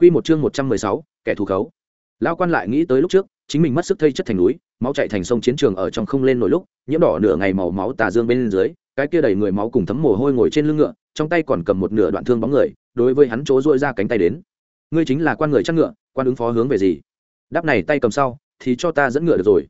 Quy một chương một trăm mười sáu, kẻ thù khấu. Lão quan lại nghĩ tới lúc trước, chính mình mất sức thây chất thành núi, máu chảy thành sông chiến trường ở trong không lên nổi lúc, nhiễm đỏ nửa ngày màu máu tà dương bên dưới, cái kia đầy người máu cùng thấm mồ hôi ngồi trên lưng ngựa, trong tay còn cầm một nửa đoạn thương bóng người, đối với hắn chố rũa ra cánh tay đến. Ngươi chính là quan người chăn ngựa, quan ứng phó hướng về gì? Đáp này tay cầm sau, thì cho ta dẫn ngựa được rồi.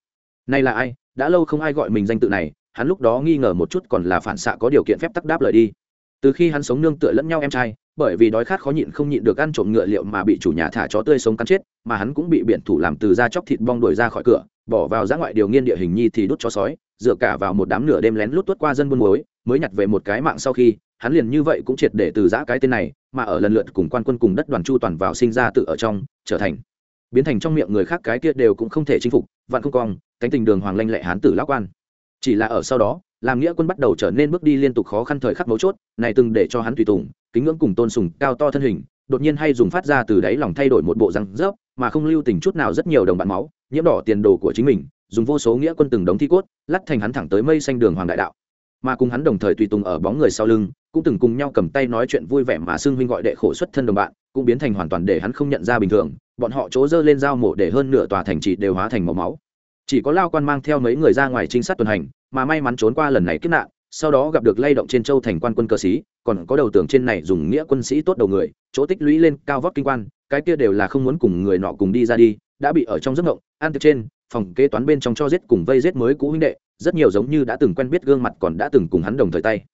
Này là ai? Đã lâu không ai gọi mình danh tự này, hắn lúc đó nghi ngờ một chút còn là phản xạ có điều kiện phép tắc đáp lời đi từ khi hắn sống nương tựa lẫn nhau em trai bởi vì đói khát khó nhịn không nhịn được ăn trộm ngựa liệu mà bị chủ nhà thả chó tươi sống cắn chết, mà hắn cũng bị biển thủ làm từ da chóc thịt bong đuổi ra khỏi cửa, bỏ vào giã ngoại điều nghiên địa hình nhi thì đút chó sói, dựa cả vào một đám nửa đêm lén lút tuốt qua dân buôn muối, mới nhặt về một cái mạng sau khi, hắn liền như vậy cũng triệt để từ giã cái tên này, mà ở lần lượt cùng quan quân cùng đất đoàn chu toàn vào sinh ra tự ở trong, trở thành biến thành trong miệng người khác cái kia đều cũng không thể chinh phục, vạn không cong, cánh tình đường hoàng lanh lệ hán tử lão quan. Chỉ là ở sau đó làm nghĩa quân bắt đầu trở nên bước đi liên tục khó khăn thời khắc mấu chốt, này từng để cho hắn tùy tùng, kính ngưỡng cùng tôn sùng cao to thân hình, đột nhiên hay dùng phát ra từ đáy lòng thay đổi một bộ răng rớp, mà không lưu tình chút nào rất nhiều đồng bạn máu, nhiễm đỏ tiền đồ của chính mình, dùng vô số nghĩa quân từng đống thi cốt, lắt thành hắn thẳng tới mây xanh đường hoàng đại đạo. Mà cùng hắn đồng thời tùy tùng ở bóng người sau lưng, cũng từng cùng nhau cầm tay nói chuyện vui vẻ mà xưng huynh gọi đệ khổ xuất thân đồng bạn, cũng biến thành hoàn toàn để hắn không nhận ra bình thường, bọn họ chỗ dơ lên dao mổ để hơn nửa tòa thành trì đều hóa thành màu máu chỉ có lao quan mang theo mấy người ra ngoài trinh sát tuần hành, mà may mắn trốn qua lần này kiếp nạn, sau đó gặp được lay động trên châu thành quan quân cơ sĩ, còn có đầu tường trên này dùng nghĩa quân sĩ tốt đầu người, chỗ tích lũy lên cao vóc kinh quan, cái kia đều là không muốn cùng người nọ cùng đi ra đi, đã bị ở trong giấc ngộng an tiệc trên, phòng kế toán bên trong cho giết cùng vây giết mới cũ huynh đệ, rất nhiều giống như đã từng quen biết gương mặt còn đã từng cùng hắn đồng thời tay.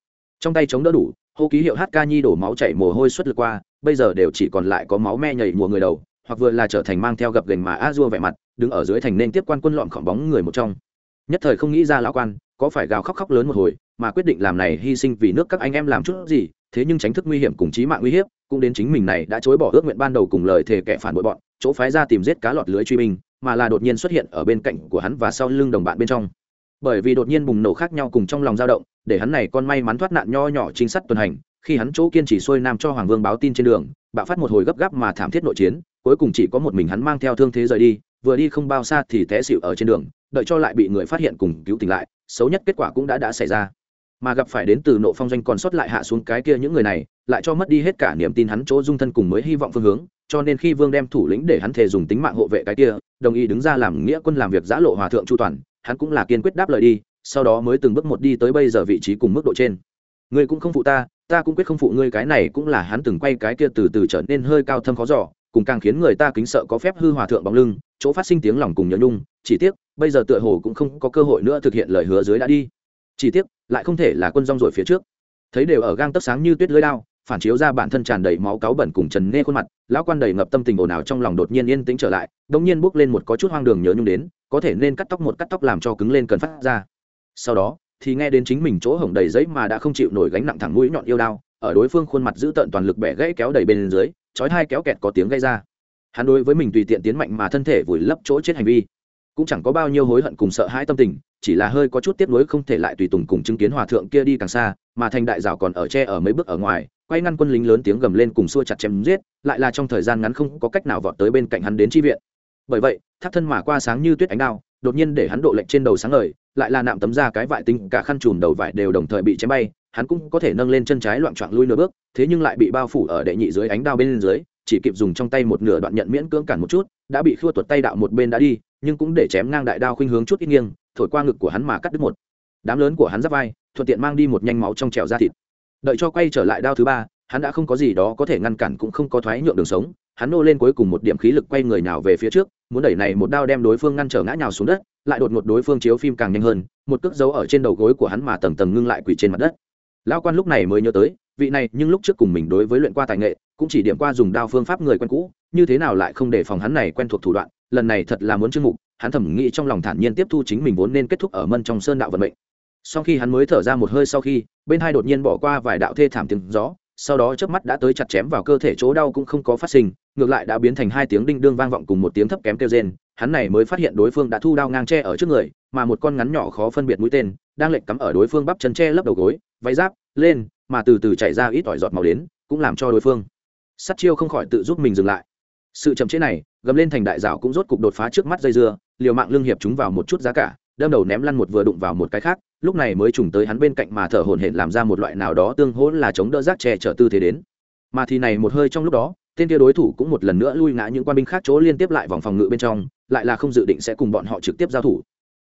Trong tay chống đỡ đủ, hô ký hiệu hát ca nhi đổ máu chảy mồ hôi xuất lực qua, bây giờ đều chỉ còn lại có máu me nhảy mùa người đầu, hoặc vừa là trở thành mang theo gập gành mà a dua vẻ mặt đứng ở dưới thành nên tiếp quan quân lọn khỏng bóng người một trong. Nhất thời không nghĩ ra lão quan, có phải gào khóc khóc lớn một hồi, mà quyết định làm này hy sinh vì nước các anh em làm chút gì, thế nhưng tránh thức nguy hiểm cùng chí mạng nguy hiếp, cũng đến chính mình này đã chối bỏ ước nguyện ban đầu cùng lời thề kẻ phản bội bọn, chỗ phái ra tìm giết cá lọt lưới truy binh, mà là đột nhiên xuất hiện ở bên cạnh của hắn và sau lưng đồng bạn bên trong. Bởi vì đột nhiên bùng nổ khác nhau cùng trong lòng dao động, để hắn này con may mắn thoát nạn nho nhỏ trinh sát tuần hành, khi hắn chỗ kiên trì xuôi nam cho hoàng vương báo tin trên đường, bạo phát một hồi gấp gáp mà thảm thiết nội chiến, cuối cùng chỉ có một mình hắn mang theo thương thế rời đi vừa đi không bao xa thì té xịu ở trên đường, đợi cho lại bị người phát hiện cùng cứu tỉnh lại, xấu nhất kết quả cũng đã đã xảy ra. Mà gặp phải đến từ nộ phong doanh còn sót lại hạ xuống cái kia những người này, lại cho mất đi hết cả niềm tin hắn chỗ dung thân cùng mới hy vọng phương hướng, cho nên khi vương đem thủ lĩnh để hắn thề dùng tính mạng hộ vệ cái kia, đồng ý đứng ra làm nghĩa quân làm việc giã lộ hòa thượng chu toàn, hắn cũng là kiên quyết đáp lời đi, sau đó mới từng bước một đi tới bây giờ vị trí cùng mức độ trên. Ngươi cũng không phụ ta ta cũng quyết không phụ ngươi, cái này cũng là hắn từng quay cái kia từ từ trở nên hơi cao thâm khó giỏ cùng càng khiến người ta kính sợ có phép hư hòa thượng bóng lưng chỗ phát sinh tiếng lòng cùng nhớ nhung, chỉ tiếc, bây giờ tựa hồ cũng không có cơ hội nữa thực hiện lời hứa dưới đã đi. Chỉ tiếc, lại không thể là quân rong rồi phía trước. Thấy đều ở gang tấc sáng như tuyết lưới đao, phản chiếu ra bản thân tràn đầy máu cáu bẩn cùng trần nê khuôn mặt, lão quan đầy ngập tâm tình ồn ào trong lòng đột nhiên yên tĩnh trở lại đống nhiên bước lên một có chút hoang đường nhớ nhung đến, có thể nên cắt tóc một cắt tóc làm cho cứng lên cần phát ra. Sau đó, thì nghe đến chính mình chỗ hổng đầy giấy mà đã không chịu nổi gánh nặng thẳng mũi nhọn yêu đao, ở đối phương khuôn mặt giữ tợn toàn lực bẻ gãy kéo đầy bên dưới, chói hai kéo kẹt có tiếng gây ra hắn đối với mình tùy tiện tiến mạnh mà thân thể vùi lấp chỗ chết hành vi. Cũng chẳng có bao nhiêu hối hận cùng sợ hãi tâm tình, chỉ là hơi có chút tiếp nối không thể lại tùy tùng cùng chứng kiến hòa thượng kia đi càng xa, mà thành đại rào còn ở tre ở mấy bước ở ngoài, quay ngăn quân lính lớn tiếng gầm lên cùng xua chặt chém giết, lại là trong thời gian ngắn không có cách nào vọt tới bên cạnh hắn đến chi viện. Bởi vậy, thác thân mà qua sáng như tuyết ánh đao, đột nhiên để hắn độ lệnh trên đầu sáng ngời, lại là nạm tấm ra cái vải tinh, cả khăn chùm đầu vải đều đồng thời bị chém bay, hắn cũng có thể nâng lên chân trái loạn trọn lui nửa bước, thế nhưng lại bị bao phủ ở đệ nhị dưới ánh đao bên dưới chỉ kịp dùng trong tay một nửa đoạn nhận miễn cưỡng cản một chút, đã bị khua tuột tay đạo một bên đã đi, nhưng cũng để chém ngang đại đao khuynh hướng chút ít nghiêng, thổi qua ngực của hắn mà cắt đứt một. Đám lớn của hắn giáp vai, thuận tiện mang đi một nhanh máu trong trèo da thịt. Đợi cho quay trở lại đao thứ ba, hắn đã không có gì đó có thể ngăn cản cũng không có thoái nhượng đường sống. Hắn nô lên cuối cùng một điểm khí lực quay người nào về phía trước, muốn đẩy này một đao đem đối phương ngăn trở ngã nhào xuống đất, lại đột ngột đối phương chiếu phim càng nhanh hơn, một cước dấu ở trên đầu gối của hắn mà tầng tầng ngưng lại quỳ trên mặt đất. Lao quan lúc này mới nhớ tới vị này nhưng lúc trước cùng mình đối với luyện qua tài nghệ, cũng chỉ điểm qua dùng đao phương pháp người quen cũ, như thế nào lại không để phòng hắn này quen thuộc thủ đoạn, lần này thật là muốn chưng mục, hắn thẩm nghĩ trong lòng thản nhiên tiếp thu chính mình vốn nên kết thúc ở mân trong sơn đạo vận mệnh. Sau khi hắn mới thở ra một hơi sau khi, bên hai đột nhiên bỏ qua vài đạo thê thảm tiếng gió, sau đó chớp mắt đã tới chặt chém vào cơ thể chỗ đau cũng không có phát sinh, ngược lại đã biến thành hai tiếng đinh đương vang vọng cùng một tiếng thấp kém kêu rên, hắn này mới phát hiện đối phương đã thu đao ngang tre ở trước người, mà một con ngắn nhỏ khó phân biệt mũi tên, đang lệnh cắm ở đối phương bắp chân tre lấp đầu gối, váy giáp, lên mà từ từ chảy ra ít ỏi giọt màu đến, cũng làm cho đối phương. Sắt chiêu không khỏi tự giúp mình dừng lại. Sự chậm chế này, gầm lên thành đại rào cũng rốt cục đột phá trước mắt dây dưa, liều mạng lưng hiệp chúng vào một chút giá cả, đâm đầu ném lăn một vừa đụng vào một cái khác, lúc này mới trùng tới hắn bên cạnh mà thở hổn hển làm ra một loại nào đó tương hỗ là chống đỡ rác trẻ trở tư thế đến. Mà thì này một hơi trong lúc đó, tên kia đối thủ cũng một lần nữa lui ngã những quan binh khác chỗ liên tiếp lại vòng phòng ngự bên trong, lại là không dự định sẽ cùng bọn họ trực tiếp giao thủ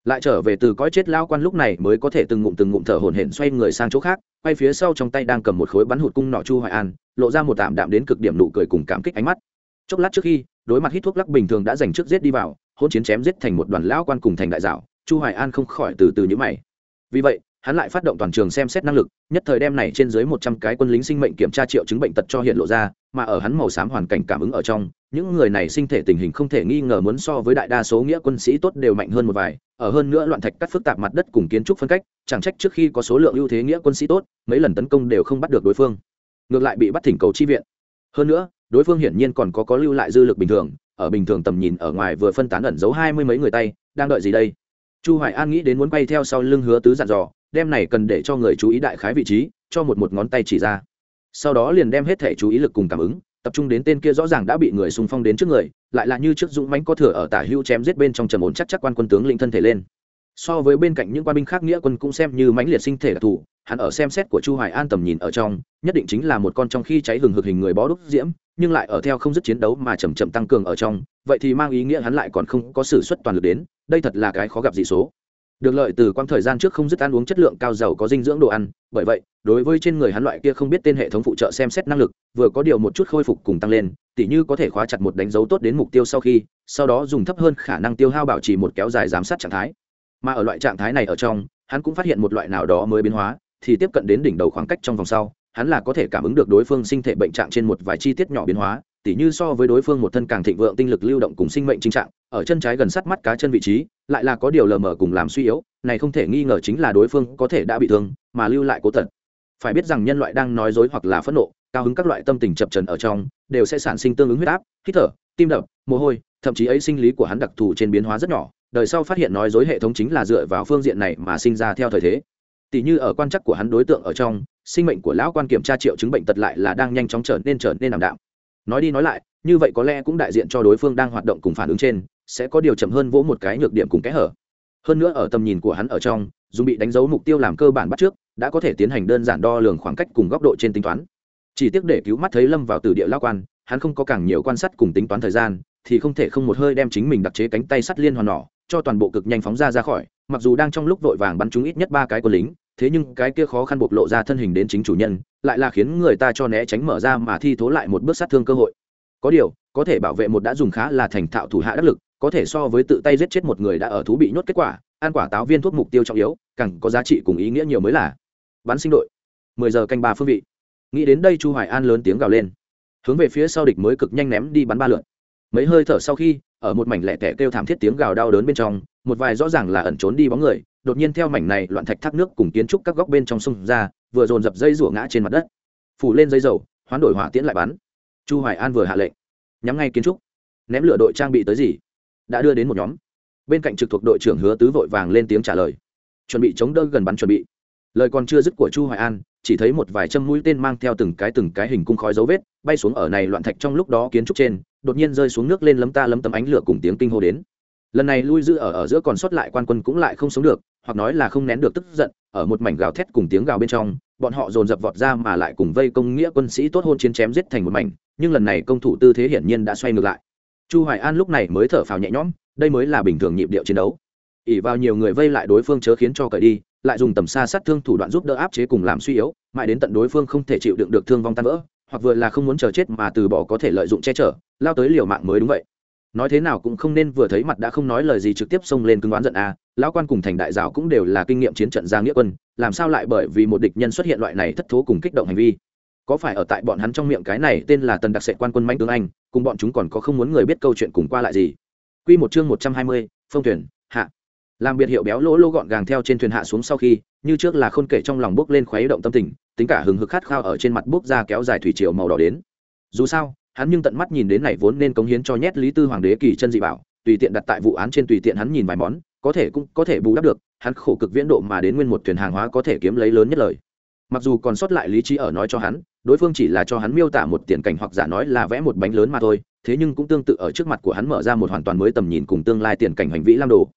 lại trở về từ cõi chết lao quan lúc này mới có thể từng ngụm từng ngụm thở hổn hển xoay người sang chỗ khác, quay phía sau trong tay đang cầm một khối bắn hụt cung nọ chu hoài an, lộ ra một tạm đạm đến cực điểm nụ cười cùng cảm kích ánh mắt. Chốc lát trước khi, đối mặt hít thuốc lắc bình thường đã giành trước giết đi vào hôn chiến chém giết thành một đoàn lão quan cùng thành đại dạo chu hoài an không khỏi từ từ nhíu mày. Vì vậy, hắn lại phát động toàn trường xem xét năng lực, nhất thời đem này trên dưới một trăm cái quân lính sinh mệnh kiểm tra triệu chứng bệnh tật cho hiện lộ ra, mà ở hắn màu xám hoàn cảnh cảm ứng ở trong, những người này sinh thể tình hình không thể nghi ngờ muốn so với đại đa số nghĩa quân sĩ tốt đều mạnh hơn một vài ở hơn nữa loạn thạch cắt phức tạp mặt đất cùng kiến trúc phân cách, chẳng trách trước khi có số lượng ưu thế nghĩa quân sĩ tốt, mấy lần tấn công đều không bắt được đối phương. Ngược lại bị bắt thỉnh cầu chi viện. Hơn nữa, đối phương hiển nhiên còn có có lưu lại dư lực bình thường, ở bình thường tầm nhìn ở ngoài vừa phân tán ẩn giấu hai mươi mấy người tay, đang đợi gì đây? Chu hoài an nghĩ đến muốn quay theo sau lưng hứa tứ dặn dò, đem này cần để cho người chú ý đại khái vị trí, cho một một ngón tay chỉ ra. Sau đó liền đem hết thể chú ý lực cùng cảm ứng tập trung đến tên kia rõ ràng đã bị người xung phong đến trước người, lại là như trước dũng mãnh có thừa ở tả hưu chém giết bên trong trầm ổn chắc chắc quan quân tướng lĩnh thân thể lên. So với bên cạnh những quan binh khác nghĩa quân cũng xem như mãnh liệt sinh thể đặc thù, hắn ở xem xét của chu hoài an tầm nhìn ở trong, nhất định chính là một con trong khi cháy hừng hực hình người bó đúc diễm, nhưng lại ở theo không dứt chiến đấu mà chậm chậm tăng cường ở trong, vậy thì mang ý nghĩa hắn lại còn không có sự xuất toàn lực đến, đây thật là cái khó gặp dị số được lợi từ quãng thời gian trước không dứt ăn uống chất lượng cao giàu có dinh dưỡng đồ ăn, bởi vậy, đối với trên người hắn loại kia không biết tên hệ thống phụ trợ xem xét năng lực, vừa có điều một chút khôi phục cùng tăng lên, tỉ như có thể khóa chặt một đánh dấu tốt đến mục tiêu sau khi, sau đó dùng thấp hơn khả năng tiêu hao bảo trì một kéo dài giám sát trạng thái. Mà ở loại trạng thái này ở trong, hắn cũng phát hiện một loại nào đó mới biến hóa, thì tiếp cận đến đỉnh đầu khoảng cách trong vòng sau, hắn là có thể cảm ứng được đối phương sinh thể bệnh trạng trên một vài chi tiết nhỏ biến hóa tỉ như so với đối phương một thân càng thịnh vượng tinh lực lưu động cùng sinh mệnh trinh trạng, ở chân trái gần sát mắt cá chân vị trí, lại là có điều lờ mờ cùng làm suy yếu, này không thể nghi ngờ chính là đối phương có thể đã bị thương, mà lưu lại cố tật phải biết rằng nhân loại đang nói dối hoặc là phẫn nộ, cao hứng các loại tâm tình chập trần ở trong, đều sẽ sản sinh tương ứng huyết áp, hít thở, tim đập, mồ hôi, thậm chí ấy sinh lý của hắn đặc thù trên biến hóa rất nhỏ, đời sau phát hiện nói dối hệ thống chính là dựa vào phương diện này mà sinh ra theo thời thế. Tỷ như ở quan chắc của hắn đối tượng ở trong, sinh mệnh của lão quan kiểm tra triệu chứng bệnh tật lại là đang nhanh chóng trở nên trở nên ảm đạm nói đi nói lại, như vậy có lẽ cũng đại diện cho đối phương đang hoạt động cùng phản ứng trên, sẽ có điều chậm hơn vỗ một cái nhược điểm cùng kẽ hở. Hơn nữa ở tầm nhìn của hắn ở trong, dùng bị đánh dấu mục tiêu làm cơ bản bắt trước, đã có thể tiến hành đơn giản đo lường khoảng cách cùng góc độ trên tính toán. Chỉ tiếc để cứu mắt thấy lâm vào từ địa lao quan, hắn không có càng nhiều quan sát cùng tính toán thời gian, thì không thể không một hơi đem chính mình đặc chế cánh tay sắt liên hoàn nỏ, cho toàn bộ cực nhanh phóng ra ra khỏi, mặc dù đang trong lúc vội vàng bắn trúng ít nhất ba cái quân lính thế nhưng cái kia khó khăn bộc lộ ra thân hình đến chính chủ nhân, lại là khiến người ta cho né tránh mở ra mà thi thố lại một bước sát thương cơ hội. Có điều, có thể bảo vệ một đã dùng khá là thành thạo thủ hạ đắc lực, có thể so với tự tay giết chết một người đã ở thú bị nhốt kết quả ăn quả táo viên thuốc mục tiêu trọng yếu, càng có giá trị cùng ý nghĩa nhiều mới là. Bắn sinh đội, mười giờ canh ba phương vị. Nghĩ đến đây chu hoài an lớn tiếng gào lên. Hướng về phía sau địch mới cực nhanh ném đi bắn ba lượn. Mấy hơi thở sau khi, ở một mảnh lẻ tẻ kêu thảm thiết tiếng gào đau đớn bên trong một vài rõ ràng là ẩn trốn đi bóng người, đột nhiên theo mảnh này loạn thạch thác nước cùng kiến trúc các góc bên trong sông ra, vừa dồn dập dây rủa ngã trên mặt đất. Phủ lên dây dầu, hoán đổi hỏa tiễn lại bắn. Chu hoài an vừa hạ lệnh, nhắm ngay kiến trúc. Ném lửa đội trang bị tới gì? Đã đưa đến một nhóm. Bên cạnh trực thuộc đội trưởng hứa tứ vội vàng lên tiếng trả lời. Chuẩn bị chống đỡ gần bắn chuẩn bị. Lời còn chưa dứt của chu hoài an, chỉ thấy một vài châm mũi tên mang theo từng cái từng cái hình cung khói dấu vết, bay xuống ở này loạn thạch trong lúc đó kiến trúc trên, đột nhiên rơi xuống nước lên lấm ta lấm tấm ánh lửa cùng tiếng kinh hô đến lần này lui giữ ở ở giữa còn sót lại quan quân cũng lại không sống được, hoặc nói là không nén được tức giận, ở một mảnh gào thét cùng tiếng gào bên trong, bọn họ dồn dập vọt ra mà lại cùng vây công nghĩa quân sĩ tốt hôn chiến chém giết thành một mảnh, nhưng lần này công thủ tư thế hiển nhiên đã xoay ngược lại. Chu hoài an lúc này mới thở phào nhẹ nhõm, đây mới là bình thường nhịp điệu chiến đấu. Ỉ vào nhiều người vây lại đối phương chớ khiến cho cởi đi, lại dùng tầm xa sát thương thủ đoạn giúp đỡ áp chế cùng làm suy yếu, mãi đến tận đối phương không thể chịu đựng được thương vong tan vỡ, hoặc vừa là không muốn chờ chết mà từ bỏ có thể lợi dụng che chở, lao tới liều mạng mới đúng vậy nói thế nào cũng không nên vừa thấy mặt đã không nói lời gì trực tiếp xông lên cứng đoán giận a à. lão quan cùng thành đại giáo cũng đều là kinh nghiệm chiến trận gia nghĩa quân làm sao lại bởi vì một địch nhân xuất hiện loại này thất thố cùng kích động hành vi có phải ở tại bọn hắn trong miệng cái này tên là tần đặc sệ quan quân manh tướng anh cùng bọn chúng còn có không muốn người biết câu chuyện cùng qua lại gì Quy một chương một trăm hai mươi, phong thuyền, hạ. Làm biệt hiệu béo lỗ lô gọn gàng theo trên thuyền hạ xuống sau khi, như trước là khôn kể trong lòng bước lên khuấy động tâm tình, tính cả hừng hực khát khao ở trên mặt bước ra kéo dài thủy triều màu đỏ đến. Dù sao, hắn nhưng tận mắt nhìn đến này vốn nên cống hiến cho nhét Lý Tư Hoàng đế kỳ chân dị bảo, tùy tiện đặt tại vụ án trên tùy tiện hắn nhìn vài món, có thể cũng có thể bù đắp được, hắn khổ cực viễn độ mà đến nguyên một thuyền hàng hóa có thể kiếm lấy lớn nhất lời. Mặc dù còn sót lại lý trí ở nói cho hắn, đối phương chỉ là cho hắn miêu tả một tiền cảnh hoặc giả nói là vẽ một bánh lớn mà thôi, thế nhưng cũng tương tự ở trước mặt của hắn mở ra một hoàn toàn mới tầm nhìn cùng tương lai tiền cảnh hành vĩ lam đồ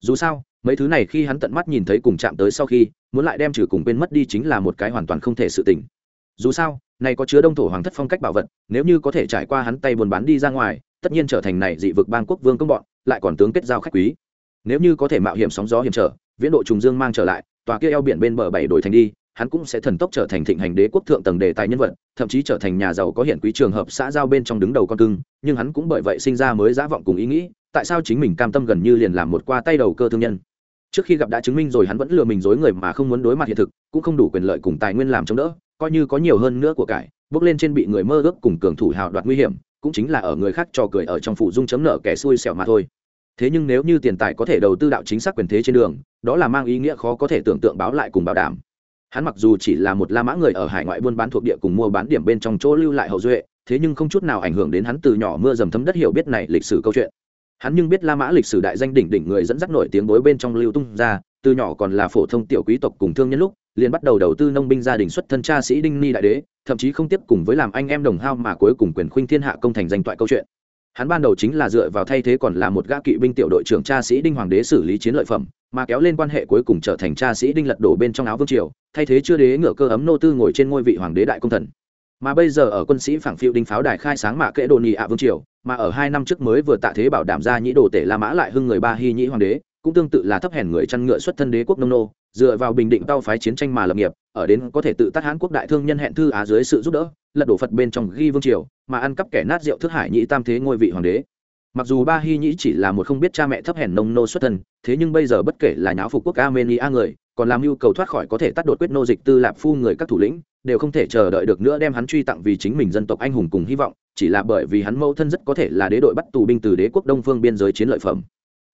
dù sao mấy thứ này khi hắn tận mắt nhìn thấy cùng chạm tới sau khi muốn lại đem trừ cùng quên mất đi chính là một cái hoàn toàn không thể sự tình dù sao này có chứa đông thổ hoàng thất phong cách bảo vật, nếu như có thể trải qua hắn tay buôn bán đi ra ngoài, tất nhiên trở thành này dị vực bang quốc vương công bọn, lại còn tướng kết giao khách quý. Nếu như có thể mạo hiểm sóng gió hiểm trở, viễn độ trùng dương mang trở lại, tòa kia eo biển bên bờ bảy đổi thành đi, hắn cũng sẽ thần tốc trở thành thịnh hành đế quốc thượng tầng đề tài nhân vật, thậm chí trở thành nhà giàu có hiện quý trường hợp xã giao bên trong đứng đầu con cưng, nhưng hắn cũng bởi vậy sinh ra mới giả vọng cùng ý nghĩ, tại sao chính mình cam tâm gần như liền làm một qua tay đầu cơ thương nhân? Trước khi gặp đã chứng minh rồi hắn vẫn lừa mình dối người mà không muốn đối mặt hiện thực, cũng không đủ quyền lợi cùng tài nguyên làm chống đỡ coi như có nhiều hơn nữa của cải, bước lên trên bị người mơ ước cùng cường thủ hào đoạt nguy hiểm, cũng chính là ở người khác trò cười ở trong phụ dung chấm nợ kẻ xui xẻo mà thôi. Thế nhưng nếu như tiền tài có thể đầu tư đạo chính xác quyền thế trên đường, đó là mang ý nghĩa khó có thể tưởng tượng báo lại cùng bảo đảm. Hắn mặc dù chỉ là một la mã người ở hải ngoại buôn bán thuộc địa cùng mua bán điểm bên trong chỗ lưu lại hậu duệ, thế nhưng không chút nào ảnh hưởng đến hắn từ nhỏ mưa dầm thấm đất hiểu biết này lịch sử câu chuyện. Hắn nhưng biết la mã lịch sử đại danh đỉnh đỉnh người dẫn dắt nổi tiếng đối bên trong lưu tung ra từ nhỏ còn là phổ thông tiểu quý tộc cùng thương nhân lúc, liền bắt đầu đầu tư nông binh gia đình xuất thân cha sĩ đinh ni đại đế, thậm chí không tiếp cùng với làm anh em đồng hao mà cuối cùng quyền khuynh thiên hạ công thành danh toại câu chuyện. Hắn ban đầu chính là dựa vào thay thế còn là một gã kỵ binh tiểu đội trưởng cha sĩ đinh hoàng đế xử lý chiến lợi phẩm, mà kéo lên quan hệ cuối cùng trở thành cha sĩ đinh lật đổ bên trong áo vương triều, thay thế chưa đế ngựa cơ ấm nô tư ngồi trên ngôi vị hoàng đế đại công thần. Mà bây giờ ở quân sĩ phảng phiu đinh pháo đài khai sáng mạ kệ đồ nhị ạ vương triều, mà ở hai năm trước mới vừa tạ thế bảo đảm ra nhĩ đồ tể la mã lại hưng người ba hy nhĩ hoàng đế cũng tương tự là thấp hèn người chăn ngựa xuất thân đế quốc nông nô, dựa vào bình định tao phái chiến tranh mà lập nghiệp, ở đến có thể tự tác hãn quốc đại thương nhân hẹn thư á dưới sự giúp đỡ, lật đổ phật bên trong ghi vương triều, mà ăn cắp kẻ nát rượu thức hải nhĩ tam thế ngôi vị hoàng đế. Mặc dù ba hy nhĩ chỉ là một không biết cha mẹ thấp hèn nông nô xuất thân, thế nhưng bây giờ bất kể là nháo phục quốc armenia người, còn làm yêu cầu thoát khỏi có thể tắt đột quyết nô dịch tư lạp phu người các thủ lĩnh, đều không thể chờ đợi được nữa đem hắn truy tặng vì chính mình dân tộc anh hùng cùng hy vọng, chỉ là bởi vì hắn mâu thân rất có thể là đế đội bắt tù binh từ đế quốc đông phương biên giới chiến lợi phẩm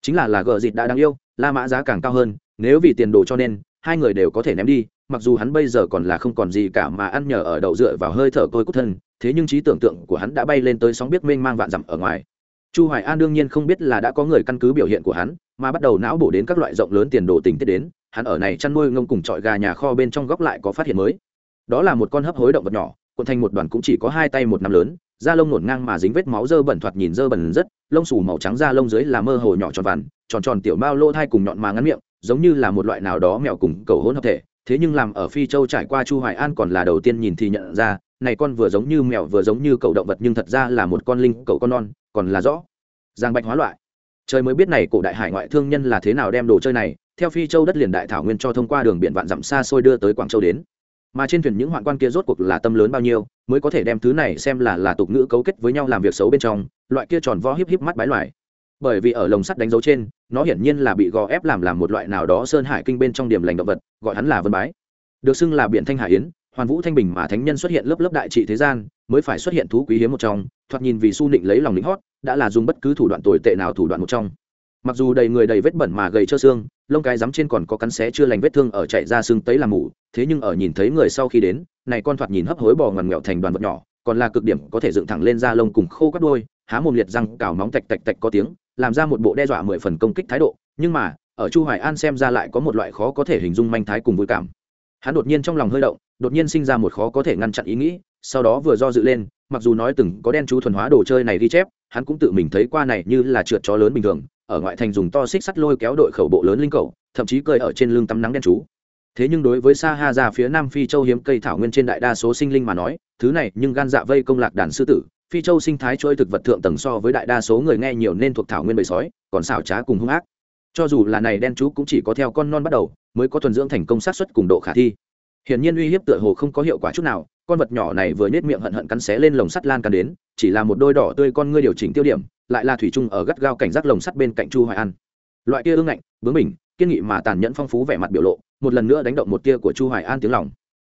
chính là là gờ dịt đã đáng yêu, la mã giá càng cao hơn, nếu vì tiền đồ cho nên, hai người đều có thể ném đi, mặc dù hắn bây giờ còn là không còn gì cả mà ăn nhờ ở đậu dựa vào hơi thở tôi cốt thân, thế nhưng trí tưởng tượng của hắn đã bay lên tới sóng biết mênh mang vạn dặm ở ngoài. Chu hoài an đương nhiên không biết là đã có người căn cứ biểu hiện của hắn, mà bắt đầu não bổ đến các loại rộng lớn tiền đồ tình tiết đến, hắn ở này chăn nuôi ngông cùng trọi gà nhà kho bên trong góc lại có phát hiện mới. Đó là một con hấp hối động vật nhỏ, cuộn thành một đoàn cũng chỉ có hai tay một nắm lớn da lông nổn ngang mà dính vết máu dơ bẩn thoạt nhìn dơ bẩn rất, lông xù màu trắng da lông dưới là mơ hồ nhỏ tròn vằn, tròn tròn tiểu mao lỗ thai cùng nhọn mà ngắn miệng, giống như là một loại nào đó mèo cùng cầu hỗn hợp thể. Thế nhưng làm ở phi châu trải qua chu hoài an còn là đầu tiên nhìn thì nhận ra, này con vừa giống như mèo vừa giống như cầu động vật nhưng thật ra là một con linh, cầu con non, còn là rõ. Giang bạch hóa loại. Trời mới biết này cổ đại hải ngoại thương nhân là thế nào đem đồ chơi này, theo phi châu đất liền đại thảo nguyên cho thông qua đường biển vạn dặm xa xôi đưa tới quảng châu đến mà trên thuyền những hoạn quan kia rốt cuộc là tâm lớn bao nhiêu, mới có thể đem thứ này xem là là tục ngữ cấu kết với nhau làm việc xấu bên trong, loại kia tròn vo híp híp mắt bái loài. Bởi vì ở lồng sắt đánh dấu trên, nó hiển nhiên là bị gò ép làm làm một loại nào đó sơn hải kinh bên trong điểm lành động vật, gọi hắn là vân bái. Được xưng là biển thanh hải yến, hoàn vũ thanh bình mà thánh nhân xuất hiện lớp lớp đại trị thế gian, mới phải xuất hiện thú quý hiếm một trong, thoạt nhìn vì su nịnh lấy lòng lính hót, đã là dùng bất cứ thủ đoạn tồi tệ nào thủ đoạn một trong. Mặc dù đầy người đầy vết bẩn mà gầy trơ xương, lông cái rắm trên còn có cắn xé chưa lành vết thương ở chạy ra xương tấy làm mủ thế nhưng ở nhìn thấy người sau khi đến, này con thoạt nhìn hấp hối bò ngoằn nghẹo thành đoàn vật nhỏ, còn là cực điểm, có thể dựng thẳng lên da lông cùng khô các đôi há mồm liệt răng, cào móng tạch tạch tạch có tiếng, làm ra một bộ đe dọa mười phần công kích thái độ, nhưng mà, ở chu hoài an xem ra lại có một loại khó có thể hình dung manh thái cùng vui cảm. Hắn đột nhiên trong lòng hơi động, đột nhiên sinh ra một khó có thể ngăn chặn ý nghĩ, sau đó vừa do dự lên, mặc dù nói từng có đen chú thuần hóa đồ chơi này ghi chép, hắn cũng tự mình thấy qua này như là trượt chó lớn bình thường, ở ngoại thành dùng to xích sắt lôi kéo đội khẩu bộ lớn linh cầu, thậm chí cơi ở trên lưng tắm nắng đen chú thế nhưng đối với sa ha ra phía nam phi châu hiếm cây thảo nguyên trên đại đa số sinh linh mà nói, thứ này nhưng gan dạ vây công lạc đàn sư tử, phi châu sinh thái chuỗi thực vật thượng tầng so với đại đa số người nghe nhiều nên thuộc thảo nguyên bầy sói, còn xảo trá cùng hung ác. Cho dù là này đen chú cũng chỉ có theo con non bắt đầu, mới có thuần dưỡng thành công sát xuất cùng độ khả thi. Hiển nhiên uy hiếp tựa hồ không có hiệu quả chút nào, con vật nhỏ này vừa nhếch miệng hận hận cắn xé lên lồng sắt lan can đến, chỉ là một đôi đỏ tươi con ngươi điều chỉnh tiêu điểm, lại là thủy chung ở gắt gao cảnh giác lồng sắt bên cạnh chu hoài an. Loại kia ương ngạnh, bướng mình kiên nghị mà tàn nhẫn phong phú vẻ mặt biểu lộ một lần nữa đánh động một tia của chu hoài an tiếng lòng.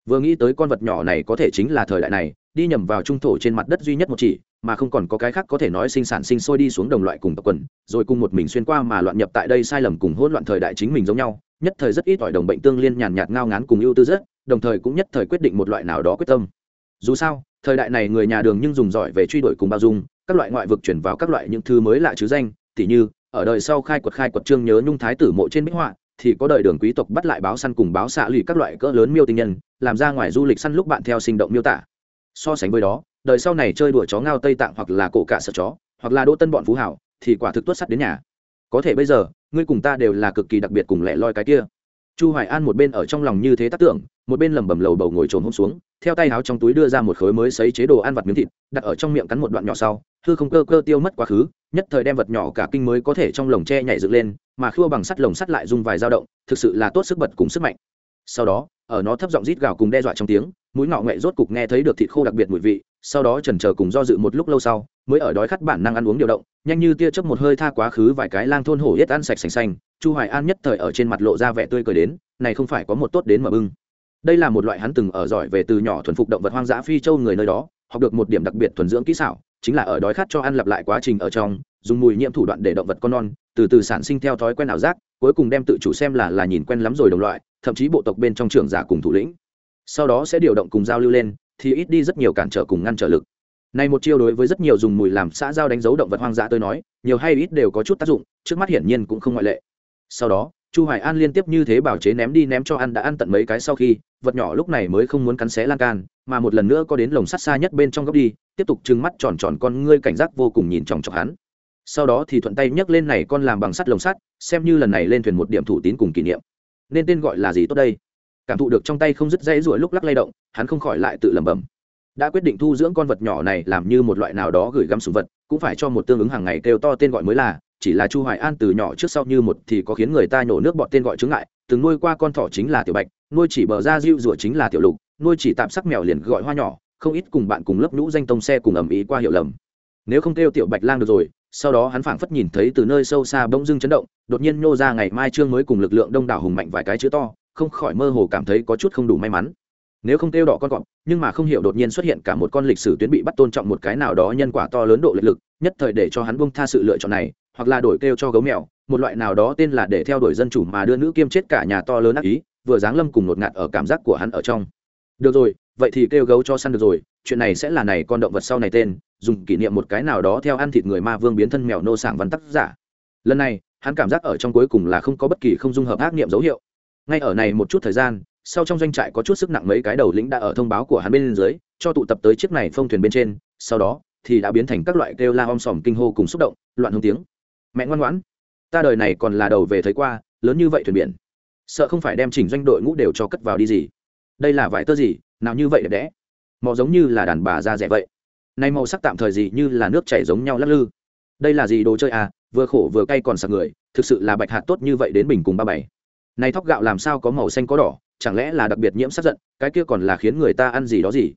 Vừa nghĩ tới con vật nhỏ này có thể chính là thời đại này, đi nhầm vào trung thổ trên mặt đất duy nhất một chỉ, mà không còn có cái khác có thể nói sinh sản sinh sôi đi xuống đồng loại cùng tập quần, rồi cùng một mình xuyên qua mà loạn nhập tại đây sai lầm cùng hỗn loạn thời đại chính mình giống nhau, nhất thời rất ít ỏi đồng bệnh tương liên nhàn nhạt ngao ngán cùng ưu tư rất, đồng thời cũng nhất thời quyết định một loại nào đó quyết tâm. Dù sao, thời đại này người nhà đường nhưng dùng giỏi về truy đuổi cùng bao dung, các loại ngoại vực chuyển vào các loại những thứ mới lạ chứ danh, tỉ như, ở đời sau khai quật khai quật trương nhớ nhung thái tử mộ trên bích họa thì có đời đường quý tộc bắt lại báo săn cùng báo xạ lụy các loại cỡ lớn miêu tinh nhân, làm ra ngoài du lịch săn lúc bạn theo sinh động miêu tả. So sánh với đó, đời sau này chơi đùa chó ngao tây tạng hoặc là cổ cả sợ chó, hoặc là đỗ tân bọn phú hảo, thì quả thực tuất sắt đến nhà. Có thể bây giờ, ngươi cùng ta đều là cực kỳ đặc biệt cùng lẻ loi cái kia. Chu hoài an một bên ở trong lòng như thế tác tưởng, một bên lẩm bẩm lầu bầu ngồi trồn hôm xuống, theo tay háo trong túi đưa ra một khối mới xấy chế đồ ăn vặt miếng thịt, đặt ở trong miệng cắn một đoạn nhỏ sau, hư không cơ cơ tiêu mất quá khứ, nhất thời đem vật nhỏ cả kinh mới có thể trong lồng tre nhảy dựng lên mà khua bằng sắt lồng sắt lại rung vài dao động, thực sự là tốt sức bật cùng sức mạnh. Sau đó, ở nó thấp giọng rít gào cùng đe dọa trong tiếng, mũi ngọ nghệ rốt cục nghe thấy được thịt khô đặc biệt mùi vị, sau đó chần chờ cùng do dự một lúc lâu sau, mới ở đói khát bản năng ăn uống điều động, nhanh như tia chớp một hơi tha quá khứ vài cái lang thôn hổ yết ăn sạch sành xanh, chu hoài an nhất thời ở trên mặt lộ ra vẻ tươi cười đến, này không phải có một tốt đến mà bưng. Đây là một loại hắn từng ở giỏi về từ nhỏ thuần phục động vật hoang dã phi châu người nơi đó, học được một điểm đặc biệt thuần dưỡng kỹ xảo, chính là ở đói khát cho ăn lặp lại quá trình ở trong, dùng mùi nhiễm thủ đoạn để động vật con non từ từ sản sinh theo thói quen ảo giác, cuối cùng đem tự chủ xem là là nhìn quen lắm rồi đồng loại, thậm chí bộ tộc bên trong trưởng giả cùng thủ lĩnh. Sau đó sẽ điều động cùng giao lưu lên, thì ít đi rất nhiều cản trở cùng ngăn trở lực. Này một chiêu đối với rất nhiều dùng mùi làm xã giao đánh dấu động vật hoang dã tôi nói, nhiều hay ít đều có chút tác dụng, trước mắt hiển nhiên cũng không ngoại lệ. Sau đó, chu hoài an liên tiếp như thế bảo chế ném đi ném cho ăn đã ăn tận mấy cái sau khi, vật nhỏ lúc này mới không muốn cắn xé lan can, mà một lần nữa có đến lồng sắt xa nhất bên trong góc đi, tiếp tục trừng mắt tròn tròn con ngươi cảnh giác vô cùng nhìn chòng chọc hắn sau đó thì thuận tay nhấc lên này con làm bằng sắt lồng sắt, xem như lần này lên thuyền một điểm thủ tín cùng kỷ niệm. Nên tên gọi là gì tốt đây? Cảm thụ được trong tay không dứt dây ruổi lúc lắc lay động, hắn không khỏi lại tự lẩm bẩm. Đã quyết định thu dưỡng con vật nhỏ này làm như một loại nào đó gửi gắm sùng vật, cũng phải cho một tương ứng hàng ngày kêu to tên gọi mới là, chỉ là chu hoài an từ nhỏ trước sau như một thì có khiến người ta nhổ nước bọt tên gọi chứng ngại, từng nuôi qua con thỏ chính là tiểu bạch, nuôi chỉ bờ ra diêu rùa chính là tiểu lục, nuôi chỉ tạm sắc mèo liền gọi hoa nhỏ, không ít cùng bạn cùng lớp nhũ danh tông xe cùng ẩm ý qua hiệu lầm. Nếu không kêu tiểu bạch lang được rồi sau đó hắn phảng phất nhìn thấy từ nơi sâu xa bỗng dưng chấn động, đột nhiên nhô ra ngày mai trương mới cùng lực lượng đông đảo hùng mạnh vài cái chữ to, không khỏi mơ hồ cảm thấy có chút không đủ may mắn. Nếu không kêu đỏ con cọp, nhưng mà không hiểu đột nhiên xuất hiện cả một con lịch sử tuyến bị bắt tôn trọng một cái nào đó nhân quả to lớn độ lực lực, nhất thời để cho hắn buông tha sự lựa chọn này, hoặc là đổi kêu cho gấu mèo, một loại nào đó tên là để theo đuổi dân chủ mà đưa nữ kiêm chết cả nhà to lớn ác ý, vừa giáng lâm cùng ngột ngạt ở cảm giác của hắn ở trong. Được rồi, vậy thì kêu gấu cho săn được rồi, chuyện này sẽ là này con động vật sau này tên dùng kỷ niệm một cái nào đó theo ăn thịt người ma vương biến thân mèo nô sảng văn tác giả. Lần này, hắn cảm giác ở trong cuối cùng là không có bất kỳ không dung hợp ác niệm dấu hiệu. Ngay ở này một chút thời gian, sau trong doanh trại có chút sức nặng mấy cái đầu lĩnh đã ở thông báo của hắn bên dưới, cho tụ tập tới chiếc này phong thuyền bên trên, sau đó, thì đã biến thành các loại kêu la om sòm kinh hô cùng xúc động, loạn hương tiếng. Mẹ ngoan ngoãn, ta đời này còn là đầu về thấy qua, lớn như vậy thuyền biển. Sợ không phải đem chỉnh doanh đội ngũ đều cho cất vào đi gì. Đây là vải tơ gì, nào như vậy đẹp đẽ. Mò giống như là đàn bà da rẻ vậy nay màu sắc tạm thời gì như là nước chảy giống nhau lắc lư. Đây là gì đồ chơi à? Vừa khổ vừa cay còn sặc người, thực sự là bạch hạt tốt như vậy đến bình cùng ba bảy. Này thóc gạo làm sao có màu xanh có đỏ, chẳng lẽ là đặc biệt nhiễm sắc giận, cái kia còn là khiến người ta ăn gì đó gì?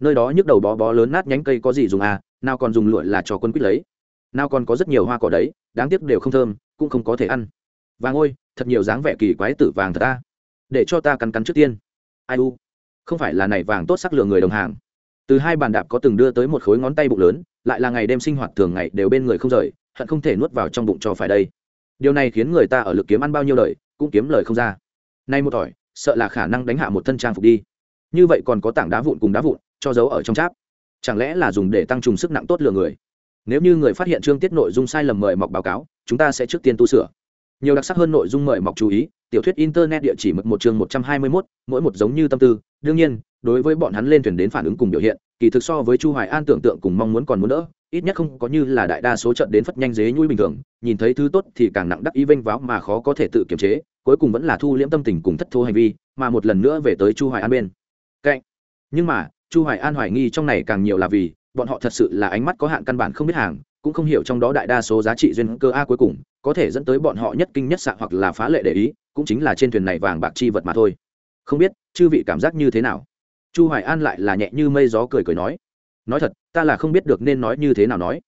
Nơi đó nhức đầu bó bó lớn nát nhánh cây có gì dùng à? Nào còn dùng lụa là cho quân quýt lấy. Nào còn có rất nhiều hoa cỏ đấy, đáng tiếc đều không thơm, cũng không có thể ăn. Vàng ôi, thật nhiều dáng vẻ kỳ quái tử vàng thật ta. Để cho ta cắn cắn trước tiên. Ai u? Không phải là này vàng tốt sắc lừa người đồng hàng từ hai bàn đạp có từng đưa tới một khối ngón tay bụng lớn, lại là ngày đêm sinh hoạt thường ngày đều bên người không rời, hận không thể nuốt vào trong bụng cho phải đây. Điều này khiến người ta ở lực kiếm ăn bao nhiêu lời cũng kiếm lời không ra. Nay một tỏi, sợ là khả năng đánh hạ một thân trang phục đi. Như vậy còn có tảng đá vụn cùng đá vụn, cho giấu ở trong cháp. Chẳng lẽ là dùng để tăng trùng sức nặng tốt lừa người? Nếu như người phát hiện chương tiết nội dung sai lầm mời mọc báo cáo, chúng ta sẽ trước tiên tu sửa. Nhiều đặc sắc hơn nội dung mời mọc chú ý tiểu thuyết internet địa chỉ mực một chương một trăm hai mươi mốt, mỗi một giống như tâm tư. Đương nhiên, đối với bọn hắn lên thuyền đến phản ứng cùng biểu hiện, kỳ thực so với chu hoài an tưởng tượng cùng mong muốn còn muốn đỡ, ít nhất không có như là đại đa số trận đến phất nhanh dế nhui bình thường, nhìn thấy thứ tốt thì càng nặng đắc ý vênh váo mà khó có thể tự kiềm chế, cuối cùng vẫn là thu liễm tâm tình cùng thất thố hành vi, mà một lần nữa về tới chu hoài an bên. Cạnh. Nhưng mà, chu hoài an hoài nghi trong này càng nhiều là vì, bọn họ thật sự là ánh mắt có hạn căn bản không biết hàng cũng không hiểu trong đó đại đa số giá trị duyên cơ a cuối cùng, có thể dẫn tới bọn họ nhất kinh nhất xạ hoặc là phá lệ để ý, cũng chính là trên thuyền này vàng bạc chi vật mà thôi. Không biết, chư vị cảm giác như thế nào? Chu hoài an lại là nhẹ như mây gió cười cười nói nói thật, ta là không biết được nên nói như thế nào nói.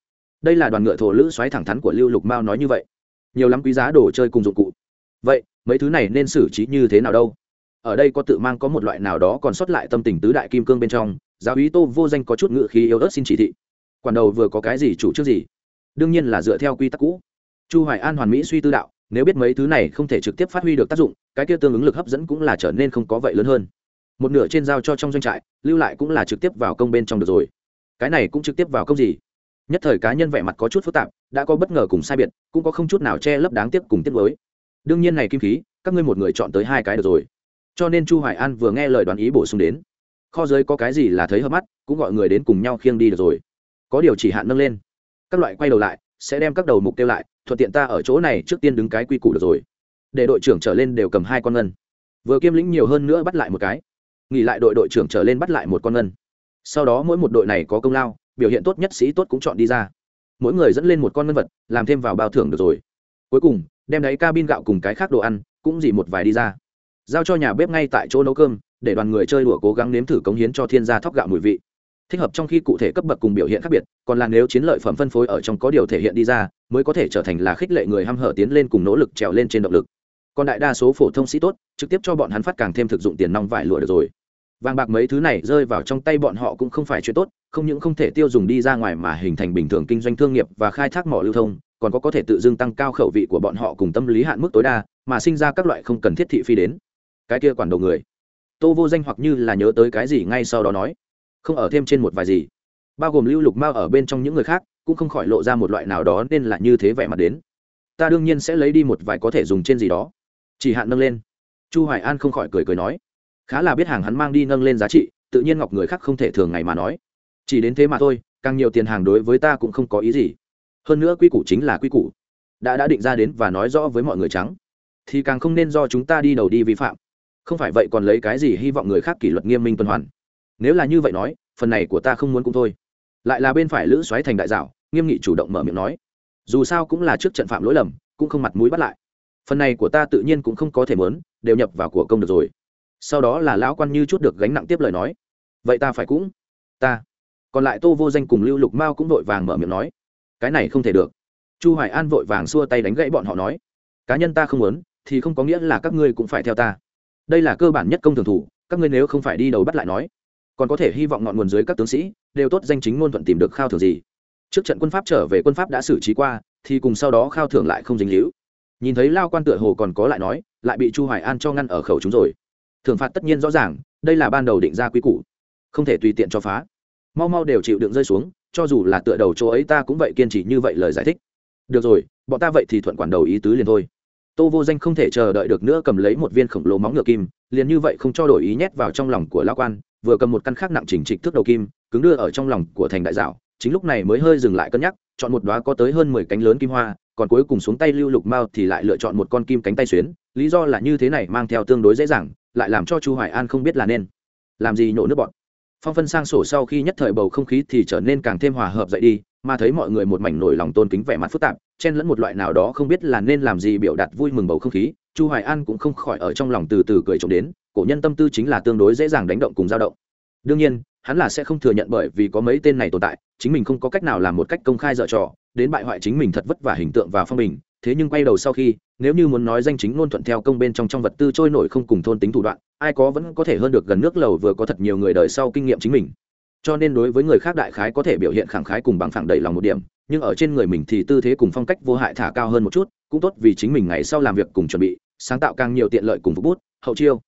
Đây là đoàn ngựa thổ lữ xoáy thẳng thắn của lưu lục mao nói như vậy. Nhiều lắm quý giá đồ chơi cùng dụng cụ. Vậy, mấy thứ này nên xử trí như thế nào đâu? Ở đây có tự mang có một loại nào đó còn sót lại tâm tình tứ đại kim cương bên trong, giáo úy tô vô danh có chút ngựa khí yếu ớt xin chỉ thị quản đầu vừa có cái gì chủ trước gì? Đương nhiên là dựa theo quy tắc cũ. Chu hoài an hoàn mỹ suy tư đạo, nếu biết mấy thứ này không thể trực tiếp phát huy được tác dụng, cái kia tương ứng lực hấp dẫn cũng là trở nên không có vậy lớn hơn. Một nửa trên giao cho trong doanh trại, lưu lại cũng là trực tiếp vào công bên trong được rồi. Cái này cũng trực tiếp vào công gì? Nhất thời cá nhân vẻ mặt có chút phức tạp, đã có bất ngờ cùng sai biệt, cũng có không chút nào che lấp đáng tiếc cùng tiếc với đương nhiên này kim khí, các ngươi một người chọn tới hai cái được rồi. Cho nên chu hoài an vừa nghe lời đoàn ý bổ sung đến. Kho giới có cái gì là thấy hợp mắt, cũng gọi người đến cùng nhau khiêng đi được rồi có điều chỉ hạn nâng lên. Các loại quay đầu lại, sẽ đem các đầu mục tiêu lại, thuận tiện ta ở chỗ này trước tiên đứng cái quy củ được rồi. Để đội trưởng trở lên đều cầm hai con ngân. Vừa kiêm lĩnh nhiều hơn nữa bắt lại một cái. Nghỉ lại đội đội trưởng trở lên bắt lại một con ngân. Sau đó mỗi một đội này có công lao, biểu hiện tốt nhất sĩ tốt cũng chọn đi ra. Mỗi người dẫn lên một con ngân vật, làm thêm vào bao thưởng được rồi. Cuối cùng, đem đáy cabin gạo cùng cái khác đồ ăn, cũng dì một vài đi ra. Giao cho nhà bếp ngay tại chỗ nấu cơm, để đoàn người chơi đùa cố gắng nếm thử cống hiến cho thiên gia thóc gạo mùi vị thích hợp trong khi cụ thể cấp bậc cùng biểu hiện khác biệt, còn là nếu chiến lợi phẩm phân phối ở trong có điều thể hiện đi ra, mới có thể trở thành là khích lệ người hăm hở tiến lên cùng nỗ lực trèo lên trên động lực. Còn đại đa số phổ thông sĩ tốt, trực tiếp cho bọn hắn phát càng thêm thực dụng tiền nong vải lụa được rồi. Vàng bạc mấy thứ này rơi vào trong tay bọn họ cũng không phải chuyện tốt, không những không thể tiêu dùng đi ra ngoài mà hình thành bình thường kinh doanh thương nghiệp và khai thác mỏ lưu thông, còn có có thể tự dưng tăng cao khẩu vị của bọn họ cùng tâm lý hạn mức tối đa, mà sinh ra các loại không cần thiết thị phi đến. Cái kia quản đầu người. Tô vô danh hoặc như là nhớ tới cái gì ngay sau đó nói không ở thêm trên một vài gì. Bao gồm lưu lục mao ở bên trong những người khác, cũng không khỏi lộ ra một loại nào đó nên là như thế vẻ mặt đến. Ta đương nhiên sẽ lấy đi một vài có thể dùng trên gì đó. Chỉ hạn nâng lên. Chu hoài an không khỏi cười cười nói. Khá là biết hàng hắn mang đi nâng lên giá trị, tự nhiên ngọc người khác không thể thường ngày mà nói. Chỉ đến thế mà thôi, càng nhiều tiền hàng đối với ta cũng không có ý gì. Hơn nữa quy củ chính là quy củ. Đã đã định ra đến và nói rõ với mọi người trắng, thì càng không nên do chúng ta đi đầu đi vi phạm. Không phải vậy còn lấy cái gì hy vọng người khác kỷ luật nghiêm minh tuần hoàn nếu là như vậy nói, phần này của ta không muốn cũng thôi. Lại là bên phải lữ xoáy thành đại dạo nghiêm nghị chủ động mở miệng nói. Dù sao cũng là trước trận phạm lỗi lầm, cũng không mặt mũi bắt lại. Phần này của ta tự nhiên cũng không có thể mớn đều nhập vào của công được rồi. Sau đó là lão quan như chút được gánh nặng tiếp lời nói. Vậy ta phải cũng, ta. Còn lại tô vô danh cùng lưu lục mao cũng vội vàng mở miệng nói. Cái này không thể được. Chu hoài an vội vàng xua tay đánh gãy bọn họ nói. Cá nhân ta không muốn, thì không có nghĩa là các ngươi cũng phải theo ta. Đây là cơ bản nhất công thường thủ, các ngươi nếu không phải đi đầu bắt lại nói còn có thể hy vọng ngọn nguồn dưới các tướng sĩ đều tốt danh chính ngôn thuận tìm được khao thưởng gì. Trước trận quân pháp trở về quân pháp đã xử trí qua, thì cùng sau đó khao thưởng lại không dính líu. Nhìn thấy lao quan tựa hồ còn có lại nói, lại bị chu hoài an cho ngăn ở khẩu chúng rồi. Thưởng phạt tất nhiên rõ ràng, đây là ban đầu định ra quy củ. Không thể tùy tiện cho phá. Mau mau đều chịu đựng rơi xuống, cho dù là tựa đầu chỗ ấy ta cũng vậy kiên trì như vậy lời giải thích. Được rồi, bọn ta vậy thì thuận quản đầu ý tứ liền thôi. Tô vô danh không thể chờ đợi được nữa cầm lấy một viên khổng lồ móng ngựa kim, liền như vậy không cho đổi ý nhét vào trong lòng của lão quan vừa cầm một căn khác nặng chỉnh trịch thước đầu kim, cứng đưa ở trong lòng của thành đại dạo, chính lúc này mới hơi dừng lại cân nhắc, chọn một đoá có tới hơn mười cánh lớn kim hoa, còn cuối cùng xuống tay lưu lục mao thì lại lựa chọn một con kim cánh tay xuyến, lý do là như thế này mang theo tương đối dễ dàng, lại làm cho chu hoài an không biết là nên làm gì nhổ nước bọn phong phân sang sổ sau khi nhất thời bầu không khí thì trở nên càng thêm hòa hợp dậy đi, mà thấy mọi người một mảnh nổi lòng tôn kính vẻ mặt phức tạp, chen lẫn một loại nào đó không biết là nên làm gì biểu đạt vui mừng bầu không khí chu hoài an cũng không khỏi ở trong lòng từ từ cười trộm đến, cổ nhân tâm tư chính là tương đối dễ dàng đánh động cùng dao động. Đương nhiên, hắn là sẽ không thừa nhận bởi vì có mấy tên này tồn tại, chính mình không có cách nào làm một cách công khai dở trò, đến bại hoại chính mình thật vất vả hình tượng và phong bình, thế nhưng quay đầu sau khi, nếu như muốn nói danh chính ngôn thuận theo công bên trong trong vật tư trôi nổi không cùng thôn tính thủ đoạn, ai có vẫn có thể hơn được gần nước lầu vừa có thật nhiều người đời sau kinh nghiệm chính mình. Cho nên đối với người khác đại khái có thể biểu hiện khẳng khái cùng bằng phẳng đầy lòng một điểm, nhưng ở trên người mình thì tư thế cùng phong cách vô hại thả cao hơn một chút, cũng tốt vì chính mình ngày sau làm việc cùng chuẩn bị sáng tạo càng nhiều tiện lợi cùng phục bút, hậu chiêu.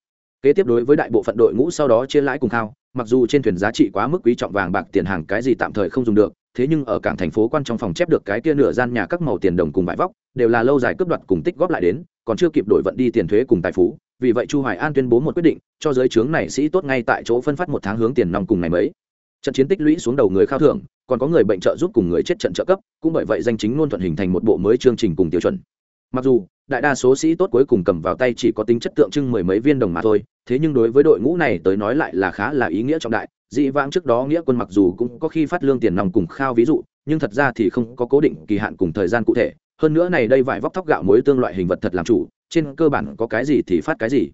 Kế tiếp đối với đại bộ phận đội ngũ sau đó chia lãi cùng thao mặc dù trên thuyền giá trị quá mức quý trọng vàng bạc tiền hàng cái gì tạm thời không dùng được, thế nhưng ở cảng thành phố quan trong phòng chép được cái kia nửa gian nhà các màu tiền đồng cùng bãi vóc, đều là lâu dài cướp đoạt cùng tích góp lại đến, còn chưa kịp đổi vận đi tiền thuế cùng tài phú, vì vậy chu hoài an tuyên bố một quyết định, cho giới trướng này sĩ tốt ngay tại chỗ phân phát một tháng hướng tiền nòng cùng này mấy. Trận chiến tích lũy xuống đầu người khao thưởng, còn có người bệnh trợ giúp cùng người chết trận trợ cấp, cũng bởi vậy danh chính luôn thuận hình thành một bộ mới chương trình cùng tiêu chuẩn. Mặc dù đại đa số sĩ tốt cuối cùng cầm vào tay chỉ có tính chất tượng trưng mười mấy viên đồng mà thôi, thế nhưng đối với đội ngũ này tới nói lại là khá là ý nghĩa trọng đại. Dị vãng trước đó nghĩa quân mặc dù cũng có khi phát lương tiền nòng cùng khao ví dụ, nhưng thật ra thì không có cố định kỳ hạn cùng thời gian cụ thể. Hơn nữa này đây vải vóc thóc gạo muối tương loại hình vật thật làm chủ, trên cơ bản có cái gì thì phát cái gì.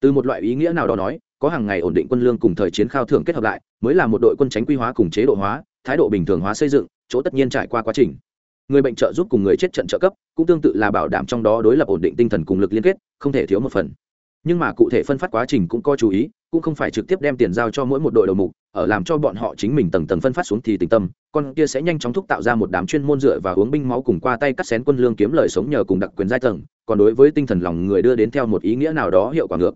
Từ một loại ý nghĩa nào đó nói, có hàng ngày ổn định quân lương cùng thời chiến khao thưởng kết hợp lại, mới là một đội quân tránh quy hóa cùng chế độ hóa, thái độ bình thường hóa xây dựng, chỗ tất nhiên trải qua quá trình người bệnh trợ giúp cùng người chết trận trợ cấp cũng tương tự là bảo đảm trong đó đối lập ổn định tinh thần cùng lực liên kết, không thể thiếu một phần. Nhưng mà cụ thể phân phát quá trình cũng có chú ý, cũng không phải trực tiếp đem tiền giao cho mỗi một đội đầu mục, ở làm cho bọn họ chính mình tầng tầng phân phát xuống thì tình tâm, con kia sẽ nhanh chóng thúc tạo ra một đám chuyên môn dựa và uống binh máu cùng qua tay cắt xén quân lương kiếm lời sống nhờ cùng đặc quyền giai tầng, còn đối với tinh thần lòng người đưa đến theo một ý nghĩa nào đó hiệu quả ngược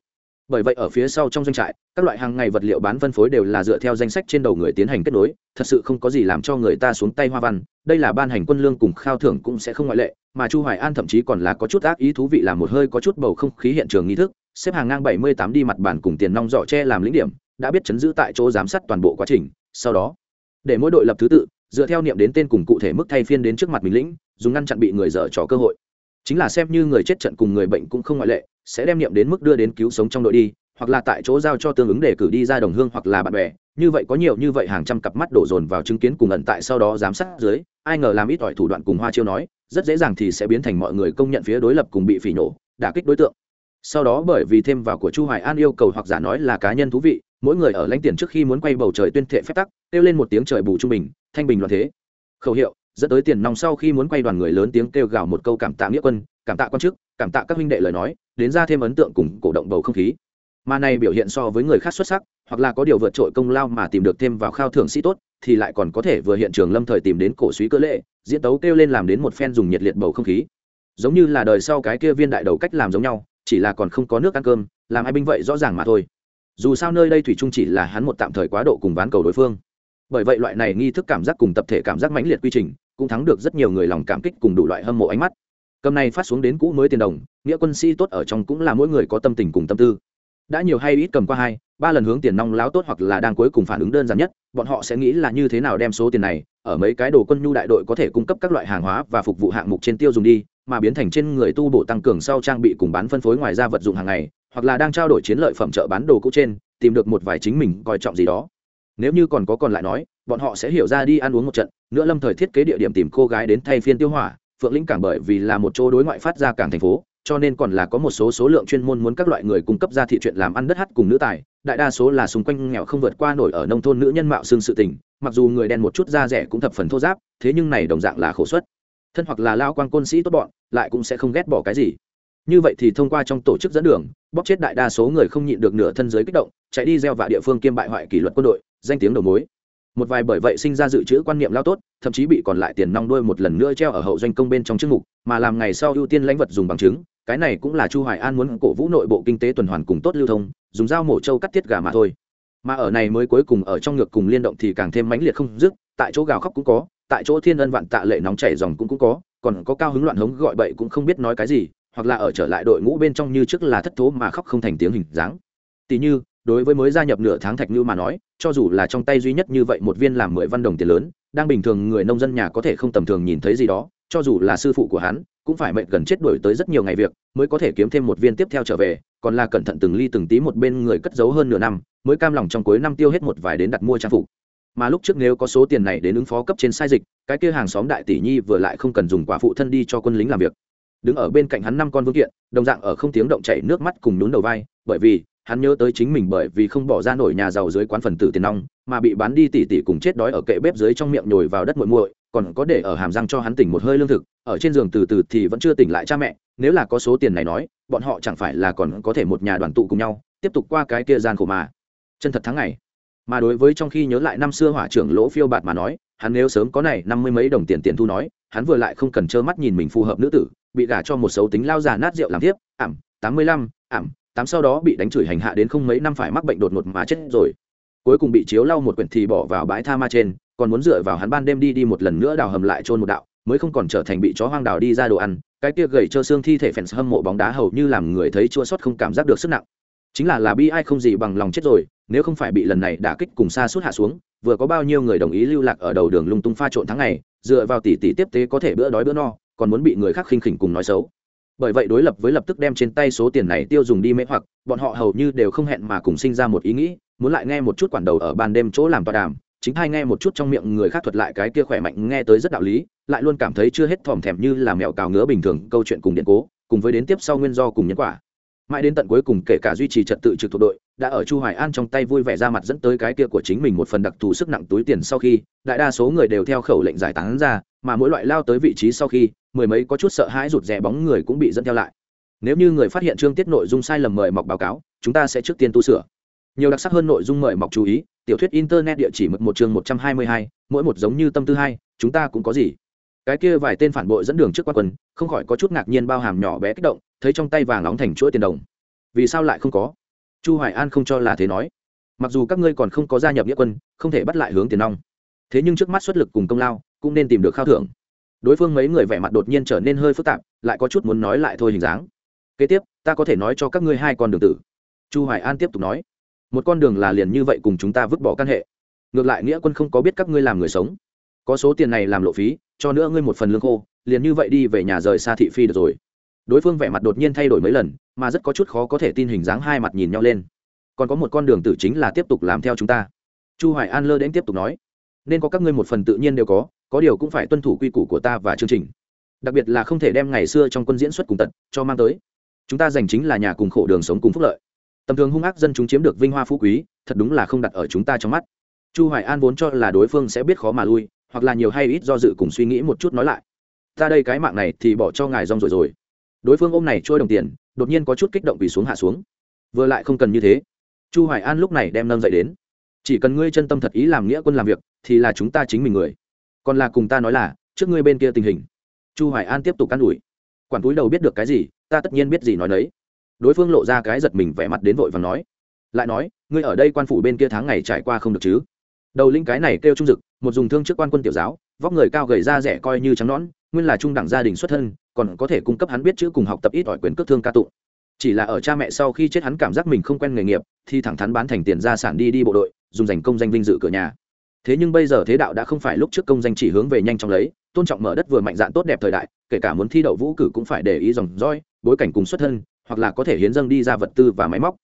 bởi vậy ở phía sau trong doanh trại, các loại hàng ngày vật liệu bán phân phối đều là dựa theo danh sách trên đầu người tiến hành kết nối, thật sự không có gì làm cho người ta xuống tay hoa văn, đây là ban hành quân lương cùng khao thưởng cũng sẽ không ngoại lệ, mà chu hoài an thậm chí còn là có chút ác ý thú vị làm một hơi có chút bầu không khí hiện trường nghi thức, xếp hàng ngang 78 đi mặt bàn cùng tiền nong dọ che làm lĩnh điểm, đã biết chấn giữ tại chỗ giám sát toàn bộ quá trình, sau đó, để mỗi đội lập thứ tự, dựa theo niệm đến tên cùng cụ thể mức thay phiên đến trước mặt mình lĩnh, dùng ngăn chặn bị người dở trò cơ hội. Chính là xem như người chết trận cùng người bệnh cũng không ngoại lệ sẽ đem niệm đến mức đưa đến cứu sống trong đội đi, hoặc là tại chỗ giao cho tương ứng để cử đi ra đồng hương hoặc là bạn bè. Như vậy có nhiều như vậy hàng trăm cặp mắt đổ dồn vào chứng kiến cùng ẩn tại sau đó giám sát dưới, ai ngờ làm ít ỏi thủ đoạn cùng hoa chiêu nói, rất dễ dàng thì sẽ biến thành mọi người công nhận phía đối lập cùng bị phỉ nổ, đả kích đối tượng. Sau đó bởi vì thêm vào của chu hoài an yêu cầu hoặc giả nói là cá nhân thú vị, mỗi người ở lãnh tiền trước khi muốn quay bầu trời tuyên thệ phép tắc, kêu lên một tiếng trời bù trung bình, thanh bình loạn thế. Khẩu hiệu dẫn tới tiền nòng sau khi muốn quay đoàn người lớn tiếng kêu gào một câu cảm tạ nghĩa quân, cảm tạ quan chức, cảm tạ các huynh đệ lời nói, đến ra thêm ấn tượng cùng cổ động bầu không khí. Mà này biểu hiện so với người khác xuất sắc, hoặc là có điều vượt trội công lao mà tìm được thêm vào khao thưởng sĩ tốt, thì lại còn có thể vừa hiện trường lâm thời tìm đến cổ suý cơ lệ, diễn tấu kêu lên làm đến một phen dùng nhiệt liệt bầu không khí. Giống như là đời sau cái kia viên đại đầu cách làm giống nhau, chỉ là còn không có nước ăn cơm, làm ai binh vậy rõ ràng mà thôi. Dù sao nơi đây thủy trung chỉ là hắn một tạm thời quá độ cùng ván cầu đối phương. Bởi vậy loại này nghi thức cảm giác cùng tập thể cảm giác mãnh liệt quy trình cũng thắng được rất nhiều người lòng cảm kích cùng đủ loại hâm mộ ánh mắt. Cầm này phát xuống đến cũ mới tiền đồng, nghĩa quân sĩ tốt ở trong cũng là mỗi người có tâm tình cùng tâm tư. Đã nhiều hay ít cầm qua hai, ba lần hướng tiền nong láo tốt hoặc là đang cuối cùng phản ứng đơn giản nhất, bọn họ sẽ nghĩ là như thế nào đem số tiền này ở mấy cái đồ quân nhu đại đội có thể cung cấp các loại hàng hóa và phục vụ hạng mục trên tiêu dùng đi, mà biến thành trên người tu bổ tăng cường sau trang bị cùng bán phân phối ngoài ra vật dụng hàng ngày, hoặc là đang trao đổi chiến lợi phẩm chợ bán đồ cũ trên, tìm được một vài chính mình coi trọng gì đó. Nếu như còn có còn lại nói bọn họ sẽ hiểu ra đi ăn uống một trận, nữa lâm thời thiết kế địa điểm tìm cô gái đến thay phiên tiêu hỏa, phượng lĩnh cảng bởi vì là một chỗ đối ngoại phát ra cảng thành phố, cho nên còn là có một số số lượng chuyên môn muốn các loại người cung cấp ra thị chuyện làm ăn đất hát cùng nữ tài, đại đa số là xung quanh nghèo không vượt qua nổi ở nông thôn nữ nhân mạo xương sự tình, mặc dù người đen một chút da rẻ cũng thập phần thô giáp, thế nhưng này đồng dạng là khổ suất thân hoặc là lao quan côn sĩ tốt bọn, lại cũng sẽ không ghét bỏ cái gì. Như vậy thì thông qua trong tổ chức dẫn đường bóc chết đại đa số người không nhịn được nửa thân giới kích động, chạy đi gieo vạ địa phương kiêm bại hoại kỷ luật quân đội, danh tiếng đầu mối một vài bởi vậy sinh ra dự trữ quan niệm lao tốt, thậm chí bị còn lại tiền nong đuôi một lần nữa treo ở hậu doanh công bên trong chức mục, mà làm ngày sau ưu tiên lãnh vật dùng bằng chứng, cái này cũng là chu hoài an muốn cổ vũ nội bộ kinh tế tuần hoàn cùng tốt lưu thông, dùng dao mổ trâu cắt tiết gà mà thôi. Mà ở này mới cuối cùng ở trong ngược cùng liên động thì càng thêm mãnh liệt không dứt, tại chỗ gào khóc cũng có, tại chỗ thiên ân vạn tạ lệ nóng chảy dòng cũng cũng có, còn có cao hứng loạn hống gọi bậy cũng không biết nói cái gì, hoặc là ở trở lại đội ngũ bên trong như trước là thất thố mà khóc không thành tiếng hình dáng. Tỷ như đối với mới gia nhập nửa tháng thạch như mà nói, cho dù là trong tay duy nhất như vậy một viên làm mười văn đồng tiền lớn, đang bình thường người nông dân nhà có thể không tầm thường nhìn thấy gì đó, cho dù là sư phụ của hắn, cũng phải mệnh gần chết đổi tới rất nhiều ngày việc, mới có thể kiếm thêm một viên tiếp theo trở về, còn là cẩn thận từng ly từng tí một bên người cất giấu hơn nửa năm, mới cam lòng trong cuối năm tiêu hết một vài đến đặt mua trang phục. Mà lúc trước nếu có số tiền này đến ứng phó cấp trên sai dịch, cái kia hàng xóm đại tỷ nhi vừa lại không cần dùng quả phụ thân đi cho quân lính làm việc. Đứng ở bên cạnh hắn năm con vương kiện, đồng dạng ở không tiếng động chảy nước mắt cùng nhún đầu vai, bởi vì hắn nhớ tới chính mình bởi vì không bỏ ra nổi nhà giàu dưới quán phần tử tiền nong, mà bị bán đi tỉ tỉ cùng chết đói ở kệ bếp dưới trong miệng nhồi vào đất muội muội, còn có để ở hàm răng cho hắn tỉnh một hơi lương thực, ở trên giường từ từ thì vẫn chưa tỉnh lại cha mẹ, nếu là có số tiền này nói, bọn họ chẳng phải là còn có thể một nhà đoàn tụ cùng nhau, tiếp tục qua cái kia gian khổ mà. Chân thật tháng ngày. Mà đối với trong khi nhớ lại năm xưa hỏa trưởng lỗ phiêu bạt mà nói, hắn nếu sớm có này năm mươi mấy đồng tiền tiền thu nói, hắn vừa lại không cần trơ mắt nhìn mình phù hợp nữ tử, bị gả cho một xấu tính lao già nát rượu làm tiếp ảm, tám mươi lăm, ảm tám sau đó bị đánh chửi hành hạ đến không mấy năm phải mắc bệnh đột ngột mà chết rồi. Cuối cùng bị chiếu lau một quyển thì bỏ vào bãi tha ma trên, còn muốn dựa vào hắn ban đêm đi đi một lần nữa đào hầm lại trôn một đạo, mới không còn trở thành bị chó hoang đào đi ra đồ ăn. Cái kia gầy trơ xương thi thể fans hâm mộ bóng đá hầu như làm người thấy chua xót không cảm giác được sức nặng. Chính là là bi ai không gì bằng lòng chết rồi, nếu không phải bị lần này đả kích cùng xa suốt hạ xuống, vừa có bao nhiêu người đồng ý lưu lạc ở đầu đường lung tung pha trộn tháng ngày, dựa vào tỷ tỷ tiếp tế có thể bữa đói bữa no, còn muốn bị người khác khinh khỉnh cùng nói xấu bởi vậy đối lập với lập tức đem trên tay số tiền này tiêu dùng đi mễ hoặc, bọn họ hầu như đều không hẹn mà cùng sinh ra một ý nghĩ, muốn lại nghe một chút quản đầu ở ban đêm chỗ làm tọa đàm, chính hai nghe một chút trong miệng người khác thuật lại cái kia khỏe mạnh nghe tới rất đạo lý, lại luôn cảm thấy chưa hết thòm thèm như là mẹo cào ngứa bình thường, câu chuyện cùng điện cố, cùng với đến tiếp sau nguyên do cùng nhân quả. Mãi đến tận cuối cùng kể cả duy trì trật tự trực thuộc đội, đã ở chu hoài an trong tay vui vẻ ra mặt dẫn tới cái kia của chính mình một phần đặc thù sức nặng túi tiền sau khi, đại đa số người đều theo khẩu lệnh giải tán ra, mà mỗi loại lao tới vị trí sau khi mười mấy có chút sợ hãi rụt rè bóng người cũng bị dẫn theo lại. Nếu như người phát hiện chương tiết nội dung sai lầm mời mọc báo cáo, chúng ta sẽ trước tiên tu sửa. Nhiều đặc sắc hơn nội dung mời mọc chú ý, tiểu thuyết internet địa chỉ mực một chương một trăm hai mươi hai, mỗi một giống như tâm tư hai, chúng ta cũng có gì. Cái kia vài tên phản bội dẫn đường trước quan quân, không khỏi có chút ngạc nhiên bao hàm nhỏ bé kích động, thấy trong tay vàng nóng thành chuỗi tiền đồng. Vì sao lại không có? Chu hoài an không cho là thế nói. Mặc dù các ngươi còn không có gia nhập nghĩa quân, không thể bắt lại hướng tiền nong. Thế nhưng trước mắt xuất lực cùng công lao, cũng nên tìm được khao thưởng đối phương mấy người vẻ mặt đột nhiên trở nên hơi phức tạp, lại có chút muốn nói lại thôi hình dáng. Kế tiếp, ta có thể nói cho các ngươi hai con đường tử. Chu hoài an tiếp tục nói, một con đường là liền như vậy cùng chúng ta vứt bỏ căn hệ. Ngược lại nghĩa quân không có biết các ngươi làm người sống. Có số tiền này làm lộ phí, cho nữa ngươi một phần lương khô, liền như vậy đi về nhà rời xa thị phi được rồi. Đối phương vẻ mặt đột nhiên thay đổi mấy lần, mà rất có chút khó có thể tin hình dáng hai mặt nhìn nhau lên. Còn có một con đường tử chính là tiếp tục làm theo chúng ta. Chu hoài an lơ đến tiếp tục nói, nên có các ngươi một phần tự nhiên đều có có điều cũng phải tuân thủ quy củ của ta và chương trình. Đặc biệt là không thể đem ngày xưa trong quân diễn xuất cùng tận cho mang tới. Chúng ta giành chính là nhà cùng khổ đường sống cùng phúc lợi. Tầm thường hung ác dân chúng chiếm được vinh hoa phú quý, thật đúng là không đặt ở chúng ta trong mắt. Chu hoài an vốn cho là đối phương sẽ biết khó mà lui, hoặc là nhiều hay ít do dự cùng suy nghĩ một chút nói lại. Ta đây cái mạng này thì bỏ cho ngài rong rồi rồi. Đối phương ôm này trôi đồng tiền, đột nhiên có chút kích động vì xuống hạ xuống. Vừa lại không cần như thế. Chu hoài an lúc này đem nâng dậy đến. Chỉ cần ngươi chân tâm thật ý làm nghĩa quân làm việc, thì là chúng ta chính mình người còn là cùng ta nói là, trước ngươi bên kia tình hình. Chu hoài an tiếp tục can ủi. Quản túi đầu biết được cái gì, ta tất nhiên biết gì nói đấy đối phương lộ ra cái giật mình vẻ mặt đến vội và nói. Lại nói, ngươi ở đây quan phủ bên kia tháng ngày trải qua không được chứ? Đầu linh cái này kêu trung dực, một dùng thương trước quan quân tiểu giáo, vóc người cao gầy da rẻ coi như trắng nõn, nguyên là trung đẳng gia đình xuất thân, còn có thể cung cấp hắn biết chữ cùng học tập ít ỏi quyền cước thương ca tụng. Chỉ là ở cha mẹ sau khi chết hắn cảm giác mình không quen nghề nghiệp, thì thẳng thắn bán thành tiền gia sản đi đi bộ đội, dùng giành công danh vinh dự cửa nhà thế nhưng bây giờ thế đạo đã không phải lúc trước công danh chỉ hướng về nhanh chóng lấy, tôn trọng mở đất vừa mạnh dạn tốt đẹp thời đại, kể cả muốn thi đậu vũ cử cũng phải để ý dòng roi bối cảnh cùng xuất thân, hoặc là có thể hiến dâng đi ra vật tư và máy móc.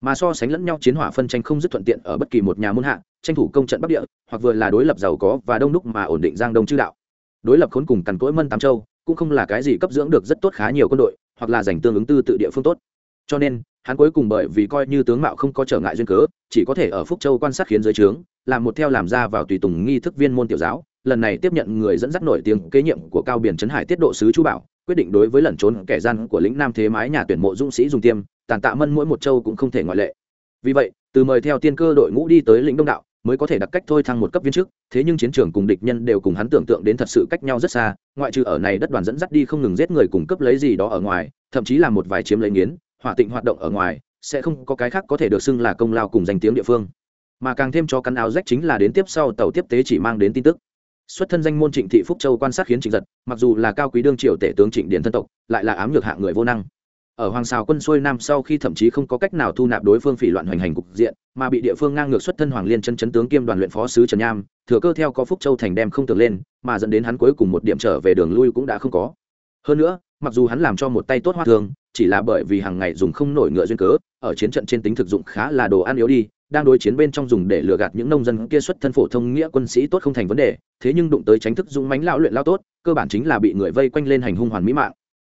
Mà so sánh lẫn nhau chiến hỏa phân tranh không dứt thuận tiện ở bất kỳ một nhà môn hạ, tranh thủ công trận bắc địa, hoặc vừa là đối lập giàu có và đông đúc mà ổn định giang đông chư đạo. Đối lập khốn cùng cằn cỗi mân tám châu, cũng không là cái gì cấp dưỡng được rất tốt khá nhiều quân đội, hoặc là giành tương ứng tư tự địa phương tốt. Cho nên, hắn cuối cùng bởi vì coi như tướng mạo không có trở ngại duyên cớ, chỉ có thể ở phúc châu quan sát khiến giới trướng làm một theo làm ra vào tùy tùng nghi thức viên môn tiểu giáo, lần này tiếp nhận người dẫn dắt nổi tiếng kế nhiệm của cao biển trấn hải tiết độ sứ chú bảo, quyết định đối với lẩn trốn kẻ gian của lĩnh nam thế mái nhà tuyển mộ dũng sĩ dùng tiêm, tàn tạ mân mỗi một châu cũng không thể ngoại lệ. Vì vậy, từ mời theo tiên cơ đội ngũ đi tới lĩnh đông đạo, mới có thể đặt cách thôi thăng một cấp viên chức, thế nhưng chiến trường cùng địch nhân đều cùng hắn tưởng tượng đến thật sự cách nhau rất xa, ngoại trừ ở này đất đoàn dẫn dắt đi không ngừng giết người cùng cấp lấy gì đó ở ngoài, thậm chí là một vài chiếm lấy nghiến, hỏa tịnh hoạt động ở ngoài, sẽ không có cái khác có thể được xưng là công lao cùng danh tiếng địa phương mà càng thêm cho cắn áo rách chính là đến tiếp sau tàu tiếp tế chỉ mang đến tin tức. Xuất thân danh môn trịnh thị phúc châu quan sát khiến trịnh giật, mặc dù là cao quý đương triều tể tướng trịnh điển thân tộc, lại là ám nhược hạng người vô năng. Ở hoàng xào quân xuôi nam sau khi thậm chí không có cách nào thu nạp đối phương phỉ loạn hoành hành cục diện, mà bị địa phương ngang ngược xuất thân hoàng liên chân chấn tướng kiêm đoàn luyện phó sứ trần nham, thừa cơ theo có phúc châu thành đem không tưởng lên, mà dẫn đến hắn cuối cùng một điểm trở về đường lui cũng đã không có. Hơn nữa, mặc dù hắn làm cho một tay tốt hoa thường, chỉ là bởi vì hàng ngày dùng không nổi ngựa duyên cớ, ở chiến trận trên tính thực dụng khá là đồ ăn yếu đi đang đối chiến bên trong dùng để lừa gạt những nông dân kia xuất thân phổ thông nghĩa quân sĩ tốt không thành vấn đề thế nhưng đụng tới tránh thức dũng mánh lão luyện lao tốt cơ bản chính là bị người vây quanh lên hành hung hoàn mỹ mạng.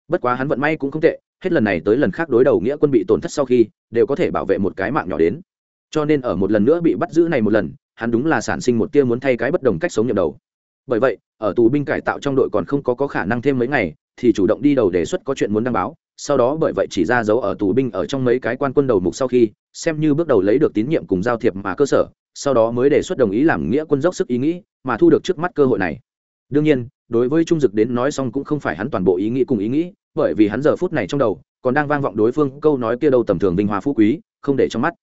Bất quá hắn vận may cũng không tệ hết lần này tới lần khác đối đầu nghĩa quân bị tổn thất sau khi đều có thể bảo vệ một cái mạng nhỏ đến. Cho nên ở một lần nữa bị bắt giữ này một lần hắn đúng là sản sinh một tia muốn thay cái bất đồng cách sống nhậm đầu. Bởi vậy ở tù binh cải tạo trong đội còn không có, có khả năng thêm mấy ngày thì chủ động đi đầu đề xuất có chuyện muốn đăng báo sau đó bởi vậy chỉ ra dấu ở tù binh ở trong mấy cái quan quân đầu mục sau khi, xem như bước đầu lấy được tín nhiệm cùng giao thiệp mà cơ sở, sau đó mới đề xuất đồng ý làm nghĩa quân dốc sức ý nghĩ, mà thu được trước mắt cơ hội này. Đương nhiên, đối với trung dực đến nói xong cũng không phải hắn toàn bộ ý nghĩ cùng ý nghĩ, bởi vì hắn giờ phút này trong đầu, còn đang vang vọng đối phương câu nói kia đâu tầm thường vinh hoa phú quý, không để trong mắt.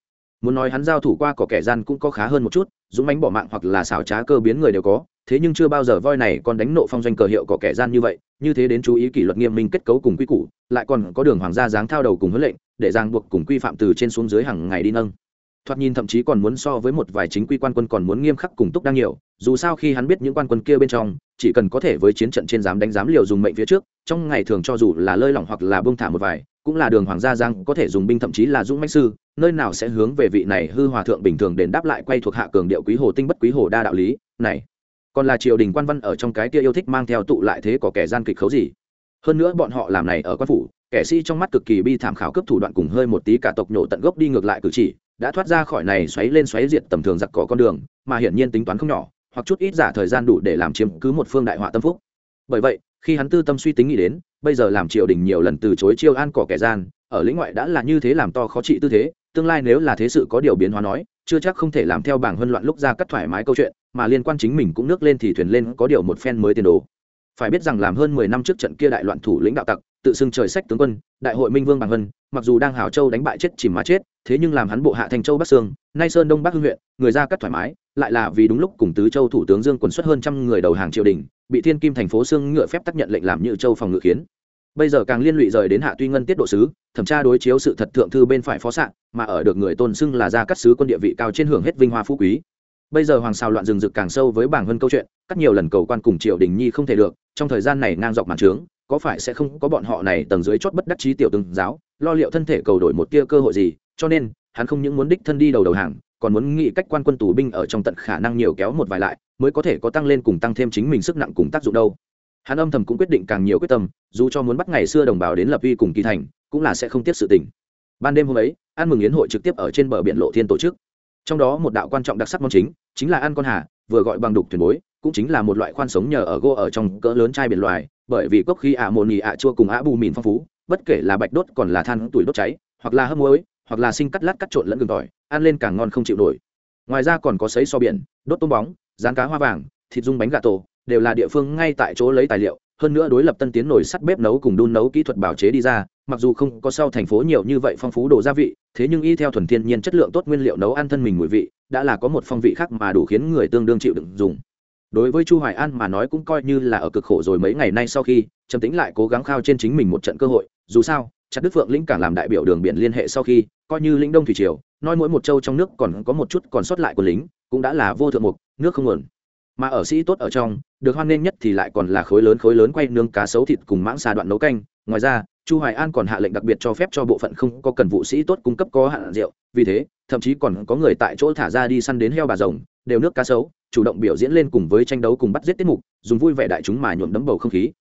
Muốn nói hắn giao thủ qua có kẻ gian cũng có khá hơn một chút, dũng mánh bỏ mạng hoặc là xảo trá cơ biến người đều có thế nhưng chưa bao giờ voi này còn đánh nộ phong doanh cờ hiệu có kẻ gian như vậy, như thế đến chú ý kỷ luật nghiêm minh kết cấu cùng quy củ, lại còn có đường hoàng gia dáng thao đầu cùng huấn lệnh, để ràng buộc cùng quy phạm từ trên xuống dưới hàng ngày đi nâng. Thoạt nhìn thậm chí còn muốn so với một vài chính quy quan quân còn muốn nghiêm khắc cùng túc đang nhiều, dù sao khi hắn biết những quan quân kia bên trong, chỉ cần có thể với chiến trận trên dám đánh giám liều dùng mệnh phía trước, trong ngày thường cho dù là lơi lỏng hoặc là bông thả một vài, cũng là đường hoàng gia giang có thể dùng binh thậm chí là dũng mãnh sư, nơi nào sẽ hướng về vị này hư hòa thượng bình thường đền đáp lại quay thuộc hạ cường điệu quý hồ tinh bất quý hồ đa đạo lý, này còn là triều đình quan văn ở trong cái kia yêu thích mang theo tụ lại thế có kẻ gian kịch khấu gì. Hơn nữa bọn họ làm này ở quan phủ, kẻ sĩ trong mắt cực kỳ bi thảm khảo cấp thủ đoạn cùng hơi một tí cả tộc nhổ tận gốc đi ngược lại cử chỉ, đã thoát ra khỏi này xoáy lên xoáy diệt tầm thường giặc cỏ con đường, mà hiển nhiên tính toán không nhỏ, hoặc chút ít giả thời gian đủ để làm chiếm cứ một phương đại họa tâm phúc. Bởi vậy, khi hắn tư tâm suy tính nghĩ đến, bây giờ làm triều đình nhiều lần từ chối chiêu an cỏ kẻ gian, ở lĩnh ngoại đã là như thế làm to khó trị tư thế, tương lai nếu là thế sự có điều biến hóa nói chưa chắc không thể làm theo bảng huân loạn lúc ra cắt thoải mái câu chuyện, mà liên quan chính mình cũng nước lên thì thuyền lên có điều một phen mới tiền đồ. Phải biết rằng làm hơn mười năm trước trận kia đại loạn thủ lĩnh đạo tặc, tự xưng trời sách tướng quân, đại hội minh vương bàng vân mặc dù đang hảo châu đánh bại chết chìm má chết, thế nhưng làm hắn bộ hạ thành châu bắc sương, nay sơn đông bắc hưng huyện, người ra cắt thoải mái, lại là vì đúng lúc cùng tứ châu thủ tướng dương quần xuất hơn trăm người đầu hàng triều đình, bị thiên kim thành phố xương ngựa phép tác nhận lệnh làm như châu phòng ngự khiến bây giờ càng liên lụy rời đến hạ tuy ngân tiết độ sứ, thẩm tra đối chiếu sự thật thượng thư bên phải phó sạn mà ở được người tôn xưng là ra cắt sứ quân địa vị cao trên hưởng hết vinh hoa phú quý. Bây giờ hoàng sao loạn rừng rực càng sâu với bảng hơn câu chuyện, cắt nhiều lần cầu quan cùng triều đình nhi không thể được, trong thời gian này ngang dọc màn trướng, có phải sẽ không có bọn họ này tầng dưới chót bất đắc trí tiểu từng giáo, lo liệu thân thể cầu đổi một tia cơ hội gì, cho nên, hắn không những muốn đích thân đi đầu đầu hàng, còn muốn nghĩ cách quan quân tù binh ở trong tận khả năng nhiều kéo một vài lại, mới có thể có tăng lên cùng tăng thêm chính mình sức nặng cùng tác dụng đâu hắn âm thầm cũng quyết định càng nhiều quyết tâm, dù cho muốn bắt ngày xưa đồng bào đến lập uy cùng kỳ thành, cũng là sẽ không tiếp sự tình. Ban đêm hôm ấy, ăn mừng yến hội trực tiếp ở trên bờ biển lộ thiên tổ chức. Trong đó một đạo quan trọng đặc sắc món chính chính là ăn con hà, vừa gọi bằng đục thuyền bối, cũng chính là một loại khoan sống nhờ ở gô ở trong cỡ lớn chai biển loài, bởi vì cốc khí ả mồn nhì ả chua cùng ả bù mìn phong phú, bất kể là bạch đốt còn là than tuổi đốt cháy, hoặc là hấp muối, hoặc là sinh cắt lát cắt trộn lẫn gừng tỏi, ăn lên càng ngon không chịu nổi. Ngoài ra còn có sấy so biển, đốt tôm bóng, rán cá hoa vàng, thịt dung bánh gà tổ đều là địa phương ngay tại chỗ lấy tài liệu, hơn nữa đối lập tân tiến nổi sắt bếp nấu cùng đun nấu kỹ thuật bảo chế đi ra, mặc dù không có sau thành phố nhiều như vậy phong phú đồ gia vị, thế nhưng y theo thuần thiên nhiên chất lượng tốt nguyên liệu nấu ăn thân mình mùi vị, đã là có một phong vị khác mà đủ khiến người tương đương chịu đựng dùng. Đối với chu hoài an mà nói cũng coi như là ở cực khổ rồi mấy ngày nay sau khi, trầm tĩnh lại cố gắng khao trên chính mình một trận cơ hội, dù sao chặt đức phượng lĩnh cảng làm đại biểu đường biển liên hệ sau khi, coi như lĩnh đông thủy triều, nói mỗi một châu trong nước còn có một chút còn sót lại của lính, cũng đã là vô thượng mục, nước không nguồn mà ở sĩ tốt ở trong, được hoan nghênh nhất thì lại còn là khối lớn khối lớn quay nướng cá sấu thịt cùng mãng xà đoạn nấu canh. Ngoài ra, chu hoài an còn hạ lệnh đặc biệt cho phép cho bộ phận không có cần vụ sĩ tốt cung cấp có hạn rượu. Vì thế, thậm chí còn có người tại chỗ thả ra đi săn đến heo bà rồng, đều nước cá sấu, chủ động biểu diễn lên cùng với tranh đấu cùng bắt giết tiết mục, dùng vui vẻ đại chúng mà nhuộm đấm bầu không khí.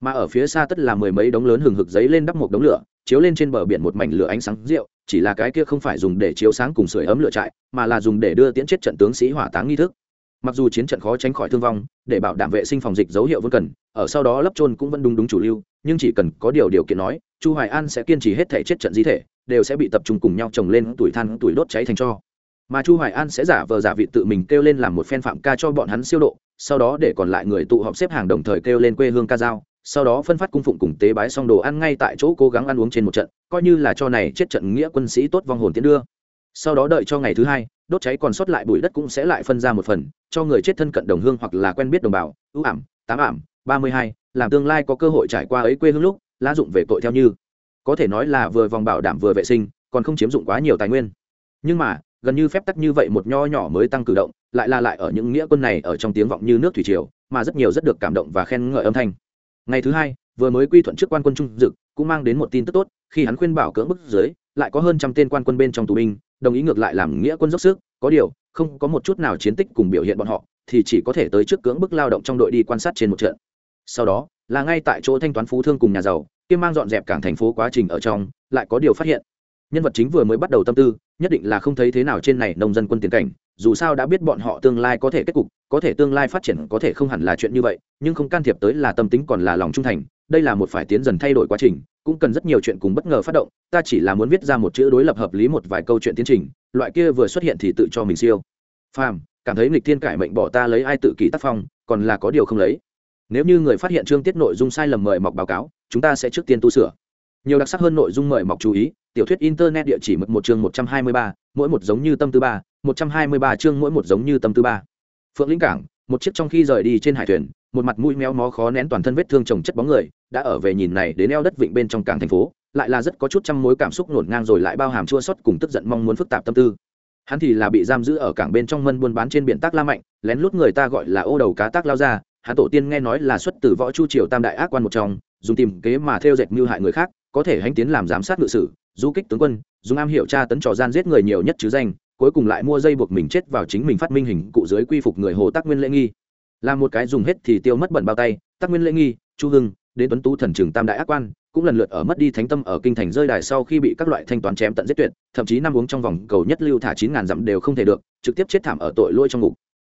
Mà ở phía xa tất là mười mấy đống lớn hừng hực giấy lên đắp một đống lửa, chiếu lên trên bờ biển một mảnh lửa ánh sáng rượu, chỉ là cái kia không phải dùng để chiếu sáng cùng sưởi ấm lửa trại, mà là dùng để đưa tiễn chết trận tướng sĩ hỏa táng nghi thức mặc dù chiến trận khó tránh khỏi thương vong, để bảo đảm vệ sinh phòng dịch dấu hiệu vẫn cần, ở sau đó lấp trôn cũng vẫn đúng đúng chủ lưu, nhưng chỉ cần có điều điều kiện nói, chu hoài an sẽ kiên trì hết thể chết trận di thể, đều sẽ bị tập trung cùng nhau trồng lên tuổi than, tuổi đốt cháy thành cho. Mà chu hoài an sẽ giả vờ giả vị tự mình kêu lên làm một phen phạm ca cho bọn hắn siêu độ, sau đó để còn lại người tụ họp xếp hàng đồng thời kêu lên quê hương ca dao, sau đó phân phát cung phụng cùng tế bái xong đồ ăn ngay tại chỗ cố gắng ăn uống trên một trận, coi như là cho này chết trận nghĩa quân sĩ tốt vong hồn tiến đưa. Sau đó đợi cho ngày thứ hai đốt cháy còn sót lại bụi đất cũng sẽ lại phân ra một phần, cho người chết thân cận đồng hương hoặc là quen biết đồng bào. Ưu ảm, tám ảm, ba mươi hai, làm tương lai có cơ hội trải qua ấy quê hương lúc, lá dụng về tội theo như. Có thể nói là vừa vòng bảo đảm vừa vệ sinh, còn không chiếm dụng quá nhiều tài nguyên. Nhưng mà, gần như phép tắc như vậy một nho nhỏ mới tăng cử động, lại là lại ở những nghĩa quân này ở trong tiếng vọng như nước thủy triều, mà rất nhiều rất được cảm động và khen ngợi âm thanh. Ngày thứ hai, vừa mới quy thuận trước quan quân trung dực, cũng mang đến một tin tức tốt, khi hắn khuyên bảo cưỡng bức dưới, lại có hơn trăm tên quan quân bên trong tù binh đồng ý ngược lại làm nghĩa quân dốc sức, có điều, không có một chút nào chiến tích cùng biểu hiện bọn họ, thì chỉ có thể tới trước cưỡng bức lao động trong đội đi quan sát trên một trận. Sau đó, là ngay tại chỗ thanh toán phú thương cùng nhà giàu kiêm mang dọn dẹp cảng thành phố quá trình ở trong, lại có điều phát hiện. Nhân vật chính vừa mới bắt đầu tâm tư, nhất định là không thấy thế nào trên này nông dân quân tiền cảnh, dù sao đã biết bọn họ tương lai có thể kết cục, có thể tương lai phát triển có thể không hẳn là chuyện như vậy, nhưng không can thiệp tới là tâm tính còn là lòng trung thành, đây là một phải tiến dần thay đổi quá trình cũng cần rất nhiều chuyện cùng bất ngờ phát động, ta chỉ là muốn viết ra một chữ đối lập hợp lý một vài câu chuyện tiến trình, loại kia vừa xuất hiện thì tự cho mình siêu. Phàm, cảm thấy nghịch thiên cải mệnh bỏ ta lấy ai tự kỷ tác phong, còn là có điều không lấy. Nếu như người phát hiện chương tiết nội dung sai lầm mời mọc báo cáo, chúng ta sẽ trước tiên tu sửa. Nhiều đặc sắc hơn nội dung mời mọc chú ý, tiểu thuyết internet địa chỉ mực một chương một trăm hai mươi ba, mỗi một giống như tâm tư ba, một trăm hai mươi ba chương mỗi một giống như tâm tư ba. Phượng lĩnh cảng, một chiếc trong khi rời đi trên hải thuyền một mặt mũi méo mó khó nén toàn thân vết thương trồng chất bóng người, đã ở về nhìn này đến eo đất vịnh bên trong cảng thành phố, lại là rất có chút trăm mối cảm xúc nổn ngang rồi lại bao hàm chua xót cùng tức giận mong muốn phức tạp tâm tư. Hắn thì là bị giam giữ ở cảng bên trong mân buôn bán trên biển tác la mạnh, lén lút người ta gọi là ô đầu cá tác lao ra hắn tổ tiên nghe nói là xuất từ võ chu triều tam đại ác quan một trong, dùng tìm kế mà theo dệt mưu hại người khác, có thể hành tiến làm giám sát ngự sử, du kích tướng quân, dùng am hiểu tra tấn trò gian giết người nhiều nhất chứ danh, cuối cùng lại mua dây buộc mình chết vào chính mình phát minh hình cụ dưới quy phục người hồ tác nguyên lễ nghi là một cái dùng hết thì tiêu mất bẩn bao tay tác nguyên lễ nghi, chu hưng, đến tuấn tú thần trường tam đại ác quan, cũng lần lượt ở mất đi thánh tâm ở kinh thành rơi đài sau khi bị các loại thanh toán chém tận giết tuyệt, thậm chí năm uống trong vòng cầu nhất lưu thả chín ngàn dặm đều không thể được, trực tiếp chết thảm ở tội lôi trong ngục.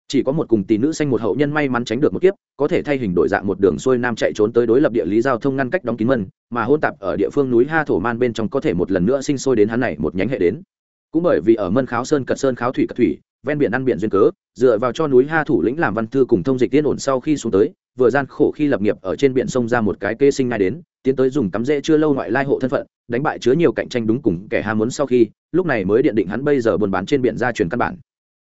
Chỉ có một cùng tỷ nữ xanh một hậu nhân may mắn tránh được một kiếp, có thể thay hình đổi dạng một đường xuôi nam chạy trốn tới đối lập địa lý giao thông ngăn cách đóng kín mân, mà hôn tạp ở địa phương núi ha thổ man bên trong có thể một lần nữa sinh sôi đến hắn này một nhánh hệ đến cũng bởi vì ở mân kháo sơn cật sơn kháo thủy cật thủy, ven biển ăn biển duyên cớ, dựa vào cho núi ha thủ lĩnh làm văn thư cùng thông dịch tiên ổn sau khi xuống tới, vừa gian khổ khi lập nghiệp ở trên biển sông ra một cái kê sinh ngay đến, tiến tới dùng tắm rễ chưa lâu ngoại lai hộ thân phận, đánh bại chứa nhiều cạnh tranh đúng cùng kẻ ham muốn sau khi, lúc này mới điện định hắn bây giờ buôn bán trên biển ra truyền căn bản.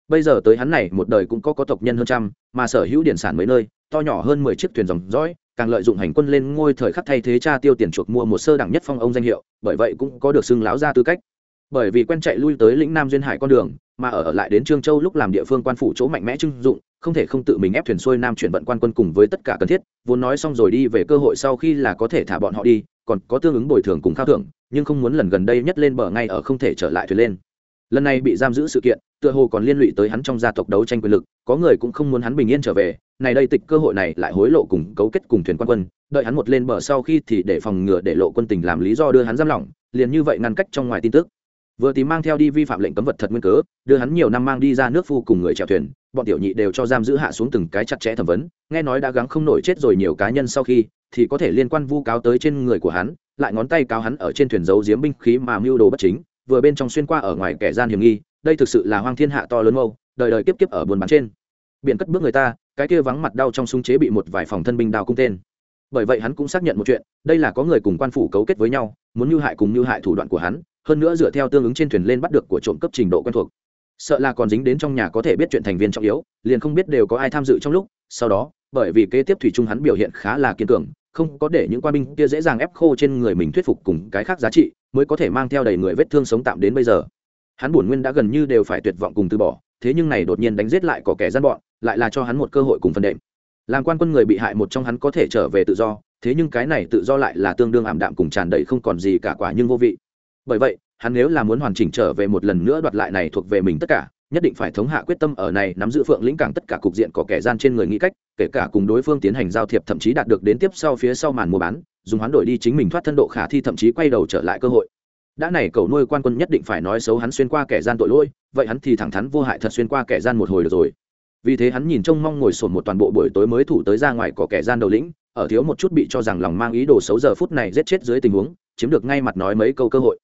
Bây giờ tới hắn này, một đời cũng có có tộc nhân hơn trăm, mà sở hữu điển sản mấy nơi, to nhỏ hơn mười chiếc thuyền dòng dõi, càng lợi dụng hành quân lên ngôi thời khắc thay thế cha tiêu tiền chuộc mua một sơ đẳng nhất phong ông danh hiệu, bởi vậy cũng có được xưng lão ra tư cách bởi vì quen chạy lui tới lĩnh nam duyên hải con đường, mà ở lại đến trương châu lúc làm địa phương quan phủ chỗ mạnh mẽ trưng dụng, không thể không tự mình ép thuyền xuôi nam chuyển vận quan quân cùng với tất cả cần thiết, vốn nói xong rồi đi về cơ hội sau khi là có thể thả bọn họ đi, còn có tương ứng bồi thường cùng khao thưởng, nhưng không muốn lần gần đây nhất lên bờ ngay ở không thể trở lại thuyền lên. Lần này bị giam giữ sự kiện, tựa hồ còn liên lụy tới hắn trong gia tộc đấu tranh quyền lực, có người cũng không muốn hắn bình yên trở về, này đây tịch cơ hội này lại hối lộ cùng cấu kết cùng thuyền quan quân, đợi hắn một lên bờ sau khi thì để phòng ngừa để lộ quân tình làm lý do đưa hắn giam lỏng, liền như vậy ngăn cách trong ngoài tin tức vừa tìm mang theo đi vi phạm lệnh cấm vật thật nguyên cớ, đưa hắn nhiều năm mang đi ra nước phu cùng người chèo thuyền, bọn tiểu nhị đều cho giam giữ hạ xuống từng cái chặt chẽ thẩm vấn, nghe nói đã gắng không nổi chết rồi nhiều cá nhân sau khi, thì có thể liên quan vu cáo tới trên người của hắn, lại ngón tay cáo hắn ở trên thuyền giấu giếm binh khí mà mưu đồ bất chính, vừa bên trong xuyên qua ở ngoài kẻ gian hiểm nghi, đây thực sự là hoang thiên hạ to lớn mâu, đời đời kiếp kiếp ở buồn bán trên. Biển cất bước người ta, cái kia vắng mặt đau trong súng chế bị một vài phòng thân binh đào cung tên. Bởi vậy hắn cũng xác nhận một chuyện, đây là có người cùng quan phủ cấu kết với nhau, muốn mưu hại cùng mưu hại thủ đoạn của hắn hơn nữa dựa theo tương ứng trên thuyền lên bắt được của trộm cấp trình độ quen thuộc. Sợ là còn dính đến trong nhà có thể biết chuyện thành viên trọng yếu, liền không biết đều có ai tham dự trong lúc. Sau đó, bởi vì kế tiếp thủy trung hắn biểu hiện khá là kiên cường, không có để những quan binh kia dễ dàng ép khô trên người mình thuyết phục cùng cái khác giá trị, mới có thể mang theo đầy người vết thương sống tạm đến bây giờ. Hắn bổn nguyên đã gần như đều phải tuyệt vọng cùng từ bỏ, thế nhưng này đột nhiên đánh giết lại có kẻ gian bọn, lại là cho hắn một cơ hội cùng phân đệm. Làm quan quân người bị hại một trong hắn có thể trở về tự do, thế nhưng cái này tự do lại là tương đương ảm đạm cùng tràn đầy không còn gì cả quả nhưng vô vị bởi vậy, hắn nếu là muốn hoàn chỉnh trở về một lần nữa đoạt lại này thuộc về mình tất cả, nhất định phải thống hạ quyết tâm ở này nắm giữ phượng lĩnh cảng tất cả cục diện có kẻ gian trên người nghĩ cách, kể cả cùng đối phương tiến hành giao thiệp thậm chí đạt được đến tiếp sau phía sau màn mua bán, dùng hoán đổi đi chính mình thoát thân độ khả thi thậm chí quay đầu trở lại cơ hội. Đã này cầu nuôi quan quân nhất định phải nói xấu hắn xuyên qua kẻ gian tội lỗi, vậy hắn thì thẳng thắn vô hại thật xuyên qua kẻ gian một hồi được rồi. Vì thế hắn nhìn trông mong ngồi sồn một toàn bộ buổi tối mới thủ tới ra ngoài có kẻ gian đầu lĩnh, ở thiếu một chút bị cho rằng lòng mang ý đồ xấu giờ phút này giết chết dưới tình huống, chiếm được ngay mặt nói mấy câu cơ hội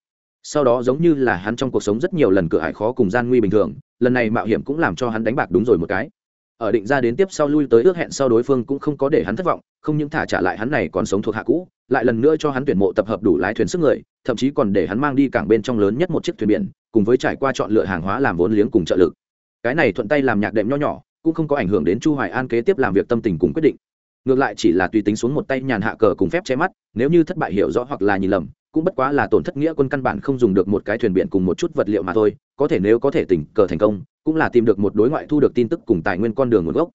sau đó giống như là hắn trong cuộc sống rất nhiều lần cửa hải khó cùng gian nguy bình thường, lần này mạo hiểm cũng làm cho hắn đánh bạc đúng rồi một cái. Ở định ra đến tiếp sau lui tới ước hẹn sau đối phương cũng không có để hắn thất vọng, không những thả trả lại hắn này còn sống thuộc hạ cũ, lại lần nữa cho hắn tuyển mộ tập hợp đủ lái thuyền sức người, thậm chí còn để hắn mang đi cảng bên trong lớn nhất một chiếc thuyền biển, cùng với trải qua chọn lựa hàng hóa làm vốn liếng cùng trợ lực. Cái này thuận tay làm nhạc đệm nho nhỏ, cũng không có ảnh hưởng đến chu hoài an kế tiếp làm việc tâm tình cùng quyết định. Ngược lại chỉ là tùy tính xuống một tay nhàn hạ cờ cùng phép che mắt, nếu như thất bại hiểu rõ hoặc là nhìn lầm cũng bất quá là tổn thất nghĩa quân căn bản không dùng được một cái thuyền biển cùng một chút vật liệu mà thôi, có thể nếu có thể tỉnh cờ thành công, cũng là tìm được một đối ngoại thu được tin tức cùng tài nguyên con đường nguồn gốc.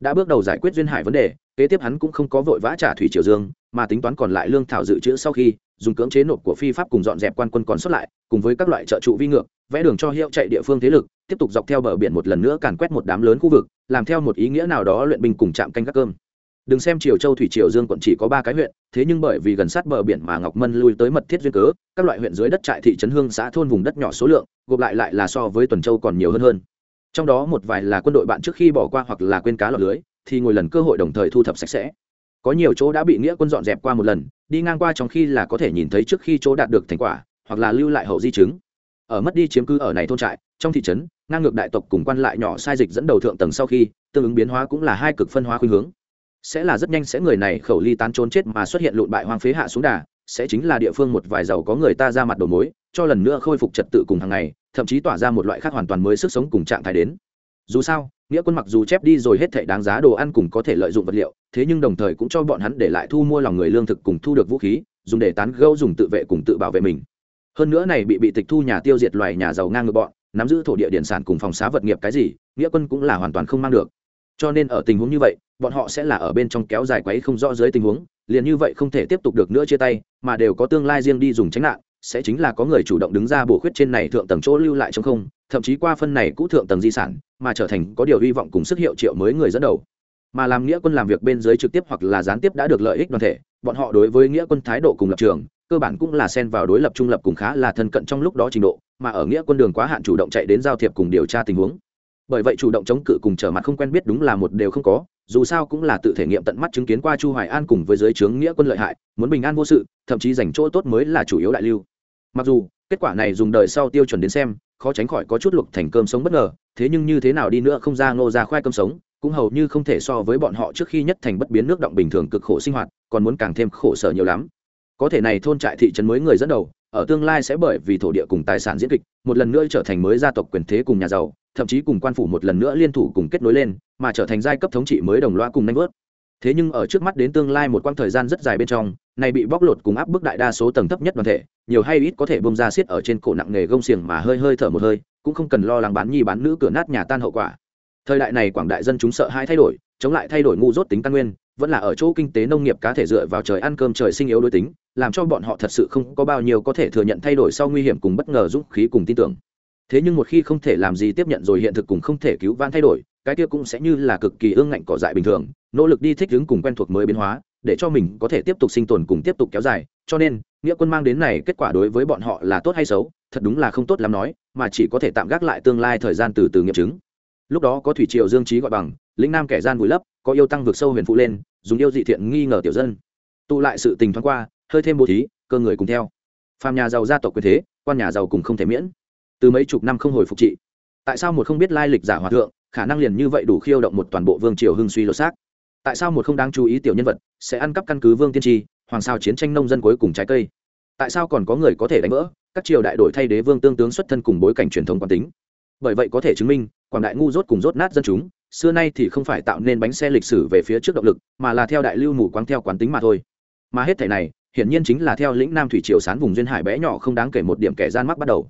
Đã bước đầu giải quyết duyên hải vấn đề, kế tiếp hắn cũng không có vội vã trả thủy triều dương, mà tính toán còn lại lương thảo dự trữ sau khi, dùng cưỡng chế nộp của phi pháp cùng dọn dẹp quan quân còn xuất lại, cùng với các loại trợ trụ vi ngược, vẽ đường cho hiệu chạy địa phương thế lực, tiếp tục dọc theo bờ biển một lần nữa càn quét một đám lớn khu vực, làm theo một ý nghĩa nào đó luyện binh cùng chạm canh các cơm đừng xem triều châu, thủy triều dương quận chỉ có ba cái huyện, thế nhưng bởi vì gần sát bờ biển mà ngọc mân lui tới mật thiết duyên cớ, các loại huyện dưới đất trại thị trấn hương xã thôn vùng đất nhỏ số lượng, gộp lại lại là so với tuần châu còn nhiều hơn hơn. Trong đó một vài là quân đội bạn trước khi bỏ qua hoặc là quên cá lọt lưới, thì ngồi lần cơ hội đồng thời thu thập sạch sẽ. Có nhiều chỗ đã bị nghĩa quân dọn dẹp qua một lần, đi ngang qua trong khi là có thể nhìn thấy trước khi chỗ đạt được thành quả, hoặc là lưu lại hậu di chứng. Ở mất đi chiếm cư ở này thôn trại, trong thị trấn, ngang ngược đại tộc cùng quan lại nhỏ sai dịch dẫn đầu thượng tầng sau khi, tương ứng biến hóa cũng là hai cực phân hóa khuynh hướng sẽ là rất nhanh sẽ người này khẩu ly tán trốn chết mà xuất hiện lụn bại hoang phế hạ xuống đà, sẽ chính là địa phương một vài giàu có người ta ra mặt đầu mối, cho lần nữa khôi phục trật tự cùng hàng ngày, thậm chí tỏa ra một loại khác hoàn toàn mới sức sống cùng trạng thái đến. Dù sao, nghĩa quân mặc dù chép đi rồi hết thể đáng giá đồ ăn cùng có thể lợi dụng vật liệu, thế nhưng đồng thời cũng cho bọn hắn để lại thu mua lòng người lương thực cùng thu được vũ khí, dùng để tán gâu dùng tự vệ cùng tự bảo vệ mình. Hơn nữa này bị bị tịch thu nhà tiêu diệt loài nhà giàu ngang ngược bọn, nắm giữ thổ địa điện sản cùng phòng xá vật nghiệp cái gì, nghĩa quân cũng là hoàn toàn không mang được. Cho nên ở tình huống như vậy bọn họ sẽ là ở bên trong kéo dài quấy không rõ dưới tình huống, liền như vậy không thể tiếp tục được nữa chia tay, mà đều có tương lai riêng đi dùng tránh nạn, sẽ chính là có người chủ động đứng ra bổ khuyết trên này thượng tầng chỗ lưu lại trong không, thậm chí qua phân này cũ thượng tầng di sản, mà trở thành có điều hy vọng cùng sức hiệu triệu mới người dẫn đầu. Mà làm nghĩa quân làm việc bên dưới trực tiếp hoặc là gián tiếp đã được lợi ích đoàn thể, bọn họ đối với nghĩa quân thái độ cùng lập trường, cơ bản cũng là xen vào đối lập trung lập cùng khá là thân cận trong lúc đó trình độ, mà ở nghĩa quân đường quá hạn chủ động chạy đến giao thiệp cùng điều tra tình huống bởi vậy chủ động chống cự cùng trở mặt không quen biết đúng là một đều không có, dù sao cũng là tự thể nghiệm tận mắt chứng kiến qua chu hoài an cùng với giới trướng nghĩa quân lợi hại, muốn bình an vô sự, thậm chí giành chỗ tốt mới là chủ yếu đại lưu. Mặc dù, kết quả này dùng đời sau tiêu chuẩn đến xem, khó tránh khỏi có chút luộc thành cơm sống bất ngờ, thế nhưng như thế nào đi nữa không ra ngô ra khoai cơm sống, cũng hầu như không thể so với bọn họ trước khi nhất thành bất biến nước động bình thường cực khổ sinh hoạt, còn muốn càng thêm khổ sở nhiều lắm. Có thể này thôn trại thị trấn mới người dẫn đầu ở tương lai sẽ bởi vì thổ địa cùng tài sản diễn kịch, một lần nữa trở thành mới gia tộc quyền thế cùng nhà giàu, thậm chí cùng quan phủ một lần nữa liên thủ cùng kết nối lên, mà trở thành giai cấp thống trị mới đồng loa cùng nanh vớt. Thế nhưng ở trước mắt đến tương lai một quãng thời gian rất dài bên trong, này bị bóc lột cùng áp bức đại đa số tầng thấp nhất đoàn thể, nhiều hay ít có thể bông ra xiết ở trên cổ nặng nghề gông xiềng mà hơi hơi thở một hơi, cũng không cần lo lắng bán nhi bán nữ cửa nát nhà tan hậu quả. Thời đại này quảng đại dân chúng sợ hai thay đổi, chống lại thay đổi ngu dốt tính căn nguyên vẫn là ở chỗ kinh tế nông nghiệp cá thể dựa vào trời ăn cơm trời sinh yếu đối tính, làm cho bọn họ thật sự không có bao nhiêu có thể thừa nhận thay đổi sau nguy hiểm cùng bất ngờ dũng khí cùng tin tưởng. Thế nhưng một khi không thể làm gì tiếp nhận rồi hiện thực cùng không thể cứu vãn thay đổi, cái kia cũng sẽ như là cực kỳ ương ngạnh cỏ dại bình thường, nỗ lực đi thích ứng cùng quen thuộc mới biến hóa, để cho mình có thể tiếp tục sinh tồn cùng tiếp tục kéo dài. Cho nên, nghĩa quân mang đến này kết quả đối với bọn họ là tốt hay xấu, thật đúng là không tốt lắm nói, mà chỉ có thể tạm gác lại tương lai thời gian từ từ nghiệm chứng. Lúc đó có thủy triều dương trí gọi bằng lĩnh nam kẻ gian vùi lấp, có yêu tăng vượt sâu huyền phụ lên, dùng yêu dị thiện nghi ngờ tiểu dân. Tụ lại sự tình thoáng qua, hơi thêm bố thí, cơ người cùng theo. Phàm nhà giàu gia tộc quyền thế, quan nhà giàu cùng không thể miễn. Từ mấy chục năm không hồi phục trị. Tại sao một không biết lai lịch giả hòa thượng, khả năng liền như vậy đủ khiêu động một toàn bộ vương triều hưng suy lột xác? Tại sao một không đáng chú ý tiểu nhân vật sẽ ăn cắp căn cứ vương tiên tri, hoàng sao chiến tranh nông dân cuối cùng trái cây? Tại sao còn có người có thể đánh vỡ, các triều đại đổi thay đế vương tương tướng xuất thân cùng bối cảnh truyền thống quán tính? Bởi vậy có thể chứng minh quảng đại ngu rốt cùng rốt nát dân chúng xưa nay thì không phải tạo nên bánh xe lịch sử về phía trước động lực mà là theo đại lưu mù quáng theo quán tính mà thôi. Mà hết thể này hiển nhiên chính là theo lĩnh nam thủy triều sán vùng duyên hải bé nhỏ không đáng kể một điểm kẻ gian mắc bắt đầu.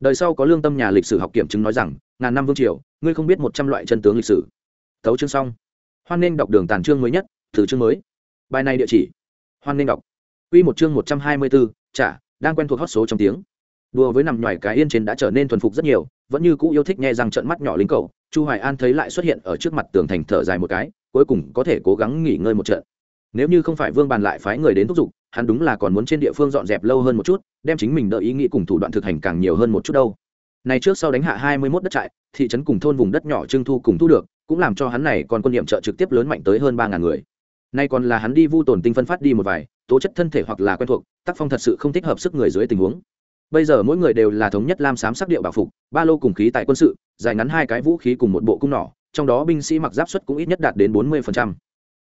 Đời sau có lương tâm nhà lịch sử học kiểm chứng nói rằng ngàn năm vương triều ngươi không biết một trăm loại chân tướng lịch sử. Tấu chương xong. Hoan nên đọc đường tàn chương mới nhất từ chương mới. Bài này địa chỉ. Hoan nên đọc. Quy một chương một trăm hai mươi bốn, trả, đang quen thuộc hót số trong tiếng. Đùa với nằm nhòi cái yên trên đã trở nên thuần phục rất nhiều, vẫn như cũ yêu thích nghe răng trận mắt nhỏ lính cầu, Chu Hoài An thấy lại xuất hiện ở trước mặt tường thành thở dài một cái, cuối cùng có thể cố gắng nghỉ ngơi một trận. Nếu như không phải Vương Bàn lại phái người đến thúc giục, hắn đúng là còn muốn trên địa phương dọn dẹp lâu hơn một chút, đem chính mình đợi ý nghĩ cùng thủ đoạn thực hành càng nhiều hơn một chút đâu. Này trước sau đánh hạ 21 đất trại, thị trấn cùng thôn vùng đất nhỏ trưng thu cùng thu được, cũng làm cho hắn này còn quân niệm trợ trực tiếp lớn mạnh tới hơn 3000 người. Nay còn là hắn đi vu tồn tinh phân phát đi một vài, tố chất thân thể hoặc là quen thuộc, tác phong thật sự không thích hợp sức người dưới tình huống bây giờ mỗi người đều là thống nhất lam xám sắc điệu bảo phục, ba lô cùng khí tại quân sự, dài ngắn hai cái vũ khí cùng một bộ cung nỏ, trong đó binh sĩ mặc giáp suất cũng ít nhất đạt đến bốn mươi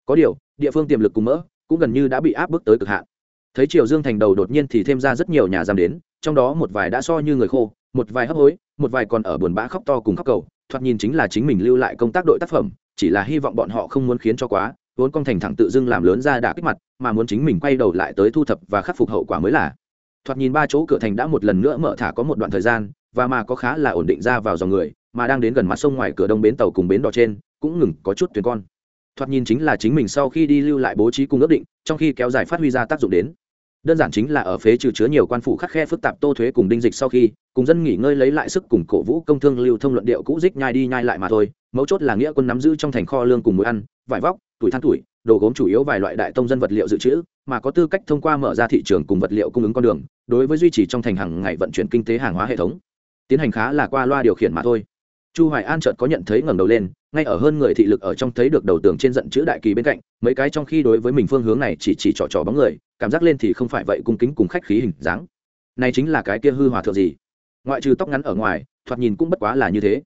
có điều, địa phương tiềm lực cùng mỡ cũng gần như đã bị áp bức tới cực hạn. Thấy triều dương thành đầu đột nhiên thì thêm ra rất nhiều nhà giam đến, trong đó một vài đã so như người khô, một vài hấp hối, một vài còn ở buồn bã khóc to cùng khóc cầu, thoạt nhìn chính là chính mình lưu lại công tác đội tác phẩm, chỉ là hy vọng bọn họ không muốn khiến cho quá, vốn con thành thẳng tự dưng làm lớn ra đả kích mặt, mà muốn chính mình quay đầu lại tới thu thập và khắc phục hậu quả mới là thoạt nhìn ba chỗ cửa thành đã một lần nữa mở thả có một đoạn thời gian, và mà có khá là ổn định ra vào dòng người, mà đang đến gần mặt sông ngoài cửa đông bến tàu cùng bến đò trên, cũng ngừng có chút tuyến con. Thoạt nhìn chính là chính mình sau khi đi lưu lại bố trí cùng ước định, trong khi kéo dài phát huy ra tác dụng đến. Đơn giản chính là ở phế trừ chứa nhiều quan phủ khắc khe phức tạp tô thuế cùng đinh dịch sau khi, cùng dân nghỉ ngơi lấy lại sức cùng cổ vũ công thương lưu thông luận điệu cũ dích nhai đi nhai lại mà thôi. Mấu chốt là nghĩa quân nắm giữ trong thành kho lương cùng mũi ăn, vải vóc, tuổi than tuổi đồ gốm chủ yếu vài loại đại tông dân vật liệu dự trữ, mà có tư cách thông qua mở ra thị trường cùng vật liệu cung ứng con đường, đối với duy trì trong thành hàng ngày vận chuyển kinh tế hàng hóa hệ thống, tiến hành khá là qua loa điều khiển mà thôi. Chu hoài an chợt có nhận thấy ngẩng đầu lên, ngay ở hơn người thị lực ở trong thấy được đầu tường trên giận chữ đại kỳ bên cạnh, mấy cái trong khi đối với mình phương hướng này chỉ chỉ trò trò bóng người, cảm giác lên thì không phải vậy cung kính cùng khách khí hình dáng. Này chính là cái kia hư hòa thượng gì? Ngoại trừ tóc ngắn ở ngoài, thoạt nhìn cũng bất quá là như thế.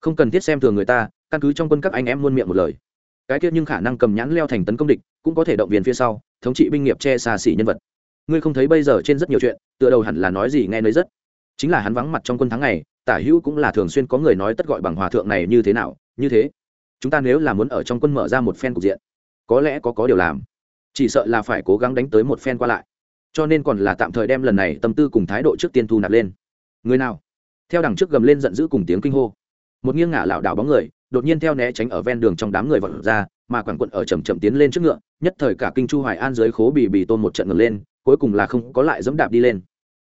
Không cần thiết xem thường người ta, căn cứ trong quân các anh em muôn miệng một lời cái kia nhưng khả năng cầm nhãn leo thành tấn công địch cũng có thể động viên phía sau, thống trị binh nghiệp che xa xỉ nhân vật. Ngươi không thấy bây giờ trên rất nhiều chuyện, tựa đầu hẳn là nói gì nghe nấy rất. Chính là hắn vắng mặt trong quân tháng này tả hữu cũng là thường xuyên có người nói tất gọi bằng hòa thượng này như thế nào, như thế. Chúng ta nếu là muốn ở trong quân mở ra một phen cục diện, có lẽ có có điều làm. Chỉ sợ là phải cố gắng đánh tới một phen qua lại. Cho nên còn là tạm thời đem lần này tâm tư cùng thái độ trước tiên thu nạp lên. Người nào? Theo đằng trước gầm lên giận dữ cùng tiếng kinh hô. Một nghiêng ngả lảo đảo bóng người đột nhiên theo né tránh ở ven đường trong đám người vọt ra, mà quảng quận ở chầm chậm tiến lên trước ngựa, nhất thời cả kinh chu hoài an dưới khố bì bì tôn một trận ngược lên, cuối cùng là không có lại dẫm đạp đi lên.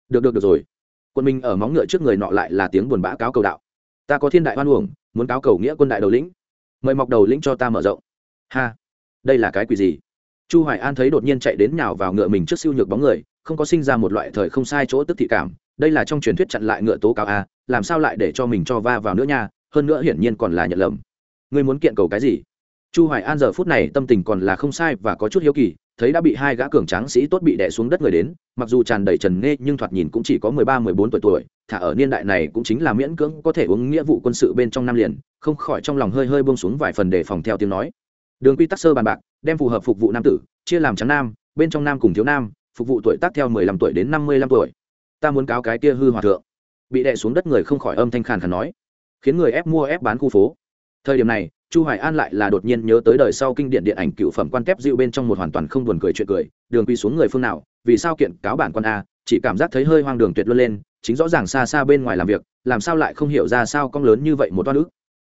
Được được được rồi. Quân minh ở móng ngựa trước người nọ lại là tiếng buồn bã cáo cầu đạo. Ta có thiên đại hoan uổng, muốn cáo cầu nghĩa quân đại đầu lĩnh. Mời mọc đầu lĩnh cho ta mở rộng. Ha. Đây là cái quỷ gì? Chu hoài an thấy đột nhiên chạy đến nhào vào ngựa mình trước siêu nhược bóng người, không có sinh ra một loại thời không sai chỗ tức thị cảm. Đây là trong truyền thuyết chặn lại ngựa tố cáo a làm sao lại để cho mình cho va vào nữa nha? Hơn nữa hiển nhiên còn là nhận lầm. Ngươi muốn kiện cầu cái gì? Chu hoài an giờ phút này tâm tình còn là không sai và có chút hiếu kỳ, thấy đã bị hai gã cường tráng sĩ tốt bị đè xuống đất người đến, mặc dù tràn đầy trần nghe nhưng thoạt nhìn cũng chỉ có mười ba, mười bốn tuổi tuổi, thả ở niên đại này cũng chính là miễn cưỡng có thể uống nghĩa vụ quân sự bên trong năm liền, không khỏi trong lòng hơi hơi buông xuống vài phần để phòng theo tiếng nói. Đường quy tắc sơ bàn bạc, đem phù hợp phục vụ nam tử, chia làm trắng nam, bên trong nam cùng thiếu nam, phục vụ tuổi tác theo mười lăm tuổi đến năm mươi lăm tuổi. Ta muốn cáo cái kia hư hòa thượng. Bị đè xuống đất người không khỏi âm thanh khàn khàn nói khiến người ép mua ép bán khu phố. Thời điểm này, chu hoài an lại là đột nhiên nhớ tới đời sau kinh điển điện ảnh cựu phẩm quan kép dịu bên trong một hoàn toàn không buồn cười chuyện cười, đường quy xuống người phương nào, vì sao kiện cáo bản quan a, chỉ cảm giác thấy hơi hoang đường tuyệt luôn lên, chính rõ ràng xa xa bên ngoài làm việc, làm sao lại không hiểu ra sao con lớn như vậy một toa nữ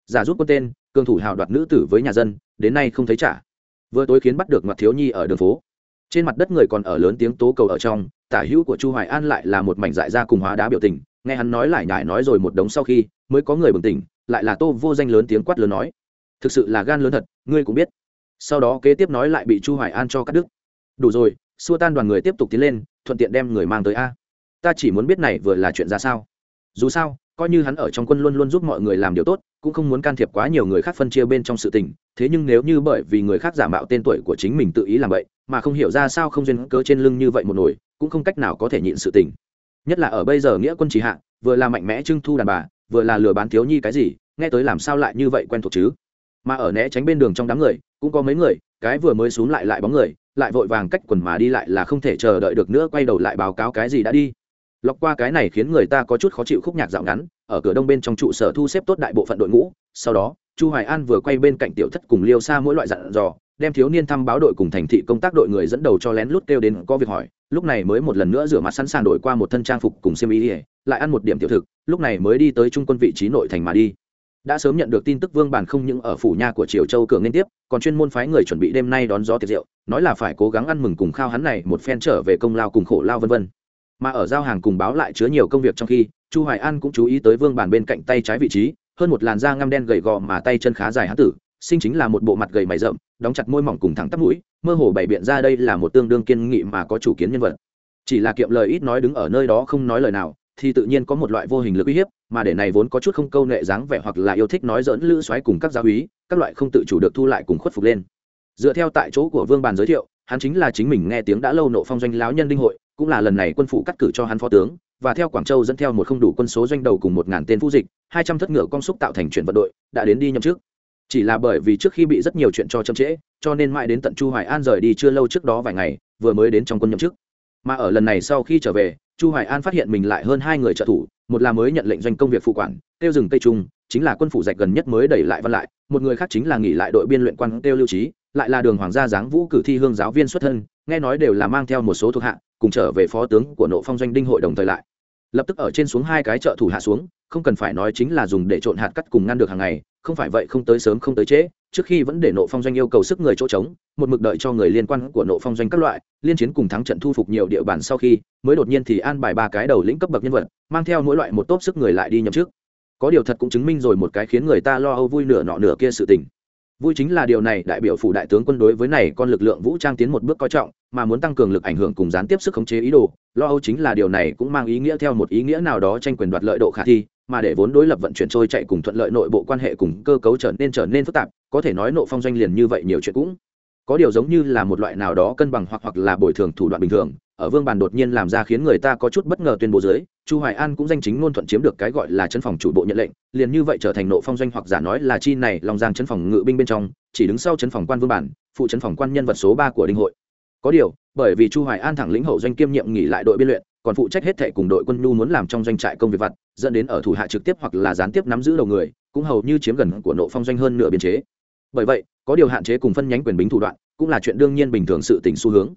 giả rút quân tên, cường thủ hào đoạt nữ tử với nhà dân, đến nay không thấy trả. Vừa tối khiến bắt được mặt thiếu nhi ở đường phố. Trên mặt đất người còn ở lớn tiếng tố cầu ở trong, tả hữu của chu hoài an lại là một mảnh dại ra cùng hóa đá biểu tình, nghe hắn nói lại nhải nói rồi một đống sau khi mới có người bừng tỉnh lại là tô vô danh lớn tiếng quát lớn nói thực sự là gan lớn thật ngươi cũng biết. Sau đó kế tiếp nói lại bị chu hoài an cho cắt đứt. Đủ rồi xua tan đoàn người tiếp tục tiến lên thuận tiện đem người mang tới a. Ta chỉ muốn biết này vừa là chuyện ra sao. Dù sao coi như hắn ở trong quân luôn luôn giúp mọi người làm điều tốt cũng không muốn can thiệp quá nhiều người khác phân chia bên trong sự tình thế nhưng nếu như bởi vì người khác giả mạo tên tuổi của chính mình tự ý làm vậy mà không hiểu ra sao không duyên cớ trên lưng như vậy một nổi, cũng không cách nào có thể nhịn sự tình. Nhất là ở bây giờ nghĩa quân chỉ hạ vừa là mạnh mẽ trưng thu đàn bà vừa là lừa bán thiếu nhi cái gì, nghe tới làm sao lại như vậy quen thuộc chứ? Mà ở né tránh bên đường trong đám người, cũng có mấy người, cái vừa mới xuống lại lại bóng người, lại vội vàng cách quần mà đi lại là không thể chờ đợi được nữa, quay đầu lại báo cáo cái gì đã đi. Lọc qua cái này khiến người ta có chút khó chịu khúc nhạc dạo ngắn, ở cửa đông bên trong trụ sở thu xếp tốt đại bộ phận đội ngũ, sau đó, chu hoài an vừa quay bên cạnh tiểu thất cùng liêu xa mỗi loại dặn dò, đem thiếu niên thăm báo đội cùng thành thị công tác đội người dẫn đầu cho lén lút kêu đến có việc hỏi, lúc này mới một lần nữa rửa mặt sẵn sàng đổi qua một thân trang phục cùng xiêm y lại ăn một điểm tiểu thực, lúc này mới đi tới trung quân vị trí nội thành mà đi. Đã sớm nhận được tin tức vương bản không những ở phủ nhà của triều châu cường liên tiếp, còn chuyên môn phái người chuẩn bị đêm nay đón gió tiệc rượu, nói là phải cố gắng ăn mừng cùng khao hắn này một phen trở về công lao cùng khổ lao vân vân. Mà ở giao hàng cùng báo lại chứa nhiều công việc trong khi, chu hoài an cũng chú ý tới vương bản bên cạnh tay trái vị trí, hơn một làn da ngăm đen gầy gò mà tay chân khá dài hán tử sinh chính là một bộ mặt gầy mày rậm, đóng chặt môi mỏng cùng thẳng tắp mũi, mơ hồ bày biện ra đây là một tương đương kiên nghị mà có chủ kiến nhân vật. Chỉ là kiệm lời ít nói đứng ở nơi đó không nói lời nào thì tự nhiên có một loại vô hình lực uy hiếp, mà để này vốn có chút không câu nệ dáng vẻ hoặc là yêu thích nói dỡn lữ xoáy cùng các giáo úy, các loại không tự chủ được thu lại cùng khuất phục lên. Dựa theo tại chỗ của vương bàn giới thiệu, hắn chính là chính mình nghe tiếng đã lâu nộ phong doanh láo nhân đinh hội, cũng là lần này quân phụ cắt cử cho hắn phó tướng, và theo quảng châu dẫn theo một không đủ quân số doanh đầu cùng một ngàn tên phu dịch, hai trăm thất ngựa công xúc tạo thành chuyển vận đội, đã đến đi nhậm chức. Chỉ là bởi vì trước khi bị rất nhiều chuyện cho chậm trễ, cho nên mãi đến tận chu hoài an rời đi chưa lâu trước đó vài ngày, vừa mới đến trong quân nhậm chức mà ở lần này sau khi trở về, chu hoài an phát hiện mình lại hơn hai người trợ thủ, một là mới nhận lệnh doanh công việc phụ quản, tiêu rừng tây trung, chính là quân phủ dạch gần nhất mới đẩy lại văn lại, một người khác chính là nghỉ lại đội biên luyện quan tiêu lưu trí lại là đường hoàng gia giáng vũ cử thi hương giáo viên xuất thân, nghe nói đều là mang theo một số thuộc hạ, cùng trở về phó tướng của nộ phong doanh đinh hội đồng thời lại. Lập tức ở trên xuống hai cái trợ thủ hạ xuống không cần phải nói chính là dùng để trộn hạt cắt cùng ngăn được hàng ngày, không phải vậy không tới sớm không tới trễ, trước khi vẫn để nộ phong doanh yêu cầu sức người chỗ trống, một mực đợi cho người liên quan của nộ phong doanh các loại, liên chiến cùng thắng trận thu phục nhiều địa bàn sau khi, mới đột nhiên thì an bài ba cái đầu lĩnh cấp bậc nhân vật, mang theo mỗi loại một tốp sức người lại đi nhậm trước có điều thật cũng chứng minh rồi một cái khiến người ta lo âu vui nửa nọ nửa kia sự tình. Vui chính là điều này, đại biểu phủ đại tướng quân đối với này con lực lượng vũ trang tiến một bước coi trọng, mà muốn tăng cường lực ảnh hưởng cùng gián tiếp sức khống chế ý đồ, lo âu chính là điều này cũng mang ý nghĩa theo một ý nghĩa nào đó tranh quyền đoạt lợi độ khả thi mà để vốn đối lập vận chuyển trôi chạy cùng thuận lợi nội bộ quan hệ cùng cơ cấu trở nên trở nên phức tạp, có thể nói nộ phong doanh liền như vậy nhiều chuyện cũng có điều giống như là một loại nào đó cân bằng hoặc hoặc là bồi thường thủ đoạn bình thường, ở vương bàn đột nhiên làm ra khiến người ta có chút bất ngờ tuyên bố dưới, chu hoài an cũng danh chính ngôn thuận chiếm được cái gọi là chân phòng chủ bộ nhận lệnh, liền như vậy trở thành nộ phong doanh hoặc giả nói là chi này lòng giang chân phòng ngự binh bên trong, chỉ đứng sau chân phòng quan vương bản phụ chân phòng quan nhân vật số 3 của đinh hội. Có điều, bởi vì chu hoài an thẳng lĩnh hậu doanh kiêm nhiệm nghỉ lại đội biên luyện còn phụ trách hết thệ cùng đội quân nhu muốn làm trong doanh trại công việc vặt, dẫn đến ở thủ hạ trực tiếp hoặc là gián tiếp nắm giữ đầu người, cũng hầu như chiếm gần của nộ phong doanh hơn nửa biên chế. Bởi vậy, có điều hạn chế cùng phân nhánh quyền bính thủ đoạn, cũng là chuyện đương nhiên bình thường sự tình xu hướng.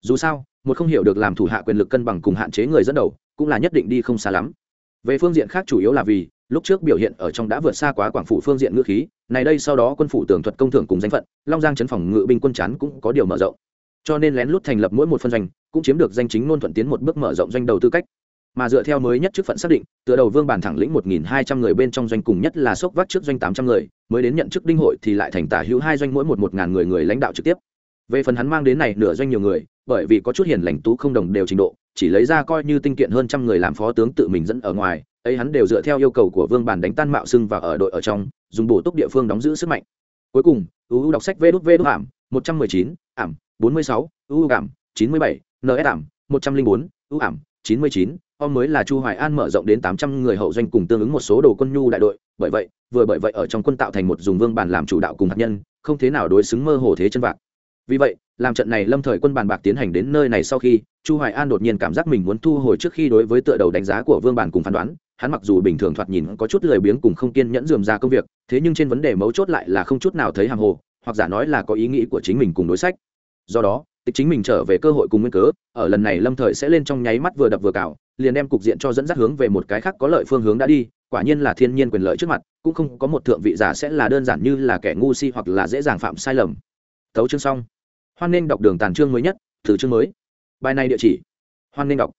Dù sao, một không hiểu được làm thủ hạ quyền lực cân bằng cùng hạn chế người dẫn đầu, cũng là nhất định đi không xa lắm. Về phương diện khác chủ yếu là vì, lúc trước biểu hiện ở trong đã vượt xa quá quảng phủ phương diện ngữ khí, này đây sau đó quân phủ tường thuật công thưởng cùng danh phận, long giang chấn phòng ngự binh quân chắn cũng có điều mở rộng cho nên lén lút thành lập mỗi một phân doanh, cũng chiếm được danh chính nôn thuận tiến một bước mở rộng doanh đầu tư cách. Mà dựa theo mới nhất chức phận xác định, tựa đầu vương bản thẳng lĩnh một nghìn hai trăm người bên trong doanh cùng nhất là sốc vác trước doanh tám trăm người, mới đến nhận chức đinh hội thì lại thành tả hữu hai doanh mỗi một một ngàn người người lãnh đạo trực tiếp. Về phần hắn mang đến này nửa doanh nhiều người, bởi vì có chút hiền lành tú không đồng đều trình độ, chỉ lấy ra coi như tinh kiện hơn trăm người làm phó tướng tự mình dẫn ở ngoài, ấy hắn đều dựa theo yêu cầu của vương bản đánh tan mạo xưng và ở đội ở trong, dùng bổ túc địa phương đóng giữ sức mạnh. Cuối cùng uu đọc sách vê đút vê đút hàm một trăm mười chín, ảm, bốn mươi sáu ảm, chín mươi bảy ns ảm, một trăm linh bốn ưu ảm, chín mươi chín. Om mới là chu hoài an mở rộng đến tám trăm người hậu doanh cùng tương ứng một số đồ quân nhu đại đội. Bởi vậy, vừa bởi vậy ở trong quân tạo thành một dùng vương bản làm chủ đạo cùng hạt nhân, không thế nào đối xứng mơ hồ thế chân vạc. Vì vậy, làm trận này lâm thời quân bàn bạc tiến hành đến nơi này sau khi, chu hoài an đột nhiên cảm giác mình muốn thu hồi trước khi đối với tựa đầu đánh giá của vương bản cùng phán đoán. Hắn mặc dù bình thường thoạt nhìn có chút lười biếng cùng không kiên nhẫn dườm ra công việc, thế nhưng trên vấn đề mấu chốt lại là không chút nào thấy hàng hồ hoặc giả nói là có ý nghĩ của chính mình cùng đối sách. Do đó tịch chính mình trở về cơ hội cùng nguyên cớ ở lần này lâm thời sẽ lên trong nháy mắt vừa đập vừa cào liền đem cục diện cho dẫn dắt hướng về một cái khác có lợi phương hướng đã đi quả nhiên là thiên nhiên quyền lợi trước mặt cũng không có một thượng vị giả sẽ là đơn giản như là kẻ ngu si hoặc là dễ dàng phạm sai lầm. Thấu chương xong. Hoan nên đọc đường tàn chương mới nhất thử chương mới. Bài này địa chỉ. Hoan nên đọc.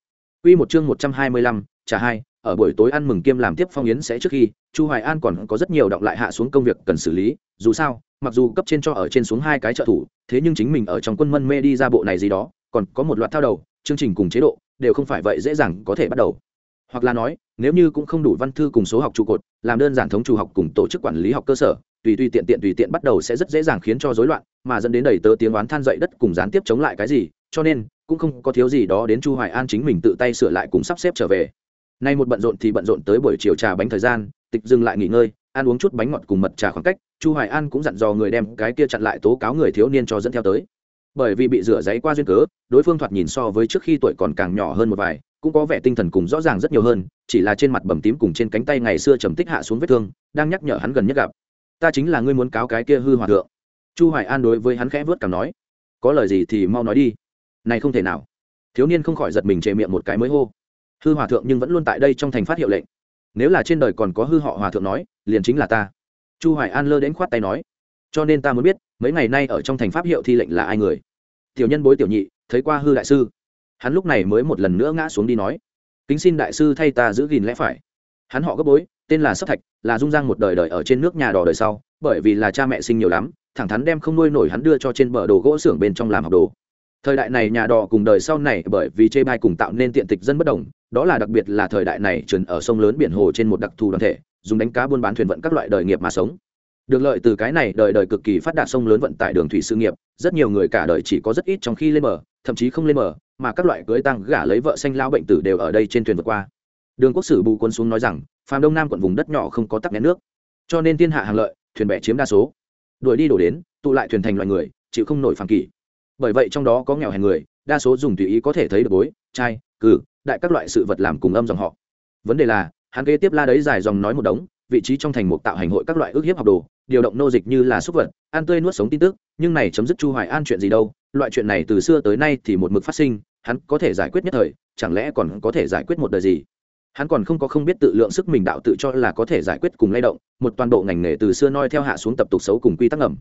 Quy một chương một trăm hai mươi lăm, trả hai, ở buổi tối ăn mừng kiêm làm tiếp phong yến sẽ trước khi chu hoài an còn có rất nhiều động lại hạ xuống công việc cần xử lý dù sao mặc dù cấp trên cho ở trên xuống hai cái trợ thủ, thế nhưng chính mình ở trong quân mân mê đi ra bộ này gì đó, còn có một loạt thao đầu, chương trình cùng chế độ, đều không phải vậy dễ dàng có thể bắt đầu. Hoặc là nói, nếu như cũng không đủ văn thư cùng số học trụ cột, làm đơn giản thống chủ học cùng tổ chức quản lý học cơ sở, tùy tùy tiện tiện tùy tiện bắt đầu sẽ rất dễ dàng khiến cho rối loạn, mà dẫn đến đầy tớ tiếng oán than dậy đất cùng gián tiếp chống lại cái gì, cho nên, cũng không có thiếu gì đó đến chu hoài an chính mình tự tay sửa lại cùng sắp xếp trở về. Nay một bận rộn thì bận rộn tới buổi chiều trà bánh thời gian, tịch dừng lại nghỉ ngơi, ăn uống chút bánh ngọt cùng mật trà khoảng cách chu hoài an cũng dặn dò người đem cái kia chặn lại tố cáo người thiếu niên cho dẫn theo tới. Bởi vì bị rửa giấy qua duyên cớ, đối phương thoạt nhìn so với trước khi tuổi còn càng nhỏ hơn một vài, cũng có vẻ tinh thần cùng rõ ràng rất nhiều hơn, chỉ là trên mặt bầm tím cùng trên cánh tay ngày xưa trầm tích hạ xuống vết thương, đang nhắc nhở hắn gần nhất gặp. Ta chính là ngươi muốn cáo cái kia hư hòa thượng. Chu hoài an đối với hắn khẽ vớt cảm nói. Có lời gì thì mau nói đi. Này không thể nào. Thiếu niên không khỏi giật mình chề miệng một cái mới hô. Hư hòa thượng nhưng vẫn luôn tại đây trong thành phát hiệu lệnh. Nếu là trên đời còn có hư họ hòa thượng nói, liền chính là ta chu hoài an lơ đến khoát tay nói, cho nên ta muốn biết, mấy ngày nay ở trong thành pháp hiệu thi lệnh là ai người? Tiểu nhân bối tiểu nhị, thấy qua hư đại sư. Hắn lúc này mới một lần nữa ngã xuống đi nói, kính xin đại sư thay ta giữ gìn lẽ phải. Hắn họ gấp bối, tên là sắp thạch, là dung giang một đời đời ở trên nước nhà đò đời sau, bởi vì là cha mẹ sinh nhiều lắm, thẳng thắn đem không nuôi nổi hắn đưa cho trên bờ đồ gỗ xưởng bên trong làm học đồ. Thời đại này nhà đò cùng đời sau này bởi vì chê bai cùng tạo nên tiện tịch dân bất đồng, đó là đặc biệt là thời đại này trần ở sông lớn biển hồ trên một đặc thù đoàn thể dùng đánh cá buôn bán thuyền vận các loại đời nghiệp mà sống. Được lợi từ cái này, đời đời cực kỳ phát đạt sông lớn vận tải đường thủy sự nghiệp, rất nhiều người cả đời chỉ có rất ít trong khi lên bờ, thậm chí không lên bờ, mà các loại cưới tăng gả lấy vợ xanh lao bệnh tử đều ở đây trên thuyền vượt qua. Đường quốc sử bù quân xuống nói rằng, phàm đông nam quận vùng đất nhỏ không có tắc nghẽn nước, cho nên thiên hạ hàng lợi, thuyền bè chiếm đa số. Đuổi đi đổ đến, tụ lại thuyền thành loài người, chịu không nổi phàm kỷ. Bởi vậy trong đó có nghèo hèn người, đa số dùng tùy ý có thể thấy được bối, trai, cử, đại các loại sự vật làm cùng âm dòng họ. Vấn đề là hắn kế tiếp la đấy dài dòng nói một đống, vị trí trong thành mục tạo hành hội các loại ước hiếp học đồ, điều động nô dịch như là súc vật, ăn tươi nuốt sống tin tức, nhưng này chấm dứt chu hoài an chuyện gì đâu, loại chuyện này từ xưa tới nay thì một mực phát sinh, hắn có thể giải quyết nhất thời, chẳng lẽ còn có thể giải quyết một đời gì? Hắn còn không có không biết tự lượng sức mình đạo tự cho là có thể giải quyết cùng lay động, một toàn bộ ngành nghề từ xưa noi theo hạ xuống tập tục xấu cùng quy tắc ngầm.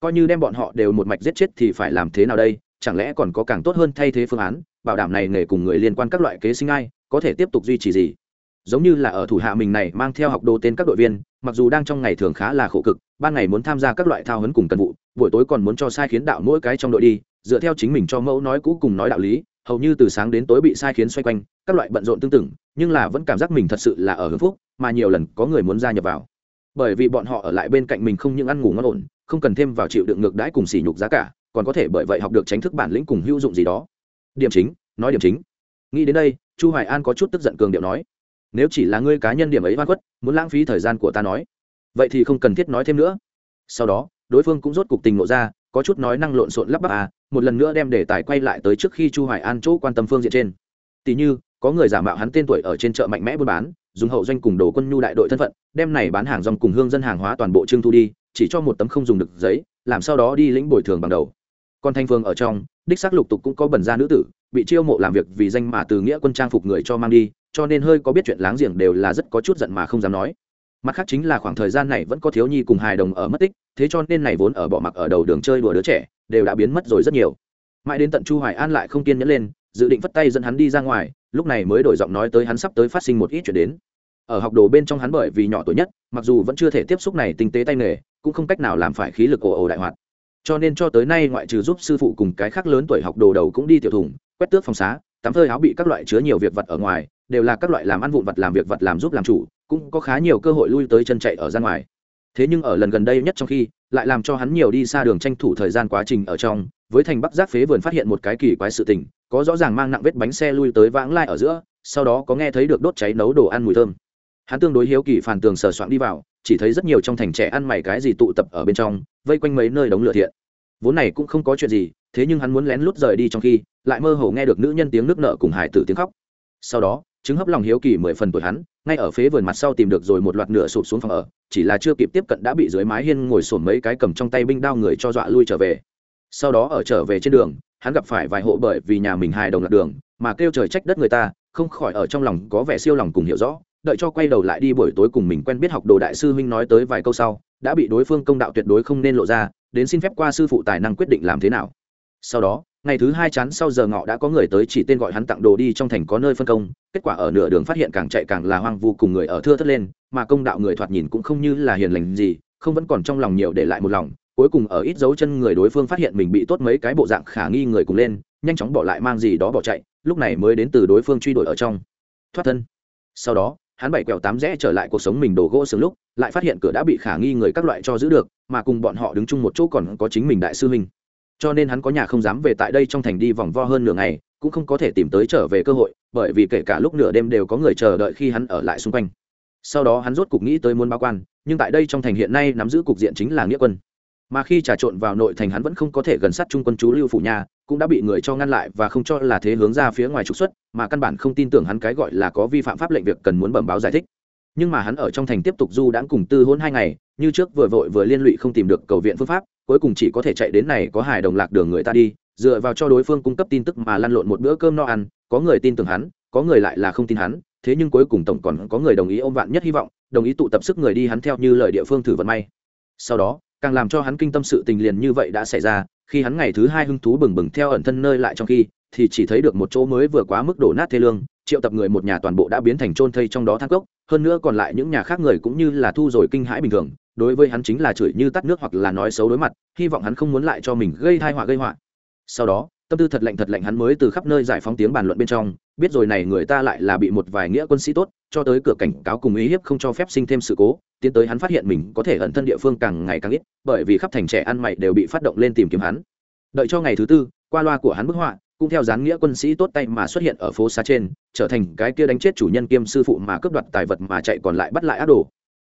Coi như đem bọn họ đều một mạch giết chết thì phải làm thế nào đây, chẳng lẽ còn có càng tốt hơn thay thế phương án, bảo đảm này nghề cùng người liên quan các loại kế sinh ai, có thể tiếp tục duy trì gì? Giống như là ở thủ hạ mình này mang theo học đồ tên các đội viên, mặc dù đang trong ngày thường khá là khổ cực, ban ngày muốn tham gia các loại thao huấn cùng cần vụ, buổi tối còn muốn cho sai khiến đạo mỗi cái trong đội đi, dựa theo chính mình cho mẫu nói cũ cùng nói đạo lý, hầu như từ sáng đến tối bị sai khiến xoay quanh, các loại bận rộn tương tự, nhưng là vẫn cảm giác mình thật sự là ở hưng phúc, mà nhiều lần có người muốn gia nhập vào. Bởi vì bọn họ ở lại bên cạnh mình không những ăn ngủ ngon ổn, không cần thêm vào chịu đựng ngược đãi cùng sỉ nhục giá cả, còn có thể bởi vậy học được tránh thức bản lĩnh cùng hữu dụng gì đó. Điểm chính, nói điểm chính. Nghĩ đến đây, chu hoài an có chút tức giận cường điệu nói nếu chỉ là ngươi cá nhân điểm ấy hoa khuất, muốn lãng phí thời gian của ta nói. Vậy thì không cần thiết nói thêm nữa. Sau đó, đối phương cũng rốt cục tình ngộ ra, có chút nói năng lộn xộn lắp bắp à một lần nữa đem đề tài quay lại tới trước khi chu hoài an chỗ quan tâm phương diện trên. Tỷ như, có người giả mạo hắn tên tuổi ở trên chợ mạnh mẽ buôn bán, dùng hậu doanh cùng đồ quân nhu đại đội thân phận, đem này bán hàng dòng cùng hương dân hàng hóa toàn bộ trưng thu đi, chỉ cho một tấm không dùng được giấy, làm sau đó đi lĩnh bồi thường bằng đầu. Còn thanh phương ở trong, đích xác lục tục cũng có bẩn gia nữ tử, bị chiêu mộ làm việc vì danh mà từ nghĩa quân trang phục người cho mang đi cho nên hơi có biết chuyện láng giềng đều là rất có chút giận mà không dám nói. Mặt khác chính là khoảng thời gian này vẫn có thiếu nhi cùng hài đồng ở mất tích, thế cho nên này vốn ở bỏ mặc ở đầu đường chơi đùa đứa trẻ, đều đã biến mất rồi rất nhiều. Mãi đến tận chu hoài an lại không kiên nhẫn lên, dự định phất tay dẫn hắn đi ra ngoài, lúc này mới đổi giọng nói tới hắn sắp tới phát sinh một ít chuyện đến. Ở học đồ bên trong hắn bởi vì nhỏ tuổi nhất, mặc dù vẫn chưa thể tiếp xúc này tinh tế tay nghề, cũng không cách nào làm phải khí lực ồ ồ đại hoạt. Cho nên cho tới nay ngoại trừ giúp sư phụ cùng cái khác lớn tuổi học đồ đầu cũng đi tiểu thủng quét tước phòng xá, tắm phơi áo bị các loại chứa nhiều việc vật ở ngoài đều là các loại làm ăn vụn vật làm việc vật làm giúp, làm chủ, cũng có khá nhiều cơ hội lui tới chân chạy ở ra ngoài. Thế nhưng ở lần gần đây nhất trong khi, lại làm cho hắn nhiều đi xa đường tranh thủ thời gian quá trình ở trong, với thành bắc giác phế vườn phát hiện một cái kỳ quái sự tình, có rõ ràng mang nặng vết bánh xe lui tới vãng lai ở giữa, sau đó có nghe thấy được đốt cháy nấu đồ ăn mùi thơm. Hắn tương đối hiếu kỳ phản tường sờ soạn đi vào, chỉ thấy rất nhiều trong thành trẻ ăn mày cái gì tụ tập ở bên trong, vây quanh mấy nơi đống lửa thiện. Vốn này cũng không có chuyện gì, thế nhưng hắn muốn lén lút rời đi trong khi, lại mơ hồ nghe được nữ nhân tiếng nước nợ cùng hải tử tiếng khóc. Sau đó chứng hấp lòng hiếu kỳ mười phần tuổi hắn, ngay ở phế vườn mặt sau tìm được rồi một loạt nửa sụp xuống phòng ở, chỉ là chưa kịp tiếp cận đã bị dưới mái hiên ngồi sổn mấy cái cầm trong tay binh đao người cho dọa lui trở về. Sau đó ở trở về trên đường, hắn gặp phải vài hộ bởi vì nhà mình hài đồng lạc đường, mà kêu trời trách đất người ta, không khỏi ở trong lòng có vẻ siêu lòng cùng hiểu rõ, đợi cho quay đầu lại đi buổi tối cùng mình quen biết học đồ đại sư huynh nói tới vài câu sau, đã bị đối phương công đạo tuyệt đối không nên lộ ra, đến xin phép qua sư phụ tài năng quyết định làm thế nào. Sau đó ngày thứ hai chán sau giờ ngọ đã có người tới chỉ tên gọi hắn tặng đồ đi trong thành có nơi phân công, kết quả ở nửa đường phát hiện càng chạy càng là hoang vu cùng người ở thưa thất lên, mà công đạo người thoạt nhìn cũng không như là hiền lành gì, không vẫn còn trong lòng nhiều để lại một lòng, cuối cùng ở ít dấu chân người đối phương phát hiện mình bị tốt mấy cái bộ dạng khả nghi người cùng lên, nhanh chóng bỏ lại mang gì đó bỏ chạy, lúc này mới đến từ đối phương truy đuổi ở trong. Thoát thân. Sau đó, hắn bảy quẹo tám rẽ trở lại cuộc sống mình đổ gỗ sừng lúc, lại phát hiện cửa đã bị khả nghi người các loại cho giữ được, mà cùng bọn họ đứng chung một chỗ còn có chính mình đại sư huynh cho nên hắn có nhà không dám về tại đây trong thành đi vòng vo hơn nửa ngày, cũng không có thể tìm tới trở về cơ hội, bởi vì kể cả lúc nửa đêm đều có người chờ đợi khi hắn ở lại xung quanh. Sau đó hắn rốt cục nghĩ tới muốn báo quan, nhưng tại đây trong thành hiện nay nắm giữ cục diện chính là nghĩa quân. Mà khi trà trộn vào nội thành hắn vẫn không có thể gần sát trung quân chú lưu phủ nhà cũng đã bị người cho ngăn lại và không cho là thế hướng ra phía ngoài trục xuất, mà căn bản không tin tưởng hắn cái gọi là có vi phạm pháp lệnh việc cần muốn bẩm báo giải thích. Nhưng mà hắn ở trong thành tiếp tục du đãng cùng tư hôn hai ngày, như trước vừa vội vừa liên lụy không tìm được cầu viện phương pháp cuối cùng chỉ có thể chạy đến này có hài đồng lạc đường người ta đi, dựa vào cho đối phương cung cấp tin tức mà lăn lộn một bữa cơm no ăn, có người tin tưởng hắn, có người lại là không tin hắn, thế nhưng cuối cùng tổng còn có người đồng ý ôm vạn nhất hy vọng, đồng ý tụ tập sức người đi hắn theo như lời địa phương thử vận may. Sau đó, càng làm cho hắn kinh tâm sự tình liền như vậy đã xảy ra, khi hắn ngày thứ hai hưng thú bừng bừng theo ẩn thân nơi lại trong khi, thì chỉ thấy được một chỗ mới vừa quá mức đổ nát thê lương, triệu tập người một nhà toàn bộ đã biến thành trôn thây trong đó thang cốc, hơn nữa còn lại những nhà khác người cũng như là thu rồi kinh hãi bình thường đối với hắn chính là chửi như tắt nước hoặc là nói xấu đối mặt, hy vọng hắn không muốn lại cho mình gây thai họa gây họa. Sau đó, tâm tư thật lạnh thật lạnh hắn mới từ khắp nơi giải phóng tiếng bàn luận bên trong, biết rồi này người ta lại là bị một vài nghĩa quân sĩ tốt, cho tới cửa cảnh cáo cùng ý hiếp không cho phép sinh thêm sự cố, tiến tới hắn phát hiện mình có thể ẩn thân địa phương càng ngày càng ít, bởi vì khắp thành trẻ ăn mày đều bị phát động lên tìm kiếm hắn. Đợi cho ngày thứ tư, qua loa của hắn bức họa, cũng theo dáng nghĩa quân sĩ tốt tay mà xuất hiện ở phố xa trên, trở thành cái kia đánh chết chủ nhân kiêm sư phụ mà cướp đoạt tài vật mà chạy còn lại bắt lại ác đồ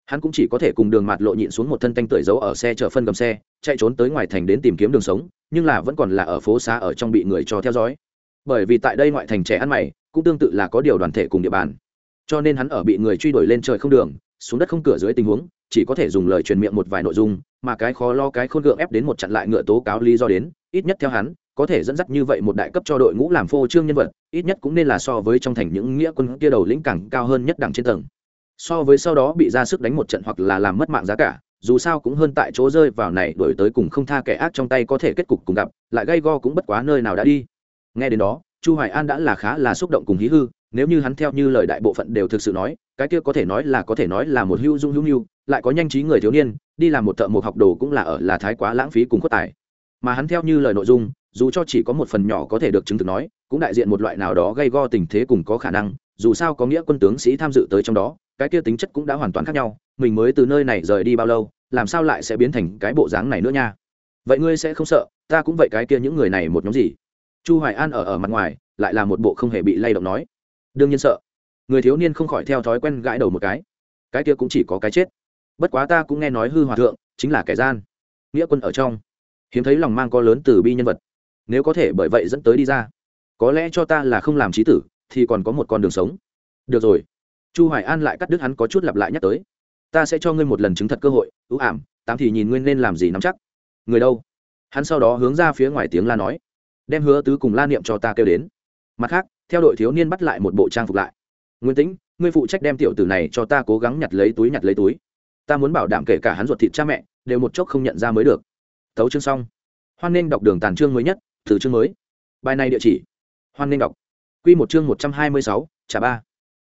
hắn cũng chỉ có thể cùng đường mạt lộ nhịn xuống một thân tanh tưởi giấu ở xe chở phân gầm xe, chạy trốn tới ngoài thành đến tìm kiếm đường sống, nhưng là vẫn còn là ở phố xá ở trong bị người cho theo dõi. Bởi vì tại đây ngoại thành trẻ ăn mày, cũng tương tự là có điều đoàn thể cùng địa bàn. Cho nên hắn ở bị người truy đuổi lên trời không đường, xuống đất không cửa dưới tình huống, chỉ có thể dùng lời truyền miệng một vài nội dung, mà cái khó lo cái khôn gượng ép đến một chặn lại ngựa tố cáo lý do đến, ít nhất theo hắn, có thể dẫn dắt như vậy một đại cấp cho đội ngũ làm phô trương nhân vật, ít nhất cũng nên là so với trong thành những nghĩa quân kia đầu lĩnh càng cao hơn nhất đẳng trên tầng so với sau đó bị ra sức đánh một trận hoặc là làm mất mạng giá cả, dù sao cũng hơn tại chỗ rơi vào này, đổi tới cùng không tha kẻ ác trong tay có thể kết cục cùng gặp, lại gây go cũng bất quá nơi nào đã đi. Nghe đến đó, chu hoài an đã là khá là xúc động cùng hí hư, nếu như hắn theo như lời đại bộ phận đều thực sự nói, cái kia có thể nói là có thể nói là một hưu dung hữu hưu lại có nhanh trí người thiếu niên, đi làm một thợ một học đồ cũng là ở là thái quá lãng phí cùng khuất tài. Mà hắn theo như lời nội dung, dù cho chỉ có một phần nhỏ có thể được chứng thực nói, cũng đại diện một loại nào đó gây go tình thế cùng có khả năng, dù sao có nghĩa quân tướng sĩ tham dự tới trong đó cái kia tính chất cũng đã hoàn toàn khác nhau, mình mới từ nơi này rời đi bao lâu, làm sao lại sẽ biến thành cái bộ dáng này nữa nha? Vậy ngươi sẽ không sợ, ta cũng vậy cái kia những người này một nhóm gì? Chu hoài an ở ở mặt ngoài, lại là một bộ không hề bị lay động nói. Đương nhiên sợ. Người thiếu niên không khỏi theo thói quen gãi đầu một cái. Cái kia cũng chỉ có cái chết. Bất quá ta cũng nghe nói hư hòa thượng chính là kẻ gian. Nghĩa quân ở trong. Hiếm thấy lòng mang có lớn từ bi nhân vật. Nếu có thể bởi vậy dẫn tới đi ra, có lẽ cho ta là không làm trí tử, thì còn có một con đường sống. Được rồi chu hoài an lại cắt đứt hắn có chút lặp lại nhắc tới. Ta sẽ cho ngươi một lần chứng thật cơ hội, ưu ảm, tám thì nhìn ngươi nên làm gì nắm chắc. Người đâu? Hắn sau đó hướng ra phía ngoài tiếng la nói, đem hứa tứ cùng la niệm cho ta kêu đến. Mặt khác, theo đội thiếu niên bắt lại một bộ trang phục lại. Nguyên tĩnh, ngươi phụ trách đem tiểu tử này cho ta cố gắng nhặt lấy túi nhặt lấy túi. Ta muốn bảo đảm kể cả hắn ruột thịt cha mẹ, đều một chốc không nhận ra mới được. Thấu chương xong. Hoan nên đọc đường tàn chương mới nhất, từ chương mới. Bài này địa chỉ. Hoan nên đọc. Q một chương một trăm hai mươi sáu, trả ba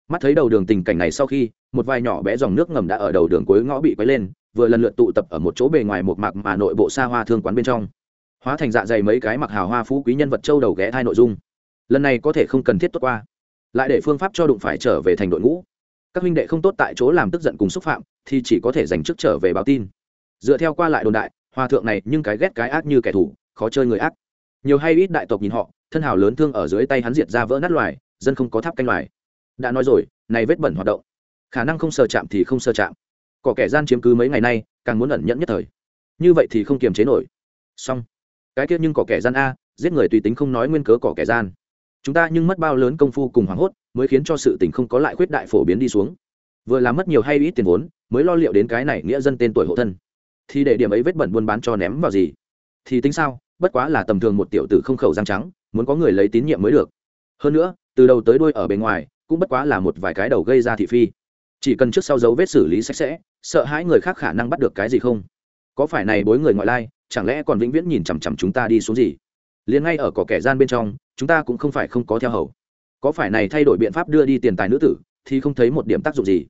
mắt thấy đầu đường tình cảnh này sau khi, một vài nhỏ bé dòng nước ngầm đã ở đầu đường cuối ngõ bị quấy lên, vừa lần lượt tụ tập ở một chỗ bề ngoài một mạc mà nội bộ xa hoa thương quán bên trong. Hóa thành dạ dày mấy cái mặc hào hoa phú quý nhân vật châu đầu ghé thai nội dung. Lần này có thể không cần thiết tốt qua. Lại để phương pháp cho đụng phải trở về thành đội ngũ. Các huynh đệ không tốt tại chỗ làm tức giận cùng xúc phạm, thì chỉ có thể dành trước trở về báo tin. Dựa theo qua lại đồn đại, hòa thượng này nhưng cái ghét cái ác như kẻ thù, khó chơi người ác. Nhiều hay ít đại tộc nhìn họ, thân hào lớn thương ở dưới tay hắn diệt ra vỡ nát loài, dân không có tháp canh loài đã nói rồi, này vết bẩn hoạt động, khả năng không sờ chạm thì không sờ chạm. Có kẻ gian chiếm cứ mấy ngày nay, càng muốn ẩn nhẫn nhất thời. Như vậy thì không kiềm chế nổi. Xong. Cái kia nhưng có kẻ gian a, giết người tùy tính không nói nguyên cớ có kẻ gian. Chúng ta nhưng mất bao lớn công phu cùng hoảng hốt, mới khiến cho sự tình không có lại khuyết đại phổ biến đi xuống. Vừa làm mất nhiều hay ít tiền vốn, mới lo liệu đến cái này nghĩa dân tên tuổi hộ thân. Thì để điểm ấy vết bẩn buôn bán cho ném vào gì? Thì tính sao, bất quá là tầm thường một tiểu tử không khẩu răng trắng, muốn có người lấy tín nhiệm mới được. Hơn nữa, từ đầu tới đuôi ở bên ngoài cũng bất quá là một vài cái đầu gây ra thị phi. Chỉ cần trước sau dấu vết xử lý sạch sẽ, sợ hãi người khác khả năng bắt được cái gì không? Có phải này bối người ngoại lai, chẳng lẽ còn vĩnh viễn nhìn chằm chằm chúng ta đi xuống gì? Liền ngay ở cỏ kẻ gian bên trong, chúng ta cũng không phải không có theo hầu. Có phải này thay đổi biện pháp đưa đi tiền tài nữ tử, thì không thấy một điểm tác dụng gì?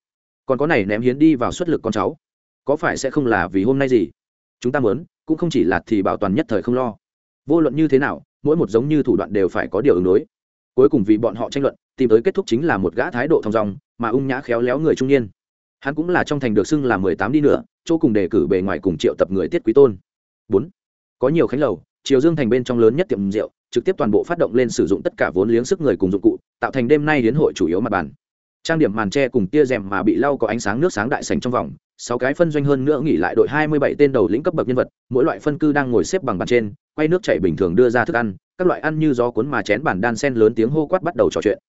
Còn có này ném hiến đi vào xuất lực con cháu, có phải sẽ không là vì hôm nay gì? Chúng ta muốn, cũng không chỉ là thì bảo toàn nhất thời không lo. Vô luận như thế nào, mỗi một giống như thủ đoạn đều phải có điều ứng đối. Cuối cùng vì bọn họ tranh luận tìm tới kết thúc chính là một gã thái độ thong dong, mà ung nhã khéo léo người trung niên. Hắn cũng là trong thành được xưng là mười tám đi nữa, chỗ cùng đề cử bề ngoài cùng triệu tập người tiết quý tôn. Bốn, có nhiều khánh lầu, triều dương thành bên trong lớn nhất tiệm rượu, trực tiếp toàn bộ phát động lên sử dụng tất cả vốn liếng sức người cùng dụng cụ, tạo thành đêm nay đến hội chủ yếu mặt bàn. Trang điểm màn tre cùng tia rèm mà bị lau có ánh sáng nước sáng đại sành trong vòng, sáu cái phân doanh hơn nữa nghỉ lại đội hai mươi bảy tên đầu lĩnh cấp bậc nhân vật, mỗi loại phân cư đang ngồi xếp bằng bàn trên, quay nước chảy bình thường đưa ra thức ăn, các loại ăn như gió cuốn mà chén bàn đan sen lớn tiếng hô quát bắt đầu trò chuyện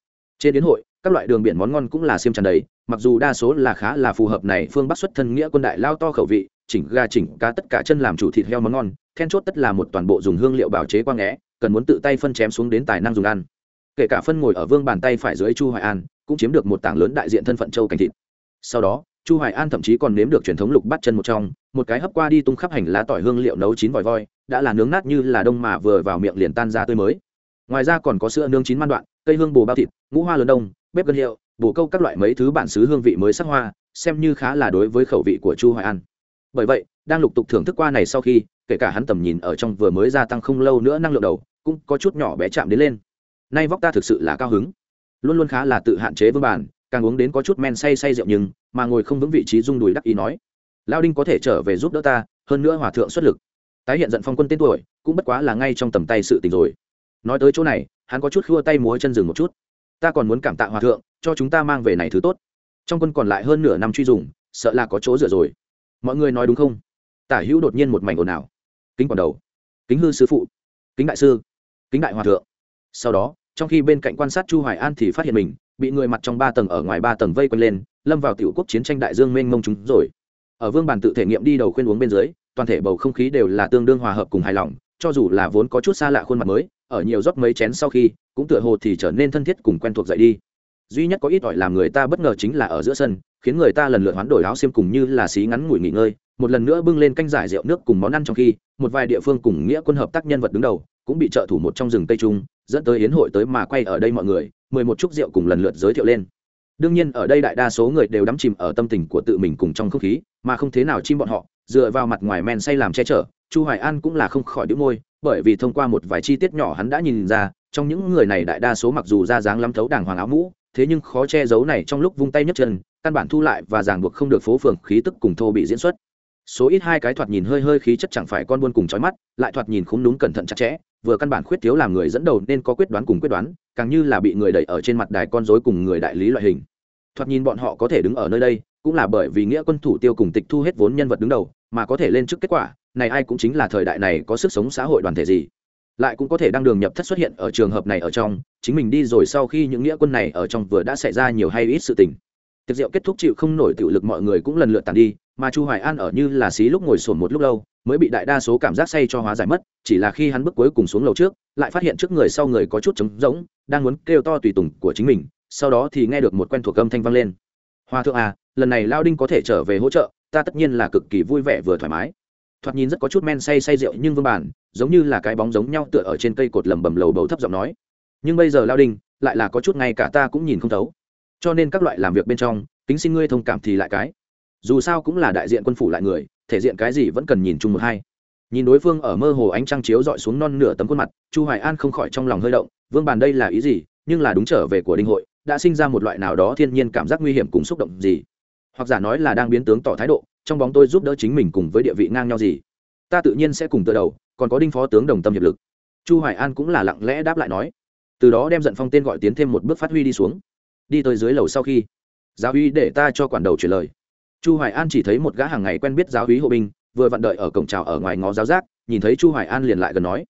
trên đến hội, các loại đường biển món ngon cũng là xiêm tràn đầy mặc dù đa số là khá là phù hợp này phương bắc xuất thân nghĩa quân đại lao to khẩu vị, chỉnh gà chỉnh cá tất cả chân làm chủ thịt heo món ngon, then chốt tất là một toàn bộ dùng hương liệu bảo chế quang nghẽ cần muốn tự tay phân chém xuống đến tài năng dùng ăn. Kể cả phân ngồi ở vương bàn tay phải dưới chu hoài an, cũng chiếm được một tảng lớn đại diện thân phận châu cảnh thịt. Sau đó, chu hoài an thậm chí còn nếm được truyền thống lục bắt chân một trong, một cái hấp qua đi tung khắp hành lá tỏi hương liệu nấu chín vòi voi, đã là nướng nát như là đông mà vừa vào miệng liền tan ra tươi mới ngoài ra còn có sữa nương chín man đoạn, cây hương bồ bao thịt, ngũ hoa lớn đông, bếp gân hiệu, bồ câu các loại mấy thứ bản xứ hương vị mới sắc hoa, xem như khá là đối với khẩu vị của chu hoài an. Bởi vậy, đang lục tục thưởng thức qua này sau khi, kể cả hắn tầm nhìn ở trong vừa mới gia tăng không lâu nữa năng lượng đầu, cũng có chút nhỏ bé chạm đến lên. Nay vóc ta thực sự là cao hứng. Luôn luôn khá là tự hạn chế vương bản, càng uống đến có chút men say say rượu nhưng, mà ngồi không vững vị trí rung đùi đắc ý nói. Lao đinh có thể trở về giúp đỡ ta, hơn nữa hòa thượng xuất lực. Tái hiện giận phong quân tên tuổi, cũng bất quá là ngay trong tầm tay sự tình rồi nói tới chỗ này, hắn có chút khua tay múa chân rừng một chút. Ta còn muốn cảm tạ hòa thượng, cho chúng ta mang về này thứ tốt. Trong quân còn lại hơn nửa năm truy dùng, sợ là có chỗ dựa rồi. Mọi người nói đúng không? Tả hữu đột nhiên một mảnh ồn ào. Kính còn đầu. Kính hư sư phụ. Kính đại sư. Kính đại hòa thượng. Sau đó, trong khi bên cạnh quan sát chu hoài an thì phát hiện mình, bị người mặt trong ba tầng ở ngoài ba tầng vây quanh lên, lâm vào tiểu quốc chiến tranh đại dương mênh mông chúng rồi. Ở vương bàn tự thể nghiệm đi đầu khuyên uống bên dưới, toàn thể bầu không khí đều là tương đương hòa hợp cùng hài lòng, cho dù là vốn có chút xa lạ khuôn mặt mới ở nhiều rót mấy chén sau khi, cũng tựa hồ thì trở nên thân thiết cùng quen thuộc dậy đi. Duy nhất có ít ỏi làm người ta bất ngờ chính là ở giữa sân, khiến người ta lần lượt hoán đổi áo xiêm cùng như là xí ngắn ngủi nghỉ ngơi, một lần nữa bưng lên canh giải rượu nước cùng món ăn trong khi, một vài địa phương cùng nghĩa quân hợp tác nhân vật đứng đầu, cũng bị trợ thủ một trong rừng tây trung, dẫn tới hiến hội tới mà quay ở đây mọi người, mười một chút rượu cùng lần lượt giới thiệu lên. Đương nhiên, ở đây đại đa số người đều đắm chìm ở tâm tình của tự mình cùng trong không khí, mà không thế nào chim bọn họ, dựa vào mặt ngoài men say làm che chở, chu hoài an cũng là không khỏi đĩu môi bởi vì thông qua một vài chi tiết nhỏ hắn đã nhìn ra, trong những người này đại đa số mặc dù ra dáng lắm thấu đàng hoàng áo mũ, thế nhưng khó che giấu này trong lúc vung tay nhấc chân, căn bản thu lại và ràng buộc không được phố phường khí tức cùng thô bị diễn xuất. Số ít hai cái thoạt nhìn hơi hơi khí chất chẳng phải con buôn cùng trói mắt, lại thoạt nhìn không đúng cẩn thận chặt chẽ, vừa căn bản khuyết thiếu làm người dẫn đầu nên có quyết đoán cùng quyết đoán, càng như là bị người đẩy ở trên mặt đài con rối cùng người đại lý loại hình. Thoạt nhìn bọn họ có thể đứng ở nơi đây, cũng là bởi vì nghĩa quân thủ tiêu cùng tịch thu hết vốn nhân vật đứng đầu, mà có thể lên trước kết quả này ai cũng chính là thời đại này có sức sống xã hội đoàn thể gì. Lại cũng có thể đăng đường nhập thất xuất hiện ở trường hợp này ở trong, chính mình đi rồi sau khi những nghĩa quân này ở trong vừa đã xảy ra nhiều hay ít sự tình. Tiệc rượu kết thúc chịu không nổi tiểu lực mọi người cũng lần lượt tàn đi, mà chu hoài an ở như là xí lúc ngồi sồn một lúc lâu, mới bị đại đa số cảm giác say cho hóa giải mất, chỉ là khi hắn bước cuối cùng xuống lầu trước, lại phát hiện trước người sau người có chút trống rỗng, đang muốn kêu to tùy tùng của chính mình, sau đó thì nghe được một quen thuộc âm thanh vang lên. Hoa thượng à lần này lao đinh có thể trở về hỗ trợ, ta tất nhiên là cực kỳ vui vẻ vừa thoải mái thoạt nhìn rất có chút men say say rượu nhưng vương bản, giống như là cái bóng giống nhau tựa ở trên cây cột lầm bầm lầu bầu thấp giọng nói. Nhưng bây giờ lao đinh, lại là có chút ngay cả ta cũng nhìn không thấu. Cho nên các loại làm việc bên trong, kính xin ngươi thông cảm thì lại cái. Dù sao cũng là đại diện quân phủ lại người, thể diện cái gì vẫn cần nhìn chung một hai. Nhìn đối phương ở mơ hồ ánh trăng chiếu dọi xuống non nửa tấm khuôn mặt, chu hoài an không khỏi trong lòng hơi động, vương bàn đây là ý gì, nhưng là đúng trở về của đinh hội, đã sinh ra một loại nào đó thiên nhiên cảm giác nguy hiểm cùng xúc động gì. Hoặc giả nói là đang biến tướng tỏ thái độ trong bóng tôi giúp đỡ chính mình cùng với địa vị ngang nhau gì. Ta tự nhiên sẽ cùng tự đầu, còn có đinh phó tướng đồng tâm hiệp lực. Chu hoài an cũng là lặng lẽ đáp lại nói. Từ đó đem giận phong tên gọi tiến thêm một bước phát huy đi xuống. Đi tới dưới lầu sau khi, giáo uy để ta cho quản đầu chuyển lời. Chu hoài an chỉ thấy một gã hàng ngày quen biết giáo uy hộ binh, vừa vặn đợi ở cổng chào ở ngoài ngó giáo giác, nhìn thấy chu hoài an liền lại gần nói.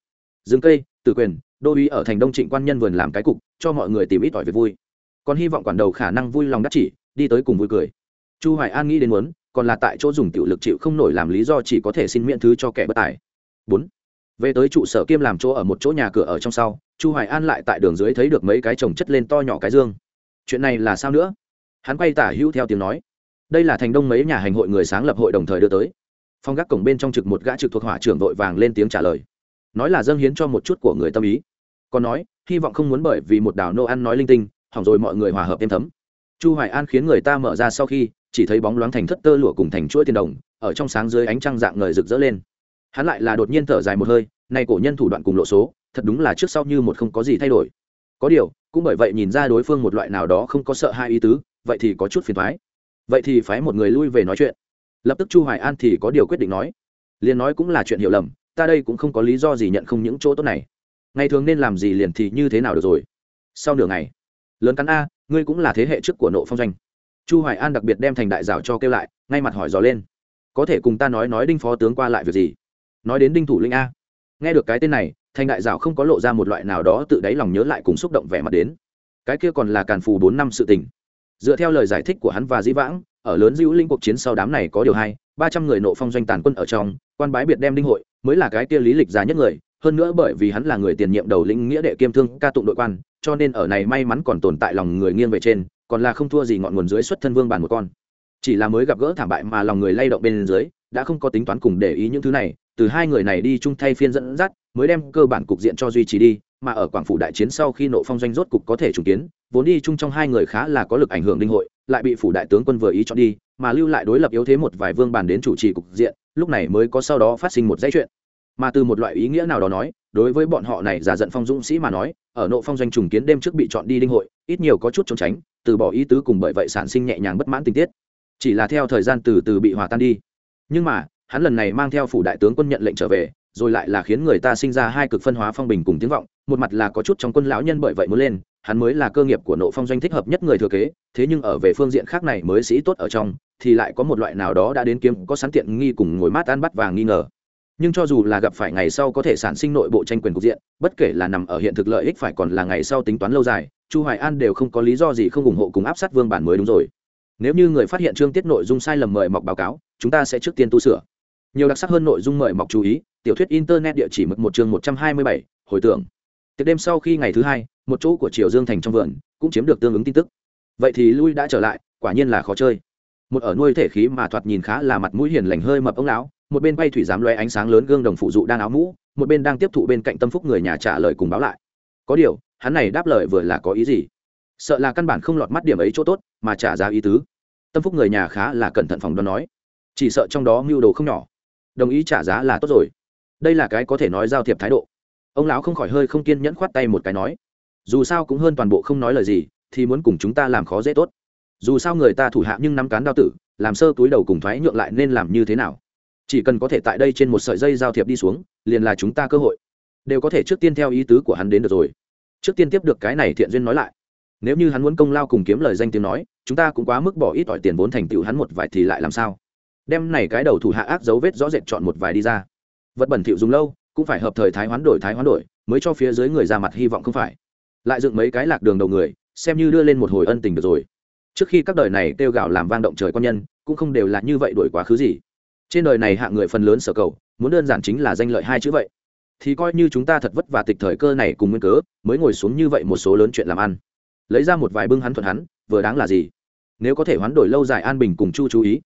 Dương cây Từ quyền, đô uy ở thành đông trịnh quan nhân vườn làm cái cục, cho mọi người tìm ít ỏi về vui. Còn hy vọng quản đầu khả năng vui lòng đắc chỉ, đi tới cùng vui cười. Chu hoài an nghĩ đến muốn còn là tại chỗ dùng tiểu lực chịu không nổi làm lý do chỉ có thể xin miễn thứ cho kẻ bất tài. Bốn, về tới trụ sở kiêm làm chỗ ở một chỗ nhà cửa ở trong sau, chu hoài an lại tại đường dưới thấy được mấy cái chồng chất lên to nhỏ cái dương. Chuyện này là sao nữa? Hắn quay tả hữu theo tiếng nói. Đây là thành đông mấy nhà hành hội người sáng lập hội đồng thời đưa tới. Phong gác cổng bên trong trực một gã trực thuộc hỏa trưởng vội vàng lên tiếng trả lời. Nói là dâng hiến cho một chút của người tâm ý. Còn nói, hy vọng không muốn bởi vì một đảo nô ăn nói linh tinh, hỏng rồi mọi người hòa hợp êm thấm chu hoài an khiến người ta mở ra sau khi, chỉ thấy bóng loáng thành thất tơ lụa cùng thành chuỗi tiền đồng, ở trong sáng dưới ánh trăng dạng ngời rực rỡ lên. Hắn lại là đột nhiên thở dài một hơi này cổ nhân thủ đoạn cùng lộ số, thật đúng là trước sau như một không có gì thay đổi. Có điều, cũng bởi vậy nhìn ra đối phương một loại nào đó không có sợ hai ý tứ, vậy thì có chút phiền thoái vậy thì phái một người lui về nói chuyện. Lập tức chu hoài an thì có điều quyết định nói. Liền nói cũng là chuyện hiểu lầm, ta đây cũng không có lý do gì nhận không những chỗ tốt này. Ngày thường nên làm gì liền thì như thế nào được rồi. Sau nửa ngày, lớn cắn a ngươi cũng là thế hệ trước của nộ phong doanh. Chu hoài an đặc biệt đem thành đại dạo cho kêu lại, ngay mặt hỏi dò lên. Có thể cùng ta nói nói đinh phó tướng qua lại việc gì? Nói đến đinh thủ linh a. Nghe được cái tên này, thành đại dạo không có lộ ra một loại nào đó tự đáy lòng nhớ lại cùng xúc động vẻ mặt đến. Cái kia còn là càn phù bốn năm sự tình. Dựa theo lời giải thích của hắn và dĩ vãng, ở lớn dữ linh cuộc chiến sau đám này có điều hai, ba trăm người nộ phong doanh tàn quân ở trong, quan bái biệt đem đinh hội, mới là cái kia lý lịch già nhất người. Hơn nữa bởi vì hắn là người tiền nhiệm đầu lĩnh nghĩa đệ kiêm thương ca tụng đội quan cho nên ở này may mắn còn tồn tại lòng người nghiêng về trên, còn là không thua gì ngọn nguồn dưới xuất thân vương bản một con. Chỉ là mới gặp gỡ thảm bại mà lòng người lay động bên dưới, đã không có tính toán cùng để ý những thứ này, từ hai người này đi chung thay phiên dẫn dắt, mới đem cơ bản cục diện cho duy trì đi, mà ở quảng phủ đại chiến sau khi nộ phong doanh rốt cục có thể trùng kiến, vốn đi chung trong hai người khá là có lực ảnh hưởng linh hội, lại bị phủ đại tướng quân vừa ý chọn đi, mà lưu lại đối lập yếu thế một vài vương bàn đến chủ trì cục diện, lúc này mới có sau đó phát sinh một dãy chuyện. Mà từ một loại ý nghĩa nào đó nói đối với bọn họ này giả giận phong dũng sĩ mà nói, ở nộ phong doanh trùng kiến đêm trước bị chọn đi đinh hội, ít nhiều có chút trốn tránh, từ bỏ ý tứ cùng bởi vậy sản sinh nhẹ nhàng bất mãn tình tiết. Chỉ là theo thời gian từ từ bị hòa tan đi. Nhưng mà, hắn lần này mang theo phủ đại tướng quân nhận lệnh trở về, rồi lại là khiến người ta sinh ra hai cực phân hóa phong bình cùng tiếng vọng, một mặt là có chút trong quân lão nhân bởi vậy muốn lên, hắn mới là cơ nghiệp của nộ phong doanh thích hợp nhất người thừa kế, thế nhưng ở về phương diện khác này mới sĩ tốt ở trong, thì lại có một loại nào đó đã đến kiếm, có sẵn tiện nghi cùng ngồi mát ăn bắt vàng nghi ngờ nhưng cho dù là gặp phải ngày sau có thể sản sinh nội bộ tranh quyền cục diện, bất kể là nằm ở hiện thực lợi ích phải còn là ngày sau tính toán lâu dài, chu hoài an đều không có lý do gì không ủng hộ cùng áp sát vương bản mới đúng rồi. Nếu như người phát hiện chương tiết nội dung sai lầm mời mọc báo cáo, chúng ta sẽ trước tiên tu sửa. Nhiều đặc sắc hơn nội dung mời mọc chú ý, tiểu thuyết internet địa chỉ mực một chương một trăm hai mươi bảy, hồi tưởng. Tiệc đêm sau khi ngày thứ hai, một chỗ của triều dương thành trong vườn, cũng chiếm được tương ứng tin tức. Vậy thì lui đã trở lại, quả nhiên là khó chơi. Một ở nuôi thể khí mà thoạt nhìn khá là mặt mũi hiền lành hơi mập ông lão một bên bay thủy giám loe ánh sáng lớn gương đồng phụ dụ đang áo mũ, một bên đang tiếp thụ bên cạnh tâm phúc người nhà trả lời cùng báo lại. Có điều, hắn này đáp lời vừa là có ý gì? Sợ là căn bản không lọt mắt điểm ấy chỗ tốt, mà trả giá ý tứ. Tâm phúc người nhà khá là cẩn thận phòng đoán nói. Chỉ sợ trong đó mưu đồ không nhỏ. Đồng ý trả giá là tốt rồi. Đây là cái có thể nói giao thiệp thái độ. Ông lão không khỏi hơi không kiên nhẫn khoát tay một cái nói. Dù sao cũng hơn toàn bộ không nói lời gì, thì muốn cùng chúng ta làm khó dễ tốt. Dù sao người ta thủ hạ nhưng năm cán đao tử, làm sơ túi đầu cùng thoái nhượng lại nên làm như thế nào? Chỉ cần có thể tại đây trên một sợi dây giao thiệp đi xuống, liền là chúng ta cơ hội. Đều có thể trước tiên theo ý tứ của hắn đến được rồi. Trước tiên tiếp được cái này thiện duyên nói lại. Nếu như hắn muốn công lao cùng kiếm lời danh tiếng nói, chúng ta cũng quá mức bỏ ít ỏi tiền vốn thành tựu hắn một vài thì lại làm sao? Đem này cái đầu thủ hạ ác dấu vết rõ rệt chọn một vài đi ra. Vật bẩn thỉu dùng lâu, cũng phải hợp thời thái hoán đổi thái hoán đổi, mới cho phía dưới người ra mặt hy vọng không phải. Lại dựng mấy cái lạc đường đầu người, xem như đưa lên một hồi ân tình được rồi. Trước khi các đời này kêu gào làm vang động trời quan nhân, cũng không đều là như vậy đổi quá khứ gì trên đời này hạng người phần lớn sở cầu, muốn đơn giản chính là danh lợi hai chữ vậy. Thì coi như chúng ta thật vất vả tịch thời cơ này cùng nguyên cớ, mới ngồi xuống như vậy một số lớn chuyện làm ăn. Lấy ra một vài bưng hắn thuận hắn, vừa đáng là gì? Nếu có thể hoán đổi lâu dài an bình cùng chu chú ý.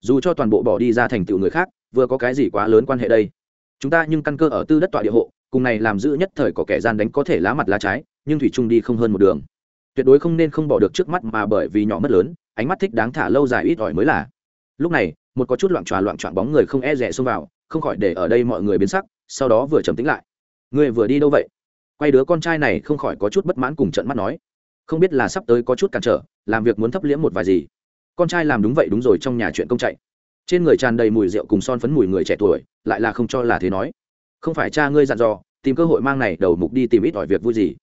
Dù cho toàn bộ bỏ đi ra thành tựu người khác, vừa có cái gì quá lớn quan hệ đây? Chúng ta nhưng căn cơ ở tư đất tọa địa hộ, cùng này làm giữ nhất thời có kẻ gian đánh có thể lá mặt lá trái, nhưng thủy trung đi không hơn một đường. Tuyệt đối không nên không bỏ được trước mắt mà bởi vì nhỏ mất lớn, ánh mắt thích đáng thả lâu dài ít ỏi mới là. Lúc này một có chút loạn tròa loạn trọn bóng người không e rẻ xông vào, không khỏi để ở đây mọi người biến sắc, sau đó vừa trầm tĩnh lại. Người vừa đi đâu vậy? Quay đứa con trai này không khỏi có chút bất mãn cùng trận mắt nói. Không biết là sắp tới có chút cản trở, làm việc muốn thấp liễm một vài gì. Con trai làm đúng vậy đúng rồi trong nhà chuyện công chạy. Trên người tràn đầy mùi rượu cùng son phấn mùi người trẻ tuổi, lại là không cho là thế nói. Không phải cha ngươi dặn dò, tìm cơ hội mang này đầu mục đi tìm ít ỏi việc vui gì.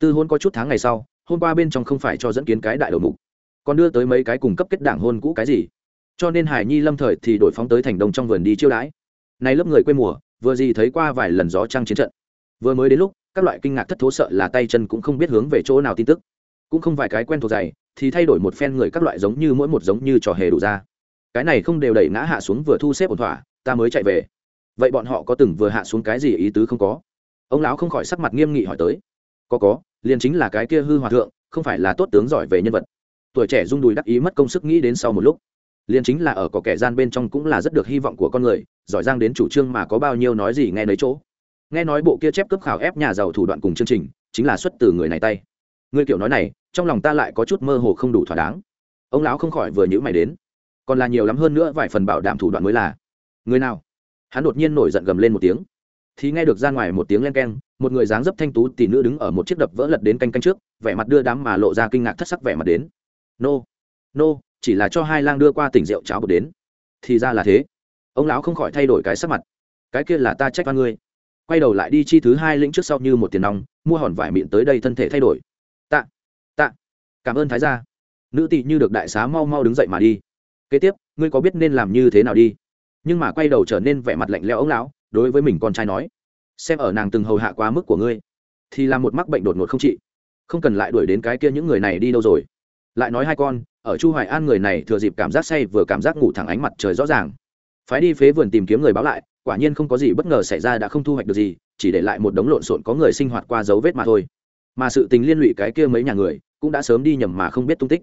Tư hôn có chút tháng ngày sau, hôm qua bên trong không phải cho dẫn kiến cái đại đầu mục, còn đưa tới mấy cái cùng cấp kết đảng hôn cũ cái gì cho nên hải nhi lâm thời thì đổi phóng tới thành đông trong vườn đi chiêu đãi. Nay lớp người quê mùa, vừa gì thấy qua vài lần gió trăng chiến trận. Vừa mới đến lúc, các loại kinh ngạc thất thố sợ là tay chân cũng không biết hướng về chỗ nào tin tức. Cũng không vài cái quen thuộc dày thì thay đổi một phen người các loại giống như mỗi một giống như trò hề đủ ra. Cái này không đều đẩy ngã hạ xuống vừa thu xếp ổn thỏa, ta mới chạy về. Vậy bọn họ có từng vừa hạ xuống cái gì ý tứ không có? Ông lão không khỏi sắc mặt nghiêm nghị hỏi tới. Có có, liền chính là cái kia hư hòa thượng, không phải là tốt tướng giỏi về nhân vật. Tuổi trẻ rung đùi đắc ý mất công sức nghĩ đến sau một lúc liền chính là ở có kẻ gian bên trong cũng là rất được hy vọng của con người, giỏi giang đến chủ trương mà có bao nhiêu nói gì nghe nấy chỗ. Nghe nói bộ kia chép cấp khảo ép nhà giàu thủ đoạn cùng chương trình, chính là xuất từ người này tay. Người kiểu nói này, trong lòng ta lại có chút mơ hồ không đủ thỏa đáng. Ông lão không khỏi vừa nhữ mày đến. Còn là nhiều lắm hơn nữa vài phần bảo đảm thủ đoạn mới là. Người nào? Hắn đột nhiên nổi giận gầm lên một tiếng. Thì nghe được ra ngoài một tiếng len keng, một người dáng dấp thanh tú tỷ nữ đứng ở một chiếc đập vỡ lật đến canh canh trước, vẻ mặt đưa đám mà lộ ra kinh ngạc thất sắc vẻ mặt đến. Nô. Nô chỉ là cho hai lang đưa qua tỉnh rượu cháo bột đến. Thì ra là thế. Ông lão không khỏi thay đổi cái sắc mặt. Cái kia là ta trách văn ngươi. Quay đầu lại đi chi thứ hai lĩnh trước sau như một tiền nòng mua hòn vải mịn tới đây thân thể thay đổi. Tạ tạ. Cảm ơn thái gia. Nữ tỳ như được đại xá mau mau đứng dậy mà đi. Kế tiếp, ngươi có biết nên làm như thế nào đi? Nhưng mà quay đầu trở nên vẻ mặt lạnh lẽo ông lão, đối với mình con trai nói. Xem ở nàng từng hầu hạ quá mức của ngươi, thì là một mắc bệnh đột ngột không trị. Không cần lại đuổi đến cái kia những người này đi đâu rồi. Lại nói hai con ở chu hoài an người này thừa dịp cảm giác say vừa cảm giác ngủ thẳng ánh mặt trời rõ ràng. Phái đi phế vườn tìm kiếm người báo lại, quả nhiên không có gì bất ngờ xảy ra đã không thu hoạch được gì, chỉ để lại một đống lộn xộn có người sinh hoạt qua dấu vết mà thôi. Mà sự tình liên lụy cái kia mấy nhà người, cũng đã sớm đi nhầm mà không biết tung tích.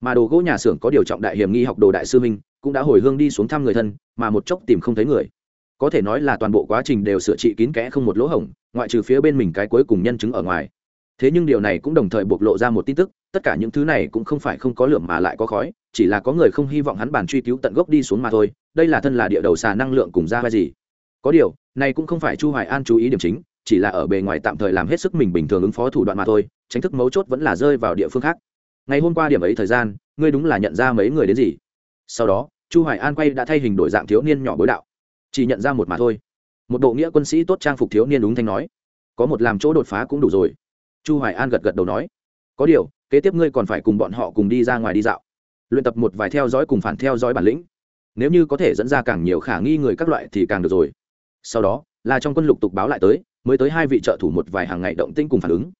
Mà đồ gỗ nhà xưởng có điều trọng đại hiểm nghi học đồ đại sư minh, cũng đã hồi hương đi xuống thăm người thân, mà một chốc tìm không thấy người. Có thể nói là toàn bộ quá trình đều sửa trị kín kẽ không một lỗ hổng, ngoại trừ phía bên mình cái cuối cùng nhân chứng ở ngoài. Thế nhưng điều này cũng đồng thời bộc lộ ra một tin tức tất cả những thứ này cũng không phải không có lượm mà lại có khói, chỉ là có người không hy vọng hắn bàn truy cứu tận gốc đi xuống mà thôi, đây là thân là địa đầu xà năng lượng cùng ra hay gì. Có điều, này cũng không phải chu hoài an chú ý điểm chính, chỉ là ở bề ngoài tạm thời làm hết sức mình bình thường ứng phó thủ đoạn mà thôi, tránh thức mấu chốt vẫn là rơi vào địa phương khác. Ngày hôm qua điểm ấy thời gian, ngươi đúng là nhận ra mấy người đến gì? Sau đó, chu hoài an quay đã thay hình đổi dạng thiếu niên nhỏ bối đạo. Chỉ nhận ra một mà thôi. Một bộ nghĩa quân sĩ tốt trang phục thiếu niên đúng thanh nói. Có một làm chỗ đột phá cũng đủ rồi. Chu hoài an gật gật đầu nói. Có điều kế tiếp ngươi còn phải cùng bọn họ cùng đi ra ngoài đi dạo. Luyện tập một vài theo dõi cùng phản theo dõi bản lĩnh. Nếu như có thể dẫn ra càng nhiều khả nghi người các loại thì càng được rồi. Sau đó, là trong quân lục tục báo lại tới, mới tới hai vị trợ thủ một vài hàng ngày động tinh cùng phản ứng.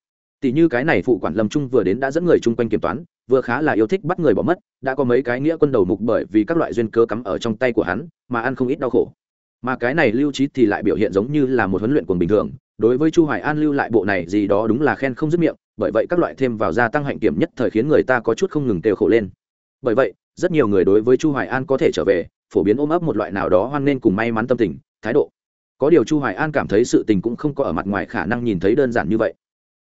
Tỷ như cái này phụ quản lâm trung vừa đến đã dẫn người chung quanh kiểm toán, vừa khá là yêu thích bắt người bỏ mất, đã có mấy cái nghĩa quân đầu mục bởi vì các loại duyên cơ cắm ở trong tay của hắn, mà ăn không ít đau khổ. Mà cái này lưu trí thì lại biểu hiện giống như là một huấn luyện quần bình thường, đối với chu hoài an lưu lại bộ này gì đó đúng là khen không dứt miệng bởi vậy các loại thêm vào gia tăng hạnh kiểm nhất thời khiến người ta có chút không ngừng kêu khổ lên. Bởi vậy, rất nhiều người đối với chu hoài an có thể trở về, phổ biến ôm ấp một loại nào đó hoan nên cùng may mắn tâm tình, thái độ. Có điều chu hoài an cảm thấy sự tình cũng không có ở mặt ngoài khả năng nhìn thấy đơn giản như vậy.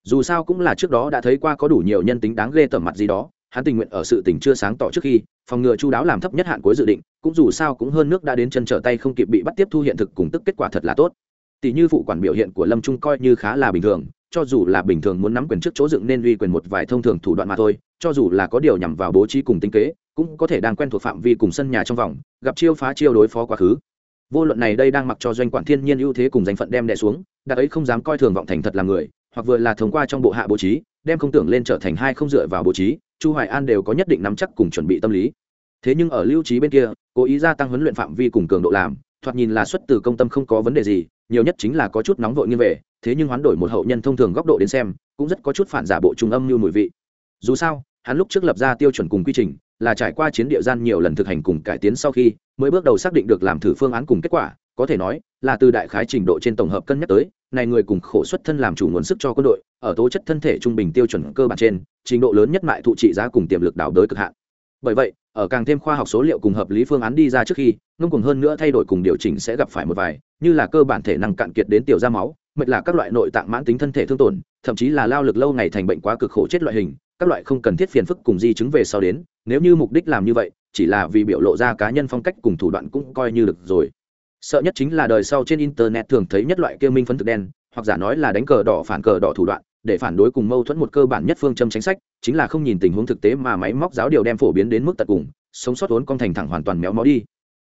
Dù sao cũng là trước đó đã thấy qua có đủ nhiều nhân tính đáng ghê tởm mặt gì đó, hắn tình nguyện ở sự tình chưa sáng tỏ trước khi, phòng ngừa chu đáo làm thấp nhất hạn cuối dự định, cũng dù sao cũng hơn nước đã đến chân trở tay không kịp bị bắt tiếp thu hiện thực cùng tức kết quả thật là tốt. Tỷ như phụ quản biểu hiện của lâm trung coi như khá là bình thường cho dù là bình thường muốn nắm quyền trước chỗ dựng nên uy quyền một vài thông thường thủ đoạn mà thôi, cho dù là có điều nhằm vào bố trí cùng tính kế, cũng có thể đang quen thuộc phạm vi cùng sân nhà trong vòng, gặp chiêu phá chiêu đối phó quá khứ. Vô luận này đây đang mặc cho doanh quản thiên nhiên ưu thế cùng danh phận đem đè xuống đặt ấy không dám coi thường vọng thành thật là người, hoặc vừa là thông qua trong bộ hạ bố trí, đem không tưởng lên trở thành hai không dựa vào bố trí, chu hoài an đều có nhất định nắm chắc cùng chuẩn bị tâm lý. Thế nhưng ở lưu trí bên kia, cố ý gia tăng huấn luyện phạm vi cùng cường độ làm, thoạt nhìn là xuất từ công tâm không có vấn đề gì, nhiều nhất chính là có chút nóng vội như về thế nhưng hoán đổi một hậu nhân thông thường góc độ đến xem, cũng rất có chút phản giả bộ trung âm như mùi vị. Dù sao, hắn lúc trước lập ra tiêu chuẩn cùng quy trình, là trải qua chiến địa gian nhiều lần thực hành cùng cải tiến sau khi, mới bước đầu xác định được làm thử phương án cùng kết quả, có thể nói, là từ đại khái trình độ trên tổng hợp cân nhắc tới, này người cùng khổ xuất thân làm chủ nguồn sức cho quân đội, ở tố chất thân thể trung bình tiêu chuẩn cơ bản trên, trình độ lớn nhất mại thụ trị giá cùng tiềm lực đảo đới cực hạn. Bởi vậy, ở càng thêm khoa học số liệu cùng hợp lý phương án đi ra trước khi, ngông cùng hơn nữa thay đổi cùng điều chỉnh sẽ gặp phải một vài, như là cơ bản thể năng cạn kiệt đến tiểu ra máu mệt là các loại nội tạng mãn tính thân thể thương tổn, thậm chí là lao lực lâu ngày thành bệnh quá cực khổ chết loại hình, các loại không cần thiết phiền phức cùng di chứng về sau đến, nếu như mục đích làm như vậy, chỉ là vì biểu lộ ra cá nhân phong cách cùng thủ đoạn cũng coi như được rồi. Sợ nhất chính là đời sau trên internet thường thấy nhất loại kêu minh phấn thực đen, hoặc giả nói là đánh cờ đỏ phản cờ đỏ thủ đoạn, để phản đối cùng mâu thuẫn một cơ bản nhất phương châm chính sách, chính là không nhìn tình huống thực tế mà máy móc giáo điều đem phổ biến đến mức tận cùng, sống sót vốn con thành thẳng hoàn toàn méo mó đi.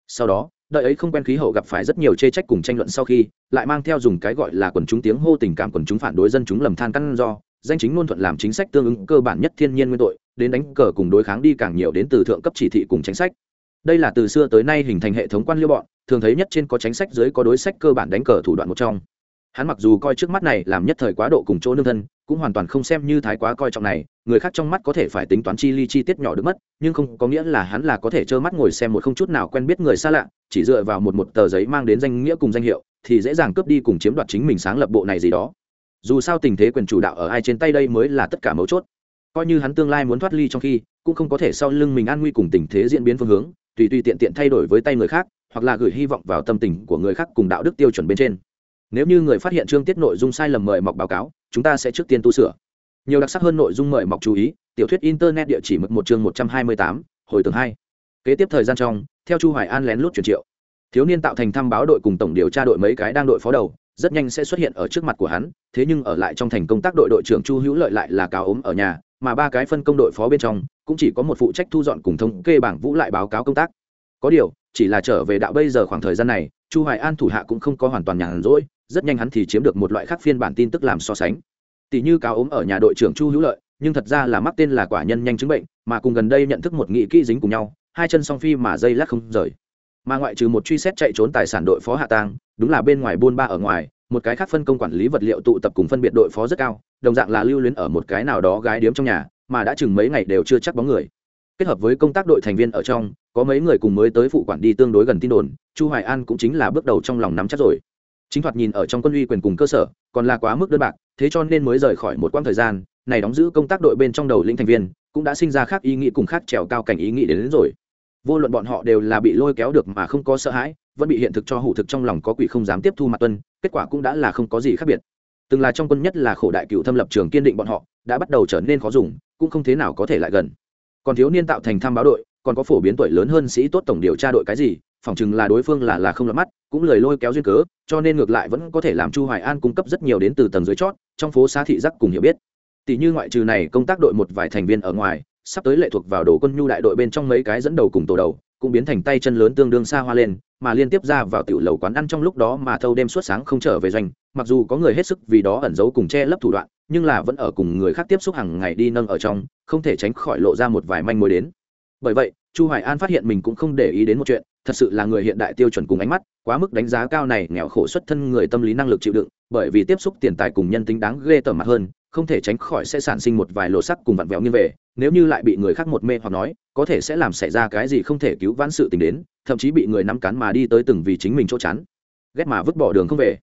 Sau đó đợi ấy không quen khí hậu gặp phải rất nhiều chê trách cùng tranh luận sau khi, lại mang theo dùng cái gọi là quần chúng tiếng hô tình cảm quần chúng phản đối dân chúng lầm than căn do, danh chính ngôn thuận làm chính sách tương ứng cơ bản nhất thiên nhiên nguyên tội, đến đánh cờ cùng đối kháng đi càng nhiều đến từ thượng cấp chỉ thị cùng chính sách. Đây là từ xưa tới nay hình thành hệ thống quan liêu bọn, thường thấy nhất trên có chính sách dưới có đối sách cơ bản đánh cờ thủ đoạn một trong. Hắn mặc dù coi trước mắt này làm nhất thời quá độ cùng chỗ nương thân, cũng hoàn toàn không xem như thái quá coi trọng này người khác trong mắt có thể phải tính toán chi ly chi tiết nhỏ được mất, nhưng không có nghĩa là hắn là có thể trơ mắt ngồi xem một không chút nào quen biết người xa lạ, chỉ dựa vào một một tờ giấy mang đến danh nghĩa cùng danh hiệu, thì dễ dàng cướp đi cùng chiếm đoạt chính mình sáng lập bộ này gì đó. Dù sao tình thế quyền chủ đạo ở ai trên tay đây mới là tất cả mấu chốt. Coi như hắn tương lai muốn thoát ly trong khi, cũng không có thể sau lưng mình an nguy cùng tình thế diễn biến phương hướng, tùy tùy tiện tiện thay đổi với tay người khác, hoặc là gửi hy vọng vào tâm tình của người khác cùng đạo đức tiêu chuẩn bên trên. Nếu như người phát hiện chương tiết nội dung sai lầm mời mọc báo cáo, chúng ta sẽ trước tiên tu sửa nhiều đặc sắc hơn nội dung mời mọc chú ý, tiểu thuyết internet địa chỉ mực một chương một trăm hai mươi tám, hồi tường hai. Kế tiếp thời gian trong, theo chu hoài an lén lút chuyển triệu. Thiếu niên tạo thành thăm báo đội cùng tổng điều tra đội mấy cái đang đội phó đầu, rất nhanh sẽ xuất hiện ở trước mặt của hắn, thế nhưng ở lại trong thành công tác đội đội trưởng chu hữu lợi lại là cáo ốm ở nhà, mà ba cái phân công đội phó bên trong, cũng chỉ có một phụ trách thu dọn cùng thống kê bảng vũ lại báo cáo công tác. Có điều, chỉ là trở về đạo bây giờ khoảng thời gian này, chu hoài an thủ hạ cũng không có hoàn toàn nhàn rỗi, rất nhanh hắn thì chiếm được một loại khác phiên bản tin tức làm so sánh tỷ như cáo ốm ở nhà đội trưởng chu hữu lợi, nhưng thật ra là mắc tên là quả nhân nhanh chứng bệnh, mà cùng gần đây nhận thức một nghị kỹ dính cùng nhau, hai chân song phi mà dây lát không rời. Mà ngoại trừ một truy xét chạy trốn tài sản đội phó hạ tang, đúng là bên ngoài buôn ba ở ngoài, một cái khác phân công quản lý vật liệu tụ tập cùng phân biệt đội phó rất cao, đồng dạng là lưu luyến ở một cái nào đó gái điếm trong nhà, mà đã chừng mấy ngày đều chưa chắc bóng người. Kết hợp với công tác đội thành viên ở trong, có mấy người cùng mới tới phụ quản đi tương đối gần tin đồn, chu hoài an cũng chính là bước đầu trong lòng nắm chắc rồi. Chính thoạt nhìn ở trong quân uy quyền cùng cơ sở, còn là quá mức đơn bạc thế cho nên mới rời khỏi một quãng thời gian này đóng giữ công tác đội bên trong đầu lĩnh thành viên cũng đã sinh ra khác ý nghĩ cùng khác trèo cao cảnh ý nghĩ đến, đến rồi. Vô luận bọn họ đều là bị lôi kéo được mà không có sợ hãi vẫn bị hiện thực cho hủ thực trong lòng có quỷ không dám tiếp thu mặt tuân kết quả cũng đã là không có gì khác biệt. Từng là trong quân nhất là khổ đại cựu thâm lập trường kiên định bọn họ đã bắt đầu trở nên khó dùng cũng không thế nào có thể lại gần. Còn thiếu niên tạo thành tham báo đội còn có phổ biến tuổi lớn hơn sĩ tốt tổng điều tra đội cái gì phỏng chừng là đối phương là là không lắm mắt cũng lời lôi kéo duyên cớ, cho nên ngược lại vẫn có thể làm chu hoài an cung cấp rất nhiều đến từ tầng dưới chót, trong phố xá thị giác cùng hiểu biết. Tỷ như ngoại trừ này, công tác đội một vài thành viên ở ngoài, sắp tới lệ thuộc vào đồ quân nhu đại đội bên trong mấy cái dẫn đầu cùng tổ đầu, cũng biến thành tay chân lớn tương đương xa hoa lên, mà liên tiếp ra vào tiểu lầu quán ăn trong lúc đó mà thâu đêm suốt sáng không trở về doanh, mặc dù có người hết sức vì đó ẩn giấu cùng che lấp thủ đoạn, nhưng là vẫn ở cùng người khác tiếp xúc hàng ngày đi nâng ở trong, không thể tránh khỏi lộ ra một vài manh mối đến. Bởi vậy, chu hoài an phát hiện mình cũng không để ý đến một chuyện thật sự là người hiện đại tiêu chuẩn cùng ánh mắt, quá mức đánh giá cao này nghèo khổ xuất thân người tâm lý năng lực chịu đựng, bởi vì tiếp xúc tiền tài cùng nhân tính đáng ghê tởm mặt hơn, không thể tránh khỏi sẽ sản sinh một vài lộ sắc cùng vặn vẹo như về, nếu như lại bị người khác một mê hoặc nói, có thể sẽ làm xảy ra cái gì không thể cứu vãn sự tình đến, thậm chí bị người nắm cắn mà đi tới từng vì chính mình chỗ chắn ghét mà vứt bỏ đường không về.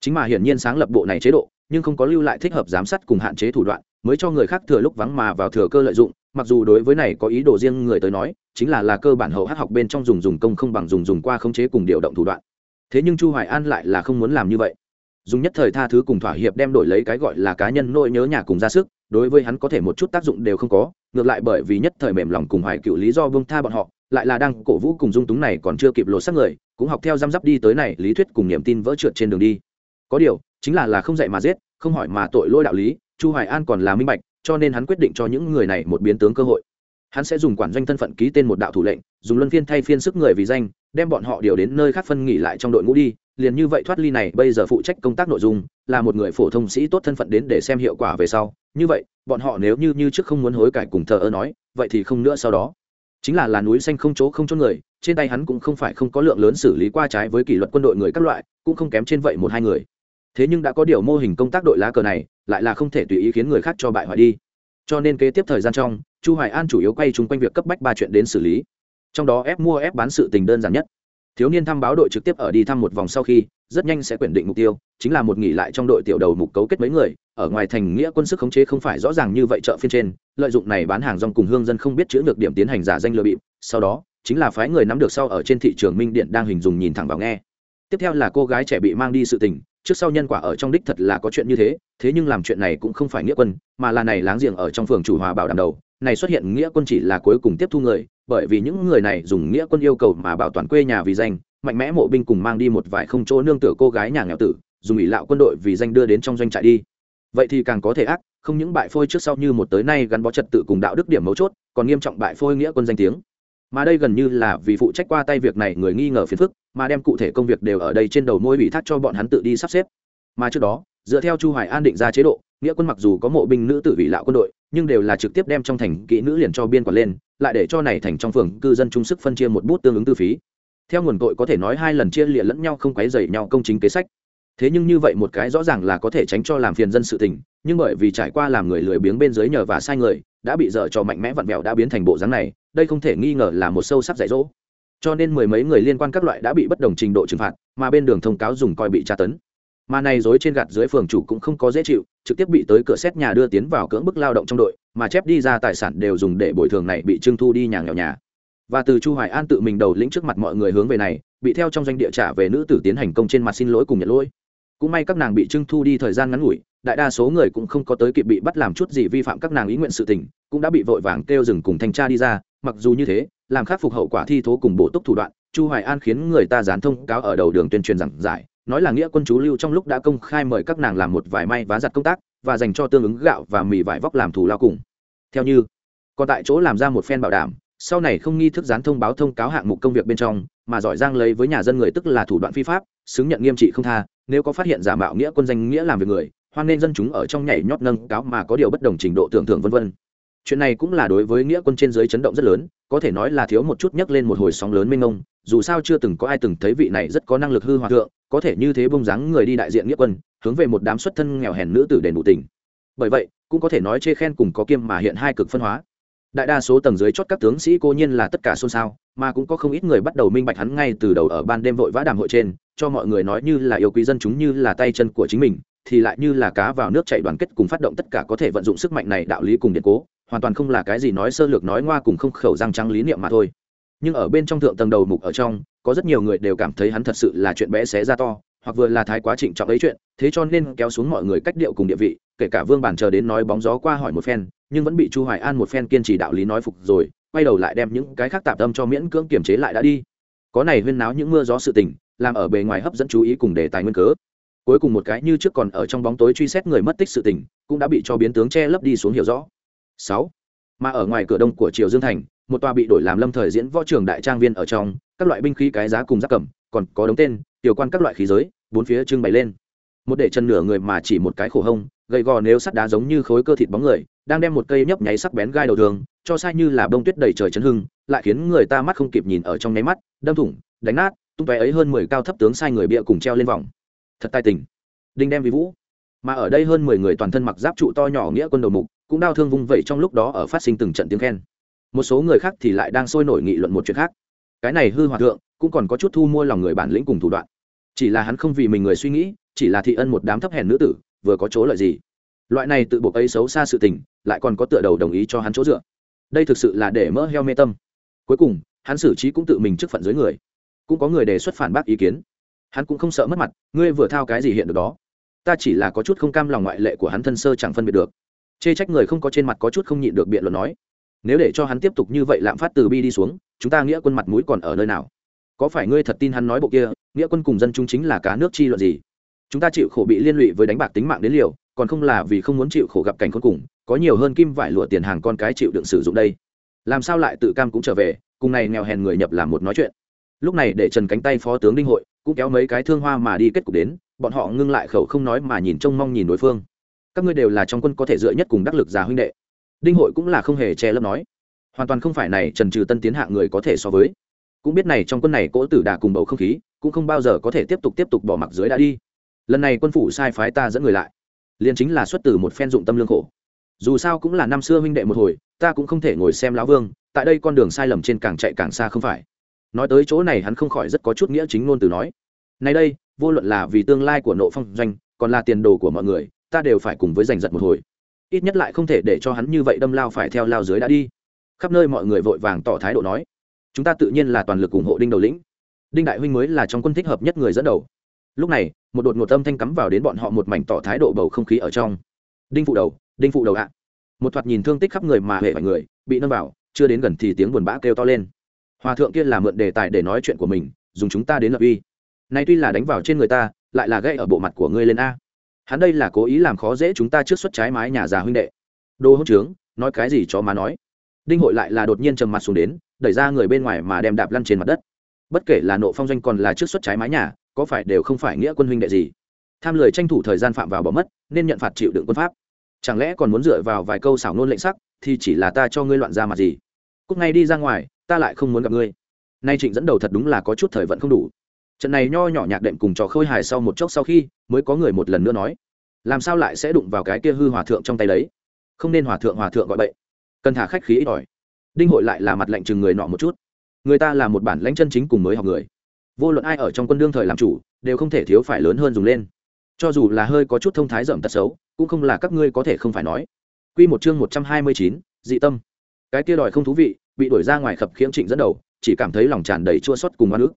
Chính mà hiển nhiên sáng lập bộ này chế độ, nhưng không có lưu lại thích hợp giám sát cùng hạn chế thủ đoạn, mới cho người khác thừa lúc vắng mà vào thừa cơ lợi dụng mặc dù đối với này có ý đồ riêng người tới nói, chính là là cơ bản hậu hát học bên trong dùng dùng công không bằng dùng dùng qua khống chế cùng điều động thủ đoạn. Thế nhưng chu hoài an lại là không muốn làm như vậy. Dùng nhất thời tha thứ cùng thỏa hiệp đem đổi lấy cái gọi là cá nhân nỗi nhớ nhà cùng ra sức, đối với hắn có thể một chút tác dụng đều không có, ngược lại bởi vì nhất thời mềm lòng cùng hoài cựu lý do vương tha bọn họ, lại là đang cổ vũ cùng dung túng này còn chưa kịp lột xác người, cũng học theo răm rắp đi tới này, lý thuyết cùng niềm tin vỡ trượt trên đường đi. Có điều, chính là là không dạy mà giết, không hỏi mà tội lỗi đạo lý, chu hoài an còn là minh bạch cho nên hắn quyết định cho những người này một biến tướng cơ hội. Hắn sẽ dùng quản doanh thân phận ký tên một đạo thủ lệnh, dùng luân phiên thay phiên sức người vì danh, đem bọn họ điều đến nơi khác phân nghỉ lại trong đội ngũ đi. Liền như vậy thoát ly này, bây giờ phụ trách công tác nội dung, là một người phổ thông sĩ tốt thân phận đến để xem hiệu quả về sau. Như vậy, bọn họ nếu như như trước không muốn hối cải cùng thờ ơ nói, vậy thì không nữa sau đó. Chính là là núi xanh không chỗ không chôn người, trên tay hắn cũng không phải không có lượng lớn xử lý qua trái với kỷ luật quân đội người các loại, cũng không kém trên vậy một hai người thế nhưng đã có điều mô hình công tác đội lá cờ này, lại là không thể tùy ý khiến người khác cho bại hoại đi. Cho nên kế tiếp thời gian trong, chu hoài an chủ yếu quay chung quanh việc cấp bách ba chuyện đến xử lý. Trong đó ép mua ép bán sự tình đơn giản nhất. Thiếu niên thăm báo đội trực tiếp ở đi thăm một vòng sau khi, rất nhanh sẽ quyển định mục tiêu, chính là một nghỉ lại trong đội tiểu đầu mục cấu kết mấy người, ở ngoài thành nghĩa quân sức khống chế không phải rõ ràng như vậy chợ phiên trên, lợi dụng này bán hàng rong cùng hương dân không biết chữ được điểm tiến hành giả danh lừa bịp, sau đó, chính là phái người nắm được sau ở trên thị trường minh điện đang hình dùng nhìn thẳng vào nghe. Tiếp theo là cô gái trẻ bị mang đi sự tình trước sau nhân quả ở trong đích thật là có chuyện như thế thế nhưng làm chuyện này cũng không phải nghĩa quân, mà là này láng giềng ở trong phường chủ hòa bảo đảm đầu. Này xuất hiện nghĩa quân chỉ là cuối cùng tiếp thu người, bởi vì những người này dùng nghĩa quân yêu cầu mà bảo toàn quê nhà vì danh, mạnh mẽ mộ binh cùng mang đi một vài không chỗ nương tựa cô gái nhà nghèo tử, dùng ủy lạo quân đội vì danh đưa đến trong doanh trại đi. Vậy thì càng có thể ác, không những bại phôi trước sau như một tới nay gắn bó trật tự cùng đạo đức điểm mấu chốt, còn nghiêm trọng bại phôi nghĩa quân danh tiếng mà đây gần như là vì phụ trách qua tay việc này người nghi ngờ phiền phức, mà đem cụ thể công việc đều ở đây trên đầu môi bị thác cho bọn hắn tự đi sắp xếp. Mà trước đó, dựa theo chu hoài an định ra chế độ, nghĩa quân mặc dù có mộ binh nữ tử vị lão quân đội, nhưng đều là trực tiếp đem trong thành kỹ nữ liền cho biên quản lên, lại để cho này thành trong phường cư dân trung sức phân chia một bút tương ứng tư phí. Theo nguồn cội có thể nói hai lần chia lịa lẫn nhau không quấy dày nhau công chính kế sách. Thế nhưng như vậy một cái rõ ràng là có thể tránh cho làm phiền dân sự tình, nhưng bởi vì trải qua làm người lười biếng bên dưới nhờ và sai người, đã bị dở cho mạnh mẽ vặn vẹo đã biến thành bộ dáng này đây không thể nghi ngờ là một sâu sắc dạy dỗ. Cho nên mười mấy người liên quan các loại đã bị bất đồng trình độ trừng phạt, mà bên đường thông cáo dùng coi bị tra tấn. Mà này dối trên gạt dưới phường chủ cũng không có dễ chịu, trực tiếp bị tới cửa xét nhà đưa tiến vào cưỡng bức lao động trong đội, mà chép đi ra tài sản đều dùng để bồi thường này bị trưng thu đi nhà nghèo nhà. Và từ chu hoài an tự mình đầu lĩnh trước mặt mọi người hướng về này, bị theo trong doanh địa trả về nữ tử tiến hành công trên mặt xin lỗi cùng nhận lỗi cũng may các nàng bị trưng thu đi thời gian ngắn ngủi, đại đa số người cũng không có tới kịp bị bắt làm chút gì vi phạm các nàng ý nguyện sự tình, cũng đã bị vội vàng kêu dừng cùng thanh tra đi ra, mặc dù như thế, làm khắc phục hậu quả thi thố cùng bổ túc thủ đoạn, chu hoài an khiến người ta dán thông cáo ở đầu đường tuyên truyền giảng giải, nói là nghĩa quân chú lưu trong lúc đã công khai mời các nàng làm một vài may vá giặt công tác, và dành cho tương ứng gạo và mì vải vóc làm thù lao cùng. Theo như, còn tại chỗ làm ra một phen bảo đảm, sau này không nghi thức dán thông báo thông cáo hạng mục công việc bên trong, mà giỏi giang lấy với nhà dân người tức là thủ đoạn phi pháp, xứng nhận nghiêm trị không tha nếu có phát hiện giả mạo nghĩa quân danh nghĩa làm việc người, hoan nên dân chúng ở trong nhảy nhót nâng cáo mà có điều bất đồng trình độ tưởng thưởng vân vân. Chuyện này cũng là đối với nghĩa quân trên dưới chấn động rất lớn, có thể nói là thiếu một chút nhấc lên một hồi sóng lớn mênh mông, dù sao chưa từng có ai từng thấy vị này rất có năng lực hư hòa thượng, có thể như thế bông dáng người đi đại diện nghĩa quân, hướng về một đám xuất thân nghèo hèn nữ tử đền bù tình. Bởi vậy, cũng có thể nói chê khen cùng có kiêm mà hiện hai cực phân hóa. Đại đa số tầng dưới chót các tướng sĩ cố nhiên là tất cả xôn xao, mà cũng có không ít người bắt đầu minh bạch hắn ngay từ đầu ở ban đêm vội vã đàm hội trên cho mọi người nói như là yêu quý dân chúng như là tay chân của chính mình, thì lại như là cá vào nước chạy đoàn kết cùng phát động tất cả có thể vận dụng sức mạnh này đạo lý cùng điện cố, hoàn toàn không là cái gì nói sơ lược nói ngoa cùng không khẩu răng trắng lý niệm mà thôi. Nhưng ở bên trong thượng tầng đầu mục ở trong, có rất nhiều người đều cảm thấy hắn thật sự là chuyện bé xé ra to, hoặc vừa là thái quá trịnh trọng ấy chuyện, thế cho nên kéo xuống mọi người cách điệu cùng địa vị, kể cả vương bản chờ đến nói bóng gió qua hỏi một phen, nhưng vẫn bị chu hoài an một phen kiên trì đạo lý nói phục rồi, quay đầu lại đem những cái khác tạm tâm cho miễn cưỡng kiềm chế lại đã đi. Có này huyên náo những mưa gió sự tình làm ở bề ngoài hấp dẫn chú ý cùng đề tài nguyên cớ. Cuối cùng một cái như trước còn ở trong bóng tối truy xét người mất tích sự tình cũng đã bị cho biến tướng che lấp đi xuống hiểu rõ. Sáu mà ở ngoài cửa đông của triều dương thành một tòa bị đổi làm lâm thời diễn võ trường đại trang viên ở trong các loại binh khí cái giá cùng giáp cầm còn có đống tên tiểu quan các loại khí giới bốn phía trưng bày lên. Một để chân nửa người mà chỉ một cái khổ hông gầy gò nếu sắt đá giống như khối cơ thịt bóng người đang đem một cây nhấp nháy sắc bén gai đầu đường, cho sai như là bông tuyết đầy trời chấn hưng lại khiến người ta mắt không kịp nhìn ở trong nháy mắt đâm thủng đánh nát tung tóe ấy hơn mười cao thấp tướng sai người bịa cùng treo lên vòng. Thật tài tình. Đinh đem vi vũ. Mà ở đây hơn mười người toàn thân mặc giáp trụ to nhỏ nghĩa quân đầu mục, cũng đau thương vung vẩy trong lúc đó ở phát sinh từng trận tiếng khen. Một số người khác thì lại đang sôi nổi nghị luận một chuyện khác. Cái này hư hòa thượng, cũng còn có chút thu mua lòng người bản lĩnh cùng thủ đoạn. Chỉ là hắn không vì mình người suy nghĩ, chỉ là thị ân một đám thấp hèn nữ tử, vừa có chỗ lợi gì. Loại này tự buộc ấy xấu xa sự tình, lại còn có tựa đầu đồng ý cho hắn chỗ dựa. Đây thực sự là để mỡ heo mê tâm. Cuối cùng, hắn xử trí cũng tự mình trước phận dưới người cũng có người đề xuất phản bác ý kiến. Hắn cũng không sợ mất mặt, ngươi vừa thao cái gì hiện được đó? Ta chỉ là có chút không cam lòng ngoại lệ của hắn thân sơ chẳng phân biệt được. Chê trách người không có trên mặt có chút không nhịn được biện luận nói, nếu để cho hắn tiếp tục như vậy lạm phát từ bi đi xuống, chúng ta nghĩa quân mặt mũi còn ở nơi nào? Có phải ngươi thật tin hắn nói bộ kia, nghĩa quân cùng dân chúng chính là cá nước chi luận gì? Chúng ta chịu khổ bị liên lụy với đánh bạc tính mạng đến liều, còn không là vì không muốn chịu khổ gặp cảnh khốn cùng, có nhiều hơn kim vải lụa tiền hàng con cái chịu đựng sử dụng đây. Làm sao lại tự cam cũng trở về, cùng này nghèo hèn người nhập làm một nói chuyện lúc này để trần cánh tay phó tướng đinh hội cũng kéo mấy cái thương hoa mà đi kết cục đến, bọn họ ngưng lại khẩu không nói mà nhìn trông mong nhìn đối phương. Các ngươi đều là trong quân có thể dựa nhất cùng đắc lực già huynh đệ. Đinh hội cũng là không hề che lấp nói. Hoàn toàn không phải này trần trừ tân tiến hạng người có thể so với. Cũng biết này trong quân này cỗ tử đà cùng bầu không khí, cũng không bao giờ có thể tiếp tục tiếp tục bỏ mặc dưới đã đi. Lần này quân phủ sai phái ta dẫn người lại. Liền chính là xuất từ một phen dụng tâm lương khổ. Dù sao cũng là năm xưa huynh đệ một hồi, ta cũng không thể ngồi xem lão vương, tại đây con đường sai lầm trên càng chạy càng xa không phải nói tới chỗ này hắn không khỏi rất có chút nghĩa chính ngôn từ nói. Nay đây, vô luận là vì tương lai của nộ phong doanh, còn là tiền đồ của mọi người, ta đều phải cùng với giành giật một hồi. Ít nhất lại không thể để cho hắn như vậy đâm lao phải theo lao dưới đã đi. Khắp nơi mọi người vội vàng tỏ thái độ nói, chúng ta tự nhiên là toàn lực ủng hộ đinh đầu lĩnh. Đinh đại huynh mới là trong quân thích hợp nhất người dẫn đầu. Lúc này, một đột ngột âm thanh cắm vào đến bọn họ một mảnh tỏ thái độ bầu không khí ở trong. Đinh phụ đầu, đinh phụ đầu ạ. Một thoạt nhìn thương tích khắp người mà hệ vài người, bị nâng vào, chưa đến gần thì tiếng buồn bã kêu to lên hòa thượng kia là mượn đề tài để nói chuyện của mình, dùng chúng ta đến lập uy. Nay tuy là đánh vào trên người ta, lại là gây ở bộ mặt của ngươi lên a. Hắn đây là cố ý làm khó dễ chúng ta trước xuất trái mái nhà già huynh đệ. Đô hỗn trướng, nói cái gì cho má nói. Đinh hội lại là đột nhiên trầm mặt xuống đến, đẩy ra người bên ngoài mà đem đạp lăn trên mặt đất. Bất kể là nộ phong doanh còn là trước xuất trái mái nhà, có phải đều không phải nghĩa quân huynh đệ gì? Tham lời tranh thủ thời gian phạm vào bỏ mất, nên nhận phạt chịu đựng quân pháp. Chẳng lẽ còn muốn dựa vào vài câu xảo nôn lệnh sắc, thì chỉ là ta cho ngươi loạn ra mặt gì? Cúc ngay đi ra ngoài ta lại không muốn gặp ngươi. Nay trịnh dẫn đầu thật đúng là có chút thời vận không đủ. Trận này nho nhỏ nhạc đệm cùng trò khôi hài sau một chốc sau khi mới có người một lần nữa nói làm sao lại sẽ đụng vào cái kia hư hòa thượng trong tay đấy? Không nên hòa thượng hòa thượng gọi bậy. Cần thả khách khí ít ỏi. Đinh hội lại là mặt lạnh chừng người nọ một chút. Người ta là một bản lãnh chân chính cùng mới học người. Vô luận ai ở trong quân đương thời làm chủ đều không thể thiếu phải lớn hơn dùng lên. Cho dù là hơi có chút thông thái dởm tật xấu cũng không là các ngươi có thể không phải nói. Quy một chương một trăm hai mươi chín, dị tâm. Cái kia đòi không thú vị, bị đuổi ra ngoài khập khiễng Trịnh dẫn đầu, chỉ cảm thấy lòng tràn đầy chua xót cùng oan ức.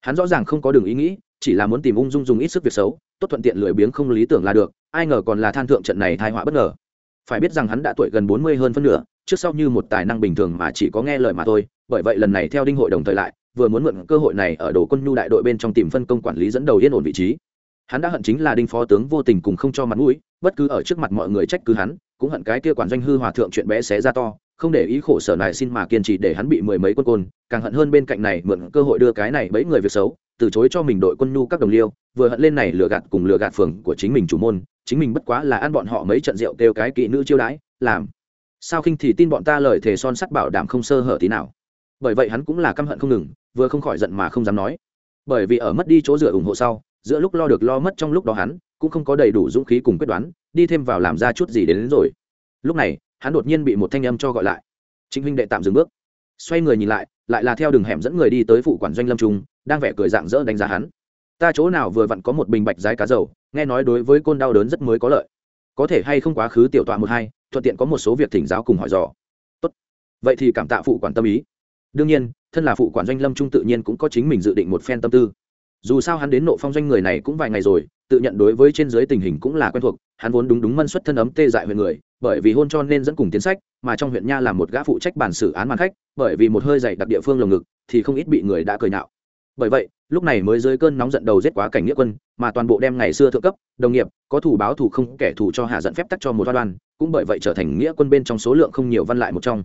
Hắn rõ ràng không có đường ý nghĩ, chỉ là muốn tìm ung dung dùng ít sức việc xấu, tốt thuận tiện lười biếng không lý tưởng là được ai ngờ còn là than thượng trận này thai họa bất ngờ phải biết rằng hắn đã tuổi gần bốn mươi hơn phân nửa trước sau như một tài năng bình thường mà chỉ có nghe lời mà thôi bởi vậy lần này theo đinh hội đồng thời lại vừa muốn mượn cơ hội này ở đồ quân nhu đại đội bên trong tìm phân công quản lý dẫn đầu yên ổn vị trí hắn đã hận chính là đinh phó tướng vô tình cùng không cho mặt mũi bất cứ ở trước mặt mọi người trách cứ hắn cũng hận cái kia quản doanh hư hòa thượng chuyện bé xé ra to không để ý khổ sở này xin mà kiên trì để hắn bị mười mấy quân côn càng hận hơn bên cạnh này mượn cơ hội đưa cái này bẫy người việc xấu từ chối cho mình đội quân nhu các đồng liêu vừa hận lên này lừa gạt cùng lừa gạt phường của chính mình chủ môn chính mình bất quá là ăn bọn họ mấy trận rượu kêu cái kỵ nữ chiêu đãi làm. Sao khinh thì tin bọn ta lời thề son sắt bảo đảm không sơ hở tí nào. Bởi vậy hắn cũng là căm hận không ngừng vừa không khỏi giận mà không dám nói. Bởi vì ở mất đi chỗ dựa ủng hộ sau giữa lúc lo được lo mất trong lúc đó hắn cũng không có đầy đủ dũng khí cùng quyết đoán đi thêm vào làm ra chút gì đến, đến rồi. Lúc này hắn đột nhiên bị một thanh âm cho gọi lại. Chính huynh đệ tạm dừng bước. Xoay người nhìn lại lại là theo đường hẻm dẫn người đi tới phụ quản doanh lâm trung, đang vẻ cười dạng dỡ đánh giá hắn. Ta chỗ nào vừa vặn có một bình bạch rái cá dầu, nghe nói đối với côn đau đớn rất mới có lợi. Có thể hay không quá khứ tiểu tọa một hai, thuận tiện có một số việc thỉnh giáo cùng hỏi dò. Tốt. Vậy thì cảm tạ phụ quản tâm ý. Đương nhiên, thân là phụ quản doanh lâm trung tự nhiên cũng có chính mình dự định một phen tâm tư. Dù sao hắn đến nộ phong doanh người này cũng vài ngày rồi, tự nhận đối với trên dưới tình hình cũng là quen thuộc, hắn vốn đúng đúng mân xuất thân ấm tê dại về người bởi vì hôn cho nên dẫn cùng tiến sách mà trong huyện nha là một gã phụ trách bản xử án màn khách bởi vì một hơi dày đặc địa phương lồng ngực thì không ít bị người đã cười nhạo. Bởi vậy lúc này mới dưới cơn nóng giận đầu giết quá cảnh nghĩa quân mà toàn bộ đem ngày xưa thượng cấp đồng nghiệp có thủ báo thủ không kẻ thù cho hạ dẫn phép tắc cho một đoàn, cũng bởi vậy trở thành nghĩa quân bên trong số lượng không nhiều văn lại một trong.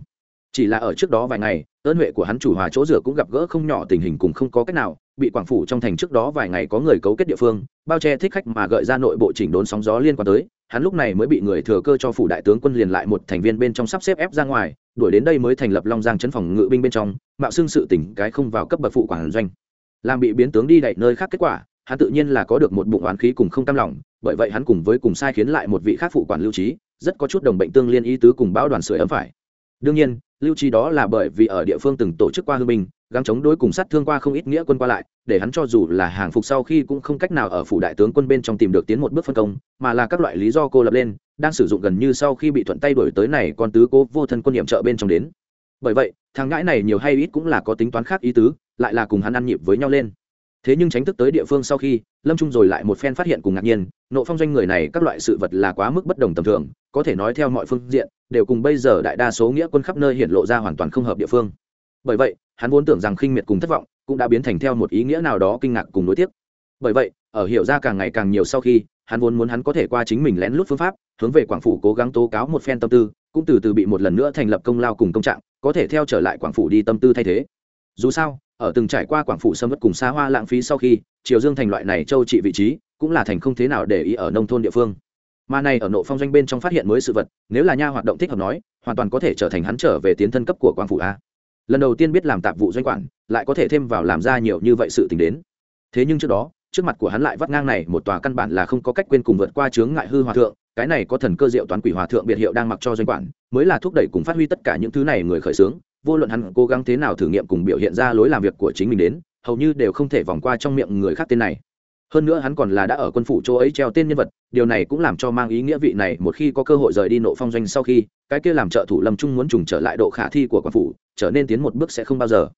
Chỉ là ở trước đó vài ngày ơn huệ của hắn chủ hòa chỗ rửa cũng gặp gỡ không nhỏ tình hình cùng không có cách nào bị quảng phủ trong thành trước đó vài ngày có người cấu kết địa phương bao che thích khách mà gợi ra nội bộ chỉnh đốn sóng gió liên quan tới hắn lúc này mới bị người thừa cơ cho phủ đại tướng quân liền lại một thành viên bên trong sắp xếp ép ra ngoài, đuổi đến đây mới thành lập long giang chấn phòng ngự binh bên trong, mạo xưng sự tỉnh cái không vào cấp bậc phụ quản doanh. Làm bị biến tướng đi đẩy nơi khác kết quả, hắn tự nhiên là có được một bụng oán khí cùng không cam lòng, bởi vậy hắn cùng với cùng sai khiến lại một vị khác phụ quản lưu trí rất có chút đồng bệnh tương liên ý tứ cùng bão đoàn sưởi ấm phải. Đương nhiên, lưu trí đó là bởi vì ở địa phương từng tổ chức qua hương binh gắng chống đối cùng sát thương qua không ít nghĩa quân qua lại, để hắn cho dù là hàng phục sau khi cũng không cách nào ở phủ đại tướng quân bên trong tìm được tiến một bước phân công, mà là các loại lý do cô lập lên, đang sử dụng gần như sau khi bị thuận tay đổi tới này con tứ cố vô thân quân nhiệm trợ bên trong đến. Bởi vậy, thằng ngãi này nhiều hay ít cũng là có tính toán khác ý tứ, lại là cùng hắn ăn nhịp với nhau lên. Thế nhưng tránh thức tới địa phương sau khi, lâm trung rồi lại một phen phát hiện cùng ngạc nhiên, nộ phong doanh người này các loại sự vật là quá mức bất đồng tầm thường, có thể nói theo mọi phương diện, đều cùng bây giờ đại đa số nghĩa quân khắp nơi hiện lộ ra hoàn toàn không hợp địa phương bởi vậy, hắn vốn tưởng rằng khinh miệt cùng thất vọng cũng đã biến thành theo một ý nghĩa nào đó kinh ngạc cùng đối tiếc. Bởi vậy, ở hiểu ra càng ngày càng nhiều sau khi, hắn vốn muốn hắn có thể qua chính mình lén lút phương pháp, hướng về quảng phủ cố gắng tố cáo một phen tâm tư, cũng từ từ bị một lần nữa thành lập công lao cùng công trạng, có thể theo trở lại quảng phủ đi tâm tư thay thế. Dù sao, ở từng trải qua quảng phủ xâm mất cùng xa hoa lãng phí sau khi, triều dương thành loại này châu trị vị trí, cũng là thành không thế nào để ý ở nông thôn địa phương. Mà này ở nộ phong doanh bên trong phát hiện mới sự vật, nếu là nha hoạt động thích hợp nói, hoàn toàn có thể trở thành hắn trở về tiến thân cấp của quang phủ a lần đầu tiên biết làm tạp vụ doanh quản, lại có thể thêm vào làm ra nhiều như vậy sự t ì n h đến. Thế nhưng trước đó, trước mặt của hắn lại vắt ngang này một tòa căn bản là không có cách quên cùng vượt qua chướng ngại hư hòa thượng, cái này có thần cơ diệu toán quỷ hòa thượng biệt hiệu đang mặc cho doanh quản, mới là thúc đẩy cùng phát huy tất cả những thứ này người khởi xướng, vô luận hắn cố gắng thế nào thử nghiệm cùng biểu hiện ra lối làm việc của chính mình đến, hầu như đều không thể vòng qua trong miệng người khác tên này. Hơn nữa hắn còn là đã ở quân phủ chỗ ấy treo tên nhân vật, điều này cũng làm cho mang ý nghĩa vị này một khi có cơ hội rời đi nộ phong doanh sau khi, cái kia làm trợ thủ lâm trung muốn trùng trở lại độ khả thi của quân phủ trở nên tiến một bước sẽ không bao giờ.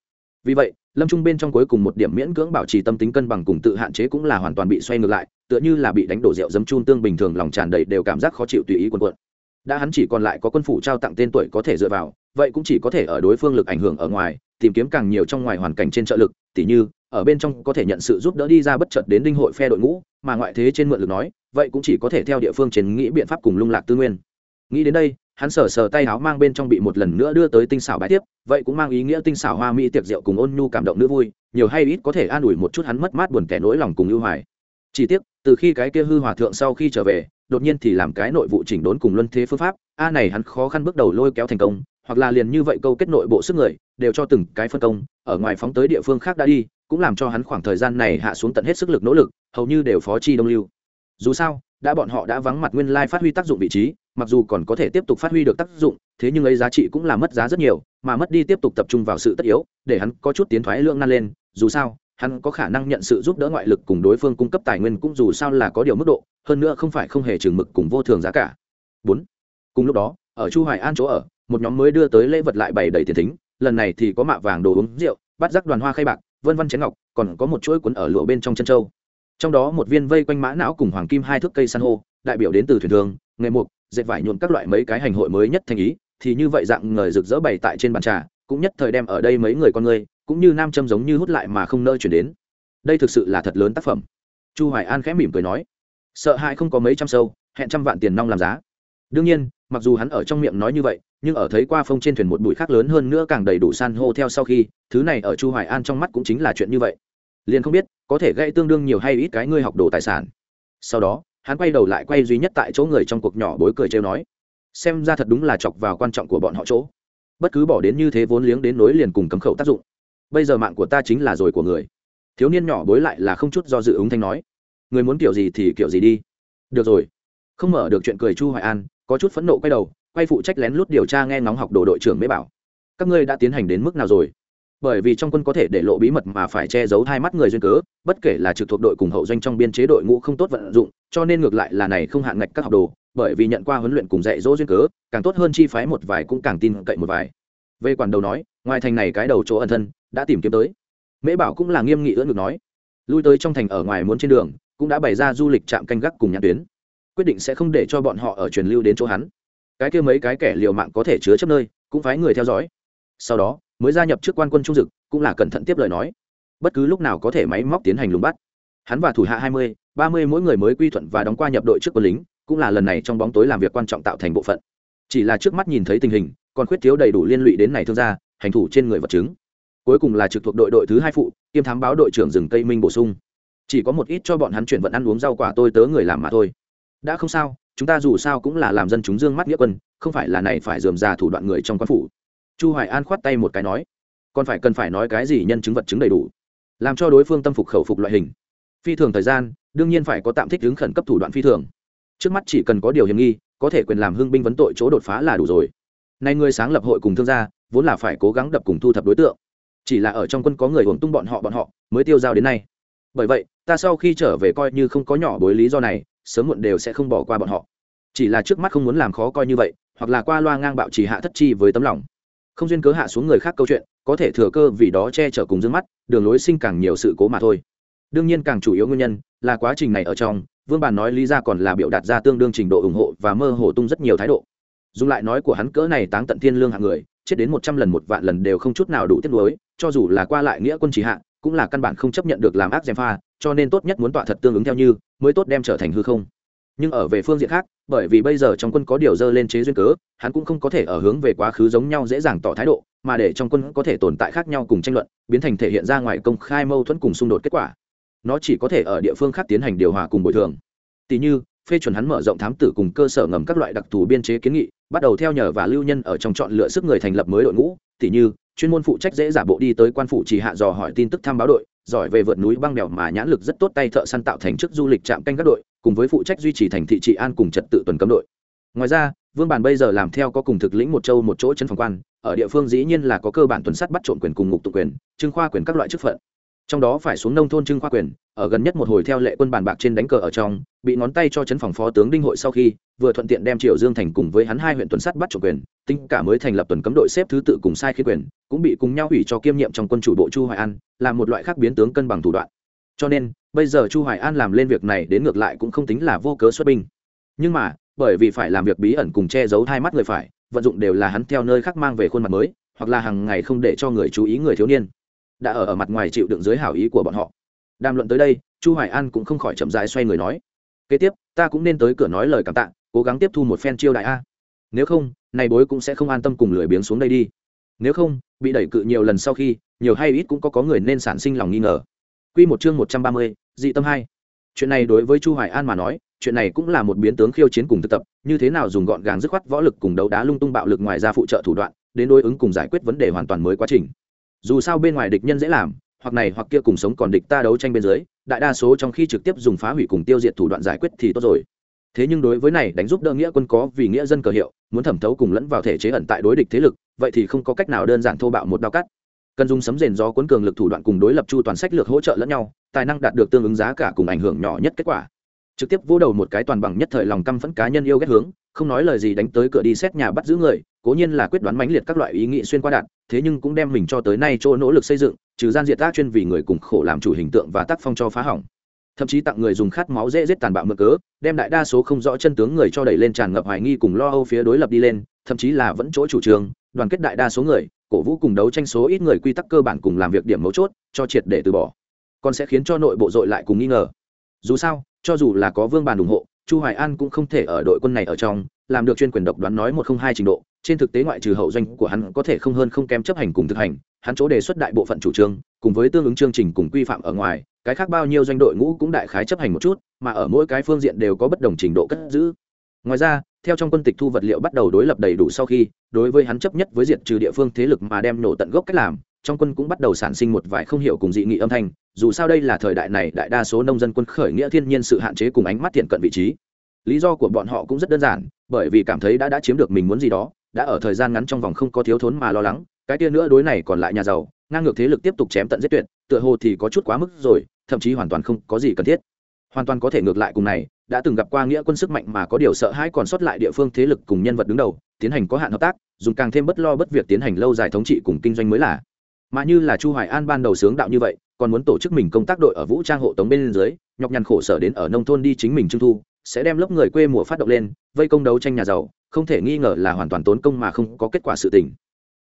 Vì vậy, lâm trung bên trong cuối cùng một điểm miễn cưỡng bảo trì tâm tính cân bằng cùng tự hạn chế cũng là hoàn toàn bị xoay ngược lại, tựa như là bị đánh đổ rượu dấm chun tương bình thường lòng tràn đầy đều cảm giác khó chịu tùy ý quần quận đã hắn chỉ còn lại có quân phủ trao tặng tên tuổi có thể dựa vào, vậy cũng chỉ có thể ở đối phương lực ảnh hưởng ở ngoài, tìm kiếm càng nhiều trong ngoài hoàn cảnh trên trợ lực, tỉ như, ở bên trong có thể nhận sự giúp đỡ đi ra bất chợt đến đinh hội phe đội ngũ, mà ngoại thế trên mượn lực nói, vậy cũng chỉ có thể theo địa phương trên nghĩ biện pháp cùng lung lạc tư nguyên. Nghĩ đến đây hắn sờ sờ tay áo mang bên trong bị một lần nữa đưa tới tinh xảo bài tiếp, vậy cũng mang ý nghĩa tinh xảo hoa mỹ tiệc rượu cùng ôn nhu cảm động nữ vui, nhiều hay ít có thể an ủi một chút hắn mất mát buồn kẻ nỗi lòng cùng ưu hoài. Chỉ tiếc, từ khi cái kia hư hòa thượng sau khi trở về, đột nhiên thì làm cái nội vụ chỉnh đốn cùng luân thế phương pháp, a này hắn khó khăn bước đầu lôi kéo thành công, hoặc là liền như vậy câu kết nội bộ sức người, đều cho từng cái phân công, ở ngoài phóng tới địa phương khác đã đi, cũng làm cho hắn khoảng thời gian này hạ xuống tận hết sức lực nỗ lực, hầu như đều phó chi đông lưu dù sao, đã bọn họ đã vắng mặt nguyên lai phát huy tác dụng vị trí, mặc dù còn có thể tiếp tục phát huy được tác dụng, thế nhưng ấy giá trị cũng là mất giá rất nhiều, mà mất đi tiếp tục tập trung vào sự tất yếu, để hắn có chút tiến thoái lưỡng nan lên, dù sao, hắn có khả năng nhận sự giúp đỡ ngoại lực cùng đối phương cung cấp tài nguyên cũng dù sao là có điều mức độ, hơn nữa không phải không hề chừng mực cùng vô thường giá cả. Bốn, cùng lúc đó, ở chu hoài an chỗ ở, một nhóm mới đưa tới lễ vật lại bày đầy tiền thính, lần này thì có mạ vàng đồ uống rượu bắt rắc đoàn hoa khay bạc, vân vân chén ngọc, còn có một chuỗi cuốn ở lụa bên trong chân châu trong đó một viên vây quanh mã não cùng hoàng kim hai thước cây san hô, đại biểu đến từ thuyền thường, nghề mục, dệt vải nhuộm các loại mấy cái hành hội mới nhất thành ý, thì như vậy dạng người rực rỡ bày tại trên bàn trà, cũng nhất thời đem ở đây mấy người con người, cũng như nam châm giống như hút lại mà không nơi chuyển đến. Đây thực sự là thật lớn tác phẩm. Chu hoài an khẽ mỉm cười nói, sợ hãi không có mấy trăm sâu, hẹn trăm vạn tiền nong làm giá. Đương nhiên, mặc dù hắn ở trong miệng nói như vậy, nhưng ở thấy qua phông trên thuyền một bụi khác lớn hơn nữa càng đầy đủ san hô theo sau khi, thứ này ở chu hoài an trong mắt cũng chính là chuyện như vậy liền không biết có thể gây tương đương nhiều hay ít cái ngươi học đồ tài sản. Sau đó, hắn quay đầu lại quay duy nhất tại chỗ người trong cuộc nhỏ bối cười trêu nói, xem ra thật đúng là chọc vào quan trọng của bọn họ chỗ. Bất cứ bỏ đến như thế vốn liếng đến nối liền cùng cấm khẩu tác dụng. Bây giờ mạng của ta chính là rồi của người. Thiếu niên nhỏ bối lại là không chút do dự ứng thanh nói, người muốn kiểu gì thì kiểu gì đi. Được rồi. Không mở được chuyện cười chu hoài an, có chút phẫn nộ quay đầu, quay phụ trách lén lút điều tra nghe ngóng học đồ đội trưởng mới bảo, các ngươi đã tiến hành đến mức nào rồi? Bởi vì trong quân có thể để lộ bí mật mà phải che giấu hai mắt người duyên cớ, bất kể là trực thuộc đội cùng hậu doanh trong biên chế đội ngũ không tốt vận dụng, cho nên ngược lại là này không hạn ngạch các học đồ, bởi vì nhận qua huấn luyện cùng dạy dỗ duyên cớ, càng tốt hơn chi phái một vài cũng càng tin cậy một vài. Về quản đầu nói, ngoài thành này cái đầu chỗ ẩn thân, đã tìm kiếm tới. Mễ bảo cũng là nghiêm nghị ưỡn ngược nói, lui tới trong thành ở ngoài muốn trên đường, cũng đã bày ra du lịch trạm canh gác cùng nhãn tuyến. Quyết định sẽ không để cho bọn họ ở truyền lưu đến chỗ hắn. Cái kia mấy cái kẻ liều mạng có thể chứa chấp nơi, cũng phái người theo dõi. Sau đó mới gia nhập trước quan quân trung dực, cũng là cẩn thận tiếp lời nói. Bất cứ lúc nào có thể máy móc tiến hành lùng bắt. Hắn và thủ hạ hai mươi, ba mươi mỗi người mới quy thuận và đóng qua nhập đội trước quân lính, cũng là lần này trong bóng tối làm việc quan trọng tạo thành bộ phận. Chỉ là trước mắt nhìn thấy tình hình, còn khuyết thiếu đầy đủ liên lụy đến này thương gia, hành thủ trên người vật chứng. Cuối cùng là trực thuộc đội đội thứ hai phụ, kiêm thám báo đội trưởng rừng tây minh bổ sung. Chỉ có một ít cho bọn hắn chuyển vận ăn uống rau quả tôi tớ người làm mà thôi. Đã không sao, chúng ta dù sao cũng là làm dân chúng dương mắt nghĩa quân, không phải là này phải dườm ra thủ đoạn người trong quan phủ chu hoài an khoát tay một cái nói, còn phải cần phải nói cái gì nhân chứng vật chứng đầy đủ, làm cho đối phương tâm phục khẩu phục loại hình. Phi thường thời gian, đương nhiên phải có tạm thích ứng khẩn cấp thủ đoạn phi thường. Trước mắt chỉ cần có điều hiểm nghi, có thể quyền làm hưng binh vấn tội chỗ đột phá là đủ rồi. Nay người sáng lập hội cùng thương gia, vốn là phải cố gắng đập cùng thu thập đối tượng. Chỉ là ở trong quân có người hưởng tung bọn họ bọn họ, mới tiêu giao đến nay. Bởi vậy, ta sau khi trở về coi như không có nhỏ bối lý do này, sớm muộn đều sẽ không bỏ qua bọn họ. Chỉ là trước mắt không muốn làm khó coi như vậy, hoặc là qua loa ngang bạo chỉ hạ thất chi với tấm lòng không duyên cớ hạ xuống người khác câu chuyện, có thể thừa cơ vì đó che chở cùng d mắt, đường lối sinh càng nhiều sự cố mà thôi. Đương nhiên càng chủ yếu nguyên nhân là quá trình này ở trong, vương bàn nói lý ra còn là biểu đạt ra tương đương trình độ ủng hộ và mơ hồ tung rất nhiều thái độ. Dùng lại nói của hắn cỡ này táng tận thiên lương hạng người, chết đến một trăm lần một vạn lần đều không chút nào đủ tiết lối cho dù là qua lại nghĩa quân chỉ hạ, cũng là căn bản không chấp nhận được làm ác gièm pha, cho nên tốt nhất muốn tọa thật tương ứng theo như, mới tốt đem trở thành hư không nhưng ở về phương diện khác, bởi vì bây giờ trong quân có điều dơ lên chế duyên cớ, hắn cũng không có thể ở hướng về quá khứ giống nhau dễ dàng tỏ thái độ, mà để trong quân có thể tồn tại khác nhau cùng tranh luận, biến thành thể hiện ra ngoài công khai mâu thuẫn cùng xung đột kết quả. Nó chỉ có thể ở địa phương khác tiến hành điều hòa cùng bồi thường. Tỷ như, phê chuẩn hắn mở rộng thám tử cùng cơ sở ngầm các loại đặc thù biên chế kiến nghị, bắt đầu theo nhờ và lưu nhân ở trong chọn lựa sức người thành lập mới đội ngũ. Tỷ như, chuyên môn phụ trách dễ giả bộ đi tới quan phủ chỉ hạ dò hỏi tin tức tham báo đội, giỏi về vượt núi băng đèo mà nhãn lực rất tốt tay thợ săn tạo thành chức du lịch trạm canh các đội cùng với phụ trách duy trì thành thị trị an cùng trật tự tuần cấm đội. Ngoài ra, vương bản bây giờ làm theo có cùng thực lĩnh một châu một chỗ chân phòng quan, ở địa phương dĩ nhiên là có cơ bản tuần sát bắt trộm quyền cùng ngục tụ quyền, trưng khoa quyền các loại chức phận. Trong đó phải xuống nông thôn trưng khoa quyền, ở gần nhất một hồi theo lệ quân bàn bạc trên đánh cờ ở trong, bị ngón tay cho chấn phòng phó tướng đinh hội sau khi, vừa thuận tiện đem triệu dương thành cùng với hắn hai huyện tuần sát bắt trộm quyền tính cả mới thành lập tuần cấm đội xếp thứ tự cùng sai khi quyền, cũng bị cùng nhau hủy cho kiêm nhiệm trong quân chủ bộ chu hoài an là một loại khác biến tướng cân bằng thủ đoạn. Cho nên bây giờ chu hoài an làm lên việc này đến ngược lại cũng không tính là vô cớ xuất binh. Nhưng mà bởi vì phải làm việc bí ẩn cùng che giấu hai mắt người phải vận dụng đều là hắn theo nơi khác mang về khuôn mặt mới hoặc là hàng ngày không để cho người chú ý người thiếu niên. Đã ở ở mặt ngoài chịu đựng dưới hảo ý của bọn họ. Đàm luận tới đây chu hoài an cũng không khỏi chậm rãi xoay người nói. Kế tiếp ta cũng nên tới cửa nói lời cảm tạ cố gắng tiếp thu một phen chiêu đại a. Nếu không này bối cũng sẽ không an tâm cùng lười biếng xuống đây đi. Nếu không bị đẩy cự nhiều lần sau khi nhiều hay ít cũng có có người nên sản sinh lòng nghi ngờ. Quy một chương 130, dị tâm hai. Chuyện này đối với chu hoài an mà nói, chuyện này cũng là một biến tướng khiêu chiến cùng thực tập, như thế nào dùng gọn gàng dứt khoát võ lực cùng đấu đá lung tung bạo lực ngoài ra phụ trợ thủ đoạn, đến đối ứng cùng giải quyết vấn đề hoàn toàn mới quá trình. Dù sao bên ngoài địch nhân dễ làm, hoặc này hoặc kia cùng sống còn địch ta đấu tranh bên dưới, đại đa số trong khi trực tiếp dùng phá hủy cùng tiêu diệt thủ đoạn giải quyết thì tốt rồi. Thế nhưng đối với này đánh giúp đỡ nghĩa quân có vì nghĩa dân cờ hiệu, muốn thẩm thấu cùng lẫn vào thể chế ẩn tại đối địch thế lực, vậy thì không có cách nào đơn giản thô bạo một đao cắt cần dùng sấm rền gió cuốn cường lực thủ đoạn cùng đối lập chu toàn sách lược hỗ trợ lẫn nhau, tài năng đạt được tương ứng giá cả cùng ảnh hưởng nhỏ nhất kết quả. Trực tiếp vỗ đầu một cái toàn bằng nhất thời lòng căm phẫn cá nhân yêu ghét hướng, không nói lời gì đánh tới cửa đi xét nhà bắt giữ người, cố nhiên là quyết đoán mãnh liệt các loại ý nghĩ xuyên qua đạn, thế nhưng cũng đem mình cho tới nay chỗ nỗ lực xây dựng, trừ gian diệt tác chuyên vì người cùng khổ làm chủ hình tượng và tác phong cho phá hỏng. Thậm chí tặng người dùng khát máu dễ giết tàn bạo mực cớ, đem đại đa số không rõ chân tướng người cho đẩy lên tràn ngập hoài nghi cùng lo âu phía đối lập đi lên, thậm chí là vẫn chỗ chủ trương, đoàn kết đại đa số người cổ vũ cùng đấu tranh số ít người quy tắc cơ bản cùng làm việc điểm mấu chốt, cho triệt để từ bỏ. Còn sẽ khiến cho nội bộ dội lại cùng nghi ngờ. Dù sao, cho dù là có vương bàn ủng hộ, chu hoài an cũng không thể ở đội quân này ở trong, làm được chuyên quyền độc đoán nói một không hai trình độ. Trên thực tế ngoại trừ hậu doanh của hắn có thể không hơn không kém chấp hành cùng thực hành, hắn chỗ đề xuất đại bộ phận chủ trương, cùng với tương ứng chương trình cùng quy phạm ở ngoài, cái khác bao nhiêu doanh đội ngũ cũng đại khái chấp hành một chút, mà ở mỗi cái phương diện đều có bất đồng trình độ cất giữ. Ngoài ra theo trong quân tịch thu vật liệu bắt đầu đối lập đầy đủ sau khi, đối với hắn chấp nhất với diệt trừ địa phương thế lực mà đem nổ tận gốc cách làm, trong quân cũng bắt đầu sản sinh một vài không hiểu cùng dị nghị âm thanh, dù sao đây là thời đại này, đại đa số nông dân quân khởi nghĩa thiên nhiên sự hạn chế cùng ánh mắt thiện cận vị trí. Lý do của bọn họ cũng rất đơn giản, bởi vì cảm thấy đã đã chiếm được mình muốn gì đó, đã ở thời gian ngắn trong vòng không có thiếu thốn mà lo lắng, cái kia nữa đối này còn lại nhà giàu, ngang ngược thế lực tiếp tục chém tận giết tuyệt, tựa hồ thì có chút quá mức rồi, thậm chí hoàn toàn không có gì cần thiết. Hoàn toàn có thể ngược lại cùng này đã từng gặp qua nghĩa quân sức mạnh mà có điều sợ hãi còn sót lại địa phương thế lực cùng nhân vật đứng đầu, tiến hành có hạn hợp tác, dùng càng thêm bất lo bất việc tiến hành lâu dài thống trị cùng kinh doanh mới là. Mà như là chu hoài an ban đầu sướng đạo như vậy, còn muốn tổ chức mình công tác đội ở vũ trang hộ tống bên dưới, nhọc nhằn khổ sở đến ở nông thôn đi chính mình trung thu, sẽ đem lớp người quê mùa phát động lên, vây công đấu tranh nhà giàu, không thể nghi ngờ là hoàn toàn tốn công mà không có kết quả sự tình.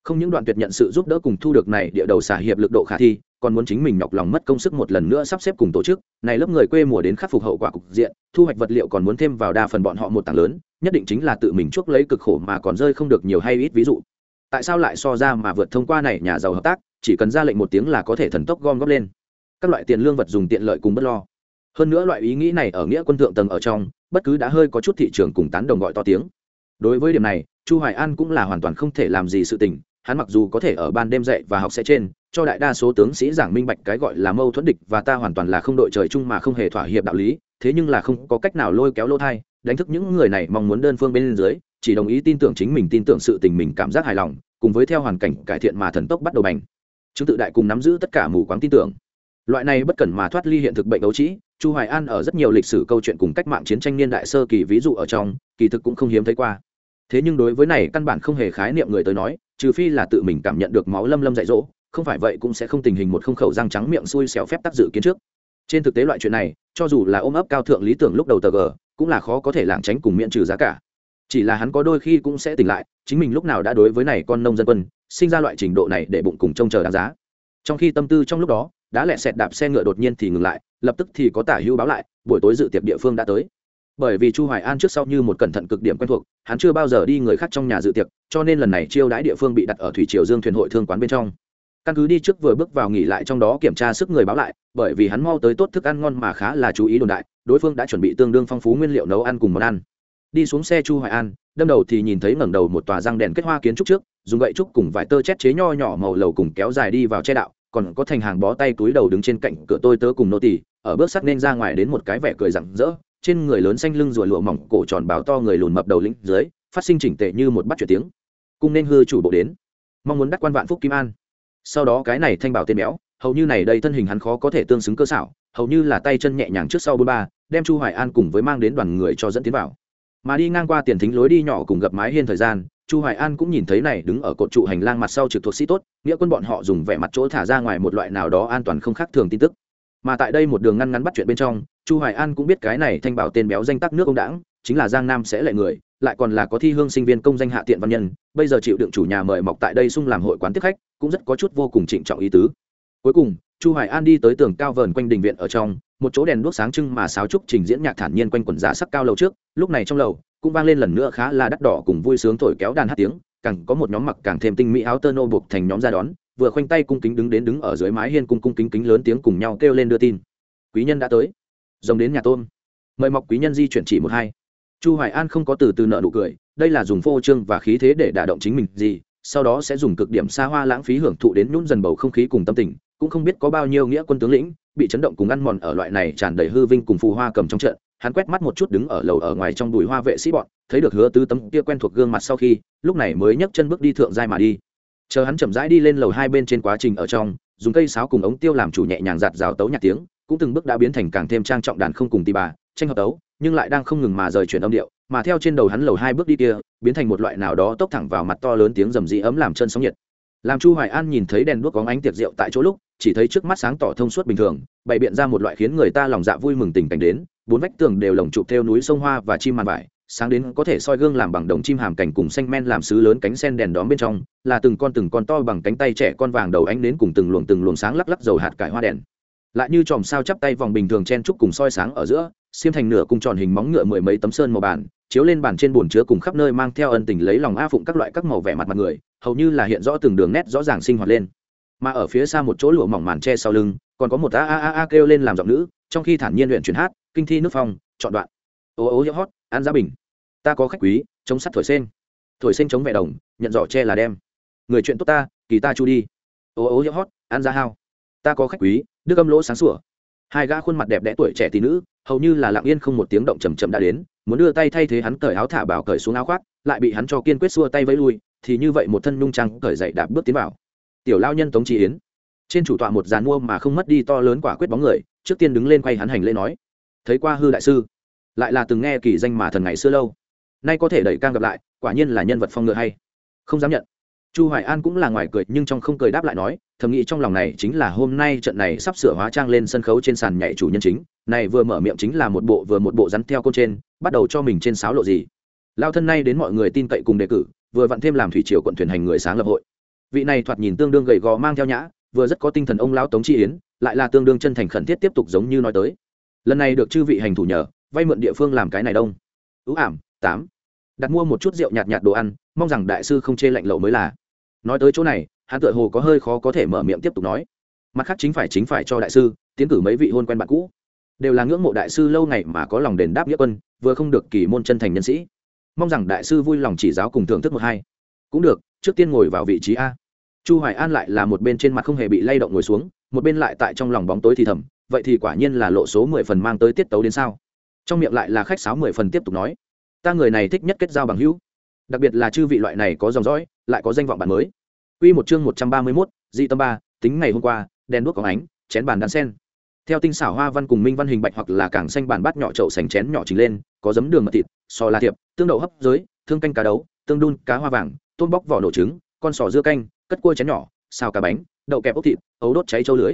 Không những đoạn tuyệt nhận sự giúp đỡ cùng thu được này địa đầu xả hiệp lực độ khả thi còn muốn chính mình nhọc lòng mất công sức một lần nữa sắp xếp cùng tổ chức, này lớp người quê mùa đến khắc phục hậu quả cục diện, thu hoạch vật liệu còn muốn thêm vào đa phần bọn họ một tảng lớn, nhất định chính là tự mình chuốc lấy cực khổ mà còn rơi không được nhiều hay ít ví dụ. Tại sao lại so ra mà vượt thông qua này nhà giàu hợp tác, chỉ cần ra lệnh một tiếng là có thể thần tốc gom góp lên. Các loại tiền lương vật dùng tiện lợi cùng bất lo. Hơn nữa loại ý nghĩ này ở nghĩa quân thượng tầng ở trong, bất cứ đã hơi có chút thị trường cùng tán đồng gọi to tiếng. Đối với điểm này, chu hoài an cũng là hoàn toàn không thể làm gì sự tình hắn mặc dù có thể ở ban đêm dạy và học sẽ trên, cho đại đa số tướng sĩ giảng minh bạch cái gọi là mâu thuẫn địch và ta hoàn toàn là không đội trời chung mà không hề thỏa hiệp đạo lý, thế nhưng là không có cách nào lôi kéo lỗ thai, đánh thức những người này mong muốn đơn phương bên dưới, chỉ đồng ý tin tưởng chính mình, tin tưởng sự tình mình cảm giác hài lòng, cùng với theo hoàn cảnh cải thiện mà thần tốc bắt đầu bành. Chứng tự đại cùng nắm giữ tất cả mù quáng tin tưởng. Loại này bất cần mà thoát ly hiện thực bệnh đấu trĩ chu hoài an ở rất nhiều lịch sử câu chuyện cùng cách mạng chiến tranh niên đại sơ kỳ ví dụ ở trong, kỳ thực cũng không hiếm thấy qua thế nhưng đối với này căn bản không hề khái niệm người tới nói, trừ phi là tự mình cảm nhận được máu lâm lâm dạy dỗ, không phải vậy cũng sẽ không tình hình một không khẩu răng trắng miệng xui xẻo phép tác dự kiến trước. Trên thực tế loại chuyện này, cho dù là ôm ấp cao thượng lý tưởng lúc đầu tờ g, cũng là khó có thể lảng tránh cùng miễn trừ giá cả. Chỉ là hắn có đôi khi cũng sẽ tỉnh lại, chính mình lúc nào đã đối với này con nông dân quân, sinh ra loại trình độ này để bụng cùng trông chờ đáng giá. Trong khi tâm tư trong lúc đó, đã lẹ sẹt đạp xe ngựa đột nhiên thì ngừng lại, lập tức thì có tả hưu báo lại, buổi tối dự tiệc địa phương đã tới bởi vì chu hoài an trước sau như một cẩn thận cực điểm quen thuộc, hắn chưa bao giờ đi người khác trong nhà dự tiệc, cho nên lần này chiêu đãi địa phương bị đặt ở thủy triều dương thuyền hội thương quán bên trong. Căn cứ đi trước vừa bước vào nghỉ lại trong đó kiểm tra sức người báo lại, bởi vì hắn mau tới tốt thức ăn ngon mà khá là chú ý đồn đại, đối phương đã chuẩn bị tương đương phong phú nguyên liệu nấu ăn cùng món ăn. Đi xuống xe chu hoài an, đâm đầu thì nhìn thấy ngẩng đầu một tòa răng đèn kết hoa kiến trúc trước, dùng gậy trúc cùng vài tơ chét chế nho nhỏ màu lầu cùng kéo dài đi vào che đạo, còn có thành hàng bó tay túi đầu đứng trên cạnh cửa tôi tớ cùng nô tỳ, ở bước sắt nên ra ngoài đến một cái vẻ cười rặng rỡ trên người lớn xanh lưng rùa lụa mỏng cổ tròn báo to người lùn mập đầu lĩnh dưới, phát sinh chỉnh tệ như một bắt chuyển tiếng. Cung nên hư chủ bộ đến. Mong muốn đắc quan vạn phúc kim an. Sau đó cái này thanh bảo tên béo, hầu như này đây thân hình hắn khó có thể tương xứng cơ xảo, hầu như là tay chân nhẹ nhàng trước sau bốn ba, đem chu hoài an cùng với mang đến đoàn người cho dẫn tiến vào. Mà đi ngang qua tiền thính lối đi nhỏ cùng gặp mái hiên thời gian, chu hoài an cũng nhìn thấy này đứng ở cột trụ hành lang mặt sau trực thuộc sĩ tốt, nghĩa quân bọn họ dùng vẻ mặt chỗ thả ra ngoài một loại nào đó an toàn không khác thường tin tức mà tại đây một đường ngăn ngắn bắt chuyện bên trong, chu hoài an cũng biết cái này thanh bảo tên béo danh tắc nước ông đảng, chính là giang nam sẽ lệ người, lại còn là có thi hương sinh viên công danh hạ tiện văn nhân, bây giờ chịu đựng chủ nhà mời mọc tại đây sung làm hội quán tiếp khách, cũng rất có chút vô cùng trịnh trọng ý tứ. Cuối cùng, chu hoài an đi tới tường cao vờn quanh đình viện ở trong, một chỗ đèn đuốc sáng trưng mà sáo trúc trình diễn nhạc thản nhiên quanh quần giá sắc cao lầu trước, lúc này trong lầu, cũng vang lên lần nữa khá là đắt đỏ cùng vui sướng thổi kéo đàn hát tiếng, càng có một nhóm mặc càng thêm tinh mỹ áo tơ nô buộc thành nhóm ra đón vừa khoanh tay cung kính đứng đến đứng ở dưới mái hiên cung cung kính kính lớn tiếng cùng nhau kêu lên đưa tin. Quý nhân đã tới. Rồng đến nhà tôm. Mời mọc quý nhân di chuyển chỉ một hai. Chu hoài an không có từ từ nợ nụ cười, đây là dùng phô trương và khí thế để đả động chính mình gì, sau đó sẽ dùng cực điểm xa hoa lãng phí hưởng thụ đến nhún dần bầu không khí cùng tâm tình, cũng không biết có bao nhiêu nghĩa quân tướng lĩnh bị chấn động cùng ăn mòn ở loại này tràn đầy hư vinh cùng phù hoa cầm trong trận. Hắn quét mắt một chút đứng ở lầu ở ngoài trong đùi hoa vệ sĩ bọn, thấy được hứa tứ tấm kia quen thuộc gương mặt sau khi, lúc này mới nhấc chân bước đi thượng giai mà đi chờ hắn chậm rãi đi lên lầu hai bên trên quá trình ở trong, dùng cây sáo cùng ống tiêu làm chủ nhẹ nhàng giạt rào tấu nhạc tiếng, cũng từng bước đã biến thành càng thêm trang trọng đàn không cùng tì bà, tranh hợp tấu, nhưng lại đang không ngừng mà rời chuyển âm điệu, mà theo trên đầu hắn lầu hai bước đi kia, biến thành một loại nào đó tốc thẳng vào mặt to lớn tiếng rầm rĩ ấm làm chân sóng nhiệt. Làm chu hoài an nhìn thấy đèn đuốc có ánh tiệc rượu tại chỗ lúc, chỉ thấy trước mắt sáng tỏ thông suốt bình thường, bày biện ra một loại khiến người ta lòng dạ vui mừng tình cảnh đến, bốn vách tường đều lồng chụp theo núi sông hoa và chim màn vải sáng đến có thể soi gương làm bằng đồng chim hàm cảnh cùng xanh men làm sứ lớn cánh sen đèn đóm bên trong, là từng con từng con to bằng cánh tay trẻ con vàng đầu ánh đến cùng từng luồng từng luồng sáng lắc lắc dầu hạt cải hoa đèn. Lại như chòm sao chắp tay vòng bình thường chen trúc cùng soi sáng ở giữa, xiêm thành nửa cùng tròn hình móng ngựa mười mấy tấm sơn màu bàn chiếu lên bàn trên bồn chứa cùng khắp nơi mang theo ân tình lấy lòng a phụng các loại các màu vẻ mặt mặt người, hầu như là hiện rõ từng đường nét rõ ràng sinh hoạt lên. Mà ở phía xa một chỗ lụa mỏng màn tre sau lưng, còn có một a a a a kêu lên làm giọng nữ, trong khi thản nhiên luyện chuyển hát, kinh thi nước phong, chọn đoạn. Ô ô hiệu hót an gia bình ta có khách quý, chống sắt thổi sen thổi sen chống vẻ đồng, nhận giỏ tre là đem. Người chuyện tốt ta, kỳ ta chu đi. Ô ô hiệu hót, ăn ra hao. Ta có khách quý, đức âm lỗ sáng sủa. Hai gã khuôn mặt đẹp đẽ tuổi trẻ tỷ nữ, hầu như là lặng yên không một tiếng động chầm chậm đã đến, muốn đưa tay thay thế hắn cởi áo thả bảo cởi xuống áo khoác, lại bị hắn cho kiên quyết xua tay vẫy lui, thì như vậy một thân nhung trăng cởi dậy đạp bước tiến vào. Tiểu lao nhân tống trí yến. Trên chủ tọa một dàn mua mà không mất đi to lớn quả quyết bóng người, trước tiên đứng lên quay hắn hành lễ nói. Thấy qua hư đại sư, lại là từng nghe kỳ danh mà thần ngày xưa lâu nay có thể đẩy cang gặp lại, quả nhiên là nhân vật phong ngựa hay. Không dám nhận. Chu hoài an cũng là ngoài cười, nhưng trong không cười đáp lại nói, thầm nghĩ trong lòng này chính là hôm nay trận này sắp sửa hóa trang lên sân khấu trên sàn nhảy chủ nhân chính, này vừa mở miệng chính là một bộ vừa một bộ rắn theo côn trên, bắt đầu cho mình trên sáo lộ gì. Lao thân nay đến mọi người tin cậy cùng đề cử, vừa vặn thêm làm thủy triều quận thuyền hành người sáng lập hội. Vị này thoạt nhìn tương đương gầy gò mang theo nhã, vừa rất có tinh thần ông lão tống chi yến, lại là tương đương chân thành khẩn thiết tiếp tục giống như nói tới. Lần này được chư vị hành thủ nhờ, vay mượn địa phương làm cái này đông. Ưu ảm tám. Đặt mua một chút rượu nhạt nhạt đồ ăn, mong rằng đại sư không chê lạnh lậu mới là. Nói tới chỗ này, hắn tựa hồ có hơi khó có thể mở miệng tiếp tục nói. Mặt khác chính phải chính phải cho đại sư, tiến cử mấy vị hôn quen bạn cũ. Đều là ngưỡng mộ đại sư lâu ngày mà có lòng đền đáp nghĩa quân, vừa không được kỳ môn chân thành nhân sĩ. Mong rằng đại sư vui lòng chỉ giáo cùng thưởng thức một hai. Cũng được, trước tiên ngồi vào vị trí a. Chu hoài an lại là một bên trên mặt không hề bị lay động ngồi xuống, một bên lại tại trong lòng bóng tối thì thầm, vậy thì quả nhiên là lộ số mười phần mang tới tiết tấu đến sao? Trong miệng lại là khách sáo mười phần tiếp tục nói ta người này thích nhất kết giao bằng hữu đặc biệt là chư vị loại này có dòng dõi lại có danh vọng bản mới Quy một chương 131, dị tâm ba, tính ngày hôm qua, đèn đuốc có ánh, chén bàn đan sen. Theo tinh xảo hoa văn cùng minh văn hình bạch hoặc là càng xanh bàn bát nhỏ chậu sành chén nhỏ chỉnh lên, có giấm đường mật thịt, sò la thiệp, tương đậu hấp dưới thương canh cá đấu, tương đun, cá hoa vàng, tôm bóc vỏ nổ trứng, con sò dưa canh, cất cua chén nhỏ, xào cá bánh, đậu kẹp ốc thịt, ấu đốt cháy châu lưới.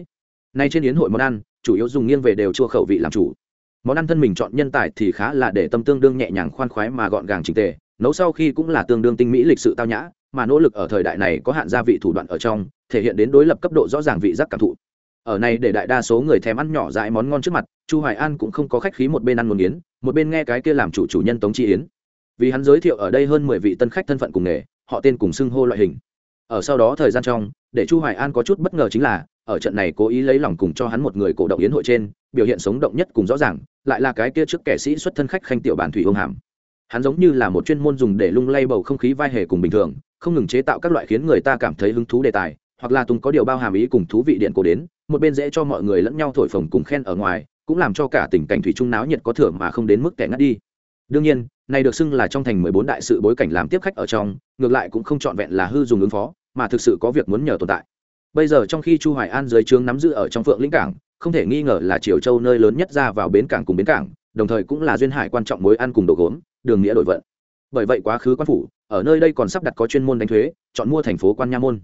Nay trên yến hội món ăn, chủ yếu dùng nghiêng về đều chua khẩu vị làm chủ. Món ăn thân mình chọn nhân tài thì khá là để tâm tương đương nhẹ nhàng khoan khoái mà gọn gàng chỉnh tề, nấu sau khi cũng là tương đương tinh mỹ lịch sự tao nhã, mà nỗ lực ở thời đại này có hạn gia vị thủ đoạn ở trong thể hiện đến đối lập cấp độ rõ ràng vị giác cảm thụ. Ở này để đại đa số người thèm ăn nhỏ dãi món ngon trước mặt chu hoài an cũng không có khách khí một bên ăn một yến một bên nghe cái kia làm chủ chủ nhân tống chi yến. Vì hắn giới thiệu ở đây hơn 10 vị tân khách thân phận cùng nghề họ tên cùng xưng hô loại hình. Ở sau đó thời gian trong để chu hoài an có chút bất ngờ chính là, ở trận này cố ý lấy lòng cùng cho hắn một người cổ động yến hội trên, biểu hiện sống động nhất cùng rõ ràng, lại là cái kia trước kẻ sĩ xuất thân khách khanh tiểu bản thủy ông hàm. Hắn giống như là một chuyên môn dùng để lung lay bầu không khí vai hề cùng bình thường, không ngừng chế tạo các loại khiến người ta cảm thấy hứng thú đề tài, hoặc là tùng có điều bao hàm ý cùng thú vị điện cổ đến, một bên dễ cho mọi người lẫn nhau thổi phồng cùng khen ở ngoài, cũng làm cho cả tình cảnh thủy trung náo nhiệt có thưởng mà không đến mức kẻ ngắt đi. Đương nhiên, này được xưng là trong thành mười bốn đại sự bối cảnh làm tiếp khách ở trong, ngược lại cũng không trọn vẹn là hư dùng ứng phó mà thực sự có việc muốn nhờ tồn tại. Bây giờ trong khi chu hoài an dưới trướng nắm giữ ở trong phượng lĩnh cảng, không thể nghi ngờ là triều châu nơi lớn nhất ra vào bến cảng cùng bến cảng, đồng thời cũng là duyên hải quan trọng mối ăn cùng đồ gốm, đường nghĩa đổi vận. Bởi vậy quá khứ quan phủ, ở nơi đây còn sắp đặt có chuyên môn đánh thuế, chọn mua thành phố quan nha môn.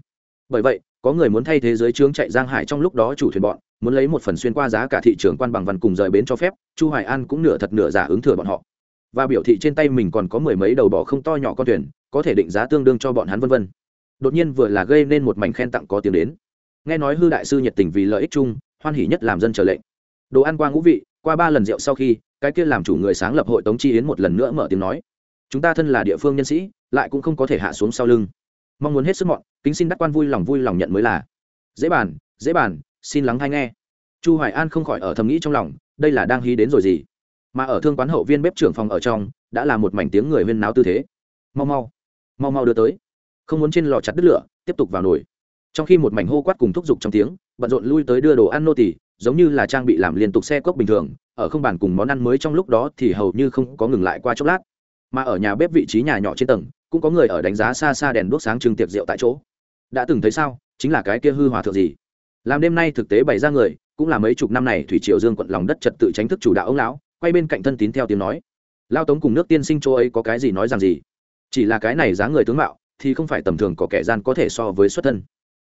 Bởi vậy, có người muốn thay thế giới trướng chạy giang hải trong lúc đó chủ thuyền bọn, muốn lấy một phần xuyên qua giá cả thị trường quan bằng văn cùng rời bến cho phép, chu hoài an cũng nửa thật nửa giả ứng thừa bọn họ. Và biểu thị trên tay mình còn có mười mấy đầu bỏ không to nhỏ con thuyền, có thể định giá tương đương cho bọn hắn vân vân đột nhiên vừa là gây nên một mảnh khen tặng có tiếng đến. Nghe nói hư đại sư nhiệt tình vì lợi ích chung, hoan hỉ nhất làm dân trở lệnh. Đồ ăn qua ngũ vị, qua ba lần rượu sau khi, cái kia làm chủ người sáng lập hội tống chi yến một lần nữa mở tiếng nói. Chúng ta thân là địa phương nhân sĩ, lại cũng không có thể hạ xuống sau lưng. Mong muốn hết sức mọn, kính xin đắc quan vui lòng vui lòng nhận mới là. Dễ bàn dễ bàn, xin lắng hay nghe. Chu hoài an không khỏi ở thầm nghĩ trong lòng, đây là đang hí đến rồi gì? Mà ở thương quán hậu viên bếp trưởng phòng ở trong, đã là một mảnh tiếng người huyên náo tư thế. Mau mau mau mau đưa tới không muốn trên lò chặt đứt lửa, tiếp tục vào nồi. Trong khi một mảnh hô quát cùng thúc giục trong tiếng, bận rộn lui tới đưa đồ ăn nô tỳ, giống như là trang bị làm liên tục xe cốc bình thường, ở không bàn cùng món ăn mới trong lúc đó thì hầu như không có ngừng lại qua chốc lát. Mà ở nhà bếp vị trí nhà nhỏ trên tầng, cũng có người ở đánh giá xa xa đèn đuốc sáng trưng tiệc rượu tại chỗ. Đã từng thấy sao? Chính là cái kia hư hòa thượng gì? Làm đêm nay thực tế bày ra người, cũng là mấy chục năm này thủy triều dương quận lòng đất trật tự tránh thức chủ đạo ông lão, quay bên cạnh thân tín theo tiếng nói. Lao tống cùng nước tiên sinh chỗ ấy có cái gì nói rằng gì? Chỉ là cái này giá người tướng mạo thì không phải tầm thường có kẻ gian có thể so với xuất thân.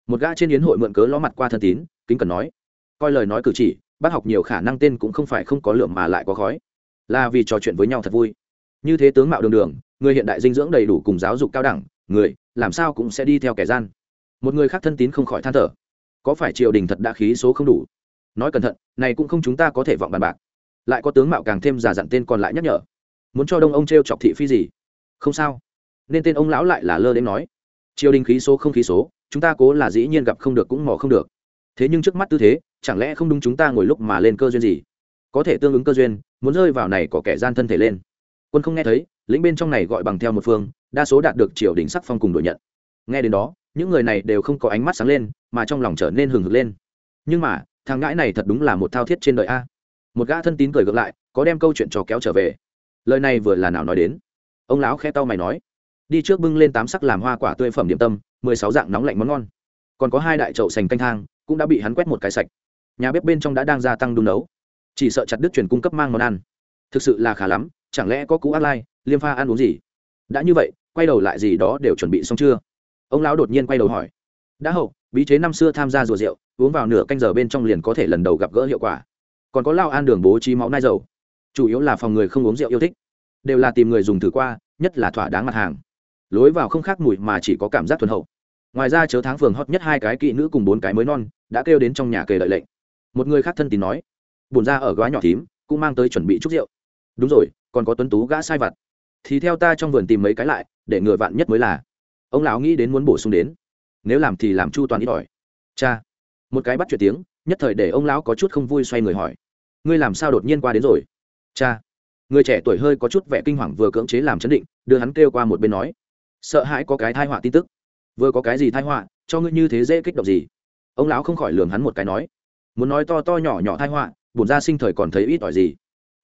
Một gã trên yến hội mượn cớ ló mặt qua thân tín, kính cần nói, coi lời nói cử chỉ, bác học nhiều khả năng tên cũng không phải không có lượng mà lại có khói. Là vì trò chuyện với nhau thật vui. Như thế tướng mạo đường đường, người hiện đại dinh dưỡng đầy đủ cùng giáo dục cao đẳng, người, làm sao cũng sẽ đi theo kẻ gian. Một người khác thân tín không khỏi than thở, có phải triều đình thật đã khí số không đủ? Nói cẩn thận, này cũng không chúng ta có thể vọng bàn bạc. Lại có tướng mạo càng thêm giả dặn tên còn lại nhắc nhở. Muốn cho đông ông t r e o chọc thị phi gì? Không sao nên tên ông lão lại là lơ đến nói, triều đình khí số không khí số, chúng ta cố là dĩ nhiên gặp không được cũng mò không được. Thế nhưng trước mắt tư thế, chẳng lẽ không đúng chúng ta ngồi lúc mà lên cơ duyên gì? Có thể tương ứng cơ duyên, muốn rơi vào này có kẻ gian thân thể lên. Quân không nghe thấy, lĩnh bên trong này gọi bằng theo một phương, đa số đạt được triều đình sắc phong cùng đội nhận. Nghe đến đó, những người này đều không có ánh mắt sáng lên, mà trong lòng trở nên hừng hực lên. Nhưng mà, thằng ngãi này thật đúng là một thao thiết trên đời a. Một gã thân tín cười ngược lại, có đem câu chuyện trò kéo trở về. Lời này vừa là nào nói đến? Ông lão khe tao mày nói đi trước bưng lên tám sắc làm hoa quả tươi phẩm điểm tâm, mười sáu dạng nóng lạnh món ngon. Còn có hai đại chậu sành canh thang, cũng đã bị hắn quét một cái sạch. Nhà bếp bên trong đã đang gia tăng đun nấu. Chỉ sợ chặt đứt truyền cung cấp mang món ăn. Thực sự là khá lắm, chẳng lẽ có cú ác lai, liêm pha ăn uống gì? Đã như vậy, quay đầu lại gì đó đều chuẩn bị xong chưa? Ông lão đột nhiên quay đầu hỏi. Đã hậu, bí chế năm xưa tham gia rùa rượu, uống vào nửa canh giờ bên trong liền có thể lần đầu gặp gỡ hiệu quả. Còn có lao an đường bố trí máu nai dầu. Chủ yếu là phòng người không uống rượu yêu thích. Đều là tìm người dùng thử qua, nhất là thỏa đáng mặt hàng lối vào không khác mùi mà chỉ có cảm giác thuần hậu. Ngoài ra chớ tháng phường hot nhất hai cái kỵ nữ cùng bốn cái mới non, đã kêu đến trong nhà kề lợi lệnh. Một người khác thân tín nói bùn ra ở gói nhỏ thím, cũng mang tới chuẩn bị chút rượu. Đúng rồi, còn có tuấn tú gã sai vặt. Thì theo ta trong vườn tìm mấy cái lại, để ngừa vạn nhất mới là. Ông lão nghĩ đến muốn bổ sung đến, nếu làm thì làm chu toàn ít ỏi. Cha. Một cái bắt chuyện tiếng, nhất thời để ông lão có chút không vui xoay người hỏi, ngươi làm sao đột nhiên qua đến rồi? Cha. Người trẻ tuổi hơi có chút vẻ kinh hoàng vừa cưỡng chế làm chấn định, đưa hắn kêu qua một bên nói sợ hãi có cái thai họa tin tức. Vừa có cái gì thai họa, cho ngươi như thế dễ kích động gì? Ông lão không khỏi lường hắn một cái nói, muốn nói to to nhỏ nhỏ thai họa, bổn ra sinh thời còn thấy ít ỏi gì?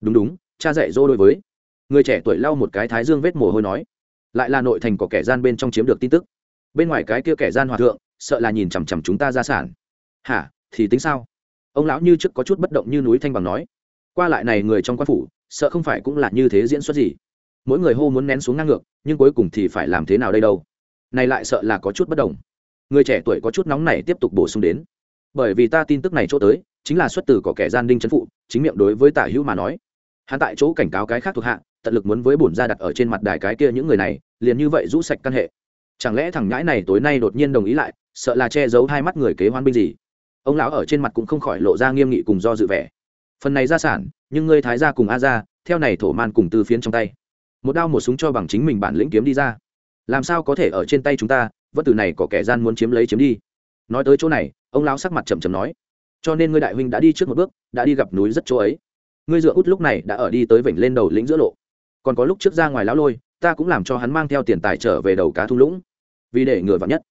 Đúng đúng, cha dạy dỗ đối với. Người trẻ tuổi lau một cái thái dương vết mồ hôi nói, lại là nội thành có kẻ gian bên trong chiếm được tin tức. Bên ngoài cái kia kẻ gian hòa thượng, sợ là nhìn chằm chằm chúng ta ra sản. Hả, thì tính sao? Ông lão như trước có chút bất động như núi thanh bằng nói, qua lại này người trong quan phủ, sợ không phải cũng là như thế diễn xuất gì? Mỗi người hô muốn nén xuống ngang ngược, nhưng cuối cùng thì phải làm thế nào đây đâu? Này lại sợ là có chút bất đồng. Người trẻ tuổi có chút nóng này tiếp tục bổ sung đến. Bởi vì ta tin tức này chỗ tới, chính là xuất từ có kẻ gian đinh chấn phụ, chính miệng đối với tả hữu mà nói. Hắn tại chỗ cảnh cáo cái khác thuộc hạ, tận lực muốn với bổn ra đặt ở trên mặt đài cái kia những người này, liền như vậy rũ sạch căn hệ. Chẳng lẽ thằng nhãi này tối nay đột nhiên đồng ý lại, sợ là che giấu hai mắt người kế hoan binh gì? Ông lão ở trên mặt cũng không khỏi lộ ra nghiêm nghị cùng do dự vẻ. Phần này gia sản, nhưng ngươi thái gia cùng a gia, theo này thổ man cùng tư phiến trong tay một đao một súng cho bằng chính mình bản lĩnh kiếm đi ra. Làm sao có thể ở trên tay chúng ta, vẫn từ này có kẻ gian muốn chiếm lấy chiếm đi. Nói tới chỗ này, ông lão sắc mặt chậm chậm nói, cho nên ngươi đại huynh đã đi trước một bước, đã đi gặp núi rất chỗ ấy. Ngươi dựa út lúc này đã ở đi tới vểnh lên đầu lĩnh giữa lộ. Còn có lúc trước ra ngoài lão lôi, ta cũng làm cho hắn mang theo tiền tài trở về đầu cá thung lũng. Vì để ngừa vặn nhất.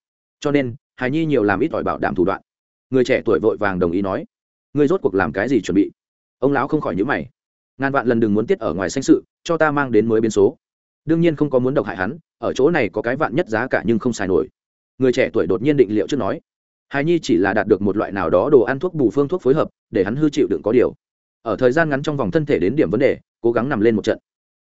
Cho nên, hài nhi nhiều làm ít ỏi bảo đảm thủ đoạn. Người trẻ tuổi vội vàng đồng ý nói, ngươi rốt cuộc làm cái gì chuẩn bị? Ông lão không khỏi nhữ mày ngàn vạn lần đừng muốn tiết ở ngoài sanh sự, cho ta mang đến mới biến số. Đương nhiên không có muốn độc hại hắn, ở chỗ này có cái vạn nhất giá cả nhưng không xài nổi. Người trẻ tuổi đột nhiên định liệu trước nói hài nhi chỉ là đạt được một loại nào đó đồ ăn thuốc bù phương thuốc phối hợp, để hắn hư chịu đựng có điều. Ở thời gian ngắn trong vòng thân thể đến điểm vấn đề, cố gắng nằm lên một trận.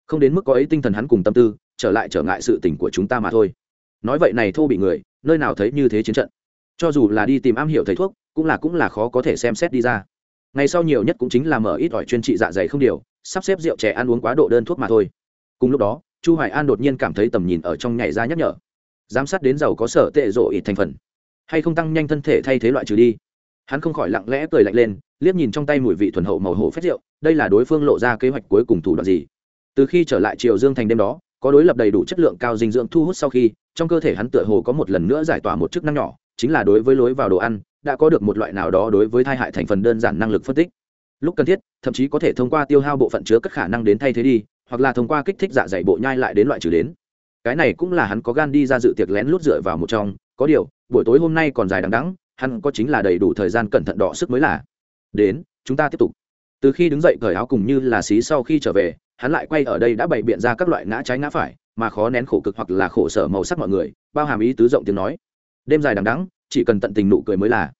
Không đến mức có ấy tinh thần hắn cùng tâm tư, trở lại trở ngại sự tình của chúng ta mà thôi. Nói vậy này thô bị người, nơi nào thấy như thế chiến trận. Cho dù là đi tìm am hiểu thầy thuốc, cũng là cũng là khó có thể xem xét đi ra ngày sau nhiều nhất cũng chính là mở ít ỏi chuyên trị dạ dày không điều, sắp xếp rượu trẻ ăn uống quá độ đơn thuốc mà thôi. Cùng lúc đó, chu hoài an đột nhiên cảm thấy tầm nhìn ở trong nhảy ra nhắc nhở. Giám sát đến giàu có sở tệ rộ ít thành phần. Hay không tăng nhanh thân thể thay thế loại trừ đi. Hắn không khỏi lặng lẽ cười lạnh lên, liếc nhìn trong tay mùi vị thuần hậu màu hổ phết rượu, đây là đối phương lộ ra kế hoạch cuối cùng thủ đoạn gì. Từ khi trở lại triều dương thành đêm đó, có đối lập đầy đủ chất lượng cao dinh dưỡng thu hút sau khi, trong cơ thể hắn tựa hồ có một lần nữa giải tỏa một chức năng nhỏ, chính là đối với lối vào đồ ăn đã có được một loại nào đó đối với thai hại thành phần đơn giản năng lực phân tích. Lúc cần thiết, thậm chí có thể thông qua tiêu hao bộ phận chứa các khả năng đến thay thế đi, hoặc là thông qua kích thích dạ dày bộ nhai lại đến loại trừ đến. Cái này cũng là hắn có gan đi ra dự tiệc lén lút dựa vào một trong. Có điều, buổi tối hôm nay còn dài đằng đẵng, hắn có chính là đầy đủ thời gian cẩn thận đỏ sức mới là. Đến, chúng ta tiếp tục. Từ khi đứng dậy cởi áo cùng như là xí sau khi trở về, hắn lại quay ở đây đã bày biện ra các loại ngã trái ngã phải, mà khó nén khổ cực hoặc là khổ sở màu sắc mọi người, bao hàm ý tứ rộng tiếng nói. Đêm dài đằng đẵng chỉ cần tận tình nụ cười mới là.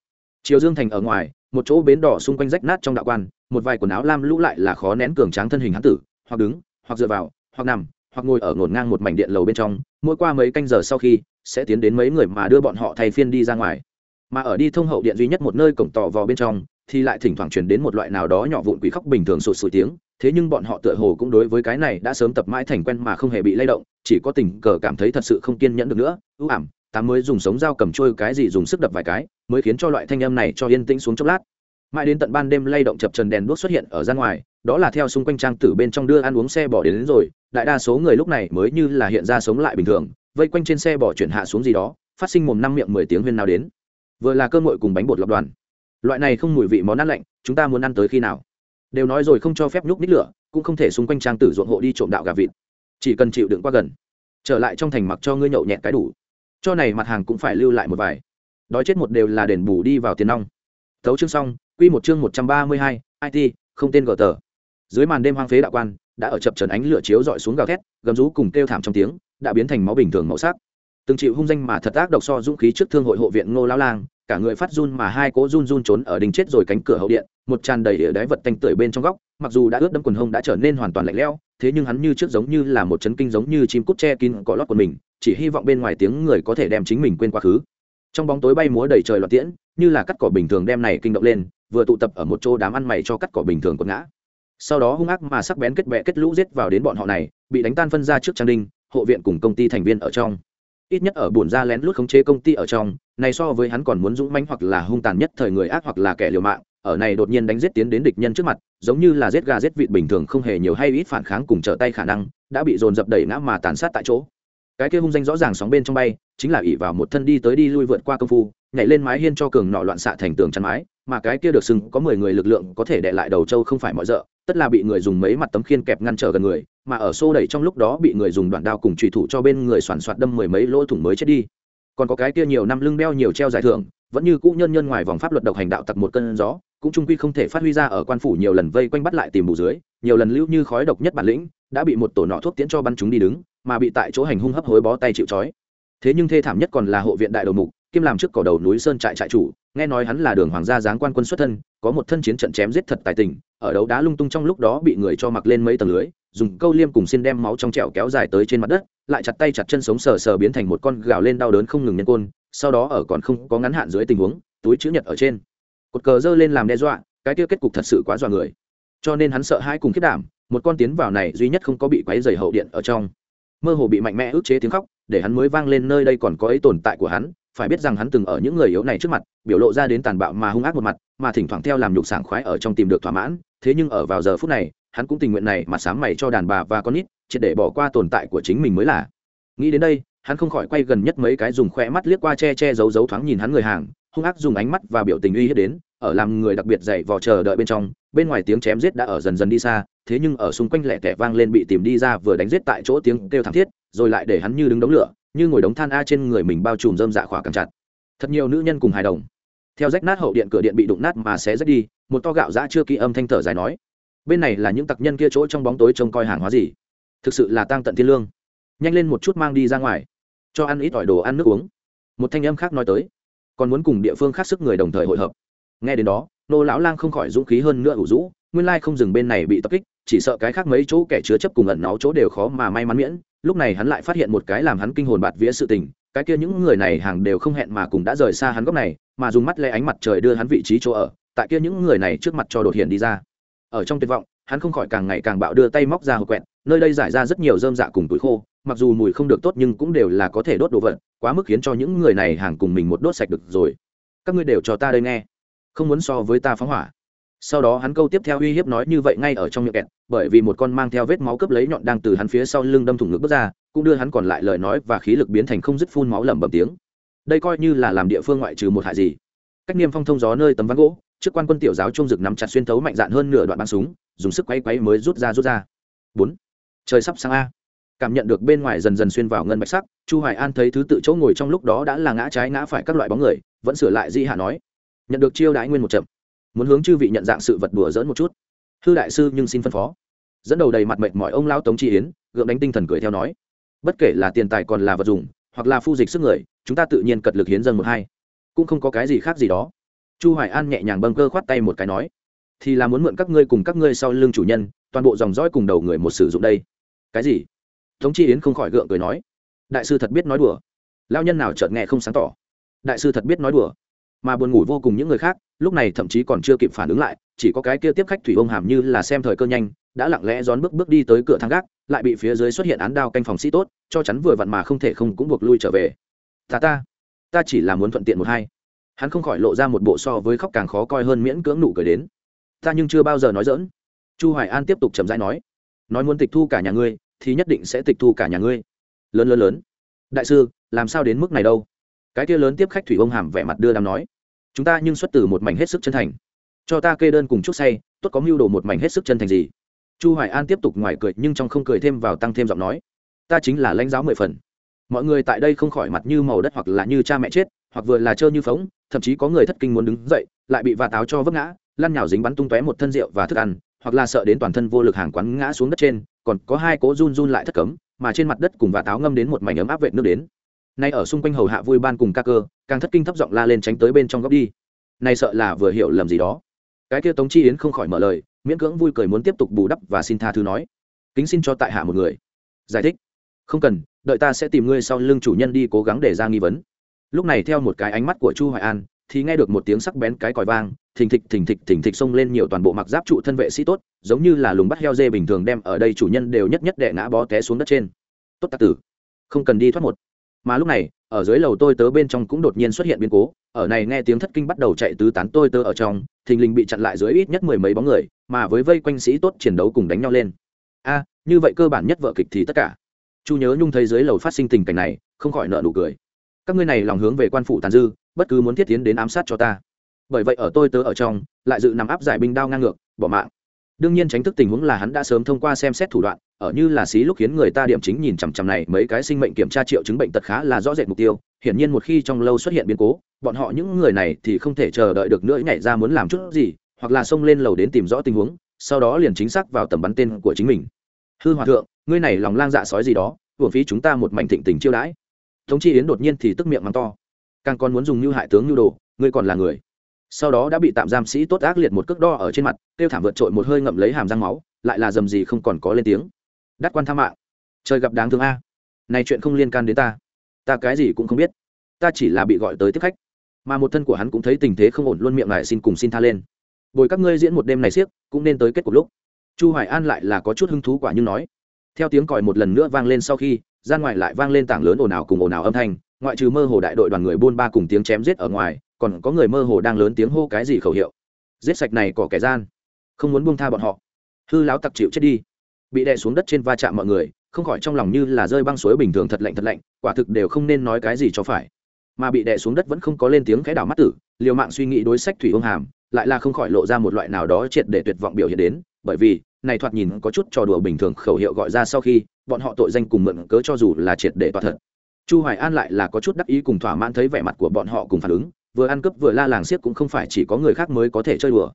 Chiều dương thành ở ngoài, một chỗ bến đỏ xung quanh rách nát trong đạo quan, một vài quần áo lam lũ lại là khó nén cường tráng thân hình hán tử, hoặc đứng, hoặc dựa vào, hoặc nằm, hoặc ngồi ở ngổn ngang một mảnh điện lầu bên trong, mỗi qua mấy canh giờ sau khi, sẽ tiến đến mấy người mà đưa bọn họ thay phiên đi ra ngoài. Mà ở đi thông hậu điện duy nhất một nơi cổng tò vò bên trong, thì lại thỉnh thoảng truyền đến một loại nào đó nhỏ vụn quỷ khóc bình thường sụt sùi tiếng, thế nhưng bọn họ tựa hồ cũng đối với cái này đã sớm tập mãi thành quen mà không hề bị lay động, chỉ có tình cờ cảm thấy thật sự không kiên nhẫn được nữa, ưu ảm tám mới dùng sống dao cầm trôi cái gì dùng sức đập vài cái mới khiến cho loại thanh âm này cho yên tĩnh xuống chốc lát. Mãi đến tận ban đêm lay động chập trần đèn đuốc xuất hiện ở ra ngoài đó là theo xung quanh trang tử bên trong đưa ăn uống xe bỏ đến, đến rồi đại đa số người lúc này mới như là hiện ra sống lại bình thường vây quanh trên xe bỏ chuyển hạ xuống gì đó phát sinh mồm năm miệng mười tiếng huyên nào đến. Vừa là cơm nguội cùng bánh bột lọc đoàn. Loại này không mùi vị món ăn lạnh chúng ta muốn ăn tới khi nào? Đều nói rồi không cho phép nhúc nít lửa cũng không thể xung quanh trang tử ruộng hộ đi trộm đạo gà vịt. Chỉ cần chịu đựng qua gần. Trở lại trong thành mặc cho ngươi nhậu nhẹt cái đủ cho này mặt hàng cũng phải lưu lại một vài. Đói chết một đều là đền bù đi vào tiền nong. Thấu chương xong, quy một chương một trăm ba mươi hai it không tên gờ tờ. Dưới màn đêm hoang phế đạo quan, đã ở chập trần ánh lửa chiếu dọi xuống gào thét, gầm rú cùng kêu thảm trong tiếng, đã biến thành máu bình thường màu sắc. Từng chịu hung danh mà thật ác độc so dũng khí trước thương hội hộ viện ngô lao lang cả người phát run mà hai cố run run trốn ở đình chết rồi cánh cửa hậu điện, một tràn đầy địa đáy vật tanh tưởi bên trong góc, mặc dù đã ướt đẫm quần hông đã trở nên hoàn toàn lạnh lẽo, thế nhưng hắn như trước giống như là một chấn kinh giống như chim cút che kín cỏ lót của mình, chỉ hy vọng bên ngoài tiếng người có thể đem chính mình quên quá khứ. Trong bóng tối bay múa đầy trời loạt tiễn, như là cắt cỏ bình thường đem này kinh động lên, vừa tụ tập ở một chỗ đám ăn mày cho cắt cỏ bình thường quật ngã. Sau đó hung ác mà sắc bén kết bẹ kết lũ giết vào đến bọn họ này, bị đánh tan phân ra trước trang đinh, hộ viện cùng công ty thành viên ở trong ít nhất ở bổn ra lén lút khống chế công ty ở trong, này so với hắn còn muốn dũng mãnh hoặc là hung tàn nhất thời người ác hoặc là kẻ liều mạng, ở này đột nhiên đánh giết tiến đến địch nhân trước mặt, giống như là giết gà giết vịt bình thường không hề nhiều hay ít phản kháng cùng trở tay khả năng, đã bị dồn dập đẩy ngã mà tàn sát tại chỗ. Cái kia hung danh rõ ràng sóng bên trong bay, chính là ỉ vào một thân đi tới đi lui vượt qua công phu, nhảy lên mái hiên cho cường nọ loạn xạ thành tường chắn mái, mà cái kia được xưng có mười người lực lượng có thể đệ lại đầu châu không phải mọi rợ, tất là bị người dùng mấy mặt tấm khiên kẹp ngăn trở gần người mà ở xô đẩy trong lúc đó bị người dùng đoạn đao cùng trùy thủ cho bên người soàn soạt đâm mười mấy lỗ thủng mới chết đi. Còn có cái kia nhiều năm lưng đeo nhiều treo giải thưởng, vẫn như cũ nhân nhân ngoài vòng pháp luật độc hành đạo tặc một cơn gió, cũng trung quy không thể phát huy ra ở quan phủ nhiều lần vây quanh bắt lại tìm bù dưới, nhiều lần lưu như khói độc nhất bản lĩnh, đã bị một tổ nọ thuốc tiễn cho bắn chúng đi đứng, mà bị tại chỗ hành hung hấp hối bó tay chịu trói. Thế nhưng thê thảm nhất còn là hộ viện đại đầu mục, kim làm trước cỏ đầu núi sơn trại trại chủ, nghe nói hắn là đường hoàng gia giáng quan quân xuất thân, có một thân chiến trận chém giết thật tài tình, ở đấu đá lung tung trong lúc đó bị người cho mặc lên mấy tầng lưới dùng câu liêm cùng xin đem máu trong trẹo kéo dài tới trên mặt đất, lại chặt tay chặt chân sống sờ sờ biến thành một con gào lên đau đớn không ngừng nhân côn, sau đó ở còn không có ngắn hạn dưới tình huống, túi chữ nhật ở trên. Cột cờ dơ lên làm đe dọa, cái kia kết cục thật sự quá dọa người. Cho nên hắn sợ hai cùng khiết đảm, một con tiến vào này duy nhất không có bị quấy dày hậu điện ở trong. Mơ hồ bị mạnh mẽ ức chế tiếng khóc, để hắn mới vang lên nơi đây còn có ấy tồn tại của hắn, phải biết rằng hắn từng ở những người yếu này trước mặt, biểu lộ ra đến tàn bạo mà hung ác một mặt, mà thỉnh thoảng theo làm nhục sảng khoái ở trong tìm được thỏa mãn, thế nhưng ở vào giờ phút này hắn cũng tình nguyện này mà sáng mày cho đàn bà và con nít, triệt để bỏ qua tồn tại của chính mình mới là. Nghĩ đến đây, hắn không khỏi quay gần nhất mấy cái dùng khoe mắt liếc qua che che giấu giấu thoáng nhìn hắn người hàng, hung ác dùng ánh mắt và biểu tình uy hiếp đến, ở làm người đặc biệt dậy vò chờ đợi bên trong, bên ngoài tiếng chém giết đã ở dần dần đi xa, thế nhưng ở xung quanh lẻ tẻ vang lên bị tìm đi ra vừa đánh giết tại chỗ tiếng kêu thảm thiết, rồi lại để hắn như đứng đống lửa, như ngồi đống than a trên người mình bao trùm dơm dạ khỏa càng chặt. Thật nhiều nữ nhân cùng hài đồng. Theo rách nát hậu điện cửa điện bị đụng nát mà sẽ rách đi, một to gạo dã chưa kỹ âm thanh thở dài nói bên này là những tặc nhân kia chỗ trong bóng tối trông coi hàng hóa gì? Thực sự là tang tận thiên lương. Nhanh lên một chút mang đi ra ngoài. Cho ăn ít ỏi đồ ăn nước uống. Một thanh âm khác nói tới. Còn muốn cùng địa phương khác sức người đồng thời hội hợp. Nghe đến đó, nô lão lang không khỏi dũng khí hơn nữa ủ rũ, nguyên lai không dừng bên này bị tập kích, chỉ sợ cái khác mấy chỗ kẻ chứa chấp cùng ẩn náu chỗ đều khó mà may mắn miễn. Lúc này hắn lại phát hiện một cái làm hắn kinh hồn bạt vía sự tình, cái kia những người này hàng đều không hẹn mà cùng đã rời xa hắn góc này, mà dùng mắt lê ánh mặt trời đưa hắn vị trí chỗ ở, tại kia những người này trước mặt cho đột hiện đi ra ở trong tuyệt vọng, hắn không khỏi càng ngày càng bạo đưa tay móc ra hộp quẹt, nơi đây giải ra rất nhiều dơm dạ cùng túi khô, mặc dù mùi không được tốt nhưng cũng đều là có thể đốt đồ vật, quá mức khiến cho những người này hàng cùng mình một đốt sạch được rồi. Các ngươi đều cho ta đây nghe, không muốn so với ta phóng hỏa. Sau đó hắn câu tiếp theo uy hiếp nói như vậy ngay ở trong miệng kẹt, bởi vì một con mang theo vết máu cướp lấy nhọn đang từ hắn phía sau lưng đâm thủng ngực bước ra, cũng đưa hắn còn lại lời nói và khí lực biến thành không dứt phun máu lẩm bẩm tiếng. Đây coi như là làm địa phương ngoại trừ một hại gì. Cách niêm phong thông gió nơi tấm ván gỗ trước quan quân tiểu giáo trung dực nắm chặt xuyên thấu mạnh dạn hơn nửa đoạn bắn súng, dùng sức quay quay mới rút ra rút ra. Bốn. Trời sắp sang a. Cảm nhận được bên ngoài dần dần xuyên vào ngân bạch sắc, chu hoài an thấy thứ tự chỗ ngồi trong lúc đó đã là ngã trái ngã phải các loại bóng người, vẫn sửa lại di hạ nói. Nhận được chiêu đãi nguyên một chậm muốn hướng chư vị nhận dạng sự vật đùa dỡn một chút. Hư đại sư nhưng xin phân phó. Dẫn đầu đầy mặt mệt mỏi ông lao tống chi yến, gượng đánh tinh thần cười theo nói. Bất kể là tiền tài còn là vật dùng hoặc là phu dịch sức người, chúng ta tự nhiên cật lực hiến dân một hai. Cũng không có cái gì khác gì đó chu hoài an nhẹ nhàng bâng cơ khoát tay một cái nói, thì là muốn mượn các ngươi cùng các ngươi sau lưng chủ nhân, toàn bộ dòng dõi cùng đầu người một sử dụng đây. Cái gì? Tống chi yến không khỏi gượng cười nói, đại sư thật biết nói đùa. Lao nhân nào chợt nghe không sáng tỏ. Đại sư thật biết nói đùa. Mà buồn ngủ vô cùng những người khác, lúc này thậm chí còn chưa kịp phản ứng lại, chỉ có cái kia tiếp khách thủy ông hàm như là xem thời cơ nhanh, đã lặng lẽ rón bước bước đi tới cửa thang gác, lại bị phía dưới xuất hiện án đao canh phòng sĩ tốt, cho chắn vừa vặn mà không thể không cũng buộc lui trở về. Ta ta ta chỉ là muốn thuận tiện một hai hắn không khỏi lộ ra một bộ so với khóc càng khó coi hơn miễn cưỡng nụ cười đến. Ta nhưng chưa bao giờ nói dỡn chu hoài an tiếp tục chậm rãi nói. Nói muốn tịch thu cả nhà ngươi, thì nhất định sẽ tịch thu cả nhà ngươi. Lớn lớn lớn. Đại sư, làm sao đến mức này đâu? Cái kia lớn tiếp khách thủy ông hàm vẻ mặt đưa đám nói. Chúng ta nhưng xuất từ một mảnh hết sức chân thành. Cho ta kê đơn cùng chút say, tốt có mưu đồ một mảnh hết sức chân thành gì? Chu hoài an tiếp tục ngoài cười nhưng trong không cười thêm vào tăng thêm giọng nói. Ta chính là lãnh giáo mười phần. Mọi người tại đây không khỏi mặt như màu đất hoặc là như cha mẹ chết hoặc vừa là trơ như phóng, thậm chí có người thất kinh muốn đứng dậy, lại bị va táo cho vấp ngã, lăn nhào dính bắn tung tóe một thân rượu và thức ăn, hoặc là sợ đến toàn thân vô lực hàng quán ngã xuống đất trên, còn có hai cố run run lại thất cấm, mà trên mặt đất cùng và táo ngâm đến một mảnh ấm áp vệt nước đến. Nay ở xung quanh hầu hạ vui ban cùng ca cơ, càng thất kinh thấp giọng la lên tránh tới bên trong góc đi. Nay sợ là vừa hiểu lầm gì đó. Cái kia tống chi yến không khỏi mở lời, miễn cưỡng vui cười muốn tiếp tục bù đắp và xin tha thứ nói. Kính xin cho tại hạ một người. Giải thích. Không cần, đợi ta sẽ tìm ngươi sau lưng chủ nhân đi cố gắng để ra nghi vấn lúc này theo một cái ánh mắt của chu hoài an, thì nghe được một tiếng sắc bén cái còi vang, thình thịch thình thịch thình thịch xông lên nhiều toàn bộ mặc giáp trụ thân vệ sĩ tốt, giống như là lùng bắt heo dê bình thường đem ở đây chủ nhân đều nhất nhất đệ ngã bó té xuống đất trên. Tốt tạc tử, không cần đi thoát một. Mà lúc này, ở dưới lầu tôi tớ bên trong cũng đột nhiên xuất hiện biến cố, ở này nghe tiếng thất kinh bắt đầu chạy tứ tán tôi tớ ở trong, thình lình bị chặn lại dưới ít nhất mười mấy bóng người, mà với vây quanh sĩ tốt chiến đấu cùng đánh nhau lên. A, như vậy cơ bản nhất vợ kịch thì tất cả. Chu nhớ nhung thấy dưới lầu phát sinh tình cảnh này, không khỏi nợ nụ cười các ngươi này lòng hướng về quan phủ tàn dư, bất cứ muốn thiết tiến đến ám sát cho ta. Bởi vậy ở tôi tớ ở trong, lại dự nằm áp giải binh đao ngang ngược, bỏ mạng. Đương nhiên tránh thức tình huống là hắn đã sớm thông qua xem xét thủ đoạn, ở như là xí lúc khiến người ta điểm chính nhìn chằm chằm này, mấy cái sinh mệnh kiểm tra triệu chứng bệnh tật khá là rõ rệt mục tiêu, hiển nhiên một khi trong lâu xuất hiện biến cố, bọn họ những người này thì không thể chờ đợi được nữa, nhảy ra muốn làm chút gì, hoặc là xông lên lầu đến tìm rõ tình huống, sau đó liền chính xác vào tầm bắn tên của chính mình. Hư hòa thượng, ngươi này lòng lang dạ sói gì đó, hưởng phí chúng ta một mảnh thịnh tình chiêu đãi tống chi yến đột nhiên thì tức miệng mắng to. Càng còn muốn dùng như hại tướng nhu đồ, ngươi còn là người. Sau đó đã bị tạm giam sĩ tốt ác liệt một cước đo ở trên mặt tiêu thảm vượt trội một hơi ngậm lấy hàm răng máu, lại là dầm gì không còn có lên tiếng. Đắc quan tha mạng. Trời gặp đáng thương a. Này chuyện không liên can đến ta. Ta cái gì cũng không biết. Ta chỉ là bị gọi tới tiếp khách. Mà một thân của hắn cũng thấy tình thế không ổn luôn miệng lại xin cùng xin tha lên. Bồi các ngươi diễn một đêm này siếc cũng nên tới kết cục lúc. Chu hoài an lại là có chút hứng thú quả nhưng nói. Theo tiếng còi một lần nữa vang lên sau khi gian ngoài lại vang lên tảng lớn ồn ào cùng ồn ào âm thanh, ngoại trừ mơ hồ đại đội đoàn người buôn ba cùng tiếng chém giết ở ngoài, còn có người mơ hồ đang lớn tiếng hô cái gì khẩu hiệu. Giết sạch này cỏ kẻ gian. Không muốn buông tha bọn họ. Hư láo tặc chịu chết đi. Bị đè xuống đất trên va chạm mọi người, không khỏi trong lòng như là rơi băng suối bình thường thật lạnh thật lạnh, quả thực đều không nên nói cái gì cho phải. Mà bị đè xuống đất vẫn không có lên tiếng khẽ đảo mắt tử, liều mạng suy nghĩ đối sách thủy ông hàm, lại là không khỏi lộ ra một loại nào đó triệt để tuyệt vọng biểu hiện đến, bởi vì này thoạt nhìn có chút trò đùa bình thường khẩu hiệu gọi ra sau khi, bọn họ tội danh cùng mượn cớ cho dù là triệt để toa thật. Chu hoài an lại là có chút đắc ý cùng thỏa mãn thấy vẻ mặt của bọn họ cùng phản ứng, vừa ăn cướp vừa la làng xiếc cũng không phải chỉ có người khác mới có thể chơi đùa.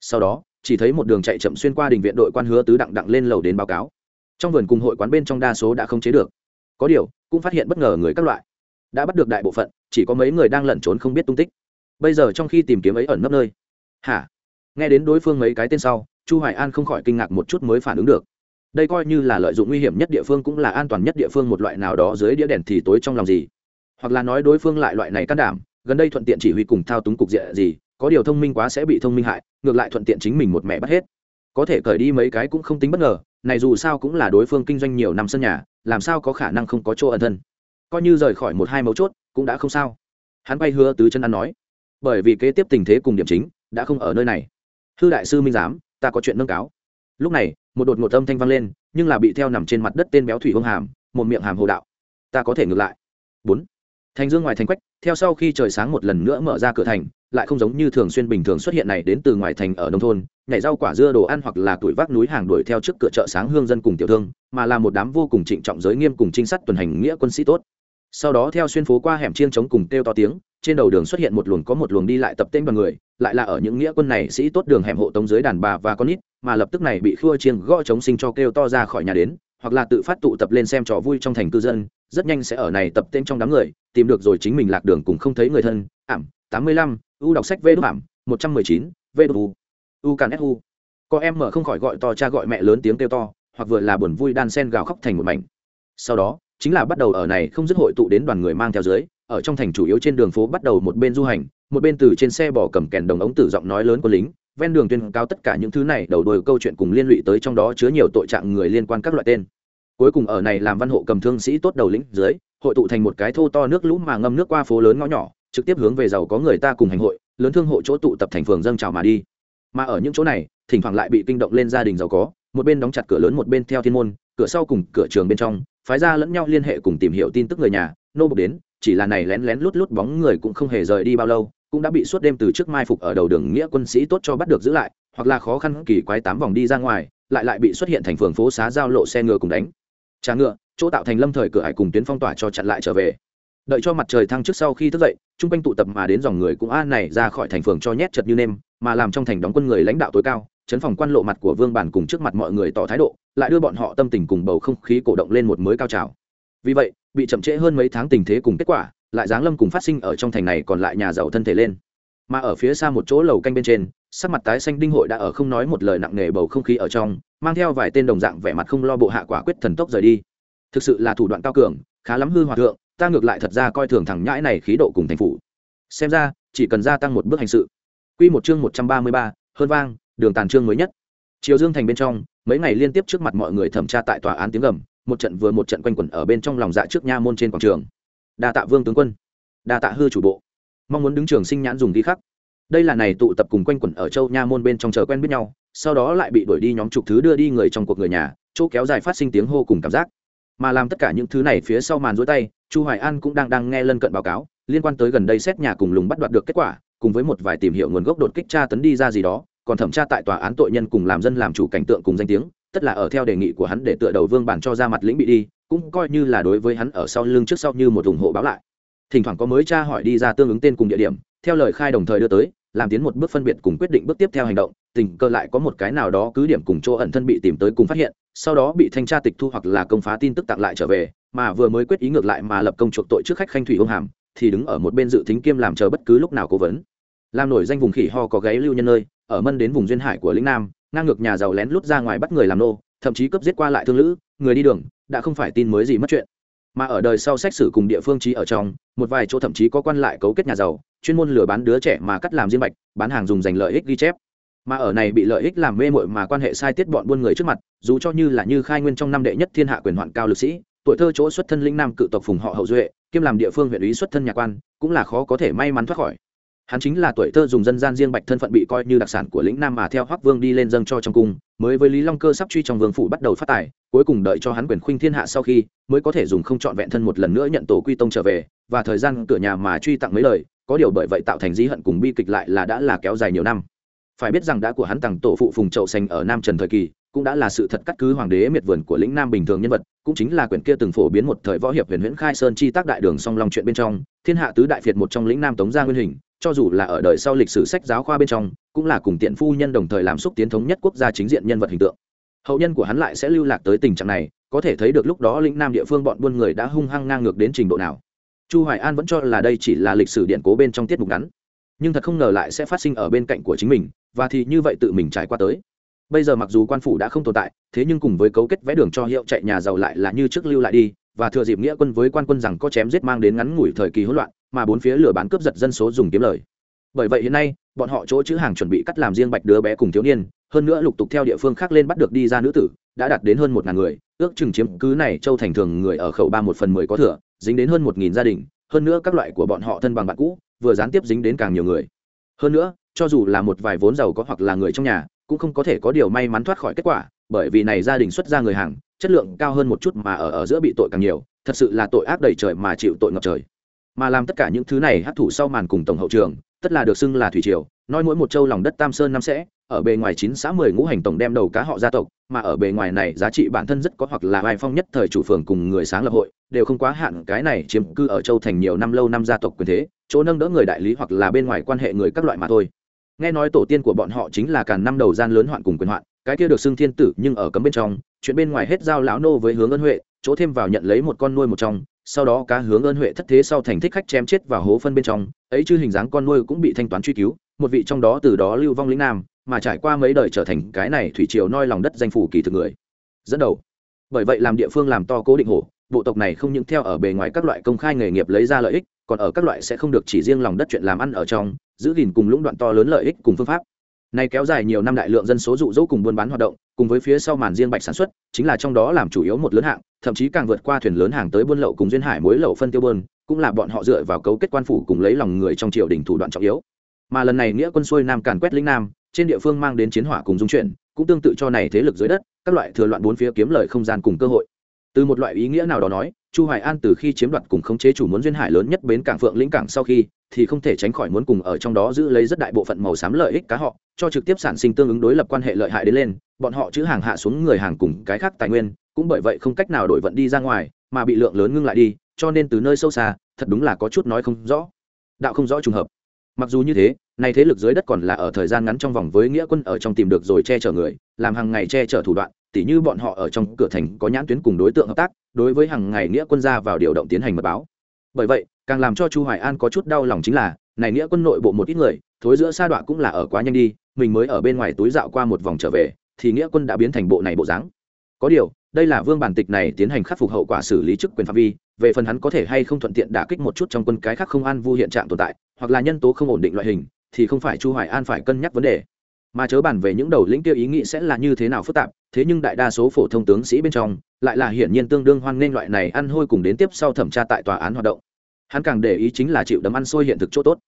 Sau đó, chỉ thấy một đường chạy chậm xuyên qua đình viện đội quan hứa tứ đặng đặng lên lầu đến báo cáo. Trong vườn cùng hội quán bên trong đa số đã không chế được. Có điều, cũng phát hiện bất ngờ người các loại đã bắt được đại bộ phận, chỉ có mấy người đang lẩn trốn không biết tung tích. Bây giờ trong khi tìm kiếm ấy ẩn nấp nơi. Hả? Nghe đến đối phương mấy cái tên sau chu hoài an không khỏi kinh ngạc một chút mới phản ứng được. Đây coi như là lợi dụng nguy hiểm nhất địa phương cũng là an toàn nhất địa phương một loại nào đó dưới đĩa đèn thì tối trong lòng gì. Hoặc là nói đối phương lại loại này can đảm, gần đây thuận tiện chỉ huy cùng thao túng cục diện gì, có điều thông minh quá sẽ bị thông minh hại, ngược lại thuận tiện chính mình một mẹ bắt hết. Có thể cởi đi mấy cái cũng không tính bất ngờ, này dù sao cũng là đối phương kinh doanh nhiều năm sân nhà, làm sao có khả năng không có chỗ ẩn thân. Coi như rời khỏi một hai mấu chốt, cũng đã không sao. Hắn bay hứa tứ chân ăn nói, bởi vì kế tiếp tình thế cùng điểm chính, đã không ở nơi này. Hư đại sư minh giám ta có chuyện nâng cáo. Lúc này, một đột ngột âm thanh vang lên, nhưng là bị theo nằm trên mặt đất tên béo thủy hông hàm, một miệng hàm hồ đạo. Ta có thể ngược lại. Bốn. Thành dương ngoài thành quách, theo sau khi trời sáng một lần nữa mở ra cửa thành, lại không giống như thường xuyên bình thường xuất hiện này đến từ ngoài thành ở nông thôn, nhảy rau quả dưa đồ ăn hoặc là tuổi vác núi hàng đuổi theo trước cửa chợ sáng hương dân cùng tiểu thương, mà là một đám vô cùng trịnh trọng giới nghiêm cùng trinh sát tuần hành nghĩa quân sĩ tốt. Sau đó theo xuyên phố qua hẻm chiêng chống cùng kêu to tiếng trên đầu đường xuất hiện một luồng có một luồng đi lại tập tên bằng người, lại là ở những nghĩa quân này sĩ tốt đường hẻm hộ tống dưới đàn bà và con nít, mà lập tức này bị khua chiêng gõ chống sinh cho kêu to ra khỏi nhà đến, hoặc là tự phát tụ tập lên xem trò vui trong thành cư dân, rất nhanh sẽ ở này tập tên trong đám người, tìm được rồi chính mình lạc đường cùng không thấy người thân, ảm, tám mươi lăm, u đọc sách vê đúc ảm, một trăm mười chín, vê đúc u. U càn su có em mở không khỏi gọi to cha gọi mẹ lớn tiếng kêu to, hoặc vừa là buồn vui đan sen gào khóc thành một mảnh. Sau đó, chính là bắt đầu ở này không dứt hội tụ đến đoàn người mang theo dưới ở trong thành chủ yếu trên đường phố bắt đầu một bên du hành, một bên từ trên xe bỏ cầm kèn đồng ống tử giọng nói lớn của lính, ven đường tuyên cao tất cả những thứ này đầu đuôi câu chuyện cùng liên lụy tới trong đó chứa nhiều tội trạng người liên quan các loại tên. Cuối cùng ở này làm văn hộ cầm thương sĩ tốt đầu lĩnh dưới, hội tụ thành một cái thô to nước lũ mà ngâm nước qua phố lớn ngõ nhỏ, trực tiếp hướng về giàu có người ta cùng hành hội, lớn thương hộ chỗ tụ tập thành phường dâng trào mà đi. Mà ở những chỗ này, thỉnh thoảng lại bị kinh động lên gia đình giàu có, một bên đóng chặt cửa lớn một bên theo thiên môn, cửa sau cùng cửa trường bên trong, phái ra lẫn nhau liên hệ cùng tìm hiểu tin tức người nhà, nô bục đến chỉ là này lén lén lút lút bóng người cũng không hề rời đi bao lâu, cũng đã bị suốt đêm từ trước mai phục ở đầu đường nghĩa quân sĩ tốt cho bắt được giữ lại, hoặc là khó khăn kỳ quái tám vòng đi ra ngoài, lại lại bị xuất hiện thành phường phố xá giao lộ xe ngựa cùng đánh. Trà ngựa, chỗ tạo thành lâm thời cửa hải cùng tuyến phong tỏa cho chặn lại trở về. Đợi cho mặt trời thăng trước sau khi thức dậy chung quanh tụ tập mà đến dòng người cũng a này ra khỏi thành phường cho nhét chật như nêm, mà làm trong thành đóng quân người lãnh đạo tối cao, chấn phòng quan lộ mặt của vương bản cùng trước mặt mọi người tỏ thái độ, lại đưa bọn họ tâm tình cùng bầu không khí cổ động lên một mới cao trào vì vậy, bị chậm trễ hơn mấy tháng tình thế cùng kết quả, lại giáng lâm cùng phát sinh ở trong thành này còn lại nhà giàu thân thể lên. Mà ở phía xa một chỗ lầu canh bên trên, sắc mặt tái xanh đinh hội đã ở không nói một lời nặng nề bầu không khí ở trong, mang theo vài tên đồng dạng vẻ mặt không lo bộ hạ quả quyết thần tốc rời đi. Thực sự là thủ đoạn cao cường, khá lắm hư hòa thượng, ta ngược lại thật ra coi thường thằng nhãi này khí độ cùng thành phủ. Xem ra, chỉ cần gia tăng một bước hành sự. Quy một chương một trăm ba mươi ba, hơn vang, đường tàn chương mới nhất. Triều dương thành bên trong, mấy ngày liên tiếp trước mặt mọi người thẩm tra tại tòa án tiếng gầm một trận vừa một trận quanh quẩn ở bên trong lòng dạ trước nha môn trên quảng trường. Đa tạ vương tướng quân. Đa tạ hư chủ bộ. Mong muốn đứng trường sinh nhãn dùng ghi khắc. Đây là này tụ tập cùng quanh quẩn ở châu nha môn bên trong chờ quen biết nhau, sau đó lại bị đuổi đi nhóm chục thứ đưa đi người trong cuộc người nhà, chỗ kéo dài phát sinh tiếng hô cùng cảm giác. Mà làm tất cả những thứ này phía sau màn rối tay, chu hoài an cũng đang đang nghe lân cận báo cáo, liên quan tới gần đây xét nhà cùng lùng bắt đoạt được kết quả, cùng với một vài tìm hiểu nguồn gốc đột kích tra tấn đi ra gì đó, còn thẩm tra tại tòa án tội nhân cùng làm dân làm chủ cảnh tượng cùng danh tiếng tất là ở theo đề nghị của hắn để tựa đầu vương bản cho ra mặt lĩnh bị đi, cũng coi như là đối với hắn ở sau lưng trước sau như một ủng hộ báo lại. Thỉnh thoảng có mới tra hỏi đi ra tương ứng tên cùng địa điểm, theo lời khai đồng thời đưa tới, làm tiến một bước phân biệt cùng quyết định bước tiếp theo hành động, tình cơ lại có một cái nào đó cứ điểm cùng chỗ ẩn thân bị tìm tới cùng phát hiện, sau đó bị thanh tra tịch thu hoặc là công phá tin tức tặng lại trở về, mà vừa mới quyết ý ngược lại mà lập công chuộc tội trước khách khanh thủy ông hàm, thì đứng ở một bên dự tính kiêm làm chờ bất cứ lúc nào cố vấn. Làm nổi danh vùng khỉ ho có gáy lưu nhân nơi, ở mân đến vùng duyên hải của lĩnh nam ngang ngược nhà giàu lén lút ra ngoài bắt người làm nô, thậm chí cướp giết qua lại thương lữ, người đi đường, đã không phải tin mới gì mất chuyện. Mà ở đời sau xét xử cùng địa phương trí ở trong, một vài chỗ thậm chí có quan lại cấu kết nhà giàu, chuyên môn lừa bán đứa trẻ mà cắt làm riêng bạch bán hàng dùng giành lợi ích ghi chép. Mà ở này bị lợi ích làm mê mội mà quan hệ sai tiết bọn buôn người trước mặt, dù cho như là như khai nguyên trong năm đệ nhất thiên hạ quyền hoạn cao lực sĩ, tuổi thơ chỗ xuất thân linh nam cự tộc phùng họ hậu duệ, kiêm làm địa phương huyện ủy xuất thân nhà quan, cũng là khó có thể may mắn thoát khỏi hắn chính là tuổi thơ dùng dân gian riêng bạch thân phận bị coi như đặc sản của lĩnh nam mà theo hoắc vương đi lên dâng cho trong cung, mới với lý long cơ sắp truy trong vương phủ bắt đầu phát tài, cuối cùng đợi cho hắn quyền khuynh thiên hạ sau khi, mới có thể dùng không chọn vẹn thân một lần nữa nhận tổ quy tông trở về, và thời gian cửa nhà mà truy tặng mấy lời, có điều bởi vậy tạo thành di hận cùng bi kịch lại là đã là kéo dài nhiều năm. Phải biết rằng đã của hắn tặng tổ phụ phùng trậu xanh ở nam trần thời kỳ, cũng đã là sự thật cắt cứ hoàng đế miệt vườn của lĩnh nam bình thường nhân vật, cũng chính là quyển kia từng phổ biến một thời võ hiệp huyền huyễn khai sơn chi tác đại đường song long chuyện bên trong, thiên hạ tứ đại việt một trong lĩnh nam tống gia nguyên hình cho dù là ở đời sau lịch sử sách giáo khoa bên trong, cũng là cùng tiện phu nhân đồng thời làm xúc tiến thống nhất quốc gia chính diện nhân vật hình tượng. Hậu nhân của hắn lại sẽ lưu lạc tới tình trạng này, có thể thấy được lúc đó lĩnh nam địa phương bọn buôn người đã hung hăng ngang ngược đến trình độ nào. Chu hoài an vẫn cho là đây chỉ là lịch sử điện cố bên trong tiết mục ngắn, nhưng thật không ngờ lại sẽ phát sinh ở bên cạnh của chính mình, và thì như vậy tự mình trải qua tới. Bây giờ mặc dù quan phủ đã không tồn tại, thế nhưng cùng với cấu kết vẽ đường cho hiệu chạy nhà giàu lại là như trước lưu lại đi và thừa dịp nghĩa quân với quan quân rằng có chém giết mang đến ngắn ngủi thời kỳ hỗn loạn, mà bốn phía lửa bán cướp giật dân số dùng kiếm lời. Bởi vậy hiện nay, bọn họ chỗ chữ hàng chuẩn bị cắt làm riêng bạch đứa bé cùng thiếu niên, hơn nữa lục tục theo địa phương khác lên bắt được đi ra nữ tử, đã đạt đến hơn một ngàn người, ước chừng chiếm cứ này châu thành thường người ở khẩu ba một phần mười có thừa, dính đến hơn một nghìn gia đình, hơn nữa các loại của bọn họ thân bằng bạn cũ, vừa gián tiếp dính đến càng nhiều người. Hơn nữa, cho dù là một vài vốn giàu có hoặc là người trong nhà, cũng không có thể có điều may mắn thoát khỏi kết quả bởi vì này gia đình xuất ra người hàng, chất lượng cao hơn một chút mà ở ở giữa bị tội càng nhiều, thật sự là tội ác đầy trời mà chịu tội ngập trời. Mà làm tất cả những thứ này hấp thụ sau màn cùng tổng hậu trường, tất là được xưng là thủy triều, nói mỗi một châu lòng đất tam sơn năm sẽ, ở bề ngoài chín xã mười ngũ hành tổng đem đầu cá họ gia tộc, mà ở bề ngoài này giá trị bản thân rất có hoặc là vai phong nhất thời chủ phường cùng người sáng lập hội, đều không quá hạn cái này chiếm cư ở châu thành nhiều năm lâu năm gia tộc quyền thế, chỗ nâng đỡ người đại lý hoặc là bên ngoài quan hệ người các loại mà thôi. Nghe nói tổ tiên của bọn họ chính là càn năm đầu gian lớn hoạn cùng quyền hoạn cái kia được xưng thiên tử nhưng ở cấm bên trong, chuyện bên ngoài hết giao lão nô với hướng ân huệ, chỗ thêm vào nhận lấy một con nuôi một trong, sau đó cá hướng ơn huệ thất thế sau thành thích khách chém chết vào hố phân bên trong, ấy chứ hình dáng con nuôi cũng bị thanh toán truy cứu, một vị trong đó từ đó lưu vong lĩnh nam, mà trải qua mấy đời trở thành cái này thủy triều noi lòng đất danh phủ kỳ thực người. Dẫn đầu. Bởi vậy làm địa phương làm to cố định hổ, bộ tộc này không những theo ở bề ngoài các loại công khai nghề nghiệp lấy ra lợi ích, còn ở các loại sẽ không được chỉ riêng lòng đất chuyện làm ăn ở trong, giữ gìn cùng lũng đoạn to lớn lợi ích cùng phương pháp này kéo dài nhiều năm đại lượng dân số dụ dỗ cùng buôn bán hoạt động, cùng với phía sau màn riêng bạch sản xuất, chính là trong đó làm chủ yếu một lớn hạng, thậm chí càng vượt qua thuyền lớn hàng tới buôn lậu cùng duyên hải mối lậu phân tiêu bơn cũng là bọn họ dựa vào cấu kết quan phủ cùng lấy lòng người trong triều đình thủ đoạn trọng yếu. Mà lần này nghĩa quân xuôi nam càn quét lĩnh nam, trên địa phương mang đến chiến hỏa cùng dung chuyển, cũng tương tự cho này thế lực dưới đất, các loại thừa loạn bốn phía kiếm lời không gian cùng cơ hội. Từ một loại ý nghĩa nào đó nói, chu hoài an từ khi chiếm đoạt cùng khống chế chủ muốn duyên hải lớn nhất bến cảng phượng lĩnh cảng sau khi, thì không thể tránh khỏi muốn cùng ở trong đó giữ lấy rất đại bộ phận màu xám lợi ích cá họ cho trực tiếp sản sinh tương ứng đối lập quan hệ lợi hại đến lên, bọn họ chữ hàng hạ xuống người hàng cùng cái khác tài nguyên, cũng bởi vậy không cách nào đổi vận đi ra ngoài, mà bị lượng lớn ngưng lại đi, cho nên từ nơi sâu xa, thật đúng là có chút nói không rõ. Đạo không rõ trùng hợp. Mặc dù như thế, nay thế lực dưới đất còn là ở thời gian ngắn trong vòng với nghĩa quân ở trong tìm được rồi che chở người, làm hàng ngày che chở thủ đoạn, tỉ như bọn họ ở trong cửa thành có nhãn tuyến cùng đối tượng hợp tác, đối với hàng ngày nghĩa quân ra vào điều động tiến hành mật báo. Bởi vậy, càng làm cho chu hoài an có chút đau lòng chính là, này nghĩa quân nội bộ một ít người, thối giữa sa đoạn cũng là ở quá nhanh đi mình mới ở bên ngoài túi dạo qua một vòng trở về, thì nghĩa quân đã biến thành bộ này bộ dáng. Có điều, đây là vương bản tịch này tiến hành khắc phục hậu quả xử lý chức quyền phạm vi, về phần hắn có thể hay không thuận tiện đả kích một chút trong quân cái khác không an vu hiện trạng tồn tại, hoặc là nhân tố không ổn định loại hình, thì không phải chu hoài an phải cân nhắc vấn đề. Mà chớ bàn về những đầu lĩnh kia ý nghĩ sẽ là như thế nào phức tạp, thế nhưng đại đa số phổ thông tướng sĩ bên trong, lại là hiển nhiên tương đương hoan nghênh loại này ăn hôi cùng đến tiếp sau thẩm tra tại tòa án hoạt động. Hắn càng để ý chính là chịu đấm ăn xôi hiện thực chỗ tốt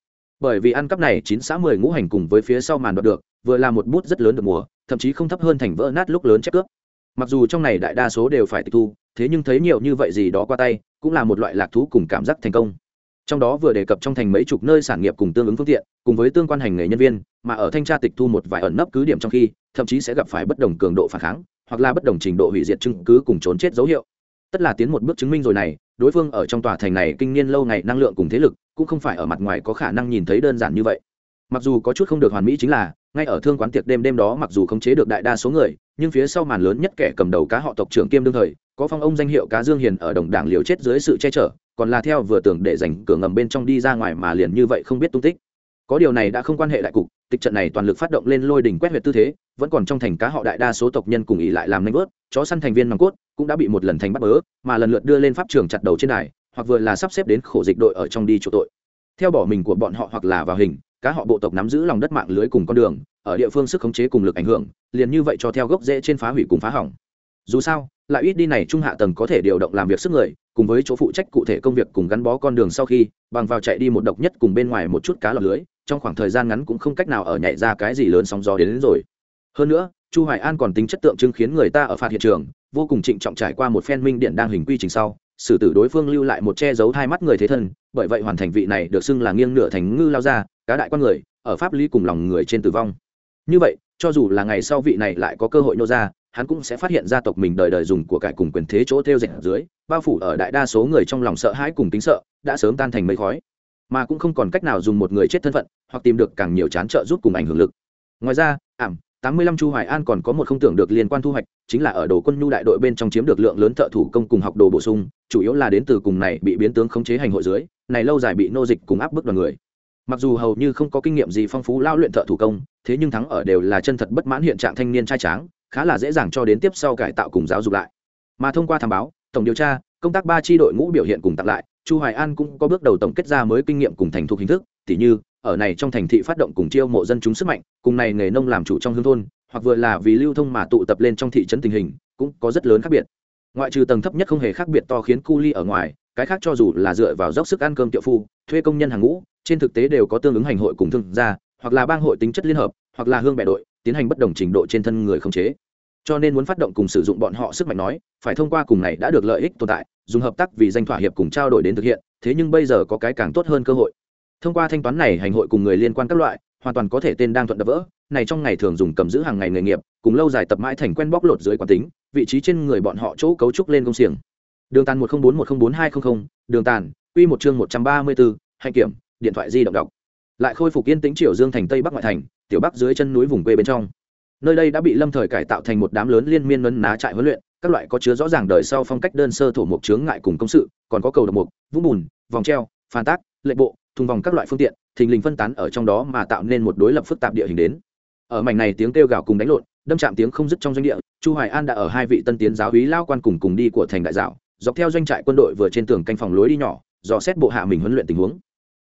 bởi vì ăn cắp này chín xã mười ngũ hành cùng với phía sau màn đoạt được, vừa là một bút rất lớn được mùa, thậm chí không thấp hơn thành vỡ nát lúc lớn chép cướp. Mặc dù trong này đại đa số đều phải tịch thu, thế nhưng thấy nhiều như vậy gì đó qua tay, cũng là một loại lạc thú cùng cảm giác thành công. Trong đó vừa đề cập trong thành mấy chục nơi sản nghiệp cùng tương ứng phương tiện, cùng với tương quan hành nghề nhân viên, mà ở thanh tra tịch thu một vài ẩn nấp cứ điểm trong khi, thậm chí sẽ gặp phải bất đồng cường độ phản kháng, hoặc là bất đồng trình độ hủy diệt chứng cứ cùng trốn chết dấu hiệu. Tất là tiến một bước chứng minh rồi này đối phương ở trong tòa thành này kinh niên lâu ngày năng lượng cùng thế lực, cũng không phải ở mặt ngoài có khả năng nhìn thấy đơn giản như vậy. Mặc dù có chút không được hoàn mỹ chính là, ngay ở thương quán tiệc đêm đêm đó mặc dù khống chế được đại đa số người, nhưng phía sau màn lớn nhất kẻ cầm đầu cá họ tộc trưởng kiêm đương thời, có phong ông danh hiệu cá dương hiền ở đồng đảng liều chết dưới sự che chở, còn là theo vừa tưởng để dành cửa ngầm bên trong đi ra ngoài mà liền như vậy không biết tung tích có điều này đã không quan hệ đại cục, tịch trận này toàn lực phát động lên lôi đỉnh quét huyệt tư thế, vẫn còn trong thành cá họ đại đa số tộc nhân cùng ỉ lại làm nanh vớt, chó săn thành viên nòng cốt cũng đã bị một lần thành bắt bớ, mà lần lượt đưa lên pháp trường chặt đầu trên đài, hoặc vừa là sắp xếp đến khổ dịch đội ở trong đi chỗ tội. Theo bỏ mình của bọn họ hoặc là vào hình, cá họ bộ tộc nắm giữ lòng đất mạng lưới cùng con đường, ở địa phương sức khống chế cùng lực ảnh hưởng, liền như vậy cho theo gốc rễ trên phá hủy cùng phá hỏng. Dù sao, lại ít đi này trung hạ tầng có thể điều động làm việc sức người, cùng với chỗ phụ trách cụ thể công việc cùng gắn bó con đường sau khi, bằng vào chạy đi một độc nhất cùng bên ngoài một chút cá lọc lưới trong khoảng thời gian ngắn cũng không cách nào ở nhảy ra cái gì lớn sóng gió đến, đến rồi. Hơn nữa chu hoài an còn tính chất tượng trưng khiến người ta ở phạt hiện trường vô cùng trịnh trọng trải qua một phen minh điện đang hình quy trình sau xử tử đối phương lưu lại một che giấu hai mắt người thế thân bởi vậy hoàn thành vị này được xưng là nghiêng nửa thành ngư lao ra cá đại quan người ở pháp lý cùng lòng người trên tử vong. Như vậy cho dù là ngày sau vị này lại có cơ hội nô ra hắn cũng sẽ phát hiện gia tộc mình đời đời dùng của cải cùng quyền thế chỗ theo dệt dưới bao phủ ở đại đa số người trong lòng sợ hãi cùng tính sợ đã sớm tan thành mây khói mà cũng không còn cách nào dùng một người chết thân phận hoặc tìm được càng nhiều chán trợ giúp cùng ảnh hưởng lực. Ngoài ra, ảm, tám mươi lăm chu hoài an còn có một không tưởng được liên quan thu hoạch, chính là ở đồ quân nhu đại đội bên trong chiếm được lượng lớn thợ thủ công cùng học đồ bổ sung, chủ yếu là đến từ cùng này bị biến tướng khống chế hành hội dưới, này lâu dài bị nô dịch cùng áp bức đoàn người. Mặc dù hầu như không có kinh nghiệm gì phong phú lao luyện thợ thủ công, thế nhưng thắng ở đều là chân thật bất mãn hiện trạng thanh niên trai tráng, khá là dễ dàng cho đến tiếp sau cải tạo cùng giáo dục lại. Mà thông qua thảm báo, tổng điều tra, công tác ba tri đội ngũ biểu hiện cùng tặng lại chu hoài an cũng có bước đầu tổng kết ra mới kinh nghiệm cùng thành thục hình thức, tỉ như, ở này trong thành thị phát động cùng chiêu mộ dân chúng sức mạnh, cùng này nghề nông làm chủ trong hương thôn, hoặc vừa là vì lưu thông mà tụ tập lên trong thị trấn tình hình, cũng có rất lớn khác biệt. Ngoại trừ tầng thấp nhất không hề khác biệt to khiến cu ly ở ngoài, cái khác cho dù là dựa vào dốc sức ăn cơm tiệu phu, thuê công nhân hàng ngũ, trên thực tế đều có tương ứng hành hội cùng thương gia, hoặc là bang hội tính chất liên hợp, hoặc là hương bè đội, tiến hành bất đồng trình độ trên thân người không chế cho nên muốn phát động cùng sử dụng bọn họ sức mạnh nói, phải thông qua cùng này đã được lợi ích tồn tại, dùng hợp tác vì danh thỏa hiệp cùng trao đổi đến thực hiện, thế nhưng bây giờ có cái càng tốt hơn cơ hội. Thông qua thanh toán này hành hội cùng người liên quan các loại, hoàn toàn có thể tên đang thuận đập vỡ, này trong ngày thường dùng cầm giữ hàng ngày nghề nghiệp, cùng lâu dài tập mãi thành quen bóc lột dưới quán tính, vị trí trên người bọn họ chỗ cấu trúc lên công xiềng. Đường tàn một trăm bốn một trăm bốn hai trăm linh đường tàn q một chương một trăm ba mươi bốn hạnh kiểm, điện thoại di động đọc. Lại khôi phục yên tĩnh triều dương thành tây bắc ngoại thành, tiểu bắc dưới chân núi vùng quê bên trong nơi đây đã bị lâm thời cải tạo thành một đám lớn liên miên nấn ná trại huấn luyện, các loại có chứa rõ ràng đời sau phong cách đơn sơ thổ mục chướng ngại cùng công sự, còn có cầu độc mục vũng bùn, vòng treo, phản tác, lệ bộ, thùng vòng các loại phương tiện, thình lình phân tán ở trong đó mà tạo nên một đối lập phức tạp địa hình đến. Ở mảnh này tiếng kêu gào cùng đánh lộn, đâm chạm tiếng không dứt trong doanh địa, chu hoài an đã ở hai vị tân tiến giáo úy lao quan cùng cùng đi của thành đại dạo dọc theo doanh trại quân đội vừa trên tường canh phòng lối đi nhỏ, dò xét bộ hạ mình huấn luyện tình huống.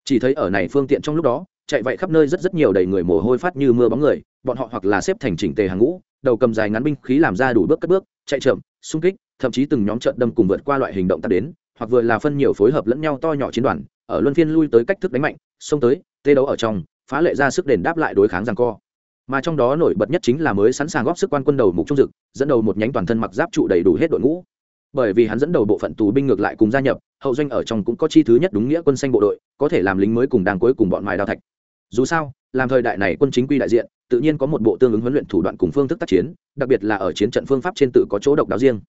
Chỉ thấy ở này phương tiện trong lúc đó, chạy vậy khắp nơi rất rất nhiều đầy người mồ hôi phát như mưa bóng người bọn họ hoặc là xếp thành chỉnh tề hàng ngũ, đầu cầm dài ngắn binh khí làm ra đủ bước cất bước, chạy chậm, xung kích, thậm chí từng nhóm trận đâm cùng vượt qua loại hình động tác đến, hoặc vừa là phân nhiều phối hợp lẫn nhau to nhỏ chiến đoàn, ở luân phiên lui tới cách thức đánh mạnh, xông tới, tê đấu ở trong, phá lệ ra sức đền đáp lại đối kháng giằng co. Mà trong đó nổi bật nhất chính là mới sẵn sàng góp sức quan quân đầu mục trung dực, dẫn đầu một nhánh toàn thân mặc giáp trụ đầy đủ hết đội ngũ. Bởi vì hắn dẫn đầu bộ phận tù binh ngược lại cùng gia nhập, hậu doanh ở trong cũng có chi thứ nhất đúng nghĩa quân xanh bộ đội, có thể làm lính mới cùng đang cuối cùng bọn mài đao thạch dù sao, làm thời đại này quân chính quy đại diện, tự nhiên có một bộ tương ứng huấn luyện thủ đoạn cùng phương thức tác chiến, đặc biệt là ở chiến trận phương pháp trên tự có chỗ độc đáo riêng.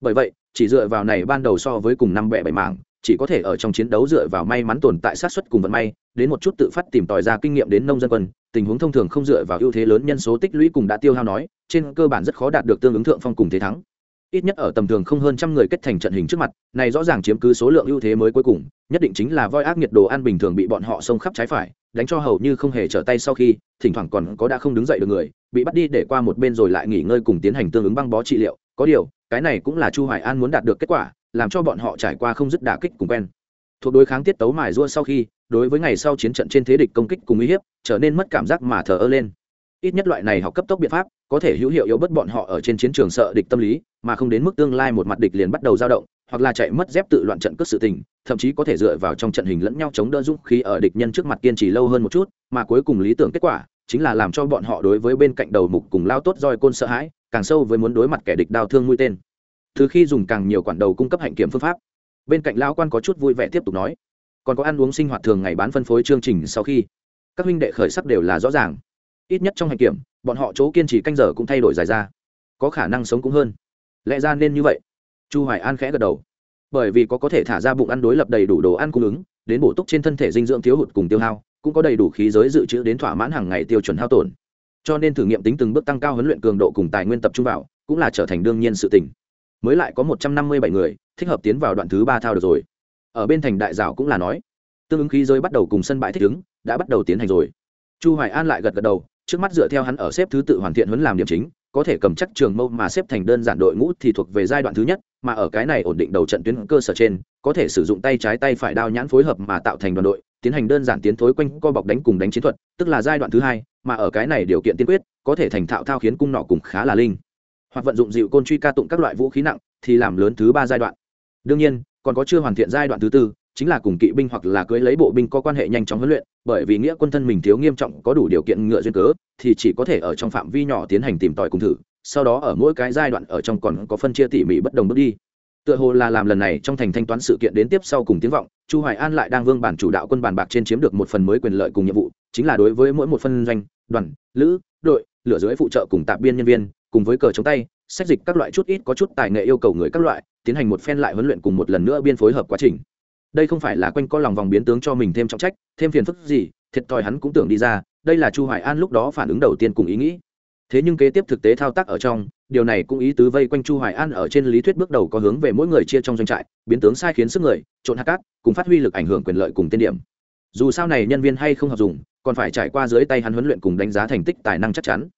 Bởi vậy, chỉ dựa vào này ban đầu so với cùng năm bẻ bảy mảng, chỉ có thể ở trong chiến đấu dựa vào may mắn tồn tại sát xuất cùng vận may, đến một chút tự phát tìm tòi ra kinh nghiệm đến nông dân quân, tình huống thông thường không dựa vào ưu thế lớn nhân số tích lũy cùng đã tiêu hao nói, trên cơ bản rất khó đạt được tương ứng thượng phong cùng thế thắng ít nhất ở tầm thường không hơn trăm người kết thành trận hình trước mặt, này rõ ràng chiếm cứ số lượng ưu thế mới cuối cùng, nhất định chính là voi ác nhiệt đồ ăn bình thường bị bọn họ xông khắp trái phải, đánh cho hầu như không hề trở tay sau khi, thỉnh thoảng còn có đã không đứng dậy được người, bị bắt đi để qua một bên rồi lại nghỉ ngơi cùng tiến hành tương ứng băng bó trị liệu. Có điều, cái này cũng là chu hoài an muốn đạt được kết quả, làm cho bọn họ trải qua không dứt đả kích cùng quen. Thuộc đối kháng tiết tấu mài rua sau khi, đối với ngày sau chiến trận trên thế địch công kích cùng uy hiếp, trở nên mất cảm giác mà thờ ơ lên. Ít nhất loại này học cấp tốc biện pháp, có thể hữu hiệu yếu bất bọn họ ở trên chiến trường sợ địch tâm lý mà không đến mức tương lai một mặt địch liền bắt đầu dao động, hoặc là chạy mất dép tự loạn trận cướp sự tình, thậm chí có thể dựa vào trong trận hình lẫn nhau chống đỡ dũng khí ở địch nhân trước mặt kiên trì lâu hơn một chút, mà cuối cùng lý tưởng kết quả chính là làm cho bọn họ đối với bên cạnh đầu mục cùng lao tốt roi côn sợ hãi, càng sâu với muốn đối mặt kẻ địch đau thương mũi tên. Từ khi dùng càng nhiều quản đầu cung cấp hạnh kiểm phương pháp, bên cạnh lao quan có chút vui vẻ tiếp tục nói, còn có ăn uống sinh hoạt thường ngày bán phân phối chương trình sau khi, các huynh đệ khởi sắc đều là rõ ràng. Ít nhất trong hạnh kiểm, bọn họ chỗ kiên trì canh giờ cũng thay đổi dài ra, có khả năng sống cũng hơn lẽ ra nên như vậy? Chu hoài an khẽ gật đầu. Bởi vì có có thể thả ra bụng ăn đối lập đầy đủ đồ ăn cung ứng, đến bổ túc trên thân thể dinh dưỡng thiếu hụt cùng tiêu hao, cũng có đầy đủ khí giới dự trữ đến thỏa mãn hàng ngày tiêu chuẩn hao tổn. Cho nên thử nghiệm tính từng bước tăng cao huấn luyện cường độ cùng tài nguyên tập trung vào, cũng là trở thành đương nhiên sự tình. Mới lại có một trăm năm mươi bảy người, thích hợp tiến vào đoạn thứ ba thao được rồi. Ở bên thành đại dạo cũng là nói, tương ứng khí giới bắt đầu cùng sân bãi thích ứng, đã bắt đầu tiến hành rồi. Chu hoài an lại gật gật đầu, trước mắt dựa theo hắn ở xếp thứ tự hoàn thiện huấn làm điểm chính có thể cầm chắc trường mâu mà xếp thành đơn giản đội ngũ thì thuộc về giai đoạn thứ nhất, mà ở cái này ổn định đầu trận tuyến cơ sở trên, có thể sử dụng tay trái tay phải đao nhãn phối hợp mà tạo thành đoàn đội, tiến hành đơn giản tiến thối quanh co bọc đánh cùng đánh chiến thuật, tức là giai đoạn thứ hai, mà ở cái này điều kiện tiên quyết, có thể thành thạo thao khiến cung nọ cùng khá là linh. Hoặc vận dụng dịu côn truy ca tụng các loại vũ khí nặng, thì làm lớn thứ ba giai đoạn. Đương nhiên, còn có chưa hoàn thiện giai đoạn thứ tư chính là cùng kỵ binh hoặc là cưới lấy bộ binh có quan hệ nhanh chóng huấn luyện, bởi vì nghĩa quân thân mình thiếu nghiêm trọng, có đủ điều kiện ngựa duyên cớ, thì chỉ có thể ở trong phạm vi nhỏ tiến hành tìm tòi cùng thử, sau đó ở mỗi cái giai đoạn ở trong còn có phân chia tỉ mỉ bất đồng bước đi. Tựa hồ là làm lần này trong thành thanh toán sự kiện đến tiếp sau cùng tiếng vọng, chu hoài an lại đang vương bản chủ đạo quân bàn bạc trên chiếm được một phần mới quyền lợi cùng nhiệm vụ, chính là đối với mỗi một phân doanh, đoàn, lữ, đội, lửa dưới phụ trợ cùng tạp biên nhân viên, cùng với cờ chống tay sách dịch các loại chút ít có chút tài nghệ yêu cầu người các loại, tiến hành một phen lại huấn luyện cùng một lần nữa biên phối hợp quá trình đây không phải là quanh co lòng vòng biến tướng cho mình thêm trọng trách, thêm phiền phức gì, thiệt thòi hắn cũng tưởng đi ra, đây là chu hoài an lúc đó phản ứng đầu tiên cùng ý nghĩ. Thế nhưng kế tiếp thực tế thao tác ở trong, điều này cũng ý tứ vây quanh chu hoài an ở trên lý thuyết bước đầu có hướng về mỗi người chia trong doanh trại, biến tướng sai khiến sức người, trộn hạt cát, cùng phát huy lực ảnh hưởng quyền lợi cùng tên điểm. Dù sao này nhân viên hay không hợp dùng, còn phải trải qua dưới tay hắn huấn luyện cùng đánh giá thành tích tài năng chắc chắn.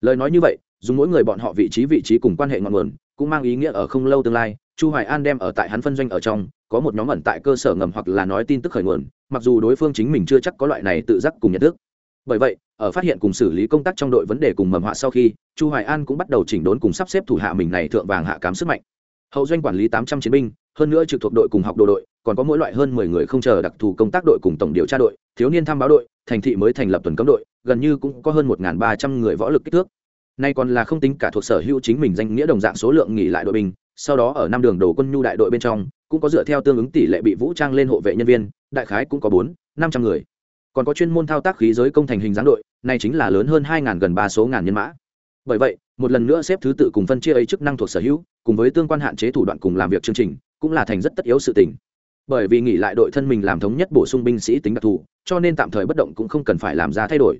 Lời nói như vậy, dùng mỗi người bọn họ vị trí vị trí cùng quan hệ ngọn nguồn, cũng mang ý nghĩa ở không lâu tương lai chu hoài an đem ở tại hắn phân doanh ở trong, có một nhóm ẩn tại cơ sở ngầm hoặc là nói tin tức khởi nguồn, mặc dù đối phương chính mình chưa chắc có loại này tự giác cùng nhận thức. Bởi vậy, ở phát hiện cùng xử lý công tác trong đội vấn đề cùng mầm họa sau khi, chu hoài an cũng bắt đầu chỉnh đốn cùng sắp xếp thủ hạ mình này thượng vàng hạ cám sức mạnh. Hậu doanh quản lý 800 chiến binh, hơn nữa trực thuộc đội cùng học đồ đội, còn có mỗi loại hơn 10 người không chờ đặc thù công tác đội cùng tổng điều tra đội, thiếu niên tham báo đội, thành thị mới thành lập tuần cấm đội, gần như cũng có hơn 1.300 người võ lực kích thước. Nay còn là không tính cả thuộc sở hữu chính mình danh nghĩa đồng dạng số lượng nghỉ lại đội binh sau đó ở năm đường đồ quân nhu đại đội bên trong, cũng có dựa theo tương ứng tỷ lệ bị vũ trang lên hộ vệ nhân viên, đại khái cũng có bốn, năm trăm người. Còn có chuyên môn thao tác khí giới công thành hình dáng đội này chính là lớn hơn hai ngàn gần ba số ngàn nhân mã. Bởi vậy, một lần nữa xếp thứ tự cùng phân chia ấy chức năng thuộc sở hữu, cùng với tương quan hạn chế thủ đoạn cùng làm việc chương trình, cũng là thành rất tất yếu sự tình. Bởi vì nghỉ lại đội thân mình làm thống nhất bổ sung binh sĩ tính đặc thù, cho nên tạm thời bất động cũng không cần phải làm ra thay đổi.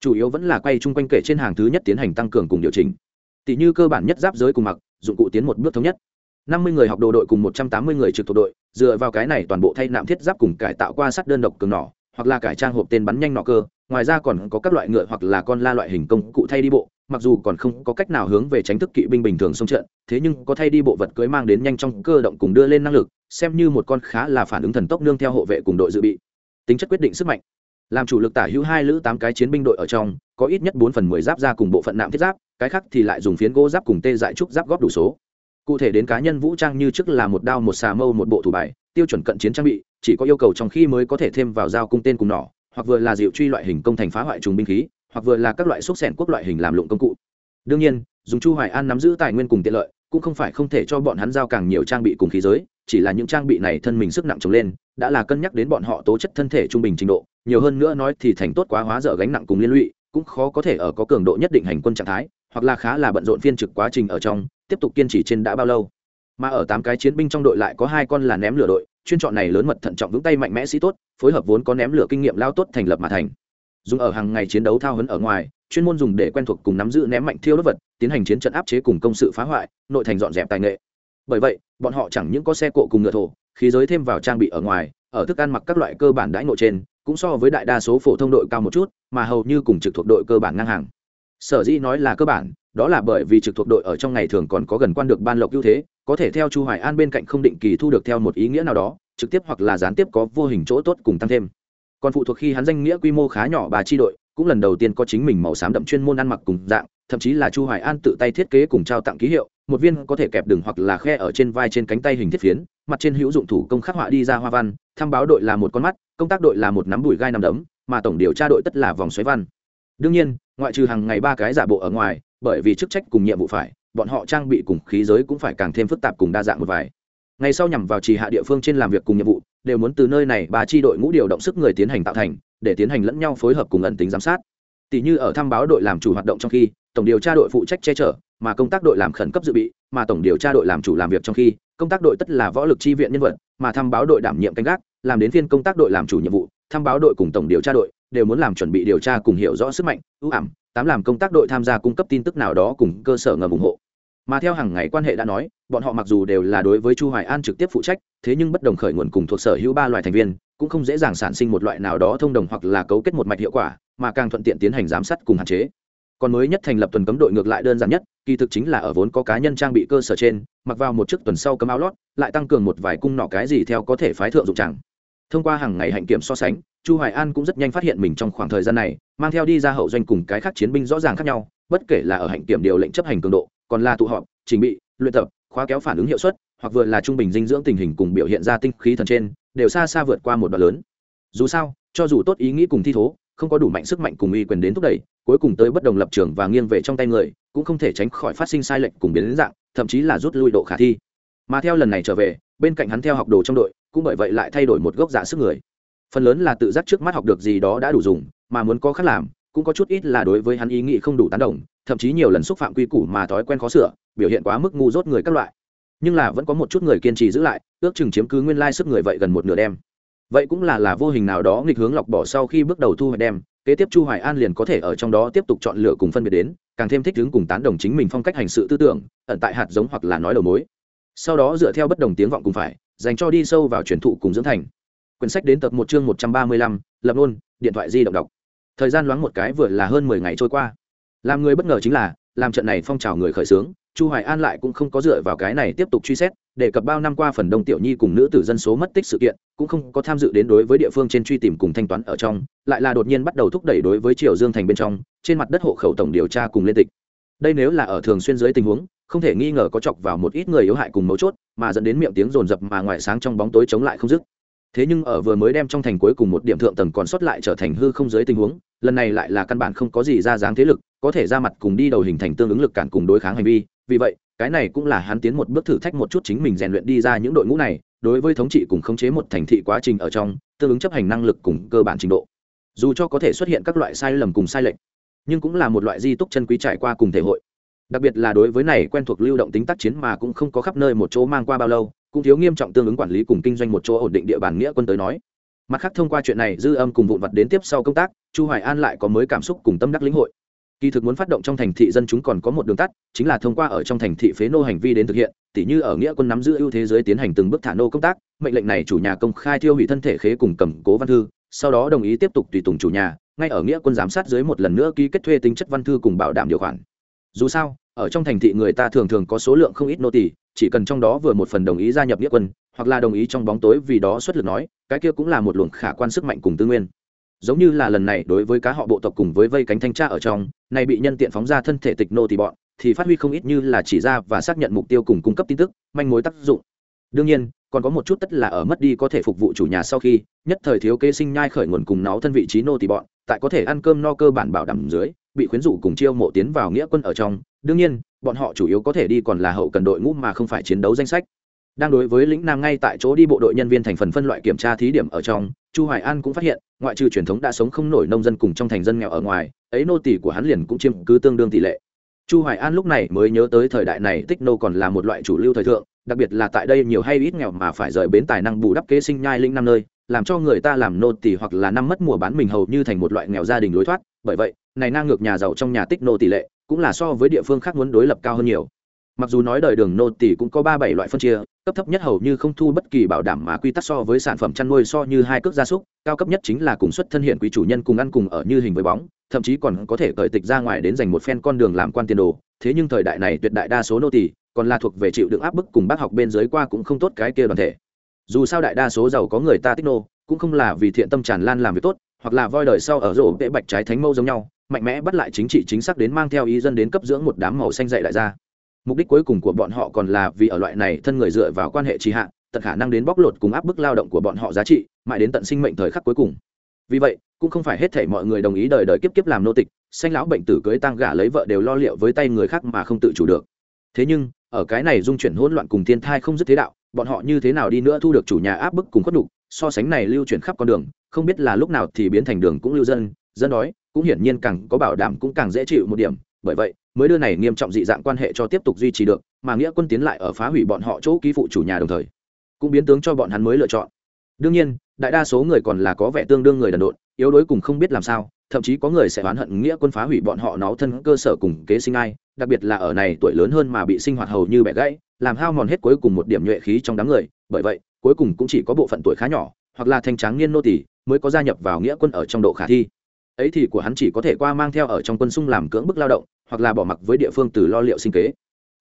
Chủ yếu vẫn là quay chung quanh kể trên hàng thứ nhất tiến hành tăng cường cùng điều chỉnh. Tỷ như cơ bản nhất giáp giới cùng mặc dụng cụ tiến một bước thống nhất. Năm mươi người học đồ đội cùng một trăm tám mươi người trực thuộc đội, dựa vào cái này toàn bộ thay nạm thiết giáp cùng cải tạo qua sắt đơn độc cường nỏ, hoặc là cải trang hộp tên bắn nhanh nọ cơ, ngoài ra còn có các loại ngựa hoặc là con la loại hình công cụ thay đi bộ, mặc dù còn không có cách nào hướng về tránh thức kỵ binh bình thường xông trận, thế nhưng có thay đi bộ vật cưới mang đến nhanh trong cơ động cùng đưa lên năng lực, xem như một con khá là phản ứng thần tốc nương theo hộ vệ cùng đội dự bị. Tính chất quyết định sức mạnh làm chủ lực tả hữu hai lữ tám cái chiến binh đội ở trong, có ít nhất bốn phần mười giáp ra cùng bộ phận nạm thiết giáp, cái khác thì lại dùng phiến gỗ giáp cùng tê dại trúc giáp góp đủ số. Cụ thể đến cá nhân vũ trang như trước là một đao một xà mâu một bộ thủ bài, tiêu chuẩn cận chiến trang bị, chỉ có yêu cầu trong khi mới có thể thêm vào dao cung tên cùng nỏ, hoặc vừa là diệu truy loại hình công thành phá hoại trùng binh khí, hoặc vừa là các loại xúc xẻn quốc loại hình làm lụng công cụ. Đương nhiên, dùng chu hoài an nắm giữ tài nguyên cùng tiện lợi, cũng không phải không thể cho bọn hắn giao càng nhiều trang bị cùng khí giới, chỉ là những trang bị này thân mình sức nặng trồng lên, đã là cân nhắc đến bọn họ tố chất thân thể trung bình trình độ nhiều hơn nữa nói thì thành tốt quá hóa dở gánh nặng cùng liên lụy, cũng khó có thể ở có cường độ nhất định hành quân trạng thái, hoặc là khá là bận rộn phiên trực quá trình ở trong, tiếp tục kiên trì trên đã bao lâu. Mà ở tám cái chiến binh trong đội lại có hai con là ném lửa đội, chuyên chọn này lớn mật thận trọng vững tay mạnh mẽ sĩ tốt, phối hợp vốn có ném lửa kinh nghiệm lao tốt thành lập mà thành. Dùng ở hàng ngày chiến đấu thao hấn ở ngoài, chuyên môn dùng để quen thuộc cùng nắm giữ ném mạnh thiêu đốt vật, tiến hành chiến trận áp chế cùng công sự phá hoại, nội thành dọn dẹp tài nghệ. Bởi vậy, bọn họ chẳng những có xe cộ cùng ngựa thổ, khí giới thêm vào trang bị ở ngoài, ở thức ăn mặc các loại cơ bản đãi ngộ trên cũng so với đại đa số phổ thông đội cao một chút, mà hầu như cùng trực thuộc đội cơ bản ngang hàng. Sở dĩ nói là cơ bản, đó là bởi vì trực thuộc đội ở trong ngày thường còn có gần quan được ban lộc ưu thế, có thể theo chu hoài an bên cạnh không định kỳ thu được theo một ý nghĩa nào đó, trực tiếp hoặc là gián tiếp có vô hình chỗ tốt cùng tăng thêm. Còn phụ thuộc khi hắn danh nghĩa quy mô khá nhỏ bà chi đội, cũng lần đầu tiên có chính mình màu xám đậm chuyên môn ăn mặc cùng dạng, thậm chí là chu hoài an tự tay thiết kế cùng trao tặng ký hiệu một viên có thể kẹp đường hoặc là khe ở trên vai trên cánh tay hình thiết phiến, mặt trên hữu dụng thủ công khắc họa đi ra hoa văn, tham báo đội là một con mắt, công tác đội là một nắm bụi gai nằm đấm, mà tổng điều tra đội tất là vòng xoáy văn. Đương nhiên, ngoại trừ hàng ngày ba cái giả bộ ở ngoài, bởi vì chức trách cùng nhiệm vụ phải, bọn họ trang bị cùng khí giới cũng phải càng thêm phức tạp cùng đa dạng một vài. Ngày sau nhằm vào trì hạ địa phương trên làm việc cùng nhiệm vụ, đều muốn từ nơi này ba chi đội ngũ điều động sức người tiến hành tạo thành, để tiến hành lẫn nhau phối hợp cùng ẩn tính giám sát. Tỷ như ở thăm báo đội làm chủ hoạt động trong khi tổng điều tra đội phụ trách che chở, mà công tác đội làm khẩn cấp dự bị, mà tổng điều tra đội làm chủ làm việc trong khi, công tác đội tất là võ lực chi viện nhân vật, mà thăm báo đội đảm nhiệm canh gác, làm đến phiên công tác đội làm chủ nhiệm vụ thăm báo đội cùng tổng điều tra đội đều muốn làm chuẩn bị điều tra cùng hiểu rõ sức mạnh, ưu ảm tám làm công tác đội tham gia cung cấp tin tức nào đó cùng cơ sở ngầm ủng hộ. Mà theo hàng ngày quan hệ đã nói, bọn họ mặc dù đều là đối với chu hoài an trực tiếp phụ trách, thế nhưng bất đồng khởi nguồn cùng thuộc sở hữu ba loại thành viên, cũng không dễ dàng sản sinh một loại nào đó thông đồng hoặc là cấu kết một mạch hiệu quả, mà càng thuận tiện tiến hành giám sát cùng hạn chế còn mới nhất thành lập tuần cấm đội ngược lại đơn giản nhất, kỳ thực chính là ở vốn có cá nhân trang bị cơ sở trên, mặc vào một chiếc tuần sau cấm áo lót, lại tăng cường một vài cung nọ cái gì theo có thể phái thượng dụng chẳng. Thông qua hàng ngày hạnh kiểm so sánh, chu hoài an cũng rất nhanh phát hiện mình trong khoảng thời gian này, mang theo đi ra hậu doanh cùng cái khác chiến binh rõ ràng khác nhau, bất kể là ở hạnh kiểm điều lệnh chấp hành cường độ, còn là tụ họp, trình bị, luyện tập, khóa kéo phản ứng hiệu suất, hoặc vừa là trung bình dinh dưỡng tình hình cùng biểu hiện ra tinh khí thần trên, đều xa xa vượt qua một đoạn lớn. Dù sao, cho dù tốt ý nghĩ cùng thi thố không có đủ mạnh sức mạnh cùng uy quyền đến thúc đẩy, cuối cùng tới bất đồng lập trường và nghiêng về trong tay người, cũng không thể tránh khỏi phát sinh sai lệch cùng biến đến dạng, thậm chí là rút lui độ khả thi. Mà theo lần này trở về, bên cạnh hắn theo học đồ trong đội, cũng bởi vậy lại thay đổi một gốc giả sức người. Phần lớn là tự giác trước mắt học được gì đó đã đủ dùng, mà muốn có khác làm, cũng có chút ít là đối với hắn ý nghĩ không đủ tán đồng, thậm chí nhiều lần xúc phạm quy củ mà thói quen khó sửa, biểu hiện quá mức ngu dốt người các loại. Nhưng là vẫn có một chút người kiên trì giữ lại, ước chừng chiếm cứ nguyên lai sức người vậy gần một nửa đem vậy cũng là là vô hình nào đó nghịch hướng lọc bỏ sau khi bước đầu thu hoạch đem, kế tiếp chu hoài an liền có thể ở trong đó tiếp tục chọn lựa cùng phân biệt đến, càng thêm thích ứng cùng tán đồng chính mình phong cách hành sự tư tưởng, ẩn tại hạt giống hoặc là nói đầu mối. Sau đó dựa theo bất đồng tiếng vọng cùng phải, dành cho đi sâu vào truyền thụ cùng dưỡng thành. Quyển sách đến tập một chương một trăm ba mươi lăm, lập luôn điện thoại di động đọc. Thời gian loáng một cái vừa là hơn mười ngày trôi qua. Làm người bất ngờ chính là, làm trận này phong trào người khởi xướng chu hoài an lại cũng không có dựa vào cái này tiếp tục truy xét để cập bao năm qua phần đông tiểu nhi cùng nữ tử dân số mất tích sự kiện, cũng không có tham dự đến đối với địa phương trên truy tìm cùng thanh toán ở trong, lại là đột nhiên bắt đầu thúc đẩy đối với triều dương thành bên trong, trên mặt đất hộ khẩu tổng điều tra cùng lên tịch. Đây nếu là ở thường xuyên dưới tình huống, không thể nghi ngờ có chọc vào một ít người yếu hại cùng mấu chốt, mà dẫn đến miệng tiếng rồn rập mà ngoài sáng trong bóng tối chống lại không dứt. Thế nhưng ở vừa mới đem trong thành cuối cùng một điểm thượng tầng còn sót lại trở thành hư không dưới tình huống, lần này lại là căn bản không có gì ra dáng thế lực, có thể ra mặt cùng đi đầu hình thành tương ứng lực cản cùng đối kháng hành vi vì vậy, cái này cũng là hắn tiến một bước thử thách một chút chính mình rèn luyện đi ra những đội ngũ này, đối với thống trị cùng khống chế một thành thị quá trình ở trong, tương ứng chấp hành năng lực cùng cơ bản trình độ. Dù cho có thể xuất hiện các loại sai lầm cùng sai lệch, nhưng cũng là một loại di túc chân quý trải qua cùng thể hội. Đặc biệt là đối với này quen thuộc lưu động tính tác chiến mà cũng không có khắp nơi một chỗ mang qua bao lâu, cũng thiếu nghiêm trọng tương ứng quản lý cùng kinh doanh một chỗ ổn định địa bàn nghĩa quân tới nói. Mặt khác thông qua chuyện này dư âm cùng vụn vặt đến tiếp sau công tác, chu hoài an lại có mới cảm xúc cùng tâm đắc lĩnh hội kỳ thực muốn phát động trong thành thị dân chúng còn có một đường tắt, chính là thông qua ở trong thành thị phế nô hành vi đến thực hiện, tỉ như ở nghĩa quân nắm giữ ưu thế giới tiến hành từng bước thả nô công tác, mệnh lệnh này chủ nhà công khai thiêu hủy thân thể khế cùng cầm cố văn thư, sau đó đồng ý tiếp tục tùy tùng chủ nhà, ngay ở nghĩa quân giám sát dưới một lần nữa ký kết thuê tính chất văn thư cùng bảo đảm điều khoản. Dù sao, ở trong thành thị người ta thường thường có số lượng không ít nô tỳ, chỉ cần trong đó vừa một phần đồng ý gia nhập nghĩa quân, hoặc là đồng ý trong bóng tối vì đó xuất lực nói, cái kia cũng là một luồng khả quan sức mạnh cùng tư nguyên giống như là lần này đối với cá họ bộ tộc cùng với vây cánh thanh tra ở trong này bị nhân tiện phóng ra thân thể tịch nô thì bọn, thì phát huy không ít như là chỉ ra và xác nhận mục tiêu cùng cung cấp tin tức, manh mối tác dụng. Đương nhiên, còn có một chút tất là ở mất đi có thể phục vụ chủ nhà sau khi, nhất thời thiếu kế sinh nhai khởi nguồn cùng nó thân vị trí nô thì bọn, tại có thể ăn cơm no cơ bản bảo đảm dưới, bị khuyến dụ cùng chiêu mộ tiến vào nghĩa quân ở trong. Đương nhiên, bọn họ chủ yếu có thể đi còn là hậu cần đội ngũ mà không phải chiến đấu danh sách đang đối với lĩnh nam ngay tại chỗ đi bộ đội nhân viên thành phần phân loại kiểm tra thí điểm ở trong, chu hoài an cũng phát hiện, ngoại trừ truyền thống đã sống không nổi nông dân cùng trong thành dân nghèo ở ngoài, ấy nô tỷ của hắn liền cũng chiếm cứ tương đương tỷ lệ. Chu hoài an lúc này mới nhớ tới thời đại này tích nô còn là một loại chủ lưu thời thượng, đặc biệt là tại đây nhiều hay ít nghèo mà phải rời bến tài năng bù đắp kế sinh nhai linh năm nơi, làm cho người ta làm nô tỷ hoặc là năm mất mùa bán mình hầu như thành một loại nghèo gia đình lối thoát. Bởi vậy, này ngang ngược nhà giàu trong nhà tích nô tỷ lệ cũng là so với địa phương khác muốn đối lập cao hơn nhiều mặc dù nói đời đường nô tỷ cũng có ba bảy loại phân chia, cấp thấp nhất hầu như không thu bất kỳ bảo đảm mà quy tắc so với sản phẩm chăn nuôi so như hai cước gia súc, cao cấp nhất chính là cùng xuất thân hiện quý chủ nhân cùng ăn cùng ở như hình với bóng, thậm chí còn có thể cởi tịch ra ngoài đến dành một phen con đường làm quan tiền đồ. Thế nhưng thời đại này tuyệt đại đa số nô tỷ còn là thuộc về chịu đựng áp bức cùng bác học bên dưới qua cũng không tốt cái kia đoàn thể. Dù sao đại đa số giàu có người ta tích nô, cũng không là vì thiện tâm tràn lan làm việc tốt, hoặc là voi đời sau ở rổ vệ bạch trái thánh mâu giống nhau, mạnh mẽ bắt lại chính trị chính xác đến mang theo ý dân đến cấp dưỡng một đám màu xanh dạy đại gia mục đích cuối cùng của bọn họ còn là vì ở loại này thân người dựa vào quan hệ trì hạ, tận khả năng đến bóc lột cùng áp bức lao động của bọn họ giá trị, mãi đến tận sinh mệnh thời khắc cuối cùng. Vì vậy, cũng không phải hết thể mọi người đồng ý đời đời kiếp kiếp làm nô tịch, xanh lão bệnh tử cưới tăng gả lấy vợ đều lo liệu với tay người khác mà không tự chủ được. Thế nhưng, ở cái này dung chuyển hỗn loạn cùng thiên thai không dứt thế đạo, bọn họ như thế nào đi nữa thu được chủ nhà áp bức cùng khuất đục so sánh này lưu chuyển khắp con đường, không biết là lúc nào thì biến thành đường cũng lưu dân dân đói, cũng hiển nhiên càng có bảo đảm cũng càng dễ chịu một điểm. Bởi vậy mới đưa này nghiêm trọng dị dạng quan hệ cho tiếp tục duy trì được, mà nghĩa quân tiến lại ở phá hủy bọn họ chỗ ký phụ chủ nhà đồng thời, cũng biến tướng cho bọn hắn mới lựa chọn. Đương nhiên, đại đa số người còn là có vẻ tương đương người đần độn, yếu đuối cùng không biết làm sao, thậm chí có người sẽ oán hận nghĩa quân phá hủy bọn họ nó thân cơ sở cùng kế sinh ai, đặc biệt là ở này tuổi lớn hơn mà bị sinh hoạt hầu như bẻ gãy, làm hao mòn hết cuối cùng một điểm nhuệ khí trong đám người, bởi vậy, cuối cùng cũng chỉ có bộ phận tuổi khá nhỏ, hoặc là thanh tráng niên nô tỷ mới có gia nhập vào nghĩa quân ở trong độ khả thi. Ấy thì của hắn chỉ có thể qua mang theo ở trong quân xung làm cưỡng bức lao động hoặc là bỏ mặc với địa phương từ lo liệu sinh kế.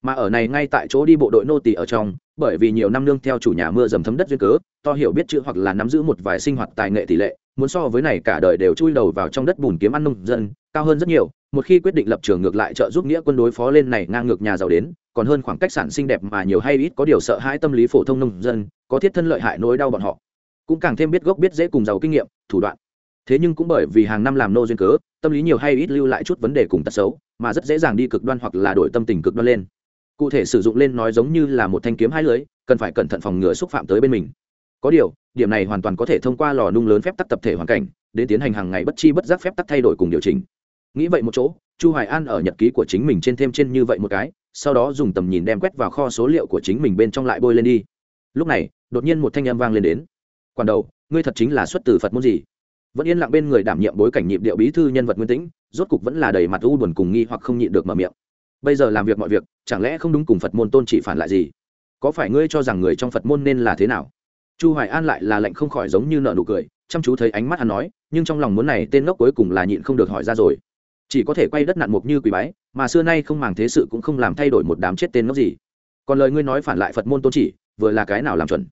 Mà ở này ngay tại chỗ đi bộ đội nô tỳ ở trong, bởi vì nhiều năm nương theo chủ nhà mưa dầm thấm đất duyên cớ, to hiểu biết chữ hoặc là nắm giữ một vài sinh hoạt tài nghệ tỷ lệ, muốn so với này cả đời đều chui đầu vào trong đất bùn kiếm ăn nông dân, cao hơn rất nhiều, một khi quyết định lập trường ngược lại trợ giúp nghĩa quân đối phó lên này ngang ngược nhà giàu đến, còn hơn khoảng cách sản sinh đẹp mà nhiều hay ít có điều sợ hãi tâm lý phổ thông nông dân, có thiết thân lợi hại nỗi đau bọn họ. Cũng càng thêm biết gốc biết dễ cùng giàu kinh nghiệm, thủ đoạn. Thế nhưng cũng bởi vì hàng năm làm nô duyên cớ, tâm lý nhiều hay ít lưu lại chút vấn đề cùng tật xấu mà rất dễ dàng đi cực đoan hoặc là đổi tâm tình cực đoan lên. Cụ thể sử dụng lên nói giống như là một thanh kiếm hai lưới, cần phải cẩn thận phòng ngừa xúc phạm tới bên mình. Có điều, điểm này hoàn toàn có thể thông qua lò nung lớn phép tắc tập thể hoàn cảnh, đến tiến hành hàng ngày bất chi bất giác phép tắc thay đổi cùng điều chỉnh. Nghĩ vậy một chỗ, chu hoài an ở nhật ký của chính mình trên thêm trên như vậy một cái, sau đó dùng tầm nhìn đem quét vào kho số liệu của chính mình bên trong lại bôi lên đi. Lúc này, đột nhiên một thanh âm vang lên đến. Quản đầu, ngươi thật chính là xuất từ phật môn gì? Vẫn yên lặng bên người đảm nhiệm bối cảnh nhịp điệu bí thư nhân vật nguyên tĩnh rốt cục vẫn là đầy mặt u buồn cùng nghi hoặc không nhịn được mở miệng. Bây giờ làm việc mọi việc, chẳng lẽ không đúng cùng phật môn tôn chỉ phản lại gì? Có phải ngươi cho rằng người trong phật môn nên là thế nào? Chu hoài an lại là lệnh không khỏi giống như nợ nụ cười, chăm chú thấy ánh mắt hắn nói, nhưng trong lòng muốn này tên ngốc cuối cùng là nhịn không được hỏi ra rồi. Chỉ có thể quay đất nặn mục như quỷ bái, mà xưa nay không màng thế sự cũng không làm thay đổi một đám chết tên ngốc gì. Còn lời ngươi nói phản lại phật môn tôn chỉ vừa là cái nào làm chuẩn?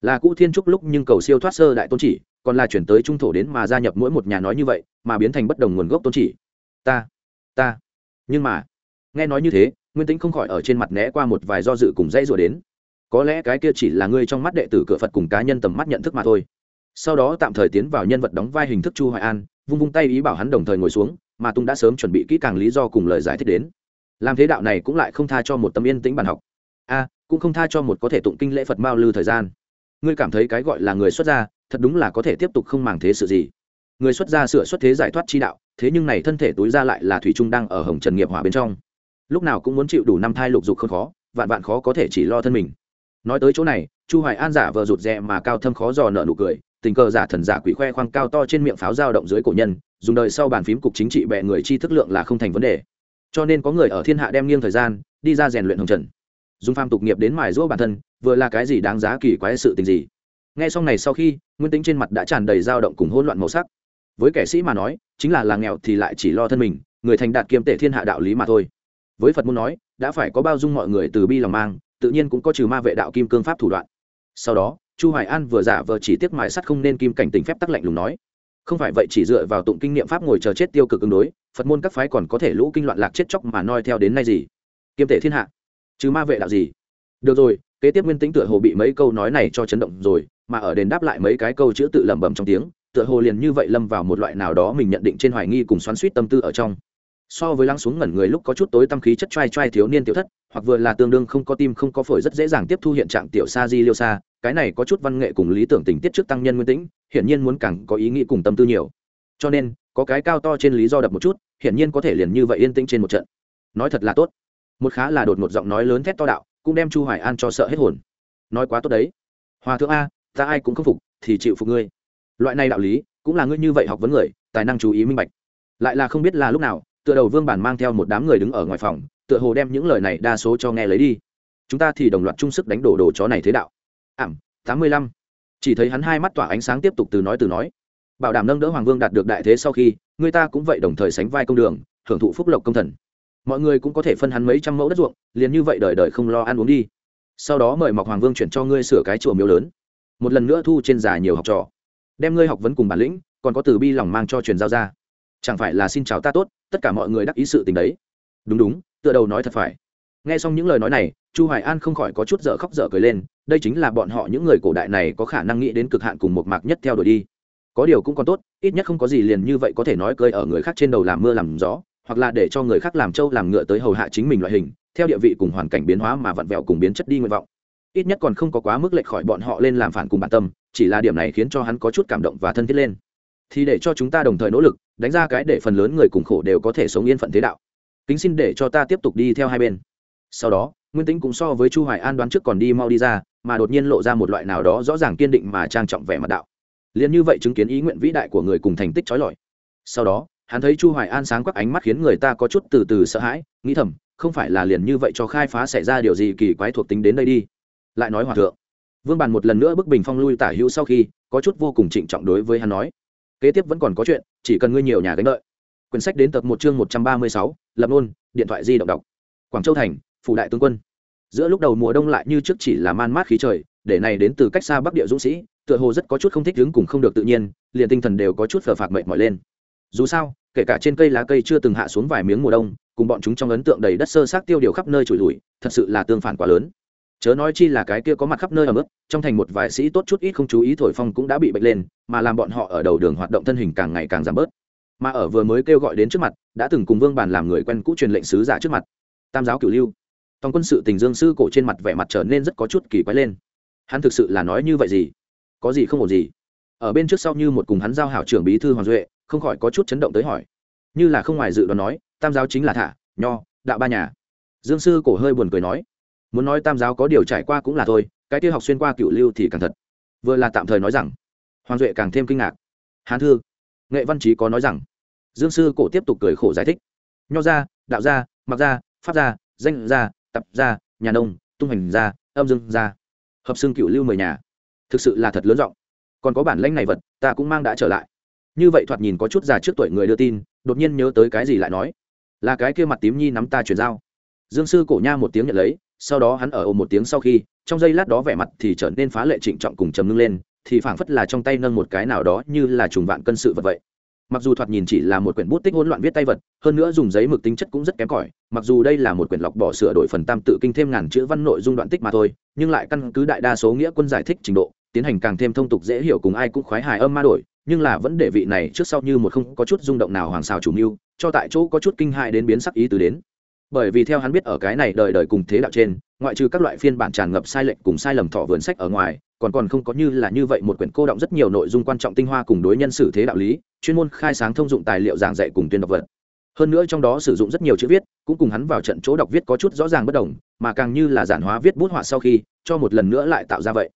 Là cũ thiên trúc lúc nhưng cầu siêu thoát sơ đại tôn chỉ còn là chuyển tới trung thổ đến mà gia nhập mỗi một nhà nói như vậy, mà biến thành bất đồng nguồn gốc tôn chỉ ta ta. Nhưng mà, nghe nói như thế, nguyên tĩnh không khỏi ở trên mặt né qua một vài do dự cùng dãy rủa đến. Có lẽ cái kia chỉ là ngươi trong mắt đệ tử cửa phật cùng cá nhân tầm mắt nhận thức mà thôi. Sau đó tạm thời tiến vào nhân vật đóng vai hình thức chu hoài an, vung vung tay ý bảo hắn đồng thời ngồi xuống, mà tung đã sớm chuẩn bị kỹ càng lý do cùng lời giải thích đến. Làm thế đạo này cũng lại không tha cho một tâm yên tĩnh bàn học. A, cũng không tha cho một có thể tụng kinh lễ phật mao lư thời gian. Ngươi cảm thấy cái gọi là người xuất gia, thật đúng là có thể tiếp tục không màng thế sự gì. Người xuất gia sửa xuất thế giải thoát chi đạo thế nhưng này thân thể túi ra lại là thủy trung đang ở hồng trần nghiệp hỏa bên trong. Lúc nào cũng muốn chịu đủ năm thai lục dục không khó, vạn vạn khó có thể chỉ lo thân mình. Nói tới chỗ này, chu hoài an giả vờ rụt rè mà cao thâm khó dò nợ nụ cười, tình cờ giả thần giả quỷ khoe khoang cao to trên miệng pháo dao động dưới cổ nhân, dùng đời sau bàn phím cục chính trị bệ người chi thức lượng là không thành vấn đề. Cho nên có người ở thiên hạ đem nghiêng thời gian, đi ra rèn luyện hồng trần. Dùng pham tục nghiệp đến mài giũa bản thân, vừa là cái gì đáng giá kỳ quái sự tình gì? Nghe xong này sau khi, nguyên tính trên mặt đã tràn đầy dao động cùng hỗn loạn màu sắc. Với kẻ sĩ mà nói chính là là nghèo thì lại chỉ lo thân mình, người thành đạt kiêm tể thiên hạ đạo lý mà thôi. Với phật môn nói, đã phải có bao dung mọi người từ bi lòng mang, tự nhiên cũng có trừ ma vệ đạo kim cương pháp thủ đoạn. Sau đó, chu hoài an vừa giả vờ chỉ tiếc mài sắt không nên kim cảnh tình phép tắc lạnh lùng nói. Không phải vậy chỉ dựa vào tụng kinh nghiệm pháp ngồi chờ chết tiêu cực ứng đối, phật môn các phái còn có thể lũ kinh loạn lạc chết chóc mà noi theo đến nay gì? Kiêm tể thiên hạ chứ ma vệ đạo gì? Được rồi, kế tiếp nguyên tính tựa hồ bị mấy câu nói này cho chấn động rồi, mà ở đền đáp lại mấy cái câu chữ tự lẩm bẩm trong tiếng tựa hồ liền như vậy lâm vào một loại nào đó mình nhận định trên hoài nghi cùng xoắn suýt tâm tư ở trong. So với lắng xuống ngẩn người lúc có chút tối tâm khí chất trai trai thiếu niên tiểu thất, hoặc vừa là tương đương không có tim không có phổi rất dễ dàng tiếp thu hiện trạng tiểu sa di liêu sa, cái này có chút văn nghệ cùng lý tưởng tình tiết trước tăng nhân nguyên tĩnh, hiển nhiên muốn càng có ý nghĩ cùng tâm tư nhiều. Cho nên, có cái cao to trên lý do đập một chút, hiển nhiên có thể liền như vậy yên tĩnh trên một trận. Nói thật là tốt. Một khá là đột một giọng nói lớn thét to đạo, cũng đem chu hoài an cho sợ hết hồn. Nói quá tốt đấy. Hòa thượng a, ta ai cũng không phục, thì chịu phục ngươi loại này đạo lý, cũng là ngươi như vậy học vấn người, tài năng chú ý minh bạch. Lại là không biết là lúc nào, tựa đầu vương bản mang theo một đám người đứng ở ngoài phòng, tựa hồ đem những lời này đa số cho nghe lấy đi. Chúng ta thì đồng loạt chung sức đánh đổ đồ chó này thế đạo. Ảm, tám mươi lăm. Chỉ thấy hắn hai mắt tỏa ánh sáng tiếp tục từ nói từ nói. Bảo đảm nâng đỡ hoàng vương đạt được đại thế sau khi, người ta cũng vậy đồng thời sánh vai công đường, hưởng thụ phúc lộc công thần. Mọi người cũng có thể phân hắn mấy trăm mẫu đất ruộng, liền như vậy đời đời không lo ăn uống đi. Sau đó mời mọc hoàng vương chuyển cho ngươi sửa cái chùa miếu lớn. Một lần nữa thu trên giả nhiều học trò đem ngươi học vấn cùng bản lĩnh, còn có từ bi lòng mang cho truyền giao ra. Chẳng phải là xin chào ta tốt, tất cả mọi người đắc ý sự tình đấy. Đúng đúng, tựa đầu nói thật phải. Nghe xong những lời nói này, chu hoài an không khỏi có chút dở khóc dở cười lên, đây chính là bọn họ những người cổ đại này có khả năng nghĩ đến cực hạn cùng một mạc nhất theo đuổi đi. Có điều cũng còn tốt, ít nhất không có gì liền như vậy có thể nói cơi ở người khác trên đầu làm mưa làm gió, hoặc là để cho người khác làm trâu làm ngựa tới hầu hạ chính mình loại hình, theo địa vị cùng hoàn cảnh biến hóa mà vặn vẹo cùng biến chất đi nguyện vọng. Ít nhất còn không có quá mức lệch khỏi bọn họ lên làm phản cùng bản tâm chỉ là điểm này khiến cho hắn có chút cảm động và thân thiết lên. Thì để cho chúng ta đồng thời nỗ lực, đánh ra cái để phần lớn người cùng khổ đều có thể sống yên phận thế đạo. Kính xin để cho ta tiếp tục đi theo hai bên. Sau đó, nguyên tính cũng so với chu hoài an đoán trước còn đi mau đi ra, mà đột nhiên lộ ra một loại nào đó rõ ràng kiên định mà trang trọng vẻ mặt đạo. Liền như vậy chứng kiến ý nguyện vĩ đại của người cùng thành tích trói lọi. Sau đó, hắn thấy chu hoài an sáng quắc ánh mắt khiến người ta có chút từ từ sợ hãi, nghĩ thầm, không phải là liền như vậy cho khai phá xảy ra điều gì kỳ quái thuộc tính đến đây đi. Lại nói hòa thượng vương bàn một lần nữa bức bình phong lui tả hữu sau khi, có chút vô cùng trịnh trọng đối với hắn nói, kế tiếp vẫn còn có chuyện, chỉ cần ngươi nhiều nhà gánh đợi. Quyển sách đến tập một chương một trăm ba mươi sáu, lập nôn điện thoại di động đọc. Quảng châu thành, phủ đại tướng quân. Giữa lúc đầu mùa đông lại như trước chỉ là man mát khí trời, để này đến từ cách xa bắc địa dũng sĩ, tựa hồ rất có chút không thích đứng cùng không được tự nhiên, liền tinh thần đều có chút phờ phạc mệt mỏi lên. Dù sao, kể cả trên cây lá cây chưa từng hạ xuống vài miếng mùa đông, cùng bọn chúng trong ấn tượng đầy đất sơ sát tiêu điều khắp nơi trùi lùi thật sự là tương phản quá lớn chớ nói chi là cái kia có mặt khắp nơi ở mức, trong thành một vài sĩ tốt chút ít không chú ý thổi phong cũng đã bị bệnh lên, mà làm bọn họ ở đầu đường hoạt động thân hình càng ngày càng giảm bớt. Mà ở vừa mới kêu gọi đến trước mặt, đã từng cùng vương bàn làm người quen cũ truyền lệnh sứ giả trước mặt. Tam giáo cửu lưu. Tòng quân sự tình dương sư cổ trên mặt vẻ mặt trở nên rất có chút kỳ quái lên. Hắn thực sự là nói như vậy gì? Có gì không ổn gì? Ở bên trước sau như một cùng hắn giao hảo trưởng bí thư hoàng duệ, không khỏi có chút chấn động tới hỏi. Như là không ngoài dự đoán nói, tam giáo chính là thả, nho, đạo ba nhà. Dương sư cổ hơi buồn cười nói muốn nói tam giáo có điều trải qua cũng là thôi, cái tiêu học xuyên qua cựu lưu thì càng thật. Vừa là tạm thời nói rằng, hoàng duệ càng thêm kinh ngạc. Hán thư, nghệ văn trí có nói rằng, dương sư cổ tiếp tục cười khổ giải thích. Nho gia, đạo gia, mặc gia, pháp gia, danh gia, tập gia, nhà nông, tung hành gia, âm dương gia. Hợp xương cựu lưu mười nhà. Thực sự là thật lớn rộng còn có bản lãnh này vật, ta cũng mang đã trở lại. Như vậy thoạt nhìn có chút già trước tuổi người đưa tin, đột nhiên nhớ tới cái gì lại nói. Là cái kia mặt tím nhi nắm ta chuyển giao. Dương sư cổ nha một tiếng nhận lấy sau đó hắn ở ôm một tiếng sau khi, trong giây lát đó vẻ mặt thì trở nên phá lệ trịnh trọng cùng trầm ngưng lên, thì phảng phất là trong tay nâng một cái nào đó như là trùng vạn cân sự vật vậy. Mặc dù thoạt nhìn chỉ là một quyển bút tích hỗn loạn viết tay vật, hơn nữa dùng giấy mực tính chất cũng rất kém cỏi, mặc dù đây là một quyển lọc bỏ sửa đổi phần tam tự kinh thêm ngàn chữ văn nội dung đoạn tích mà thôi, nhưng lại căn cứ đại đa số nghĩa quân giải thích trình độ, tiến hành càng thêm thông tục dễ hiểu cùng ai cũng khoái hài âm ma đổi, nhưng là vẫn để vị này trước sau như một không có chút rung động nào hoàng xào chủ mưu, cho tại chỗ có chút kinh hại đến biến sắc ý từ đến bởi vì theo hắn biết ở cái này đời đời cùng thế đạo trên, ngoại trừ các loại phiên bản tràn ngập sai lệch cùng sai lầm thọ vườn sách ở ngoài, còn còn không có như là như vậy một quyển cô động rất nhiều nội dung quan trọng tinh hoa cùng đối nhân xử thế đạo lý, chuyên môn khai sáng thông dụng tài liệu giảng dạy cùng tuyên đọc vật. Hơn nữa trong đó sử dụng rất nhiều chữ viết, cũng cùng hắn vào trận chỗ đọc viết có chút rõ ràng bất đồng, mà càng như là giản hóa viết bút họa sau khi, cho một lần nữa lại tạo ra vậy.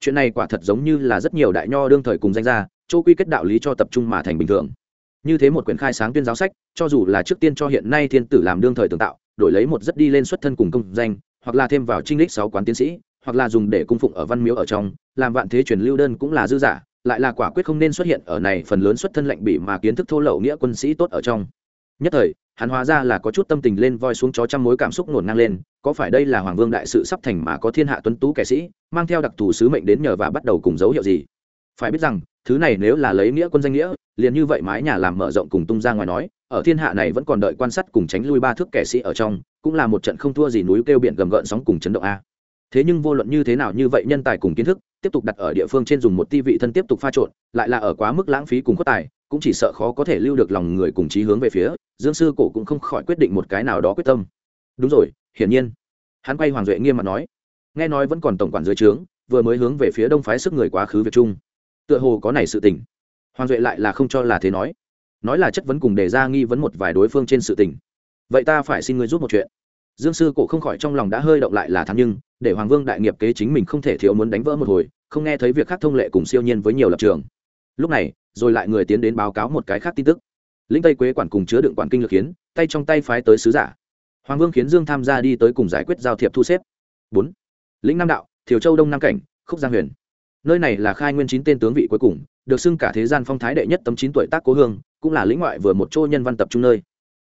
Chuyện này quả thật giống như là rất nhiều đại nho đương thời cùng danh gia, chỗ quy kết đạo lý cho tập trung mà thành bình thường. Như thế một quyển khai sáng tuyên giáo sách, cho dù là trước tiên cho hiện nay thiên tử làm đương thời tường tạo đổi lấy một rất đi lên xuất thân cùng công danh, hoặc là thêm vào trinh lịch sáu quán tiến sĩ, hoặc là dùng để cung phụng ở văn miếu ở trong, làm vạn thế truyền lưu đơn cũng là dư giả, lại là quả quyết không nên xuất hiện ở này phần lớn xuất thân lệnh bị mà kiến thức thô lậu nghĩa quân sĩ tốt ở trong. Nhất thời, hắn hóa ra là có chút tâm tình lên voi xuống chó trăm mối cảm xúc nổn ngang lên, có phải đây là hoàng vương đại sự sắp thành mà có thiên hạ tuấn tú kẻ sĩ, mang theo đặc thù sứ mệnh đến nhờ và bắt đầu cùng dấu hiệu gì? Phải biết rằng, thứ này nếu là lấy nghĩa quân danh nghĩa, liền như vậy mái nhà làm mở rộng cùng tung ra ngoài nói ở thiên hạ này vẫn còn đợi quan sát cùng tránh lui ba thước kẻ sĩ ở trong, cũng là một trận không thua gì núi kêu biển gầm gợn sóng cùng chấn động a. Thế nhưng vô luận như thế nào như vậy nhân tài cùng kiến thức, tiếp tục đặt ở địa phương trên dùng một ti vị thân tiếp tục pha trộn, lại là ở quá mức lãng phí cùng có tài, cũng chỉ sợ khó có thể lưu được lòng người cùng chí hướng về phía, dương sư cổ cũng không khỏi quyết định một cái nào đó quyết tâm. Đúng rồi, hiển nhiên. Hắn quay hoàng duệ nghiêm mặt nói. Nghe nói vẫn còn tổng quản dưới trướng, vừa mới hướng về phía đông phái sức người quá khứ việt trung tựa hồ có này sự tình. Hoàng duệ lại là không cho là thế nói nói là chất vấn cùng đề ra nghi vấn một vài đối phương trên sự tình. Vậy ta phải xin ngươi giúp một chuyện. Dương sư cổ không khỏi trong lòng đã hơi động lại là thắng nhưng, để hoàng vương đại nghiệp kế chính mình không thể thiếu muốn đánh vỡ một hồi, không nghe thấy việc khác thông lệ cùng siêu nhiên với nhiều lập trường. Lúc này, rồi lại người tiến đến báo cáo một cái khác tin tức. Lĩnh tây quế quản cùng chứa đựng quản kinh lược khiến tay trong tay phái tới sứ giả. Hoàng vương khiến dương tham gia đi tới cùng giải quyết giao thiệp thu xếp. Bốn. Lĩnh nam đạo, thiều châu đông nam cảnh, khúc giang huyền. Nơi này là khai nguyên chín tên tướng vị cuối cùng, được xưng cả thế gian phong thái đệ nhất tấm chín tuổi tác cố hương cũng là lĩnh ngoại vừa một chỗ nhân văn tập trung nơi.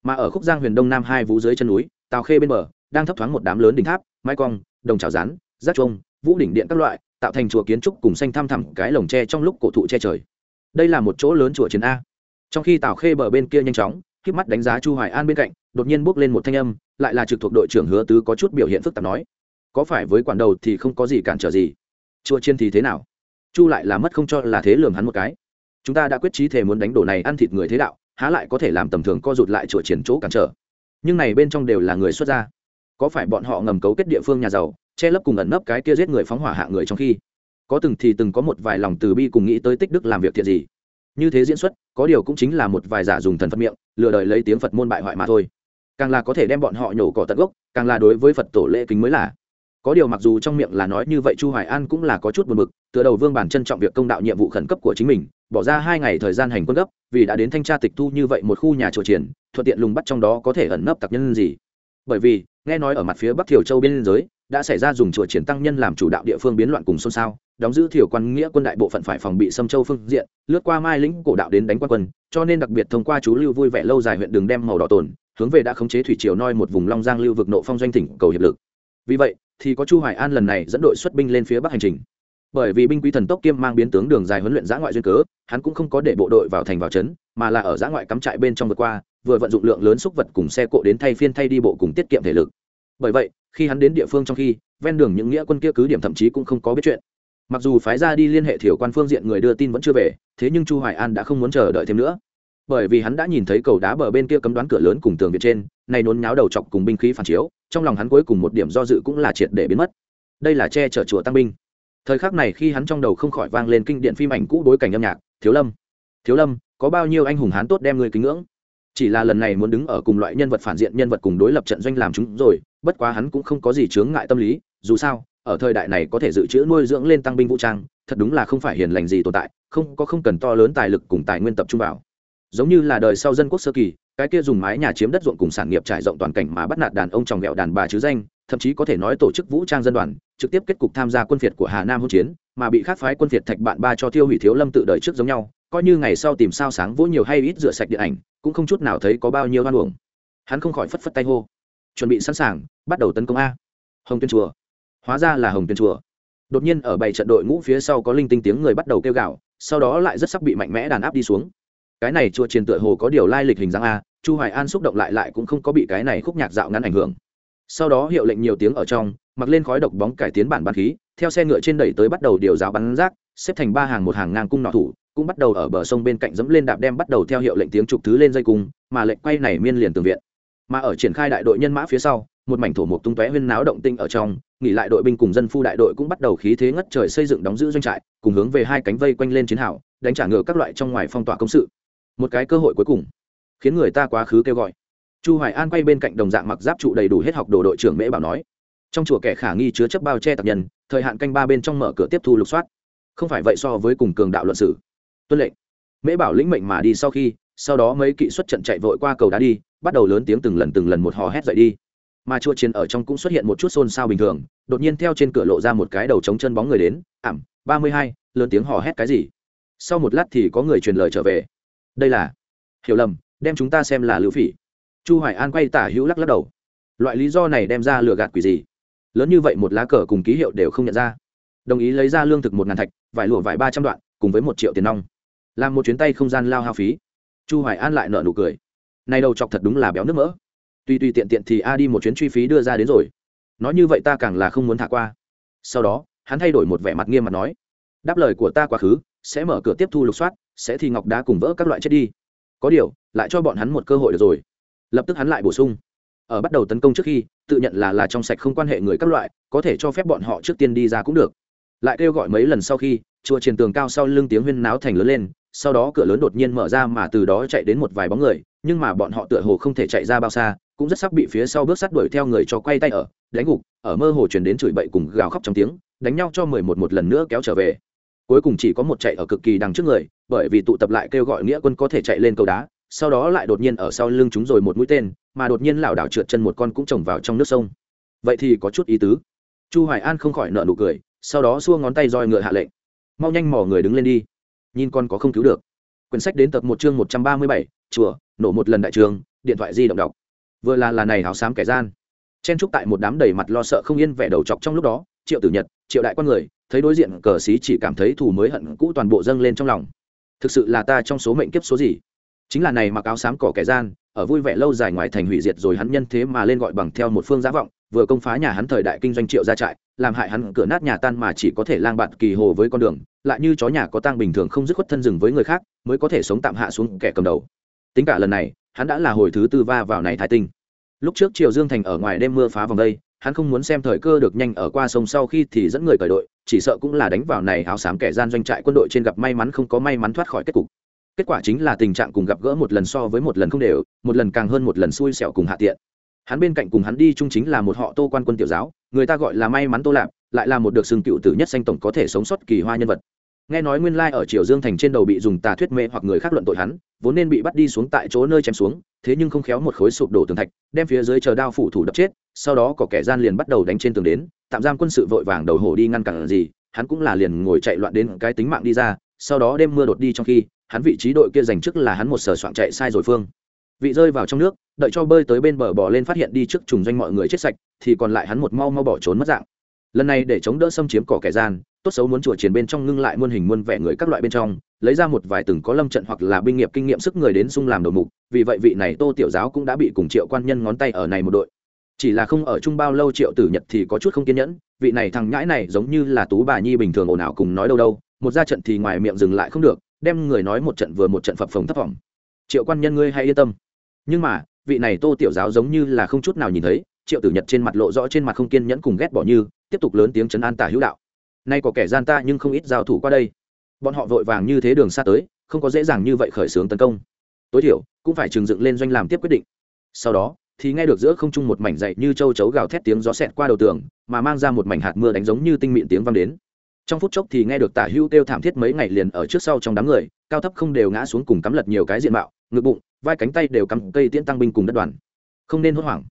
Mà ở khúc giang huyền đông nam hai vũ dưới chân núi, tào khê bên bờ, đang thấp thoáng một đám lớn đỉnh tháp mai cong, đồng trào rán, rác trông vũ đỉnh điện các loại, tạo thành chùa kiến trúc cùng xanh thăm thẳm cái lồng tre trong lúc cổ thụ che trời. Đây là một chỗ lớn chùa chiến a. Trong khi tào khê bờ bên kia nhanh chóng k mắt đánh giá chu hoài an bên cạnh, đột nhiên bước lên một thanh âm, lại là trực thuộc đội trưởng hứa tứ có chút biểu hiện phức tạp nói. Có phải với quản đầu thì không có gì cản trở gì? Chùa chiên thì thế nào? Chu lại là mất không cho là thế lường hắn một cái chúng ta đã quyết trí thể muốn đánh đổ này ăn thịt người thế đạo, há lại có thể làm tầm thường co rụt lại chùa triển chỗ cản trở. Nhưng này bên trong đều là người xuất gia. Có phải bọn họ ngầm cấu kết địa phương nhà giàu, che lấp cùng ẩn nấp cái kia giết người phóng hỏa hạ người trong khi? Có từng thì từng có một vài lòng từ bi cùng nghĩ tới tích đức làm việc thiện gì. Như thế diễn xuất, có điều cũng chính là một vài giả dùng thần phật miệng, lừa đời lấy tiếng phật môn bại hoại mà thôi. Càng là có thể đem bọn họ nhổ cỏ tận gốc, càng là đối với phật tổ lễ kính mới là có điều mặc dù trong miệng là nói như vậy chu hoài an cũng là có chút buồn bực, Tựa đầu vương bản trân trọng việc công đạo nhiệm vụ khẩn cấp của chính mình, bỏ ra hai ngày thời gian hành quân gấp, vì đã đến thanh tra tịch thu như vậy một khu nhà trổ triển, thuận tiện lùng bắt trong đó có thể ẩn nấp tặc nhân gì. Bởi vì, nghe nói ở mặt phía bắc thiểu châu biên giới, đã xảy ra dùng chùa triển tăng nhân làm chủ đạo địa phương biến loạn cùng xôn xao, đóng giữ thiểu quan nghĩa quân đại bộ phận phải phòng bị xâm châu phương diện, lướt qua mai lĩnh cổ đạo đến đánh quan quân, cho nên đặc biệt thông qua chú lưu vui vẻ lâu dài huyện đường đem màu đỏ tồn, hướng về đã khống chế thủy triều noi một vùng long giang lưu vực nộ phong doanh tỉnh cầu hiệp lực. Vì vậy thì có chu hoài an lần này dẫn đội xuất binh lên phía bắc hành trình. Bởi vì binh quý thần tốc kiêm mang biến tướng đường dài huấn luyện giã ngoại duyên cớ, hắn cũng không có để bộ đội vào thành vào trấn, mà là ở giã ngoại cắm trại bên trong vượt qua, vừa vận dụng lượng lớn xúc vật cùng xe cộ đến thay phiên thay đi bộ cùng tiết kiệm thể lực. Bởi vậy, khi hắn đến địa phương trong khi, ven đường những nghĩa quân kia cứ điểm thậm chí cũng không có biết chuyện. Mặc dù phái ra đi liên hệ thiểu quan phương diện người đưa tin vẫn chưa về, thế nhưng chu hoài an đã không muốn chờ đợi thêm nữa bởi vì hắn đã nhìn thấy cầu đá bờ bên kia cấm đoán cửa lớn cùng tường viện trên này nôn nháo đầu chọc cùng binh khí phản chiếu, trong lòng hắn cuối cùng một điểm do dự cũng là triệt để biến mất. Đây là che chở chùa tăng binh. Thời khắc này khi hắn trong đầu không khỏi vang lên kinh điện phim ảnh cũ đối cảnh âm nhạc, thiếu lâm. Thiếu lâm, có bao nhiêu anh hùng hán tốt đem người kính ngưỡng? Chỉ là lần này muốn đứng ở cùng loại nhân vật phản diện nhân vật cùng đối lập trận doanh làm chúng rồi, bất quá hắn cũng không có gì chướng ngại tâm lý, dù sao, ở thời đại này có thể dự trữ nuôi dưỡng lên tăng binh vũ trang, thật đúng là không phải hiền lành gì tồn tại, không, có không cần to lớn tài lực cùng tài nguyên tập trung vào giống như là đời sau dân quốc sơ kỳ, cái kia dùng mái nhà chiếm đất ruộng cùng sản nghiệp trải rộng toàn cảnh mà bắt nạt đàn ông tròng ghẹo đàn bà chứ danh, thậm chí có thể nói tổ chức vũ trang dân đoàn, trực tiếp kết cục tham gia quân phiệt của hà nam hỗn chiến, mà bị khác phái quân phiệt thạch bạn ba cho tiêu hủy thiếu lâm tự đời trước giống nhau, coi như ngày sau tìm sao sáng vỗ nhiều hay ít rửa sạch điện ảnh, cũng không chút nào thấy có bao nhiêu hoan uổng. Hắn không khỏi phất phất tay hô. Chuẩn bị sẵn sàng, bắt đầu tấn công a. Hồng tuyên chùa. Hóa ra là hồng tuyên chùa. Đột nhiên ở bảy trận đội ngũ phía sau có linh tinh tiếng người bắt đầu kêu gào, sau đó lại rất sắc bị mạnh mẽ đàn áp đi xuống cái này chùa chiền tựa hồ có điều lai lịch hình dáng a, chu hoài an xúc động lại lại cũng không có bị cái này khúc nhạc dạo ngắn ảnh hưởng. Sau đó hiệu lệnh nhiều tiếng ở trong, mặc lên khói độc bóng cải tiến bản bắn khí, theo xe ngựa trên đẩy tới bắt đầu điều giáo bắn rác, xếp thành ba hàng một hàng ngang cung nọ thủ, cũng bắt đầu ở bờ sông bên cạnh dẫm lên đạp đem bắt đầu theo hiệu lệnh tiếng trục thứ lên dây cung, mà lệnh quay này miên liền tường viện. Mà ở triển khai đại đội nhân mã phía sau, một mảnh thổ một tung tóe huyên náo động tinh ở trong, nghỉ lại đội binh cùng dân phu đại đội cũng bắt đầu khí thế ngất trời xây dựng đóng giữ doanh trại, cùng hướng về hai cánh vây quanh lên chiến hào, đánh trả ngựa các loại trong ngoài phong tỏa công sự một cái cơ hội cuối cùng, khiến người ta quá khứ kêu gọi. Chu hoài an quay bên cạnh đồng dạng mặc giáp trụ đầy đủ hết học đồ đội trưởng mễ bảo nói, trong chùa kẻ khả nghi chứa chấp bao che tập nhân, thời hạn canh ba bên trong mở cửa tiếp thu lục soát. Không phải vậy so với cùng cường đạo luận sử tuân lệnh. Mễ bảo lĩnh mệnh mà đi sau khi, sau đó mấy kỵ xuất trận chạy vội qua cầu đá đi, bắt đầu lớn tiếng từng lần từng lần một hò hét dậy đi. Mà chùa chiến ở trong cũng xuất hiện một chút xôn xao bình thường, đột nhiên theo trên cửa lộ ra một cái đầu trống chân bóng người đến, ảm, ba mươi hai, lớn tiếng hò hét cái gì? Sau một lát thì có người truyền lời trở về đây là hiểu lầm, đem chúng ta xem là lưu phỉ. Chu hoài an quay tả hữu lắc lắc đầu. Loại lý do này đem ra lừa gạt quỷ gì? Lớn như vậy một lá cờ cùng ký hiệu đều không nhận ra. Đồng ý lấy ra lương thực một ngàn thạch, vải lụa vải ba trăm đoạn, cùng với một triệu tiền nong. Làm một chuyến tay không gian lao hao phí. Chu hoài an lại nợ nụ cười. Này đầu chọc thật đúng là béo nước mỡ. Tuy tuy tiện tiện thì a đi một chuyến truy phí đưa ra đến rồi. Nói như vậy ta càng là không muốn thả qua. Sau đó, hắn thay đổi một vẻ mặt nghiêm mặt nói, đáp lời của ta quá khứ, sẽ mở cửa tiếp thu lục soát sẽ thì ngọc đá cùng vỡ các loại chết đi. Có điều, lại cho bọn hắn một cơ hội được rồi. Lập tức hắn lại bổ sung. Ở bắt đầu tấn công trước khi, tự nhận là là trong sạch không quan hệ người các loại, có thể cho phép bọn họ trước tiên đi ra cũng được. Lại kêu gọi mấy lần sau khi, chùa triền tường cao sau lưng tiếng huyên náo thành lớn lên, sau đó cửa lớn đột nhiên mở ra mà từ đó chạy đến một vài bóng người, nhưng mà bọn họ tựa hồ không thể chạy ra bao xa, cũng rất sắc bị phía sau bước sát đuổi theo người cho quay tay ở, đánh gục, ở mơ hồ chuyển đến chửi bậy cùng gào khóc trong tiếng, đánh nhau cho mười một một lần nữa kéo trở về cuối cùng chỉ có một chạy ở cực kỳ đằng trước người, bởi vì tụ tập lại kêu gọi nghĩa quân có thể chạy lên cầu đá, sau đó lại đột nhiên ở sau lưng chúng rồi một mũi tên, mà đột nhiên lảo đảo trượt chân một con cũng trồng vào trong nước sông. Vậy thì có chút ý tứ. Chu hoài an không khỏi nợ nụ cười, sau đó xua ngón tay roi ngựa hạ lệnh. Mau nhanh mỏ người đứng lên đi. Nhìn con có không cứu được. Quyển sách đến tập một chương một trăm ba mươi bảy, chùa, nổ một lần đại trường, điện thoại di động đọc. Vừa là là này háo xám kẻ gian. Chen trúc tại một đám đầy mặt lo sợ không yên vẻ đầu chọc trong lúc đó, triệu tử nhật, triệu đại quan người thấy đối diện cờ xí chỉ cảm thấy thù mới hận cũ toàn bộ dâng lên trong lòng. Thực sự là ta trong số mệnh kiếp số gì? Chính là này mặc áo xám cỏ kẻ gian, ở vui vẻ lâu dài ngoài thành hủy diệt rồi hắn nhân thế mà lên gọi bằng theo một phương giá vọng, vừa công phá nhà hắn thời đại kinh doanh triệu gia trại, làm hại hắn cửa nát nhà tan mà chỉ có thể lang bạt kỳ hồ với con đường, lại như chó nhà có tang bình thường không dứt khuất thân rừng với người khác, mới có thể sống tạm hạ xuống kẻ cầm đầu. Tính cả lần này, hắn đã là hồi thứ tư va vào này thái tinh lúc trước triều dương thành ở ngoài đêm mưa phá vòng đây, hắn không muốn xem thời cơ được nhanh ở qua sông sau khi thì dẫn người cởi đội, chỉ sợ cũng là đánh vào này áo xám kẻ gian doanh trại quân đội trên gặp may mắn không có may mắn thoát khỏi kết cục. Kết quả chính là tình trạng cùng gặp gỡ một lần so với một lần không đều, một lần càng hơn một lần xui xẻo cùng hạ tiện. Hắn bên cạnh cùng hắn đi chung chính là một họ tô quan quân tiểu giáo, người ta gọi là may mắn tô lạp, lại là một được xưng cựu tử nhất sanh tổng có thể sống sót kỳ hoa nhân vật nghe nói nguyên lai ở triều dương thành trên đầu bị dùng tà thuyết mê hoặc người khác luận tội hắn, vốn nên bị bắt đi xuống tại chỗ nơi chém xuống, thế nhưng không khéo một khối sụp đổ tường thạch, đem phía dưới chờ đao phủ thủ đập chết, sau đó có kẻ gian liền bắt đầu đánh trên tường đến, tạm giam quân sự vội vàng đầu hổ đi ngăn cản gì, hắn cũng là liền ngồi chạy loạn đến cái tính mạng đi ra, sau đó đêm mưa đột đi trong khi, hắn vị trí đội kia giành trước là hắn một sở soạn chạy sai rồi phương. Vị rơi vào trong nước, đợi cho bơi tới bên bờ bò lên phát hiện đi trước trùng doanh mọi người chết sạch, thì còn lại hắn một mau mau bỏ trốn mất dạng. Lần này để chống đỡ xâm chiếm cỏ kẻ gian tốt xấu muốn chùa chiến bên trong ngưng lại muôn hình muôn vẻ người các loại bên trong, lấy ra một vài từng có lâm trận hoặc là binh nghiệp kinh nghiệm sức người đến sung làm đầu mục, vì vậy vị này tô tiểu giáo cũng đã bị cùng triệu quan nhân ngón tay ở này một đội. Chỉ là không ở chung bao lâu triệu tử nhật thì có chút không kiên nhẫn, vị này thằng nhãi này giống như là tú bà nhi bình thường ồn ào cùng nói đâu đâu, một ra trận thì ngoài miệng dừng lại không được, đem người nói một trận vừa một trận phập phồng thấp phỏng triệu quan nhân ngươi hay yên tâm. Nhưng mà, vị này tô tiểu giáo giống như là không chút nào nhìn thấy, triệu tử nhật trên mặt lộ rõ trên mặt không kiên nhẫn cùng ghét bỏ như, tiếp tục lớn tiếng chấn an tả hữu đạo nay có kẻ gian ta nhưng không ít giao thủ qua đây. Bọn họ vội vàng như thế đường xa tới, không có dễ dàng như vậy khởi xướng tấn công. Tối thiểu, cũng phải trừng dựng lên doanh làm tiếp quyết định. Sau đó, thì nghe được giữa không trung một mảnh dậy như châu chấu gào thét tiếng gió xẹt qua đầu tường, mà mang ra một mảnh hạt mưa đánh giống như tinh mịn tiếng vang đến. Trong phút chốc thì nghe được tả hữu kêu thảm thiết mấy ngày liền ở trước sau trong đám người, cao thấp không đều ngã xuống cùng cắm lật nhiều cái diện mạo, ngực bụng, vai cánh tay đều cắm cây tiễn tăng binh cùng đất đoàn. Không nên hốt hoảng.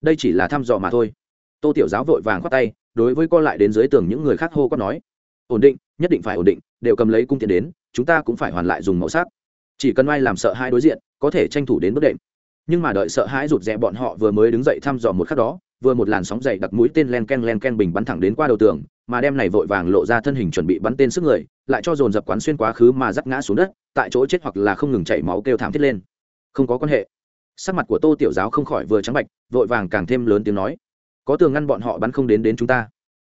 Đây chỉ là thăm dò mà thôi. Tô tiểu giáo vội vàng khoát tay đối với co lại đến dưới tường những người khác hô quát nói, ổn định, nhất định phải ổn định, đều cầm lấy cung tiền đến, chúng ta cũng phải hoàn lại dùng màu sắc. Chỉ cần ai làm sợ hai đối diện, có thể tranh thủ đến bất đệm nhưng mà đợi sợ hãi rụt rè bọn họ vừa mới đứng dậy thăm dò một khắc đó, vừa một làn sóng dày đặc mũi tên len ken len ken bình bắn thẳng đến qua đầu tường, mà đem này vội vàng lộ ra thân hình chuẩn bị bắn tên sức người, lại cho dồn dập quán xuyên quá khứ mà dắt ngã xuống đất, tại chỗ chết hoặc là không ngừng chảy máu kêu thảm thiết lên. Không có quan hệ. Sắc mặt của tô tiểu giáo không khỏi vừa trắng bạch, vội vàng càng thêm lớn tiếng nói có tường ngăn bọn họ bắn không đến đến chúng ta.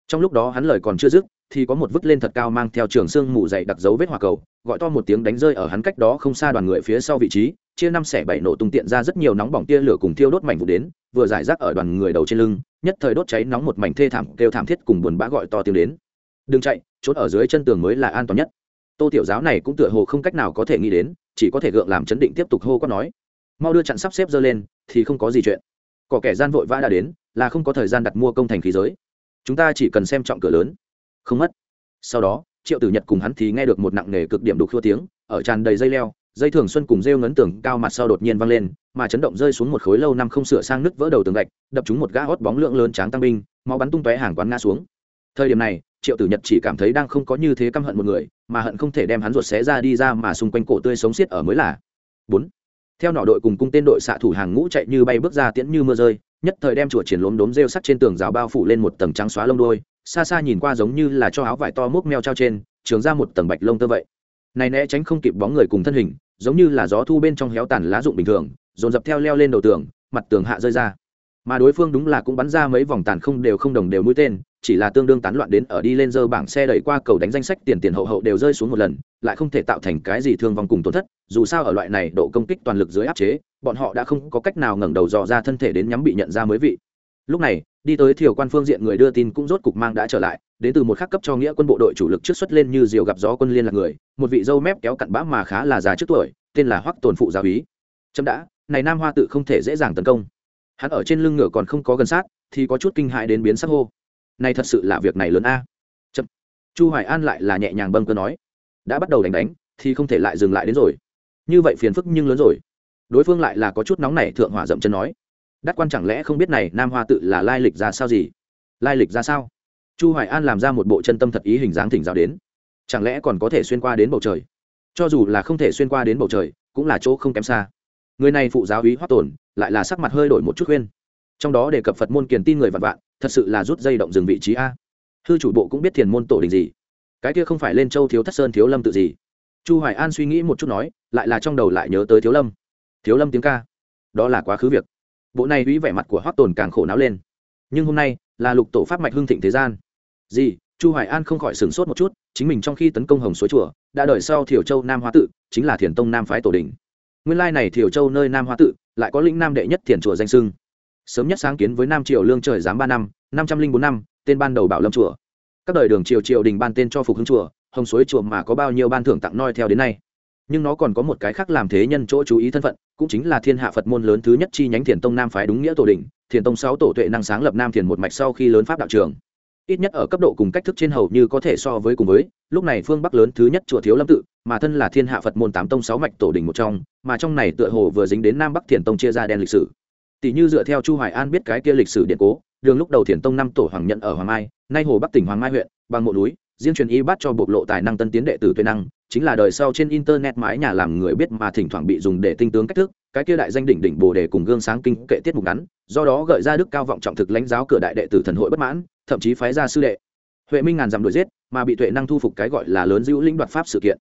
Trong lúc đó hắn lời còn chưa dứt, thì có một vứt lên thật cao mang theo trường xương mù dày đặc dấu vết hỏa cầu, gọi to một tiếng đánh rơi ở hắn cách đó không xa đoàn người phía sau vị trí, chia năm xẻ bảy nổ tung tiện ra rất nhiều nóng bỏng tia lửa cùng thiêu đốt mảnh vụ đến, vừa giải rác ở đoàn người đầu trên lưng, nhất thời đốt cháy nóng một mảnh thê thảm, kêu thảm thiết cùng buồn bã gọi to tiếng đến. Đừng chạy trốn ở dưới chân tường mới là an toàn nhất. Tô tiểu giáo này cũng tựa hồ không cách nào có thể nghĩ đến, chỉ có thể gượng làm chấn định tiếp tục hô quát nói. Mau đưa chặn sắp xếp dơ lên, thì không có gì chuyện. Có kẻ gian vội vã đã đến là không có thời gian đặt mua công thành khí giới. Chúng ta chỉ cần xem trọng cửa lớn. Không mất. Sau đó, triệu tử nhật cùng hắn thì nghe được một nặng nề cực điểm đục thua tiếng, ở tràn đầy dây leo, dây thường xuân cùng rêu ngấn tường cao mặt sau đột nhiên văng lên, mà chấn động rơi xuống một khối lâu năm không sửa sang nứt vỡ đầu tường gạch, đập trúng một gã hót bóng lượng lớn tráng tăng binh, máu bắn tung tóe hàng quán ngã xuống. Thời điểm này, triệu tử nhật chỉ cảm thấy đang không có như thế căm hận một người, mà hận không thể đem hắn ruột xé ra đi ra mà xung quanh cổ tươi sống xiết ở mới là bốn theo nọ đội cùng cung tên đội xạ thủ hàng ngũ chạy như bay bước ra tiễn như mưa rơi, nhất thời đem chùa triển lốm đốm rêu sắt trên tường rào bao phủ lên một tầng trắng xóa lông đôi, xa xa nhìn qua giống như là cho áo vải to múc meo trao trên, trường ra một tầng bạch lông tơ vậy. Này né tránh không kịp bóng người cùng thân hình, giống như là gió thu bên trong héo tàn lá rụng bình thường, dồn dập theo leo lên đầu tường, mặt tường hạ rơi ra. Mà đối phương đúng là cũng bắn ra mấy vòng tàn không đều không đồng đều mũi tên chỉ là tương đương tán loạn đến ở đi lên dơ bảng xe đẩy qua cầu đánh danh sách tiền tiền hậu hậu đều rơi xuống một lần, lại không thể tạo thành cái gì thương vong cùng tổn thất, dù sao ở loại này độ công kích toàn lực dưới áp chế, bọn họ đã không có cách nào ngẩng đầu dò ra thân thể đến nhắm bị nhận ra mới vị. Lúc này, đi tới thiểu quan phương diện người đưa tin cũng rốt cục mang đã trở lại, đến từ một khắc cấp cho nghĩa quân bộ đội chủ lực trước xuất lên như diều gặp gió quân liên lạc người, một vị dâu mép kéo cặn bã mà khá là già trước tuổi, tên là hoắc tồn phụ giáo úy. chấm đã, này nam hoa tự không thể dễ dàng tấn công. Hắn ở trên lưng ngựa còn không có gần sát, thì có chút kinh hại đến biến sắc hô này thật sự là việc này lớn a. Chậm. Chu hoài an lại là nhẹ nhàng bâng cơ nói, đã bắt đầu đánh đánh, thì không thể lại dừng lại đến rồi. Như vậy phiền phức nhưng lớn rồi. Đối phương lại là có chút nóng nảy thượng hỏa dậm chân nói, đắc quan chẳng lẽ không biết này nam hoa tự là lai lịch ra sao gì? Lai lịch ra sao? Chu hoài an làm ra một bộ chân tâm thật ý hình dáng thỉnh giáo đến, chẳng lẽ còn có thể xuyên qua đến bầu trời? Cho dù là không thể xuyên qua đến bầu trời, cũng là chỗ không kém xa. Người này phụ giáo ý hoắc tổn lại là sắc mặt hơi đổi một chút khuyên. Trong đó đề cập phật môn kiền tin người vạn vạn thật sự là rút dây động dừng vị trí a. Hư chủ bộ cũng biết thiền môn tổ đình gì. Cái kia không phải lên châu thiếu thất sơn thiếu lâm tự gì. Chu hoài an suy nghĩ một chút nói, lại là trong đầu lại nhớ tới thiếu lâm. Thiếu lâm tiếng ca. Đó là quá khứ việc. Bộ này uy vẻ mặt của hoắc tồn càng khổ não lên. Nhưng hôm nay, là lục tổ pháp mạch hưng thịnh thế gian. Gì? Chu hoài an không khỏi sửng sốt một chút, chính mình trong khi tấn công hồng suối chùa, đã đợi sau thiểu châu nam hóa tự, chính là thiền tông nam phái tổ đình. Nguyên lai này thiểu châu nơi nam hóa tự, lại có lĩnh nam đệ nhất thiền chùa danh sưng sớm nhất sáng kiến với nam triều lương trời giám ba năm năm trăm linh bốn năm, tên ban đầu bảo lâm chùa. Các đời đường triều triều đình ban tên cho phục hưng chùa, hồng suối chùa mà có bao nhiêu ban thưởng tặng noi theo đến nay. Nhưng nó còn có một cái khác làm thế nhân chỗ chú ý thân phận, cũng chính là thiên hạ phật môn lớn thứ nhất chi nhánh thiền tông nam phái đúng nghĩa tổ đình, thiền tông sáu tổ tuệ năng sáng lập nam thiền một mạch sau khi lớn pháp đạo trường. Ít nhất ở cấp độ cùng cách thức trên hầu như có thể so với cùng với, lúc này phương bắc lớn thứ nhất chùa thiếu lâm tự, mà thân là thiên hạ phật môn tám tông sáu mạch tổ đình một trong, mà trong này tựa hồ vừa dính đến nam bắc thiền tông chia ra đen lịch sử tỷ như dựa theo chu hoài an biết cái kia lịch sử điện cố, đường lúc đầu thiền tông năm tổ hoàng nhận ở hoàng mai, nay hồ bắc tỉnh hoàng mai huyện, bằng mộ núi, riêng truyền y bắt cho bộc lộ tài năng tân tiến đệ tử tuệ năng, chính là đời sau trên internet mái nhà làm người biết mà thỉnh thoảng bị dùng để tinh tướng cách thức, cái kia đại danh đỉnh đỉnh bồ đề cùng gương sáng kinh kệ tiết mục ngắn, do đó gợi ra đức cao vọng trọng thực lãnh giáo cửa đại đệ tử thần hội bất mãn, thậm chí phái ra sư đệ. Huệ minh ngàn dặm đuổi giết, mà bị tuệ năng thu phục cái gọi là lớn dữ lĩnh đoạt pháp sự kiện.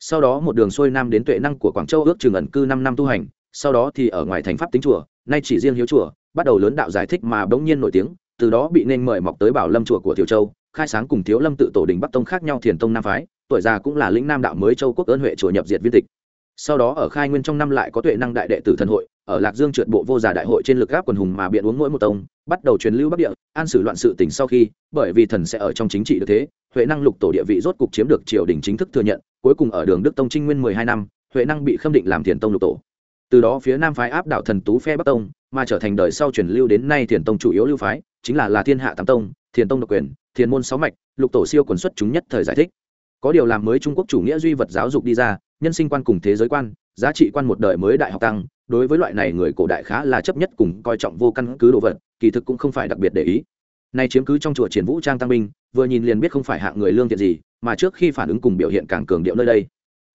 Sau đó một đường xuôi nam đến tuệ năng của quảng châu ước trường ẩn cư năm năm tu hành, sau đó thì ở ngoài thành pháp tính chùa nay chỉ riêng hiếu chùa, bắt đầu lớn đạo giải thích mà bỗng nhiên nổi tiếng, từ đó bị nên mời mọc tới bảo lâm chùa của tiểu châu, khai sáng cùng thiếu lâm tự tổ đình bắc tông khác nhau thiền tông nam phái, tuổi già cũng là lĩnh nam đạo mới châu quốc ơn huệ chùa nhập diệt viên tịch. Sau đó ở khai nguyên trong năm lại có tuệ năng đại đệ tử thần hội, ở lạc dương trượt bộ vô giả đại hội trên lực gáp quần hùng mà biện uống mỗi một tông, bắt đầu truyền lưu bắc địa, an xử loạn sự tỉnh sau khi, bởi vì thần sẽ ở trong chính trị được thế, huệ năng lục tổ địa vị rốt cục chiếm được triều đình chính thức thừa nhận, cuối cùng ở đường đức tông trinh nguyên mười hai năm, huệ năng bị khâm định làm thiền tông lục tổ từ đó phía nam phái áp đảo thần tú phe bắc tông, mà trở thành đời sau truyền lưu đến nay thiền tông chủ yếu lưu phái, chính là là thiên hạ tam tông, thiền tông độc quyền, thiền môn sáu mạch, lục tổ siêu quần xuất chúng nhất thời giải thích. Có điều làm mới trung quốc chủ nghĩa duy vật giáo dục đi ra, nhân sinh quan cùng thế giới quan, giá trị quan một đời mới đại học tăng, đối với loại này người cổ đại khá là chấp nhất cùng coi trọng vô căn cứ đồ vật, kỳ thực cũng không phải đặc biệt để ý. Nay chiếm cứ trong chùa triển vũ trang tăng binh, vừa nhìn liền biết không phải hạng người lương thiện gì, mà trước khi phản ứng cùng biểu hiện càng cường điệu nơi đây.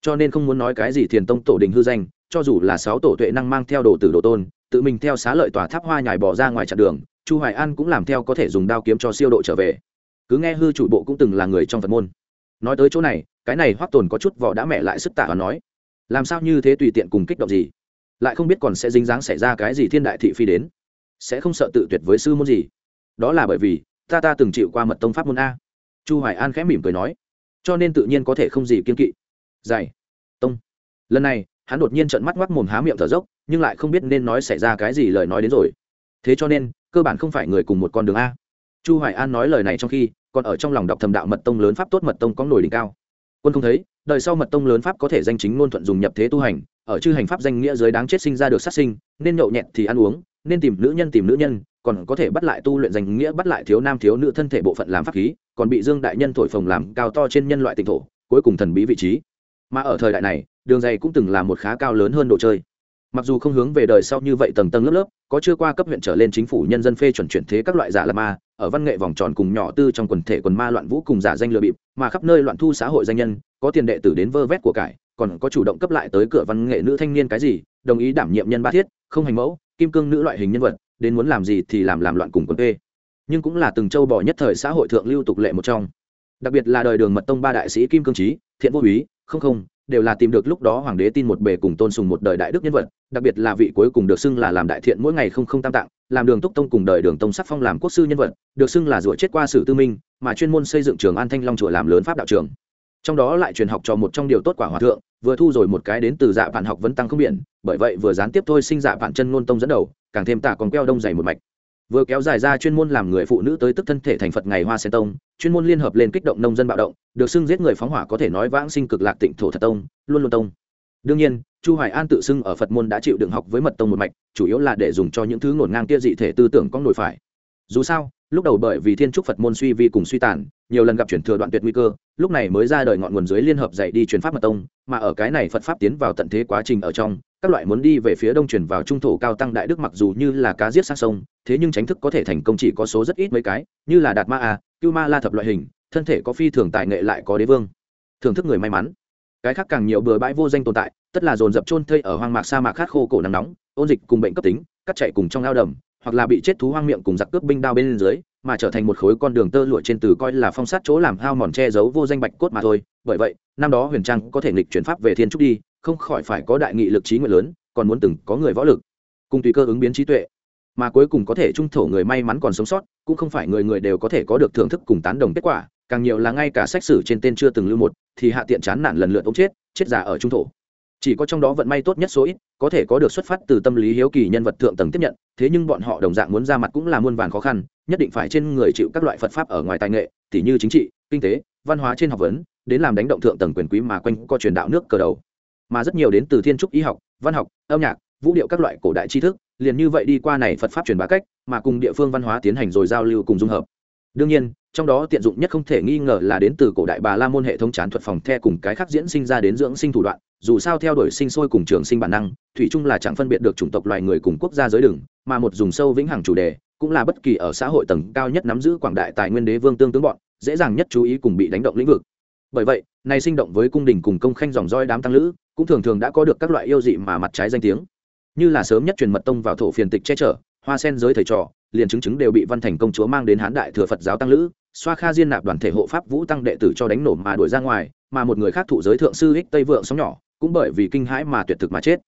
Cho nên không muốn nói cái gì thiền tông tổ đình hư danh cho dù là sáu tổ tuệ năng mang theo đồ tử đồ tôn, tự mình theo xá lợi tòa tháp hoa nhài bỏ ra ngoài chặn đường, chu hoài an cũng làm theo có thể dùng đao kiếm cho siêu độ trở về. Cứ nghe hư chủ bộ cũng từng là người trong phật môn. Nói tới chỗ này, cái này hoắc tồn có chút vỏ đã mẹ lại sức tả và nói, làm sao như thế tùy tiện cùng kích động gì? Lại không biết còn sẽ dính dáng xảy ra cái gì thiên đại thị phi đến. Sẽ không sợ tự tuyệt với sư môn gì? Đó là bởi vì, ta ta từng chịu qua mật tông pháp môn a. Chu hoài an khẽ mỉm cười nói, cho nên tự nhiên có thể không gì kiên kỵ. Dạy, tông. Lần này hắn đột nhiên trợn mắt ngoác mồm há miệng thở dốc, nhưng lại không biết nên nói xảy ra cái gì lời nói đến rồi. Thế cho nên, cơ bản không phải người cùng một con đường a. Chu hoài an nói lời này trong khi, còn ở trong lòng đọc thầm đạo mật tông lớn pháp tốt mật tông có nổi đỉnh cao. Quân không thấy, đời sau mật tông lớn pháp có thể danh chính ngôn thuận dùng nhập thế tu hành, ở chư hành pháp danh nghĩa giới đáng chết sinh ra được sát sinh, nên nhậu nhẹt thì ăn uống, nên tìm nữ nhân tìm nữ nhân, còn có thể bắt lại tu luyện danh nghĩa, bắt lại thiếu nam thiếu nữ thân thể bộ phận làm pháp khí, còn bị dương đại nhân thổi phồng làm cao to trên nhân loại tịnh thổ, cuối cùng thần bí vị trí mà ở thời đại này, đường dày cũng từng là một khá cao lớn hơn đồ chơi. Mặc dù không hướng về đời sau như vậy tầng tầng lớp lớp, có chưa qua cấp huyện trở lên chính phủ nhân dân phê chuẩn chuyển thế các loại giả là ma, ở văn nghệ vòng tròn cùng nhỏ tư trong quần thể quần ma loạn vũ cùng giả danh lừa bịp, mà khắp nơi loạn thu xã hội danh nhân, có tiền đệ tử đến vơ vét của cải, còn có chủ động cấp lại tới cửa văn nghệ nữ thanh niên cái gì, đồng ý đảm nhiệm nhân ba thiết, không hành mẫu, kim cương nữ loại hình nhân vật, đến muốn làm gì thì làm làm loạn cùng quần tê. Nhưng cũng là từng châu bỏ nhất thời xã hội thượng lưu tục lệ một trong. Đặc biệt là đời đường mật tông ba đại sĩ kim cương trí thiện vô úy không không, đều là tìm được lúc đó hoàng đế tin một bề cùng tôn sùng một đời đại đức nhân vật, đặc biệt là vị cuối cùng được xưng là làm đại thiện mỗi ngày không không tam tạng, làm đường túc tông cùng đời đường tông sắc phong làm quốc sư nhân vật, được xưng là rủa chết qua sử tư minh, mà chuyên môn xây dựng trường an thanh long chùa làm lớn pháp đạo trường. Trong đó lại truyền học cho một trong điều tốt quả hòa thượng, vừa thu rồi một cái đến từ dạ vạn học vẫn tăng không biển, bởi vậy vừa gián tiếp thôi sinh dạ vạn chân ngôn tông dẫn đầu, càng thêm tả còn keo đông dày một mạch vừa kéo dài ra chuyên môn làm người phụ nữ tới tức thân thể thành phật ngày hoa sen tông, chuyên môn liên hợp lên kích động nông dân bạo động, được xưng giết người phóng hỏa có thể nói vãng sinh cực lạc tịnh thổ thật tông luôn luôn tông. Đương nhiên, chu hoài an tự xưng ở phật môn đã chịu đựng học với mật tông một mạch, chủ yếu là để dùng cho những thứ ngổn ngang kia dị thể tư tưởng có nổi phải. Dù sao, lúc đầu bởi vì thiên trúc phật môn suy vi cùng suy tàn, nhiều lần gặp chuyển thừa đoạn tuyệt nguy cơ, lúc này mới ra đời ngọn nguồn dưới liên hợp dạy đi truyền pháp mật tông, mà ở cái này phật pháp tiến vào tận thế quá trình ở trong các loại muốn đi về phía đông chuyển vào trung thổ cao tăng đại đức mặc dù như là cá giết sang sông, thế nhưng tránh thức có thể thành công chỉ có số rất ít mấy cái, như là đạt ma a, cưu ma la thập loại hình, thân thể có phi thường tài nghệ lại có đế vương. Thưởng thức người may mắn. Cái khác càng nhiều bừa bãi vô danh tồn tại, tất là dồn dập trôn thây ở hoang mạc sa mạc khát khô cổ nắng nóng, ôn dịch cùng bệnh cấp tính, cắt chạy cùng trong lao đầm, hoặc là bị chết thú hoang miệng cùng giặc cướp binh đao bên dưới, mà trở thành một khối con đường tơ lụa trên từ coi là phong sát chỗ làm hao mòn che giấu vô danh bạch cốt mà thôi. Bởi vậy, năm đó huyền trang có thể nghịch chuyển pháp về thiên trúc đi không khỏi phải có đại nghị lực trí nguyện lớn, còn muốn từng có người võ lực, cùng tùy cơ ứng biến trí tuệ, mà cuối cùng có thể trung thổ người may mắn còn sống sót, cũng không phải người người đều có thể có được thưởng thức cùng tán đồng kết quả, càng nhiều là ngay cả sách sử trên tên chưa từng lưu một, thì hạ tiện chán nản lần lượt ông chết chết giả ở trung thổ. Chỉ có trong đó vận may tốt nhất số ít, có thể có được xuất phát từ tâm lý hiếu kỳ nhân vật thượng tầng tiếp nhận, thế nhưng bọn họ đồng dạng muốn ra mặt cũng là muôn vàn khó khăn, nhất định phải trên người chịu các loại phật pháp ở ngoài tài nghệ, tỉ như chính trị, kinh tế, văn hóa trên học vấn, đến làm đánh động thượng tầng quyền quý mà quanh co truyền đạo nước cờ đầu mà rất nhiều đến từ thiên trúc y học, văn học, âm nhạc, vũ điệu các loại cổ đại tri thức, liền như vậy đi qua này phật pháp truyền bá cách, mà cùng địa phương văn hóa tiến hành rồi giao lưu cùng dung hợp. Đương nhiên, trong đó tiện dụng nhất không thể nghi ngờ là đến từ cổ đại bà la môn hệ thống chán thuật phòng the cùng cái khác diễn sinh ra đến dưỡng sinh thủ đoạn, dù sao theo đuổi sinh sôi cùng trường sinh bản năng, thủy chung là chẳng phân biệt được chủng tộc loài người cùng quốc gia giới đường mà một dùng sâu vĩnh hằng chủ đề, cũng là bất kỳ ở xã hội tầng cao nhất nắm giữ quảng đại tài nguyên đế vương tương tướng bọn, dễ dàng nhất chú ý cùng bị đánh động lĩnh vực. Bởi vậy, này sinh động với cung đình cùng công khanh dòng roi đám tăng lữ cũng thường thường đã có được các loại yêu dị mà mặt trái danh tiếng. Như là sớm nhất truyền mật tông vào thổ phiền tịch che chở, hoa sen giới thầy trò, liền chứng chứng đều bị văn thành công chúa mang đến hán đại thừa phật giáo tăng lữ, xoa kha diên nạp đoàn thể hộ pháp vũ tăng đệ tử cho đánh nổ mà đuổi ra ngoài, mà một người khác thụ giới thượng sư ích tây vượng sóng nhỏ, cũng bởi vì kinh hãi mà tuyệt thực mà chết.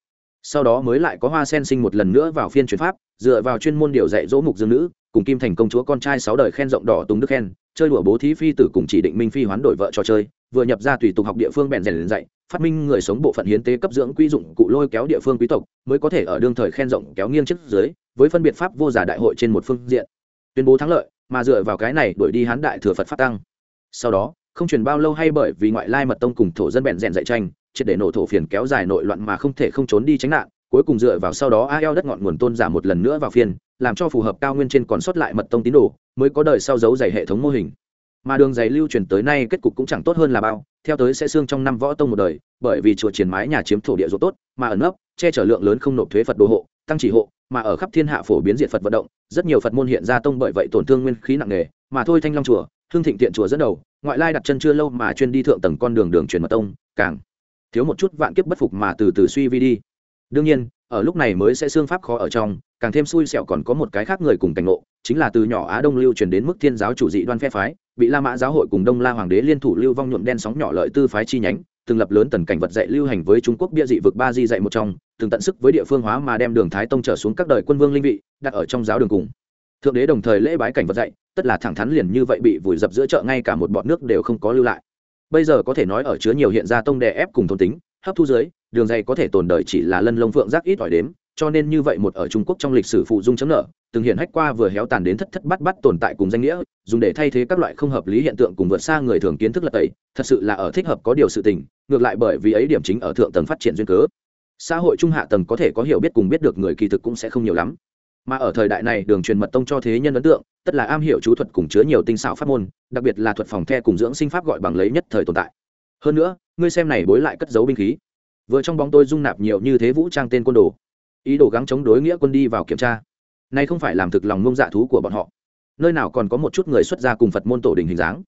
Sau đó mới lại có hoa sen sinh một lần nữa vào phiên truyền pháp, dựa vào chuyên môn điều dạy dỗ mục dương nữ, cùng kim thành công chúa con trai sáu đời khen rộng đỏ tùng đức khen, chơi đùa bố thí phi tử cùng chỉ định minh phi hoán đổi vợ trò chơi, vừa nhập ra tùy tục học địa phương bèn rèn dạy phát minh người sống bộ phận hiến tế cấp dưỡng quy dụng cụ lôi kéo địa phương quý tộc, mới có thể ở đương thời khen rộng kéo nghiêng trước dưới, với phân biệt pháp vô giả đại hội trên một phương diện. Tuyên bố thắng lợi, mà dựa vào cái này đuổi đi hán đại thừa phật phát tăng. Sau đó, không truyền bao lâu hay bởi vì ngoại lai mật tông cùng thổ dân bèn rèn dạy tranh, triệt để nổ thổ phiền kéo dài nội loạn mà không thể không trốn đi tránh nạn, cuối cùng dựa vào sau đó a eo đất ngọn nguồn tôn giả một lần nữa vào phiên, làm cho phù hợp cao nguyên trên còn sót lại mật tông tín đồ, mới có đời sau giấu dày hệ thống mô hình mà đường giày lưu truyền tới nay kết cục cũng chẳng tốt hơn là bao, theo tới sẽ xương trong năm võ tông một đời, bởi vì chùa triển mái nhà chiếm thổ địa ruộng tốt, mà ẩn nấp, che chở lượng lớn không nộp thuế phật đồ hộ, tăng chỉ hộ, mà ở khắp thiên hạ phổ biến diện phật vận động, rất nhiều phật môn hiện ra tông bởi vậy tổn thương nguyên khí nặng nề, mà thôi thanh long chùa, hương thịnh tiện chùa dẫn đầu, ngoại lai đặt chân chưa lâu mà chuyên đi thượng tầng con đường đường truyền mật tông, càng thiếu một chút vạn kiếp bất phục mà từ từ suy vi đi. Đương nhiên, ở lúc này mới sẽ xương pháp khó ở trong, càng thêm xui xẻo còn có một cái khác người cùng cảnh ngộ, chính là từ nhỏ á đông lưu truyền đến mức thiên giáo chủ dị đoan phe phái bị la mã giáo hội cùng đông la hoàng đế liên thủ lưu vong nhuộm đen sóng nhỏ lợi tư phái chi nhánh, từng lập lớn tần cảnh vật dạy lưu hành với trung quốc bia dị vực ba di dạy một trong, từng tận sức với địa phương hóa mà đem đường thái tông trở xuống các đời quân vương linh vị, đặt ở trong giáo đường cùng. Thượng đế đồng thời lễ bái cảnh vật dạy, tất là thẳng thắn liền như vậy bị vùi dập giữa chợ ngay cả một bọn nước đều không có lưu lại. Bây giờ có thể nói ở chứa nhiều hiện ra tông đè ép cùng thôn tính, hấp thu dưới, đường dày có thể tồn đời chỉ là lân lông phượng rác ít ỏi đếm, cho nên như vậy một ở trung quốc trong lịch sử phụ dung chấm nợ từng hiện hách qua vừa héo tàn đến thất thất bát bát tồn tại cùng danh nghĩa, dùng để thay thế các loại không hợp lý hiện tượng cùng vượt xa người thường kiến thức lật tẩy, thật sự là ở thích hợp có điều sự tình, ngược lại bởi vì ấy điểm chính ở thượng tầng phát triển duyên cớ. Xã hội trung hạ tầng có thể có hiểu biết cùng biết được người kỳ thực cũng sẽ không nhiều lắm. Mà ở thời đại này, đường truyền mật tông cho thế nhân ấn tượng, tất là am hiểu chú thuật cùng chứa nhiều tinh xảo pháp môn, đặc biệt là thuật phòng the cùng dưỡng sinh pháp gọi bằng lấy nhất thời tồn tại. Hơn nữa, ngươi xem này bối lại cất giấu binh khí. Vừa trong bóng tôi dung nạp nhiều như thế vũ trang tên quân đồ. Ý đồ gắng chống đối nghĩa quân đi vào kiểm tra nay không phải làm thực lòng ngông dạ thú của bọn họ. Nơi nào còn có một chút người xuất gia cùng phật môn tổ đình hình dáng.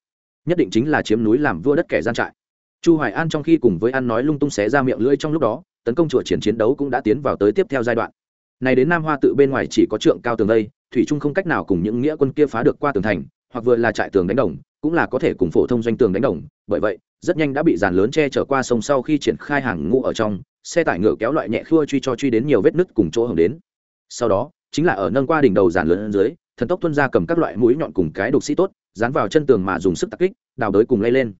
Nhất định chính là chiếm núi làm vua đất kẻ gian trại. Chu hoài an trong khi cùng với ăn nói lung tung xé ra miệng lưỡi trong lúc đó, tấn công chùa chiến chiến đấu cũng đã tiến vào tới tiếp theo giai đoạn. Này đến nam hoa tự bên ngoài chỉ có trượng cao tường đây, thủy trung không cách nào cùng những nghĩa quân kia phá được qua tường thành, hoặc vừa là trại tường đánh đồng, cũng là có thể cùng phổ thông doanh tường đánh đồng. Bởi vậy, rất nhanh đã bị dàn lớn che chở qua sông sau khi triển khai hàng ngũ ở trong, xe tải ngựa kéo loại nhẹ khua truy cho truy đến nhiều vết nứt cùng chỗ hồng đến. Sau đó chính là ở nâng qua đỉnh đầu giàn lớn dưới, thần tốc tuân ra cầm các loại mũi nhọn cùng cái đục sĩ tốt, dán vào chân tường mà dùng sức tắc kích, đào đới cùng lay lên.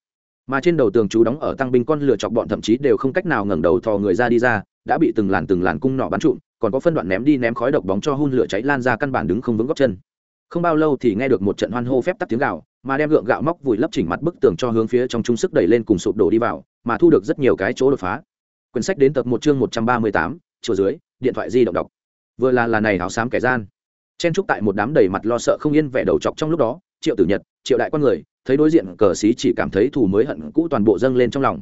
Mà trên đầu tường chú đóng ở tăng binh con lửa chọc bọn thậm chí đều không cách nào ngẩng đầu thò người ra đi ra, đã bị từng làn từng làn cung nọ bắn trụm, còn có phân đoạn ném đi ném khói độc bóng cho hun lửa cháy lan ra căn bản đứng không vững góc chân. Không bao lâu thì nghe được một trận hoan hô phép tắc tiếng gạo mà đem gượng gạo móc vùi lấp chỉnh mặt bức tường cho hướng phía trong trung sức đẩy lên cùng sụp đổ đi vào, mà thu được rất nhiều cái chỗ đột phá. Quyển sách đến tập một chương một trăm ba mươi tám, chiều dưới, điện thoại di động đọc vừa là là này áo xám kẻ gian. Chen trúc tại một đám đầy mặt lo sợ không yên vẻ đầu chọc trong lúc đó, triệu tử nhật, triệu đại quan người, thấy đối diện cờ xí chỉ cảm thấy thù mới hận cũ toàn bộ dâng lên trong lòng.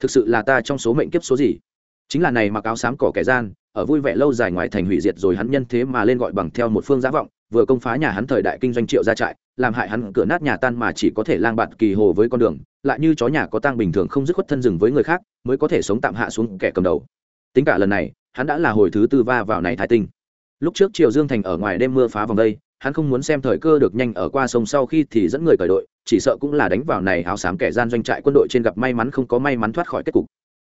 Thực sự là ta trong số mệnh kiếp số gì? Chính là này mặc áo xám cỏ kẻ gian, ở vui vẻ lâu dài ngoài thành hủy diệt rồi hắn nhân thế mà lên gọi bằng theo một phương giá vọng, vừa công phá nhà hắn thời đại kinh doanh triệu gia trại, làm hại hắn cửa nát nhà tan mà chỉ có thể lang bạt kỳ hồ với con đường, lại như chó nhà có tang bình thường không dứt khuất thân rừng với người khác, mới có thể sống tạm hạ xuống kẻ cầm đầu. Tính cả lần này hắn đã là hồi thứ tư va vào này thái tinh. Lúc trước triều dương thành ở ngoài đêm mưa phá vòng đây, hắn không muốn xem thời cơ được nhanh ở qua sông sau khi thì dẫn người cởi đội, chỉ sợ cũng là đánh vào này áo xám kẻ gian doanh trại quân đội trên gặp may mắn không có may mắn thoát khỏi kết cục.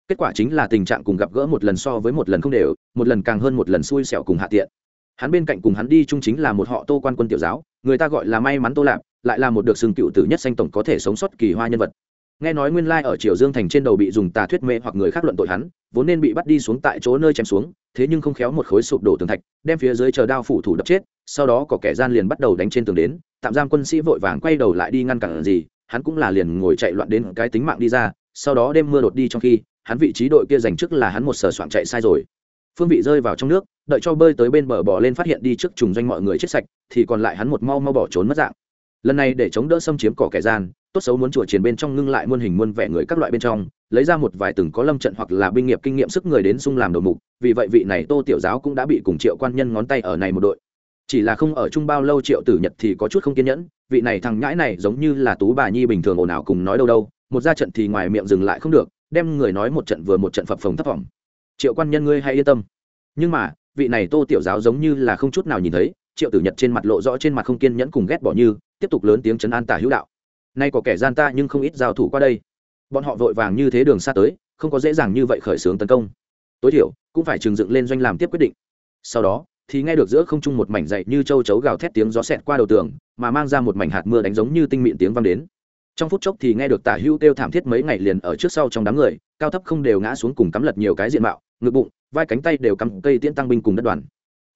Kết quả chính là tình trạng cùng gặp gỡ một lần so với một lần không đều, một lần càng hơn một lần xui xẻo cùng hạ tiện. Hắn bên cạnh cùng hắn đi chung chính là một họ tô quan quân tiểu giáo, người ta gọi là may mắn tô lạp, lại là một được xưng cựu tử nhất sanh tổng có thể sống sót kỳ hoa nhân vật nghe nói nguyên lai ở triều dương thành trên đầu bị dùng tà thuyết mê hoặc người khác luận tội hắn, vốn nên bị bắt đi xuống tại chỗ nơi chém xuống, thế nhưng không khéo một khối sụp đổ tường thạch, đem phía dưới chờ đao phủ thủ đập chết, sau đó có kẻ gian liền bắt đầu đánh trên tường đến, tạm giam quân sĩ vội vàng quay đầu lại đi ngăn cản gì, hắn cũng là liền ngồi chạy loạn đến cái tính mạng đi ra, sau đó đêm mưa đột đi trong khi, hắn vị trí đội kia giành trước là hắn một sở soạn chạy sai rồi. Phương vị rơi vào trong nước, đợi cho bơi tới bên bờ bỏ lên phát hiện đi trước trùng doanh mọi người chết sạch, thì còn lại hắn một mau mau bỏ trốn mất dạng lần này để chống đỡ xâm chiếm cỏ kẻ gian, tốt xấu muốn chùa triển bên trong ngưng lại muôn hình muôn vẻ người các loại bên trong, lấy ra một vài từng có lâm trận hoặc là binh nghiệp kinh nghiệm sức người đến sung làm đầu mục, vì vậy vị này tô tiểu giáo cũng đã bị cùng triệu quan nhân ngón tay ở này một đội. Chỉ là không ở chung bao lâu triệu tử nhật thì có chút không kiên nhẫn, vị này thằng nhãi này giống như là tú bà nhi bình thường ồn ào cùng nói đâu đâu, một ra trận thì ngoài miệng dừng lại không được, đem người nói một trận vừa một trận phập phồng thấp vọng. Triệu quan nhân ngươi hay yên tâm. Nhưng mà, vị này tô tiểu giáo giống như là không chút nào nhìn thấy, triệu tử nhật trên mặt lộ rõ trên mặt không kiên nhẫn cùng ghét bỏ như tiếp tục lớn tiếng chấn an tả hữu đạo. Nay có kẻ gian ta nhưng không ít giao thủ qua đây. Bọn họ vội vàng như thế đường xa tới, không có dễ dàng như vậy khởi xướng tấn công. Tối thiểu, cũng phải trừng dựng lên doanh làm tiếp quyết định. Sau đó, thì nghe được giữa không trung một mảnh dậy như châu chấu gào thét tiếng gió xẹt qua đầu tường, mà mang ra một mảnh hạt mưa đánh giống như tinh mịn tiếng vang đến. Trong phút chốc thì nghe được tả hữu kêu thảm thiết mấy ngày liền ở trước sau trong đám người, cao thấp không đều ngã xuống cùng cắm lật nhiều cái diện mạo, ngực bụng, vai cánh tay đều cắm cây tiễn tăng binh cùng đất đoàn.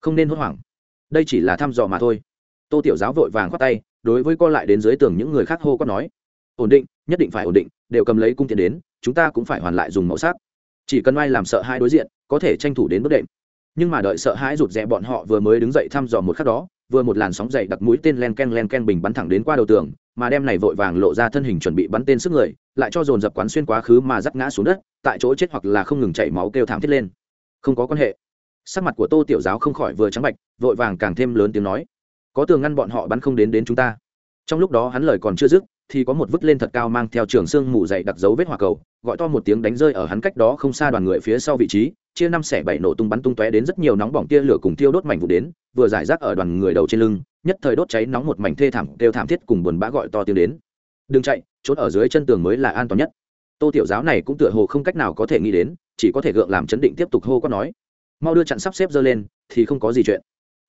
Không nên hốt hoảng. Đây chỉ là thăm dò mà thôi. Tô tiểu giáo vội vàng khoát tay đối với co lại đến dưới tường những người khác hô quát nói, ổn định, nhất định phải ổn định, đều cầm lấy cung tiền đến, chúng ta cũng phải hoàn lại dùng màu sắc. Chỉ cần ai làm sợ hai đối diện, có thể tranh thủ đến bước đệm. Nhưng mà đợi sợ hãi rụt rẽ bọn họ vừa mới đứng dậy thăm dò một khắc đó, vừa một làn sóng dậy đặc mũi tên len ken len ken bình bắn thẳng đến qua đầu tường, mà đem này vội vàng lộ ra thân hình chuẩn bị bắn tên sức người, lại cho dồn dập quán xuyên quá khứ mà dắt ngã xuống đất, tại chỗ chết hoặc là không ngừng chảy máu kêu thảm thiết lên. Không có quan hệ. Sắc mặt của tô tiểu giáo không khỏi vừa trắng bạch, vội vàng càng thêm lớn tiếng nói có tường ngăn bọn họ bắn không đến đến chúng ta. Trong lúc đó hắn lời còn chưa dứt, thì có một vứt lên thật cao mang theo trường xương mù dày đặc dấu vết hỏa cầu, gọi to một tiếng đánh rơi ở hắn cách đó không xa đoàn người phía sau vị trí, chia năm xẻ bảy nổ tung bắn tung tóe đến rất nhiều nóng bỏng tia lửa cùng tiêu đốt mảnh vụ đến, vừa giải rác ở đoàn người đầu trên lưng, nhất thời đốt cháy nóng một mảnh thê thảm, đều thảm thiết cùng buồn bã gọi to tiếng đến. Đừng chạy trốn ở dưới chân tường mới là an toàn nhất. Tô tiểu giáo này cũng tựa hồ không cách nào có thể nghĩ đến, chỉ có thể gượng làm chấn định tiếp tục hô quát nói. Mau đưa chặn sắp xếp dơ lên, thì không có gì chuyện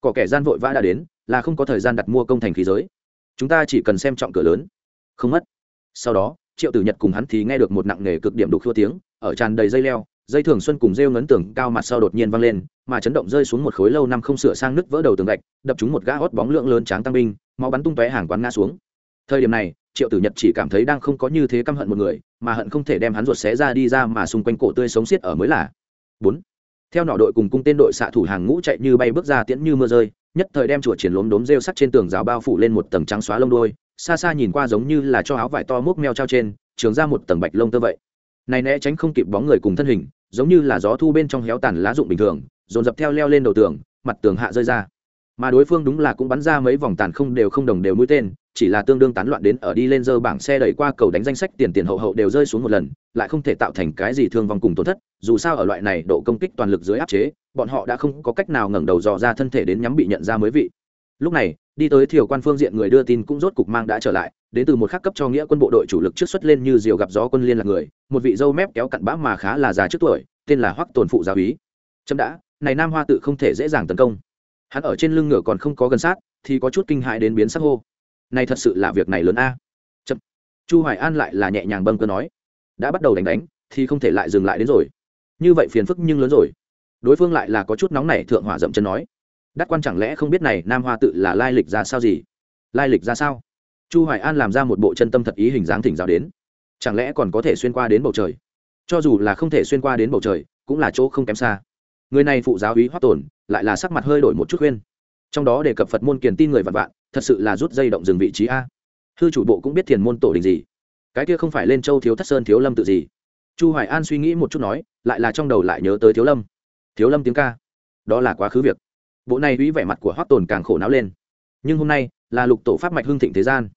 có kẻ gian vội vã đã đến, là không có thời gian đặt mua công thành khí giới. Chúng ta chỉ cần xem trọng cửa lớn. Không mất. Sau đó, triệu tử nhật cùng hắn thì nghe được một nặng nề cực điểm đục thua tiếng, ở tràn đầy dây leo, dây thường xuân cùng rêu ngấn tường cao mặt sau đột nhiên văng lên, mà chấn động rơi xuống một khối lâu năm không sửa sang nứt vỡ đầu tường gạch, đập trúng một gã hót bóng lượng lớn tráng tăng binh, máu bắn tung tóe hàng quán ngã xuống. Thời điểm này, triệu tử nhật chỉ cảm thấy đang không có như thế căm hận một người, mà hận không thể đem hắn ruột xé ra đi ra mà xung quanh cổ tươi sống xiết ở mới là bốn theo nọ đội cùng cung tên đội xạ thủ hàng ngũ chạy như bay bước ra tiễn như mưa rơi, nhất thời đem chuột triển lốm đốm rêu sắt trên tường rào bao phủ lên một tầng trắng xóa lông đôi, xa xa nhìn qua giống như là cho áo vải to múc meo trao trên, trường ra một tầng bạch lông tơ vậy. Này né tránh không kịp bóng người cùng thân hình, giống như là gió thu bên trong héo tàn lá rụng bình thường, dồn dập theo leo lên đầu tường, mặt tường hạ rơi ra. Mà đối phương đúng là cũng bắn ra mấy vòng tàn không đều không đồng đều mũi tên chỉ là tương đương tán loạn đến ở đi lên dơ bảng xe đẩy qua cầu đánh danh sách tiền tiền hậu hậu đều rơi xuống một lần, lại không thể tạo thành cái gì thương vong cùng tổn thất, dù sao ở loại này độ công kích toàn lực dưới áp chế, bọn họ đã không có cách nào ngẩng đầu dò ra thân thể đến nhắm bị nhận ra mới vị. Lúc này, đi tới thiểu quan phương diện người đưa tin cũng rốt cục mang đã trở lại, đến từ một khắc cấp cho nghĩa quân bộ đội chủ lực trước xuất lên như diều gặp gió quân liên là người, một vị dâu mép kéo cặn bã mà khá là già trước tuổi, tên là hoắc tồn phụ giáo úy. Chấm đã, này nam hoa tự không thể dễ dàng tấn công. Hắn ở trên lưng ngựa còn không có gần sát, thì có chút kinh hại đến biến sắc hô này thật sự là việc này lớn a. Chậm. Chu hoài an lại là nhẹ nhàng bâng cơ nói, đã bắt đầu đánh đánh, thì không thể lại dừng lại đến rồi. Như vậy phiền phức nhưng lớn rồi. Đối phương lại là có chút nóng này thượng hỏa dậm chân nói, đắc quan chẳng lẽ không biết này nam hoa tự là lai lịch ra sao gì? Lai lịch ra sao? Chu hoài an làm ra một bộ chân tâm thật ý hình dáng thỉnh giáo đến. Chẳng lẽ còn có thể xuyên qua đến bầu trời? Cho dù là không thể xuyên qua đến bầu trời, cũng là chỗ không kém xa. Người này phụ giáo ý hoắc tổn lại là sắc mặt hơi đổi một chút khuyên. Trong đó đề cập phật môn kiền tin người vạn vạn thật sự là rút dây động dừng vị trí a. Hư chủ bộ cũng biết thiền môn tổ đình gì. Cái kia không phải lên châu thiếu thất sơn thiếu lâm tự gì. Chu hoài an suy nghĩ một chút nói, lại là trong đầu lại nhớ tới thiếu lâm. Thiếu lâm tiếng ca. Đó là quá khứ việc. Bộ này uy vẻ mặt của hoắc tồn càng khổ não lên. Nhưng hôm nay, là lục tổ pháp mạch hưng thịnh thế gian.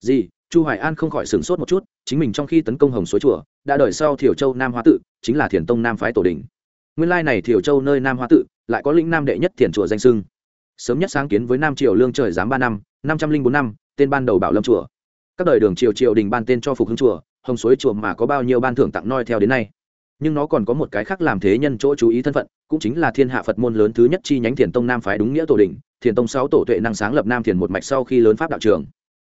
Gì? Chu hoài an không khỏi sửng sốt một chút, chính mình trong khi tấn công hồng suối chùa, đã đợi sau thiểu châu nam hoa tự, chính là thiền tông nam phái tổ đình. Nguyên lai này thiểu châu nơi nam hoa tự, lại có lĩnh nam đệ nhất thiền chùa danh sưng sớm nhất sáng kiến với nam triều lương trời giám ba năm năm trăm linh bốn năm, tên ban đầu bảo lâm chùa. Các đời đường triều triều đình ban tên cho phục hưng chùa, hồng suối chùa mà có bao nhiêu ban thưởng tặng noi theo đến nay. Nhưng nó còn có một cái khác làm thế nhân chỗ chú ý thân phận, cũng chính là thiên hạ phật môn lớn thứ nhất chi nhánh thiền tông nam phái đúng nghĩa tổ đình, thiền tông sáu tổ tuệ năng sáng lập nam thiền một mạch sau khi lớn pháp đạo trường.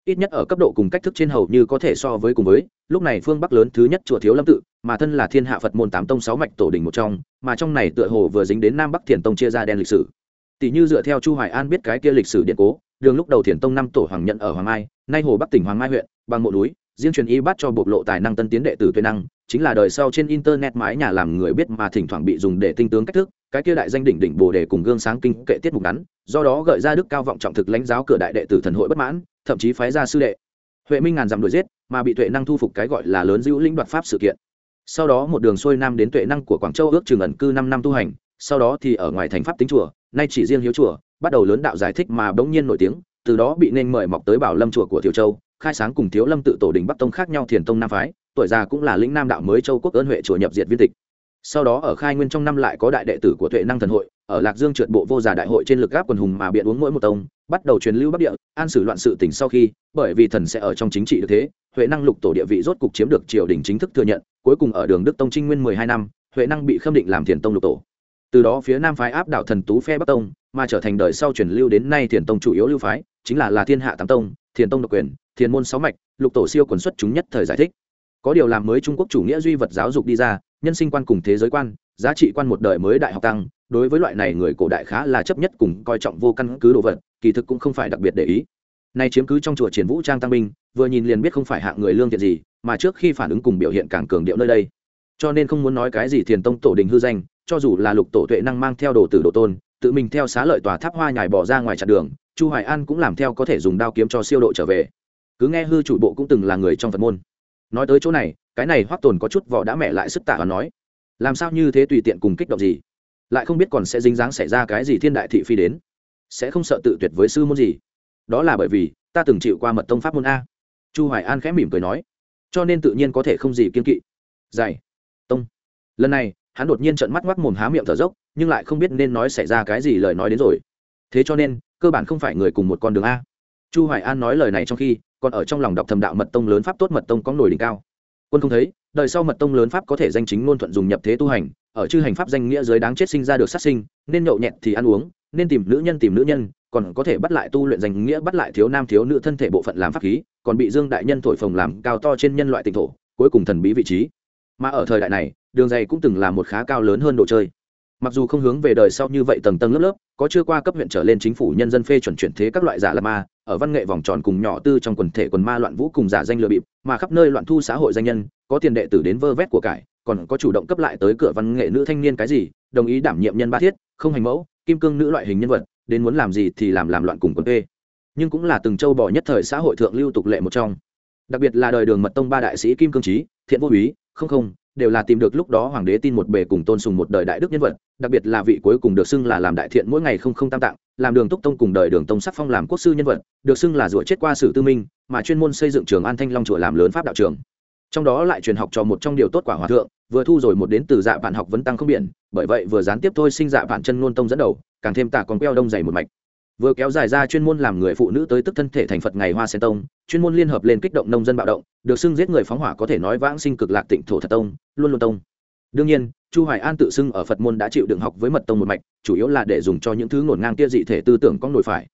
Ít nhất ở cấp độ cùng cách thức trên hầu như có thể so với cùng với, lúc này phương bắc lớn thứ nhất chùa thiếu lâm tự, mà thân là thiên hạ phật môn tám tông sáu mạch tổ đình một trong, mà trong này tựa hồ vừa dính đến nam bắc thiền tông chia ra đen lịch sử tỷ như dựa theo chu hoài an biết cái kia lịch sử điện cố, đường lúc đầu thiền tông năm tổ hoàng nhận ở hoàng mai, nay hồ bắc tỉnh hoàng mai huyện, bằng mộ núi, riêng truyền y bắt cho bộc lộ tài năng tân tiến đệ tử tuệ năng, chính là đời sau trên internet mái nhà làm người biết mà thỉnh thoảng bị dùng để tinh tướng cách thức, cái kia đại danh đỉnh đỉnh bồ đề cùng gương sáng kinh kệ tiết mục ngắn, do đó gợi ra đức cao vọng trọng thực lãnh giáo cửa đại đệ tử thần hội bất mãn, thậm chí phái ra sư đệ. Huệ minh ngàn dặm đuổi giết, mà bị tuệ năng thu phục cái gọi là lớn dữ lĩnh đoạt pháp sự kiện. Sau đó một đường xuôi nam đến tuệ năng của quảng châu ước trường ẩn cư năm năm tu hành, sau đó thì ở ngoài thành pháp tính chùa nay chỉ riêng hiếu chùa, bắt đầu lớn đạo giải thích mà bỗng nhiên nổi tiếng, từ đó bị nên mời mọc tới bảo lâm chùa của tiểu châu, khai sáng cùng thiếu lâm tự tổ đình bắc tông khác nhau thiền tông nam phái, tuổi già cũng là lĩnh nam đạo mới châu quốc ơn huệ chùa nhập diệt viên tịch. Sau đó ở khai nguyên trong năm lại có đại đệ tử của tuệ năng thần hội, ở lạc dương trượt bộ vô giả đại hội trên lực gáp quần hùng mà biện uống mỗi một tông, bắt đầu truyền lưu bắc địa, an xử loạn sự tỉnh sau khi, bởi vì thần sẽ ở trong chính trị được thế, huệ năng lục tổ địa vị rốt cục chiếm được triều đình chính thức thừa nhận, cuối cùng ở đường đức tông trinh nguyên mười hai năm, huệ năng bị khâm định làm thiền tông lục tổ từ đó phía nam phái áp đảo thần tú phe bắc tông, mà trở thành đời sau truyền lưu đến nay thiền tông chủ yếu lưu phái, chính là là thiên hạ tám tông, thiền tông độc quyền, thiền môn sáu mạch, lục tổ siêu quần xuất chúng nhất thời giải thích. Có điều làm mới trung quốc chủ nghĩa duy vật giáo dục đi ra, nhân sinh quan cùng thế giới quan, giá trị quan một đời mới đại học tăng, đối với loại này người cổ đại khá là chấp nhất cùng coi trọng vô căn cứ đồ vật, kỳ thực cũng không phải đặc biệt để ý. Nay chiếm cứ trong chùa triển vũ trang tăng binh, vừa nhìn liền biết không phải hạng người lương thiện gì, mà trước khi phản ứng cùng biểu hiện càng cường điệu nơi đây. Cho nên không muốn nói cái gì thiền tông tổ đình hư danh cho dù là lục tổ tuệ năng mang theo đồ tử đồ tôn, tự mình theo xá lợi tòa tháp hoa nhài bỏ ra ngoài chặn đường, chu hoài an cũng làm theo có thể dùng đao kiếm cho siêu độ trở về. Cứ nghe hư chủ bộ cũng từng là người trong phật môn. Nói tới chỗ này, cái này hoắc tồn có chút vỏ đã mẹ lại sức tạ và nói, làm sao như thế tùy tiện cùng kích động gì? Lại không biết còn sẽ dính dáng xảy ra cái gì thiên đại thị phi đến. Sẽ không sợ tự tuyệt với sư môn gì? Đó là bởi vì, ta từng chịu qua mật tông pháp môn a. Chu hoài an khẽ mỉm cười nói, cho nên tự nhiên có thể không gì kiên kỵ. Dày tông. Lần này hắn đột nhiên trợn mắt ngoác mồm há miệng thở dốc, nhưng lại không biết nên nói xảy ra cái gì lời nói đến rồi. Thế cho nên, cơ bản không phải người cùng một con đường a. Chu hoài an nói lời này trong khi, còn ở trong lòng đọc thầm đạo mật tông lớn pháp tốt mật tông có nổi đỉnh cao. Quân không thấy, đời sau mật tông lớn pháp có thể danh chính ngôn thuận dùng nhập thế tu hành, ở chư hành pháp danh nghĩa giới đáng chết sinh ra được sát sinh, nên nhậu nhẹt thì ăn uống, nên tìm nữ nhân tìm nữ nhân, còn có thể bắt lại tu luyện danh nghĩa bắt lại thiếu nam thiếu nữ thân thể bộ phận làm pháp khí, còn bị dương đại nhân thổi phồng làm cao to trên nhân loại tịnh thổ, cuối cùng thần bí vị trí. Mà ở thời đại này đường dày cũng từng là một khá cao lớn hơn đồ chơi. Mặc dù không hướng về đời sau như vậy tầng tầng lớp lớp, có chưa qua cấp huyện trở lên chính phủ nhân dân phê chuẩn chuyển thế các loại giả là ma, ở văn nghệ vòng tròn cùng nhỏ tư trong quần thể quần ma loạn vũ cùng giả danh lừa bịp, mà khắp nơi loạn thu xã hội danh nhân, có tiền đệ tử đến vơ vét của cải, còn có chủ động cấp lại tới cửa văn nghệ nữ thanh niên cái gì, đồng ý đảm nhiệm nhân ba thiết, không hành mẫu, kim cương nữ loại hình nhân vật, đến muốn làm gì thì làm làm loạn cùng quần tê nhưng cũng là từng châu bò nhất thời xã hội thượng lưu tục lệ một trong. Đặc biệt là đời đường mật tông ba đại sĩ kim cương trí thiện vô úy, không không đều là tìm được lúc đó hoàng đế tin một bề cùng tôn sùng một đời đại đức nhân vật, đặc biệt là vị cuối cùng được xưng là làm đại thiện mỗi ngày không không tam tạng, làm đường túc tông cùng đời đường tông sắc phong làm quốc sư nhân vật, được xưng là rủa chết qua sử tư minh, mà chuyên môn xây dựng trường an thanh long chùa làm lớn pháp đạo trường. Trong đó lại truyền học cho một trong điều tốt quả hòa thượng, vừa thu rồi một đến từ dạ vạn học vấn tăng không biển, bởi vậy vừa gián tiếp thôi sinh dạ vạn chân ngôn tông dẫn đầu, càng thêm tả còn queo đông dày một mạch vừa kéo dài ra chuyên môn làm người phụ nữ tới tức thân thể thành phật ngày hoa sen tông, chuyên môn liên hợp lên kích động nông dân bạo động, được xưng giết người phóng hỏa có thể nói vãng sinh cực lạc tịnh thổ thật tông luôn luôn tông. Đương nhiên, chu hoài an tự xưng ở phật môn đã chịu đựng học với mật tông một mạch, chủ yếu là để dùng cho những thứ ngổn ngang kia dị thể tư tưởng có nổi phải.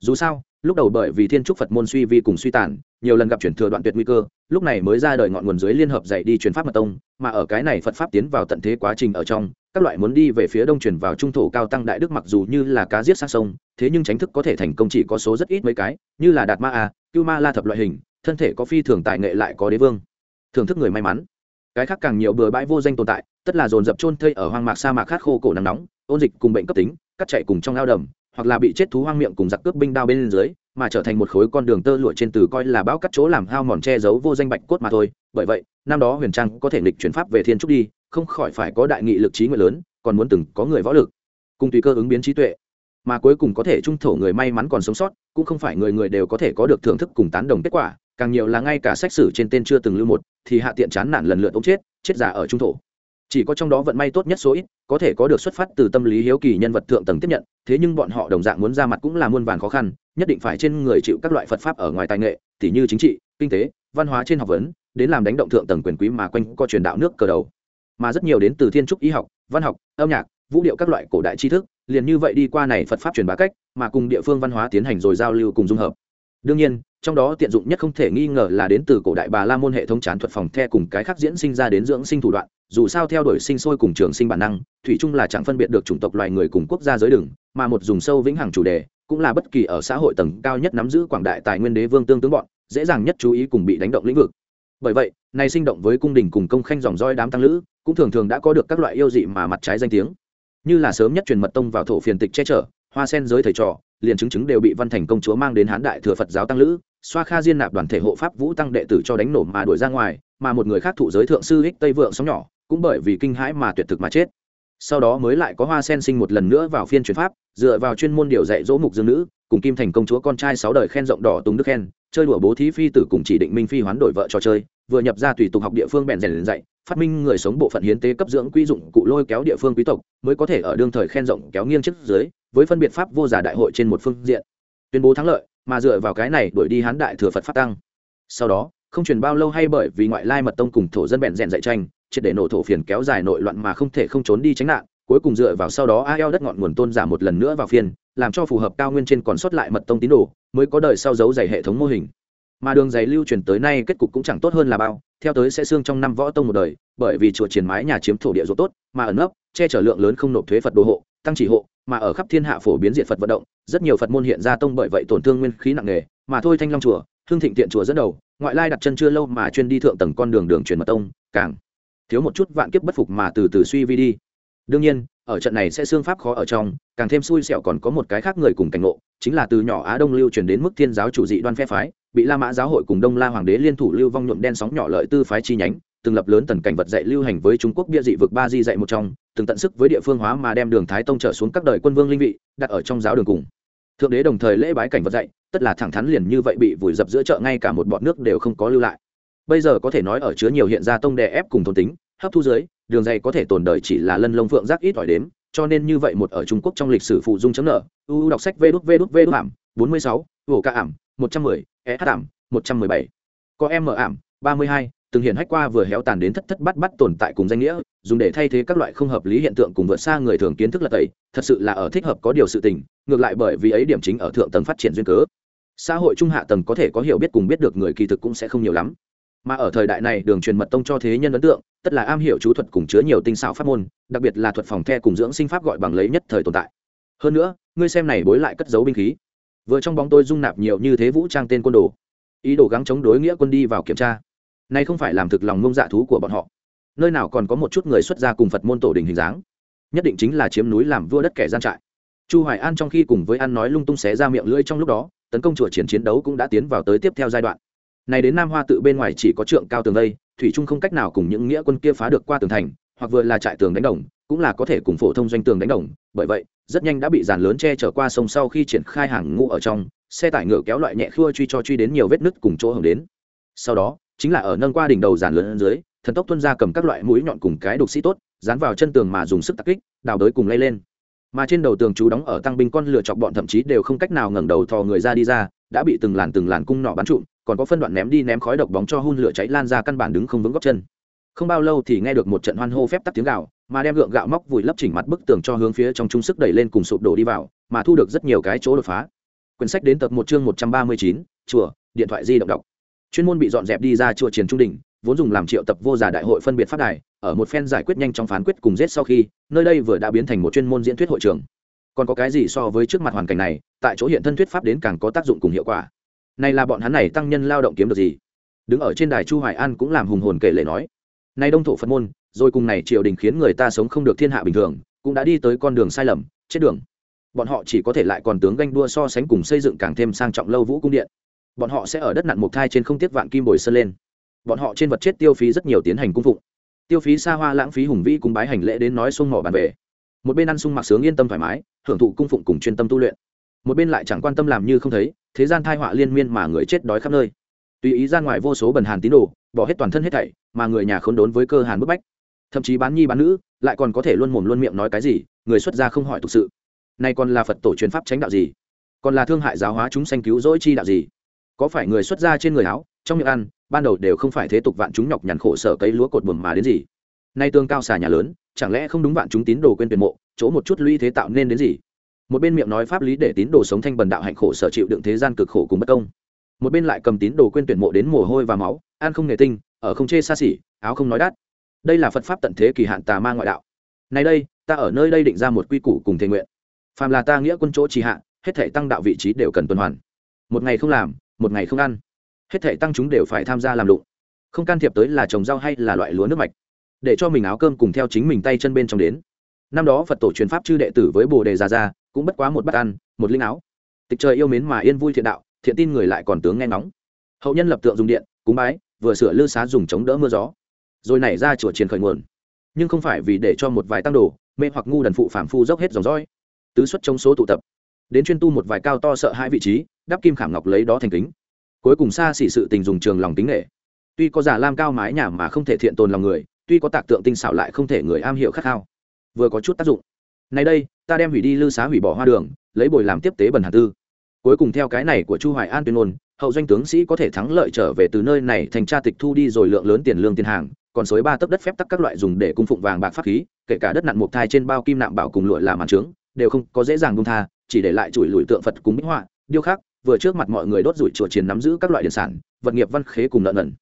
Dù sao, lúc đầu bởi vì thiên trúc phật môn suy vi cùng suy tàn, nhiều lần gặp chuyển thừa đoạn tuyệt nguy cơ, lúc này mới ra đời ngọn nguồn dưới liên hợp dạy đi truyền pháp mật tông, mà ở cái này phật pháp tiến vào tận thế quá trình ở trong các loại muốn đi về phía đông chuyển vào trung thổ cao tăng đại đức mặc dù như là cá giết sang sông, thế nhưng tránh thức có thể thành công chỉ có số rất ít mấy cái, như là đạt ma a, cưu ma la thập loại hình, thân thể có phi thường tài nghệ lại có đế vương. Thưởng thức người may mắn. Cái khác càng nhiều bừa bãi vô danh tồn tại, tất là dồn dập trôn thây ở hoang mạc sa mạc khát khô cổ nắng nóng, ôn dịch cùng bệnh cấp tính, cắt chạy cùng trong ao đầm, hoặc là bị chết thú hoang miệng cùng giặc cướp binh đao bên dưới, mà trở thành một khối con đường tơ lụa trên từ coi là bão cắt chỗ làm hao mòn che giấu vô danh bạch cốt mà thôi. Bởi vậy, năm đó huyền trang có thể nghịch chuyển pháp về thiên trúc đi không khỏi phải có đại nghị lực trí nguyện lớn, còn muốn từng có người võ lực, cùng tùy cơ ứng biến trí tuệ, mà cuối cùng có thể trung thổ người may mắn còn sống sót, cũng không phải người người đều có thể có được thưởng thức cùng tán đồng kết quả, càng nhiều là ngay cả sách sử trên tên chưa từng lưu một, thì hạ tiện chán nản lần lượt ống chết chết giả ở trung thổ. Chỉ có trong đó vận may tốt nhất số ít, có thể có được xuất phát từ tâm lý hiếu kỳ nhân vật thượng tầng tiếp nhận, thế nhưng bọn họ đồng dạng muốn ra mặt cũng là muôn vàn khó khăn, nhất định phải trên người chịu các loại phật pháp ở ngoài tài nghệ, tỉ như chính trị, kinh tế, văn hóa trên học vấn, đến làm đánh động thượng tầng quyền quý mà quanh co truyền đạo nước cờ đầu mà rất nhiều đến từ thiên trúc y học, văn học, âm nhạc, vũ điệu các loại cổ đại tri thức, liền như vậy đi qua này phật pháp truyền bá cách, mà cùng địa phương văn hóa tiến hành rồi giao lưu cùng dung hợp. Đương nhiên, trong đó tiện dụng nhất không thể nghi ngờ là đến từ cổ đại bà la môn hệ thống chán thuật phòng the cùng cái khác diễn sinh ra đến dưỡng sinh thủ đoạn, dù sao theo đuổi sinh sôi cùng trường sinh bản năng, thủy chung là chẳng phân biệt được chủng tộc loài người cùng quốc gia giới đường mà một dùng sâu vĩnh hằng chủ đề, cũng là bất kỳ ở xã hội tầng cao nhất nắm giữ quảng đại tài nguyên đế vương tương tướng bọn, dễ dàng nhất chú ý cùng bị đánh động lĩnh vực. Bởi vậy, này sinh động với cung đình cùng công khanh dòng roi đám tăng lữ cũng thường thường đã có được các loại yêu dị mà mặt trái danh tiếng. Như là sớm nhất truyền mật tông vào thổ phiền tịch che chở, hoa sen giới thầy trò, liền chứng chứng đều bị văn thành công chúa mang đến hán đại thừa phật giáo tăng lữ, xoa kha diên nạp đoàn thể hộ pháp vũ tăng đệ tử cho đánh nổ mà đuổi ra ngoài, mà một người khác thụ giới thượng sư ích tây vượng sóng nhỏ, cũng bởi vì kinh hãi mà tuyệt thực mà chết. Sau đó mới lại có hoa sen sinh một lần nữa vào phiên truyền pháp, dựa vào chuyên môn điều dạy dỗ mục dương nữ, cùng kim thành công chúa con trai sáu đời khen rộng đỏ tùng đức khen chơi đùa bố thí phi tử cùng chỉ định minh phi hoán đổi vợ trò chơi, vừa nhập ra tùy tục học địa phương bèn rèn dạy, phát minh người sống bộ phận hiến tế cấp dưỡng quy dụng cụ lôi kéo địa phương quý tộc, mới có thể ở đương thời khen rộng kéo nghiêng trước dưới, với phân biệt pháp vô giả đại hội trên một phương diện. Tuyên bố thắng lợi, mà dựa vào cái này đuổi đi hán đại thừa phật phát tăng. Sau đó, không truyền bao lâu hay bởi vì ngoại lai mật tông cùng thổ dân bèn rèn dạy tranh, triệt để nổ thổ phiền kéo dài nội loạn mà không thể không trốn đi tránh nạn, cuối cùng dựa vào sau đó a eo đất ngọn nguồn tôn giả một lần nữa vào phiên làm cho phù hợp cao nguyên trên còn sót lại mật tông tín đồ, mới có đời sau dấu dày hệ thống mô hình. Mà đường dày lưu truyền tới nay kết cục cũng chẳng tốt hơn là bao, theo tới sẽ xương trong năm võ tông một đời, bởi vì chùa triển mái nhà chiếm thổ địa ruộng tốt, mà ẩn nấp, che chở lượng lớn không nộp thuế phật đồ hộ, tăng chỉ hộ, mà ở khắp thiên hạ phổ biến diện phật vận động, rất nhiều phật môn hiện ra tông bởi vậy tổn thương nguyên khí nặng nề, mà thôi thanh long chùa hương thịnh tiện chùa dẫn đầu, ngoại lai đặt chân chưa lâu mà chuyên đi thượng tầng con đường đường truyền mật tông, càng thiếu một chút vạn kiếp bất phục mà từ từ suy vi đi. Đương nhiên ở trận này sẽ xương pháp khó ở trong, càng thêm xui xẻo còn có một cái khác người cùng cảnh ngộ, chính là từ nhỏ á đông lưu truyền đến mức thiên giáo chủ dị đoan phe phái, bị la mã giáo hội cùng đông la hoàng đế liên thủ lưu vong nhuộm đen sóng nhỏ lợi tư phái chi nhánh, từng lập lớn tần cảnh vật dạy lưu hành với trung quốc bia dị vực ba di dạy một trong, từng tận sức với địa phương hóa mà đem đường thái tông trở xuống các đời quân vương linh vị, đặt ở trong giáo đường cùng. Thượng đế đồng thời lễ bái cảnh vật dạy, tất là thẳng thắn liền như vậy bị vùi dập giữa chợ ngay cả một bọn nước đều không có lưu lại. Bây giờ có thể nói ở chứa nhiều hiện ra tông đè ép cùng thôn tính, hấp thu dưới đường dày có thể tồn đời chỉ là lân lông phượng giác ít ỏi đếm, cho nên như vậy một ở trung quốc trong lịch sử phụ dung chấm nợ. U đọc sách vê đút vê đút vê đút ảm, bốn mươi sáu vổ ca ảm, một trăm mười e h ảm, một trăm mười bảy. Có em mở ảm, ba mươi hai, từng hiện hách qua vừa héo tàn đến thất thất bắt bắt tồn tại cùng danh nghĩa, dùng để thay thế các loại không hợp lý hiện tượng cùng vượt xa người thường kiến thức là tẩy, thật sự là ở thích hợp có điều sự tình, ngược lại bởi vì ấy điểm chính ở thượng tầng phát triển duyên cớ. Xã hội trung hạ tầng có thể có hiểu biết cùng biết được người kỳ thực cũng sẽ không nhiều lắm mà ở thời đại này đường truyền mật tông cho thế nhân ấn tượng, tất là am hiểu chú thuật cùng chứa nhiều tinh xảo pháp môn, đặc biệt là thuật phòng the cùng dưỡng sinh pháp gọi bằng lấy nhất thời tồn tại. Hơn nữa, ngươi xem này bối lại cất giấu binh khí. Vừa trong bóng tôi dung nạp nhiều như thế vũ trang tên quân đồ. Ý đồ gắng chống đối nghĩa quân đi vào kiểm tra. Nay không phải làm thực lòng mông dạ thú của bọn họ. Nơi nào còn có một chút người xuất gia cùng phật môn tổ đình hình dáng. Nhất định chính là chiếm núi làm vua đất kẻ gian trại. Chu hoài an trong khi cùng với An nói lung tung xé ra miệng lưỡi trong lúc đó, tấn công chùa chiến chiến đấu cũng đã tiến vào tới tiếp theo giai đoạn này đến nam hoa tự bên ngoài chỉ có trượng cao tường đây thủy trung không cách nào cùng những nghĩa quân kia phá được qua tường thành, hoặc vừa là trại tường đánh đồng, cũng là có thể cùng phổ thông doanh tường đánh đồng. Bởi vậy, rất nhanh đã bị dàn lớn che chở qua sông sau khi triển khai hàng ngũ ở trong, xe tải ngựa kéo loại nhẹ khua truy cho truy đến nhiều vết nứt cùng chỗ hưởng đến. Sau đó, chính là ở nâng qua đỉnh đầu dàn lớn dưới, thần tốc tuân ra cầm các loại mũi nhọn cùng cái đục sĩ tốt, dán vào chân tường mà dùng sức tác kích, đào đới cùng lay lên. Mà trên đầu tường chú đóng ở tăng binh con lửa chọc bọn thậm chí đều không cách nào ngẩng đầu thò người ra đi ra, đã bị từng làn từng làn cung nọ bắn trụm còn có phân đoạn ném đi ném khói độc bóng cho hun lửa cháy lan ra căn bản đứng không vững góc chân. Không bao lâu thì nghe được một trận hoan hô phép tắt tiếng gạo mà đem gượng gạo móc vùi lấp chỉnh mặt bức tường cho hướng phía trong trung sức đẩy lên cùng sụp đổ đi vào, mà thu được rất nhiều cái chỗ đột phá. Quyển sách đến tập một chương một trăm ba mươi chín, chùa, điện thoại di động đọc. Chuyên môn bị dọn dẹp đi ra chùa triển trung đỉnh vốn dùng làm triệu tập vô giả đại hội phân biệt phát đài, ở một phen giải quyết nhanh trong phán quyết cùng giết sau khi, nơi đây vừa đã biến thành một chuyên môn diễn thuyết hội trường. Còn có cái gì so với trước mặt hoàn cảnh này, tại chỗ hiện thân thuyết pháp đến càng có tác dụng cùng hiệu quả này là bọn hắn này tăng nhân lao động kiếm được gì? Đứng ở trên đài chu hoài an cũng làm hùng hồn kể lệ nói nay đông thổ phật môn, rồi cùng này triều đình khiến người ta sống không được thiên hạ bình thường, cũng đã đi tới con đường sai lầm, chết đường. Bọn họ chỉ có thể lại còn tướng ganh đua so sánh cùng xây dựng càng thêm sang trọng lâu vũ cung điện. Bọn họ sẽ ở đất nặn mục thai trên không tiết vạn kim bồi sơn lên. Bọn họ trên vật chết tiêu phí rất nhiều tiến hành cung phụng. Tiêu phí xa hoa lãng phí hùng vĩ cùng bái hành lễ đến nói sung mỏ bàn về. Một bên ăn sung mặc sướng yên tâm thoải mái, hưởng thụ cung phụng cùng chuyên tâm tu luyện. Một bên lại chẳng quan tâm làm như không thấy thế gian thai họa liên miên mà người chết đói khắp nơi. Tùy ý ra ngoài vô số bần hàn tín đồ, bỏ hết toàn thân hết thảy, mà người nhà không đốn với cơ hàn bức bách. Thậm chí bán nhi bán nữ, lại còn có thể luôn mồm luôn miệng nói cái gì, người xuất gia không hỏi thực sự. Nay còn là phật tổ truyền pháp tránh đạo gì? Còn là thương hại giáo hóa chúng sanh cứu rỗi chi đạo gì? Có phải người xuất gia trên người áo, trong miệng ăn, ban đầu đều không phải thế tục vạn chúng nhọc nhằn khổ sở cấy lúa cột buồm mà đến gì? Nay tương cao xà nhà lớn, chẳng lẽ không đúng vạn chúng tín đồ quên tuyển mộ, chỗ một chút lũy thế tạo nên đến gì? Một bên miệng nói pháp lý để tín đồ sống thanh bần đạo hạnh khổ sở chịu đựng thế gian cực khổ cùng bất công. Một bên lại cầm tín đồ quên tuyển mộ đến mồ hôi và máu, ăn không nghề tinh, ở không chê xa xỉ, áo không nói đắt. Đây là phật pháp tận thế kỳ hạn tà ma ngoại đạo. Nay đây, ta ở nơi đây định ra một quy củ cùng thể nguyện. Phàm là ta nghĩa quân chỗ trì hạ, hết thể tăng đạo vị trí đều cần tuần hoàn. Một ngày không làm, một ngày không ăn. Hết thể tăng chúng đều phải tham gia làm lụng. Không can thiệp tới là trồng rau hay là loại lúa nước mạch. Để cho mình áo cơm cùng theo chính mình tay chân bên trong đến. Năm đó phật tổ truyền pháp chư đệ tử với bồ đề già ra cũng bất quá một bát ăn, một linh áo. Tịch trời yêu mến mà yên vui thiện đạo, thiện tin người lại còn tướng nghe ngóng. Hậu nhân lập tượng dùng điện, cúng bái, vừa sửa lư xá dùng chống đỡ mưa gió. Rồi nảy ra chùa chiến khởi nguồn. Nhưng không phải vì để cho một vài tăng đồ, mê hoặc ngu đần phụ phạm phu dốc hết dòng dõi. Tứ xuất trong số tụ tập. Đến chuyên tu một vài cao to sợ hai vị trí, đắp kim khảm ngọc lấy đó thành kính. Cuối cùng xa xỉ sự tình dùng trường lòng tính nghệ. Tuy có giả lam cao mái nhà mà không thể thiện tồn lòng người, tuy có tạc tượng tinh xảo lại không thể người am hiểu khát khao. Vừa có chút tác dụng nay đây, ta đem hủy đi lư xá hủy bỏ hoa đường, lấy bồi làm tiếp tế bần hà tư. Cuối cùng theo cái này của chu hoài an tuyên ngôn, hậu doanh tướng sĩ có thể thắng lợi trở về từ nơi này thành tra tịch thu đi rồi lượng lớn tiền lương tiền hàng, còn suối ba tấc đất phép tắc các loại dùng để cung phụng vàng bạc pháp khí, kể cả đất nặn một thai trên bao kim nạm bảo cùng lụa làm màn trướng, đều không có dễ dàng buông tha, chỉ để lại chùi lùi tượng phật cùng minh họa. Điêu khắc vừa trước mặt mọi người đốt rủi chùa chiến nắm giữ các loại điện sản, vật nghiệp văn khế cùng nợ nần.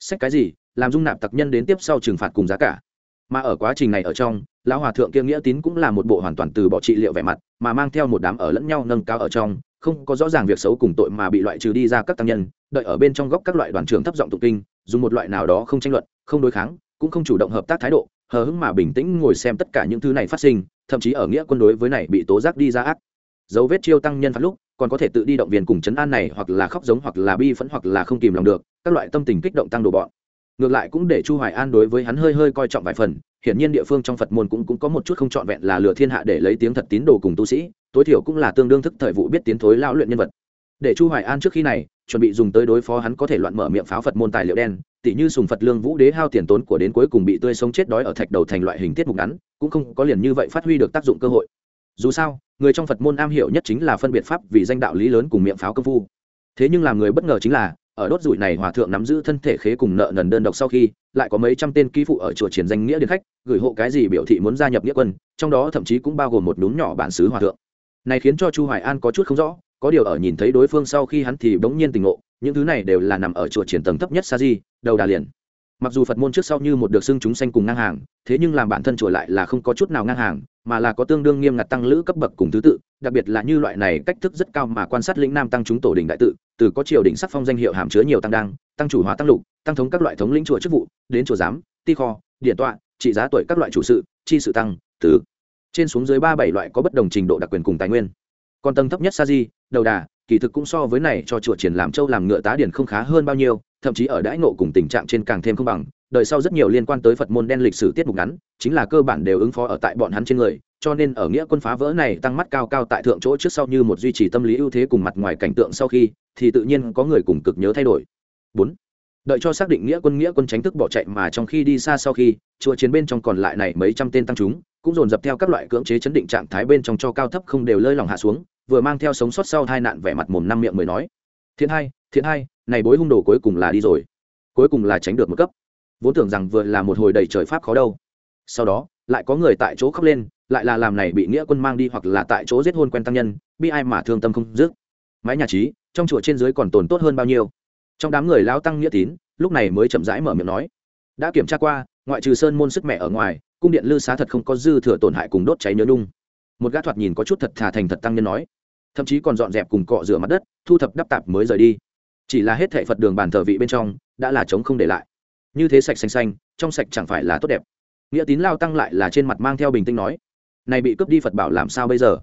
Sách cái gì, làm dung nạp tặc nhân đến tiếp sau trừng phạt cùng giá cả. Mà ở quá trình này ở trong lão hòa thượng kia nghĩa tín cũng là một bộ hoàn toàn từ bỏ trị liệu vẻ mặt, mà mang theo một đám ở lẫn nhau nâng cao ở trong, không có rõ ràng việc xấu cùng tội mà bị loại trừ đi ra các tăng nhân, đợi ở bên trong góc các loại đoàn trưởng thấp giọng tụng kinh, dùng một loại nào đó không tranh luận, không đối kháng, cũng không chủ động hợp tác thái độ, hờ hững mà bình tĩnh ngồi xem tất cả những thứ này phát sinh, thậm chí ở nghĩa quân đối với này bị tố giác đi ra ác. Dấu vết chiêu tăng nhân phát lúc, còn có thể tự đi động viên cùng chấn an này hoặc là khóc giống hoặc là bi phẫn hoặc là không kìm lòng được, các loại tâm tình kích động tăng đồ bọn ngược lại cũng để chu hoài an đối với hắn hơi hơi coi trọng vài phần, hiển nhiên địa phương trong phật môn cũng cũng có một chút không trọn vẹn là lừa thiên hạ để lấy tiếng thật tín đồ cùng tu sĩ, tối thiểu cũng là tương đương thức thời vụ biết tiến thối lão luyện nhân vật. Để chu hoài an trước khi này, chuẩn bị dùng tới đối phó hắn có thể loạn mở miệng pháo phật môn tài liệu đen tỷ như sùng phật lương vũ đế hao tiền tốn của đến cuối cùng bị tươi sống chết đói ở thạch đầu thành loại hình tiết mục ngắn, cũng không có liền như vậy phát huy được tác dụng cơ hội. Dù sao, người trong phật môn am hiểu nhất chính là phân biệt pháp vì danh đạo lý lớn cùng miệng pháo công phu. Thế nhưng làm người bất ngờ chính là ở đốt rủi này hòa thượng nắm giữ thân thể khế cùng nợ nần đơn độc sau khi, lại có mấy trăm tên ký phụ ở chùa triển danh nghĩa điện khách, gửi hộ cái gì biểu thị muốn gia nhập nghĩa quân, trong đó thậm chí cũng bao gồm một núm nhỏ bản xứ hòa thượng. Này khiến cho chu hoài an có chút không rõ, có điều ở nhìn thấy đối phương sau khi hắn thì bỗng nhiên tình ngộ, những thứ này đều là nằm ở chùa triển tầng thấp nhất sa di, đầu đà liền. Mặc dù phật môn trước sau như một được xưng chúng sanh cùng ngang hàng, thế nhưng làm bản thân chùa lại là không có chút nào ngang hàng mà là có tương đương nghiêm ngặt tăng lữ cấp bậc cùng thứ tự, đặc biệt là như loại này cách thức rất cao mà quan sát lĩnh nam tăng chúng tổ đình đại tự, từ có triều đỉnh sắc phong danh hiệu hàm chứa nhiều tăng đăng, tăng chủ hóa tăng lục, tăng thống các loại thống lĩnh chùa chức vụ, đến chùa giám, ti kho, điện tọa, trị giá tuổi các loại chủ sự, chi sự tăng tứ trên xuống dưới ba bảy loại có bất đồng trình độ đặc quyền cùng tài nguyên. Còn tầng thấp nhất sa di, đầu đà, kỳ thực cũng so với này cho chùa triển làm châu làm ngựa tá điển không khá hơn bao nhiêu, thậm chí ở đãi ngộ cùng tình trạng trên càng thêm không bằng đời sau rất nhiều liên quan tới phật môn đen lịch sử tiết mục ngắn, chính là cơ bản đều ứng phó ở tại bọn hắn trên người, cho nên ở nghĩa quân phá vỡ này tăng mắt cao cao tại thượng chỗ trước sau như một duy trì tâm lý ưu thế cùng mặt ngoài cảnh tượng sau khi, thì tự nhiên có người cùng cực nhớ thay đổi. Bốn, đợi cho xác định nghĩa quân nghĩa quân tránh thức bỏ chạy mà trong khi đi xa sau khi, chùa chiến bên trong còn lại này mấy trăm tên tăng chúng, cũng dồn dập theo các loại cưỡng chế chấn định trạng thái bên trong cho cao thấp không đều lơi lòng hạ xuống, vừa mang theo sống sót sau hai nạn vẻ mặt mồm năm miệng mới nói. Thiện hai thiện hai, này bối hung đồ cuối cùng là đi rồi. Cuối cùng là tránh được một cấp vốn tưởng rằng vừa là một hồi đầy trời pháp khó đâu. Sau đó, lại có người tại chỗ khóc lên, lại là làm này bị nghĩa quân mang đi hoặc là tại chỗ giết hôn quen tăng nhân, bi ai mà thương tâm không dứt. Mái nhà trí, trong chùa trên dưới còn tồn tốt hơn bao nhiêu? Trong đám người lao tăng nghĩa tín, lúc này mới chậm rãi mở miệng nói. Đã kiểm tra qua, ngoại trừ sơn môn sức mẹ ở ngoài, cung điện lư xá thật không có dư thừa tổn hại cùng đốt cháy nhớ nung một gã thoạt nhìn có chút thật thà thành thật tăng nhân nói. Thậm chí còn dọn dẹp cùng cọ rửa mặt đất, thu thập đắp tạp mới rời đi. Chỉ là hết thệ phật đường bàn thờ vị bên trong, đã là trống không để lại như thế sạch xanh xanh trong sạch chẳng phải là tốt đẹp. Nghĩa tín lao tăng lại là trên mặt mang theo bình tĩnh nói này bị cướp đi phật bảo làm sao bây giờ?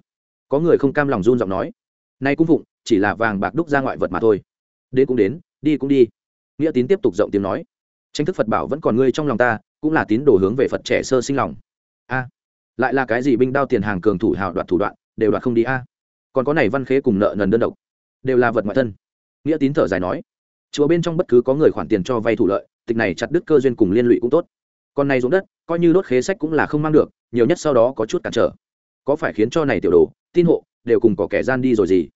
Có người không cam lòng run giọng nói nay cũng vụng, chỉ là vàng bạc đúc ra ngoại vật mà thôi. Đến cũng đến đi cũng đi. Nghĩa tín tiếp tục rộng tiếng nói tranh thức phật bảo vẫn còn ngươi trong lòng ta cũng là tín đồ hướng về phật trẻ sơ sinh lòng. A lại là cái gì binh đao tiền hàng cường thủ hào đoạt thủ đoạn đều đoạt không đi a? Còn có này văn khế cùng nợ nần đơn độc đều là vật ngoại thân. Nghĩa tín thở dài nói chùa bên trong bất cứ có người khoản tiền cho vay thủ lợi tịch này chặt đứt cơ duyên cùng liên lụy cũng tốt. Còn này ruộng đất, coi như đốt khế sách cũng là không mang được, nhiều nhất sau đó có chút cản trở. Có phải khiến cho này tiểu đồ, tin hộ, đều cùng có kẻ gian đi rồi gì?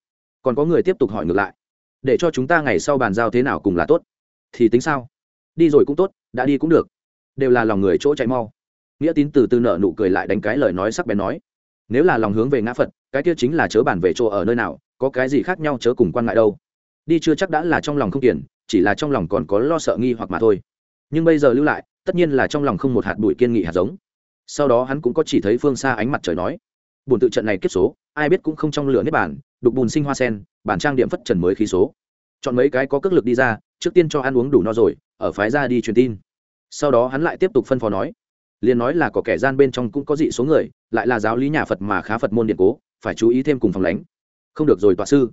Còn có người tiếp tục hỏi ngược lại. Để cho chúng ta ngày sau bàn giao thế nào cùng là tốt? Thì tính sao? Đi rồi cũng tốt, đã đi cũng được. Đều là lòng người chỗ chạy mau. Nghĩa tín từ từ nợ nụ cười lại đánh cái lời nói sắc bén nói. Nếu là lòng hướng về ngã phật, cái kia chính là chớ bản về chỗ ở nơi nào, có cái gì khác nhau chớ cùng quan ngại đâu. Đi chưa chắc đã là trong lòng không tiền chỉ là trong lòng còn có lo sợ nghi hoặc mà thôi. Nhưng bây giờ lưu lại, tất nhiên là trong lòng không một hạt bụi kiên nghị hạt giống. Sau đó hắn cũng có chỉ thấy phương xa ánh mặt trời nói, buồn tự trận này kiếp số, ai biết cũng không trong lửa nếp bản đục bùn sinh hoa sen, bản trang điểm phất trần mới khí số. Chọn mấy cái có cước lực đi ra, trước tiên cho ăn uống đủ no rồi, ở phái ra đi truyền tin. Sau đó hắn lại tiếp tục phân phó nói liền nói là có kẻ gian bên trong cũng có dị số người, lại là giáo lý nhà phật mà khá phật môn điện cố, phải chú ý thêm cùng phòng lánh. Không được rồi tọa sư.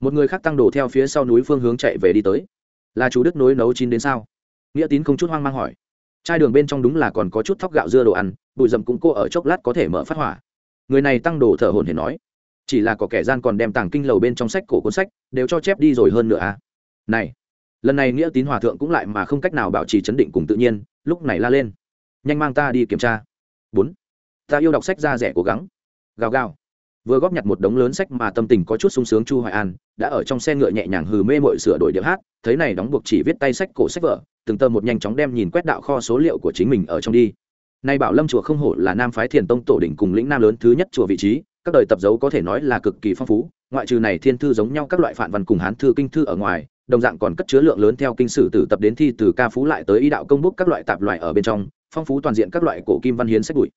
Một người khác tăng đổ theo phía sau núi phương hướng chạy về đi tới là chú đức nối nấu chín đến sao? Nghĩa tín không chút hoang mang hỏi. Chai đường bên trong đúng là còn có chút thóc gạo dưa đồ ăn, bụi rậm cũng cô ở chốc lát có thể mở phát hỏa. Người này tăng đồ thở hồn hển nói. Chỉ là có kẻ gian còn đem tàng kinh lầu bên trong sách cổ cuốn sách, đều cho chép đi rồi hơn nữa à? Này, lần này nghĩa tín hòa thượng cũng lại mà không cách nào bảo trì chấn định cùng tự nhiên, lúc này la lên. Nhanh mang ta đi kiểm tra. Bốn, ta yêu đọc sách ra rẻ cố gắng. Gào gào vừa góp nhặt một đống lớn sách mà tâm tình có chút sung sướng chu hoài an, đã ở trong xe ngựa nhẹ nhàng hừ mê mội sửa đổi điệu hát, thấy này đóng buộc chỉ viết tay sách cổ sách vở, từng tờ một nhanh chóng đem nhìn quét đạo kho số liệu của chính mình ở trong đi. Nay bảo lâm chùa không hổ là nam phái thiền tông tổ đỉnh cùng lĩnh nam lớn thứ nhất chùa vị trí, các đời tập dấu có thể nói là cực kỳ phong phú, ngoại trừ này thiên thư giống nhau các loại phản văn cùng hán thư kinh thư ở ngoài, đồng dạng còn cất chứa lượng lớn theo kinh sử từ tập đến thi từ ca phú lại tới ý đạo công bút các loại tạp loại ở bên trong, phong phú toàn diện các loại cổ kim văn hiến sách bụi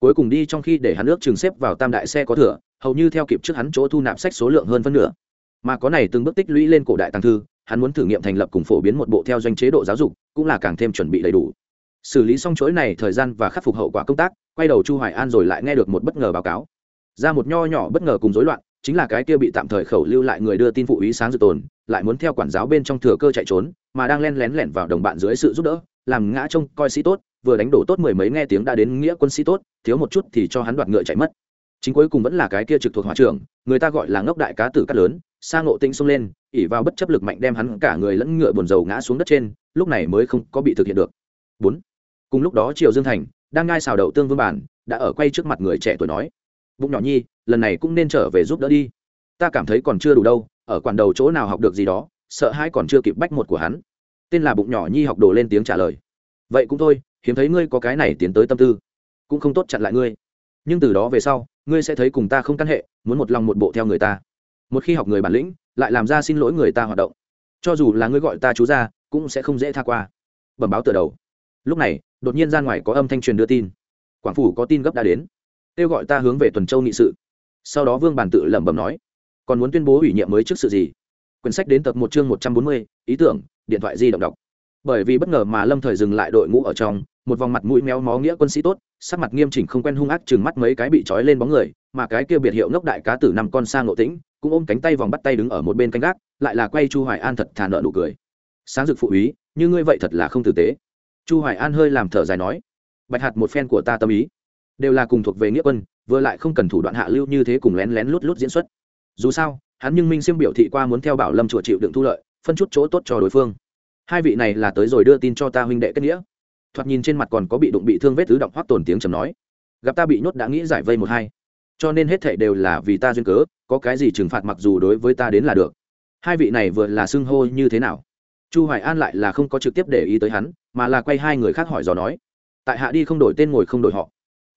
cuối cùng đi trong khi để hắn ước trường xếp vào tam đại xe có thừa, hầu như theo kịp trước hắn chỗ thu nạp sách số lượng hơn phân nửa. Mà có này từng bước tích lũy lên cổ đại tăng thư, hắn muốn thử nghiệm thành lập cùng phổ biến một bộ theo doanh chế độ giáo dục, cũng là càng thêm chuẩn bị đầy đủ. Xử lý xong chuỗi này thời gian và khắc phục hậu quả công tác, quay đầu chu hoài an rồi lại nghe được một bất ngờ báo cáo. Ra một nho nhỏ bất ngờ cùng rối loạn, chính là cái kia bị tạm thời khẩu lưu lại người đưa tin phụ ý sáng dự tồn, lại muốn theo quản giáo bên trong thừa cơ chạy trốn, mà đang len lén lẻn vào đồng bạn dưới sự giúp đỡ, làm ngã trông coi sĩ tốt vừa đánh đổ tốt mười mấy nghe tiếng đã đến nghĩa quân sĩ tốt, thiếu một chút thì cho hắn đoạt ngựa chạy mất. Chính cuối cùng vẫn là cái kia trực thuộc hỏa trưởng, người ta gọi là ngốc đại cá tử cắt lớn sang ngộ tinh xông lên ỉ vào bất chấp lực mạnh đem hắn cả người lẫn ngựa buồn dầu ngã xuống đất trên, lúc này mới không có bị thực hiện được. Bốn. Cùng lúc đó triều dương thành, đang ngai xào đậu tương vương bản, đã ở quay trước mặt người trẻ tuổi nói, bụng nhỏ nhi, lần này cũng nên trở về giúp đỡ đi. Ta cảm thấy còn chưa đủ đâu, ở quản đầu chỗ nào học được gì đó, sợ hai còn chưa kịp bách một của hắn. Tên là bụng nhỏ nhi học đồ lên tiếng trả lời, vậy cũng thôi hiếm thấy ngươi có cái này tiến tới tâm tư, cũng không tốt chặn lại ngươi. Nhưng từ đó về sau, ngươi sẽ thấy cùng ta không căn hệ, muốn một lòng một bộ theo người ta. Một khi học người bản lĩnh, lại làm ra xin lỗi người ta hoạt động. Cho dù là ngươi gọi ta chú ra cũng sẽ không dễ tha qua. Bẩm báo từ đầu. Lúc này, đột nhiên ra ngoài có âm thanh truyền đưa tin. Quảng phủ có tin gấp đã đến. Kêu gọi ta hướng về tuần châu nghị sự. Sau đó vương bản tự lẩm bẩm nói, còn muốn tuyên bố ủy nhiệm mới trước sự gì? Quyển sách đến tập một chương một trăm bốn mươi, ý tưởng, điện thoại di động đọc. Bởi vì bất ngờ mà lâm thời dừng lại đội ngũ ở trong một vòng mặt mũi méo mó nghĩa quân sĩ tốt, sắc mặt nghiêm chỉnh không quen hung ác chừng mắt mấy cái bị trói lên bóng người, mà cái kia biệt hiệu ngốc đại cá tử năm con sang ngộ tĩnh, cũng ôm cánh tay vòng bắt tay đứng ở một bên canh gác, lại là quay chu hoài an thật thà nợ nụ cười. Sáng dực phụ úy, như ngươi vậy thật là không tử tế. Chu hoài an hơi làm thở dài nói, bạch hạt một phen của ta tâm ý, đều là cùng thuộc về nghĩa quân, vừa lại không cần thủ đoạn hạ lưu như thế cùng lén lén lút lút diễn xuất. Dù sao, hắn nhưng minh siêm biểu thị qua muốn theo bảo lâm chùa chịu đựng thu lợi, phân chút chỗ tốt cho đối phương. Hai vị này là tới rồi đưa tin cho ta huynh đệ kết nghĩa thoạt nhìn trên mặt còn có bị đụng bị thương vết tứ động hoác tồn tiếng trầm nói. Gặp ta bị nhốt đã nghĩ giải vây một hai. Cho nên hết thảy đều là vì ta duyên cớ, có cái gì trừng phạt mặc dù đối với ta đến là được. Hai vị này vừa là xưng hô như thế nào? Chu hoài an lại là không có trực tiếp để ý tới hắn, mà là quay hai người khác hỏi dò nói. Tại hạ đi không đổi tên ngồi không đổi họ.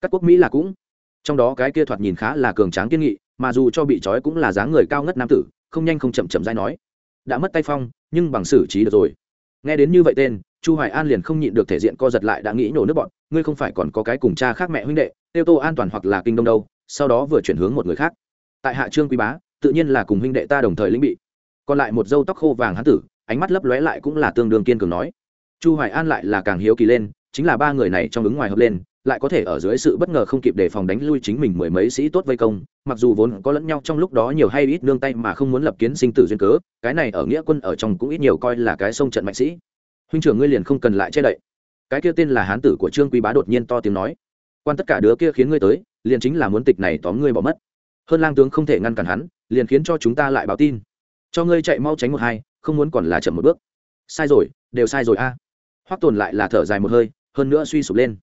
Các quốc mỹ là cũng. Trong đó cái kia thoạt nhìn khá là cường tráng kiên nghị, mà dù cho bị trói cũng là dáng người cao ngất nam tử, không nhanh không chậm chậm dai nói. Đã mất tay phong, nhưng bằng xử trí được rồi. Nghe đến như vậy tên chu hoài an liền không nhịn được thể diện co giật lại đã nghĩ nổ nước bọn, ngươi không phải còn có cái cùng cha khác mẹ huynh đệ, tiêu tô an toàn hoặc là kinh đông đâu, sau đó vừa chuyển hướng một người khác. Tại hạ trương quý bá, tự nhiên là cùng huynh đệ ta đồng thời lĩnh bị. Còn lại một dâu tóc khô vàng hán tử, ánh mắt lấp lóe lại cũng là tương đương kiên cường nói. Chu hoài an lại là càng hiếu kỳ lên, chính là ba người này trong ứng ngoài hợp lên, lại có thể ở dưới sự bất ngờ không kịp đề phòng đánh lui chính mình mười mấy sĩ tốt vây công, mặc dù vốn có lẫn nhau trong lúc đó nhiều hay ít nương tay mà không muốn lập kiến sinh tử duyên cớ, cái này ở nghĩa quân ở trong cũng ít nhiều coi là cái sông trận mạnh sĩ huynh trưởng ngươi liền không cần lại che đậy. Cái kia tên là hán tử của trương quý bá đột nhiên to tiếng nói. Quan tất cả đứa kia khiến ngươi tới, liền chính là muốn tịch này tóm ngươi bỏ mất. Hơn lang tướng không thể ngăn cản hắn, liền khiến cho chúng ta lại báo tin. Cho ngươi chạy mau tránh một hai, không muốn còn là chậm một bước. Sai rồi, đều sai rồi a. À. hoắc tồn lại là thở dài một hơi, hơn nữa suy sụp lên.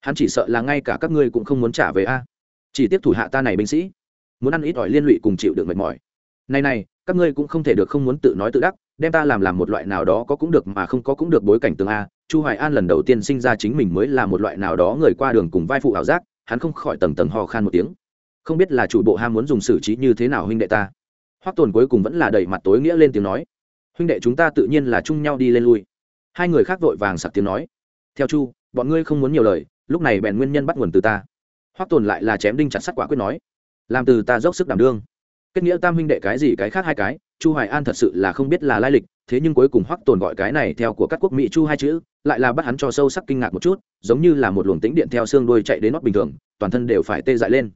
Hắn chỉ sợ là ngay cả các ngươi cũng không muốn trả về a. Chỉ tiếp thủ hạ ta này binh sĩ. Muốn ăn ít ỏi liên lụy cùng chịu được mệt mỏi. Này này, các ngươi cũng không thể được không muốn tự nói tự đắc đem ta làm làm một loại nào đó có cũng được mà không có cũng được bối cảnh tương a. Chu hoài an lần đầu tiên sinh ra chính mình mới là một loại nào đó người qua đường cùng vai phụ ảo giác, hắn không khỏi tầng tầng hò khan một tiếng. Không biết là chủ bộ ham muốn dùng xử trí như thế nào huynh đệ ta. Hoắc tồn cuối cùng vẫn là đẩy mặt tối nghĩa lên tiếng nói. Huynh đệ chúng ta tự nhiên là chung nhau đi lên lui. Hai người khác vội vàng sặc tiếng nói. Theo chu, bọn ngươi không muốn nhiều lời, lúc này bèn nguyên nhân bắt nguồn từ ta. Hoắc tồn lại là chém đinh chặt sắt quả quyết nói. Làm từ ta dốc sức đảm đương. Kết nghĩa tam huynh đệ cái gì cái khác hai cái chu hoài an thật sự là không biết là lai lịch, thế nhưng cuối cùng hoắc tồn gọi cái này theo của các quốc mỹ chu hai chữ, lại là bắt hắn cho sâu sắc kinh ngạc một chút, giống như là một luồng tĩnh điện theo xương đuôi chạy đến nót bình thường, toàn thân đều phải tê dại lên.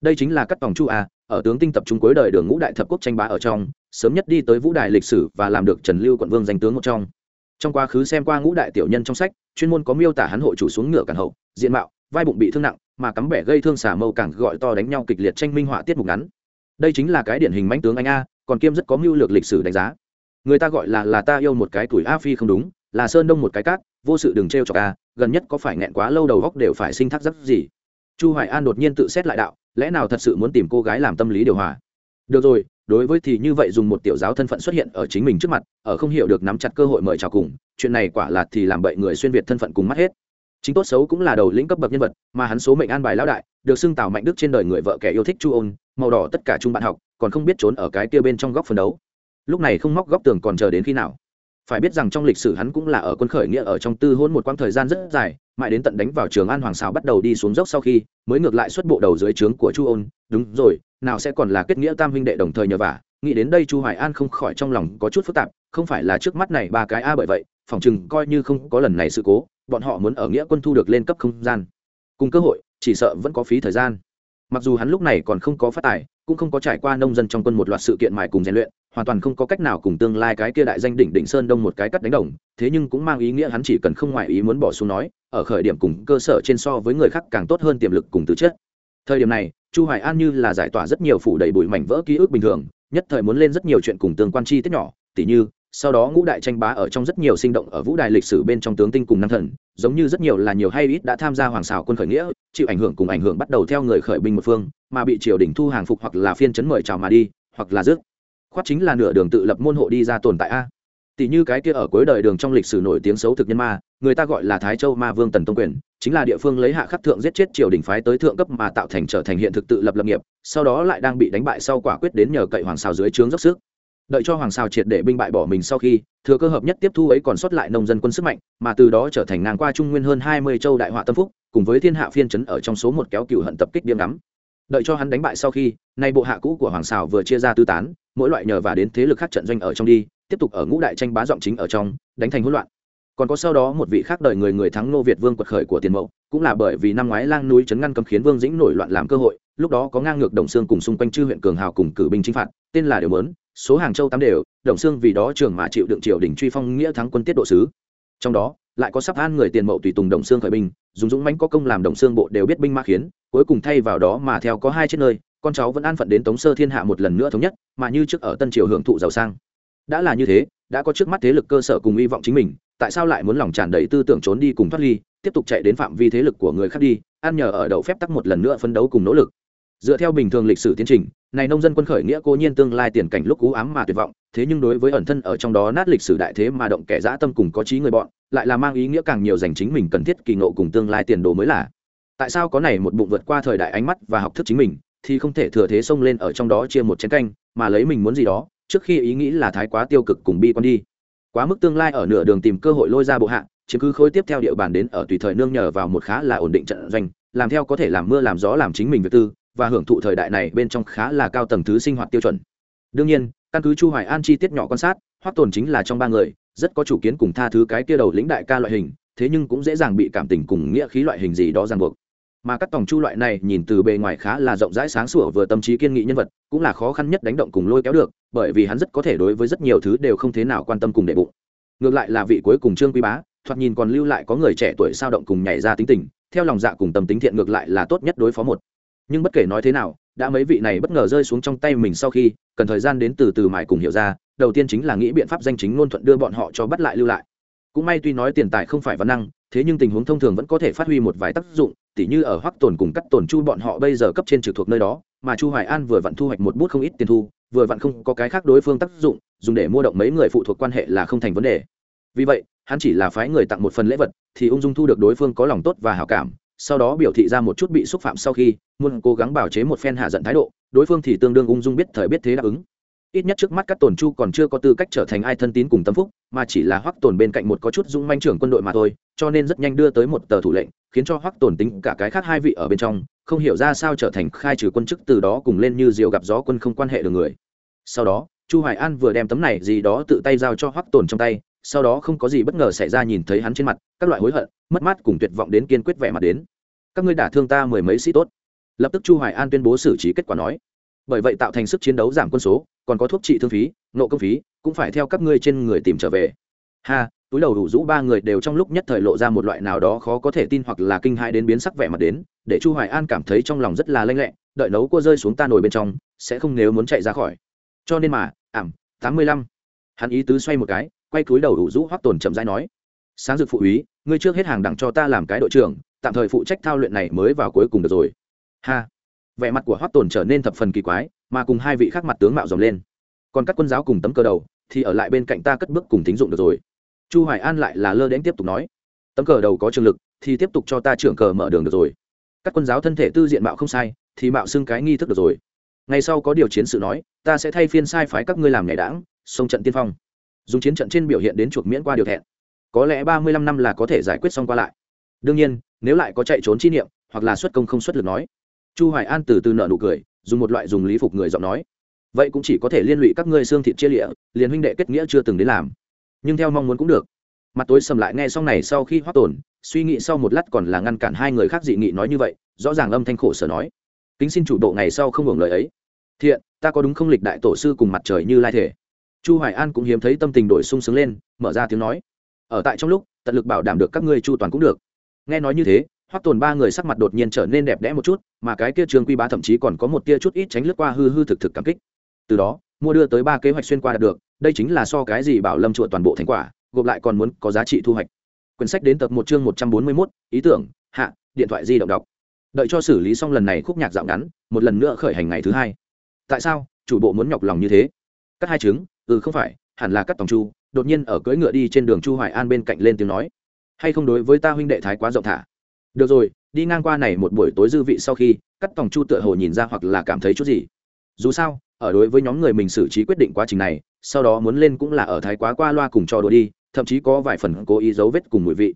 Đây chính là cắt tòng chu a ở tướng tinh tập trung cuối đời đường ngũ đại thập quốc tranh bá ở trong, sớm nhất đi tới vũ đài lịch sử và làm được trần lưu quận vương danh tướng một trong. Trong quá khứ xem qua ngũ đại tiểu nhân trong sách, chuyên môn có miêu tả hắn hội chủ xuống ngựa cản hậu, diện mạo, vai bụng bị thương nặng, mà cắm bẻ gây thương xả mâu càng gọi to đánh nhau kịch liệt tranh minh họa tiết mục ngắn. Đây chính là cái điển hình mãnh tướng anh a còn kiêm rất có mưu lược lịch sử đánh giá. Người ta gọi là là ta yêu một cái tuổi a phi không đúng, là sơn đông một cái cát, vô sự đừng t r chọc a, gần nhất có phải nghẹn quá lâu đầu góc đều phải sinh thắc rất gì? Chu hoài an đột nhiên tự xét lại đạo, lẽ nào thật sự muốn tìm cô gái làm tâm lý điều hòa? Được rồi, đối với thì như vậy dùng một tiểu giáo thân phận xuất hiện ở chính mình trước mặt, ở không hiểu được nắm chặt cơ hội mời chào cùng, chuyện này quả là thì làm bậy người xuyên việt thân phận cùng mắt hết. Chính tốt xấu cũng là đầu lĩnh cấp bậc nhân vật, mà hắn số mệnh an bài lão đại, được xưng tào mạnh đức trên đời người vợ kẻ yêu thích chu ôn, màu đỏ tất cả trung bạn học còn không biết trốn ở cái kia bên trong góc phân đấu. Lúc này không móc góc tường còn chờ đến khi nào. Phải biết rằng trong lịch sử hắn cũng là ở quân khởi nghĩa ở trong tư hôn một quãng thời gian rất dài, mãi đến tận đánh vào trường an hoàng xào bắt đầu đi xuống dốc sau khi mới ngược lại xuất bộ đầu dưới trướng của chu ôn. Đúng rồi, nào sẽ còn là kết nghĩa tam huynh đệ đồng thời nhờ vả. Nghĩ đến đây chu hoài an không khỏi trong lòng có chút phức tạp, không phải là trước mắt này ba cái a bởi vậy, phòng chừng coi như không có lần này sự cố, bọn họ muốn ở nghĩa quân thu được lên cấp không gian. Cùng cơ hội, chỉ sợ vẫn có phí thời gian mặc dù hắn lúc này còn không có phát tài, cũng không có trải qua nông dân trong quân một loạt sự kiện mài cùng rèn luyện, hoàn toàn không có cách nào cùng tương lai cái kia đại danh đỉnh đỉnh sơn đông một cái cắt đánh đồng, thế nhưng cũng mang ý nghĩa hắn chỉ cần không ngoại ý muốn bỏ xuống nói, ở khởi điểm cùng cơ sở trên so với người khác càng tốt hơn tiềm lực cùng tư chất. Thời điểm này, chu hoài an như là giải tỏa rất nhiều phủ đầy bụi mảnh vỡ ký ức bình thường, nhất thời muốn lên rất nhiều chuyện cùng tương quan chi tiết nhỏ, tỉ như sau đó ngũ đại tranh bá ở trong rất nhiều sinh động ở vũ đài lịch sử bên trong tướng tinh cùng năm thần, giống như rất nhiều là nhiều hay ít đã tham gia hoàng xào quân khởi nghĩa, chịu ảnh hưởng cùng ảnh hưởng bắt đầu theo người khởi binh một phương, mà bị triều đình thu hàng phục hoặc là phiên chấn mời chào mà đi, hoặc là rước. Khoát chính là nửa đường tự lập môn hộ đi ra tồn tại a. Tỷ như cái kia ở cuối đời đường trong lịch sử nổi tiếng xấu thực nhân ma, người ta gọi là thái châu ma vương tần tông quyền, chính là địa phương lấy hạ khắc thượng giết chết triều đình phái tới thượng cấp mà tạo thành trở thành hiện thực tự lập lập nghiệp, sau đó lại đang bị đánh bại sau quả quyết đến nhờ cậy hoàng xào dưới trướng dốc sức đợi cho hoàng xào triệt để binh bại bỏ mình sau khi, thừa cơ hợp nhất tiếp thu ấy còn sót lại nông dân quân sức mạnh, mà từ đó trở thành ngang qua trung nguyên hơn hai mươi châu đại họa tâm phúc, cùng với thiên hạ phiên chấn ở trong số một kéo cựu hận tập kích điếm ngắm. Đợi cho hắn đánh bại sau khi, nay bộ hạ cũ của hoàng xào vừa chia ra tư tán, mỗi loại nhờ và đến thế lực khác trận doanh ở trong đi, tiếp tục ở ngũ đại tranh bá giọng chính ở trong, đánh thành hỗn loạn. Còn có sau đó một vị khác đời người người thắng nô việt vương quật khởi của tiền mậu, cũng là bởi vì năm ngoái lang núi chấn ngăn cấm khiến vương dĩnh nổi loạn làm cơ hội, lúc đó có ngang ngược đồng xương cùng xung quanh chư huyện cường hào cùng cử binh chinh phạt, tên là điều mớn số hàng châu tám đều, đồng xương vì đó trường mà chịu đựng triều đình truy phong nghĩa thắng quân tiết độ sứ. Trong đó, lại có sắp an người tiền mậu tùy tùng đồng xương khởi binh, dùng dũng mãnh có công làm đồng xương bộ đều biết binh mã khiến, cuối cùng thay vào đó mà theo có hai trên nơi, con cháu vẫn an phận đến tống sơ thiên hạ một lần nữa thống nhất, mà như trước ở tân triều hưởng thụ giàu sang. Đã là như thế, đã có trước mắt thế lực cơ sở cùng hy vọng chính mình, tại sao lại muốn lòng tràn đầy tư tưởng trốn đi cùng thoát ly, tiếp tục chạy đến phạm vi thế lực của người khác đi, ăn nhờ ở đậu phép tắc một lần nữa phấn đấu cùng nỗ lực dựa theo bình thường lịch sử tiến trình, này nông dân quân khởi nghĩa cố nhiên tương lai tiền cảnh lúc cú ám mà tuyệt vọng, thế nhưng đối với ẩn thân ở trong đó nát lịch sử đại thế mà động kẻ dã tâm cùng có trí người bọn, lại là mang ý nghĩa càng nhiều dành chính mình cần thiết kỳ ngộ cùng tương lai tiền đồ mới là. Tại sao có này một bụng vượt qua thời đại ánh mắt và học thức chính mình, thì không thể thừa thế xông lên ở trong đó chia một chén canh, mà lấy mình muốn gì đó, trước khi ý nghĩ là thái quá tiêu cực cùng bi con đi. Quá mức tương lai ở nửa đường tìm cơ hội lôi ra bộ hạ, chiếm cứ khối tiếp theo địa bàn đến ở tùy thời nương nhờ vào một khá là ổn định trận doanh, làm theo có thể làm mưa làm gió làm chính mình việc tư và hưởng thụ thời đại này bên trong khá là cao tầng thứ sinh hoạt tiêu chuẩn. Đương nhiên, căn cứ chu hoài an chi tiết nhỏ quan sát, hoắc tồn chính là trong ba người, rất có chủ kiến cùng tha thứ cái kia đầu lĩnh đại ca loại hình, thế nhưng cũng dễ dàng bị cảm tình cùng nghĩa khí loại hình gì đó ràng buộc. Mà các tòng chu loại này nhìn từ bề ngoài khá là rộng rãi sáng sủa vừa tâm trí kiên nghị nhân vật, cũng là khó khăn nhất đánh động cùng lôi kéo được, bởi vì hắn rất có thể đối với rất nhiều thứ đều không thế nào quan tâm cùng đệ bụng. Ngược lại là vị cuối cùng trương quý bá, thoạt nhìn còn lưu lại có người trẻ tuổi sao động cùng nhảy ra tính tình, theo lòng dạ cùng tâm tính thiện ngược lại là tốt nhất đối phó một nhưng bất kể nói thế nào, đã mấy vị này bất ngờ rơi xuống trong tay mình sau khi, cần thời gian đến từ từ mài cùng hiểu ra, đầu tiên chính là nghĩ biện pháp danh chính ngôn thuận đưa bọn họ cho bắt lại lưu lại. Cũng may tuy nói tiền tài không phải văn năng, thế nhưng tình huống thông thường vẫn có thể phát huy một vài tác dụng, tỉ như ở hoắc tồn cùng cắt tồn chu bọn họ bây giờ cấp trên trực thuộc nơi đó, mà chu hoài an vừa vặn thu hoạch một bút không ít tiền thu, vừa vặn không có cái khác đối phương tác dụng, dùng để mua động mấy người phụ thuộc quan hệ là không thành vấn đề. Vì vậy, hắn chỉ là phái người tặng một phần lễ vật, thì ung dung thu được đối phương có lòng tốt và hảo cảm sau đó biểu thị ra một chút bị xúc phạm sau khi, muốn cố gắng bảo chế một phen hạ giận thái độ, đối phương thì tương đương ung dung biết thời biết thế đáp ứng. Ít nhất trước mắt các tồn chu còn chưa có tư cách trở thành ai thân tín cùng tâm phúc, mà chỉ là hoắc tồn bên cạnh một có chút dung manh trưởng quân đội mà thôi, cho nên rất nhanh đưa tới một tờ thủ lệnh, khiến cho hoắc tồn tính cả cái khác hai vị ở bên trong, không hiểu ra sao trở thành khai trừ quân chức từ đó cùng lên như diều gặp gió quân không quan hệ được người. Sau đó, chu hoài an vừa đem tấm này gì đó tự tay giao cho hoắc tồn trong tay sau đó không có gì bất ngờ xảy ra nhìn thấy hắn trên mặt, các loại hối hận, mất mát cùng tuyệt vọng đến kiên quyết vẻ mặt đến. Các ngươi đả thương ta mười mấy sĩ tốt. Lập tức chu hoài an tuyên bố xử trí kết quả nói. Bởi vậy tạo thành sức chiến đấu giảm quân số, còn có thuốc trị thương phí, nộ công phí, cũng phải theo các ngươi trên người tìm trở về. Ha, túi đầu đủ rũ ba người đều trong lúc nhất thời lộ ra một loại nào đó khó có thể tin hoặc là kinh hãi đến biến sắc vẻ mặt đến, để chu hoài an cảm thấy trong lòng rất là lanh lẹ, đợi nấu cua rơi xuống ta nồi bên trong, sẽ không nếu muốn chạy ra khỏi. Cho nên mà, ảm, tám mươi lăm. Hắn ý tứ xoay một cái quay cúi đầu đủ rũ hoắc tồn chậm rãi nói, sáng dực phụ úy, ngươi trước hết hàng đặng cho ta làm cái đội trưởng, tạm thời phụ trách thao luyện này mới vào cuối cùng được rồi. Ha. Vẻ mặt của hoắc tồn trở nên thập phần kỳ quái, mà cùng hai vị khác mặt tướng mạo dòng lên. Còn các quân giáo cùng tấm cờ đầu, thì ở lại bên cạnh ta cất bước cùng tính dụng được rồi. Chu hoài an lại là lơ đến tiếp tục nói, tấm cờ đầu có trường lực, thì tiếp tục cho ta trưởng cờ mở đường được rồi. Các quân giáo thân thể tư diện mạo không sai, thì mạo xưng cái nghi thức được rồi. Ngày sau có điều chiến sự nói, ta sẽ thay phiên sai phái các ngươi làm nhảy đảng, sông trận tiên phong dùng chiến trận trên biểu hiện đến chuộc miễn qua điều thẹn. Có lẽ ba mươi lăm năm là có thể giải quyết xong qua lại. Đương nhiên, nếu lại có chạy trốn chi niệm, hoặc là xuất công không xuất lực nói. Chu hoài an từ từ nợ nụ cười, dùng một loại dùng lý phục người giọng nói. Vậy cũng chỉ có thể liên lụy các ngươi xương thịt chia lịa, liền huynh đệ kết nghĩa chưa từng đến làm. Nhưng theo mong muốn cũng được. Mặt tối sầm lại nghe xong này sau khi hoác tổn suy nghĩ sau một lát còn là ngăn cản hai người khác dị nghị nói như vậy, rõ ràng âm thanh khổ sở nói. Kính xin chủ độ ngày sau không hưởng lời ấy. Thiện, ta có đúng không lịch đại tổ sư cùng mặt trời như lai thể? Chu hoài an cũng hiếm thấy tâm tình đổi sung sướng lên mở ra tiếng nói. Ở tại trong lúc tận lực bảo đảm được các ngươi chu toàn cũng được. Nghe nói như thế hoắc tồn ba người sắc mặt đột nhiên trở nên đẹp đẽ một chút mà cái kia trương quy bá thậm chí còn có một tia chút ít tránh lướt qua hư hư thực thực cảm kích. Từ đó mua đưa tới ba kế hoạch xuyên qua đạt được đây chính là so cái gì bảo lâm chùa toàn bộ thành quả gộp lại còn muốn có giá trị thu hoạch. Quyển sách đến tập một chương một trăm bốn mươi 141, ý tưởng hạ điện thoại di động đọc. Đợi cho xử lý xong lần này khúc nhạc dạo ngắn một lần nữa khởi hành ngày thứ hai. Tại sao chủ bộ muốn nhọc lòng như thế? Cắt hai trứng ừ không phải, hẳn là cắt tòng chu, đột nhiên ở cưỡi ngựa đi trên đường chu hoài an bên cạnh lên tiếng nói. Hay không đối với ta huynh đệ thái quá rộng thả? Được rồi, đi ngang qua này một buổi tối dư vị sau khi, cắt tòng chu tựa hồ nhìn ra hoặc là cảm thấy chút gì. Dù sao, ở đối với nhóm người mình xử trí quyết định quá trình này, sau đó muốn lên cũng là ở thái quá qua loa cùng cho đùa đi, thậm chí có vài phần cố ý dấu vết cùng mùi vị.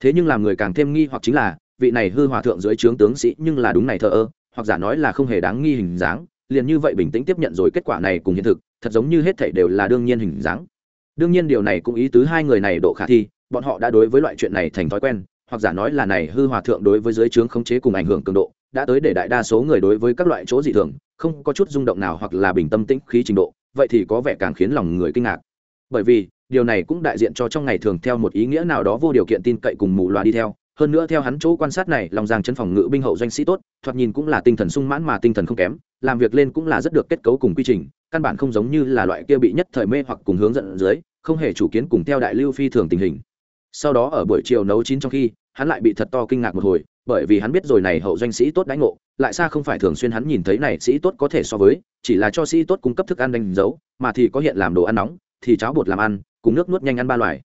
Thế nhưng làm người càng thêm nghi hoặc chính là, vị này hư hòa thượng dưới trướng tướng sĩ nhưng là đúng này thờ ơ, hoặc giả nói là không hề đáng nghi hình dáng, liền như vậy bình tĩnh tiếp nhận rồi kết quả này cùng hiện thực thật giống như hết thảy đều là đương nhiên hình dáng. Đương nhiên điều này cũng ý tứ hai người này độ khả thi, bọn họ đã đối với loại chuyện này thành thói quen, hoặc giả nói là này hư hòa thượng đối với dưới trướng khống chế cùng ảnh hưởng cường độ, đã tới để đại đa số người đối với các loại chỗ dị thường, không có chút rung động nào hoặc là bình tâm tĩnh khí trình độ, vậy thì có vẻ càng khiến lòng người kinh ngạc. Bởi vì, điều này cũng đại diện cho trong ngày thường theo một ý nghĩa nào đó vô điều kiện tin cậy cùng mù loà đi theo. Hơn nữa theo hắn chỗ quan sát này, lòng giang chân phòng ngự binh hậu doanh sĩ tốt, thoạt nhìn cũng là tinh thần sung mãn mà tinh thần không kém, làm việc lên cũng là rất được kết cấu cùng quy trình căn bản không giống như là loại kia bị nhất thời mê hoặc cùng hướng dẫn dưới, không hề chủ kiến cùng theo đại lưu phi thường tình hình. Sau đó ở buổi chiều nấu chín trong khi, hắn lại bị thật to kinh ngạc một hồi, bởi vì hắn biết rồi này hậu doanh sĩ tốt đánh ngộ, lại xa không phải thường xuyên hắn nhìn thấy này sĩ tốt có thể so với, chỉ là cho sĩ tốt cung cấp thức ăn đánh dấu, mà thì có hiện làm đồ ăn nóng, thì cháo bột làm ăn, cùng nước nuốt nhanh ăn ba loài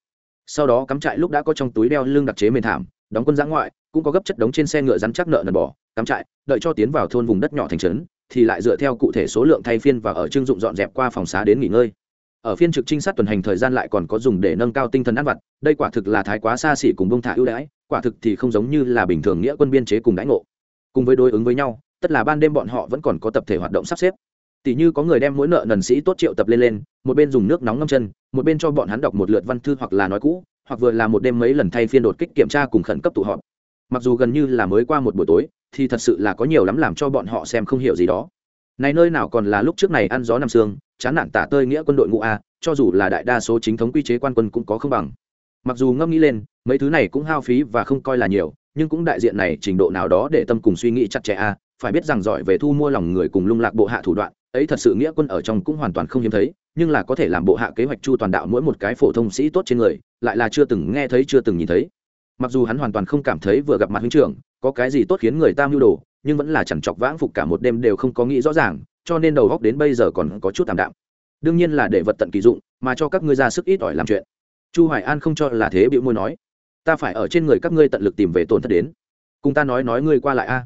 sau đó cắm trại lúc đã có trong túi đeo lưng đặc chế mền thảm, đóng quân giã ngoại, cũng có gấp chất đống trên xe ngựa rắn chắc nợ nần bỏ cắm trại, đợi cho tiến vào thôn vùng đất nhỏ thành trấn thì lại dựa theo cụ thể số lượng thay phiên và ở trưng dụng dọn dẹp qua phòng xá đến nghỉ ngơi. Ở phiên trực trinh sát tuần hành thời gian lại còn có dùng để nâng cao tinh thần ăn vặt, đây quả thực là thái quá xa xỉ cùng bông thả ưu đãi, quả thực thì không giống như là bình thường nghĩa quân biên chế cùng đãi ngộ. Cùng với đối ứng với nhau, tất là ban đêm bọn họ vẫn còn có tập thể hoạt động sắp xếp. Tỷ như có người đem mỗi nợ nần sĩ tốt triệu tập lên lên, một bên dùng nước nóng ngâm chân, một bên cho bọn hắn đọc một lượt văn thư hoặc là nói cũ, hoặc vừa là một đêm mấy lần thay phiên đột kích kiểm tra cùng khẩn cấp tụ họp mặc dù gần như là mới qua một buổi tối, thì thật sự là có nhiều lắm làm cho bọn họ xem không hiểu gì đó. Này nơi nào còn là lúc trước này ăn gió nằm sương, chán nản tả tơi nghĩa quân đội ngũ a, cho dù là đại đa số chính thống quy chế quan quân cũng có không bằng. Mặc dù ngẫm nghĩ lên, mấy thứ này cũng hao phí và không coi là nhiều, nhưng cũng đại diện này trình độ nào đó để tâm cùng suy nghĩ chặt chẽ a, phải biết rằng giỏi về thu mua lòng người cùng lung lạc bộ hạ thủ đoạn, ấy thật sự nghĩa quân ở trong cũng hoàn toàn không hiếm thấy, nhưng là có thể làm bộ hạ kế hoạch chu toàn đạo mỗi một cái phổ thông sĩ tốt trên người, lại là chưa từng nghe thấy, chưa từng nhìn thấy mặc dù hắn hoàn toàn không cảm thấy vừa gặp mặt huynh trưởng, có cái gì tốt khiến người ta mưu đồ, nhưng vẫn là chẳng chọc vãng phục cả một đêm đều không có nghĩ rõ ràng, cho nên đầu góc đến bây giờ còn có chút tạm đạm. Đương nhiên là để vật tận kỳ dụng, mà cho các ngươi ra sức ít ỏi làm chuyện. Chu hoài an không cho là thế bịu môi nói, ta phải ở trên người các ngươi tận lực tìm về tổn thất đến. Cùng ta nói nói ngươi qua lại a.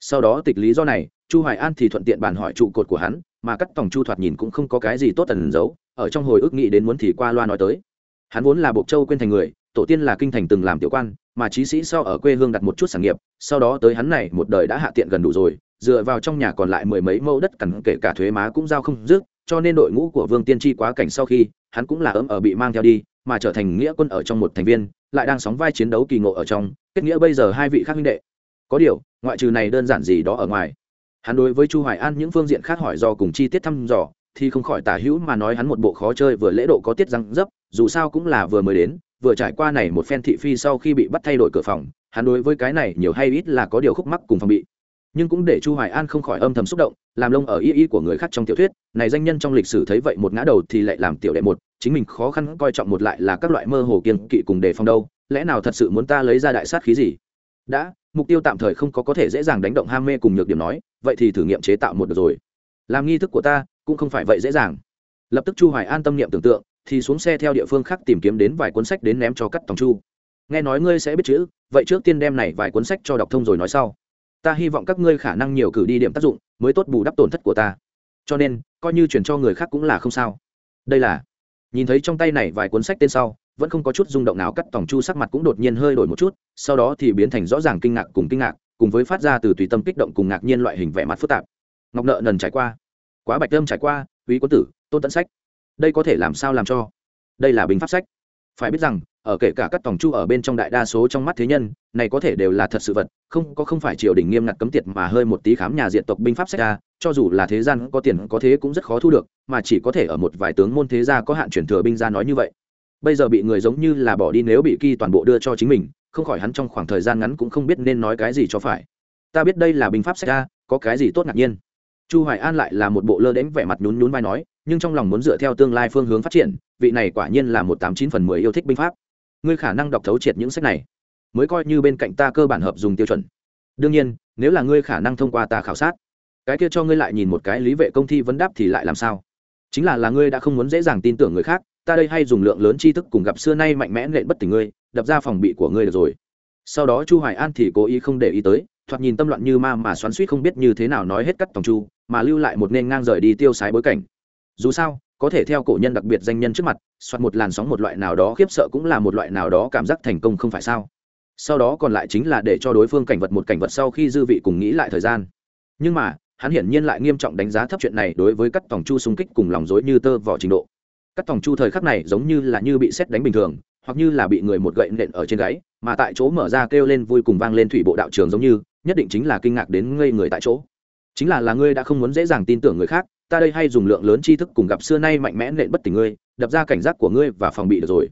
Sau đó tịch lý do này, chu hoài an thì thuận tiện bàn hỏi trụ cột của hắn, mà cắt tòng chu thoạt nhìn cũng không có cái gì tốt tần giấu, ở trong hồi ức nghĩ đến muốn thì qua loa nói tới. Hắn vốn là bộ châu quên thành người tổ tiên là kinh thành từng làm tiểu quan, mà trí sĩ sau ở quê hương đặt một chút sản nghiệp, sau đó tới hắn này một đời đã hạ tiện gần đủ rồi, dựa vào trong nhà còn lại mười mấy mẫu đất cằn kể cả thuế má cũng giao không dứt, cho nên đội ngũ của vương tiên tri quá cảnh sau khi, hắn cũng là ấm ở bị mang theo đi, mà trở thành nghĩa quân ở trong một thành viên, lại đang sóng vai chiến đấu kỳ ngộ ở trong, kết nghĩa bây giờ hai vị khác huynh đệ. Có điều, ngoại trừ này đơn giản gì đó ở ngoài, hắn đối với chu hoài an những phương diện khác hỏi do cùng chi tiết thăm dò, thì không khỏi tả hữu mà nói hắn một bộ khó chơi vừa lễ độ có tiết răng dấp, dù sao cũng là vừa mới đến vừa trải qua này một phen thị phi sau khi bị bắt thay đổi cửa phòng, hắn đối với cái này nhiều hay ít là có điều khúc mắc cùng phòng bị. Nhưng cũng để chu hoài an không khỏi âm thầm xúc động, làm lông ở y y của người khác trong tiểu thuyết, này danh nhân trong lịch sử thấy vậy một ngã đầu thì lại làm tiểu đệ một, chính mình khó khăn coi trọng một lại là các loại mơ hồ kiên kỵ cùng đề phòng đâu, lẽ nào thật sự muốn ta lấy ra đại sát khí gì? Đã, mục tiêu tạm thời không có có thể dễ dàng đánh động ham mê cùng nhược điểm nói, vậy thì thử nghiệm chế tạo một được rồi. Làm nghi thức của ta cũng không phải vậy dễ dàng. Lập tức chu hoài an tâm niệm tưởng tượng thì xuống xe theo địa phương khác tìm kiếm đến vài cuốn sách đến ném cho cắt tòng chu. Nghe nói ngươi sẽ biết chữ, vậy trước tiên đem này vài cuốn sách cho đọc thông rồi nói sau. Ta hy vọng các ngươi khả năng nhiều cử đi điểm tác dụng, mới tốt bù đắp tổn thất của ta. Cho nên, coi như chuyển cho người khác cũng là không sao. Đây là, nhìn thấy trong tay này vài cuốn sách tên sau, vẫn không có chút rung động nào, cắt tòng chu sắc mặt cũng đột nhiên hơi đổi một chút, sau đó thì biến thành rõ ràng kinh ngạc cùng kinh ngạc, cùng với phát ra từ tùy tâm kích động cùng ngạc nhiên loại hình vẻ mặt phức tạp. Ngọc nợ nần trải qua. Quá bạch tâm trải qua, quý quân tử, tôn tận sách đây có thể làm sao làm cho? Đây là bình pháp sách. Phải biết rằng, ở kể cả các tòng chu ở bên trong đại đa số trong mắt thế nhân, này có thể đều là thật sự vật, không, có không phải triều đình nghiêm ngặt cấm tiệt mà hơi một tí khám nhà diện tộc binh pháp sách ra, cho dù là thế gian có tiền có thế cũng rất khó thu được, mà chỉ có thể ở một vài tướng môn thế gia có hạn chuyển thừa binh ra nói như vậy. Bây giờ bị người giống như là bỏ đi nếu bị kỳ toàn bộ đưa cho chính mình, không khỏi hắn trong khoảng thời gian ngắn cũng không biết nên nói cái gì cho phải. Ta biết đây là binh pháp sách ra, có cái gì tốt ngạc nhiên? Chu hoài an lại là một bộ lơ đễnh vẻ mặt nhún nhún vai nói nhưng trong lòng muốn dựa theo tương lai phương hướng phát triển, vị này quả nhiên là một tám chín phần mười yêu thích binh pháp. Ngươi khả năng đọc thấu triệt những sách này, mới coi như bên cạnh ta cơ bản hợp dùng tiêu chuẩn. Đương nhiên, nếu là ngươi khả năng thông qua ta khảo sát, cái kia cho ngươi lại nhìn một cái lý vệ công thi vấn đáp thì lại làm sao? Chính là là ngươi đã không muốn dễ dàng tin tưởng người khác, ta đây hay dùng lượng lớn tri thức cùng gặp xưa nay mạnh mẽ nện bất tỉnh ngươi, đập ra phòng bị của ngươi được rồi. Sau đó chu hoài an thì cố ý không để ý tới, thoạt nhìn tâm loạn như ma mà xoắn suýt không biết như thế nào nói hết cắt tòng chu, mà lưu lại một nên ngang rời đi tiêu sái bối cảnh dù sao, có thể theo cổ nhân đặc biệt danh nhân trước mặt, soạt một làn sóng một loại nào đó khiếp sợ cũng là một loại nào đó cảm giác thành công không phải sao? Sau đó còn lại chính là để cho đối phương cảnh vật một cảnh vật sau khi dư vị cùng nghĩ lại thời gian. Nhưng mà, hắn hiển nhiên lại nghiêm trọng đánh giá thấp chuyện này đối với các tòng chu xung kích cùng lòng dối như tơ vỏ trình độ. Các tòng chu thời khắc này giống như là như bị xét đánh bình thường, hoặc như là bị người một gậy nện ở trên gáy, mà tại chỗ mở ra kêu lên vui cùng vang lên thủy bộ đạo trường giống như, nhất định chính là kinh ngạc đến ngây người tại chỗ. Chính là là ngươi đã không muốn dễ dàng tin tưởng người khác ta đây hay dùng lượng lớn tri thức cùng gặp xưa nay mạnh mẽ nện bất tỉnh ngươi, đập ra cảnh giác của ngươi và phòng bị được rồi.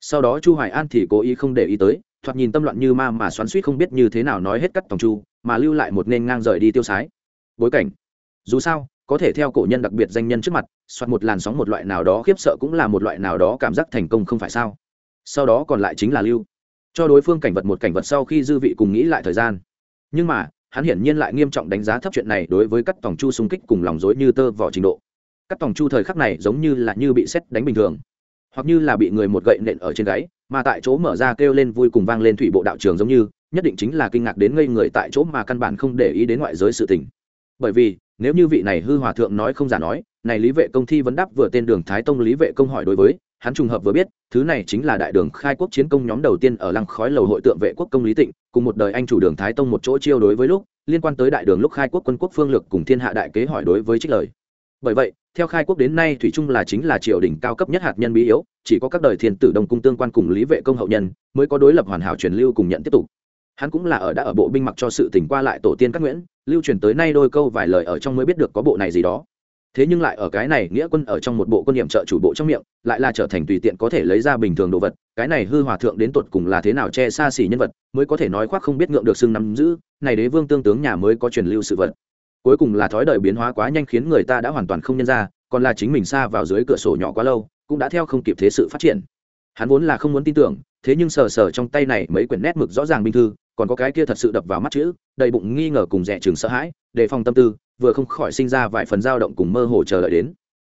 Sau đó chu hoài an thì cố ý không để ý tới, thoạt nhìn tâm loạn như ma mà xoắn suýt không biết như thế nào nói hết cắt tòng chu, mà lưu lại một nên ngang rời đi tiêu sái. Bối cảnh. Dù sao, có thể theo cổ nhân đặc biệt danh nhân trước mặt, soạt một làn sóng một loại nào đó khiếp sợ cũng là một loại nào đó cảm giác thành công không phải sao. Sau đó còn lại chính là lưu. Cho đối phương cảnh vật một cảnh vật sau khi dư vị cùng nghĩ lại thời gian. Nhưng mà hắn hiển nhiên lại nghiêm trọng đánh giá thấp chuyện này đối với các tòng chu xung kích cùng lòng dối như tơ vỏ trình độ. Các tòng chu thời khắc này giống như là như bị xét đánh bình thường, hoặc như là bị người một gậy nện ở trên gáy, mà tại chỗ mở ra kêu lên vui cùng vang lên thủy bộ đạo trường giống như, nhất định chính là kinh ngạc đến ngây người tại chỗ mà căn bản không để ý đến ngoại giới sự tình. Bởi vì, nếu như vị này hư hòa thượng nói không giả nói, này lý vệ công thi vấn đáp vừa tên đường thái tông lý vệ công hỏi đối với hắn trùng hợp vừa biết, thứ này chính là đại đường khai quốc chiến công nhóm đầu tiên ở lăng khói lầu hội tượng vệ quốc công lý tịnh, cùng một đời anh chủ đường thái tông một chỗ chiêu đối với lúc, liên quan tới đại đường lúc khai quốc quân quốc phương lược cùng thiên hạ đại kế hỏi đối với trích lời. Bởi vậy, theo khai quốc đến nay thủy trung là chính là triều đình cao cấp nhất hạt nhân bí yếu, chỉ có các đời thiên tử đông cung tương quan cùng lý vệ công hậu nhân mới có đối lập hoàn hảo truyền lưu cùng nhận tiếp tục. Hắn cũng là ở đã ở bộ binh mặc cho sự tỉnh qua lại tổ tiên các nguyễn, lưu truyền tới nay đôi câu vài lời ở trong mới biết được có bộ này gì đó thế nhưng lại ở cái này nghĩa quân ở trong một bộ quân nhiệm trợ chủ bộ trong miệng, lại là trở thành tùy tiện có thể lấy ra bình thường đồ vật, cái này hư hòa thượng đến tột cùng là thế nào che xa xỉ nhân vật, mới có thể nói khoác không biết ngượng được xưng nắm giữ, này đế vương tương tướng nhà mới có truyền lưu sự vật. Cuối cùng là thói đời biến hóa quá nhanh khiến người ta đã hoàn toàn không nhân ra, còn là chính mình xa vào dưới cửa sổ nhỏ quá lâu, cũng đã theo không kịp thế sự phát triển. Hắn vốn là không muốn tin tưởng, thế nhưng sờ sờ trong tay này mấy quyển nét mực rõ ràng bình thư còn có cái kia thật sự đập vào mắt chữ, đầy bụng nghi ngờ cùng rẻ chừng sợ hãi, đề phòng tâm tư, vừa không khỏi sinh ra vài phần dao động cùng mơ hồ chờ đợi đến.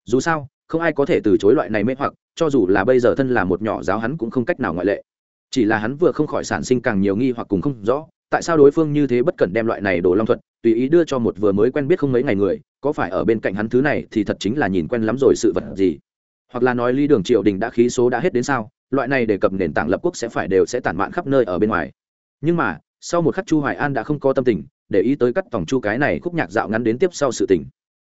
Dù sao, không ai có thể từ chối loại này mê hoặc, cho dù là bây giờ thân là một nhỏ giáo hắn cũng không cách nào ngoại lệ. Chỉ là hắn vừa không khỏi sản sinh càng nhiều nghi hoặc cùng không rõ, tại sao đối phương như thế bất cần đem loại này đồ long thuật, tùy ý đưa cho một vừa mới quen biết không mấy ngày người, có phải ở bên cạnh hắn thứ này thì thật chính là nhìn quen lắm rồi sự vật gì? Hoặc là nói ly đường triều đình đã khí số đã hết đến sao? Loại này đề cập nền tảng lập quốc sẽ phải đều sẽ tản mạn khắp nơi ở bên ngoài nhưng mà, sau một khắc chu hoài an đã không có tâm tình, để ý tới cắt tổng chu cái này khúc nhạc dạo ngắn đến tiếp sau sự tình.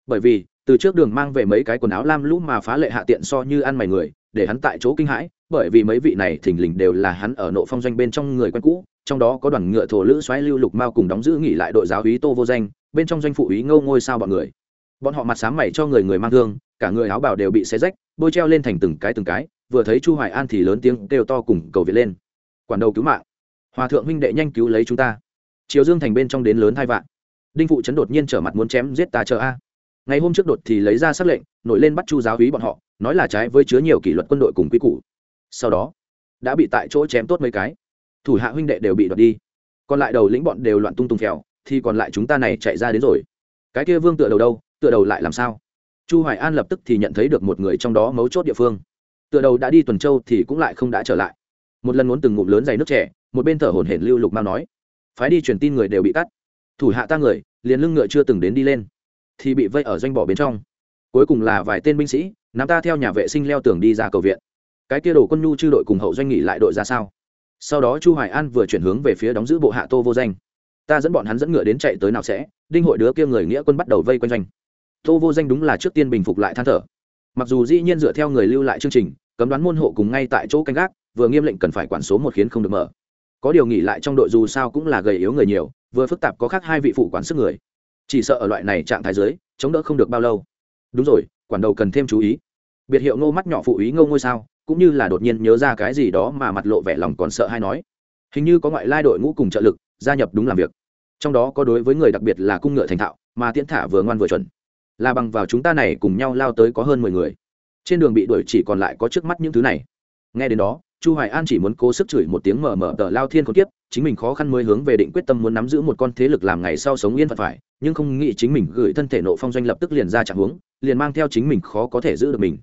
Bởi vì, từ trước đường mang về mấy cái quần áo lam lũ mà phá lệ hạ tiện so như ăn mày người, để hắn tại chỗ kinh hãi, bởi vì mấy vị này thình lình đều là hắn ở nộ phong doanh bên trong người quen cũ, trong đó có đoàn ngựa thổ lữ xoáy lưu lục mao cùng đóng giữ nghỉ lại đội giáo úy tô vô danh, bên trong doanh phụ úy ngâu ngôi sao bọn người. Bọn họ mặt sám mày cho người người mang thương, cả người áo bào đều bị xé rách, bôi treo lên thành từng cái từng cái, vừa thấy chu hoài an thì lớn tiếng kêu to cùng cầu viện lên. Quản đầu cứu mạng hòa thượng huynh đệ nhanh cứu lấy chúng ta. Chiều dương thành bên trong đến lớn hai vạn. Đinh phụ trấn đột nhiên trở mặt muốn chém giết ta chờ a. Ngày hôm trước đột thì lấy ra xác lệnh, nổi lên bắt chu giáo hí bọn họ, nói là trái với chứa nhiều kỷ luật quân đội cùng quy củ. Sau đó, đã bị tại chỗ chém tốt mấy cái. Thủ hạ huynh đệ đều bị đoạt đi. Còn lại đầu lĩnh bọn đều loạn tung tung phèo, thì còn lại chúng ta này chạy ra đến rồi. Cái kia vương tựa đầu đâu, tựa đầu lại làm sao? Chu hoài an lập tức thì nhận thấy được một người trong đó mấu chốt địa phương. Tựa đầu đã đi tuần châu thì cũng lại không đã trở lại. Một lần muốn từng ngụm lớn dày nước trẻ một bên thở hổn hển lưu lục mao nói, phái đi truyền tin người đều bị cắt. Thủ hạ ta người, liền lưng ngựa chưa từng đến đi lên, thì bị vây ở doanh bỏ bên trong. Cuối cùng là vài tên binh sĩ, nắm ta theo nhà vệ sinh leo tường đi ra cầu viện. Cái kia đồ quân nhu chư đội cùng hậu doanh nghỉ lại đội ra sao? Sau đó chu hoài an vừa chuyển hướng về phía đóng giữ bộ hạ tô vô danh. Ta dẫn bọn hắn dẫn ngựa đến chạy tới nào sẽ, đinh hội đứa kia người nghĩa quân bắt đầu vây quanh doanh. Tô vô danh đúng là trước tiên bình phục lại than thở. Mặc dù dĩ nhiên dựa theo người lưu lại chương trình, cấm đoán môn hộ cùng ngay tại chỗ canh gác, vừa nghiêm lệnh cần phải quản số một khiến không được mở có điều nghỉ lại trong đội dù sao cũng là gầy yếu người nhiều, vừa phức tạp có khác hai vị phụ quản sức người. Chỉ sợ ở loại này trạng thái dưới, chống đỡ không được bao lâu. Đúng rồi, quản đầu cần thêm chú ý. Biệt hiệu ngô mắt nhỏ phụ ý ngô ngôi sao, cũng như là đột nhiên nhớ ra cái gì đó mà mặt lộ vẻ lòng còn sợ hay nói. Hình như có ngoại lai đội ngũ cùng trợ lực, gia nhập đúng làm việc. Trong đó có đối với người đặc biệt là cung ngựa thành thạo, mà tiễn thả vừa ngoan vừa chuẩn. Là bằng vào chúng ta này cùng nhau lao tới có hơn mười người. Trên đường bị đuổi chỉ còn lại có trước mắt những thứ này. Nghe đến đó chu hoài an chỉ muốn cố sức chửi một tiếng mở mở tờ lao thiên khốn kiếp, chính mình khó khăn mới hướng về định quyết tâm muốn nắm giữ một con thế lực làm ngày sau sống yên phận phải, nhưng không nghĩ chính mình gửi thân thể nộ phong doanh lập tức liền ra trạng huống liền mang theo chính mình khó có thể giữ được mình.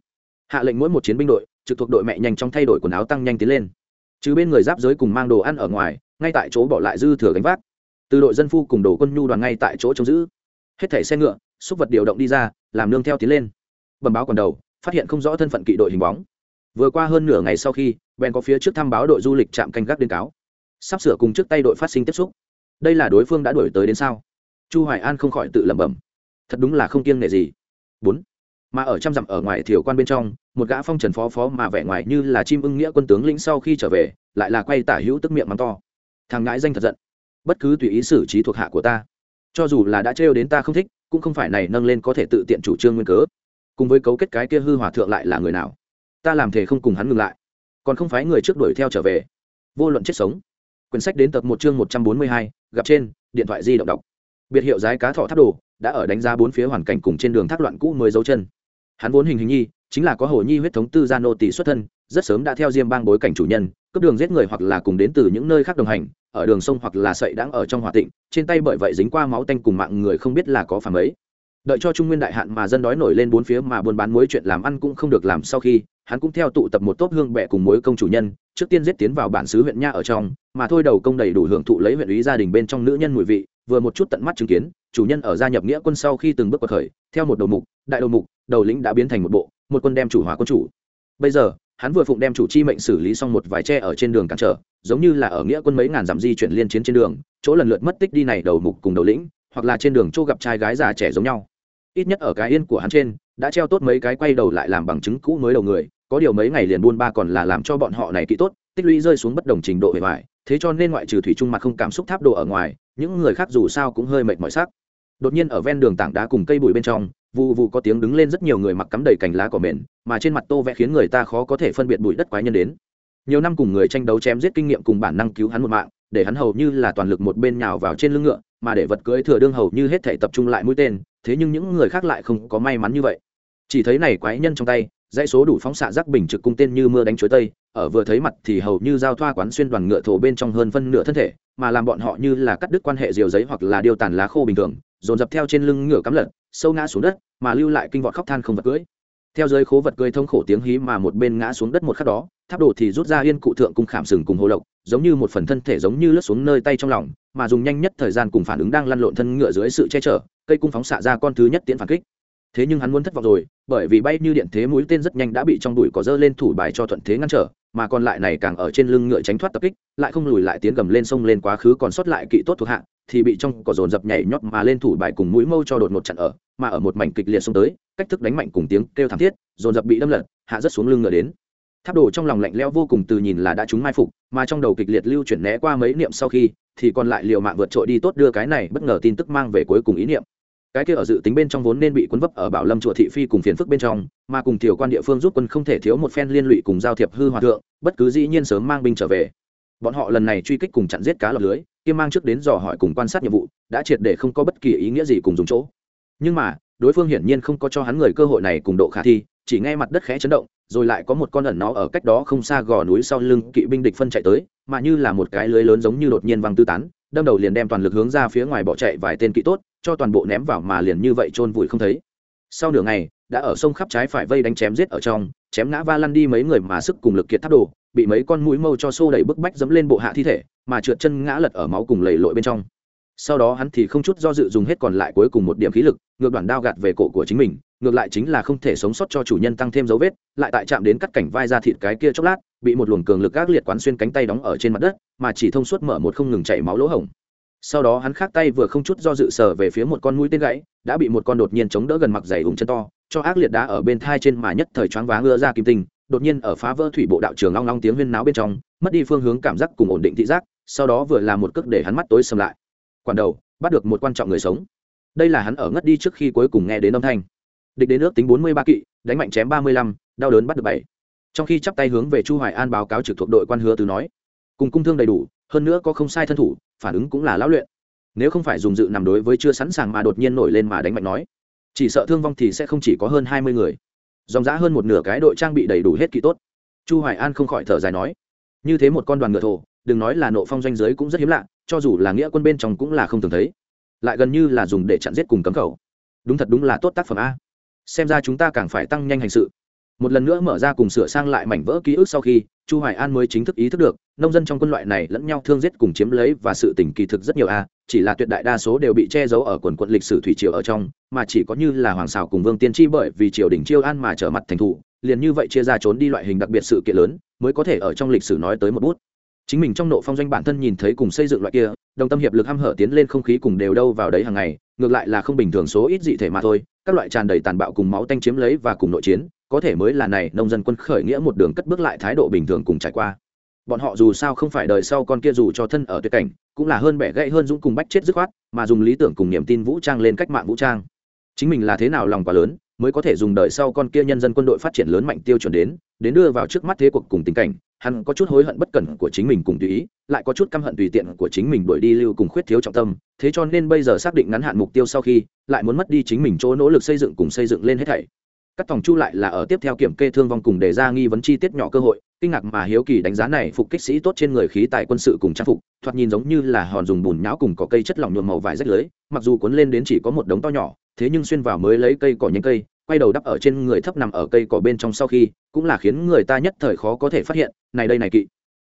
Hạ lệnh mỗi một chiến binh đội, trực thuộc đội mẹ nhanh chóng thay đổi quần áo tăng nhanh tiến lên. Chứ bên người giáp giới cùng mang đồ ăn ở ngoài, ngay tại chỗ bỏ lại dư thừa gánh vác. Từ đội dân phu cùng đồ quân nhu đoàn ngay tại chỗ trông giữ. Hết thảy xe ngựa, xúc vật điều động đi ra, làm nương theo tiến lên. Bẩm báo còn đầu, phát hiện không rõ thân phận kỵ đội hình bóng vừa qua hơn nửa ngày sau khi bèn có phía trước thăm báo đội du lịch trạm canh gác đến cáo. Sắp sửa cùng trước tay đội phát sinh tiếp xúc. Đây là đối phương đã đổi tới đến sao? Chu hoài an không khỏi tự lẩm bẩm. Thật đúng là không kiêng nể gì. Bốn. Mà ở trăm dặm ở ngoài thiểu quan bên trong, một gã phong trần phó phó mà vẻ ngoài như là chim ưng nghĩa quân tướng lĩnh sau khi trở về, lại là quay tả hữu tức miệng mắng to. Thằng ngãi danh thật giận. Bất cứ tùy ý xử trí thuộc hạ của ta. Cho dù là đã trêu đến ta không thích, cũng không phải này nâng lên có thể tự tiện chủ trương nguyên cớ. Cùng với cấu kết cái kia hư hòa thượng lại là người nào? Ta làm thể không cùng hắn ngừng lại. Còn không phải người trước đuổi theo trở về. Vô luận chết sống. Quyển sách đến tập một chương một trăm bốn mươi hai, gặp trên, điện thoại di động đọc. Biệt hiệu giái cá thọ tháp đồ đã ở đánh giá bốn phía hoàn cảnh cùng trên đường thác loạn cũ mới dấu chân. Hắn vốn hình hình nhi, chính là có hồ nhi huyết thống tư gia nô tỷ xuất thân, rất sớm đã theo diêm bang bối cảnh chủ nhân, cướp đường giết người hoặc là cùng đến từ những nơi khác đồng hành, ở đường sông hoặc là sậy đang ở trong hòa tịnh, trên tay bởi vậy dính qua máu tanh cùng mạng người không biết là có phản ấy đợi cho trung nguyên đại hạn mà dân đói nổi lên bốn phía mà buôn bán muối chuyện làm ăn cũng không được làm sau khi, hắn cũng theo tụ tập một tốp hương bệ cùng mối công chủ nhân, trước tiên giết tiến vào bản xứ huyện nha ở trong, mà thôi đầu công đầy đủ hưởng thụ lấy huyện ý gia đình bên trong nữ nhân mùi vị, vừa một chút tận mắt chứng kiến, chủ nhân ở gia nhập nghĩa quân sau khi từng bước qua khởi, theo một đầu mục, đại đầu mục, đầu lĩnh đã biến thành một bộ, một quân đem chủ hòa quân chủ. Bây giờ, hắn vừa phụng đem chủ chi mệnh xử lý xong một vài tre ở trên đường cản trở, giống như là ở nghĩa quân mấy ngàn dặm di chuyển liên chiến trên đường, chỗ lần lượt mất tích đi này đầu mục cùng đầu lĩnh, hoặc là trên đường chỗ gặp trai gái già trẻ giống nhau ít nhất ở cái yên của hắn trên, đã treo tốt mấy cái quay đầu lại làm bằng chứng cũ mới đầu người, có điều mấy ngày liền buôn ba còn là làm cho bọn họ này kỹ tốt, tích lũy rơi xuống bất đồng trình độ bề ngoài, thế cho nên ngoại trừ thủy trung mặt không cảm xúc tháp đồ ở ngoài, những người khác dù sao cũng hơi mệt mỏi sắc đột nhiên ở ven đường tảng đá cùng cây bụi bên trong vụ vụ có tiếng đứng lên rất nhiều người mặc cắm đầy cành lá cỏ mềm mà trên mặt tô vẽ khiến người ta khó có thể phân biệt bụi đất quái nhân đến. Nhiều năm cùng người tranh đấu chém giết kinh nghiệm cùng bản năng cứu hắn một mạng để hắn hầu như là toàn lực một bên nhào vào trên lưng ngựa, mà để vật cưới thừa đương hầu như hết thể tập trung lại mũi tên, thế nhưng những người khác lại không có may mắn như vậy. Chỉ thấy này quái nhân trong tay, dãy số đủ phóng xạ rắc bình trực cung tên như mưa đánh chuối tây, ở vừa thấy mặt thì hầu như giao thoa quán xuyên đoàn ngựa thổ bên trong hơn phân nửa thân thể, mà làm bọn họ như là cắt đứt quan hệ diều giấy hoặc là điều tàn lá khô bình thường, dồn dập theo trên lưng ngựa cắm lật, sâu ngã xuống đất, mà lưu lại kinh vọt khóc than không vật cưới. Theo dưới khố vật cưới thông khổ tiếng hí mà một bên ngã xuống đất một khắc đó, tháp đồ thì rút ra yên cụ thượng cung khảm sừng cùng hồ lộc giống như một phần thân thể giống như lướt xuống nơi tay trong lòng, mà dùng nhanh nhất thời gian cùng phản ứng đang lăn lộn thân ngựa dưới sự che chở, cây cung phóng xạ ra con thứ nhất tiến phản kích. Thế nhưng hắn muốn thất vọng rồi, bởi vì bay như điện thế mũi tên rất nhanh đã bị trong đùi có dơ lên thủ bài cho thuận thế ngăn trở, mà còn lại này càng ở trên lưng ngựa tránh thoát tập kích, lại không lùi lại tiến gầm lên sông lên quá khứ còn sót lại kỵ tốt thuộc hạ, thì bị trong cỏ dồn dập nhảy nhót mà lên thủ bài cùng mũi mâu cho đột ngột chặn ở, mà ở một mảnh kịch liệt xông tới, cách thức đánh mạnh cùng tiếng kêu thảm thiết, dồn dập bị đâm lật, hạ rất xuống lưng ngựa đến tháp đồ trong lòng lạnh lẽo vô cùng từ nhìn là đã chúng mai phục, mà trong đầu kịch liệt lưu chuyển né qua mấy niệm sau khi, thì còn lại liệu mạng vượt trội đi tốt đưa cái này bất ngờ tin tức mang về cuối cùng ý niệm. Cái kia ở dự tính bên trong vốn nên bị cuốn vấp ở bảo lâm chùa thị phi cùng phiền phức bên trong, mà cùng tiểu quan địa phương giúp quân không thể thiếu một phen liên lụy cùng giao thiệp hư hòa thượng, bất cứ dĩ nhiên sớm mang binh trở về. Bọn họ lần này truy kích cùng chặn giết cá lọc lưới, kia mang trước đến dò hỏi cùng quan sát nhiệm vụ, đã triệt để không có bất kỳ ý nghĩa gì cùng dùng chỗ. Nhưng mà, đối phương hiển nhiên không có cho hắn người cơ hội này cùng độ khả thi, chỉ nghe mặt đất khẽ chấn động rồi lại có một con ẩn nó ở cách đó không xa gò núi sau lưng kỵ binh địch phân chạy tới, mà như là một cái lưới lớn giống như đột nhiên văng tư tán, đâm đầu liền đem toàn lực hướng ra phía ngoài bỏ chạy vài tên kỵ tốt, cho toàn bộ ném vào mà liền như vậy chôn vùi không thấy. Sau nửa ngày, đã ở sông khắp trái phải vây đánh chém giết ở trong, chém ngã va lăn đi mấy người mà sức cùng lực kiệt tháp đồ, bị mấy con mũi mâu cho xô đẩy bức bách dẫm lên bộ hạ thi thể, mà trượt chân ngã lật ở máu cùng lầy lội bên trong. Sau đó hắn thì không chút do dự dùng hết còn lại cuối cùng một điểm khí lực, ngược đoạn đao gạt về cổ của chính mình ngược lại chính là không thể sống sót cho chủ nhân tăng thêm dấu vết, lại tại chạm đến cắt cảnh vai ra thịt cái kia chốc lát, bị một luồng cường lực gác liệt quán xuyên cánh tay đóng ở trên mặt đất, mà chỉ thông suốt mở một không ngừng chảy máu lỗ hổng. Sau đó hắn khác tay vừa không chút do dự sờ về phía một con mũi tên gãy, đã bị một con đột nhiên chống đỡ gần mặt dày ủng chân to, cho ác liệt đá ở bên thai trên mà nhất thời choáng váng ưa ra kim tinh, đột nhiên ở phá vỡ thủy bộ đạo trường long long tiếng huyên náo bên trong, mất đi phương hướng cảm giác cùng ổn định thị giác, sau đó vừa làm một cước để hắn mắt tối sầm lại. Quản đầu, bắt được một quan trọng người sống. Đây là hắn ở ngất đi trước khi cuối cùng nghe đến âm thanh địch đến nước tính bốn mươi ba kỵ, đánh mạnh chém ba mươi lăm, đau đớn bắt được bảy. Trong khi chắp tay hướng về chu hoài an báo cáo trực thuộc đội quan hứa từ nói, cùng cung thương đầy đủ, hơn nữa có không sai thân thủ, phản ứng cũng là lão luyện. Nếu không phải dùng dự nằm đối với chưa sẵn sàng mà đột nhiên nổi lên mà đánh mạnh nói, chỉ sợ thương vong thì sẽ không chỉ có hơn hai mươi người. Dòng giã hơn một nửa cái đội trang bị đầy đủ hết kỹ tốt. Chu hoài an không khỏi thở dài nói, như thế một con đoàn ngựa thổ, đừng nói là nộ phong doanh giới cũng rất hiếm lạ, cho dù là nghĩa quân bên trong cũng là không thường thấy. Lại gần như là dùng để chặn giết cùng cấm khẩu. Đúng thật đúng là tốt tác phẩm a xem ra chúng ta càng phải tăng nhanh hành sự. Một lần nữa mở ra cùng sửa sang lại mảnh vỡ ký ức sau khi, chu hoài an mới chính thức ý thức được, nông dân trong quân loại này lẫn nhau thương giết cùng chiếm lấy và sự tình kỳ thực rất nhiều a, chỉ là tuyệt đại đa số đều bị che giấu ở quần quận lịch sử thủy triều ở trong, mà chỉ có như là hoàng xào cùng vương tiên tri bởi vì triều đình chiêu an mà trở mặt thành thủ, liền như vậy chia ra trốn đi loại hình đặc biệt sự kiện lớn, mới có thể ở trong lịch sử nói tới một bút. Chính mình trong nộ phong doanh bản thân nhìn thấy cùng xây dựng loại kia, đồng tâm hiệp lực hăm hở tiến lên không khí cùng đều đâu vào đấy hàng ngày ngược lại là không bình thường số ít dị thể mà thôi, các loại tràn đầy tàn bạo cùng máu tanh chiếm lấy và cùng nội chiến, có thể mới là này, nông dân quân khởi nghĩa một đường cất bước lại thái độ bình thường cùng trải qua. Bọn họ dù sao không phải đời sau con kia dù cho thân ở tuyệt cảnh, cũng là hơn bẻ gãy hơn dũng cùng bách chết dứt khoát, mà dùng lý tưởng cùng niềm tin vũ trang lên cách mạng vũ trang. Chính mình là thế nào lòng quá lớn, mới có thể dùng đời sau con kia nhân dân quân đội phát triển lớn mạnh tiêu chuẩn đến đến đưa vào trước mắt thế cuộc cùng tình cảnh, hắn có chút hối hận bất cẩn của chính mình cùng tùy ý, lại có chút căm hận tùy tiện của chính mình đuổi đi lưu cùng khuyết thiếu trọng tâm. Thế cho nên bây giờ xác định ngắn hạn mục tiêu sau khi, lại muốn mất đi chính mình chỗ nỗ lực xây dựng cùng xây dựng lên hết thảy. Các tòng chu lại là ở tiếp theo kiểm kê thương vong cùng đề ra nghi vấn chi tiết nhỏ cơ hội, kinh ngạc mà hiếu kỳ đánh giá này phục kích sĩ tốt trên người khí tài quân sự cùng trang phục, thoạt nhìn giống như là hòn dùng bùn nhão cùng có cây chất lỏng nhuộm màu vải rách lưới, mặc dù cuốn lên đến chỉ có một đống to nhỏ, thế nhưng xuyên vào mới lấy cây cỏ nhánh cây quay đầu đắp ở trên người thấp nằm ở cây cỏ bên trong sau khi, cũng là khiến người ta nhất thời khó có thể phát hiện, này đây này kỵ.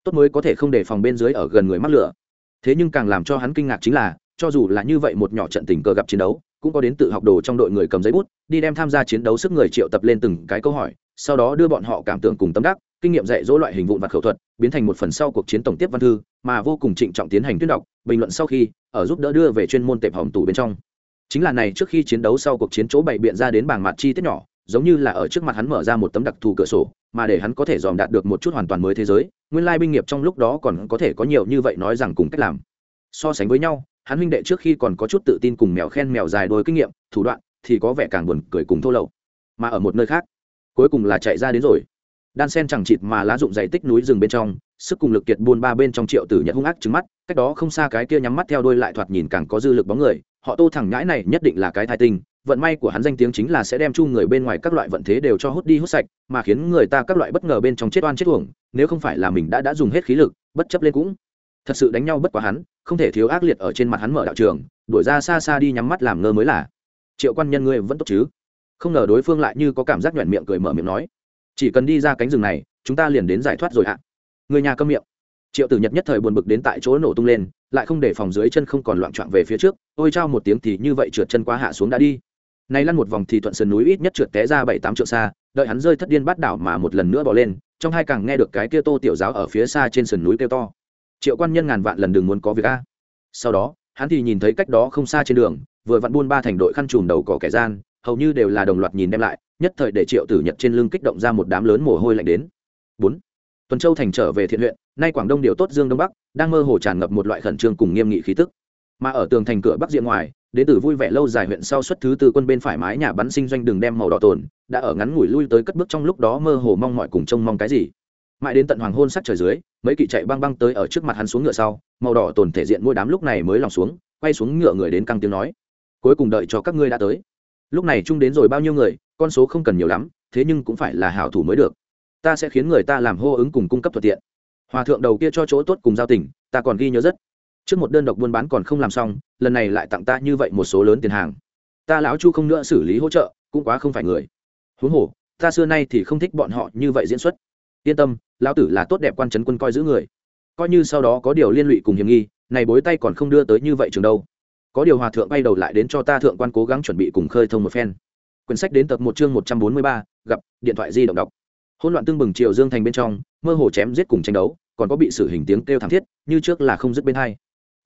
Tốt mới có thể không để phòng bên dưới ở gần người mắc lửa. Thế nhưng càng làm cho hắn kinh ngạc chính là, cho dù là như vậy một nhỏ trận tình cờ gặp chiến đấu, cũng có đến tự học đồ trong đội người cầm giấy bút, đi đem tham gia chiến đấu sức người triệu tập lên từng cái câu hỏi, sau đó đưa bọn họ cảm tưởng cùng tâm đắc, kinh nghiệm dạy dỗ loại hình vụn vặt khẩu thuật, biến thành một phần sau cuộc chiến tổng tiếp văn thư, mà vô cùng trịnh trọng tiến hành tuyên đọc, bình luận sau khi, ở giúp đỡ đưa về chuyên môn tệp hỏng tủ bên trong chính là này trước khi chiến đấu sau cuộc chiến chỗ bày biện ra đến bảng mặt chi tiết nhỏ, giống như là ở trước mặt hắn mở ra một tấm đặc thù cửa sổ, mà để hắn có thể dòm đạt được một chút hoàn toàn mới thế giới, nguyên lai binh nghiệp trong lúc đó còn có thể có nhiều như vậy nói rằng cùng cách làm. So sánh với nhau, hắn huynh đệ trước khi còn có chút tự tin cùng mèo khen mèo dài đôi kinh nghiệm, thủ đoạn thì có vẻ càng buồn cười cùng thô lậu. Mà ở một nơi khác, cuối cùng là chạy ra đến rồi đan sen chẳng chịt mà lá dụng dày tích núi rừng bên trong, sức cùng lực kiệt buôn ba bên trong triệu tử nhật hung ác trứng mắt, cách đó không xa cái kia nhắm mắt theo đôi lại thoạt nhìn càng có dư lực bóng người, họ tô thẳng ngãi này nhất định là cái thai tinh, vận may của hắn danh tiếng chính là sẽ đem chu người bên ngoài các loại vận thế đều cho hút đi hút sạch, mà khiến người ta các loại bất ngờ bên trong chết oan chết uổng, nếu không phải là mình đã đã dùng hết khí lực, bất chấp lên cũng. Thật sự đánh nhau bất quá hắn, không thể thiếu ác liệt ở trên mặt hắn mở đạo trường, đuổi ra xa xa đi nhắm mắt làm ngơ mới là. Triệu quan nhân ngươi vẫn tốt chứ? Không ngờ đối phương lại như có cảm giác nhoẻn miệng cười mở miệng nói chỉ cần đi ra cánh rừng này, chúng ta liền đến giải thoát rồi ạ. Người nhà câm miệng. Triệu tử nhật nhất thời buồn bực đến tại chỗ nổ tung lên, lại không để phòng dưới chân không còn loạn trọn về phía trước, ôi trao một tiếng thì như vậy trượt chân qua hạ xuống đã đi. Nay lăn một vòng thì thuận sườn núi ít nhất trượt té ra bảy tám triệu xa, đợi hắn rơi thất điên bắt đảo mà một lần nữa bỏ lên, trong hai càng nghe được cái kia tô tiểu giáo ở phía xa trên sườn núi kêu to. Triệu quan nhân ngàn vạn lần đừng muốn có việc a. Sau đó, hắn thì nhìn thấy cách đó không xa trên đường, vừa vặn buôn ba thành đội khăn trùm đầu cỏ kẻ gian hầu như đều là đồng loạt nhìn đem lại, nhất thời để triệu tử nhật trên lưng kích động ra một đám lớn mồ hôi lạnh đến. Bốn, tuần châu thành trở về thiện huyện, nay quảng đông điều tốt dương đông bắc, đang mơ hồ tràn ngập một loại khẩn trương cùng nghiêm nghị khí tức. Mà ở tường thành cửa bắc diện ngoài, đến từ vui vẻ lâu dài huyện sau xuất thứ tư quân bên phải mái nhà bắn sinh doanh đường đem màu đỏ tồn, đã ở ngắn ngủi lui tới cất bước trong lúc đó mơ hồ mong mọi cùng trông mong cái gì. Mãi đến tận hoàng hôn sắc trời dưới, mấy kỵ chạy băng băng tới ở trước mặt hắn xuống ngựa sau, màu đỏ tồn thể diện mỗi đám lúc này mới lòng xuống, quay xuống ngựa người đến căng tiếng nói, cuối cùng đợi cho các ngươi đã tới lúc này chung đến rồi bao nhiêu người, con số không cần nhiều lắm, thế nhưng cũng phải là hảo thủ mới được. Ta sẽ khiến người ta làm hô ứng cùng cung cấp thuận tiện. Hòa thượng đầu kia cho chỗ tốt cùng giao tình, ta còn ghi nhớ rất. Trước một đơn độc buôn bán còn không làm xong, lần này lại tặng ta như vậy một số lớn tiền hàng. Ta lão chu không nữa xử lý hỗ trợ, cũng quá không phải người. Huống hồ, ta xưa nay thì không thích bọn họ như vậy diễn xuất. Yên tâm, lão tử là tốt đẹp quan trấn quân coi giữ người. Coi như sau đó có điều liên lụy cùng hiểm nghi, này bối tay còn không đưa tới như vậy trường đâu có điều hòa thượng bay đầu lại đến cho ta thượng quan cố gắng chuẩn bị cùng khơi thông một phen. Quyển sách đến tập một chương một trăm bốn mươi ba, gặp, điện thoại di động đọc. Hỗn loạn tương bừng triều dương thành bên trong, mơ hồ chém giết cùng tranh đấu, còn có bị xử hình tiếng kêu thảm thiết, như trước là không dứt bên hai.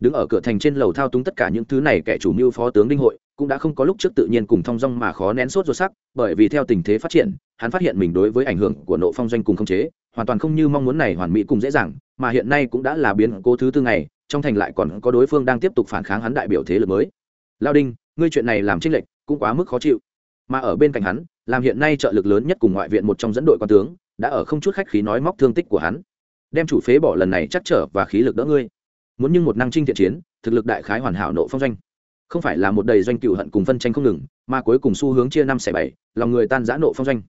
Đứng ở cửa thành trên lầu thao túng tất cả những thứ này kẻ chủ mưu phó tướng đinh hội, cũng đã không có lúc trước tự nhiên cùng thong dong mà khó nén sốt ruột sắc, bởi vì theo tình thế phát triển, hắn phát hiện mình đối với ảnh hưởng của nộ phong doanh cùng không chế, hoàn toàn không như mong muốn này hoàn mỹ cùng dễ dàng, mà hiện nay cũng đã là biến cố thứ tư ngày trong thành lại còn có đối phương đang tiếp tục phản kháng hắn đại biểu thế lực mới. Lao đinh, ngươi chuyện này làm trinh lệnh cũng quá mức khó chịu. Mà ở bên cạnh hắn, làm hiện nay trợ lực lớn nhất cùng ngoại viện một trong dẫn đội quan tướng, đã ở không chút khách khí nói móc thương tích của hắn. Đem chủ phế bỏ lần này chắc trở và khí lực đỡ ngươi. Muốn nhưng một năng trinh thiện chiến, thực lực đại khái hoàn hảo nộ phong doanh. Không phải là một đầy doanh cựu hận cùng phân tranh không ngừng, mà cuối cùng xu hướng chia năm xẻ bảy, lòng người tan giã nộ phong doanh.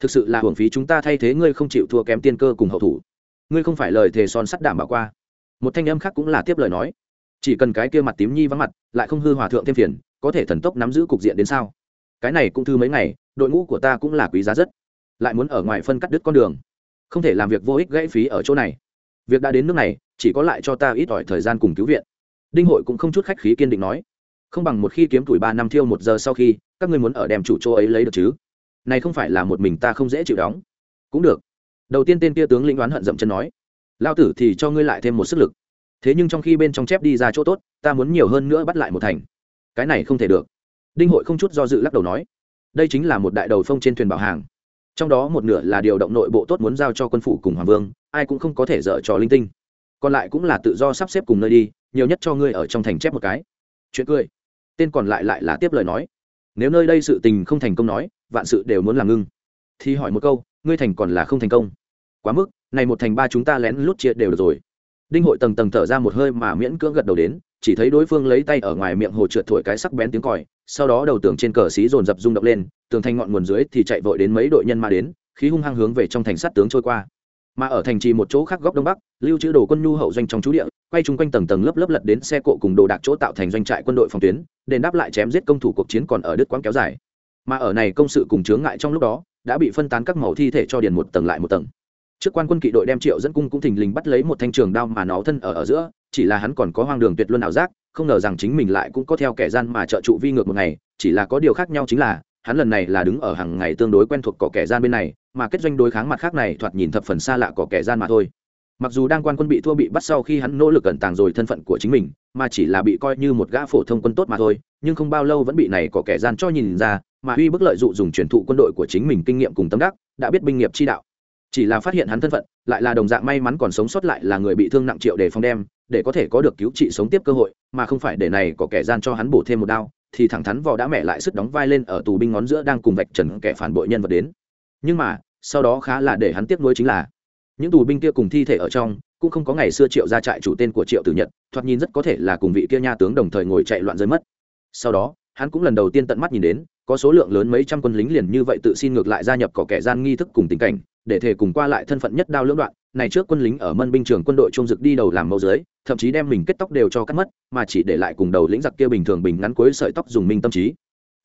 Thực sự là hưởng phí chúng ta thay thế ngươi không chịu thua kém tiên cơ cùng hậu thủ. Ngươi không phải lời thề son sắt đảm bảo qua một thanh âm khác cũng là tiếp lời nói. Chỉ cần cái kia mặt tím nhi vắng mặt, lại không hư hòa thượng thêm phiền, có thể thần tốc nắm giữ cục diện đến sao? Cái này cũng thư mấy ngày, đội ngũ của ta cũng là quý giá rất. Lại muốn ở ngoài phân cắt đứt con đường. Không thể làm việc vô ích gãy phí ở chỗ này. Việc đã đến nước này, chỉ có lại cho ta ít ỏi thời gian cùng cứu viện. Đinh hội cũng không chút khách khí kiên định nói. Không bằng một khi kiếm tuổi ba năm thiêu một giờ sau khi, các ngươi muốn ở đem chủ chỗ ấy lấy được chứ? Này không phải là một mình ta không dễ chịu đóng. Cũng được. Đầu tiên tên kia tướng lĩnh đoán hận dậm chân nói lao tử thì cho ngươi lại thêm một sức lực. Thế nhưng trong khi bên trong chép đi ra chỗ tốt, ta muốn nhiều hơn nữa bắt lại một thành. Cái này không thể được. Đinh hội không chút do dự lắc đầu nói. Đây chính là một đại đầu phông trên thuyền bảo hàng. Trong đó một nửa là điều động nội bộ tốt muốn giao cho quân phủ cùng hoàng vương, ai cũng không có thể dở trò linh tinh. Còn lại cũng là tự do sắp xếp cùng nơi đi, nhiều nhất cho ngươi ở trong thành chép một cái. Chuyện cười. Tên còn lại lại là tiếp lời nói. Nếu nơi đây sự tình không thành công nói, vạn sự đều muốn làm ngưng. Thì hỏi một câu, ngươi thành còn là không thành công. Quá mức này một thành ba chúng ta lén lút chia đều được rồi. Đinh hội tầng tầng thở ra một hơi mà miễn cưỡng gật đầu đến, chỉ thấy đối phương lấy tay ở ngoài miệng hồ trượt thổi cái sắc bén tiếng còi, sau đó đầu tường trên cờ xí dồn dập rung động lên, tường thành ngọn nguồn dưới thì chạy vội đến mấy đội nhân mà đến, khí hung hăng hướng về trong thành sát tướng trôi qua. Mà ở thành trì một chỗ khác góc đông bắc, lưu trữ đồ quân nhu hậu doanh trong trú địa, quay chung quanh tầng tầng lớp lớp lật đến xe cộ cùng đồ đạc chỗ tạo thành doanh trại quân đội phòng tuyến, đền đáp lại chém giết công thủ cuộc chiến còn ở đức quãng kéo dài. Mà ở này công sự cùng chướng ngại trong lúc đó, đã bị phân tán các màu thi thể cho điền một tầng lại một tầng trước quan quân kỵ đội đem triệu dẫn cung cũng thình lình bắt lấy một thanh trường đao mà nó thân ở ở giữa, chỉ là hắn còn có hoang đường tuyệt luân ảo giác, không ngờ rằng chính mình lại cũng có theo kẻ gian mà trợ trụ vi ngược một ngày, chỉ là có điều khác nhau chính là, hắn lần này là đứng ở hàng ngày tương đối quen thuộc có kẻ gian bên này, mà kết doanh đối kháng mặt khác này thoạt nhìn thập phần xa lạ có kẻ gian mà thôi. Mặc dù đang quan quân bị thua bị bắt sau khi hắn nỗ lực cẩn tàng rồi thân phận của chính mình, mà chỉ là bị coi như một gã phổ thông quân tốt mà thôi, nhưng không bao lâu vẫn bị này có kẻ gian cho nhìn ra, mà uy bức lợi dụng dùng truyền thụ quân đội của chính mình kinh nghiệm cùng tâm đắc, đã biết binh nghiệp chi đạo chỉ là phát hiện hắn thân phận, lại là đồng dạng may mắn còn sống sót lại là người bị thương nặng triệu để phong đem, để có thể có được cứu trị sống tiếp cơ hội, mà không phải để này có kẻ gian cho hắn bổ thêm một đao, thì thẳng thắn vò đã mẹ lại sức đóng vai lên ở tù binh ngón giữa đang cùng vạch trần kẻ phản bội nhân vật đến. Nhưng mà, sau đó khá là để hắn tiếp nối chính là, những tù binh kia cùng thi thể ở trong, cũng không có ngày xưa triệu ra trại chủ tên của triệu tử nhật, thoạt nhìn rất có thể là cùng vị kia nha tướng đồng thời ngồi chạy loạn rơi mất. Sau đó, hắn cũng lần đầu tiên tận mắt nhìn đến có số lượng lớn mấy trăm quân lính liền như vậy tự xin ngược lại gia nhập có kẻ gian nghi thức cùng tình cảnh, để thể cùng qua lại thân phận nhất đao lưỡng đoạn. Này trước quân lính ở mân binh trường quân đội trung dực đi đầu làm mẫu dưới, thậm chí đem mình kết tóc đều cho cắt mất, mà chỉ để lại cùng đầu lĩnh giặc kia bình thường bình ngắn cuối sợi tóc dùng minh tâm trí.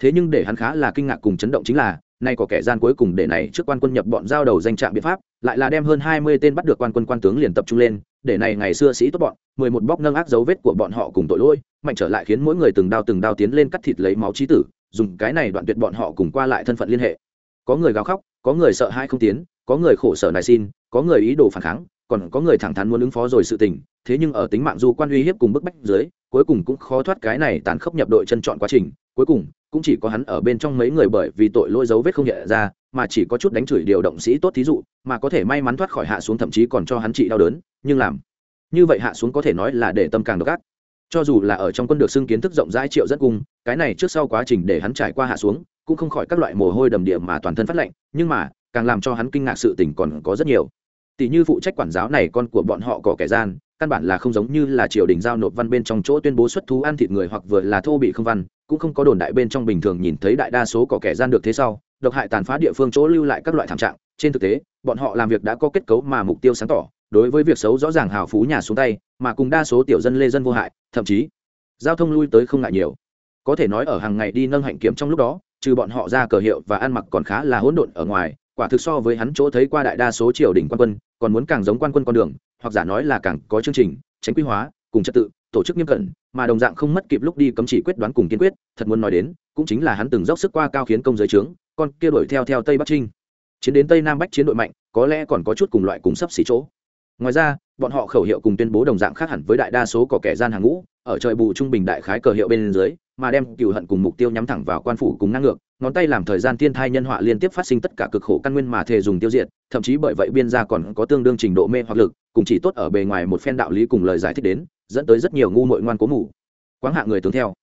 Thế nhưng để hắn khá là kinh ngạc cùng chấn động chính là, nay có kẻ gian cuối cùng để này trước quan quân nhập bọn giao đầu danh trạng biện pháp, lại là đem hơn hai mươi tên bắt được quan quân quan tướng liền tập trung lên, để này ngày xưa sĩ tốt bọn, mười một bóc nâng ác dấu vết của bọn họ cùng tội lỗi, mạnh trở lại khiến mỗi người từng đao từng đao tiến lên cắt thịt lấy máu trí tử dùng cái này đoạn tuyệt bọn họ cùng qua lại thân phận liên hệ. Có người gào khóc, có người sợ hai không tiến, có người khổ sở nài xin, có người ý đồ phản kháng, còn có người thẳng thắn muốn ứng phó rồi sự tình. Thế nhưng ở tính mạng du quan uy hiếp cùng bức bách dưới, cuối cùng cũng khó thoát cái này tàn khốc nhập đội chân chọn quá trình. Cuối cùng, cũng chỉ có hắn ở bên trong mấy người bởi vì tội lỗi dấu vết không nhẹ ra, mà chỉ có chút đánh chửi điều động sĩ tốt thí dụ, mà có thể may mắn thoát khỏi hạ xuống thậm chí còn cho hắn trị đau đớn, nhưng làm như vậy hạ xuống có thể nói là để tâm càng độc ác cho dù là ở trong quân được xưng kiến thức rộng rãi triệu rất cung, cái này trước sau quá trình để hắn trải qua hạ xuống, cũng không khỏi các loại mồ hôi đầm địa mà toàn thân phát lạnh, nhưng mà, càng làm cho hắn kinh ngạc sự tình còn có rất nhiều. Tỷ như phụ trách quản giáo này con của bọn họ có kẻ gian, căn bản là không giống như là triều đình giao nộp văn bên trong chỗ tuyên bố xuất thú ăn thịt người hoặc vừa là thô bị không văn, cũng không có đồn đại bên trong bình thường nhìn thấy đại đa số có kẻ gian được thế sau, độc hại tàn phá địa phương chỗ lưu lại các loại thảm trạng. Trên thực tế, bọn họ làm việc đã có kết cấu mà mục tiêu sáng tỏ đối với việc xấu rõ ràng hào phú nhà xuống tay, mà cùng đa số tiểu dân lê dân vô hại, thậm chí, giao thông lui tới không ngại nhiều. Có thể nói ở hàng ngày đi nâng hạnh kiểm trong lúc đó, trừ bọn họ ra cờ hiệu và ăn mặc còn khá là hỗn độn ở ngoài, quả thực so với hắn chỗ thấy qua đại đa số triều đình quan quân, còn muốn càng giống quan quân con đường, hoặc giả nói là càng có chương trình, tránh quy hóa, cùng trật tự, tổ chức nghiêm cẩn, mà đồng dạng không mất kịp lúc đi cấm chỉ quyết đoán cùng kiên quyết, thật muốn nói đến, cũng chính là hắn từng dốc sức qua cao khiến công giới trướng, con kia đuổi theo theo tây bắc trinh. Chiến đến tây nam bách chiến đội mạnh, có lẽ còn có chút cùng loại cùng sấp xỉ chỗ ngoài ra, bọn họ khẩu hiệu cùng tuyên bố đồng dạng khác hẳn với đại đa số có kẻ gian hàng ngũ, ở trời bù trung bình đại khái cờ hiệu bên dưới, mà đem cựu hận cùng mục tiêu nhắm thẳng vào quan phủ cùng năng ngược, ngón tay làm thời gian thiên thai nhân họa liên tiếp phát sinh tất cả cực khổ căn nguyên mà thề dùng tiêu diệt, thậm chí bởi vậy biên gia còn có tương đương trình độ mê hoặc lực, cùng chỉ tốt ở bề ngoài một phen đạo lý cùng lời giải thích đến, dẫn tới rất nhiều ngu mội ngoan cố mù. Quáng hạ người tướng theo.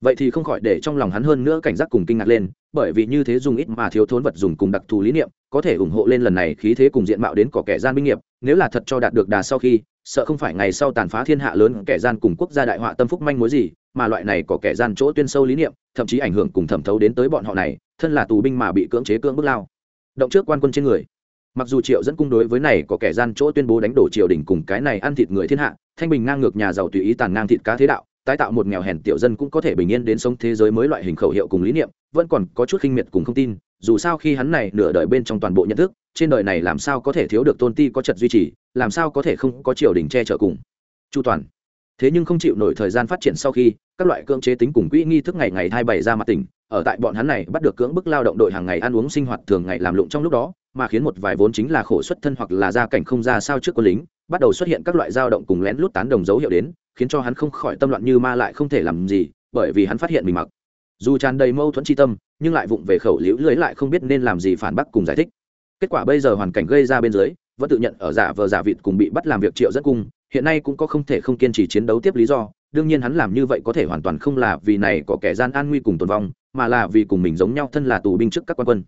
Vậy thì không khỏi để trong lòng hắn hơn nữa cảnh giác cùng kinh ngạc lên, bởi vì như thế dùng ít mà thiếu thốn vật dùng cùng đặc thù lý niệm có thể ủng hộ lên lần này khí thế cùng diện mạo đến có kẻ gian binh nghiệp, nếu là thật cho đạt được đà sau khi, sợ không phải ngày sau tàn phá thiên hạ lớn kẻ gian cùng quốc gia đại họa tâm phúc manh mối gì, mà loại này có kẻ gian chỗ tuyên sâu lý niệm, thậm chí ảnh hưởng cùng thẩm thấu đến tới bọn họ này, thân là tù binh mà bị cưỡng chế cưỡng bức lao. Động trước quan quân trên người. Mặc dù triệu dẫn cung đối với này có kẻ gian chỗ tuyên bố đánh đổ triều đình cùng cái này ăn thịt người thiên hạ, thanh bình ngang ngược nhà giàu tùy ý tàn ngang thịt cá thế đạo tái tạo một nghèo hèn tiểu dân cũng có thể bình yên đến sống thế giới mới loại hình khẩu hiệu cùng lý niệm, vẫn còn có chút khinh miệt cùng không tin, dù sao khi hắn này nửa đời bên trong toàn bộ nhận thức, trên đời này làm sao có thể thiếu được tôn ti có trật duy trì, làm sao có thể không có triều đình che chở cùng. Chu toàn. Thế nhưng không chịu nổi thời gian phát triển sau khi, các loại cưỡng chế tính cùng quỹ nghi thức ngày ngày thay bày ra mặt tỉnh, ở tại bọn hắn này bắt được cưỡng bức lao động đội hàng ngày ăn uống sinh hoạt thường ngày làm lụng trong lúc đó, mà khiến một vài vốn chính là khổ xuất thân hoặc là gia cảnh không ra sao trước quân lính, bắt đầu xuất hiện các loại dao động cùng lén lút tán đồng dấu hiệu đến khiến cho hắn không khỏi tâm loạn như ma lại không thể làm gì, bởi vì hắn phát hiện mình mặc. Dù tràn đầy mâu thuẫn tri tâm, nhưng lại vụng về khẩu liễu lưới lại không biết nên làm gì phản bác cùng giải thích. Kết quả bây giờ hoàn cảnh gây ra bên dưới, vẫn tự nhận ở giả vờ giả vịt cùng bị bắt làm việc triệu rất cung, hiện nay cũng có không thể không kiên trì chiến đấu tiếp lý do, đương nhiên hắn làm như vậy có thể hoàn toàn không là vì này có kẻ gian an nguy cùng tồn vong, mà là vì cùng mình giống nhau thân là tù binh trước các quan quân.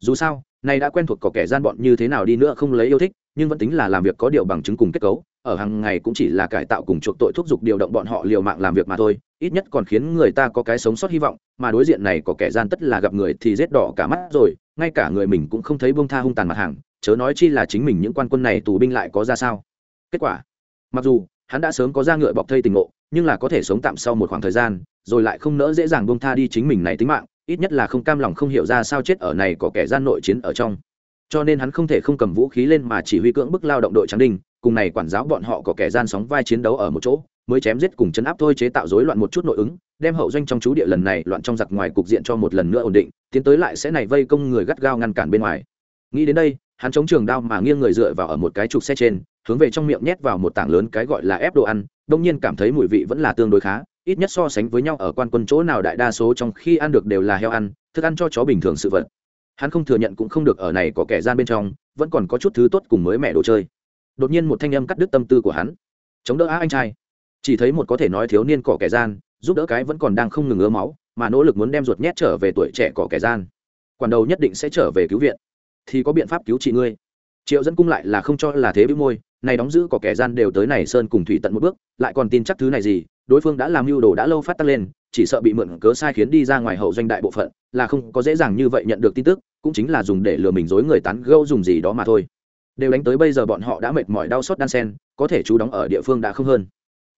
Dù sao này đã quen thuộc có kẻ gian bọn như thế nào đi nữa không lấy yêu thích nhưng vẫn tính là làm việc có điều bằng chứng cùng kết cấu, ở hàng ngày cũng chỉ là cải tạo cùng chuộc tội thúc giục điều động bọn họ liều mạng làm việc mà thôi, ít nhất còn khiến người ta có cái sống sót hy vọng, mà đối diện này có kẻ gian tất là gặp người thì rét đỏ cả mắt rồi, ngay cả người mình cũng không thấy bông tha hung tàn mặt hàng, chớ nói chi là chính mình những quan quân này tù binh lại có ra sao. Kết quả, mặc dù hắn đã sớm có ra ngựa bọc thây tình ngộ, nhưng là có thể sống tạm sau một khoảng thời gian, rồi lại không nỡ dễ dàng bông tha đi chính mình này tính mạng, ít nhất là không cam lòng không hiểu ra sao chết ở này có kẻ gian nội chiến ở trong cho nên hắn không thể không cầm vũ khí lên mà chỉ huy cưỡng bức lao động đội trắng đinh, cùng này quản giáo bọn họ có kẻ gian sóng vai chiến đấu ở một chỗ, mới chém giết cùng chấn áp thôi chế tạo rối loạn một chút nội ứng, đem hậu doanh trong chú địa lần này loạn trong giặc ngoài cục diện cho một lần nữa ổn định, tiến tới lại sẽ này vây công người gắt gao ngăn cản bên ngoài. Nghĩ đến đây, hắn chống trường đao mà nghiêng người dựa vào ở một cái trục xe trên, hướng về trong miệng nhét vào một tảng lớn cái gọi là ép đồ ăn, đông nhiên cảm thấy mùi vị vẫn là tương đối khá, ít nhất so sánh với nhau ở quan quân chỗ nào đại đa số trong khi ăn được đều là heo ăn, thức ăn cho chó bình thường sự vật hắn không thừa nhận cũng không được ở này có kẻ gian bên trong, vẫn còn có chút thứ tốt cùng mới mẹ đồ chơi. Đột nhiên một thanh âm cắt đứt tâm tư của hắn. Chống đỡ á anh trai. Chỉ thấy một có thể nói thiếu niên cỏ kẻ gian, giúp đỡ cái vẫn còn đang không ngừng ứa máu, mà nỗ lực muốn đem ruột nhét trở về tuổi trẻ cỏ kẻ gian. Quản đầu nhất định sẽ trở về cứu viện. Thì có biện pháp cứu trị ngươi. Triệu dẫn cung lại là không cho là thế bĩu môi, này đóng giữ cỏ kẻ gian đều tới này sơn cùng thủy tận một bước, lại còn tin chắc thứ này gì, đối phương đã làm mưu đồ đã lâu phát tăng lên chỉ sợ bị mượn cớ sai khiến đi ra ngoài hậu doanh đại bộ phận, là không có dễ dàng như vậy nhận được tin tức, cũng chính là dùng để lừa mình dối người tán gâu dùng gì đó mà thôi. Đều đánh tới bây giờ bọn họ đã mệt mỏi đau xót đan sen, có thể chú đóng ở địa phương đã không hơn.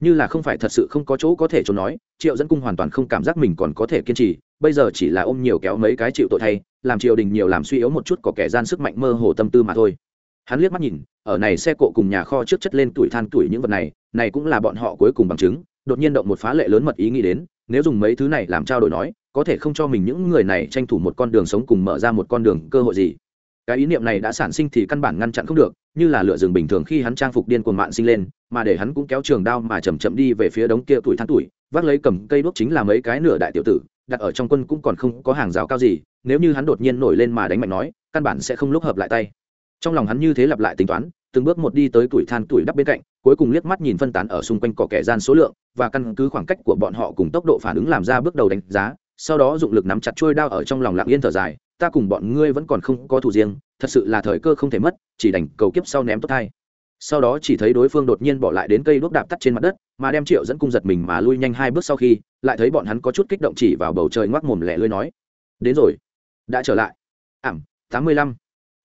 Như là không phải thật sự không có chỗ có thể trốn nói, triệu dẫn cung hoàn toàn không cảm giác mình còn có thể kiên trì, bây giờ chỉ là ôm nhiều kéo mấy cái chịu tội thay, làm triều đình nhiều làm suy yếu một chút có kẻ gian sức mạnh mơ hồ tâm tư mà thôi. Hắn liếc mắt nhìn, ở này xe cộ cùng nhà kho trước chất lên tuổi than tuổi những vật này này cũng là bọn họ cuối cùng bằng chứng, đột nhiên động một phá lệ lớn mật ý nghĩ đến nếu dùng mấy thứ này làm trao đổi nói, có thể không cho mình những người này tranh thủ một con đường sống cùng mở ra một con đường cơ hội gì. Cái ý niệm này đã sản sinh thì căn bản ngăn chặn không được, như là lựa rừng bình thường khi hắn trang phục điên cuồng mạng sinh lên, mà để hắn cũng kéo trường đao mà chầm chậm đi về phía đống kia tuổi tháng tuổi, vác lấy cầm cây đuốc chính là mấy cái nửa đại tiểu tử, đặt ở trong quân cũng còn không có hàng rào cao gì, nếu như hắn đột nhiên nổi lên mà đánh mạnh nói, căn bản sẽ không lúc hợp lại tay. Trong lòng hắn như thế lặp lại tính toán từng bước một đi tới tuổi than tuổi đắp bên cạnh, cuối cùng liếc mắt nhìn phân tán ở xung quanh cỏ kẻ gian số lượng và căn cứ khoảng cách của bọn họ cùng tốc độ phản ứng làm ra bước đầu đánh giá, sau đó dụng lực nắm chặt trôi đao ở trong lòng lặng yên thở dài, ta cùng bọn ngươi vẫn còn không có thủ riêng, thật sự là thời cơ không thể mất, chỉ đành cầu kiếp sau ném tốt thai sau đó chỉ thấy đối phương đột nhiên bỏ lại đến cây đuốc đạp tắt trên mặt đất, mà đem triệu dẫn cung giật mình mà lui nhanh hai bước sau khi, lại thấy bọn hắn có chút kích động chỉ vào bầu trời ngoác mồm lẻ lưới nói, đến rồi, đã trở lại. Ảm, tám mươi lăm.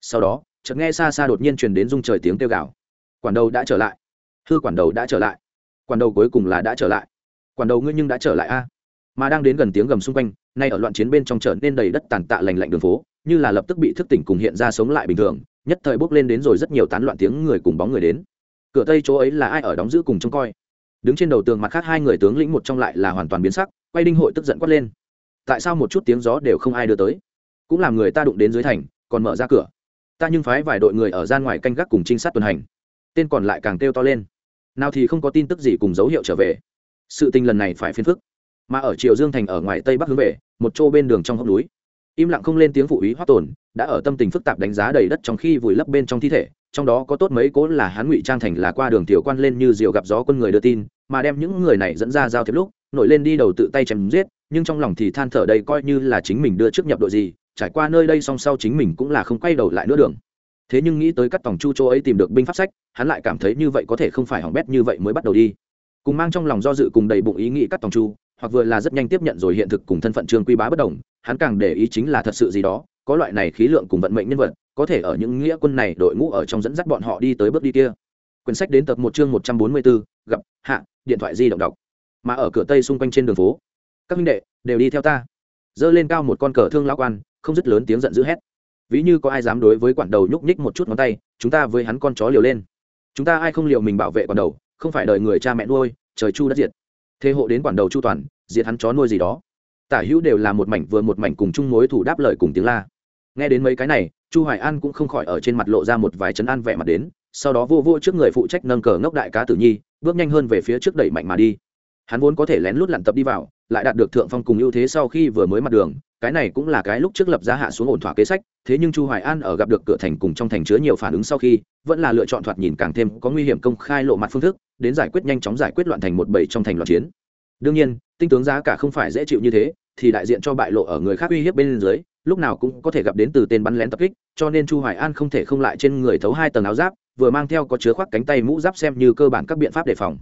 Sau đó chợt nghe xa xa đột nhiên truyền đến rung trời tiếng kêu gào. Quản đầu đã trở lại. Hư quản đầu đã trở lại. Quản đầu cuối cùng là đã trở lại. Quản đầu ngươi nhưng đã trở lại a? Mà đang đến gần tiếng gầm xung quanh, nay ở loạn chiến bên trong trở nên đầy đất tàn tạ lành lạnh đường phố, như là lập tức bị thức tỉnh cùng hiện ra sống lại bình thường, nhất thời bốc lên đến rồi rất nhiều tán loạn tiếng người cùng bóng người đến. Cửa tây chỗ ấy là ai ở đóng giữ cùng trông coi? Đứng trên đầu tường mặt khác hai người tướng lĩnh một trong lại là hoàn toàn biến sắc, quay đinh hội tức giận quát lên. Tại sao một chút tiếng gió đều không ai đưa tới? Cũng làm người ta đụng đến dưới thành, còn mở ra cửa ta nhưng phái vài đội người ở gian ngoài canh gác cùng trinh sát tuần hành. Tên còn lại càng kêu to lên. Nào thì không có tin tức gì cùng dấu hiệu trở về. Sự tình lần này phải phiền phức. Mà ở triều dương thành ở ngoài tây bắc hướng về, một chỗ bên đường trong hốc núi. Im lặng không lên tiếng phụ ý hoắc tồn, đã ở tâm tình phức tạp đánh giá đầy đất trong khi vùi lấp bên trong thi thể, trong đó có tốt mấy cố là hán ngụy trang thành là qua đường tiểu quan lên như diều gặp gió quân người đưa tin, mà đem những người này dẫn ra giao thiệp lúc, nổi lên đi đầu tự tay chém giết, nhưng trong lòng thì than thở đây coi như là chính mình đưa trước nhập đội gì trải qua nơi đây song sau chính mình cũng là không quay đầu lại nữa đường. Thế nhưng nghĩ tới các tổng chu châu ấy tìm được binh pháp sách, hắn lại cảm thấy như vậy có thể không phải hỏng bét như vậy mới bắt đầu đi. Cùng mang trong lòng do dự cùng đầy bụng ý nghĩ các tổng chu, hoặc vừa là rất nhanh tiếp nhận rồi hiện thực cùng thân phận trương quy bá bất đồng, hắn càng để ý chính là thật sự gì đó, có loại này khí lượng cùng vận mệnh nhân vật, có thể ở những nghĩa quân này đội ngũ ở trong dẫn dắt bọn họ đi tới bước đi kia. Quyển sách đến tập một chương một trăm bốn mươi bốn, gặp, hạ, điện thoại di động đọc. Mà ở cửa tây xung quanh trên đường phố, các huynh đệ, đều đi theo ta. Giơ lên cao một con cờ thương lão quan không dứt lớn tiếng giận dữ hét. Ví như có ai dám đối với quản đầu nhúc nhích một chút ngón tay, chúng ta với hắn con chó liều lên. Chúng ta ai không liều mình bảo vệ quản đầu, không phải đợi người cha mẹ nuôi, trời chu đất diệt. Thế hộ đến quản đầu chu toàn, diệt hắn chó nuôi gì đó. Tả hữu đều là một mảnh vừa một mảnh cùng chung mối thủ đáp lời cùng tiếng la. Nghe đến mấy cái này, chu hoài an cũng không khỏi ở trên mặt lộ ra một vài chấn an vẻ mặt đến, sau đó vô vô trước người phụ trách nâng cờ ngốc đại cá tử nhi, bước nhanh hơn về phía trước đẩy mạnh mà đi. Hắn vốn có thể lén lút lặn tập đi vào lại đạt được thượng phong cùng ưu thế sau khi vừa mới mặt đường, cái này cũng là cái lúc trước lập ra hạ xuống ổn thỏa kế sách, thế nhưng chu hoài an ở gặp được cửa thành cùng trong thành chứa nhiều phản ứng sau khi, vẫn là lựa chọn thoạt nhìn càng thêm có nguy hiểm công khai lộ mặt phương thức, đến giải quyết nhanh chóng giải quyết loạn thành một bầy trong thành loạn chiến. Đương nhiên, tinh tướng giá cả không phải dễ chịu như thế, thì đại diện cho bại lộ ở người khác uy hiếp bên dưới, lúc nào cũng có thể gặp đến từ tên bắn lén tập kích, cho nên chu hoài an không thể không lại trên người thấu hai tầng áo giáp, vừa mang theo có chứa khoác cánh tay mũ giáp xem như cơ bản các biện pháp đề phòng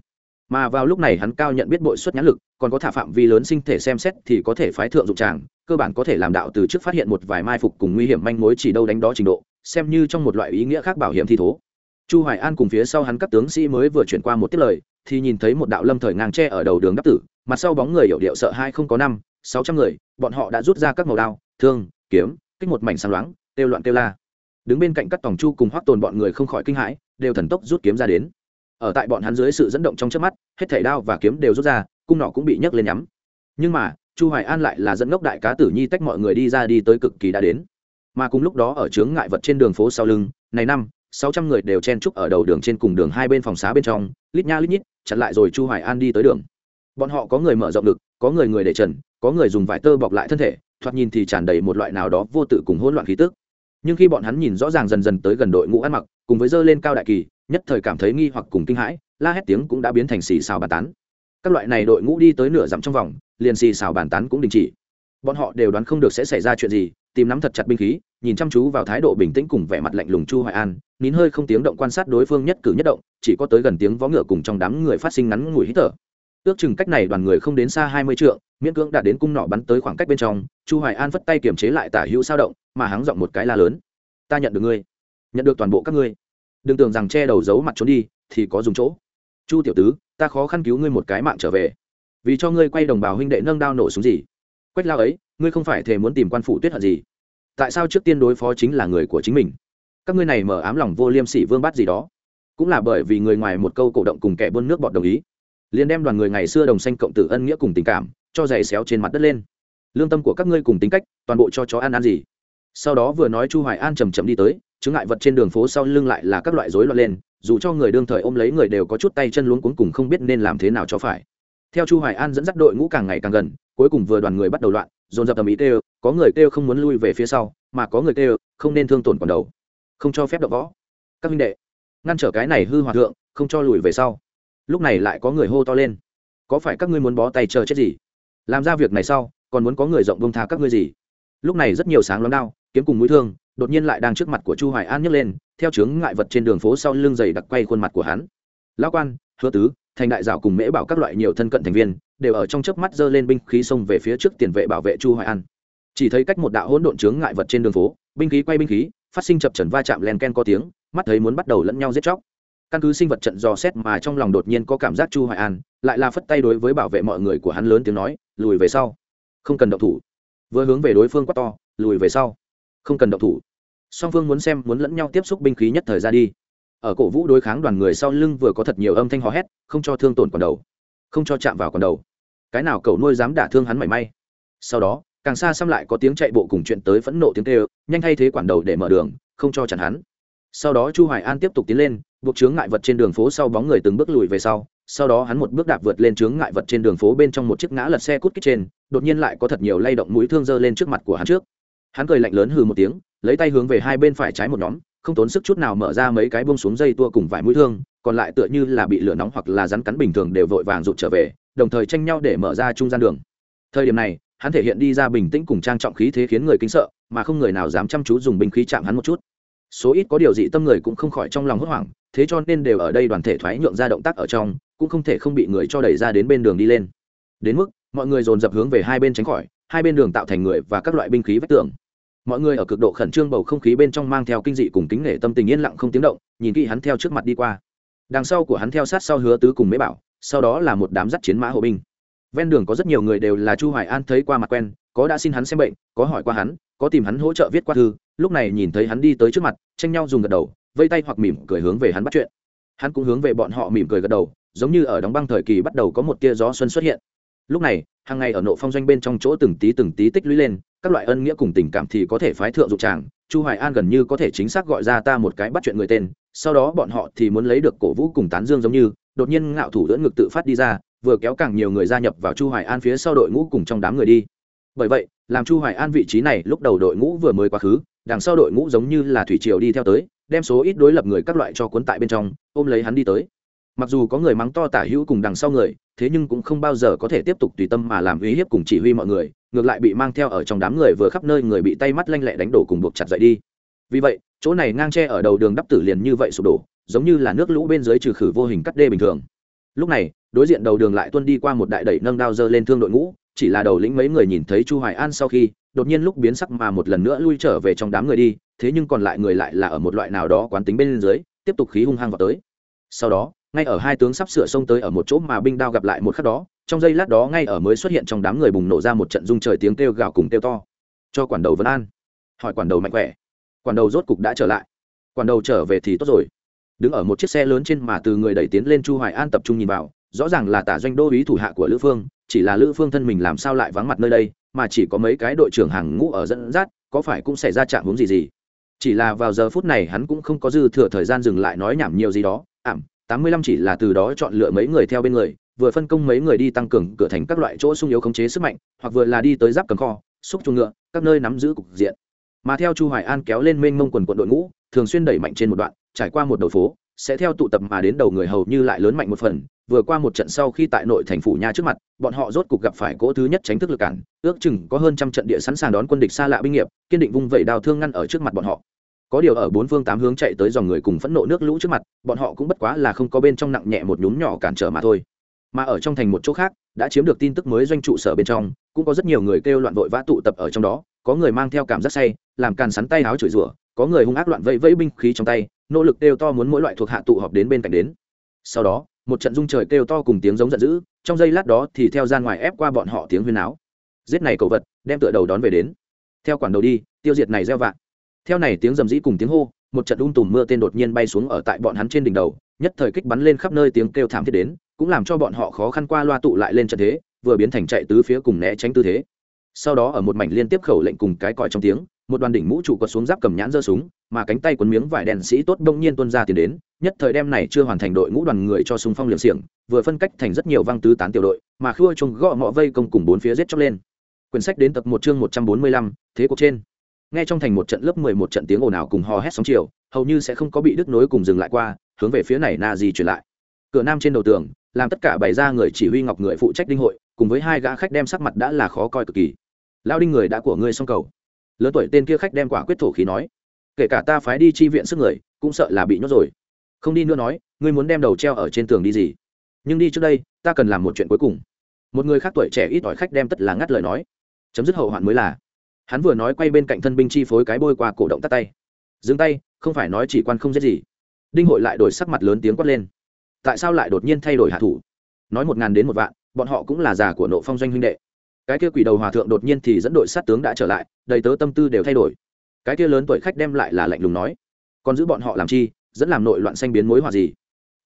mà vào lúc này hắn cao nhận biết bội suất nhãn lực, còn có thả phạm vi lớn sinh thể xem xét thì có thể phái thượng dụng tràng, cơ bản có thể làm đạo từ trước phát hiện một vài mai phục cùng nguy hiểm manh mối chỉ đâu đánh đó trình độ, xem như trong một loại ý nghĩa khác bảo hiểm thi thố. Chu hoài an cùng phía sau hắn các tướng sĩ mới vừa chuyển qua một tiết lời, thì nhìn thấy một đạo lâm thời ngang tre ở đầu đường đắp tử, mặt sau bóng người hiểu điệu sợ hai không có năm, sáu trăm người, bọn họ đã rút ra các màu đao, thương, kiếm, kích một mảnh sáng loáng, kêu loạn kêu la. Đứng bên cạnh các tòng chu cùng hoắc tồn bọn người không khỏi kinh hãi, đều thần tốc rút kiếm ra đến ở tại bọn hắn dưới sự dẫn động trong trước mắt, hết thảy đao và kiếm đều rút ra, cung nọ cũng bị nhấc lên nhắm. Nhưng mà, chu hoài an lại là dẫn ngốc đại cá tử nhi tách mọi người đi ra đi tới cực kỳ đã đến. Mà cùng lúc đó ở chướng ngại vật trên đường phố sau lưng, này năm, sáu trăm người đều chen trúc ở đầu đường trên cùng đường hai bên phòng xá bên trong, lít nha lít nhít, chặn lại rồi chu hoài an đi tới đường. Bọn họ có người mở rộng lực, có người người để trần, có người dùng vải tơ bọc lại thân thể, thoạt nhìn thì tràn đầy một loại nào đó vô tự cùng hỗn loạn khí tức. Nhưng khi bọn hắn nhìn rõ ràng dần dần tới gần đội ngũ ăn mặc, cùng với dơ lên cao đại kỳ nhất thời cảm thấy nghi hoặc cùng kinh hãi, la hét tiếng cũng đã biến thành xì xào bàn tán. Các loại này đội ngũ đi tới nửa dặm trong vòng, liền xì xào bàn tán cũng đình chỉ. Bọn họ đều đoán không được sẽ xảy ra chuyện gì, tìm nắm thật chặt binh khí, nhìn chăm chú vào thái độ bình tĩnh cùng vẻ mặt lạnh lùng chu hoài an, nín hơi không tiếng động quan sát đối phương nhất cử nhất động, chỉ có tới gần tiếng vó ngựa cùng trong đám người phát sinh ngắn ngủi hít thở. Ước chừng cách này đoàn người không đến xa hai mươi trượng, miễn cưỡng đã đến cung nọ bắn tới khoảng cách bên trong, chu hoài an vất tay kiềm chế lại tả hữu sao động, mà hắng giọng một cái la lớn. Ta nhận được ngươi, nhận được toàn bộ các ngươi đừng tưởng rằng che đầu giấu mặt trốn đi, thì có dùng chỗ. Chu tiểu tứ, ta khó khăn cứu ngươi một cái mạng trở về. Vì cho ngươi quay đồng bào huynh đệ nâng đao nổ súng gì? Quách lao ấy, ngươi không phải thề muốn tìm quan phủ tuyết hận gì? Tại sao trước tiên đối phó chính là người của chính mình? Các ngươi này mở ám lòng vô liêm sỉ vương bắt gì đó? Cũng là bởi vì người ngoài một câu cổ động cùng kẻ buôn nước bọt đồng ý. Liền đem đoàn người ngày xưa đồng xanh cộng tử ân nghĩa cùng tình cảm, cho giày xéo trên mặt đất lên. Lương tâm của các ngươi cùng tính cách, toàn bộ cho chó ăn ăn gì? Sau đó vừa nói chu hoài an chầm chậm đi tới chứng ngại vật trên đường phố sau lưng lại là các loại rối loạn lên, dù cho người đương thời ôm lấy người đều có chút tay chân luống cuống cùng không biết nên làm thế nào cho phải. Theo chu hoài an dẫn dắt đội ngũ càng ngày càng gần, cuối cùng vừa đoàn người bắt đầu loạn, dồn dập tầm ý kêu, có người kêu không muốn lui về phía sau, mà có người kêu, không nên thương tổn còn đầu. Không cho phép đập võ. Các minh đệ, ngăn trở cái này hư hòa thượng, không cho lùi về sau. Lúc này lại có người hô to lên. Có phải các ngươi muốn bó tay chờ chết gì? Làm ra việc này sau, còn muốn có người rộng bông tha các ngươi gì? Lúc này rất nhiều sáng lắm đao kiếm cùng mũi thương, đột nhiên lại đang trước mặt của chu hoài an nhấc lên, theo chướng ngại vật trên đường phố sau lưng dày đặc quay khuôn mặt của hắn. Lão quan, hứa tứ, thành đại dạo cùng mễ bảo các loại nhiều thân cận thành viên, đều ở trong chớp mắt giơ lên binh khí xông về phía trước tiền vệ bảo vệ chu hoài an. Chỉ thấy cách một đạo hỗn độn chướng ngại vật trên đường phố, binh khí quay binh khí, phát sinh chập chấn va chạm len ken có tiếng, mắt thấy muốn bắt đầu lẫn nhau giết chóc. Căn cứ sinh vật trận dò xét mà trong lòng đột nhiên có cảm giác chu hoài an, lại là phất tay đối với bảo vệ mọi người của hắn lớn tiếng nói, lùi về sau. Không cần động thủ. Vừa hướng về đối phương quát to, lùi về sau không cần động thủ. Song phương muốn xem, muốn lẫn nhau tiếp xúc binh khí nhất thời ra đi. Ở cổ vũ đối kháng đoàn người sau lưng vừa có thật nhiều âm thanh hò hét, không cho thương tổn còn đầu, không cho chạm vào còn đầu. Cái nào cậu nuôi dám đả thương hắn mảy may. Sau đó, càng xa xăm lại có tiếng chạy bộ cùng chuyện tới phẫn nộ tiếng kêu, nhanh thay thế quản đầu để mở đường, không cho chặn hắn. Sau đó chu hoài an tiếp tục tiến lên, buộc chướng ngại vật trên đường phố sau bóng người từng bước lùi về sau. Sau đó hắn một bước đạp vượt lên chướng ngại vật trên đường phố bên trong một chiếc ngã lật xe cút kích trên, đột nhiên lại có thật nhiều lay động mũi thương dơ lên trước mặt của hắn trước hắn cười lạnh lớn hừ một tiếng, lấy tay hướng về hai bên phải trái một nhóm, không tốn sức chút nào mở ra mấy cái bông xuống dây tua cùng vài mũi thương, còn lại tựa như là bị lửa nóng hoặc là rắn cắn bình thường đều vội vàng rụt trở về, đồng thời tranh nhau để mở ra trung gian đường. Thời điểm này, hắn thể hiện đi ra bình tĩnh cùng trang trọng khí thế khiến người kính sợ, mà không người nào dám chăm chú dùng binh khí chạm hắn một chút. Số ít có điều dị tâm người cũng không khỏi trong lòng hốt hoảng, thế cho nên đều ở đây đoàn thể thoái nhượng ra động tác ở trong, cũng không thể không bị người cho đẩy ra đến bên đường đi lên. Đến mức, mọi người dồn dập hướng về hai bên tránh khỏi hai bên đường tạo thành người và các loại binh khí vách tường. Mọi người ở cực độ khẩn trương bầu không khí bên trong mang theo kinh dị cùng kính nể tâm tình yên lặng không tiếng động, nhìn kỹ hắn theo trước mặt đi qua. Đằng sau của hắn theo sát sau hứa tứ cùng mấy bảo, sau đó là một đám dắt chiến mã hộ binh. Ven đường có rất nhiều người đều là chu hoài an thấy qua mặt quen, có đã xin hắn xem bệnh, có hỏi qua hắn, có tìm hắn hỗ trợ viết qua thư, lúc này nhìn thấy hắn đi tới trước mặt, tranh nhau dùng gật đầu, vây tay hoặc mỉm cười hướng về hắn bắt chuyện. Hắn cũng hướng về bọn họ mỉm cười gật đầu, giống như ở đóng băng thời kỳ bắt đầu có một tia gió xuân xuất hiện lúc này, hàng ngày ở nộ phong doanh bên trong chỗ từng tí từng tí tích lũy lên, các loại ân nghĩa cùng tình cảm thì có thể phái thượng dụng tràng. Chu hoài an gần như có thể chính xác gọi ra ta một cái bắt chuyện người tên, sau đó bọn họ thì muốn lấy được cổ vũ cùng tán dương giống như, đột nhiên ngạo thủ dẫn ngực tự phát đi ra, vừa kéo càng nhiều người gia nhập vào chu hoài an phía sau đội ngũ cùng trong đám người đi. Bởi vậy, làm chu hoài an vị trí này lúc đầu đội ngũ vừa mới quá khứ, đằng sau đội ngũ giống như là thủy triều đi theo tới, đem số ít đối lập người các loại cho cuốn tại bên trong, ôm lấy hắn đi tới mặc dù có người mắng to tả hữu cùng đằng sau người, thế nhưng cũng không bao giờ có thể tiếp tục tùy tâm mà làm uy hiếp cùng chỉ huy mọi người, ngược lại bị mang theo ở trong đám người vừa khắp nơi người bị tay mắt lanh lẹ đánh đổ cùng buộc chặt dậy đi. Vì vậy, chỗ này ngang tre ở đầu đường đắp tử liền như vậy sụp đổ, giống như là nước lũ bên dưới trừ khử vô hình cắt đê bình thường. Lúc này, đối diện đầu đường lại tuân đi qua một đại đẩy nâng đao dơ lên thương đội ngũ, chỉ là đầu lĩnh mấy người nhìn thấy chu hoài an sau khi, đột nhiên lúc biến sắc mà một lần nữa lui trở về trong đám người đi, thế nhưng còn lại người lại là ở một loại nào đó quán tính bên dưới, tiếp tục khí hung hăng vào tới. Sau đó ngay ở hai tướng sắp sửa xông tới ở một chỗ mà binh đao gặp lại một khắc đó, trong giây lát đó ngay ở mới xuất hiện trong đám người bùng nổ ra một trận rung trời tiếng kêu gào cùng kêu to. Cho quản đầu vân an. Hỏi quản đầu mạnh khỏe. Quản đầu rốt cục đã trở lại. Quản đầu trở về thì tốt rồi. Đứng ở một chiếc xe lớn trên mà từ người đẩy tiến lên chu hoài an tập trung nhìn vào, rõ ràng là tả doanh đô ý thủ hạ của lữ phương, chỉ là lữ phương thân mình làm sao lại vắng mặt nơi đây, mà chỉ có mấy cái đội trưởng hàng ngũ ở dẫn dắt, có phải cũng xảy ra chạm hướng gì gì. Chỉ là vào giờ phút này hắn cũng không có dư thừa thời gian dừng lại nói nhảm nhiều gì đó, ảm tám mươi lăm chỉ là từ đó chọn lựa mấy người theo bên người, vừa phân công mấy người đi tăng cường cửa thành các loại chỗ sung yếu khống chế sức mạnh, hoặc vừa là đi tới giáp cầm kho, xúc chuồng ngựa, các nơi nắm giữ cục diện. Mà theo chu hoài an kéo lên mênh mông quần quận đội ngũ, thường xuyên đẩy mạnh trên một đoạn, trải qua một đầu phố, sẽ theo tụ tập mà đến đầu người hầu như lại lớn mạnh một phần. Vừa qua một trận sau khi tại nội thành phủ nha trước mặt, bọn họ rốt cục gặp phải cỗ thứ nhất tránh thức lực cản, ước chừng có hơn trăm trận địa sẵn sàng đón quân địch xa lạ binh nghiệp, kiên định vung vẩy đào thương ngăn ở trước mặt bọn họ có điều ở bốn phương tám hướng chạy tới dòng người cùng phẫn nộ nước lũ trước mặt, bọn họ cũng bất quá là không có bên trong nặng nhẹ một nhúm nhỏ cản trở mà thôi. Mà ở trong thành một chỗ khác, đã chiếm được tin tức mới doanh trụ sở bên trong, cũng có rất nhiều người kêu loạn vội vã tụ tập ở trong đó, có người mang theo cảm giác say, làm càn sắn tay áo chửi rủa, có người hung ác loạn vẫy vẫy binh khí trong tay, nỗ lực kêu to muốn mỗi loại thuộc hạ tụ họp đến bên cạnh đến. Sau đó, một trận rung trời kêu to cùng tiếng giống giận dữ, trong giây lát đó thì theo gian ngoài ép qua bọn họ tiếng huyên áo giết này cầu vật, đem tựa đầu đón về đến. Theo quản đầu đi, tiêu diệt này gieo vạn theo này tiếng rầm rĩ cùng tiếng hô, một trận ung tùm mưa tên đột nhiên bay xuống ở tại bọn hắn trên đỉnh đầu, nhất thời kích bắn lên khắp nơi tiếng kêu thảm thiết đến, cũng làm cho bọn họ khó khăn qua loa tụ lại lên trận thế, vừa biến thành chạy tứ phía cùng né tránh tư thế. Sau đó ở một mảnh liên tiếp khẩu lệnh cùng cái còi trong tiếng, một đoàn đỉnh mũ trụ quật xuống giáp cầm nhãn giơ súng, mà cánh tay quấn miếng vải đèn sĩ tốt đông nhiên tuân ra tiền đến, nhất thời đêm này chưa hoàn thành đội ngũ đoàn người cho súng phong liệm xiềng, vừa phân cách thành rất nhiều văng tứ tán tiểu đội, mà khua chung gõ ngọ vây công cùng bốn phía giết chóc lên. Quyển sách đến tập một chương một trăm bốn mươi lăm, thế cuộc trên nghe trong thành một trận lớp mười một trận tiếng ồn ào cùng hò hét sóng chiều, hầu như sẽ không có bị đứt nối cùng dừng lại qua, hướng về phía này na di chuyển lại. Cửa nam trên đầu tường, làm tất cả bày ra người chỉ huy ngọc người phụ trách đinh hội, cùng với hai gã khách đem sắc mặt đã là khó coi cực kỳ. Lao đinh người đã của ngươi xong cầu. Lớn tuổi tên kia khách đem quả quyết thổ khí nói. Kể cả ta phái đi chi viện sức người, cũng sợ là bị nhốt rồi. Không đi nữa nói, ngươi muốn đem đầu treo ở trên tường đi gì? Nhưng đi trước đây, ta cần làm một chuyện cuối cùng. Một người khác tuổi trẻ ít ỏi khách đem tất là ngắt lời nói. Chấm dứt hậu hoạn mới là hắn vừa nói quay bên cạnh thân binh chi phối cái bôi qua cổ động tắt tay. Dừng tay, không phải nói chỉ quan không giết gì. Đinh hội lại đổi sắc mặt lớn tiếng quát lên. Tại sao lại đột nhiên thay đổi hạ thủ? Nói một ngàn đến một vạn, bọn họ cũng là già của nộ phong doanh huynh đệ. Cái kia quỷ đầu hòa thượng đột nhiên thì dẫn đội sát tướng đã trở lại, đầy tớ tâm tư đều thay đổi. Cái kia lớn tuổi khách đem lại là lạnh lùng nói. Còn giữ bọn họ làm chi, dẫn làm nội loạn xanh biến mối hòa gì?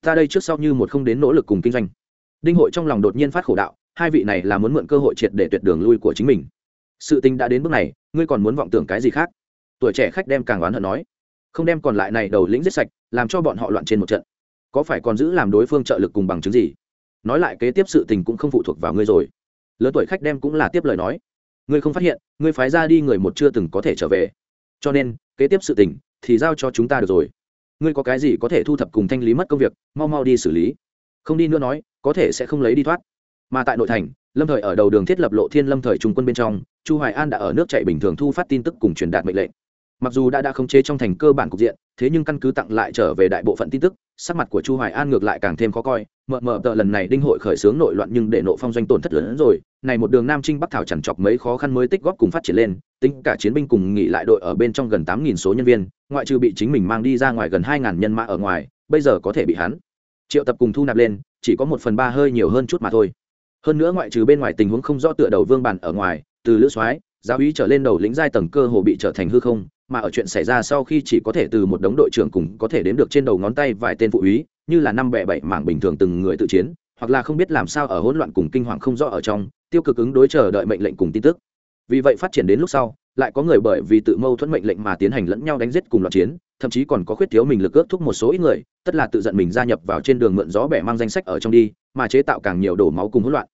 Ta đây trước sau như một không đến nỗ lực cùng kinh doanh. Đinh hội trong lòng đột nhiên phát khổ đạo, hai vị này là muốn mượn cơ hội triệt để tuyệt đường lui của chính mình sự tình đã đến bước này, ngươi còn muốn vọng tưởng cái gì khác? Tuổi trẻ khách đem càng oán hận nói. Không đem còn lại này đầu lĩnh giết sạch, làm cho bọn họ loạn trên một trận. Có phải còn giữ làm đối phương trợ lực cùng bằng chứng gì? Nói lại kế tiếp sự tình cũng không phụ thuộc vào ngươi rồi. Lớn tuổi khách đem cũng là tiếp lời nói. Ngươi không phát hiện, ngươi phái ra đi người một chưa từng có thể trở về. Cho nên, kế tiếp sự tình thì giao cho chúng ta được rồi. Ngươi có cái gì có thể thu thập cùng thanh lý mất công việc, mau mau đi xử lý. Không đi nữa nói, có thể sẽ không lấy đi thoát. Mà tại nội thành lâm thời ở đầu đường thiết lập lộ thiên lâm thời trung quân bên trong, chu hoài an đã ở nước chạy bình thường thu phát tin tức cùng truyền đạt mệnh lệnh. Mặc dù đã đã khống chế trong thành cơ bản cục diện, thế nhưng căn cứ tặng lại trở về đại bộ phận tin tức, sắc mặt của chu hoài an ngược lại càng thêm khó coi. Mờ mờ tờ lần này đinh hội khởi xướng nội loạn nhưng để nộ phong doanh tổn thất lớn hơn rồi. Này một đường nam trinh bắc thảo chẳng chọc mấy khó khăn mới tích góp cùng phát triển lên, tính cả chiến binh cùng nghỉ lại đội ở bên trong gần 8.000 số nhân viên, ngoại trừ bị chính mình mang đi ra ngoài gần 2.000 nhân mã ở ngoài, bây giờ có thể bị hắn triệu tập cùng thu nạp lên, chỉ có một phần ba hơi nhiều hơn chút mà thôi hơn nữa ngoại trừ bên ngoài tình huống không rõ tựa đầu vương bản ở ngoài, từ lữ soái, giáo úy trở lên đầu lĩnh giai tầng cơ hồ bị trở thành hư không, mà ở chuyện xảy ra sau khi chỉ có thể từ một đống đội trưởng cùng có thể đếm được trên đầu ngón tay vài tên phụ úy, như là năm bẻ bảy mảng bình thường từng người tự chiến, hoặc là không biết làm sao ở hỗn loạn cùng kinh hoàng không rõ ở trong, tiêu cực ứng đối chờ đợi mệnh lệnh cùng tin tức. Vì vậy phát triển đến lúc sau, lại có người bởi vì tự mâu thuẫn mệnh lệnh mà tiến hành lẫn nhau đánh giết cùng loạt chiến thậm chí còn có khuyết thiếu mình lực ước thúc một số ít người, tất là tự giận mình gia nhập vào trên đường mượn gió bẻ mang danh sách ở trong đi, mà chế tạo càng nhiều đổ máu cùng hỗn loạn.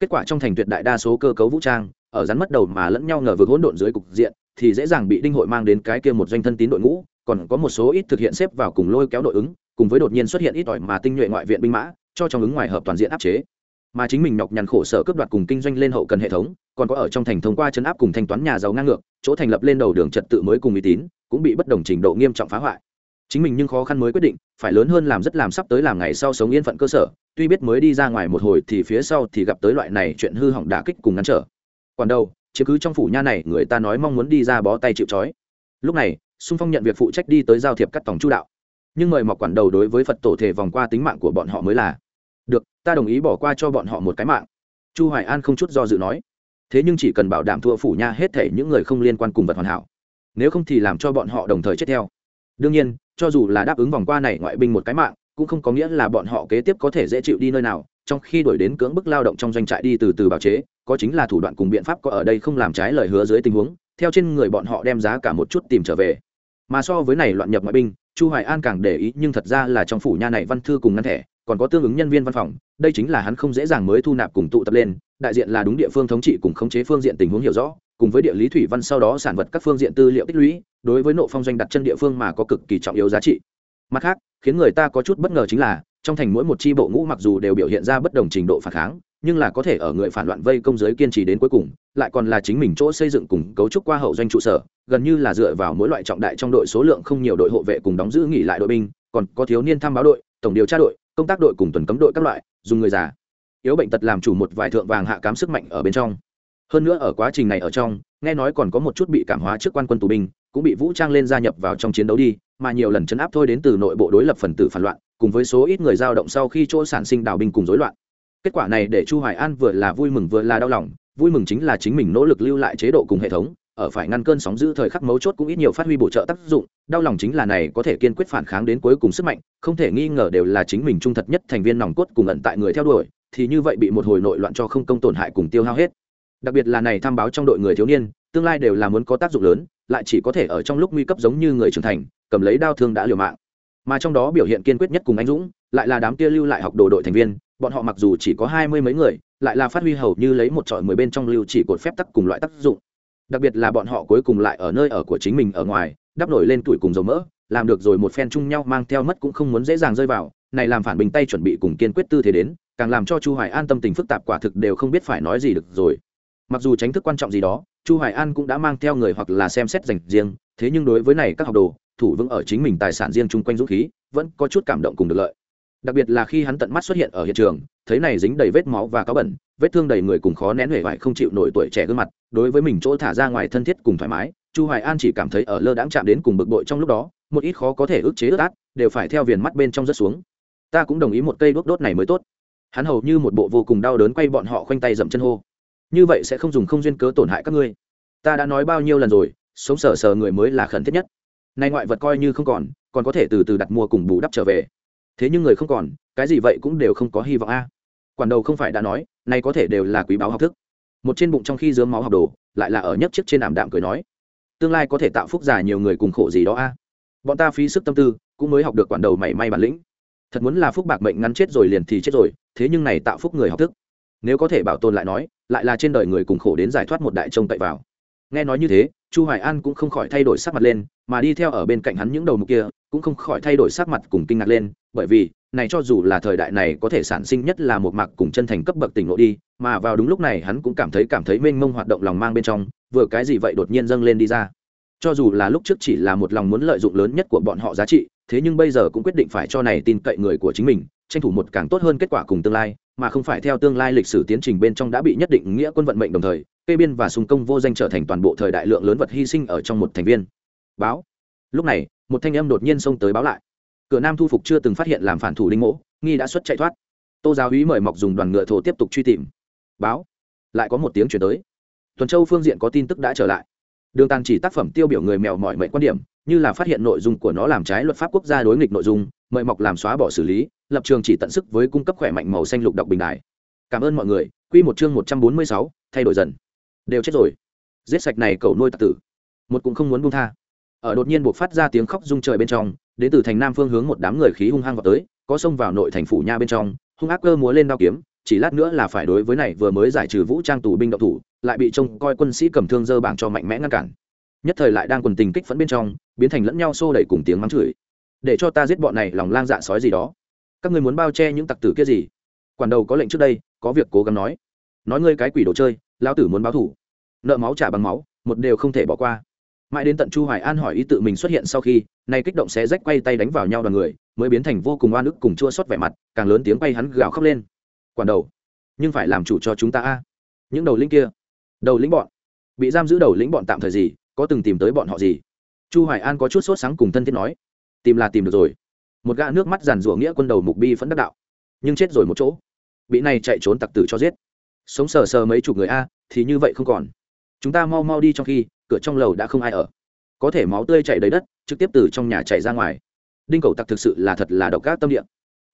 Kết quả trong thành tuyệt đại đa số cơ cấu vũ trang, ở rắn mất đầu mà lẫn nhau ngờ vực hỗn độn dưới cục diện, thì dễ dàng bị đinh hội mang đến cái kia một doanh thân tín đội ngũ, còn có một số ít thực hiện xếp vào cùng lôi kéo nội ứng, cùng với đột nhiên xuất hiện ít ỏi mà tinh nhuệ ngoại viện binh mã, cho trong ứng ngoài hợp toàn diện áp chế mà chính mình nhọc nhằn khổ sở cướp đoạt cùng kinh doanh lên hậu cần hệ thống, còn có ở trong thành thông qua chấn áp cùng thanh toán nhà giàu ngang ngược, chỗ thành lập lên đầu đường trật tự mới cùng uy tín, cũng bị bất đồng trình độ nghiêm trọng phá hoại. Chính mình nhưng khó khăn mới quyết định, phải lớn hơn làm rất làm sắp tới làm ngày sau sống yên phận cơ sở, tuy biết mới đi ra ngoài một hồi thì phía sau thì gặp tới loại này chuyện hư hỏng đả kích cùng ngăn trở. Còn đâu, chứ cứ trong phủ nha này, người ta nói mong muốn đi ra bó tay chịu trói. Lúc này, xung phong nhận việc phụ trách đi tới giao thiệp cắt tòng chu đạo. Nhưng mời mọc quản đầu đối với phật tổ thể vòng qua tính mạng của bọn họ mới là được, ta đồng ý bỏ qua cho bọn họ một cái mạng. Chu hoài an không chút do dự nói. Thế nhưng chỉ cần bảo đảm thua phủ nha hết thể những người không liên quan cùng vật hoàn hảo. Nếu không thì làm cho bọn họ đồng thời chết theo. Đương nhiên, cho dù là đáp ứng vòng qua này ngoại binh một cái mạng, cũng không có nghĩa là bọn họ kế tiếp có thể dễ chịu đi nơi nào. Trong khi đổi đến cưỡng bức lao động trong doanh trại đi từ từ bào chế, có chính là thủ đoạn cùng biện pháp có ở đây không làm trái lời hứa dưới tình huống, theo trên người bọn họ đem giá cả một chút tìm trở về. Mà so với này loạn nhập ngoại binh, chu hoài an càng để ý nhưng thật ra là trong phủ nha này văn thư cùng ngăn thẻ còn có tương ứng nhân viên văn phòng, đây chính là hắn không dễ dàng mới thu nạp cùng tụ tập lên, đại diện là đúng địa phương thống trị cùng khống chế phương diện tình huống hiểu rõ, cùng với địa lý thủy văn sau đó sản vật các phương diện tư liệu tích lũy, đối với nộ phong doanh đặt chân địa phương mà có cực kỳ trọng yếu giá trị. Mặt khác, khiến người ta có chút bất ngờ chính là, trong thành mỗi một chi bộ ngũ mặc dù đều biểu hiện ra bất đồng trình độ phản kháng, nhưng là có thể ở người phản loạn vây công giới kiên trì đến cuối cùng, lại còn là chính mình chỗ xây dựng cùng cấu trúc qua hậu doanh trụ sở, gần như là dựa vào mỗi loại trọng đại trong đội số lượng không nhiều đội hộ vệ cùng đóng giữ nghỉ lại đội binh, còn có thiếu niên tham báo đội, tổng điều tra đội công tác đội cùng tuần cấm đội các loại, dùng người già. Yếu bệnh tật làm chủ một vài thượng vàng hạ cám sức mạnh ở bên trong. Hơn nữa ở quá trình này ở trong, nghe nói còn có một chút bị cảm hóa trước quan quân tù binh, cũng bị vũ trang lên gia nhập vào trong chiến đấu đi, mà nhiều lần chấn áp thôi đến từ nội bộ đối lập phần tử phản loạn, cùng với số ít người dao động sau khi chỗ sản sinh đào binh cùng rối loạn. Kết quả này để chu hoài an vừa là vui mừng vừa là đau lòng, vui mừng chính là chính mình nỗ lực lưu lại chế độ cùng hệ thống ở phải ngăn cơn sóng giữ thời khắc mấu chốt cũng ít nhiều phát huy bổ trợ tác dụng, đau lòng chính là này có thể kiên quyết phản kháng đến cuối cùng sức mạnh, không thể nghi ngờ đều là chính mình trung thật nhất thành viên nòng cốt cùng ẩn tại người theo đuổi, thì như vậy bị một hồi nội loạn cho không công tổn hại cùng tiêu hao hết. Đặc biệt là này tham báo trong đội người thiếu niên, tương lai đều là muốn có tác dụng lớn, lại chỉ có thể ở trong lúc nguy cấp giống như người trưởng thành, cầm lấy đao thương đã liều mạng. Mà trong đó biểu hiện kiên quyết nhất cùng anh dũng, lại là đám kia lưu lại học đồ đội thành viên, bọn họ mặc dù chỉ có hai mươi mấy người, lại là phát huy hầu như lấy một trọi mười bên trong lưu chỉ cột phép tắc cùng loại tác dụng đặc biệt là bọn họ cuối cùng lại ở nơi ở của chính mình ở ngoài, đắp nổi lên tuổi cùng dầu mỡ, làm được rồi một phen chung nhau mang theo mất cũng không muốn dễ dàng rơi vào, này làm phản bình tay chuẩn bị cùng kiên quyết tư thế đến, càng làm cho chu hoài an tâm tình phức tạp quả thực đều không biết phải nói gì được rồi. Mặc dù tránh thức quan trọng gì đó, chu hoài an cũng đã mang theo người hoặc là xem xét dành riêng, thế nhưng đối với này các học đồ, thủ vững ở chính mình tài sản riêng chung quanh dũng khí, vẫn có chút cảm động cùng được lợi. Đặc biệt là khi hắn tận mắt xuất hiện ở hiện trường, thấy này dính đầy vết máu và cáo bẩn, vết thương đầy người cùng khó nén huệ vải không chịu nổi tuổi trẻ gương mặt đối với mình chỗ thả ra ngoài thân thiết cùng thoải mái, chu hoài an chỉ cảm thấy ở lơ đãng chạm đến cùng bực bội trong lúc đó, một ít khó có thể ức chế ướt át, đều phải theo viền mắt bên trong rớt xuống. Ta cũng đồng ý một cây đốt đốt này mới tốt. Hắn hầu như một bộ vô cùng đau đớn quay bọn họ khoanh tay dậm chân hô. Như vậy sẽ không dùng không duyên cớ tổn hại các ngươi. Ta đã nói bao nhiêu lần rồi, sống sờ sờ người mới là khẩn thiết nhất. Nay ngoại vật coi như không còn còn có thể từ từ đặt mua cùng bù đắp trở về. Thế nhưng người không còn, cái gì vậy cũng đều không có hy vọng a. Quản đầu không phải đã nói nay có thể đều là quý báo học thức một trên bụng trong khi dướng máu học đồ, lại là ở nhất chiếc trên ảm đạm cười nói. Tương lai có thể tạo phúc giả nhiều người cùng khổ gì đó a. Bọn ta phí sức tâm tư, cũng mới học được quản đầu mảy may bản lĩnh. Thật muốn là phúc bạc mệnh ngắn chết rồi liền thì chết rồi, thế nhưng này tạo phúc người học thức. Nếu có thể bảo tồn lại nói, lại là trên đời người cùng khổ đến giải thoát một đại trông tậy vào nghe nói như thế, chu hoài an cũng không khỏi thay đổi sắc mặt lên, mà đi theo ở bên cạnh hắn những đầu mục kia, cũng không khỏi thay đổi sắc mặt cùng kinh ngạc lên, bởi vì, này cho dù là thời đại này có thể sản sinh nhất là một mạc cùng chân thành cấp bậc tỉnh lộ đi, mà vào đúng lúc này hắn cũng cảm thấy cảm thấy mênh mông hoạt động lòng mang bên trong, vừa cái gì vậy đột nhiên dâng lên đi ra. Cho dù là lúc trước chỉ là một lòng muốn lợi dụng lớn nhất của bọn họ giá trị, thế nhưng bây giờ cũng quyết định phải cho này tin cậy người của chính mình, tranh thủ một càng tốt hơn kết quả cùng tương lai mà không phải theo tương lai lịch sử tiến trình bên trong đã bị nhất định nghĩa quân vận mệnh đồng thời, kê biên và xung công vô danh trở thành toàn bộ thời đại lượng lớn vật hy sinh ở trong một thành viên. Báo. Lúc này, một thanh âm đột nhiên xông tới báo lại. Cửa nam thu phục chưa từng phát hiện làm phản thủ linh mỗ, nghi đã xuất chạy thoát. Tô giáo úy mời mọc dùng đoàn ngựa thổ tiếp tục truy tìm. Báo. Lại có một tiếng chuyển tới. Tuần châu phương diện có tin tức đã trở lại. Đường tàn chỉ tác phẩm tiêu biểu người mèo mọi mệnh quan điểm, như là phát hiện nội dung của nó làm trái luật pháp quốc gia đối nghịch nội dung mời mọc làm xóa bỏ xử lý, lập trường chỉ tận sức với cung cấp khỏe mạnh màu xanh lục độc bình đại cảm ơn mọi người. Quy một chương một trăm bốn mươi sáu, thay đổi dần. Đều chết rồi. Giết sạch này cầu nuôi tạc tử. Một cũng không muốn buông tha. Ở đột nhiên buộc phát ra tiếng khóc rung trời bên trong, đến từ thành nam phương hướng một đám người khí hung hăng vào tới, có xông vào nội thành phủ nha bên trong, hung ác cơ múa lên đao kiếm, chỉ lát nữa là phải đối với này vừa mới giải trừ vũ trang tù binh động thủ, lại bị trông coi quân sĩ cầm thương dơ bảng cho mạnh mẽ ngăn cản. Nhất thời lại đang quần tình kích phẫn bên trong, biến thành lẫn nhau xô đẩy cùng tiếng mắng chửi để cho ta giết bọn này lòng lang dạ sói gì đó. Các ngươi muốn bao che những tặc tử kia gì? Quản đầu có lệnh trước đây, có việc cố gắng nói. Nói ngươi cái quỷ đồ chơi lao tử muốn báo thủ nợ máu trả bằng máu, một đều không thể bỏ qua. Mãi đến tận chu hoài an hỏi ý tự mình xuất hiện sau khi, nay kích động xé rách quay tay đánh vào nhau đoàn người, mới biến thành vô cùng oan ức cùng chua xót vẻ mặt, càng lớn tiếng quay hắn gào khóc lên. Quản đầu, nhưng phải làm chủ cho chúng ta a. Những đầu lĩnh kia, đầu lĩnh bọn, bị giam giữ đầu lĩnh bọn tạm thời gì, có từng tìm tới bọn họ gì? Chu hoài an có chút sốt sáng cùng thân thiết nói tìm là tìm được rồi. Một gã nước mắt giàn rủa nghĩa quân đầu mục bi phẫn đắc đạo. Nhưng chết rồi một chỗ. Bị này chạy trốn tặc tử cho giết. Sống sờ sờ mấy chục người a, thì như vậy không còn. Chúng ta mau mau đi trong khi, cửa trong lầu đã không ai ở. Có thể máu tươi chảy đầy đất, trực tiếp từ trong nhà chạy ra ngoài. Đinh cầu tặc thực sự là thật là độc ác tâm địa.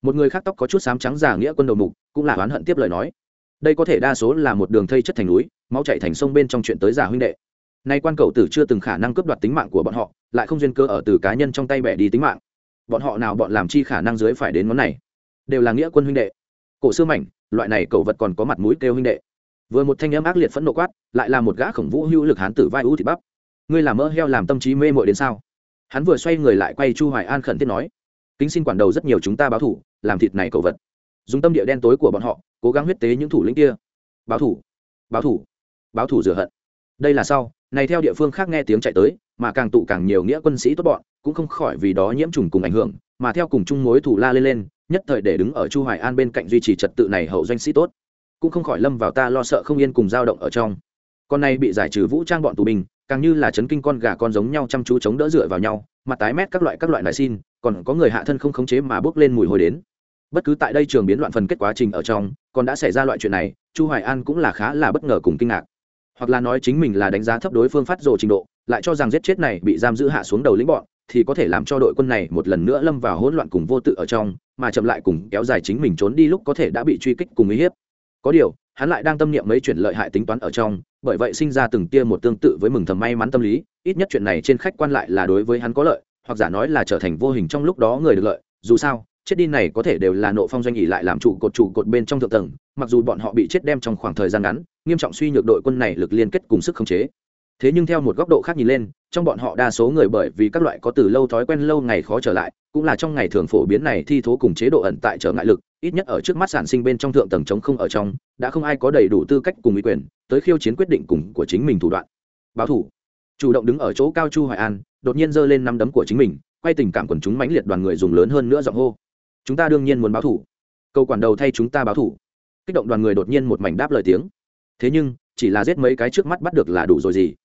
Một người khác tóc có chút sám trắng giả nghĩa quân đầu mục, cũng là oán hận tiếp lời nói. Đây có thể đa số là một đường thây chất thành núi, máu chạy thành sông bên trong chuyện tới giả huynh đệ nay quan cầu tử chưa từng khả năng cướp đoạt tính mạng của bọn họ, lại không duyên cơ ở từ cá nhân trong tay bẻ đi tính mạng. Bọn họ nào bọn làm chi khả năng dưới phải đến món này? Đều là nghĩa quân huynh đệ. Cổ xưa mảnh, loại này cầu vật còn có mặt mũi kêu huynh đệ. Vừa một thanh âm ác liệt phẫn nộ quát, lại là một gã khổng vũ hữu lực hán tử vai ưu thị bắp. Ngươi làm mơ heo làm tâm trí mê mội đến sao? Hắn vừa xoay người lại quay chu hoài an khẩn thiết nói, kính xin quản đầu rất nhiều chúng ta báo thủ, làm thịt này cầu vật. Dùng tâm địa đen tối của bọn họ, cố gắng huyết tế những thủ lĩnh kia. Báo thủ báo thủ báo thủ rửa hận. Đây là sau này theo địa phương khác nghe tiếng chạy tới, mà càng tụ càng nhiều nghĩa quân sĩ tốt bọn, cũng không khỏi vì đó nhiễm trùng cùng ảnh hưởng, mà theo cùng chung mối thủ la lên lên, nhất thời để đứng ở chu hoài an bên cạnh duy trì trật tự này hậu doanh sĩ tốt. Cũng không khỏi lâm vào ta lo sợ không yên cùng dao động ở trong. Con này bị giải trừ vũ trang bọn tù binh, càng như là chấn kinh con gà con giống nhau chăm chú chống đỡ dựa vào nhau, mặt tái mét các loại các loại nại xin, còn có người hạ thân không khống chế mà bước lên mùi hồi đến. Bất cứ tại đây trường biến loạn phần kết quá trình ở trong, còn đã xảy ra loại chuyện này, chu hoài an cũng là khá là bất ngờ cùng kinh ngạc hoặc là nói chính mình là đánh giá thấp đối phương phát rồ trình độ, lại cho rằng giết chết này bị giam giữ hạ xuống đầu lĩnh bọn, thì có thể làm cho đội quân này một lần nữa lâm vào hỗn loạn cùng vô tự ở trong, mà chậm lại cùng kéo dài chính mình trốn đi lúc có thể đã bị truy kích cùng uy hiếp. Có điều, hắn lại đang tâm niệm mấy chuyện lợi hại tính toán ở trong, bởi vậy sinh ra từng tia một tương tự với mừng thầm may mắn tâm lý, ít nhất chuyện này trên khách quan lại là đối với hắn có lợi, hoặc giả nói là trở thành vô hình trong lúc đó người được lợi, dù sao, chết đi này có thể đều là nộ phong doanh nghỉ lại làm trụ cột trụ cột bên trong thượng tầng, mặc dù bọn họ bị chết đem trong khoảng thời gian ngắn nghiêm trọng suy nhược đội quân này lực liên kết cùng sức khống chế. Thế nhưng theo một góc độ khác nhìn lên, trong bọn họ đa số người bởi vì các loại có từ lâu thói quen lâu ngày khó trở lại, cũng là trong ngày thường phổ biến này thi thố cùng chế độ ẩn tại trở ngại lực, ít nhất ở trước mắt sản sinh bên trong thượng tầng chống không ở trong, đã không ai có đầy đủ tư cách cùng ý quyền tới khiêu chiến quyết định cùng của chính mình thủ đoạn. Báo thủ. Chủ động đứng ở chỗ cao chu hoài an, đột nhiên giơ lên năm đấm của chính mình, quay tình cảm quần chúng mãnh liệt đoàn người dùng lớn hơn nữa giọng hô. Chúng ta đương nhiên muốn báo thủ. Câu quản đầu thay chúng ta báo thủ. Kích động đoàn người đột nhiên một mảnh đáp lời tiếng thế nhưng, chỉ là giết mấy cái trước mắt bắt được là đủ rồi gì.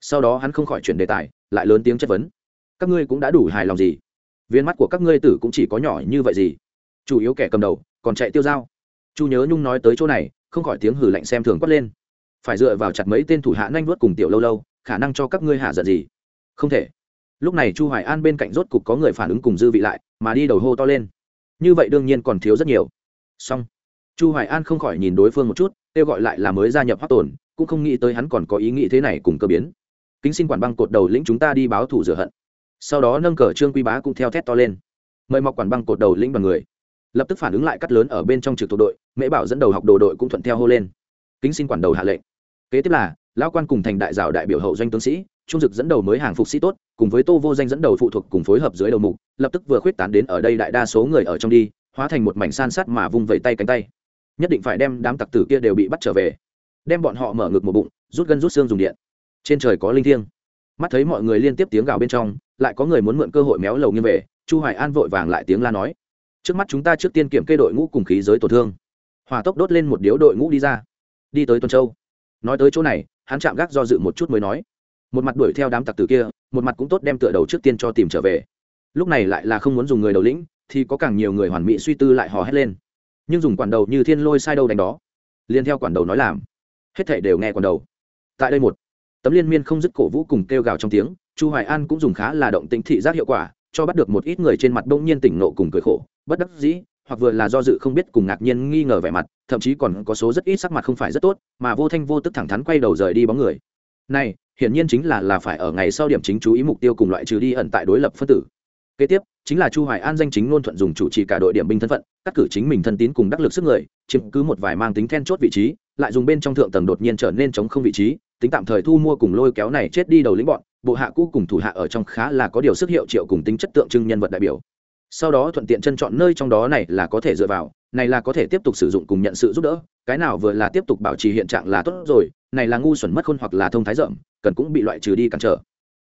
Sau đó hắn không khỏi chuyển đề tài, lại lớn tiếng chất vấn. Các ngươi cũng đã đủ hài lòng gì? Viên mắt của các ngươi tử cũng chỉ có nhỏ như vậy gì? Chủ yếu kẻ cầm đầu, còn chạy tiêu dao. Chu nhớ nhung nói tới chỗ này, không khỏi tiếng hử lạnh xem thường quất lên. Phải dựa vào chặt mấy tên thủ hạ nhanh vuốt cùng tiểu lâu lâu, khả năng cho các ngươi hạ giận gì? Không thể. Lúc này chu hoài an bên cạnh rốt cục có người phản ứng cùng dư vị lại, mà đi đầu hô to lên. Như vậy đương nhiên còn thiếu rất nhiều. Song chu hoài an không khỏi nhìn đối phương một chút kêu gọi lại là mới gia nhập hắc tổn cũng không nghĩ tới hắn còn có ý nghĩ thế này cùng cơ biến. Kính xin quản băng cột đầu lĩnh chúng ta đi báo thủ rửa hận. Sau đó nâng cờ trương quy bá cũng theo thét to lên. Mời mọc quản băng cột đầu lĩnh bằng người. Lập tức phản ứng lại cắt lớn ở bên trong trực thuộc đội, mễ bảo dẫn đầu học đồ đội cũng thuận theo hô lên. Kính xin quản đầu hạ lệnh. Kế tiếp là, lão quan cùng thành đại giáo đại biểu hậu doanh tướng sĩ, trung dực dẫn đầu mới hàng phục sĩ tốt, cùng với tô vô danh dẫn đầu phụ thuộc cùng phối hợp dưới đầu mục, lập tức vừa khuyết tán đến ở đây đại đa số người ở trong đi, hóa thành một mảnh san sát mà vung vẩy tay cánh tay nhất định phải đem đám tặc tử kia đều bị bắt trở về. Đem bọn họ mở ngực một bụng, rút gân rút xương dùng điện. Trên trời có linh thiêng. Mắt thấy mọi người liên tiếp tiếng gào bên trong, lại có người muốn mượn cơ hội méo lầu nghiêng về, chu hoài an vội vàng lại tiếng la nói. Trước mắt chúng ta trước tiên kiểm kê đội ngũ cùng khí giới tổn thương. Hòa tốc đốt lên một điếu đội ngũ đi ra. Đi tới tuần châu. Nói tới chỗ này, hắn chạm gác do dự một chút mới nói. Một mặt đuổi theo đám tặc tử kia, một mặt cũng tốt đem tựa đầu trước tiên cho tìm trở về. Lúc này lại là không muốn dùng người đầu lĩnh, thì có càng nhiều người hoàn mỹ suy tư lại hò hét lên nhưng dùng quản đầu như thiên lôi sai đâu đánh đó. Liền theo quản đầu nói làm. Hết thể đều nghe quản đầu. Tại đây một, tấm liên miên không dứt cổ vũ cùng kêu gào trong tiếng, chu hoài an cũng dùng khá là động tĩnh thị giác hiệu quả, cho bắt được một ít người trên mặt đông nhiên tỉnh nộ cùng cười khổ, bất đắc dĩ, hoặc vừa là do dự không biết cùng ngạc nhiên nghi ngờ vẻ mặt, thậm chí còn có số rất ít sắc mặt không phải rất tốt, mà vô thanh vô tức thẳng thắn quay đầu rời đi bóng người. Này, hiển nhiên chính là là phải ở ngày sau điểm chính chú ý mục tiêu cùng loại trừ đi ẩn tại đối lập phân tử. Kế tiếp chính là chu hoài an danh chính ngôn thuận dùng chủ trì cả đội điểm binh thân phận, cắt cử chính mình thân tín cùng đắc lực sức người, chiếm cứ một vài mang tính then chốt vị trí, lại dùng bên trong thượng tầng đột nhiên trở nên chống không vị trí, tính tạm thời thu mua cùng lôi kéo này chết đi đầu lĩnh bọn, bộ hạ cũ cùng thủ hạ ở trong khá là có điều sức hiệu triệu cùng tính chất tượng trưng nhân vật đại biểu. Sau đó thuận tiện chân chọn nơi trong đó này là có thể dựa vào, này là có thể tiếp tục sử dụng cùng nhận sự giúp đỡ, cái nào vừa là tiếp tục bảo trì hiện trạng là tốt rồi, này là ngu xuẩn mất khôn hoặc là thông thái rộng cần cũng bị loại trừ đi cản trở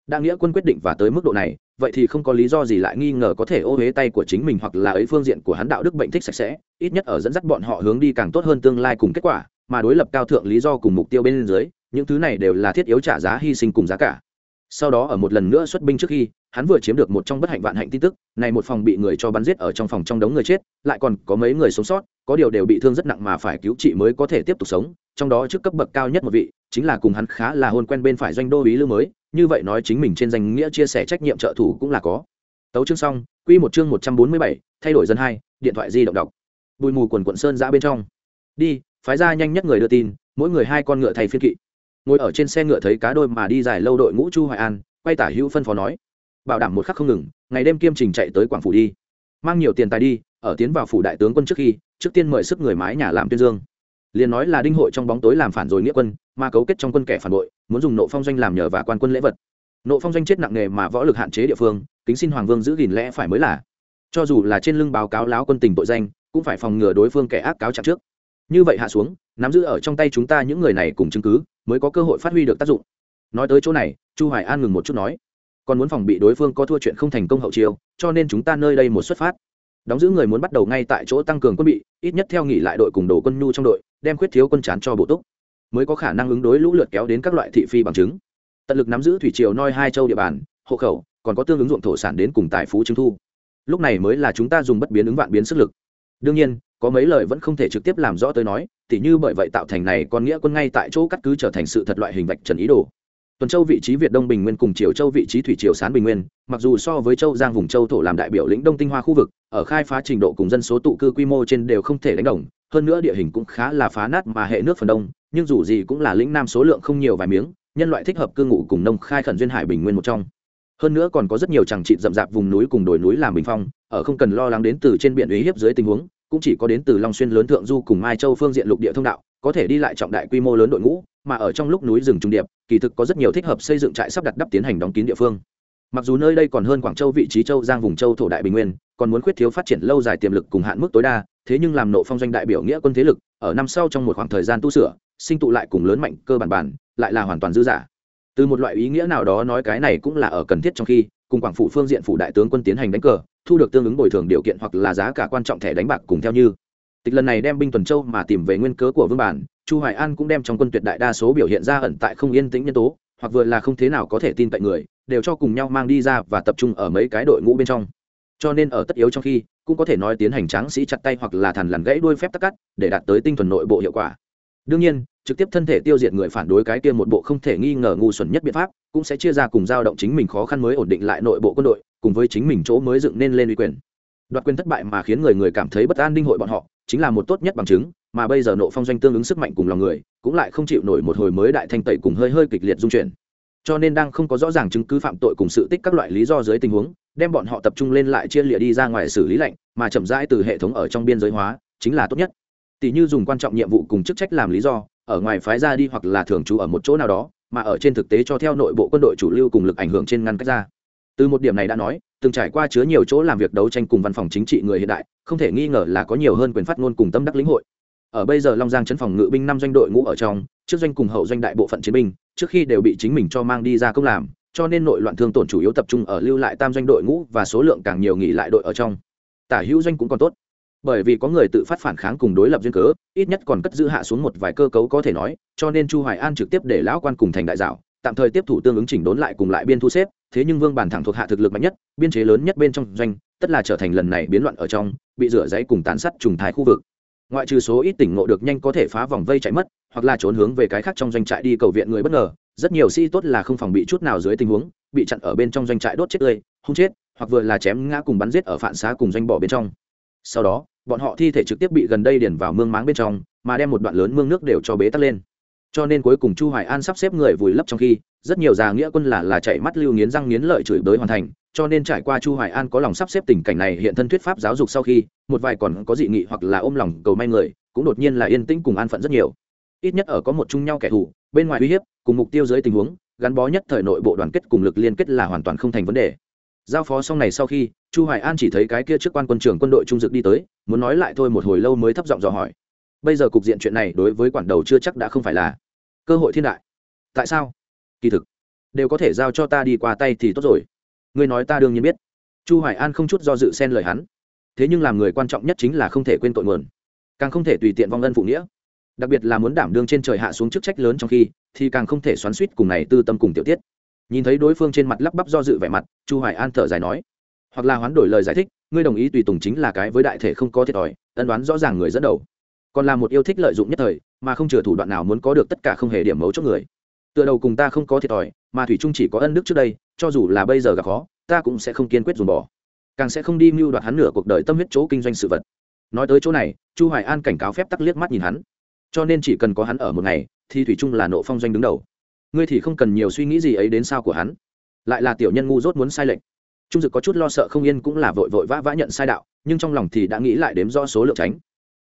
đa nghĩa quân quyết định và tới mức độ này, vậy thì không có lý do gì lại nghi ngờ có thể ô huế tay của chính mình hoặc là ấy phương diện của hắn đạo đức bệnh thích sạch sẽ, ít nhất ở dẫn dắt bọn họ hướng đi càng tốt hơn tương lai cùng kết quả, mà đối lập cao thượng lý do cùng mục tiêu bên dưới, những thứ này đều là thiết yếu trả giá hy sinh cùng giá cả. Sau đó ở một lần nữa xuất binh trước khi, hắn vừa chiếm được một trong bất hạnh vạn hạnh tin tức, này một phòng bị người cho bắn giết ở trong phòng trong đống người chết, lại còn có mấy người sống sót, có điều đều bị thương rất nặng mà phải cứu trị mới có thể tiếp tục sống, trong đó trước cấp bậc cao nhất một vị, chính là cùng hắn khá là hôn quen bên phải doanh đô ý lưu mới như vậy nói chính mình trên danh nghĩa chia sẻ trách nhiệm trợ thủ cũng là có. Tấu chương xong, quy một chương một trăm bốn mươi bảy, thay đổi dân hai, điện thoại di động đọc. Bùi mù quần quận sơn giã bên trong. Đi, phái ra nhanh nhất người đưa tin, mỗi người hai con ngựa thay phiên kỵ. Ngồi ở trên xe ngựa thấy cá đôi mà đi dài lâu đội ngũ chu hoài an, quay tả hữu phân phó nói. Bảo đảm một khắc không ngừng, ngày đêm kiêm trình chạy tới quảng phủ đi. Mang nhiều tiền tài đi, ở tiến vào phủ đại tướng quân trước khi, trước tiên mời sức người mái nhà làm tuyên dương. Liền nói là đinh hội trong bóng tối làm phản rồi nghĩa quân mà cấu kết trong quân kẻ phản bội, muốn dùng nộ phong doanh làm nhờ và quan quân lễ vật. Nộ phong doanh chết nặng nề mà võ lực hạn chế địa phương, kính xin hoàng vương giữ gìn lẽ phải mới là. Cho dù là trên lưng báo cáo láo quân tình tội danh, cũng phải phòng ngừa đối phương kẻ ác cáo chặt trước. Như vậy hạ xuống, nắm giữ ở trong tay chúng ta những người này cùng chứng cứ, mới có cơ hội phát huy được tác dụng. Nói tới chỗ này, chu hoài an ngừng một chút nói, còn muốn phòng bị đối phương có thua chuyện không thành công hậu chiêu, cho nên chúng ta nơi đây một xuất phát. Đóng giữ người muốn bắt đầu ngay tại chỗ tăng cường quân bị, ít nhất theo nghỉ lại đội cùng đồ quân nhu trong đội, đem khuyết thiếu quân chán cho bộ túc mới có khả năng ứng đối lũ lượt kéo đến các loại thị phi bằng chứng. Tận lực nắm giữ thủy triều noi hai châu địa bàn, hộ khẩu, còn có tương ứng dụng thổ sản đến cùng tài phú chứng thu. Lúc này mới là chúng ta dùng bất biến ứng vạn biến sức lực. Đương nhiên, có mấy lời vẫn không thể trực tiếp làm rõ tới nói, tỉ như bởi vậy tạo thành này còn nghĩa quân ngay tại chỗ cắt cứ trở thành sự thật loại hình vạch trần ý đồ tuần châu vị trí việt đông bình nguyên cùng triều châu vị trí thủy triều sán bình nguyên, mặc dù so với châu giang vùng châu thổ làm đại biểu lĩnh đông tinh hoa khu vực, ở khai phá trình độ cùng dân số tụ cư quy mô trên đều không thể đánh đồng, hơn nữa địa hình cũng khá là phá nát mà hệ nước phần đông, nhưng dù gì cũng là lĩnh nam số lượng không nhiều vài miếng, nhân loại thích hợp cư ngụ cùng nông khai khẩn duyên hải bình nguyên một trong. Hơn nữa còn có rất nhiều chẳng trị rậm rạp vùng núi cùng đồi núi làm bình phong, ở không cần lo lắng đến từ trên biển uy hiếp dưới tình huống, cũng chỉ có đến từ long xuyên lớn thượng du cùng mai châu phương diện lục địa thông đạo có thể đi lại trọng đại quy mô lớn đội ngũ, mà ở trong lúc núi rừng trung điệp, kỳ thực có rất nhiều thích hợp xây dựng trại sắp đặt đắp tiến hành đóng kín địa phương. Mặc dù nơi đây còn hơn quảng châu vị trí châu giang vùng châu thổ đại bình nguyên, còn muốn khuyết thiếu phát triển lâu dài tiềm lực cùng hạn mức tối đa, thế nhưng làm nộ phong doanh đại biểu nghĩa quân thế lực, ở năm sau trong một khoảng thời gian tu sửa, sinh tụ lại cùng lớn mạnh cơ bản bản, lại là hoàn toàn dư giả. Từ một loại ý nghĩa nào đó nói cái này cũng là ở cần thiết trong khi, cùng quảng phủ phương diện phủ đại tướng quân tiến hành đánh cờ, thu được tương ứng bồi thường điều kiện hoặc là giá cả quan trọng thẻ đánh bạc cùng theo như tịch lần này đem binh tuần châu mà tìm về nguyên cớ của vương bản, chu hoài an cũng đem trong quân tuyệt đại đa số biểu hiện ra ẩn tại không yên tĩnh nhân tố, hoặc vừa là không thế nào có thể tin cậy người, đều cho cùng nhau mang đi ra và tập trung ở mấy cái đội ngũ bên trong. Cho nên ở tất yếu trong khi, cũng có thể nói tiến hành tráng sĩ chặt tay hoặc là thằn lằn gãy đuôi phép tắc cắt, để đạt tới tinh thuần nội bộ hiệu quả. Đương nhiên, trực tiếp thân thể tiêu diệt người phản đối cái kia một bộ không thể nghi ngờ ngu xuẩn nhất biện pháp, cũng sẽ chia ra cùng dao động chính mình khó khăn mới ổn định lại nội bộ quân đội, cùng với chính mình chỗ mới dựng nên lên uy quyền. Đoạt quyền thất bại mà khiến người người cảm thấy bất an đinh hội bọn họ chính là một tốt nhất bằng chứng, mà bây giờ nộ phong doanh tương ứng sức mạnh cùng lòng người, cũng lại không chịu nổi một hồi mới đại thanh tẩy cùng hơi hơi kịch liệt dung chuyển. Cho nên đang không có rõ ràng chứng cứ phạm tội cùng sự tích các loại lý do dưới tình huống, đem bọn họ tập trung lên lại chia lịa đi ra ngoài xử lý lệnh mà chậm rãi từ hệ thống ở trong biên giới hóa, chính là tốt nhất. Tỷ như dùng quan trọng nhiệm vụ cùng chức trách làm lý do, ở ngoài phái ra đi hoặc là thường trú ở một chỗ nào đó, mà ở trên thực tế cho theo nội bộ quân đội chủ lưu cùng lực ảnh hưởng trên ngăn cách ra từ một điểm này đã nói, từng trải qua chứa nhiều chỗ làm việc đấu tranh cùng văn phòng chính trị người hiện đại, không thể nghi ngờ là có nhiều hơn quyền phát ngôn cùng tâm đắc lĩnh hội. Ở bây giờ long giang chấn phòng ngự binh năm doanh đội ngũ ở trong, trước doanh cùng hậu doanh đại bộ phận chiến binh, trước khi đều bị chính mình cho mang đi ra công làm, cho nên nội loạn thương tổn chủ yếu tập trung ở lưu lại tam doanh đội ngũ và số lượng càng nhiều nghỉ lại đội ở trong. Tả hữu doanh cũng còn tốt. Bởi vì có người tự phát phản kháng cùng đối lập duyên cớ, ít nhất còn cất giữ hạ xuống một vài cơ cấu có thể nói, cho nên chu hoài an trực tiếp để lão quan cùng thành đại dạo tạm thời tiếp thủ tương ứng chỉnh đốn lại cùng lại biên thu xếp, thế nhưng vương bản thẳng thuộc hạ thực lực mạnh nhất, biên chế lớn nhất bên trong doanh, tất là trở thành lần này biến loạn ở trong, bị rửa giấy cùng tàn sát trùng thái khu vực. Ngoại trừ số ít tỉnh ngộ được nhanh có thể phá vòng vây chạy mất, hoặc là trốn hướng về cái khác trong doanh trại đi cầu viện người bất ngờ, rất nhiều sĩ tốt là không phòng bị chút nào dưới tình huống, bị chặn ở bên trong doanh trại đốt chết tươi không chết, hoặc vừa là chém ngã cùng bắn giết ở phản xá cùng doanh bỏ bên trong. Sau đó, bọn họ thi thể trực tiếp bị gần đây điền vào mương máng bên trong, mà đem một đoạn lớn mương nước đều cho bế tắc lên cho nên cuối cùng chu hoài an sắp xếp người vùi lấp trong khi, rất nhiều già nghĩa quân là là chạy mắt lưu nghiến răng nghiến lợi chửi bới hoàn thành, cho nên trải qua chu hoài an có lòng sắp xếp tình cảnh này, hiện thân thuyết pháp giáo dục sau khi, một vài còn có dị nghị hoặc là ôm lòng cầu may người, cũng đột nhiên là yên tĩnh cùng an phận rất nhiều. Ít nhất ở có một chung nhau kẻ thù, bên ngoài uy hiếp, cùng mục tiêu dưới tình huống, gắn bó nhất thời nội bộ đoàn kết cùng lực liên kết là hoàn toàn không thành vấn đề. Giao phó xong này sau khi, chu hoài an chỉ thấy cái kia trước quan quân trưởng quân đội trung dực đi tới, muốn nói lại thôi một hồi lâu mới thấp giọng dò hỏi. Bây giờ cục diện chuyện này đối với quản đầu chưa chắc đã không phải là cơ hội thiên đại. Tại sao? Kỳ thực, đều có thể giao cho ta đi qua tay thì tốt rồi. Ngươi nói ta đương nhiên biết. Chu hoài an không chút do dự xen lời hắn. Thế nhưng làm người quan trọng nhất chính là không thể quên tội nguồn. Càng không thể tùy tiện vong ân phụ nghĩa. Đặc biệt là muốn đảm đương trên trời hạ xuống chức trách lớn trong khi, thì càng không thể xoắn suýt cùng này tư tâm cùng tiểu tiết. Nhìn thấy đối phương trên mặt lắp bắp do dự vẻ mặt, chu hoài an thở dài nói, hoặc là hoán đổi lời giải thích, ngươi đồng ý tùy tùng chính là cái với đại thể không có thiệt thòi, ân đoán rõ ràng người dẫn đầu còn là một yêu thích lợi dụng nhất thời, mà không chừa thủ đoạn nào muốn có được tất cả không hề điểm mấu cho người. Tựa đầu cùng ta không có thiệt thòi, mà thủy trung chỉ có ân đức trước đây, cho dù là bây giờ gặp khó, ta cũng sẽ không kiên quyết dùng bỏ. Càng sẽ không đi mưu đoạt hắn nửa cuộc đời tâm huyết chỗ kinh doanh sự vật. Nói tới chỗ này, chu hoài an cảnh cáo phép tắc liếc mắt nhìn hắn. Cho nên chỉ cần có hắn ở một ngày, thì thủy trung là nộ phong doanh đứng đầu. Ngươi thì không cần nhiều suy nghĩ gì ấy đến sao của hắn. Lại là tiểu nhân ngu dốt muốn sai lệnh trung dực có chút lo sợ không yên cũng là vội vội vã vã nhận sai đạo, nhưng trong lòng thì đã nghĩ lại đếm rõ số lượng tránh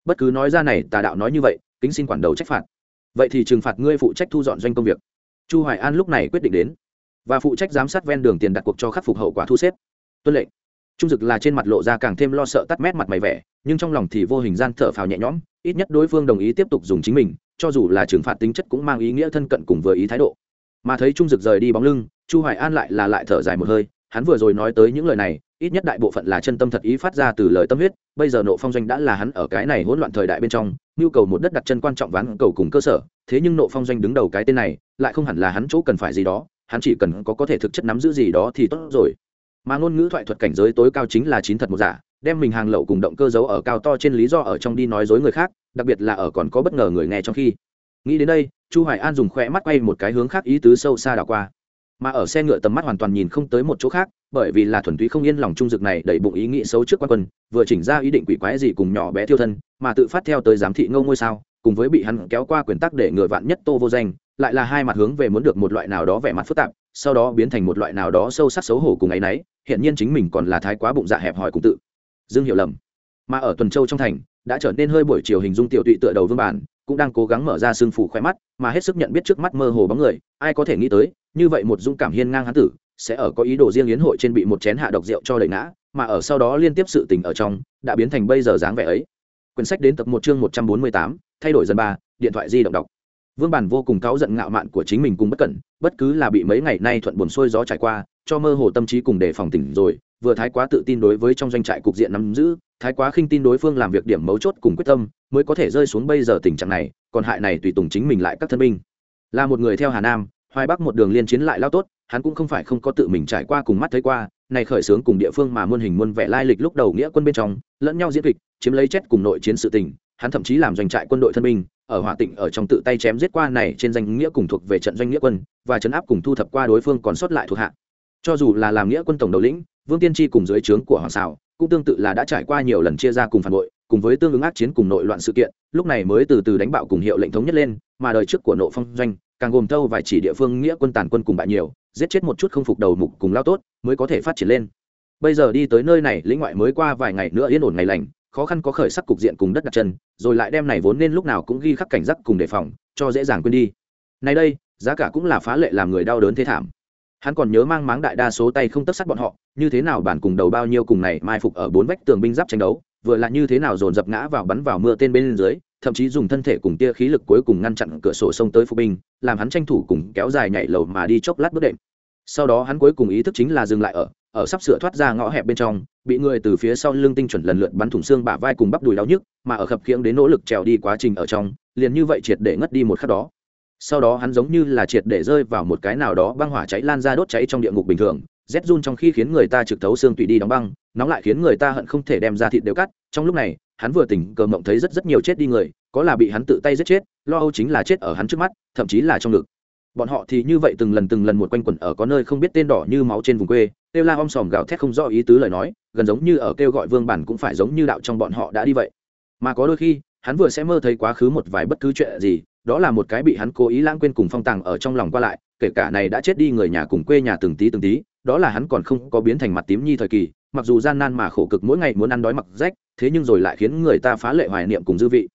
bất cứ nói ra này, tà đạo nói như vậy, kính xin quản đầu trách phạt. Vậy thì trừng phạt ngươi phụ trách thu dọn doanh công việc. Chu hoài an lúc này quyết định đến và phụ trách giám sát ven đường tiền đặt cuộc cho khắc phục hậu quả thu xếp. Tuân lệnh. Trung dực là trên mặt lộ ra càng thêm lo sợ tắt mét mặt mày vẻ, nhưng trong lòng thì vô hình gian thở phào nhẹ nhõm, ít nhất đối phương đồng ý tiếp tục dùng chính mình, cho dù là trừng phạt tính chất cũng mang ý nghĩa thân cận cùng vừa ý thái độ. Mà thấy trung dực rời đi bóng lưng, chu hoài an lại là lại thở dài một hơi, hắn vừa rồi nói tới những lời này ít nhất đại bộ phận là chân tâm thật ý phát ra từ lời tâm huyết, bây giờ nộ phong doanh đã là hắn ở cái này hỗn loạn thời đại bên trong, nhu cầu một đất đặt chân quan trọng ván cầu cùng cơ sở, thế nhưng nộ phong doanh đứng đầu cái tên này, lại không hẳn là hắn chỗ cần phải gì đó, hắn chỉ cần có có thể thực chất nắm giữ gì đó thì tốt rồi. Mà ngôn ngữ thoại thuật cảnh giới tối cao chính là chín thật một giả, đem mình hàng lậu cùng động cơ giấu ở cao to trên lý do ở trong đi nói dối người khác, đặc biệt là ở còn có bất ngờ người nghe trong khi. Nghĩ đến đây, chu hoài an dùng khỏe mắt quay một cái hướng khác ý tứ sâu xa đảo qua. Mà ở xe ngựa tầm mắt hoàn toàn nhìn không tới một chỗ khác bởi vì là thuần túy không yên lòng trung dực này đẩy bụng ý nghĩ xấu trước quan quân, vừa chỉnh ra ý định quỷ quái gì cùng nhỏ bé thiêu thân, mà tự phát theo tới giám thị ngâu ngôi sao, cùng với bị hắn kéo qua quyền tắc để ngựa vạn nhất tô vô danh, lại là hai mặt hướng về muốn được một loại nào đó vẻ mặt phức tạp, sau đó biến thành một loại nào đó sâu sắc xấu hổ cùng ấy nấy hiện nhiên chính mình còn là thái quá bụng dạ hẹp hòi cùng tự. Dương hiểu lầm. Mà ở tuần châu trong thành, đã trở nên hơi buổi chiều hình dung tiểu tụy tựa đầu vương bản, cũng đang cố gắng mở ra xương phủ khoe mắt, mà hết sức nhận biết trước mắt mơ hồ bóng người, ai có thể nghĩ tới, như vậy một dũng cảm hiên ngang hán tử sẽ ở có ý đồ riêng yến hội trên bị một chén hạ độc rượu cho đẩy ngã, mà ở sau đó liên tiếp sự tình ở trong, đã biến thành bây giờ dáng vẻ ấy. Quyển sách đến tập một chương một trăm bốn mươi tám, thay đổi dần ba, điện thoại di động đọc. Vương bản vô cùng cáu giận ngạo mạn của chính mình cùng bất cẩn, bất cứ là bị mấy ngày nay thuận buồn xuôi gió trải qua, cho mơ hồ tâm trí cùng đề phòng tỉnh rồi, vừa thái quá tự tin đối với trong doanh trại cục diện nắm giữ, thái quá khinh tin đối phương làm việc điểm mấu chốt cùng quyết tâm, mới có thể rơi xuống bây giờ tình trạng này, còn hại này tùy tùng chính mình lại các thân binh. Là một người theo hà nam hoài bắc một đường liên chiến lại lao tốt, hắn cũng không phải không có tự mình trải qua cùng mắt thấy qua, này khởi xướng cùng địa phương mà muôn hình muôn vẻ lai lịch lúc đầu nghĩa quân bên trong, lẫn nhau diễn kịch, chiếm lấy chết cùng nội chiến sự tình, hắn thậm chí làm doanh trại quân đội thân binh, ở hỏa tịnh ở trong tự tay chém giết qua này trên danh nghĩa cùng thuộc về trận doanh nghĩa quân, và chấn áp cùng thu thập qua đối phương còn sót lại thuộc hạ. Cho dù là làm nghĩa quân tổng đầu lĩnh, vương tiên tri cùng dưới trướng của hoàng xào cũng tương tự là đã trải qua nhiều lần chia ra cùng phản bội, cùng với tương ứng ác chiến cùng nội loạn sự kiện, lúc này mới từ từ đánh bạo cùng hiệu lệnh thống nhất lên, mà đời trước của nộ phong doanh càng gồm thâu vài chỉ địa phương nghĩa quân tàn quân cùng bại nhiều, giết chết một chút không phục đầu mục cùng lao tốt mới có thể phát triển lên. Bây giờ đi tới nơi này, lĩnh ngoại mới qua vài ngày nữa yên ổn ngày lành, khó khăn có khởi sắc cục diện cùng đất đặt chân, rồi lại đem này vốn nên lúc nào cũng ghi khắc cảnh giác cùng đề phòng, cho dễ dàng quên đi. Này đây, giá cả cũng là phá lệ làm người đau đớn thế thảm. Hắn còn nhớ mang máng đại đa số tay không tất sát bọn họ, như thế nào bản cùng đầu bao nhiêu cùng này mai phục ở bốn vách tường binh giáp tranh đấu, vừa là như thế nào dồn dập ngã vào bắn vào mưa tên bên dưới thậm chí dùng thân thể cùng tia khí lực cuối cùng ngăn chặn cửa sổ sông tới phục binh, làm hắn tranh thủ cùng kéo dài nhảy lầu mà đi chốc lát bước đệm. Sau đó hắn cuối cùng ý thức chính là dừng lại ở ở sắp sửa thoát ra ngõ hẹp bên trong, bị người từ phía sau lưng tinh chuẩn lần lượt bắn thủng xương bả vai cùng bắp đùi đau nhức, mà ở khập khiễng đến nỗ lực trèo đi quá trình ở trong, liền như vậy triệt để ngất đi một khắc đó. Sau đó hắn giống như là triệt để rơi vào một cái nào đó băng hỏa cháy lan ra đốt cháy trong địa ngục bình thường, rét run trong khi khiến người ta trực thấu xương tùy đi đóng băng nóng lại khiến người ta hận không thể đem ra thịt đều cắt. Trong lúc này, hắn vừa tỉnh cờ mộng thấy rất rất nhiều chết đi người, có là bị hắn tự tay giết chết, lo âu chính là chết ở hắn trước mắt, thậm chí là trong ngực. Bọn họ thì như vậy từng lần từng lần một quanh quẩn ở có nơi không biết tên đỏ như máu trên vùng quê, kêu la om sòm gào thét không rõ ý tứ lời nói, gần giống như ở kêu gọi vương bản cũng phải giống như đạo trong bọn họ đã đi vậy. Mà có đôi khi, hắn vừa sẽ mơ thấy quá khứ một vài bất cứ chuyện gì, đó là một cái bị hắn cố ý lãng quên cùng phong tàng ở trong lòng qua lại, kể cả này đã chết đi người nhà cùng quê nhà từng tí từng tí, đó là hắn còn không có biến thành mặt tím nhi thời kỳ mặc dù gian nan mà khổ cực mỗi ngày muốn ăn đói mặc rách, thế nhưng rồi lại khiến người ta phá lệ hoài niệm cùng dư vị.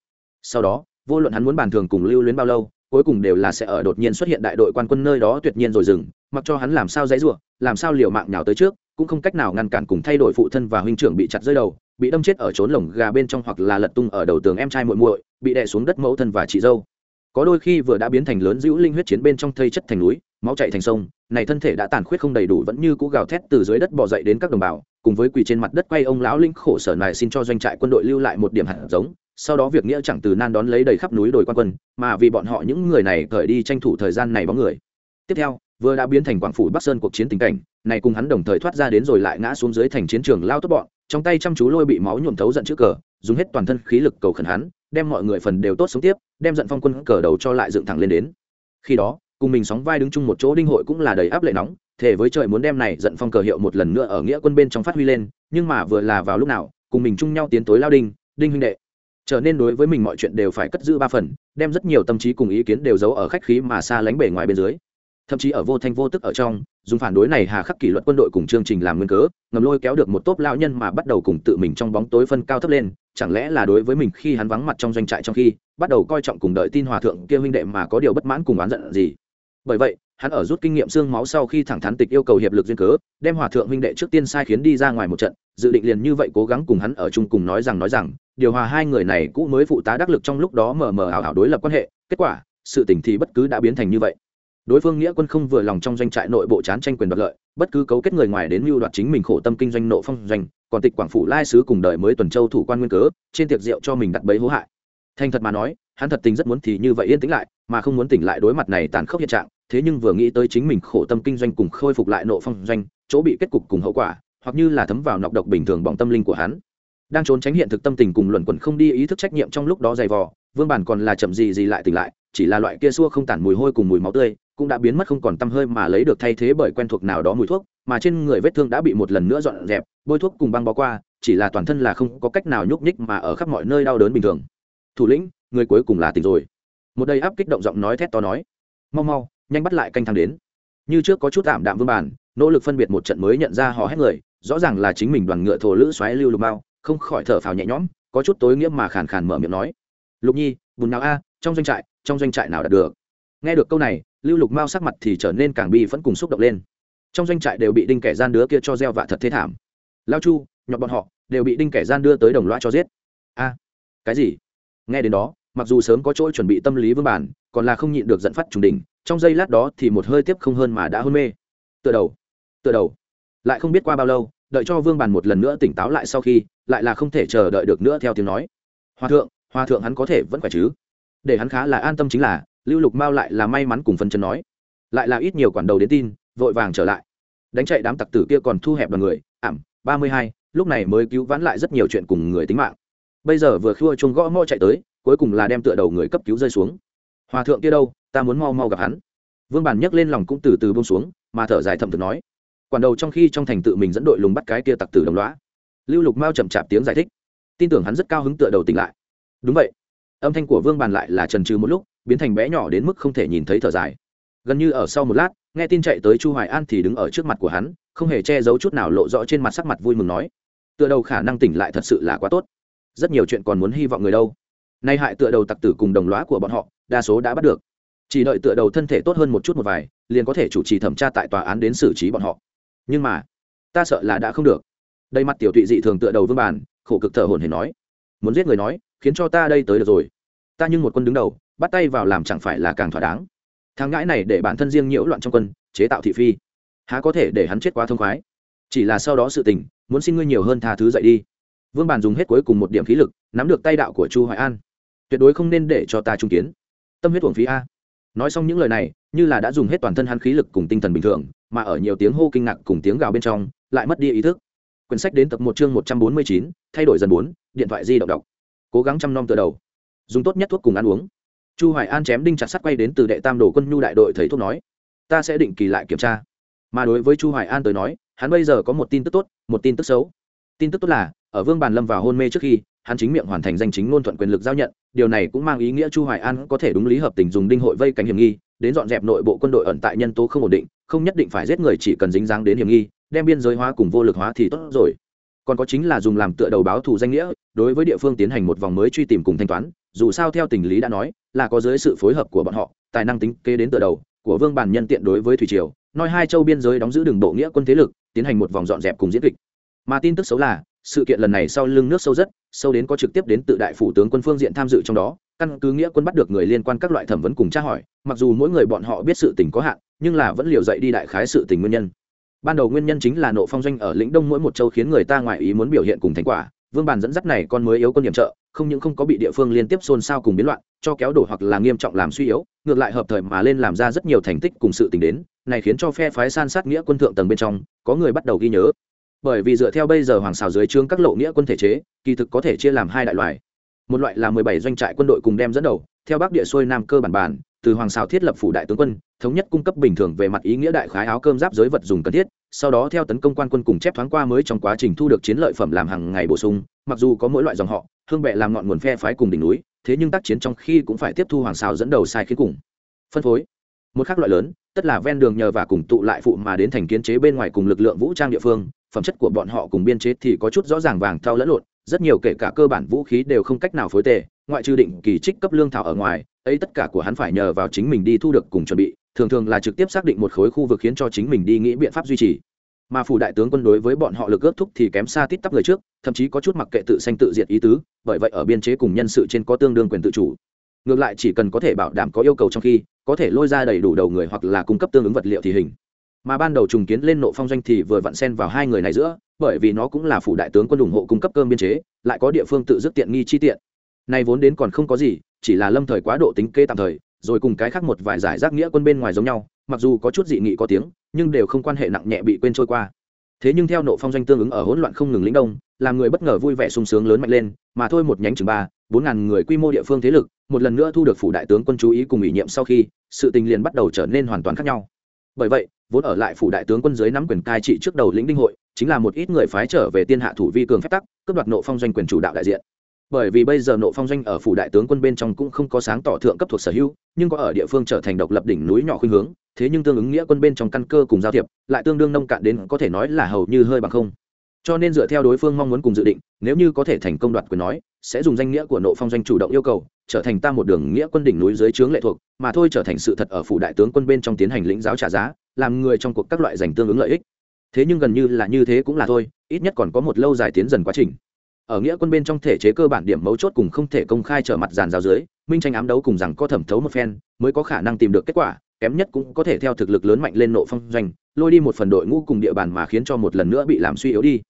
Sau đó, vô luận hắn muốn bàn thường cùng lưu luyến bao lâu, cuối cùng đều là sẽ ở đột nhiên xuất hiện đại đội quan quân nơi đó tuyệt nhiên rồi dừng, mặc cho hắn làm sao dãy ruộng làm sao liều mạng nhào tới trước, cũng không cách nào ngăn cản cùng thay đổi phụ thân và huynh trưởng bị chặt rơi đầu, bị đâm chết ở trốn lồng gà bên trong hoặc là lật tung ở đầu tường em trai muội muội, bị đè xuống đất mẫu thân và chị dâu. Có đôi khi vừa đã biến thành lớn dữ linh huyết chiến bên trong thây chất thành núi máu chạy thành sông, này thân thể đã tàn khuyết không đầy đủ vẫn như cũ gào thét từ dưới đất bò dậy đến các đồng bào, cùng với quỳ trên mặt đất quay ông lão linh khổ sở này xin cho doanh trại quân đội lưu lại một điểm hạt giống, sau đó việc nghĩa chẳng từ nan đón lấy đầy khắp núi đồi quan quân, mà vì bọn họ những người này cởi đi tranh thủ thời gian này bóng người. Tiếp theo, vừa đã biến thành quảng phủ bắc sơn cuộc chiến tình cảnh, này cùng hắn đồng thời thoát ra đến rồi lại ngã xuống dưới thành chiến trường lao tốt bọn, trong tay chăm chú lôi bị máu nhuộm thấu giận trước cờ, dùng hết toàn thân khí lực cầu khẩn hắn, đem mọi người phần đều tốt sống tiếp, đem giận phong quân cờ đầu cho lại dựng thẳng lên đến. Khi đó cùng mình sóng vai đứng chung một chỗ đinh hội cũng là đầy áp lệ nóng thể với trời muốn đem này giận phong cờ hiệu một lần nữa ở nghĩa quân bên trong phát huy lên, nhưng mà vừa là vào lúc nào, cùng mình chung nhau tiến tối lao đinh đinh huynh đệ. Trở nên đối với mình mọi chuyện đều phải cất giữ ba phần, đem rất nhiều tâm trí cùng ý kiến đều giấu ở khách khí mà xa lánh bề ngoài bên dưới. Thậm chí ở vô thanh vô tức ở trong, dùng phản đối này hà khắc kỷ luật quân đội cùng chương trình làm nguyên cớ, ngầm lôi kéo được một tốp lao nhân mà bắt đầu cùng tự mình trong bóng tối phân cao thấp lên, chẳng lẽ là đối với mình khi hắn vắng mặt trong doanh trại trong khi, bắt đầu coi trọng cùng đợi tin hòa thượng kia huynh đệ mà có điều bất mãn cùng oán giận gì? Bởi vậy, hắn ở rút kinh nghiệm xương máu sau khi thẳng thắn tịch yêu cầu hiệp lực duyên cớ, đem hòa thượng huynh đệ trước tiên sai khiến đi ra ngoài một trận, dự định liền như vậy cố gắng cùng hắn ở chung cùng nói rằng nói rằng, điều hòa hai người này cũ mới phụ tá đắc lực trong lúc đó mờ mờ ảo ảo đối lập quan hệ, kết quả, sự tình thì bất cứ đã biến thành như vậy. Đối phương nghĩa quân không vừa lòng trong doanh trại nội bộ chán tranh quyền đoạt lợi, bất cứ cấu kết người ngoài đến mưu đoạt chính mình khổ tâm kinh doanh nộ phong doanh, còn tịch quảng phủ lai sứ cùng đời mới tuần châu thủ quan nguyên cớ, trên tiệc rượu cho mình đặt bẫy hố hại. Thành thật mà nói, hắn thật tình rất muốn thì như vậy yên tĩnh lại, mà không muốn tỉnh lại đối mặt này tàn khốc hiện trạng thế nhưng vừa nghĩ tới chính mình khổ tâm kinh doanh cùng khôi phục lại nộ phong doanh, chỗ bị kết cục cùng hậu quả, hoặc như là thấm vào nọc độc bình thường bỏng tâm linh của hắn. Đang trốn tránh hiện thực tâm tình cùng luẩn quẩn không đi ý thức trách nhiệm trong lúc đó dày vò, vương bản còn là chậm gì gì lại tỉnh lại, chỉ là loại kia xua không tản mùi hôi cùng mùi máu tươi, cũng đã biến mất không còn tăm hơi mà lấy được thay thế bởi quen thuộc nào đó mùi thuốc, mà trên người vết thương đã bị một lần nữa dọn dẹp, bôi thuốc cùng băng bó qua, chỉ là toàn thân là không có cách nào nhúc nhích mà ở khắp mọi nơi đau đớn bình thường. Thủ lĩnh, người cuối cùng là tỉnh rồi. Một đầy áp kích động giọng nói thét to nói. Mau mau nhanh bắt lại canh thang đến. Như trước có chút tạm đạm vương bản nỗ lực phân biệt một trận mới nhận ra họ hết người, rõ ràng là chính mình đoàn ngựa thổ lữ xoáy lưu lục bao không khỏi thở phào nhẹ nhõm, có chút tối nghĩa mà khàn khàn mở miệng nói. Lục nhi, bùn nào a, trong doanh trại, trong doanh trại nào đạt được? Nghe được câu này, lưu lục mao sắc mặt thì trở nên càng bi vẫn cùng xúc động lên. Trong doanh trại đều bị đinh kẻ gian đứa kia cho gieo vạ thật thế thảm. Lao chu nhọc bọn họ, đều bị đinh kẻ gian đưa tới đồng loa cho giết. A, cái gì? Nghe đến đó, mặc dù sớm có chỗ chuẩn bị tâm lý vương bản còn là không nhịn được dẫn phát trùng đỉnh trong giây lát đó thì một hơi tiếp không hơn mà đã hôn mê. Tựa đầu tựa đầu. Lại không biết qua bao lâu, đợi cho vương bàn một lần nữa tỉnh táo lại sau khi, lại là không thể chờ đợi được nữa theo tiếng nói. Hòa thượng hòa thượng hắn có thể vẫn khỏe chứ? Để hắn khá là an tâm chính là, lưu lục mao lại là may mắn cùng phân chân nói. Lại là ít nhiều quản đầu đến tin, vội vàng trở lại. Đánh chạy đám tặc tử kia còn thu hẹp đoàn người, ảm, ba mươi hai, lúc này mới cứu vãn lại rất nhiều chuyện cùng người tính mạng. Bây giờ vừa khua chuông gõ mõ chạy tới, cuối cùng là đem tựa đầu người cấp cứu rơi xuống hòa thượng kia đâu, ta muốn mau mau gặp hắn. Vương bản nhấc lên lòng cũng từ từ bông xuống, mà thở dài thầm thực nói. Quản đầu trong khi trong thành tự mình dẫn đội lùng bắt cái kia tặc tử đồng loá lưu lục mao chậm chạp tiếng giải thích. Tin tưởng hắn rất cao hứng tựa đầu tỉnh lại. Đúng vậy. Âm thanh của vương bàn lại là trần trừ một lúc, biến thành bé nhỏ đến mức không thể nhìn thấy thở dài. Gần như ở sau một lát, nghe tin chạy tới chu hoài an thì đứng ở trước mặt của hắn, không hề che giấu chút nào lộ rõ trên mặt sắc mặt vui mừng nói. Tựa đầu khả năng tỉnh lại thật sự là quá tốt. Rất nhiều chuyện còn muốn hy vọng người đâu. Nay hại tựa đầu tặc tử cùng đồng lõa của bọn họ đa số đã bắt được. Chỉ đợi tựa đầu thân thể tốt hơn một chút một vài, liền có thể chủ trì thẩm tra tại tòa án đến xử trí bọn họ. Nhưng mà, ta sợ là đã không được. Đây mặt tiểu tụy dị thường tựa đầu vương bàn, khổ cực thở hồn hển nói. Muốn giết người nói, khiến cho ta đây tới được rồi. Ta nhưng một quân đứng đầu, bắt tay vào làm chẳng phải là càng thỏa đáng. Thằng ngãi này để bản thân riêng nhiễu loạn trong quân, chế tạo thị phi. Há có thể để hắn chết quá thông khoái? Chỉ là sau đó sự tình, muốn xin ngươi nhiều hơn tha thứ dậy đi. Vương bàn dùng hết cuối cùng một điểm khí lực, nắm được tay đạo của chu hoài an. Tuyệt đối không nên để cho ta trung kiến tâm huyết uổng phí a. Nói xong những lời này, như là đã dùng hết toàn thân hắn khí lực cùng tinh thần bình thường, mà ở nhiều tiếng hô kinh ngạc cùng tiếng gào bên trong, lại mất đi ý thức. Quyển sách đến tập một chương một trăm bốn mươi chín, thay đổi dần bốn, điện thoại di động đọc. Cố gắng chăm nom từ đầu. Dùng tốt nhất thuốc cùng ăn uống. Chu hoài an chém đinh chặt sắt quay đến từ đệ tam đồ quân nhu đại đội thầy thuốc nói, ta sẽ định kỳ lại kiểm tra. Mà đối với chu hoài an tới nói, hắn bây giờ có một tin tức tốt, một tin tức xấu. Tin tức tốt là, ở vương bàn lâm vào hôn mê trước khi hắn chính miệng hoàn thành danh chính ngôn thuận quyền lực giao nhận, điều này cũng mang ý nghĩa chu hoài an có thể đúng lý hợp tình dùng đinh hội vây cánh hiểm nghi, đến dọn dẹp nội bộ quân đội ẩn tại nhân tố không ổn định, không nhất định phải giết người chỉ cần dính dáng đến hiểm nghi, đem biên giới hóa cùng vô lực hóa thì tốt rồi. Còn có chính là dùng làm tựa đầu báo thù danh nghĩa, đối với địa phương tiến hành một vòng mới truy tìm cùng thanh toán, dù sao theo tình lý đã nói, là có dưới sự phối hợp của bọn họ, tài năng tính kế đến tựa đầu, của vương bản nhân tiện đối với thủy triều, nói hai châu biên giới đóng giữ đường bộ nghĩa quân thế lực, tiến hành một vòng dọn dẹp cùng diễn kịch. Mà tin tức xấu là sự kiện lần này sau lưng nước sâu rất, sâu đến có trực tiếp đến tự đại phủ tướng quân phương diện tham dự trong đó, căn cứ nghĩa quân bắt được người liên quan các loại thẩm vấn cùng tra hỏi, mặc dù mỗi người bọn họ biết sự tình có hạn, nhưng là vẫn liều dậy đi đại khái sự tình nguyên nhân. Ban đầu nguyên nhân chính là nộ phong doanh ở lĩnh đông mỗi một châu khiến người ta ngoại ý muốn biểu hiện cùng thành quả, vương bàn dẫn dắt này con mới yếu quân điểm trợ, không những không có bị địa phương liên tiếp xôn xao cùng biến loạn, cho kéo đổ hoặc là nghiêm trọng làm suy yếu, ngược lại hợp thời mà lên làm ra rất nhiều thành tích cùng sự tình đến, này khiến cho phe phái san sát nghĩa quân thượng tầng bên trong, có người bắt đầu ghi nhớ bởi vì dựa theo bây giờ hoàng xào dưới trướng các lộ nghĩa quân thể chế, kỳ thực có thể chia làm hai đại loại một loại là mười bảy doanh trại quân đội cùng đem dẫn đầu, theo bắc địa xuôi nam cơ bản bản, từ hoàng xào thiết lập phủ đại tướng quân, thống nhất cung cấp bình thường về mặt ý nghĩa đại khái áo cơm giáp giới vật dùng cần thiết, sau đó theo tấn công quan quân cùng chép thoáng qua mới trong quá trình thu được chiến lợi phẩm làm hàng ngày bổ sung, mặc dù có mỗi loại dòng họ, hương bệ làm ngọn nguồn phe phái cùng đỉnh núi, thế nhưng tác chiến trong khi cũng phải tiếp thu hoàng xào dẫn đầu sai khiến cùng phân phối. Một khác loại lớn, tất là ven đường nhờ và cùng tụ lại phụ mà đến thành kiến chế bên ngoài cùng lực lượng vũ trang địa phương phẩm chất của bọn họ cùng biên chế thì có chút rõ ràng vàng thao lẫn lộn, rất nhiều kể cả cơ bản vũ khí đều không cách nào phối tề, ngoại trừ định kỳ trích cấp lương thảo ở ngoài, ấy tất cả của hắn phải nhờ vào chính mình đi thu được cùng chuẩn bị, thường thường là trực tiếp xác định một khối khu vực khiến cho chính mình đi nghĩ biện pháp duy trì. Mà phủ đại tướng quân đối với bọn họ lực ước thúc thì kém xa tít tắp người trước, thậm chí có chút mặc kệ tự sanh tự diệt ý tứ, bởi vậy ở biên chế cùng nhân sự trên có tương đương quyền tự chủ. Ngược lại chỉ cần có thể bảo đảm có yêu cầu trong khi, có thể lôi ra đầy đủ đầu người hoặc là cung cấp tương ứng vật liệu thì hình mà ban đầu trùng kiến lên nộ phong doanh thì vừa vặn xen vào hai người này giữa, bởi vì nó cũng là phủ đại tướng quân ủng hộ cung cấp cơm biên chế, lại có địa phương tự dứt tiện nghi chi tiện. Này vốn đến còn không có gì, chỉ là lâm thời quá độ tính kê tạm thời, rồi cùng cái khác một vài giải rác nghĩa quân bên ngoài giống nhau, mặc dù có chút dị nghị có tiếng, nhưng đều không quan hệ nặng nhẹ bị quên trôi qua. Thế nhưng theo nộ phong doanh tương ứng ở hỗn loạn không ngừng lĩnh đông, làm người bất ngờ vui vẻ sung sướng lớn mạnh lên, mà thôi một nhánh chừng ba, bốn ngàn người quy mô địa phương thế lực, một lần nữa thu được phủ đại tướng quân chú ý cùng ủy nhiệm sau khi, sự tình liền bắt đầu trở nên hoàn toàn khác nhau bởi vậy, vốn ở lại phủ đại tướng quân dưới nắm quyền cai trị trước đầu lĩnh đinh hội, chính là một ít người phái trở về tiên hạ thủ vi cường phép tắc, cướp đoạt nộ phong doanh quyền chủ đạo đại diện. Bởi vì bây giờ nộ phong doanh ở phủ đại tướng quân bên trong cũng không có sáng tỏ thượng cấp thuộc sở hữu, nhưng có ở địa phương trở thành độc lập đỉnh núi nhỏ khuynh hướng, thế nhưng tương ứng nghĩa quân bên trong căn cơ cùng giao thiệp, lại tương đương nông cạn đến có thể nói là hầu như hơi bằng không. Cho nên dựa theo đối phương mong muốn cùng dự định, nếu như có thể thành công đoạt quyền nói, sẽ dùng danh nghĩa của nộ phong doanh chủ động yêu cầu trở thành ta một đường nghĩa quân đỉnh núi dưới trướng lệ thuộc, mà thôi trở thành sự thật ở phủ đại tướng quân bên trong tiến hành lĩnh giáo trả giá, làm người trong cuộc các loại giành tương ứng lợi ích. Thế nhưng gần như là như thế cũng là thôi, ít nhất còn có một lâu dài tiến dần quá trình. Ở nghĩa quân bên trong thể chế cơ bản điểm mấu chốt cùng không thể công khai trở mặt giàn giáo dưới, minh tranh ám đấu cùng rằng có thẩm thấu một phen, mới có khả năng tìm được kết quả, kém nhất cũng có thể theo thực lực lớn mạnh lên nộ phong doanh, lôi đi một phần đội ngũ cùng địa bàn mà khiến cho một lần nữa bị làm suy yếu đi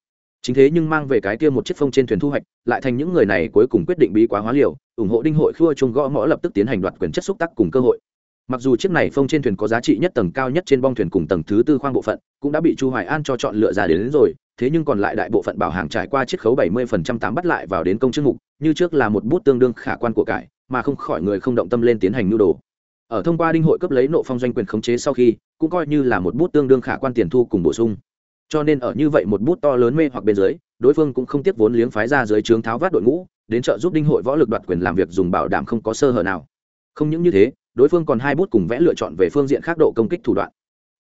chính thế nhưng mang về cái kia một chiếc phông trên thuyền thu hoạch lại thành những người này cuối cùng quyết định bí quá hóa liều ủng hộ đinh hội khua chung gõ mõ lập tức tiến hành đoạt quyền chất xúc tác cùng cơ hội. Mặc dù chiếc này phông trên thuyền có giá trị nhất tầng cao nhất trên bong thuyền cùng tầng thứ tư khoang bộ phận cũng đã bị chu hoài an cho chọn lựa ra đến, đến rồi thế nhưng còn lại đại bộ phận bảo hàng trải qua chiết khấu 70% tám bắt lại vào đến công chức mục như trước là một bút tương đương khả quan của cải mà không khỏi người không động tâm lên tiến hành nhu đồ. Ở thông qua đinh hội cấp lấy nộ phong doanh quyền khống chế sau khi cũng coi như là một bút tương đương khả quan tiền thu cùng bổ sung cho nên ở như vậy một bút to lớn mê hoặc bên dưới, đối phương cũng không tiếc vốn liếng phái ra dưới trướng tháo vát đội ngũ, đến trợ giúp đinh hội võ lực đoạt quyền làm việc dùng bảo đảm không có sơ hở nào. Không những như thế, đối phương còn hai bút cùng vẽ lựa chọn về phương diện khác độ công kích thủ đoạn.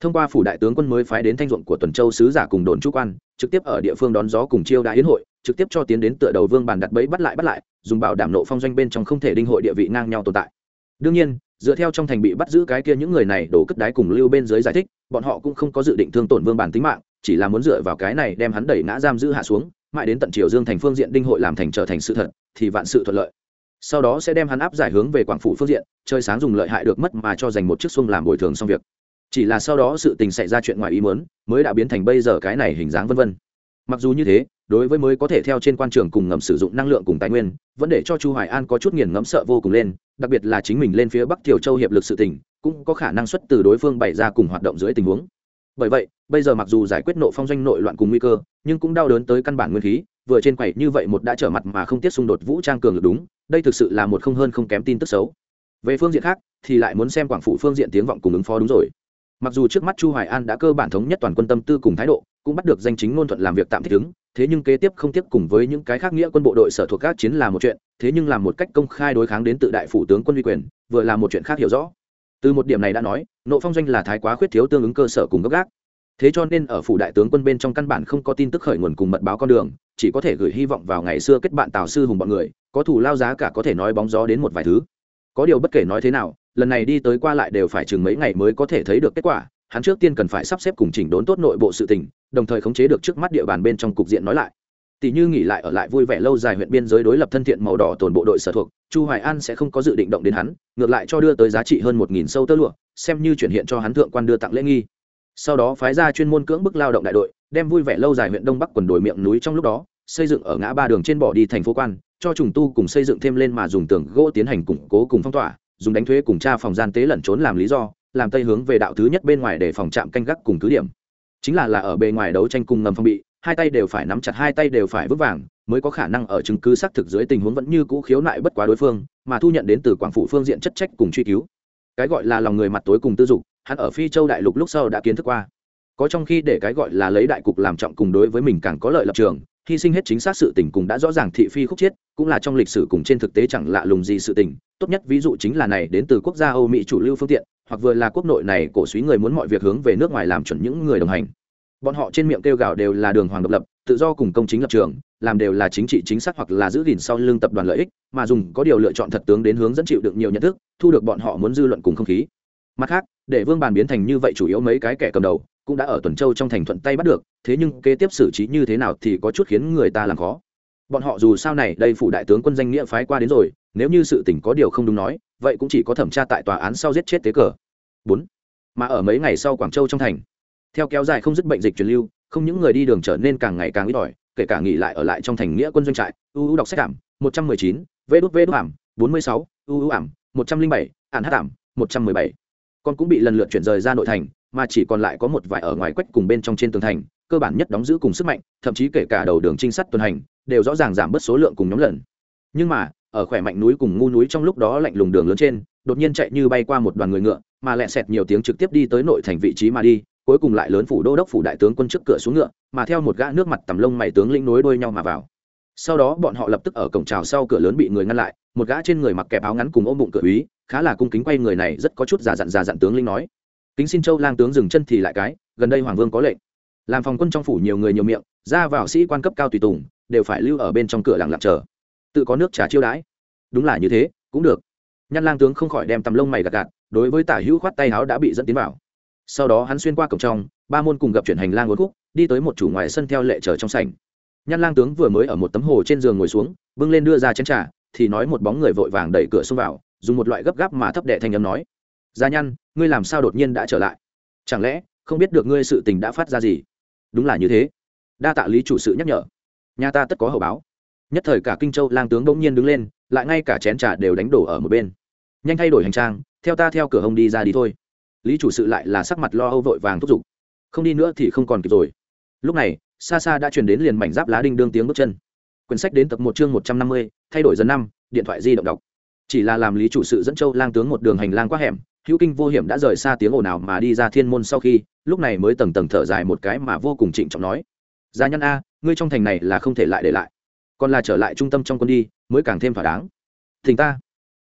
Thông qua phủ đại tướng quân mới phái đến thanh ruộng của tuần châu sứ giả cùng đồn chủ quan, trực tiếp ở địa phương đón gió cùng chiêu đại yến hội, trực tiếp cho tiến đến tựa đầu vương bàn đặt bẫy bắt lại bắt lại, dùng bảo đảm nộ phong doanh bên trong không thể đinh hội địa vị ngang nhau tồn tại. Đương nhiên, dựa theo trong thành bị bắt giữ cái kia những người này đổ cất đái cùng lưu bên dưới giải thích, bọn họ cũng không có dự định thương tổn vương bản tính mạng chỉ là muốn dựa vào cái này đem hắn đẩy ngã giam giữ hạ xuống, mãi đến tận triều dương thành phương diện đinh hội làm thành trở thành sự thật, thì vạn sự thuận lợi. Sau đó sẽ đem hắn áp giải hướng về quảng phủ phương diện, chơi sáng dùng lợi hại được mất mà cho dành một chiếc xuông làm bồi thường xong việc. Chỉ là sau đó sự tình xảy ra chuyện ngoài ý muốn, mới đã biến thành bây giờ cái này hình dáng vân vân. Mặc dù như thế, đối với mới có thể theo trên quan trường cùng ngầm sử dụng năng lượng cùng tài nguyên, vẫn để cho chu hoài an có chút nghiền ngẫm sợ vô cùng lên, đặc biệt là chính mình lên phía bắc thiều châu hiệp lực sự tình, cũng có khả năng xuất từ đối phương bày ra cùng hoạt động dưới tình huống. Bởi vậy bây giờ mặc dù giải quyết nộ phong doanh nội loạn cùng nguy cơ, nhưng cũng đau đớn tới căn bản nguyên khí, vừa trên quầy như vậy một đã trở mặt mà không tiết xung đột vũ trang cường được đúng, đây thực sự là một không hơn không kém tin tức xấu. Về phương diện khác, thì lại muốn xem quảng phủ phương diện tiếng vọng cùng ứng phó đúng rồi. Mặc dù trước mắt chu hoài an đã cơ bản thống nhất toàn quân tâm tư cùng thái độ, cũng bắt được danh chính ngôn thuận làm việc tạm thích ứng, thế nhưng kế tiếp không tiếp cùng với những cái khác nghĩa quân bộ đội sở thuộc các chiến là một chuyện, thế nhưng làm một cách công khai đối kháng đến tự đại phủ tướng quân uy quyền, vừa là một chuyện khác hiểu rõ. Từ một điểm này đã nói nộ phong doanh là thái quá khuyết thiếu tương ứng cơ sở cùng gốc gác thế cho nên ở phủ đại tướng quân bên trong căn bản không có tin tức khởi nguồn cùng mật báo con đường, chỉ có thể gửi hy vọng vào ngày xưa kết bạn tào sư hùng bọn người, có thủ lao giá cả có thể nói bóng gió đến một vài thứ. Có điều bất kể nói thế nào, lần này đi tới qua lại đều phải chừng mấy ngày mới có thể thấy được kết quả, hắn trước tiên cần phải sắp xếp cùng chỉnh đốn tốt nội bộ sự tình, đồng thời khống chế được trước mắt địa bàn bên trong cục diện nói lại. Tỷ như nghỉ lại ở lại vui vẻ lâu dài huyện biên giới đối lập thân thiện màu đỏ toàn bộ đội sở thuộc, chu hoài an sẽ không có dự định động đến hắn, ngược lại cho đưa tới giá trị hơn một nghìn sâu tơ lụa, xem như chuyển hiện cho hắn thượng quan đưa tặng lễ nghi sau đó phái ra chuyên môn cưỡng bức lao động đại đội, đem vui vẻ lâu dài huyện đông bắc quần đồi miệng núi trong lúc đó, xây dựng ở ngã ba đường trên bỏ đi thành phố quan, cho trùng tu cùng xây dựng thêm lên mà dùng tường gỗ tiến hành củng cố cùng phong tỏa, dùng đánh thuế cùng tra phòng gian tế lẩn trốn làm lý do, làm tây hướng về đạo thứ nhất bên ngoài để phòng trạm canh gác cùng cứ điểm. Chính là là ở bề ngoài đấu tranh cùng ngầm phong bị, hai tay đều phải nắm chặt, hai tay đều phải vững vàng, mới có khả năng ở chứng cứ xác thực dưới tình huống vẫn như cũ khiếu nại bất quá đối phương, mà thu nhận đến từ quảng phủ phương diện chất trách cùng truy cứu. Cái gọi là lòng người mặt tối cùng tư dục hắn ở phi châu đại lục lúc sau đã kiến thức qua. Có trong khi để cái gọi là lấy đại cục làm trọng cùng đối với mình càng có lợi lập trường, hy sinh hết chính xác sự tình cùng đã rõ ràng thị phi khúc chiết, cũng là trong lịch sử cùng trên thực tế chẳng lạ lùng gì sự tình. Tốt nhất ví dụ chính là này đến từ quốc gia âu mỹ chủ lưu phương tiện, hoặc vừa là quốc nội này cổ suý người muốn mọi việc hướng về nước ngoài làm chuẩn những người đồng hành. Bọn họ trên miệng kêu gào đều là đường hoàng độc lập, tự do cùng công chính lập trường, làm đều là chính trị chính xác hoặc là giữ gìn sau lưng tập đoàn lợi ích, mà dùng có điều lựa chọn thật tướng đến hướng dẫn chịu được nhiều nhận thức, thu được bọn họ muốn dư luận cùng không khí mặt khác, để vương bàn biến thành như vậy chủ yếu mấy cái kẻ cầm đầu, cũng đã ở tuần châu trong thành thuận tay bắt được, thế nhưng kế tiếp xử trí như thế nào thì có chút khiến người ta làm khó. Bọn họ dù sao này, đây phủ đại tướng quân danh nghĩa phái qua đến rồi, nếu như sự tình có điều không đúng nói, vậy cũng chỉ có thẩm tra tại tòa án sau giết chết tế cờ. Bốn, mà ở mấy ngày sau quảng châu trong thành, theo kéo dài không dứt bệnh dịch truyền lưu, không những người đi đường trở nên càng ngày càng ít ỏi, kể cả nghỉ lại ở lại trong thành nghĩa quân doanh trại uu đọc sách ảm, một trăm mười chín, vê đút vê đút ảm, bốn mươi sáu uu ảm, một trăm linh bảy, ản hát ảm, một trăm mười bảy con cũng bị lần lượt chuyển rời ra nội thành, mà chỉ còn lại có một vài ở ngoài quách cùng bên trong trên tường thành, cơ bản nhất đóng giữ cùng sức mạnh, thậm chí kể cả đầu đường trinh sát tuần hành, đều rõ ràng giảm bớt số lượng cùng nhóm lần nhưng mà, ở khỏe mạnh núi cùng ngu núi trong lúc đó lạnh lùng đường lớn trên, đột nhiên chạy như bay qua một đoàn người ngựa, mà lẹ xẹt nhiều tiếng trực tiếp đi tới nội thành vị trí mà đi, cuối cùng lại lớn phủ đô đốc phủ đại tướng quân trước cửa xuống ngựa, mà theo một gã nước mặt tầm lông mày tướng lĩnh nối đuôi nhau mà vào sau đó bọn họ lập tức ở cổng trào sau cửa lớn bị người ngăn lại, một gã trên người mặc kẹp áo ngắn cùng ôm bụng cửa úy, khá là cung kính quay người này rất có chút giả dặn giả dặn tướng linh nói. Kính xin châu lang tướng dừng chân thì lại cái, gần đây hoàng vương có lệnh. Làm phòng quân trong phủ nhiều người nhiều miệng, ra vào sĩ quan cấp cao tùy tùng, đều phải lưu ở bên trong cửa lặng lặng chờ. Tự có nước trà chiêu đãi. Đúng là như thế, cũng được. Nhăn lang tướng không khỏi đem tầm lông mày gạt gạt, đối với tả hữu khoát tay áo đã bị dẫn tiến vào. Sau đó hắn xuyên qua cổng trong, ba môn cùng gặp chuyển hành lang uốn khúc, đi tới một chủ ngoài sân theo lệ chờ trong sảnh nhan lang tướng vừa mới ở một tấm hồ trên giường ngồi xuống, bưng lên đưa ra chén trà, thì nói một bóng người vội vàng đẩy cửa xông vào, dùng một loại gấp gáp mà thấp đệ thanh âm nói. Gia nhăn, ngươi làm sao đột nhiên đã trở lại? Chẳng lẽ, không biết được ngươi sự tình đã phát ra gì? Đúng là như thế. Đa tạ lý chủ sự nhắc nhở. Nhà ta tất có hậu báo. Nhất thời cả kinh châu lang tướng bỗng nhiên đứng lên, lại ngay cả chén trà đều đánh đổ ở một bên. Nhanh thay đổi hành trang, theo ta theo cửa hông đi ra đi thôi. Lý chủ sự lại là sắc mặt lo âu vội vàng thúc giục. Không đi nữa thì không còn kịp rồi lúc này, xa xa đã truyền đến liền mảnh giáp lá đinh đương tiếng bước chân. Quyển sách đến tập một chương một trăm năm mươi, thay đổi dần năm, điện thoại di động đọc. Chỉ là làm lý chủ sự dẫn châu lang tướng một đường hành lang qua hẻm, hữu kinh vô hiểm đã rời xa tiếng ồn ào mà đi ra thiên môn sau khi, lúc này mới tầng tầng thở dài một cái mà vô cùng trịnh trọng nói. Gia nhân a, ngươi trong thành này là không thể lại để lại. Còn là trở lại trung tâm trong quân đi, mới càng thêm thỏa đáng. Thỉnh ta.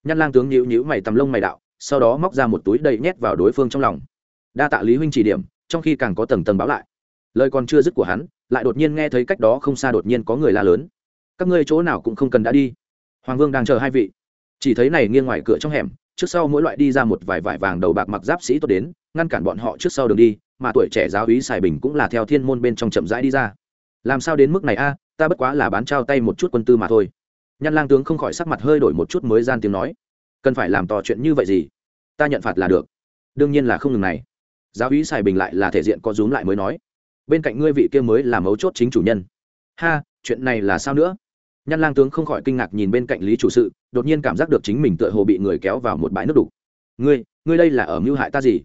Nhăn lang tướng nhíu nhíu mày tầm lông mày đạo, sau đó móc ra một túi đầy nhét vào đối phương trong lòng. Đa tạ lý huynh chỉ điểm, trong khi càng có tầng tầng báo lại lời còn chưa dứt của hắn, lại đột nhiên nghe thấy cách đó không xa đột nhiên có người la lớn. Các ngươi chỗ nào cũng không cần đã đi. Hoàng vương đang chờ hai vị. Chỉ thấy này nghiêng ngoài cửa trong hẻm, trước sau mỗi loại đi ra một vài vải vàng đầu bạc mặc giáp sĩ tốt đến, ngăn cản bọn họ trước sau đường đi, mà tuổi trẻ giáo úy xài bình cũng là theo thiên môn bên trong chậm rãi đi ra. Làm sao đến mức này a, ta bất quá là bán trao tay một chút quân tư mà thôi. Nhăn lang tướng không khỏi sắc mặt hơi đổi một chút mới gian tiếng nói. Cần phải làm to chuyện như vậy gì? Ta nhận phạt là được. Đương nhiên là không ngừng này. Giáo úy xài bình lại là thể diện có rúm lại mới nói bên cạnh ngươi vị kia mới là mấu chốt chính chủ nhân. Ha, chuyện này là sao nữa? Nhăn lang tướng không khỏi kinh ngạc nhìn bên cạnh lý chủ sự, đột nhiên cảm giác được chính mình tựa hồ bị người kéo vào một bãi nước đục. Ngươi ngươi đây là ở mưu hại ta gì?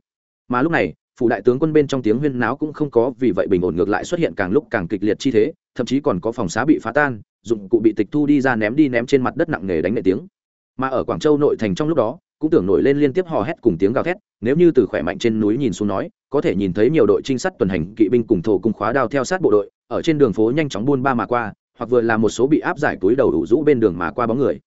Mà lúc này, phủ đại tướng quân bên trong tiếng huyên náo cũng không có, vì vậy bình ổn ngược lại xuất hiện càng lúc càng kịch liệt chi thế, thậm chí còn có phòng xá bị phá tan, dụng cụ bị tịch thu đi ra ném đi ném trên mặt đất nặng nề đánh nệ tiếng. Mà ở quảng châu nội thành trong lúc đó, cũng tưởng nổi lên liên tiếp hò hét cùng tiếng gào thét, nếu như từ khỏe mạnh trên núi nhìn xuống nói có thể nhìn thấy nhiều đội trinh sát tuần hành kỵ binh cùng thổ cung khóa đao theo sát bộ đội, ở trên đường phố nhanh chóng buôn ba mà qua, hoặc vừa là một số bị áp giải túi đầu đủ rũ bên đường mà qua bóng người.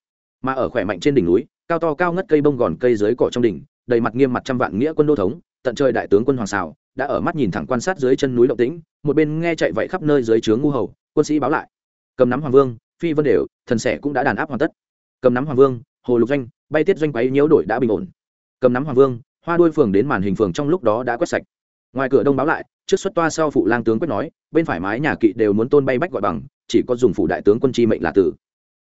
Mà ở khỏe mạnh trên đỉnh núi, cao to cao ngất cây bông gòn cây dưới cỏ trong đỉnh, đầy mặt nghiêm mặt trăm vạn nghĩa quân đô thống, tận trời đại tướng quân hoàng xào đã ở mắt nhìn thẳng quan sát dưới chân núi động tĩnh, một bên nghe chạy vậy khắp nơi dưới trướng ngu hầu, quân sĩ báo lại. Cầm nắm hoàng vương, phi vân đều, thần sẻ cũng đã đàn áp hoàn tất. Cầm nắm hoàng vương, hồ lục doanh, bay tiết doanh quấy nhiễu đổi đã bình ổn. Cầm nắm hoàng vương, hoa đuôi phường đến màn hình phường trong lúc đó đã quét sạch ngoài cửa đông báo lại, trước xuất toa sau phụ lang tướng quyết nói, bên phải mái nhà kỵ đều muốn tôn bay bách gọi bằng, chỉ có dùng phủ đại tướng quân chi mệnh là tử.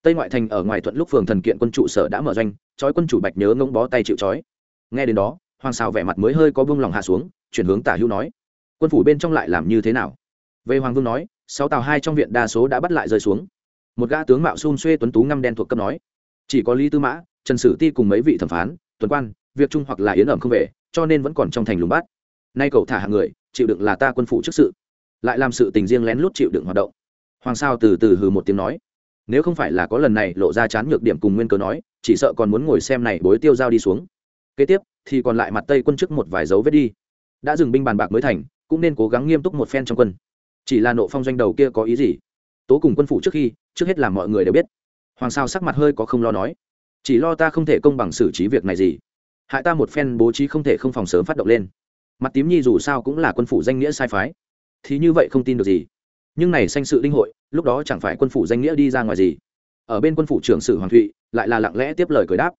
Tây ngoại thành ở ngoài thuận lúc phường thần kiện quân trụ sở đã mở doanh, trói quân chủ bạch nhớ ngông bó tay chịu trói. Nghe đến đó, hoàng xào vẻ mặt mới hơi có vương lòng hạ xuống, chuyển hướng tả hữu nói, quân phủ bên trong lại làm như thế nào? Về hoàng vương nói, sáu tàu hai trong viện đa số đã bắt lại rơi xuống. Một gã tướng mạo xun xuê tuấn tú ngăm đen thuộc cấp nói, chỉ có lý tư mã, trần sử ti cùng mấy vị thẩm phán, tuần quan, việc chung hoặc là yến ẩm không về, cho nên vẫn còn trong thành lùng bát nay cậu thả hàng người, chịu đựng là ta quân phụ trước sự. Lại làm sự tình riêng lén lút chịu đựng hoạt động. Hoàng sao từ từ hừ một tiếng nói. Nếu không phải là có lần này lộ ra chán nhược điểm cùng nguyên cớ nói, chỉ sợ còn muốn ngồi xem này bối tiêu giao đi xuống. Kế tiếp, thì còn lại mặt tây quân chức một vài dấu vết đi. Đã dừng binh bàn bạc mới thành, cũng nên cố gắng nghiêm túc một phen trong quân. Chỉ là nộ phong doanh đầu kia có ý gì? Tố cùng quân phủ trước khi, trước hết là mọi người đều biết. Hoàng sao sắc mặt hơi có không lo nói. Chỉ lo ta không thể công bằng xử trí việc này gì. Hại ta một phen bố trí không thể không phòng sớm phát động lên mặt tím nhi dù sao cũng là quân phủ danh nghĩa sai phái. Thì như vậy không tin được gì. Nhưng này sanh sự linh hội, lúc đó chẳng phải quân phủ danh nghĩa đi ra ngoài gì. Ở bên quân phủ trưởng sử hoàng thụy, lại là lặng lẽ tiếp lời cười đáp.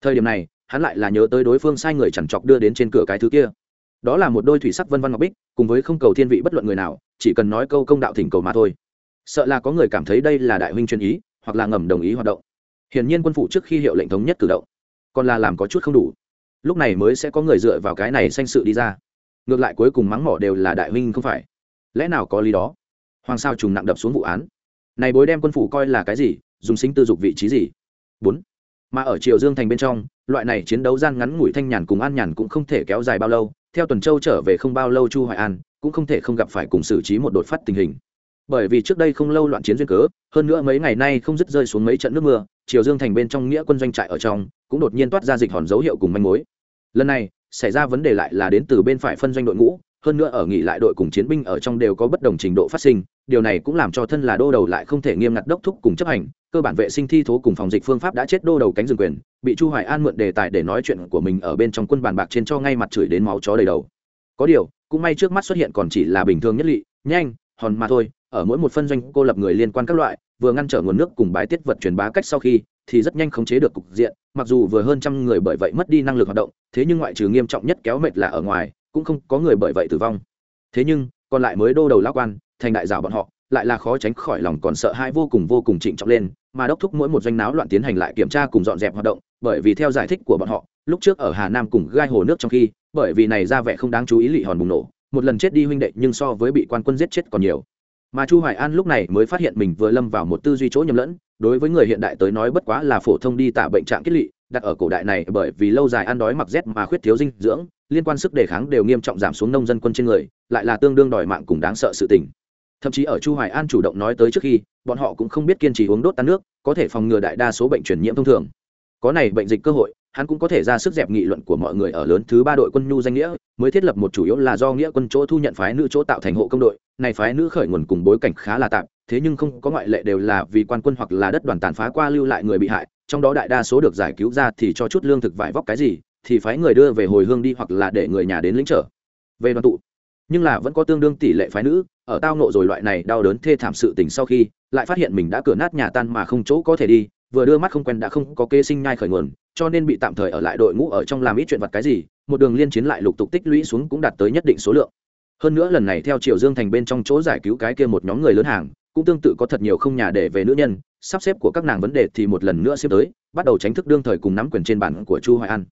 Thời điểm này, hắn lại là nhớ tới đối phương sai người chẳng chọc đưa đến trên cửa cái thứ kia. Đó là một đôi thủy sắc vân văn ngọc bích, cùng với không cầu thiên vị bất luận người nào, chỉ cần nói câu công đạo thỉnh cầu mà thôi. Sợ là có người cảm thấy đây là đại huynh chuyên ý, hoặc là ngầm đồng ý hoạt động. Hiển nhiên quân phủ trước khi hiệu lệnh thống nhất cử động, còn là làm có chút không đủ lúc này mới sẽ có người dựa vào cái này sanh sự đi ra. Ngược lại cuối cùng mắng mỏ đều là đại huynh không phải. Lẽ nào có lý đó? Hoàng sao trùng nặng đập xuống vụ án. Này bối đem quân phủ coi là cái gì, dùng sinh tư dục vị trí gì? Bốn. Mà ở triều dương thành bên trong, loại này chiến đấu gian ngắn ngủi thanh nhàn cùng an nhàn cũng không thể kéo dài bao lâu, theo tuần châu trở về không bao lâu chu hoài an cũng không thể không gặp phải cùng xử trí một đột phát tình hình. Bởi vì trước đây không lâu loạn chiến duyên cớ, hơn nữa mấy ngày nay không dứt rơi xuống mấy trận nước mưa, triều dương thành bên trong nghĩa quân doanh trại ở trong cũng đột nhiên toát ra dịch hòn dấu hiệu cùng manh mối lần này, xảy ra vấn đề lại là đến từ bên phải phân doanh đội ngũ, hơn nữa ở nghỉ lại đội cùng chiến binh ở trong đều có bất đồng trình độ phát sinh, điều này cũng làm cho thân là đô đầu lại không thể nghiêm ngặt đốc thúc cùng chấp hành, cơ bản vệ sinh thi thố cùng phòng dịch phương pháp đã chết đô đầu cánh rừng quyền, bị chu hoài an mượn đề tài để nói chuyện của mình ở bên trong quân bàn bạc trên cho ngay mặt chửi đến máu chó đầy đầu. Có điều, cũng may trước mắt xuất hiện còn chỉ là bình thường nhất lị, nhanh, hòn mà thôi, ở mỗi một phân doanh cô lập người liên quan các loại, vừa ngăn trở nguồn nước cùng bái tiết vật truyền bá cách sau khi thì rất nhanh khống chế được cục diện, mặc dù vừa hơn trăm người bởi vậy mất đi năng lực hoạt động, thế nhưng ngoại trừ nghiêm trọng nhất kéo mệt là ở ngoài, cũng không có người bởi vậy tử vong. Thế nhưng, còn lại mới đô đầu lạc quan, thành đại giả bọn họ, lại là khó tránh khỏi lòng còn sợ hãi vô cùng vô cùng trịnh trọng lên, mà đốc thúc mỗi một doanh náo loạn tiến hành lại kiểm tra cùng dọn dẹp hoạt động, bởi vì theo giải thích của bọn họ, lúc trước ở hà nam cùng gai hồ nước trong khi, bởi vì này ra vẻ không đáng chú ý lị hòn bùng nổ, một lần chết đi huynh đệ nhưng so với bị quan quân giết chết còn nhiều. Mà chu hoài an lúc này mới phát hiện mình vừa lâm vào một tư duy chỗ nhầm lẫn đối với người hiện đại tới nói bất quá là phổ thông đi tả bệnh trạng kết lị, đặt ở cổ đại này bởi vì lâu dài ăn đói mặc rét mà khuyết thiếu dinh dưỡng, liên quan sức đề kháng đều nghiêm trọng giảm xuống nông dân quân trên người, lại là tương đương đòi mạng cùng đáng sợ sự tình. Thậm chí ở chu hoài an chủ động nói tới trước khi, bọn họ cũng không biết kiên trì uống đốt tan nước, có thể phòng ngừa đại đa số bệnh truyền nhiễm thông thường. Có này bệnh dịch cơ hội hắn cũng có thể ra sức dẹp nghị luận của mọi người ở lớn thứ ba đội quân nhu danh nghĩa, mới thiết lập một chủ yếu là do nghĩa quân chỗ thu nhận phái nữ chỗ tạo thành hộ công đội. Này phái nữ khởi nguồn cùng bối cảnh khá là tạm, thế nhưng không có ngoại lệ đều là vì quan quân hoặc là đất đoàn tàn phá qua lưu lại người bị hại, trong đó đại đa số được giải cứu ra thì cho chút lương thực vải vóc cái gì, thì phái người đưa về hồi hương đi hoặc là để người nhà đến lĩnh trở. Về đoàn tụ, nhưng là vẫn có tương đương tỷ lệ phái nữ, ở tao nộ rồi loại này đau đớn thê thảm sự tình sau khi, lại phát hiện mình đã cửa nát nhà tan mà không chỗ có thể đi vừa đưa mắt không quen đã không có kế sinh nhai khởi nguồn, cho nên bị tạm thời ở lại đội ngũ ở trong làm ít chuyện vật cái gì, một đường liên chiến lại lục tục tích lũy xuống cũng đạt tới nhất định số lượng. Hơn nữa lần này theo triều dương thành bên trong chỗ giải cứu cái kia một nhóm người lớn hàng, cũng tương tự có thật nhiều không nhà để về nữ nhân, sắp xếp của các nàng vấn đề thì một lần nữa xếp tới, bắt đầu tránh thức đương thời cùng nắm quyền trên bản của chu hoài an.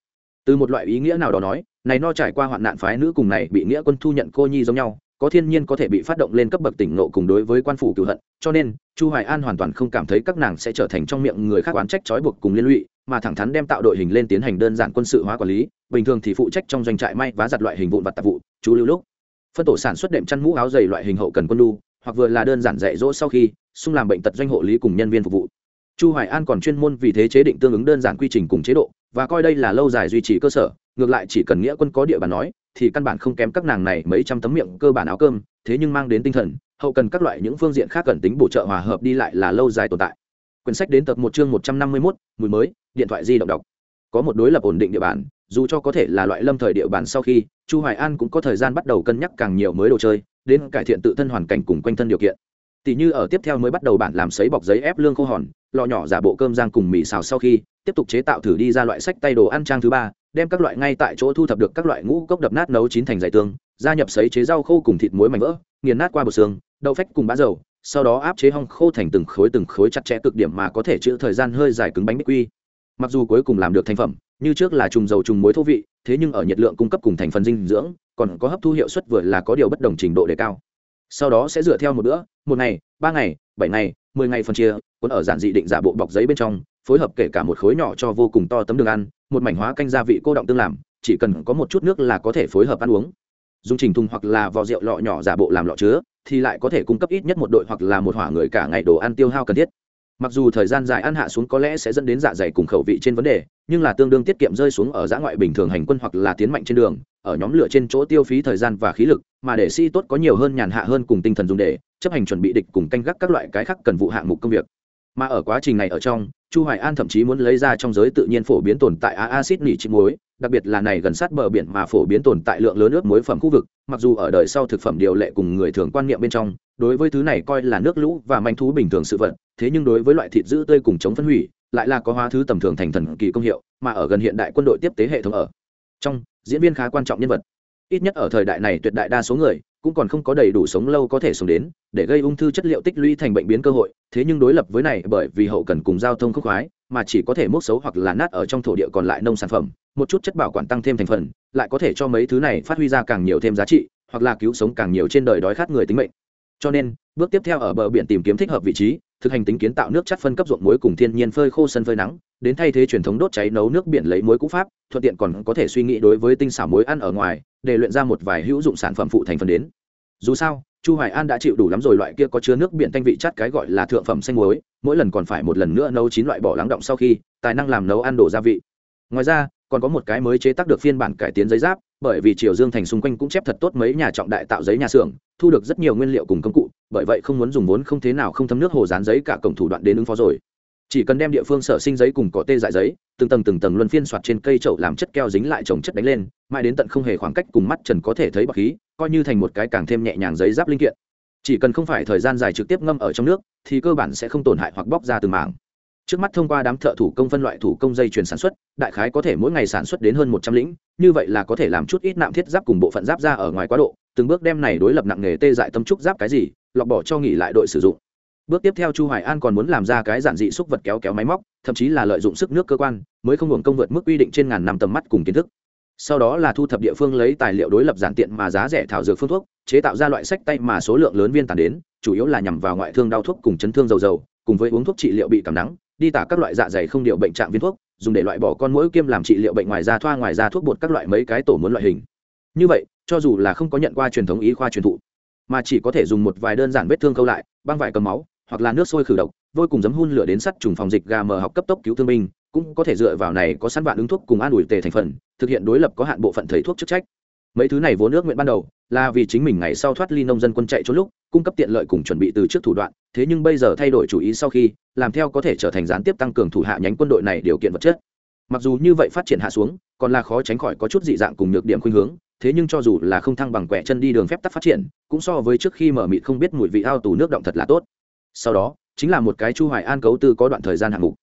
Từ một loại ý nghĩa nào đó nói, này no trải qua hoạn nạn phái nữ cùng này bị nghĩa quân thu nhận cô nhi giống nhau có thiên nhiên có thể bị phát động lên cấp bậc tỉnh nộ cùng đối với quan phủ cựu hận, cho nên, chu hoài an hoàn toàn không cảm thấy các nàng sẽ trở thành trong miệng người khác oán trách trói buộc cùng liên lụy, mà thẳng thắn đem tạo đội hình lên tiến hành đơn giản quân sự hóa quản lý, bình thường thì phụ trách trong doanh trại may vá giặt loại hình vụn vặt tạp vụ, chú lưu lúc. Phân tổ sản xuất đệm chăn mũ áo dày loại hình hậu cần quân lu hoặc vừa là đơn giản dạy dỗ sau khi, xung làm bệnh tật doanh hộ lý cùng nhân viên phục vụ. Chu hoài an còn chuyên môn vì thế chế định tương ứng đơn giản quy trình cùng chế độ, và coi đây là lâu dài duy trì cơ sở, ngược lại chỉ cần nghĩa quân có địa bàn nói thì căn bản không kém các nàng này mấy trăm tấm miệng cơ bản áo cơm thế nhưng mang đến tinh thần hậu cần các loại những phương diện khác cần tính bổ trợ hòa hợp đi lại là lâu dài tồn tại. Quyển sách đến tập một chương một trăm năm mươi 151, mùi mới điện thoại di động đọc. Có một đối lập ổn định địa bàn dù cho có thể là loại lâm thời địa bàn sau khi chu hoài an cũng có thời gian bắt đầu cân nhắc càng nhiều mới đồ chơi đến cải thiện tự thân hoàn cảnh cùng quanh thân điều kiện. Tỷ như ở tiếp theo mới bắt đầu bản làm sấy bọc giấy ép lương khô hòn lò nhỏ giả bộ cơm rang cùng mì xào sau khi tiếp tục chế tạo thử đi ra loại sách tay đồ ăn trang thứ ba đem các loại ngay tại chỗ thu thập được các loại ngũ cốc đập nát nấu chín thành dày tương, gia nhập sấy chế rau khô cùng thịt muối mảnh vỡ, nghiền nát qua bột xương, đậu phách cùng bã dầu, sau đó áp chế hong khô thành từng khối từng khối chặt chẽ cực điểm mà có thể chữ thời gian hơi dài cứng bánh bích quy. Mặc dù cuối cùng làm được thành phẩm, như trước là trùng dầu trùng muối thô vị, thế nhưng ở nhiệt lượng cung cấp cùng thành phần dinh dưỡng, còn có hấp thu hiệu suất vừa là có điều bất đồng trình độ đề cao. Sau đó sẽ dựa theo một bữa, một ngày, ba ngày, bảy ngày, mười ngày phân chia, cuốn ở giản dị định giả bộ bọc giấy bên trong phối hợp kể cả một khối nhỏ cho vô cùng to tấm đường ăn, một mảnh hóa canh gia vị cô động tương làm, chỉ cần có một chút nước là có thể phối hợp ăn uống. Dùng trình thùng hoặc là vò rượu lọ nhỏ giả bộ làm lọ chứa, thì lại có thể cung cấp ít nhất một đội hoặc là một hỏa người cả ngày đồ ăn tiêu hao cần thiết. Mặc dù thời gian dài ăn hạ xuống có lẽ sẽ dẫn đến dạ dày cùng khẩu vị trên vấn đề, nhưng là tương đương tiết kiệm rơi xuống ở giã ngoại bình thường hành quân hoặc là tiến mạnh trên đường, ở nhóm lửa trên chỗ tiêu phí thời gian và khí lực, mà để si tốt có nhiều hơn nhàn hạ hơn cùng tinh thần dùng để chấp hành chuẩn bị địch cùng canh gác các loại cái khác cần vụ hạng mục công việc mà ở quá trình này ở trong, chu hoài an thậm chí muốn lấy ra trong giới tự nhiên phổ biến tồn tại acid nỉ trị muối, đặc biệt là này gần sát bờ biển mà phổ biến tồn tại lượng lớn nước muối phẩm khu vực, mặc dù ở đời sau thực phẩm điều lệ cùng người thường quan niệm bên trong, đối với thứ này coi là nước lũ và manh thú bình thường sự vật, thế nhưng đối với loại thịt giữ tươi cùng chống phân hủy, lại là có hóa thứ tầm thường thành thần kỳ công hiệu, mà ở gần hiện đại quân đội tiếp tế hệ thống ở trong, diễn viên khá quan trọng nhân vật. Ít nhất ở thời đại này tuyệt đại đa số người cũng còn không có đầy đủ sống lâu có thể sống đến, để gây ung thư chất liệu tích lũy thành bệnh biến cơ hội, thế nhưng đối lập với này bởi vì hậu cần cùng giao thông khốc khoái, mà chỉ có thể mốc xấu hoặc là nát ở trong thổ địa còn lại nông sản phẩm, một chút chất bảo quản tăng thêm thành phần, lại có thể cho mấy thứ này phát huy ra càng nhiều thêm giá trị, hoặc là cứu sống càng nhiều trên đời đói khát người tính mệnh. Cho nên, bước tiếp theo ở bờ biển tìm kiếm thích hợp vị trí, thực hành tính kiến tạo nước chất phân cấp ruộng muối cùng thiên nhiên phơi khô sân phơi nắng, đến thay thế truyền thống đốt cháy nấu nước biển lấy muối cũ pháp, thuận tiện còn có thể suy nghĩ đối với tinh xảo muối ăn ở ngoài để luyện ra một vài hữu dụng sản phẩm phụ thành phần đến. Dù sao, chu hoài an đã chịu đủ lắm rồi, loại kia có chứa nước biển thanh vị chát cái gọi là thượng phẩm xanh muối, mỗi lần còn phải một lần nữa nấu chín loại bỏ lắng động sau khi, tài năng làm nấu ăn đổ gia vị. Ngoài ra, còn có một cái mới chế tác được phiên bản cải tiến giấy giáp, bởi vì triều dương thành xung quanh cũng chép thật tốt mấy nhà trọng đại tạo giấy nhà xưởng, thu được rất nhiều nguyên liệu cùng công cụ, bởi vậy không muốn dùng vốn không thế nào không thấm nước hồ dán giấy cả cổng thủ đoạn đến ứng phó rồi chỉ cần đem địa phương sở sinh giấy cùng cỏ tê dại giấy, từng tầng từng tầng luân phiên soạt trên cây chậu làm chất keo dính lại trồng chất đánh lên, mãi đến tận không hề khoảng cách cùng mắt trần có thể thấy bọc khí, coi như thành một cái càng thêm nhẹ nhàng giấy giáp linh kiện. Chỉ cần không phải thời gian dài trực tiếp ngâm ở trong nước, thì cơ bản sẽ không tổn hại hoặc bóc ra từng mảng. Trước mắt thông qua đám thợ thủ công phân loại thủ công dây chuyền sản xuất, đại khái có thể mỗi ngày sản xuất đến hơn một trăm lĩnh, như vậy là có thể làm chút ít nạm thiết giáp cùng bộ phận giáp ra ở ngoài quá độ, từng bước đem này đối lập nặng nghề tê dại tâm trúc giáp cái gì, lọc bỏ cho nghỉ lại đội sử dụng bước tiếp theo chu hoài an còn muốn làm ra cái giản dị xúc vật kéo kéo máy móc, thậm chí là lợi dụng sức nước cơ quan, mới không hưởng công vượt mức quy định trên ngàn năm tầm mắt cùng kiến thức. Sau đó là thu thập địa phương lấy tài liệu đối lập giản tiện mà giá rẻ thảo dược phương thuốc, chế tạo ra loại sách tay mà số lượng lớn viên tàn đến, chủ yếu là nhằm vào ngoại thương đau thuốc cùng chấn thương dầu dầu, cùng với uống thuốc trị liệu bị cảm nắng, đi tả các loại dạ dày không điều bệnh trạng viên thuốc, dùng để loại bỏ con mũi kiêm làm trị liệu bệnh ngoài da thoa ngoài da thuốc bột các loại mấy cái tổ muốn loại hình. Như vậy, cho dù là không có nhận qua truyền thống y khoa truyền thụ, mà chỉ có thể dùng một vài đơn giản vết thương câu lại, băng vải cầm máu hoặc là nước sôi khử độc vôi cùng giấm hun lửa đến sắt trùng phòng dịch gà mờ học cấp tốc cứu thương binh, cũng có thể dựa vào này có sẵn vạn ứng thuốc cùng an ủi tề thành phần, thực hiện đối lập có hạn bộ phận thầy thuốc chức trách. Mấy thứ này vốn nước nguyện ban đầu, là vì chính mình ngày sau thoát ly nông dân quân chạy trốn lúc, cung cấp tiện lợi cùng chuẩn bị từ trước thủ đoạn, thế nhưng bây giờ thay đổi chủ ý sau khi, làm theo có thể trở thành gián tiếp tăng cường thủ hạ nhánh quân đội này điều kiện vật chất. Mặc dù như vậy phát triển hạ xuống, còn là khó tránh khỏi có chút dị dạng cùng nhược điểm khuynh hướng, thế nhưng cho dù là không thăng bằng quẻ chân đi đường phép tắc phát triển, cũng so với trước khi mở mịt không biết mùi vị ao tù nước động thật là tốt sau đó, chính là một cái chu hoài an cấu tư có đoạn thời gian hạng mục.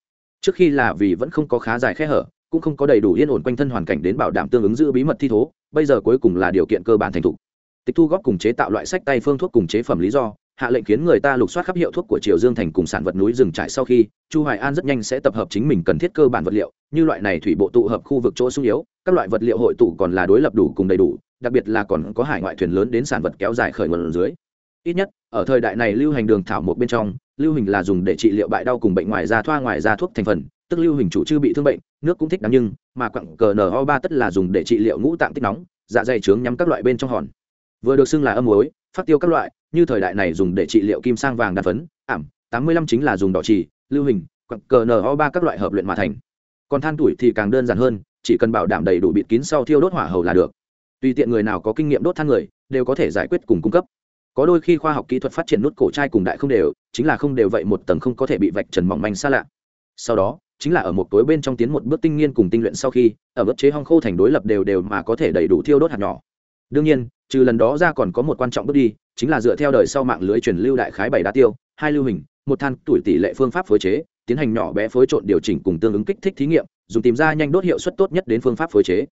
Trước khi là vì vẫn không có khá dài khe hở, cũng không có đầy đủ yên ổn quanh thân hoàn cảnh đến bảo đảm tương ứng giữ bí mật thi thố, bây giờ cuối cùng là điều kiện cơ bản thành thục. Tịch thu góp cùng chế tạo loại sách tay phương thuốc cùng chế phẩm lý do, hạ lệnh khiến người ta lục soát khắp hiệu thuốc của triều dương thành cùng sản vật núi rừng trải sau khi, chu hoài an rất nhanh sẽ tập hợp chính mình cần thiết cơ bản vật liệu, như loại này thủy bộ tụ hợp khu vực chỗ sung yếu, các loại vật liệu hội tụ còn là đối lập đủ cùng đầy đủ, đặc biệt là còn có hải ngoại thuyền lớn đến sản vật kéo dài khởi nguồn dưới ít nhất, ở thời đại này lưu hành đường thảo một bên trong, lưu hình là dùng để trị liệu bại đau cùng bệnh ngoài da thoa ngoài da thuốc thành phần, tức lưu hình chủ chư bị thương bệnh, nước cũng thích đắng nhưng, mà quặng cờ no ba tất là dùng để trị liệu ngũ tạng tích nóng dạ dày trướng nhắm các loại bên trong hòn. Vừa được xưng là âm muối, phát tiêu các loại, như thời đại này dùng để trị liệu kim sang vàng đa phấn, ảm, tám mươi lăm chính là dùng đỏ trì, lưu hình, quặng cờ no ba các loại hợp luyện mà thành. Còn than tuổi thì càng đơn giản hơn, chỉ cần bảo đảm đầy đủ bịt kín sau thiêu đốt hỏa hầu là được. Tùy tiện người nào có kinh nghiệm đốt than người, đều có thể giải quyết cùng cung cấp có đôi khi khoa học kỹ thuật phát triển nút cổ trai cùng đại không đều, chính là không đều vậy một tầng không có thể bị vạch trần mỏng manh xa lạ. Sau đó, chính là ở một tối bên trong tiến một bước tinh nghiên cùng tinh luyện sau khi, ở bất chế hong khô thành đối lập đều đều mà có thể đầy đủ thiêu đốt hạt nhỏ. Đương nhiên, trừ lần đó ra còn có một quan trọng bước đi, chính là dựa theo đời sau mạng lưới truyền lưu đại khái bảy đá tiêu, hai lưu hình, một than tuổi tỷ lệ phương pháp phối chế, tiến hành nhỏ bé phối trộn điều chỉnh cùng tương ứng kích thích thí nghiệm, dùng tìm ra nhanh đốt hiệu suất tốt nhất đến phương pháp phối chế.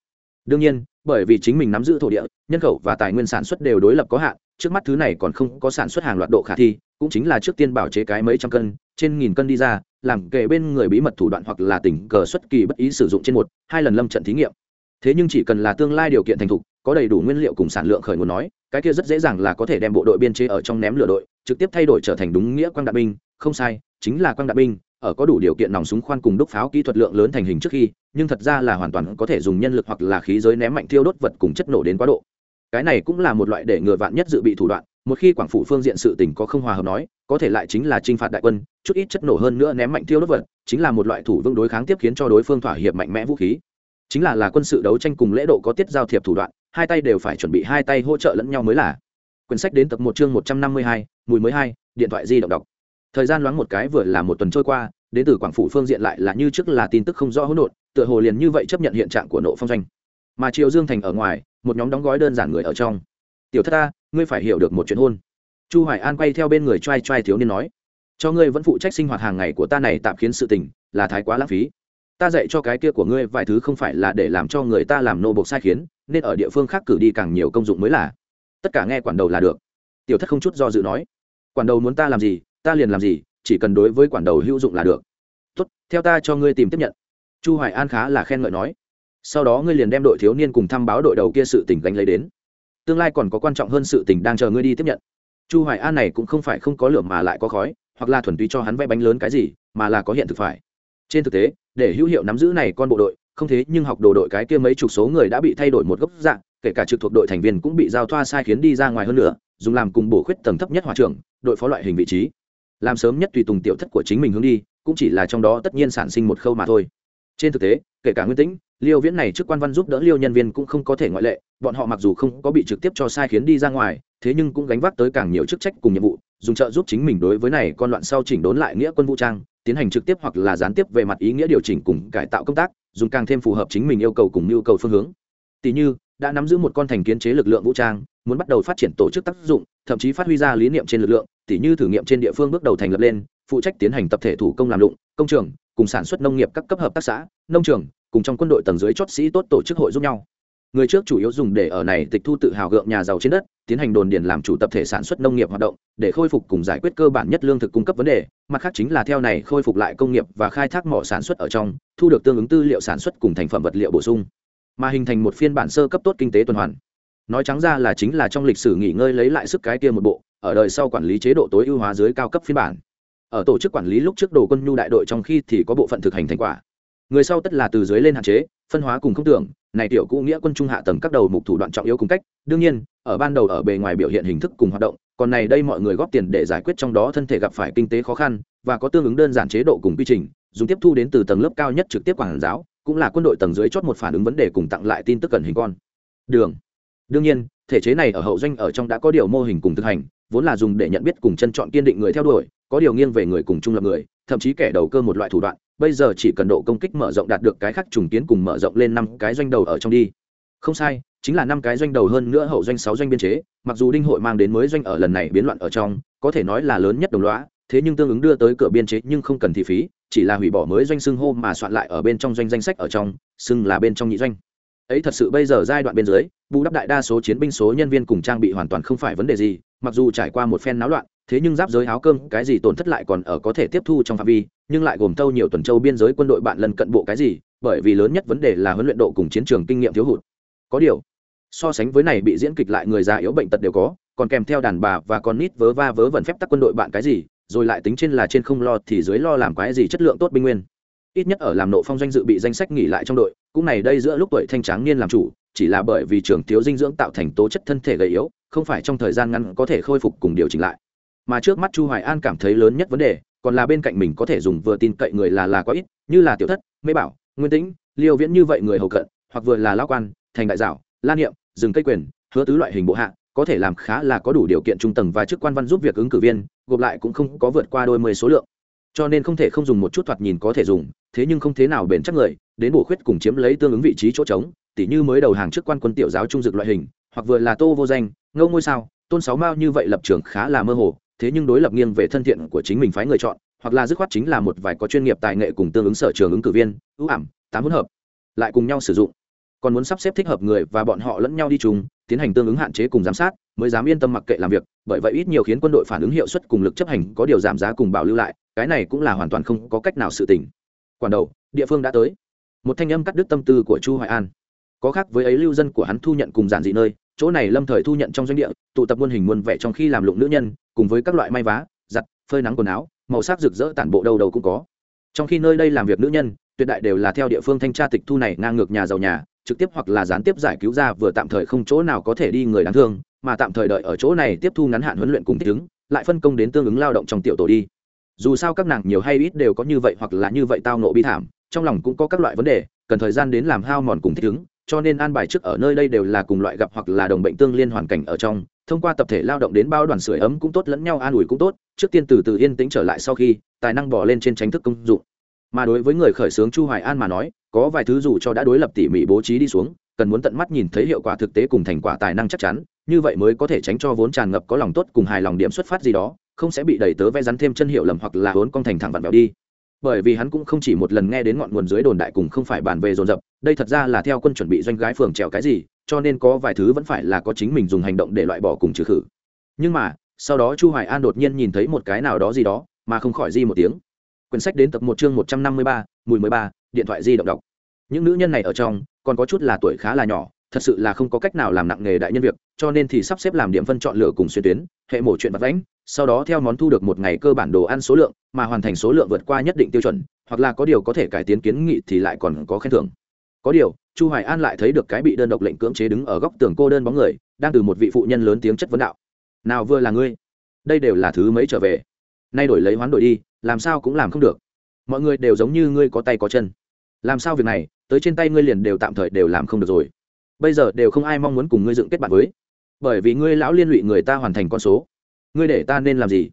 Đương nhiên, bởi vì chính mình nắm giữ thổ địa, nhân khẩu và tài nguyên sản xuất đều đối lập có hạn trước mắt thứ này còn không có sản xuất hàng loạt độ khả thi, cũng chính là trước tiên bảo chế cái mấy trăm cân, trên nghìn cân đi ra, làm kệ bên người bí mật thủ đoạn hoặc là tình cờ xuất kỳ bất ý sử dụng trên một, hai lần lâm trận thí nghiệm. Thế nhưng chỉ cần là tương lai điều kiện thành thục, có đầy đủ nguyên liệu cùng sản lượng khởi nguồn nói, cái kia rất dễ dàng là có thể đem bộ đội biên chế ở trong ném lửa đội, trực tiếp thay đổi trở thành đúng nghĩa quang đạn binh. Không sai, chính là quang đạn binh, ở có đủ điều kiện nòng súng khoan cùng đúc pháo kỹ thuật lượng lớn thành hình trước khi, nhưng thật ra là hoàn toàn có thể dùng nhân lực hoặc là khí giới ném mạnh thiêu đốt vật cùng chất nổ đến quá độ cái này cũng là một loại để ngừa vạn nhất dự bị thủ đoạn, một khi quảng phủ phương diện sự tình có không hòa hợp nói, có thể lại chính là t r i n h phạt đại quân, chút ít chất nổ hơn nữa ném mạnh thiêu đốt vật, chính là một loại thủ vương đối kháng tiếp khiến cho đối phương thỏa hiệp mạnh mẽ vũ khí. Chính là là quân sự đấu tranh cùng lễ độ có tiết giao thiệp thủ đoạn, hai tay đều phải chuẩn bị hai tay hỗ trợ lẫn nhau mới là. Quyển sách đến tập một chương một trăm năm mươi hai, mùi mới hai, điện thoại di động đọc. Thời gian loáng một cái vừa là một tuần trôi qua, đến từ quảng phủ phương diện lại là như trước là tin tức không rõ hỗn độn, tựa hồ liền như vậy chấp nhận hiện trạng của nộ phong doanh. Mà triều dương thành ở ngoài một nhóm đóng gói đơn giản người ở trong. Tiểu thất ta, ngươi phải hiểu được một chuyện hôn. Chu hoài an quay theo bên người trai trai thiếu niên nói, cho ngươi vẫn phụ trách sinh hoạt hàng ngày của ta này tạm khiến sự tình là thái quá lãng phí. Ta dạy cho cái kia của ngươi vài thứ không phải là để làm cho người ta làm nô bộc sai khiến, nên ở địa phương khác cử đi càng nhiều công dụng mới là. Tất cả nghe quản đầu là được. Tiểu thất không chút do dự nói, quản đầu muốn ta làm gì, ta liền làm gì, chỉ cần đối với quản đầu hữu dụng là được. Tốt, theo ta cho ngươi tìm tiếp nhận. Chu hoài an khá là khen ngợi nói sau đó ngươi liền đem đội thiếu niên cùng thăm báo đội đầu kia sự tình gánh lấy đến. Tương lai còn có quan trọng hơn sự tình đang chờ ngươi đi tiếp nhận. Chu hoài an này cũng không phải không có lửa mà lại có khói, hoặc là thuần túy cho hắn vẽ bánh lớn cái gì, mà là có hiện thực phải. Trên thực tế, để hữu hiệu nắm giữ này con bộ đội, không thế nhưng học đồ đội cái kia mấy chục số người đã bị thay đổi một gốc dạng, kể cả trực thuộc đội thành viên cũng bị giao thoa sai khiến đi ra ngoài hơn nữa, dùng làm cùng bổ khuyết tầng thấp nhất hòa trưởng, đội phó loại hình vị trí. Làm sớm nhất tùy tùng tiểu thất của chính mình hướng đi, cũng chỉ là trong đó tất nhiên sản sinh một khâu mà thôi. Trên thực tế, kể cả nguyên tĩnh liêu viễn này trước quan văn giúp đỡ liêu nhân viên cũng không có thể ngoại lệ, bọn họ mặc dù không có bị trực tiếp cho sai khiến đi ra ngoài, thế nhưng cũng gánh vác tới càng nhiều chức trách cùng nhiệm vụ, dùng trợ giúp chính mình đối với này con loạn sau chỉnh đốn lại nghĩa quân vũ trang, tiến hành trực tiếp hoặc là gián tiếp về mặt ý nghĩa điều chỉnh cùng cải tạo công tác, dùng càng thêm phù hợp chính mình yêu cầu cùng nhu cầu phương hướng. Tỷ như, đã nắm giữ một con thành kiến chế lực lượng vũ trang, muốn bắt đầu phát triển tổ chức tác dụng, thậm chí phát huy ra lý niệm trên lực lượng tỷ như thử nghiệm trên địa phương bước đầu thành lập lên, phụ trách tiến hành tập thể thủ công làm lụng, công trường, cùng sản xuất nông nghiệp các cấp hợp tác xã, nông trường cùng trong quân đội tầng dưới chót sĩ tốt tổ chức hội giúp nhau. Người trước chủ yếu dùng để ở này tịch thu tự hào gượng nhà giàu trên đất, tiến hành đồn điền làm chủ tập thể sản xuất nông nghiệp hoạt động, để khôi phục cùng giải quyết cơ bản nhất lương thực cung cấp vấn đề. Mặt khác chính là theo này khôi phục lại công nghiệp và khai thác mỏ sản xuất ở trong, thu được tương ứng tư liệu sản xuất cùng thành phẩm vật liệu bổ sung. Mà hình thành một phiên bản sơ cấp tốt kinh tế tuần hoàn. Nói trắng ra là chính là trong lịch sử nghỉ ngơi lấy lại sức cái kia một bộ, ở đời sau quản lý chế độ tối ưu hóa dưới cao cấp phiên bản. Ở tổ chức quản lý lúc trước đồ quân nhu đại đội trong khi thì có bộ phận thực hành thành quả người sau tất là từ dưới lên hạn chế, phân hóa cùng không tưởng, này tiểu cũ nghĩa quân trung hạ tầng các đầu mục thủ đoạn trọng yếu cùng cách. Đương nhiên, ở ban đầu ở bề ngoài biểu hiện hình thức cùng hoạt động, còn này đây mọi người góp tiền để giải quyết trong đó thân thể gặp phải kinh tế khó khăn và có tương ứng đơn giản chế độ cùng quy trình, dùng tiếp thu đến từ tầng lớp cao nhất trực tiếp quản giáo, cũng là quân đội tầng dưới chốt một phản ứng vấn đề cùng tặng lại tin tức cần hình con. Đường. Đương nhiên, thể chế này ở hậu doanh ở trong đã có điều mô hình cùng thực hành, vốn là dùng để nhận biết cùng chân chọn kiên định người theo đuổi, có điều nghiêng về người cùng trung lập người, thậm chí kẻ đầu cơ một loại thủ đoạn bây giờ chỉ cần độ công kích mở rộng đạt được cái khác trùng kiến cùng mở rộng lên năm cái doanh đầu ở trong đi. Không sai, chính là năm cái doanh đầu hơn nữa hậu doanh sáu doanh biên chế, mặc dù đinh hội mang đến mới doanh ở lần này biến loạn ở trong, có thể nói là lớn nhất đồng loá thế nhưng tương ứng đưa tới cửa biên chế nhưng không cần thị phí, chỉ là hủy bỏ mới doanh xưng hô mà soạn lại ở bên trong doanh danh sách ở trong, xưng là bên trong nhị doanh. Ấy thật sự bây giờ giai đoạn bên dưới, bù đắp đại đa số chiến binh số nhân viên cùng trang bị hoàn toàn không phải vấn đề gì, mặc dù trải qua một phen náo loạn thế nhưng giáp giới áo cơm, cái gì tổn thất lại còn ở có thể tiếp thu trong phạm vi, nhưng lại gồm thâu nhiều tuần châu biên giới quân đội bạn lần cận bộ cái gì, bởi vì lớn nhất vấn đề là huấn luyện độ cùng chiến trường kinh nghiệm thiếu hụt. Có điều, so sánh với này bị diễn kịch lại người già yếu bệnh tật đều có, còn kèm theo đàn bà và con nít vớ va vớ vẩn phép tắc quân đội bạn cái gì, rồi lại tính trên là trên không lo thì dưới lo làm cái gì chất lượng tốt binh nguyên. Ít nhất ở làm nộ phong doanh dự bị danh sách nghỉ lại trong đội, cũng này đây giữa lúc tuổi thanh tráng niên làm chủ, chỉ là bởi vì trường thiếu dinh dưỡng tạo thành tố chất thân thể gầy yếu, không phải trong thời gian ngắn có thể khôi phục cùng điều chỉnh lại mà trước mắt chu hoài an cảm thấy lớn nhất vấn đề, còn là bên cạnh mình có thể dùng vừa tin cậy người là là quá ít, như là tiểu thất, mê bảo, nguyên tĩnh, liêu viễn như vậy người hầu cận, hoặc vừa là lao quan, thành đại dạo lan niệm, rừng cây quyền, hứa tứ loại hình bộ hạ, có thể làm khá là có đủ điều kiện trung tầng và chức quan văn giúp việc ứng cử viên, gộp lại cũng không có vượt qua đôi mươi số lượng. Cho nên không thể không dùng một chút thoạt nhìn có thể dùng, thế nhưng không thế nào bền chắc người, đến bổ khuyết cùng chiếm lấy tương ứng vị trí chỗ trống, tỉ như mới đầu hàng chức quan quân tiểu giáo trung dực loại hình, hoặc vừa là tô vô danh ngâu ngôi sao, tôn sáu mao như vậy lập trường khá là mơ hồ thế nhưng đối lập nghiêng về thân thiện của chính mình phái người chọn, hoặc là dứt khoát chính là một vài có chuyên nghiệp tài nghệ cùng tương ứng sở trường ứng cử viên, ưu ảm tám hỗn hợp, lại cùng nhau sử dụng. Còn muốn sắp xếp thích hợp người và bọn họ lẫn nhau đi chung, tiến hành tương ứng hạn chế cùng giám sát, mới dám yên tâm mặc kệ làm việc, bởi vậy ít nhiều khiến quân đội phản ứng hiệu suất cùng lực chấp hành có điều giảm giá cùng bảo lưu lại, cái này cũng là hoàn toàn không có cách nào sự tỉnh quản đầu, địa phương đã tới. Một thanh âm cắt đứt tâm tư của chu hoài an. Có khác với ấy lưu dân của hắn thu nhận cùng giản dị nơi chỗ này lâm thời thu nhận trong doanh địa, tụ tập muôn hình muôn vẻ trong khi làm lụng nữ nhân, cùng với các loại may vá, giặt, phơi nắng quần áo, màu sắc rực rỡ tản bộ đâu đâu cũng có. Trong khi nơi đây làm việc nữ nhân, tuyệt đại đều là theo địa phương thanh tra tịch thu này ngang ngược nhà giàu nhà, trực tiếp hoặc là gián tiếp giải cứu ra vừa tạm thời không chỗ nào có thể đi người đáng thương, mà tạm thời đợi ở chỗ này tiếp thu ngắn hạn huấn luyện cùng thích ứng, lại phân công đến tương ứng lao động trong tiểu tổ đi. Dù sao các nàng nhiều hay ít đều có như vậy hoặc là như vậy tao nộ bi thảm, trong lòng cũng có các loại vấn đề, cần thời gian đến làm hao mòn cùng thích ứng cho nên an bài trước ở nơi đây đều là cùng loại gặp hoặc là đồng bệnh tương liên hoàn cảnh ở trong, thông qua tập thể lao động đến bao đoàn sưởi ấm cũng tốt, lẫn nhau an ủi cũng tốt, trước tiên từ từ yên tĩnh trở lại sau khi, tài năng bỏ lên trên tránh thức công dụng. Mà đối với người khởi xướng chu hoài an mà nói, có vài thứ dù cho đã đối lập tỉ mỉ bố trí đi xuống, cần muốn tận mắt nhìn thấy hiệu quả thực tế cùng thành quả tài năng chắc chắn, như vậy mới có thể tránh cho vốn tràn ngập có lòng tốt cùng hài lòng điểm xuất phát gì đó, không sẽ bị đẩy tớ vẽ rắn thêm chân hiệu lầm hoặc là vốn con thành thẳng vặn vẹo đi bởi vì hắn cũng không chỉ một lần nghe đến ngọn nguồn dưới đồn đại cùng không phải bàn về dồn dập, đây thật ra là theo quân chuẩn bị doanh gái phường trèo cái gì, cho nên có vài thứ vẫn phải là có chính mình dùng hành động để loại bỏ cùng trừ khử. Nhưng mà, sau đó chu hoài an đột nhiên nhìn thấy một cái nào đó gì đó, mà không khỏi di một tiếng. Quyển sách đến tập một chương một trăm năm mươi ba, mùi mười ba, điện thoại di động đọc. Những nữ nhân này ở trong, còn có chút là tuổi khá là nhỏ thật sự là không có cách nào làm nặng nghề đại nhân việc, cho nên thì sắp xếp làm điểm phân chọn lựa cùng xuyên tuyến, hệ mổ chuyện vật lãnh sau đó theo món thu được một ngày cơ bản đồ ăn số lượng, mà hoàn thành số lượng vượt qua nhất định tiêu chuẩn, hoặc là có điều có thể cải tiến kiến nghị thì lại còn có khen thưởng. Có điều, chu hoài an lại thấy được cái bị đơn độc lệnh cưỡng chế đứng ở góc tường cô đơn bóng người, đang từ một vị phụ nhân lớn tiếng chất vấn đạo. Nào vừa là ngươi, đây đều là thứ mấy trở về? Nay đổi lấy hoán đổi đi, làm sao cũng làm không được. Mọi người đều giống như ngươi có tay có chân. Làm sao việc này, tới trên tay ngươi liền đều tạm thời đều làm không được rồi bây giờ đều không ai mong muốn cùng ngươi dựng kết bạn với. Bởi vì ngươi lão liên lụy người ta hoàn thành con số. Ngươi để ta nên làm gì?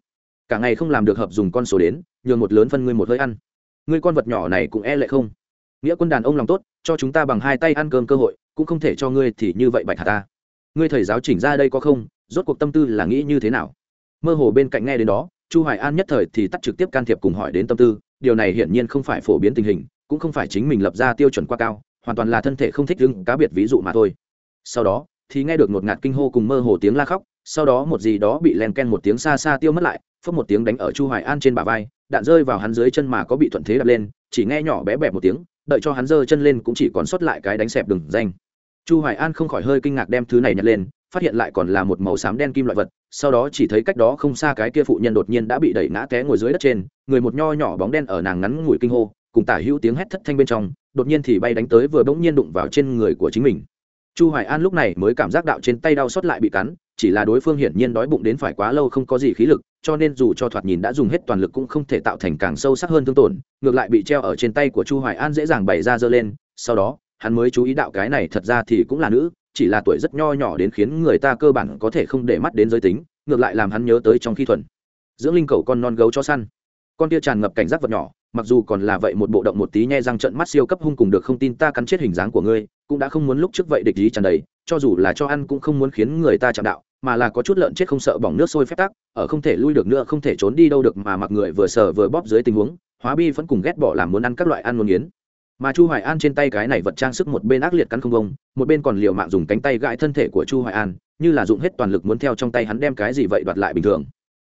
Cả ngày không làm được hợp dùng con số đến, nhường một lớn phân ngươi một hơi ăn. Ngươi con vật nhỏ này cũng e lệ không? Nghĩa quân đàn ông lòng tốt, cho chúng ta bằng hai tay ăn cơm cơ hội, cũng không thể cho ngươi thì như vậy bạch hà ta. Ngươi thầy giáo chỉnh ra đây có không? Rốt cuộc tâm tư là nghĩ như thế nào? Mơ hồ bên cạnh nghe đến đó, chu hoài an nhất thời thì tắt trực tiếp can thiệp cùng hỏi đến tâm tư. Điều này hiển nhiên không phải phổ biến tình hình, cũng không phải chính mình lập ra tiêu chuẩn quá cao hoàn toàn là thân thể không thích đứng cá biệt ví dụ mà thôi. Sau đó, thì nghe được một ngạt kinh hô cùng mơ hồ tiếng la khóc, sau đó một gì đó bị len ken một tiếng xa xa tiêu mất lại phất một tiếng đánh ở chu hoài an trên bả vai, đạn rơi vào hắn dưới chân mà có bị thuận thế đập lên, chỉ nghe nhỏ bé bẹp một tiếng, đợi cho hắn giơ chân lên cũng chỉ còn sót lại cái đánh xẹp đừng danh. Chu hoài an không khỏi hơi kinh ngạc đem thứ này nhặt lên, phát hiện lại còn là một màu xám đen kim loại vật, sau đó chỉ thấy cách đó không xa cái kia phụ nhân đột nhiên đã bị đẩy ngã té ngồi dưới đất trên, người một nho nhỏ bóng đen ở nàng ngắn ngủi kinh hô, cùng tả hữu tiếng hét thất thanh bên trong đột nhiên thì bay đánh tới vừa bỗng nhiên đụng vào trên người của chính mình. Chu hoài an lúc này mới cảm giác đạo trên tay đau xót lại bị cắn, chỉ là đối phương hiển nhiên đói bụng đến phải quá lâu không có gì khí lực, cho nên dù cho thoạt nhìn đã dùng hết toàn lực cũng không thể tạo thành càng sâu sắc hơn thương tổn, ngược lại bị treo ở trên tay của chu hoài an dễ dàng bày ra dơ lên. Sau đó, hắn mới chú ý đạo cái này thật ra thì cũng là nữ, chỉ là tuổi rất nho nhỏ đến khiến người ta cơ bản có thể không để mắt đến giới tính, ngược lại làm hắn nhớ tới trong khi thuần. Dưỡng linh cầu con non gấu cho săn. Con tia tràn ngập cảnh giác vật nhỏ mặc dù còn là vậy một bộ động một tí nhe răng trận mắt siêu cấp hung cùng được không tin ta cắn chết hình dáng của ngươi, cũng đã không muốn lúc trước vậy địch ý tràn đầy, cho dù là cho ăn cũng không muốn khiến người ta chạm đạo, mà là có chút lợn chết không sợ bỏng nước sôi phép tắc, ở không thể lui được nữa, không thể trốn đi đâu được mà mặc người vừa sợ vừa bóp dưới tình huống, hóa bi vẫn cùng ghét bỏ làm muốn ăn các loại ăn muốn nghiến. Mà chu hoài an trên tay cái này vật trang sức một bên ác liệt cắn không bông một bên còn liều mạng dùng cánh tay gãi thân thể của chu hoài an, như là dùng hết toàn lực muốn theo trong tay hắn đem cái gì vậy đoạt lại bình thường.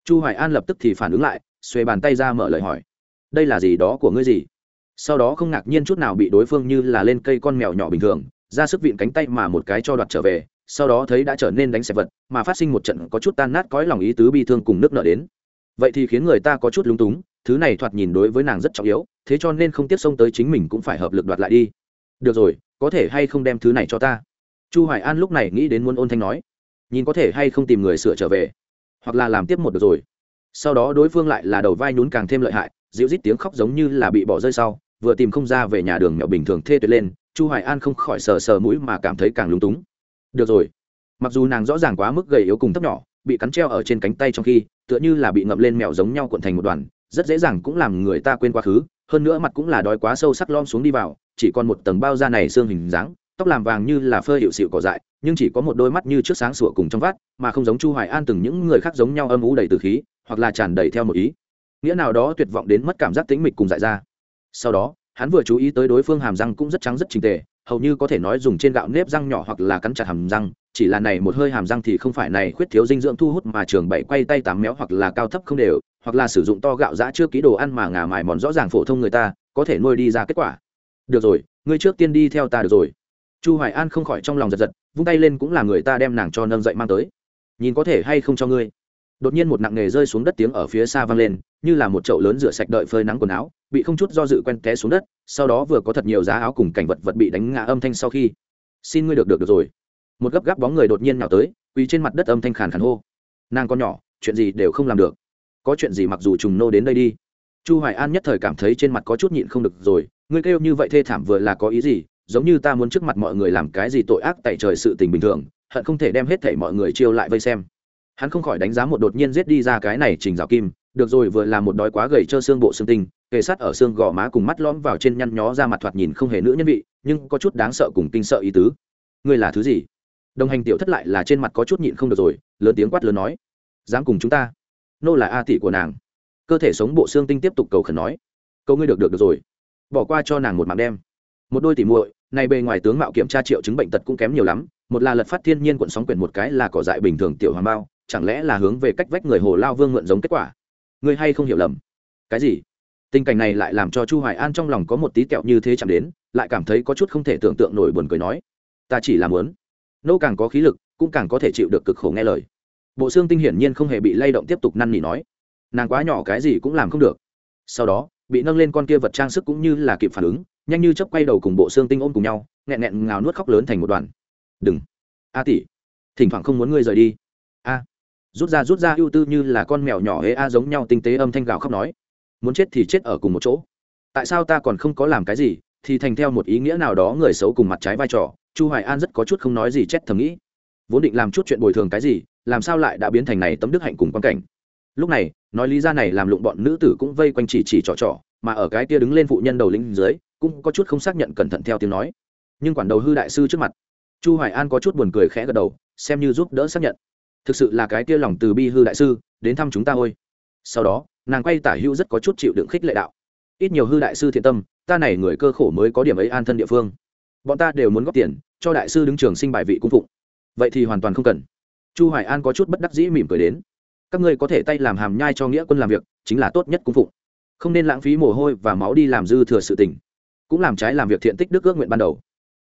Chu hoài an lập tức thì phản ứng lại, xuề bàn tay ra mở lời hỏi đây là gì, đó của ngươi gì? Sau đó không ngạc nhiên chút nào bị đối phương như là lên cây con mèo nhỏ bình thường, ra sức vịn cánh tay mà một cái cho đoạt trở về, sau đó thấy đã trở nên đánh xẹp vật, mà phát sinh một trận có chút tan nát cõi lòng ý tứ bi thương cùng nước nợ đến. Vậy thì khiến người ta có chút lúng túng, thứ này thoạt nhìn đối với nàng rất trọng yếu, thế cho nên không tiếp xông tới chính mình cũng phải hợp lực đoạt lại đi. Được rồi, có thể hay không đem thứ này cho ta? Chu hoài an lúc này nghĩ đến muốn ôn thanh nói. Nhìn có thể hay không tìm người sửa trở về, hoặc là làm tiếp một được rồi. Sau đó đối phương lại là đầu vai nhún càng thêm lợi hại dịu rít tiếng khóc giống như là bị bỏ rơi sau, vừa tìm không ra về nhà đường mẹo bình thường thê tuyệt lên, chu hoài an không khỏi sờ sờ mũi mà cảm thấy càng lúng túng. Được rồi. Mặc dù nàng rõ ràng quá mức gầy yếu cùng thấp nhỏ, bị cắn treo ở trên cánh tay trong khi, tựa như là bị ngậm lên mèo giống nhau cuộn thành một đoàn, rất dễ dàng cũng làm người ta quên quá khứ, hơn nữa mặt cũng là đói quá sâu sắc lom xuống đi vào, chỉ còn một tầng bao da này xương hình dáng, tóc làm vàng như là phơi hiệu xịu cỏ dại, nhưng chỉ có một đôi mắt như trước sáng sủa cùng trong vắt, mà không giống chu hoài an từng những người khác giống nhau âm u đầy từ khí, hoặc là tràn đầy theo một ý nghĩa nào đó tuyệt vọng đến mất cảm giác tĩnh mịch cùng dại ra. Sau đó, hắn vừa chú ý tới đối phương hàm răng cũng rất trắng rất trình tề, hầu như có thể nói dùng trên gạo nếp răng nhỏ hoặc là cắn chặt hàm răng, chỉ là này một hơi hàm răng thì không phải này khuyết thiếu dinh dưỡng thu hút mà trường bảy quay tay tám méo hoặc là cao thấp không đều, hoặc là sử dụng to gạo giã chưa ký đồ ăn mà ngà mài mòn rõ ràng phổ thông người ta, có thể nuôi đi ra kết quả. Được rồi, ngươi trước tiên đi theo ta được rồi. Chu hoài an không khỏi trong lòng giật giật, vung tay lên cũng là người ta đem nàng cho nâng dậy mang tới. Nhìn có thể hay không cho ngươi. Đột nhiên một nặng nghề rơi xuống đất tiếng ở phía xa vang lên như là một chậu lớn rửa sạch đợi phơi nắng quần áo, bị không chút do dự quen té xuống đất, sau đó vừa có thật nhiều giá áo cùng cảnh vật vật bị đánh ngã âm thanh sau khi. Xin ngươi được được được rồi. Một gấp gáp bóng người đột nhiên nhào tới, quỳ trên mặt đất âm thanh khàn khàn hô. Nàng con nhỏ, chuyện gì đều không làm được. Có chuyện gì mặc dù trùng nô đến đây đi. Chu hoài an nhất thời cảm thấy trên mặt có chút nhịn không được rồi, ngươi kêu như vậy thê thảm vừa là có ý gì? Giống như ta muốn trước mặt mọi người làm cái gì tội ác tại trời sự tình bình thường, hận không thể đem hết thảy mọi người chiêu lại vây xem. Hắn không khỏi đánh giá một đột nhiên giết đi ra cái này trình rào kim được rồi vừa là một đói quá gầy cho xương bộ xương tinh, kề sát ở xương gò má cùng mắt lõm vào trên nhăn nhó ra mặt thoạt nhìn không hề nữ nhân vị, nhưng có chút đáng sợ cùng kinh sợ ý tứ. Ngươi là thứ gì? Đồng hành tiểu thất lại là trên mặt có chút nhịn không được rồi, lớn tiếng quát lớn nói. Dám cùng chúng ta? Nô là a tỷ của nàng. Cơ thể sống bộ xương tinh tiếp tục cầu khẩn nói. Câu ngươi được được được rồi. Bỏ qua cho nàng một mạng đem. Một đôi tỉ muội, này bề ngoài tướng mạo kiểm tra triệu chứng bệnh tật cũng kém nhiều lắm, một là lật phát thiên nhiên cuộn sóng quyển một cái là cỏ dại bình thường tiểu hoàng bao, chẳng lẽ là hướng về cách vách người hồ lao vương mượn giống kết quả? Ngươi hay không hiểu lầm? Cái gì? Tình cảnh này lại làm cho chu hoài an trong lòng có một tí kẹo như thế chẳng đến, lại cảm thấy có chút không thể tưởng tượng nổi buồn cười nói, ta chỉ làm muốn. Nô càng có khí lực, cũng càng có thể chịu được cực khổ nghe lời. Bộ xương tinh hiển nhiên không hề bị lay động tiếp tục năn nỉ nói, nàng quá nhỏ cái gì cũng làm không được. Sau đó, bị nâng lên con kia vật trang sức cũng như là kịp phản ứng, nhanh như chớp quay đầu cùng bộ xương tinh ôm cùng nhau, nghẹn nghẹn ngào nuốt khóc lớn thành một đoàn. Đừng. A tỷ, thỉnh thoảng không muốn ngươi rời đi. A rút ra rút ra ưu tư như là con mèo nhỏ hễ a giống nhau tinh tế âm thanh gào khóc nói, muốn chết thì chết ở cùng một chỗ. Tại sao ta còn không có làm cái gì, thì thành theo một ý nghĩa nào đó người xấu cùng mặt trái vai trò. Chu hoài an rất có chút không nói gì chết thầm nghĩ. Vốn định làm chút chuyện bồi thường cái gì, làm sao lại đã biến thành này tấm đức hạnh cùng quan cảnh. Lúc này, nói lý ra này làm lụng bọn nữ tử cũng vây quanh chỉ chỉ trò trò, mà ở cái kia đứng lên phụ nhân đầu lĩnh dưới, cũng có chút không xác nhận cẩn thận theo tiếng nói. Nhưng quản đầu hư đại sư trước mặt, chu hoài an có chút buồn cười khẽ gật đầu, xem như giúp đỡ xác nhận thực sự là cái kia lòng từ bi hư đại sư, đến thăm chúng ta ôi sau đó, nàng quay tả hữu rất có chút chịu đựng khích lệ đạo. Ít nhiều hư đại sư thiện tâm, ta này người cơ khổ mới có điểm ấy an thân địa phương. Bọn ta đều muốn góp tiền, cho đại sư đứng trường sinh bài vị cung phụng. Vậy thì hoàn toàn không cần. Chu hoài an có chút bất đắc dĩ mỉm cười đến. Các ngươi có thể tay làm hàm nhai cho nghĩa quân làm việc, chính là tốt nhất cung phụng. Không nên lãng phí mồ hôi và máu đi làm dư thừa sự tình. Cũng làm trái làm việc thiện tích đức ước nguyện ban đầu.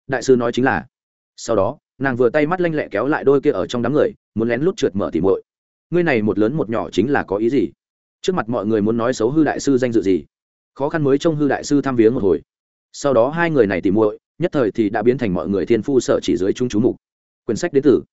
Đại sư nói chính là. Sau đó nàng vừa tay mắt lanh lẹ kéo lại đôi kia ở trong đám người, muốn lén lút trượt mở tỉ muội. Ngươi này một lớn một nhỏ chính là có ý gì? Trước mặt mọi người muốn nói xấu hư đại sư danh dự gì? Khó khăn mới trông hư đại sư thăm viếng một hồi. Sau đó hai người này tỉ muội, nhất thời thì đã biến thành mọi người thiên phu sợ chỉ dưới chúng chú mục. Quyển sách đến từ